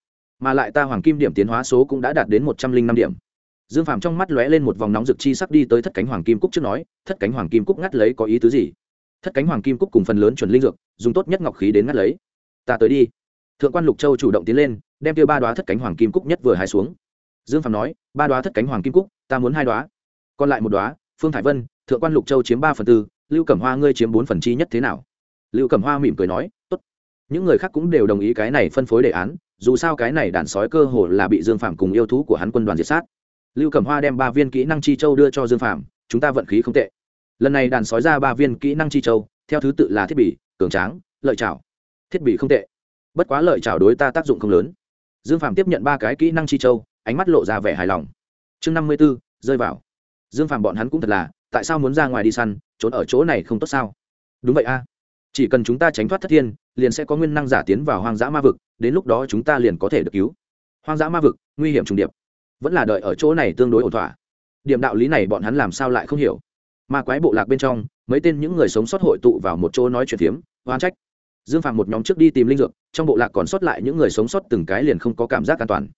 Mà lại ta hoàng kim điểm tiến hóa số cũng đã đạt đến một trăm linh năm điểm. Dương phàm trong mắt lóe lên một vòng nóng rực chi sắp đi tới thất cánh hoàng kim cúc trước nói, thất cánh hoàng kim cúc ngắt lấy có ý tứ gì? Thất cánh hoàng kim cúc cùng phần lớn chuẩn linh dược, dùng tốt nhất ngọc khí đến ngắt lấy. Ta tới đi. Thượng quan lục châu chủ động tiến lên, đem tiêu ba đoá thất cánh hoàng kim cúc nhất vừa hai xuống. Dương phàm nói, ba đoá thất cánh hoàng kim cúc, ta muốn hai đoá còn lại một đoá phương thải vân, thượng quan lục châu chiếm ba phần tư, lưu cẩm hoa ngươi chiếm bốn phần chi nhất thế nào? Lưu cẩm hoa mỉm cười nói những người khác cũng đều đồng ý cái này phân phối đề án, dù sao cái này đàn sói cơ hồ là bị dương phạm cùng yêu thú của hắn quân đoàn diệt sát. Lưu cẩm hoa đem ba viên kỹ năng chi châu đưa cho dương phạm chúng ta vận khí không tệ. Lần này đàn sói ra ba viên kỹ năng chi châu, theo thứ tự là thiết bị, cường tráng, lợi chảo thiết bị không tệ. Bất quá lợi chảo đối ta tác dụng không lớn. Dương phạm tiếp nhận ba cái kỹ năng chi châu, ánh mắt lộ ra vẻ hài lòng. Chương năm mươi b ố rơi vào. Dương phạm bọn hắn cũng thật là, tại sao muốn ra ngoài đi săn, trốn ở chỗ này không tốt sao? Đúng vậy a chỉ cần chúng ta tránh thoát thất thiên, liền sẽ có nguyên năng giả tiến vào hoang dã ma vực, đến lúc đó chúng ta liền có thể được cứu. Hoang dã ma vực, nguy hiểm trùng điệp. Vẫn là đợi ở chỗ này tương đối ổn thỏa. Điểm đạo lý này bọn hắn làm sao lại không hiểu? Ma quái bộ lạc bên trong, mấy tên những người sống sót hội tụ vào một chỗ nói chuyện phiếm oan trách. Dương phạm một nhóm trước đi tìm linh dược, trong bộ lạc còn sót lại những người sống sót từng cái liền không có cảm giác an toàn.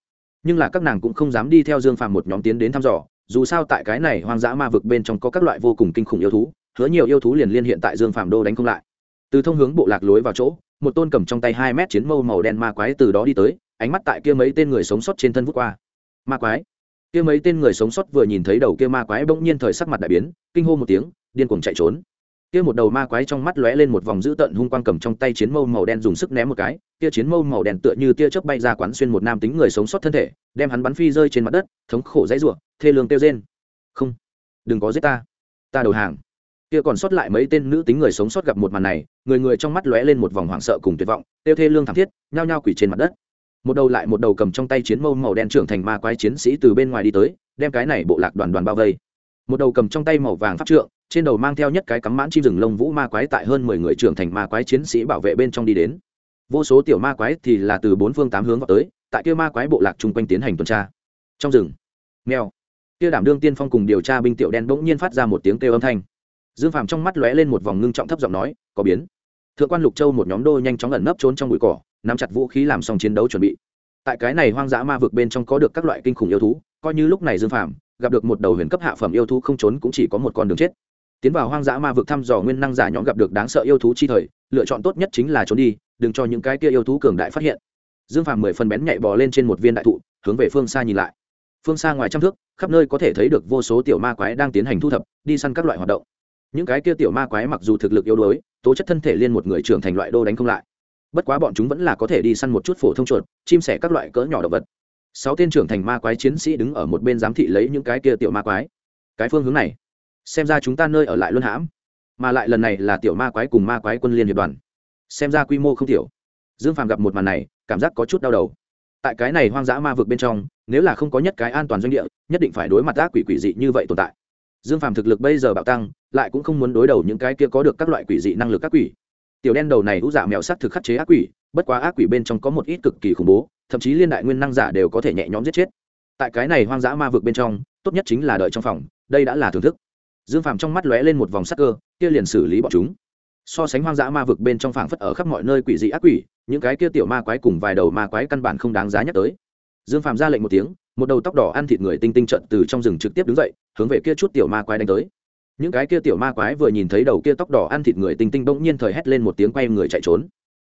Nhưng là các nàng cũng không dám đi theo dương phạm một nhóm tiến đến thăm dò, dù sao tại cái này hoang dã ma vực bên trong có các loại vô cùng kinh khủng yêu thú, hứa nhiều yêu thú liền liên hiện tại dương phạm đô đánh không lại từ thông hướng bộ lạc lối vào chỗ, một tôn cầm trong tay hai mét chiến mâu màu đen ma quái từ đó đi tới, ánh mắt tại kia mấy tên người sống sót trên thân vút qua. Ma quái? Kia mấy tên người sống sót vừa nhìn thấy đầu kia ma quái bỗng nhiên thời sắc mặt đại biến, kinh hô một tiếng, điên cuồng chạy trốn. Kia một đầu ma quái trong mắt lóe lên một vòng dữ tợn hung quang cầm trong tay chiến mâu màu đen dùng sức ném một cái, kia chiến mâu màu đen tựa như tia chớp bay ra quán xuyên một nam tính người sống sót thân thể, đem hắn bắn phi rơi trên mặt đất, thống khổ dãy rủa, thê lương tiêu rên. Không, đừng có giết ta. Ta đầu hàng kia còn sót lại mấy tên nữ tính người sống sót gặp một màn này, người người trong mắt lóe lên một vòng hoảng sợ cùng tuyệt vọng tiêu thê lương thảm thiết, nhao nhao quỷ trên mặt đất. Một đầu lại một đầu cầm trong tay chiến mâu màu đen trưởng thành ma quái chiến sĩ từ bên ngoài đi tới, đem cái này bộ lạc đoàn đoàn bao vây. Một đầu cầm trong tay màu vàng pháp trượng, trên đầu mang theo nhất cái cắm mãn chim rừng lông vũ ma quái tại hơn mười người trưởng thành ma quái chiến sĩ bảo vệ bên trong đi đến. Vô số tiểu ma quái thì là từ bốn phương tám hướng vào tới, tại kia ma quái bộ lạc chung quanh tiến hành tuần tra. Trong rừng, mèo, kia đảm đương tiên phong cùng điều tra binh tiểu đen bỗng nhiên phát ra một tiếng kêu âm thanh dương phàm trong mắt lóe lên một vòng ngưng trọng thấp giọng nói, có biến. Thượng quan lục châu một nhóm đô nhanh chóng ẩn nấp trốn trong bụi cỏ, nắm chặt vũ khí làm xong chiến đấu chuẩn bị. Tại cái này hoang dã ma vực bên trong có được các loại kinh khủng yêu thú, coi như lúc này dương phàm gặp được một đầu huyền cấp hạ phẩm yêu thú không trốn cũng chỉ có một con đường chết. Tiến vào hoang dã ma vực thăm dò nguyên năng giả nhóm gặp được đáng sợ yêu thú chi thời, lựa chọn tốt nhất chính là trốn đi, đừng cho những cái kia yêu thú cường đại phát hiện. Dương phàm mười phần bén nhạy bò lên trên một viên đại thụ, hướng về phương xa nhìn lại. Phương xa ngoài trăm thước, khắp nơi có thể thấy được vô số tiểu ma quái đang tiến hành thu thập, đi săn các loại hoạt động những cái kia tiểu ma quái mặc dù thực lực yếu đuối, tố chất thân thể liên một người trưởng thành loại đô đánh không lại. Bất quá bọn chúng vẫn là có thể đi săn một chút phổ thông chuột, chim sẻ các loại cỡ nhỏ động vật. Sáu tên trưởng thành ma quái chiến sĩ đứng ở một bên giám thị lấy những cái kia tiểu ma quái. Cái phương hướng này, xem ra chúng ta nơi ở lại luân hãm, mà lại lần này là tiểu ma quái cùng ma quái quân liên hiệp đoàn. Xem ra quy mô không tiểu. Dương phàm gặp một màn này, cảm giác có chút đau đầu. Tại cái này hoang dã ma vực bên trong, nếu là không có nhất cái an toàn doanh địa, nhất định phải đối mặt ác quỷ quỷ dị như vậy tồn tại dương phàm thực lực bây giờ bạo tăng, lại cũng không muốn đối đầu những cái kia có được các loại quỷ dị năng lực các quỷ. Tiểu đen đầu này hữu giả mèo sắc thực khắc chế ác quỷ, bất quá ác quỷ bên trong có một ít cực kỳ khủng bố, thậm chí liên đại nguyên năng giả đều có thể nhẹ nhõm giết chết. Tại cái này hoang dã ma vực bên trong, tốt nhất chính là đợi trong phòng, đây đã là thưởng thức. Dương phàm trong mắt lóe lên một vòng sắc cơ, kia liền xử lý bọn chúng. So sánh hoang dã ma vực bên trong phảng phất ở khắp mọi nơi quỷ dị ác quỷ, những cái kia tiểu ma quái cùng vài đầu ma quái căn bản không đáng giá nhắc tới dương phàm ra lệnh một tiếng, một đầu tóc đỏ ăn thịt người tinh tinh trận từ trong rừng trực tiếp đứng dậy, hướng về kia chút tiểu ma quái đánh tới. Những cái kia tiểu ma quái vừa nhìn thấy đầu kia tóc đỏ ăn thịt người tinh tinh bỗng nhiên thời hét lên một tiếng quay người chạy trốn.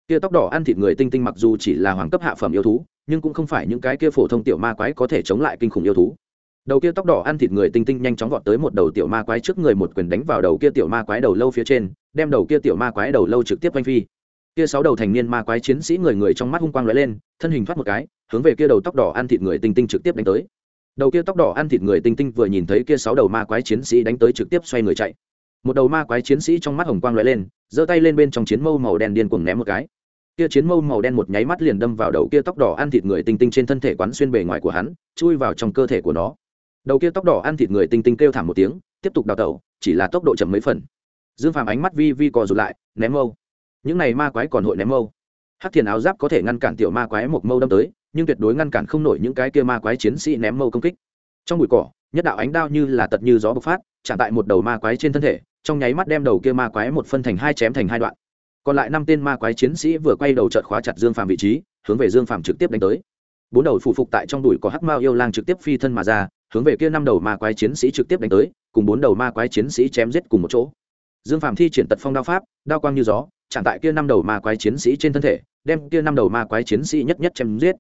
Kia tóc đỏ ăn thịt người tinh tinh mặc dù chỉ là hoàng cấp hạ phẩm yêu thú, nhưng cũng không phải những cái kia phổ thông tiểu ma quái có thể chống lại kinh khủng yêu thú. Đầu kia tóc đỏ ăn thịt người tinh tinh nhanh chóng vọt tới một đầu tiểu ma quái trước người một quyền đánh vào đầu kia tiểu ma quái đầu lâu phía trên, đem đầu kia tiểu ma quái đầu lâu trực tiếp văng phi kia sáu đầu thành niên ma quái chiến sĩ người người trong mắt hung quang lóe lên, thân hình thoát một cái, hướng về kia đầu tóc đỏ ăn thịt người tinh tinh trực tiếp đánh tới. Đầu kia tóc đỏ ăn thịt người tinh tinh vừa nhìn thấy kia sáu đầu ma quái chiến sĩ đánh tới trực tiếp xoay người chạy. Một đầu ma quái chiến sĩ trong mắt hồng quang lóe lên, giơ tay lên bên trong chiến mâu màu đen điên cuồng ném một cái. Kia chiến mâu màu đen một nháy mắt liền đâm vào đầu kia tóc đỏ ăn thịt người tinh tinh trên thân thể quán xuyên bề ngoài của hắn, chui vào trong cơ thể của nó. Đầu kia tóc đỏ ăn thịt người tinh tinh kêu thảm một tiếng, tiếp tục đào tẩu, chỉ là tốc độ chậm mấy phần. Dương phàm ánh mắt vi vi cò rụt lại, ném mâu những này ma quái còn hội ném mâu. Hắc thiền áo giáp có thể ngăn cản tiểu ma quái một mâu đâm tới, nhưng tuyệt đối ngăn cản không nổi những cái kia ma quái chiến sĩ ném mâu công kích. Trong bụi cỏ, nhất đạo ánh đao như là tật như gió bộc phát, chạm tại một đầu ma quái trên thân thể, trong nháy mắt đem đầu kia ma quái một phân thành hai chém thành hai đoạn. Còn lại năm tên ma quái chiến sĩ vừa quay đầu trợt khóa chặt dương phàm vị trí, hướng về dương phàm trực tiếp đánh tới. Bốn đầu phụ phục tại trong đùi có hắc mao yêu lang trực tiếp phi thân mà ra, hướng về kia năm đầu ma quái chiến sĩ trực tiếp đánh tới, cùng bốn đầu ma quái chiến sĩ chém giết cùng một chỗ. Dương phàm thi triển tật phong đao pháp, đao quang như gió chạm tại kia năm đầu ma quái chiến sĩ trên thân thể, đem kia năm đầu ma quái chiến sĩ nhất nhất chém giết.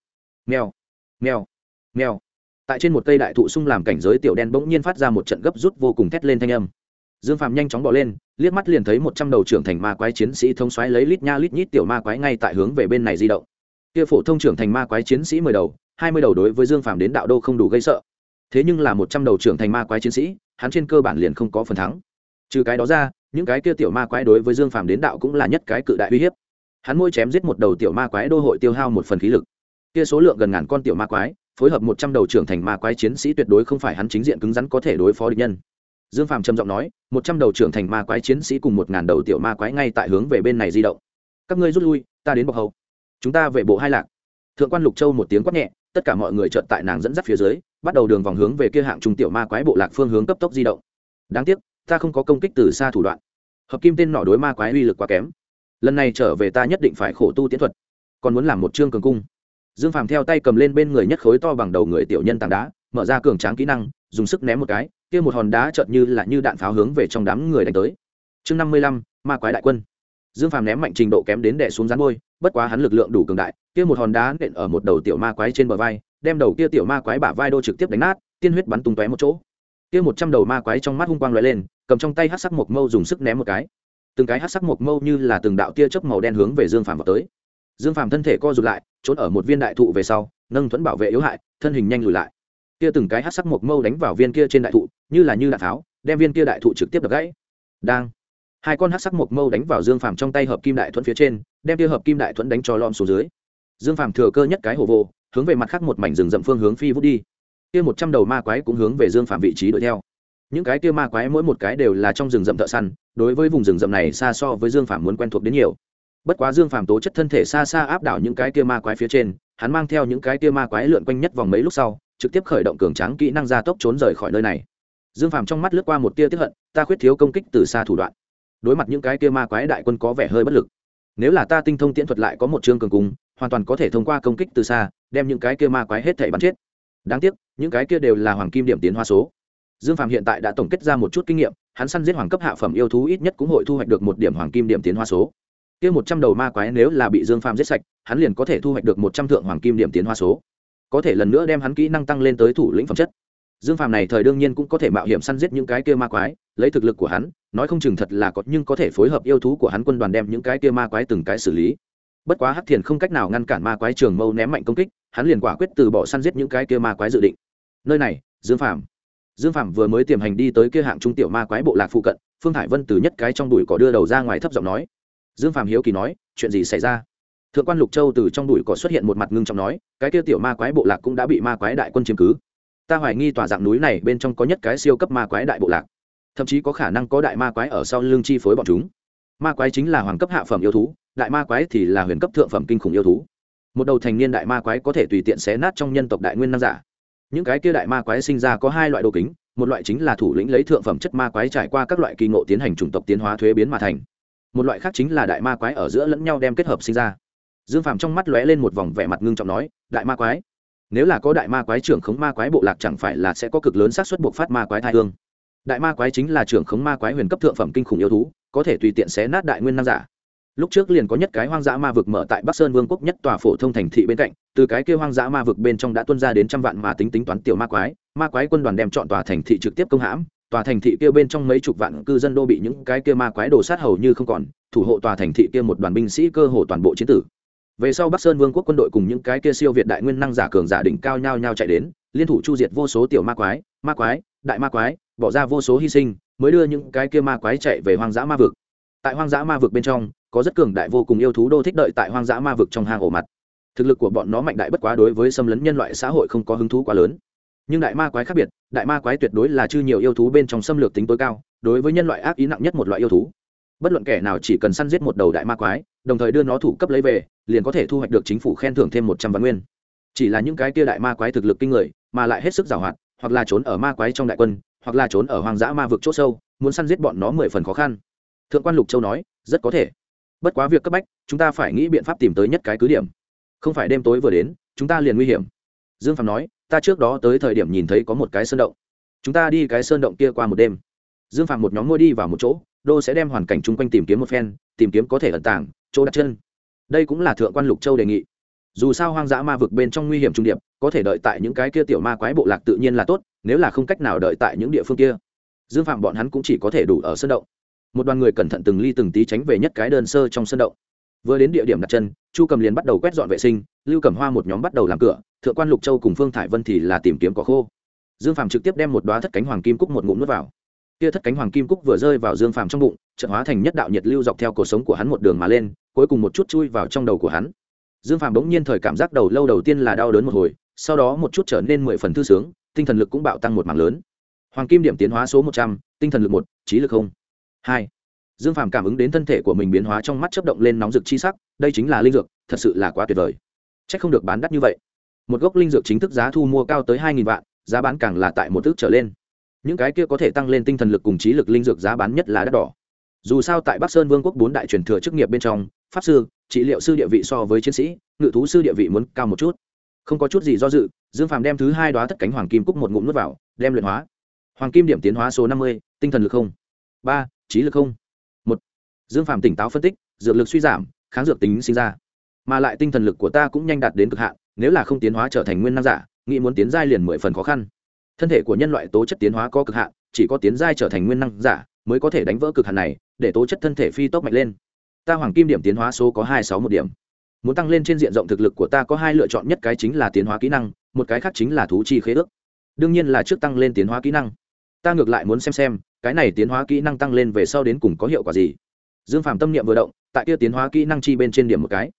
Mèo mèo mèo. Tại trên một cây đại thụ sung làm cảnh giới tiểu đen bỗng nhiên phát ra một trận gấp rút vô cùng thét lên thanh âm. Dương phàm nhanh chóng bỏ lên, liếc mắt liền thấy một trăm đầu trưởng thành ma quái chiến sĩ thông xoáy lấy lít nha lít nhít tiểu ma quái ngay tại hướng về bên này di động. Kia phổ thông trưởng thành ma quái chiến sĩ mười đầu, hai mươi đầu đối với dương phàm đến đạo đô không đủ gây sợ. Thế nhưng là một trăm đầu trưởng thành ma quái chiến sĩ, hắn trên cơ bản liền không có phần thắng. Trừ cái đó ra những cái kia tiểu ma quái đối với dương phàm đến đạo cũng là nhất cái cự đại uy hiếp. Hắn môi chém giết một đầu tiểu ma quái đô hội tiêu hao một phần khí lực. Kia số lượng gần ngàn con tiểu ma quái, phối hợp một trăm đầu trưởng thành ma quái chiến sĩ tuyệt đối không phải hắn chính diện cứng rắn có thể đối phó địch nhân. Dương phàm trầm giọng nói, một trăm đầu trưởng thành ma quái chiến sĩ cùng một ngàn đầu tiểu ma quái ngay tại hướng về bên này di động. Các ngươi rút lui, ta đến bọc hầu. Chúng ta về bộ hai lạc. Thượng quan lục châu một tiếng quát nhẹ, tất cả mọi người trợn tại nàng dẫn dắt phía dưới, bắt đầu đường vòng hướng về kia hạng trung tiểu ma quái bộ lạc phương hướng cấp tốc di động. Đáng tiếc, ta không có công kích từ xa thủ đoạn hợp kim tên nọ đối ma quái uy lực quá kém. Lần này trở về ta nhất định phải khổ tu tiến thuật. Còn muốn làm một chương cường cung. Dương phàm theo tay cầm lên bên người nhất khối to bằng đầu người tiểu nhân tảng đá, mở ra cường tráng kỹ năng, dùng sức ném một cái, kia một hòn đá chợt như là như đạn pháo hướng về trong đám người đánh tới. Chương năm mươi lăm, ma quái đại quân. Dương phàm ném mạnh trình độ kém đến đè xuống rán môi, bất quá hắn lực lượng đủ cường đại, kia một hòn đá nện ở một đầu tiểu ma quái trên bờ vai, đem đầu kia tiểu ma quái bả vai đô trực tiếp đánh nát, tiên huyết bắn tung tóe một chỗ. Kia một trăm đầu ma quái trong mắt hung quang lóe lên cầm trong tay hát sắc mộc mâu dùng sức ném một cái. Từng cái hát sắc mộc mâu như là từng đạo tia chớp màu đen hướng về dương phàm vào tới. Dương phàm thân thể co rụt lại, trốn ở một viên đại thụ về sau, nâng thuẫn bảo vệ yếu hại, thân hình nhanh lùi lại. Kia từng cái hát sắc mộc mâu đánh vào viên kia trên đại thụ, như là như đạn tháo, đem viên kia đại thụ trực tiếp đập gãy. Đang, hai con hát sắc mộc mâu đánh vào dương phàm trong tay hợp kim đại thuẫn phía trên, đem kia hợp kim đại thuẫn đánh cho lom xuống dưới. Dương phàm thừa cơ nhất cái hồ vô, hướng về mặt khác một mảnh rừng rậm phương hướng phi vút đi. Kia một trăm đầu ma quái cũng hướng về dương phàm vị trí đuổi theo những cái kia ma quái mỗi một cái đều là trong rừng rậm thợ săn, đối với vùng rừng rậm này xa so với dương Phạm muốn quen thuộc đến nhiều. Bất quá dương Phạm tố chất thân thể xa xa áp đảo những cái kia ma quái phía trên, hắn mang theo những cái kia ma quái lượn quanh nhất vòng mấy lúc sau, trực tiếp khởi động cường tráng kỹ năng gia tốc trốn rời khỏi nơi này. Dương Phạm trong mắt lướt qua một tia tiếp hận, ta khuyết thiếu công kích từ xa thủ đoạn. Đối mặt những cái kia ma quái đại quân có vẻ hơi bất lực. Nếu là ta tinh thông tiễn thuật lại có một chương cường cung hoàn toàn có thể thông qua công kích từ xa, đem những cái kia ma quái hết thể bắn chết. Đáng tiếc, những cái kia đều là hoàng kim điểm tiến hoa số dương phạm hiện tại đã tổng kết ra một chút kinh nghiệm, hắn săn giết hoàng cấp hạ phẩm yêu thú ít nhất cũng hội thu hoạch được một điểm hoàng kim điểm tiến hóa số. Kia một trăm đầu ma quái nếu là bị dương phạm giết sạch, hắn liền có thể thu hoạch được một trăm thượng hoàng kim điểm tiến hóa số. Có thể lần nữa đem hắn kỹ năng tăng lên tới thủ lĩnh phẩm chất. Dương phạm này thời đương nhiên cũng có thể mạo hiểm săn giết những cái kia ma quái, lấy thực lực của hắn, nói không chừng thật là có, nhưng có thể phối hợp yêu thú của hắn quân đoàn đem những cái kia ma quái từng cái xử lý. Bất quá hắc thiền không cách nào ngăn cản ma quái trường mâu ném mạnh công kích, hắn liền quả quyết từ bỏ săn giết những cái kia ma quái dự định. Nơi này, dương phạm dương phạm vừa mới tiềm hành đi tới kia hạng trung tiểu ma quái bộ lạc phụ cận, phương hải vân từ nhất cái trong đùi cỏ đưa đầu ra ngoài thấp giọng nói. Dương phạm hiếu kỳ nói, chuyện gì xảy ra? Thượng quan lục châu từ trong đùi cỏ xuất hiện một mặt ngưng trọng nói, cái kia tiểu ma quái bộ lạc cũng đã bị ma quái đại quân chiếm cứ. Ta hoài nghi tòa dạng núi này bên trong có nhất cái siêu cấp ma quái đại bộ lạc. Thậm chí có khả năng có đại ma quái ở sau lưng chi phối bọn chúng. Ma quái chính là hoàng cấp hạ phẩm yêu thú, đại ma quái thì là huyền cấp thượng phẩm kinh khủng yêu thú. Một đầu thành niên đại ma quái có thể tùy tiện xé nát trong nhân tộc đại nguyên năng giả những cái kia đại ma quái sinh ra có hai loại đồ kính, một loại chính là thủ lĩnh lấy thượng phẩm chất ma quái trải qua các loại kỳ ngộ tiến hành chủng tộc tiến hóa thuế biến mà thành. Một loại khác chính là đại ma quái ở giữa lẫn nhau đem kết hợp sinh ra. Dương phàm trong mắt lóe lên một vòng vẻ mặt ngưng trọng nói, đại ma quái? Nếu là có đại ma quái trưởng khống ma quái bộ lạc chẳng phải là sẽ có cực lớn xác suất buộc phát ma quái thai hương. Đại ma quái chính là trưởng khống ma quái huyền cấp thượng phẩm kinh khủng yêu thú, có thể tùy tiện xé nát đại nguyên năng giả lúc trước liền có nhất cái hoang dã ma vực mở tại bắc sơn vương quốc nhất tòa phổ thông thành thị bên cạnh, từ cái kia hoang dã ma vực bên trong đã tuân ra đến trăm vạn mà tính tính toán tiểu ma quái ma quái quân đoàn đem chọn tòa thành thị trực tiếp công hãm, tòa thành thị kia bên trong mấy chục vạn cư dân đô bị những cái kia ma quái đổ sát hầu như không còn, thủ hộ tòa thành thị kia một đoàn binh sĩ cơ hồ toàn bộ chiến tử. Về sau bắc sơn vương quốc quân đội cùng những cái kia siêu việt đại nguyên năng giả cường giả đỉnh cao nhau nhau chạy đến, liên thủ chu diệt vô số tiểu ma quái ma quái, đại ma quái, bỏ ra vô số hy sinh, mới đưa những cái kia ma quái chạy về hoang dã ma vực. Tại hoang dã ma vực bên trong có rất cường đại vô cùng yêu thú đô thích đợi tại hoang dã ma vực trong hang ổ mặt. Thực lực của bọn nó mạnh đại bất quá đối với xâm lấn nhân loại xã hội không có hứng thú quá lớn. Nhưng đại ma quái khác biệt, đại ma quái tuyệt đối là chư nhiều yêu thú bên trong xâm lược tính tối cao, đối với nhân loại ác ý nặng nhất một loại yêu thú. Bất luận kẻ nào chỉ cần săn giết một đầu đại ma quái, đồng thời đưa nó thủ cấp lấy về, liền có thể thu hoạch được chính phủ khen thưởng thêm một trăm vạn nguyên. Chỉ là những cái kia đại ma quái thực lực kinh người, mà lại hết sức giàu hoạt hoặc là trốn ở ma quái trong đại quân, hoặc là trốn ở hoang dã ma vực c h ỗ sâu, muốn săn giết bọn nó mười phần khó khăn. Thượng quan lục châu nói, rất có thể bất quá việc cấp bách, chúng ta phải nghĩ biện pháp tìm tới nhất cái cứ điểm. Không phải đêm tối vừa đến, chúng ta liền nguy hiểm. Dương phạm nói, ta trước đó tới thời điểm nhìn thấy có một cái sơn động. Chúng ta đi cái sơn động kia qua một đêm. Dương phạm một nhóm ngôi đi vào một chỗ, đô sẽ đem hoàn cảnh chung quanh tìm kiếm một phen, tìm kiếm có thể ẩn tàng, chỗ đặt chân. Đây cũng là thượng quan lục châu đề nghị. Dù sao hoang dã ma vực bên trong nguy hiểm trung điệp, có thể đợi tại những cái kia tiểu ma quái bộ lạc tự nhiên là tốt, nếu là không cách nào đợi tại những địa phương kia. Dương phạm bọn hắn cũng chỉ có thể đủ ở sân động một đoàn người cẩn thận từng ly từng tí tránh về nhất cái đơn sơ trong sân động. Vừa đến địa điểm đặt chân, chu cầm liền bắt đầu quét dọn vệ sinh, lưu cầm hoa một nhóm bắt đầu làm cửa, thượng quan lục châu cùng phương thải vân thì là tìm kiếm cỏ khô. Dương Phàm trực tiếp đem một đoá thất cánh hoàng kim cúc một ngụm nước vào. Kia thất cánh hoàng kim cúc vừa rơi vào dương phàm trong bụng trận hóa thành nhất đạo nhiệt lưu dọc theo cuộc sống của hắn một đường mà lên, cuối cùng một chút chui vào trong đầu của hắn. Dương phàm bỗng nhiên thời cảm giác đầu lâu đầu tiên là đau đớn một hồi, sau đó một chút trở nên mười phần thư sướng, tinh thần lực cũng bạo tăng một mảng lớn. Hoàng kim điểm tiến hóa số một trăm, tinh thần lực một, trí lực không hai, dương phàm cảm ứng đến thân thể của mình biến hóa trong mắt chấp động lên nóng rực chi sắc, đây chính là linh dược, thật sự là quá tuyệt vời. C h ắ c không được bán đắt như vậy. Một gốc linh dược chính thức giá thu mua cao tới hai nghìn vạn, giá bán càng là tại một thước trở lên. Những cái kia có thể tăng lên tinh thần lực cùng trí lực linh dược giá bán nhất là đắt đỏ. Dù sao tại bắc sơn vương quốc bốn đại truyền thừa chức nghiệp bên trong, pháp sư, trị liệu sư địa vị so với chiến sĩ, ngự thú sư địa vị muốn cao một chút. Không có chút gì do dự, dương phàm đem thứ hai đoá thất cánh hoàng kim cúc một ngụm n u ố t vào, đem luyện hóa. Hoàng kim điểm tiến hóa số năm mươi, tinh thần lực không. Ba trí lực không? Một, dương phàm tỉnh táo phân tích, dược lực suy giảm, kháng dược tính sinh ra. Mà lại tinh thần lực của ta cũng nhanh đạt đến cực hạn, nếu là không tiến hóa trở thành nguyên năng giả, nghĩ muốn tiến giai liền mười phần khó khăn. Thân thể của nhân loại tố chất tiến hóa có cực hạn, chỉ có tiến giai trở thành nguyên năng giả mới có thể đánh vỡ cực hạn này, để tố chất thân thể phi tốc mạnh lên. Ta hoàng kim điểm tiến hóa số có hai sáu một điểm. Muốn tăng lên trên diện rộng thực lực của ta có hai lựa chọn, nhất cái chính là tiến hóa kỹ năng, một cái khác chính là thú chi khế ước. Đương nhiên là trước tăng lên tiến hóa kỹ năng. Ta ngược lại muốn xem xem cái này tiến hóa kỹ năng tăng lên về sau đến cùng có hiệu quả gì? Dương phạm tâm niệm vừa động, tại kia tiến hóa kỹ năng chi bên trên điểm một cái.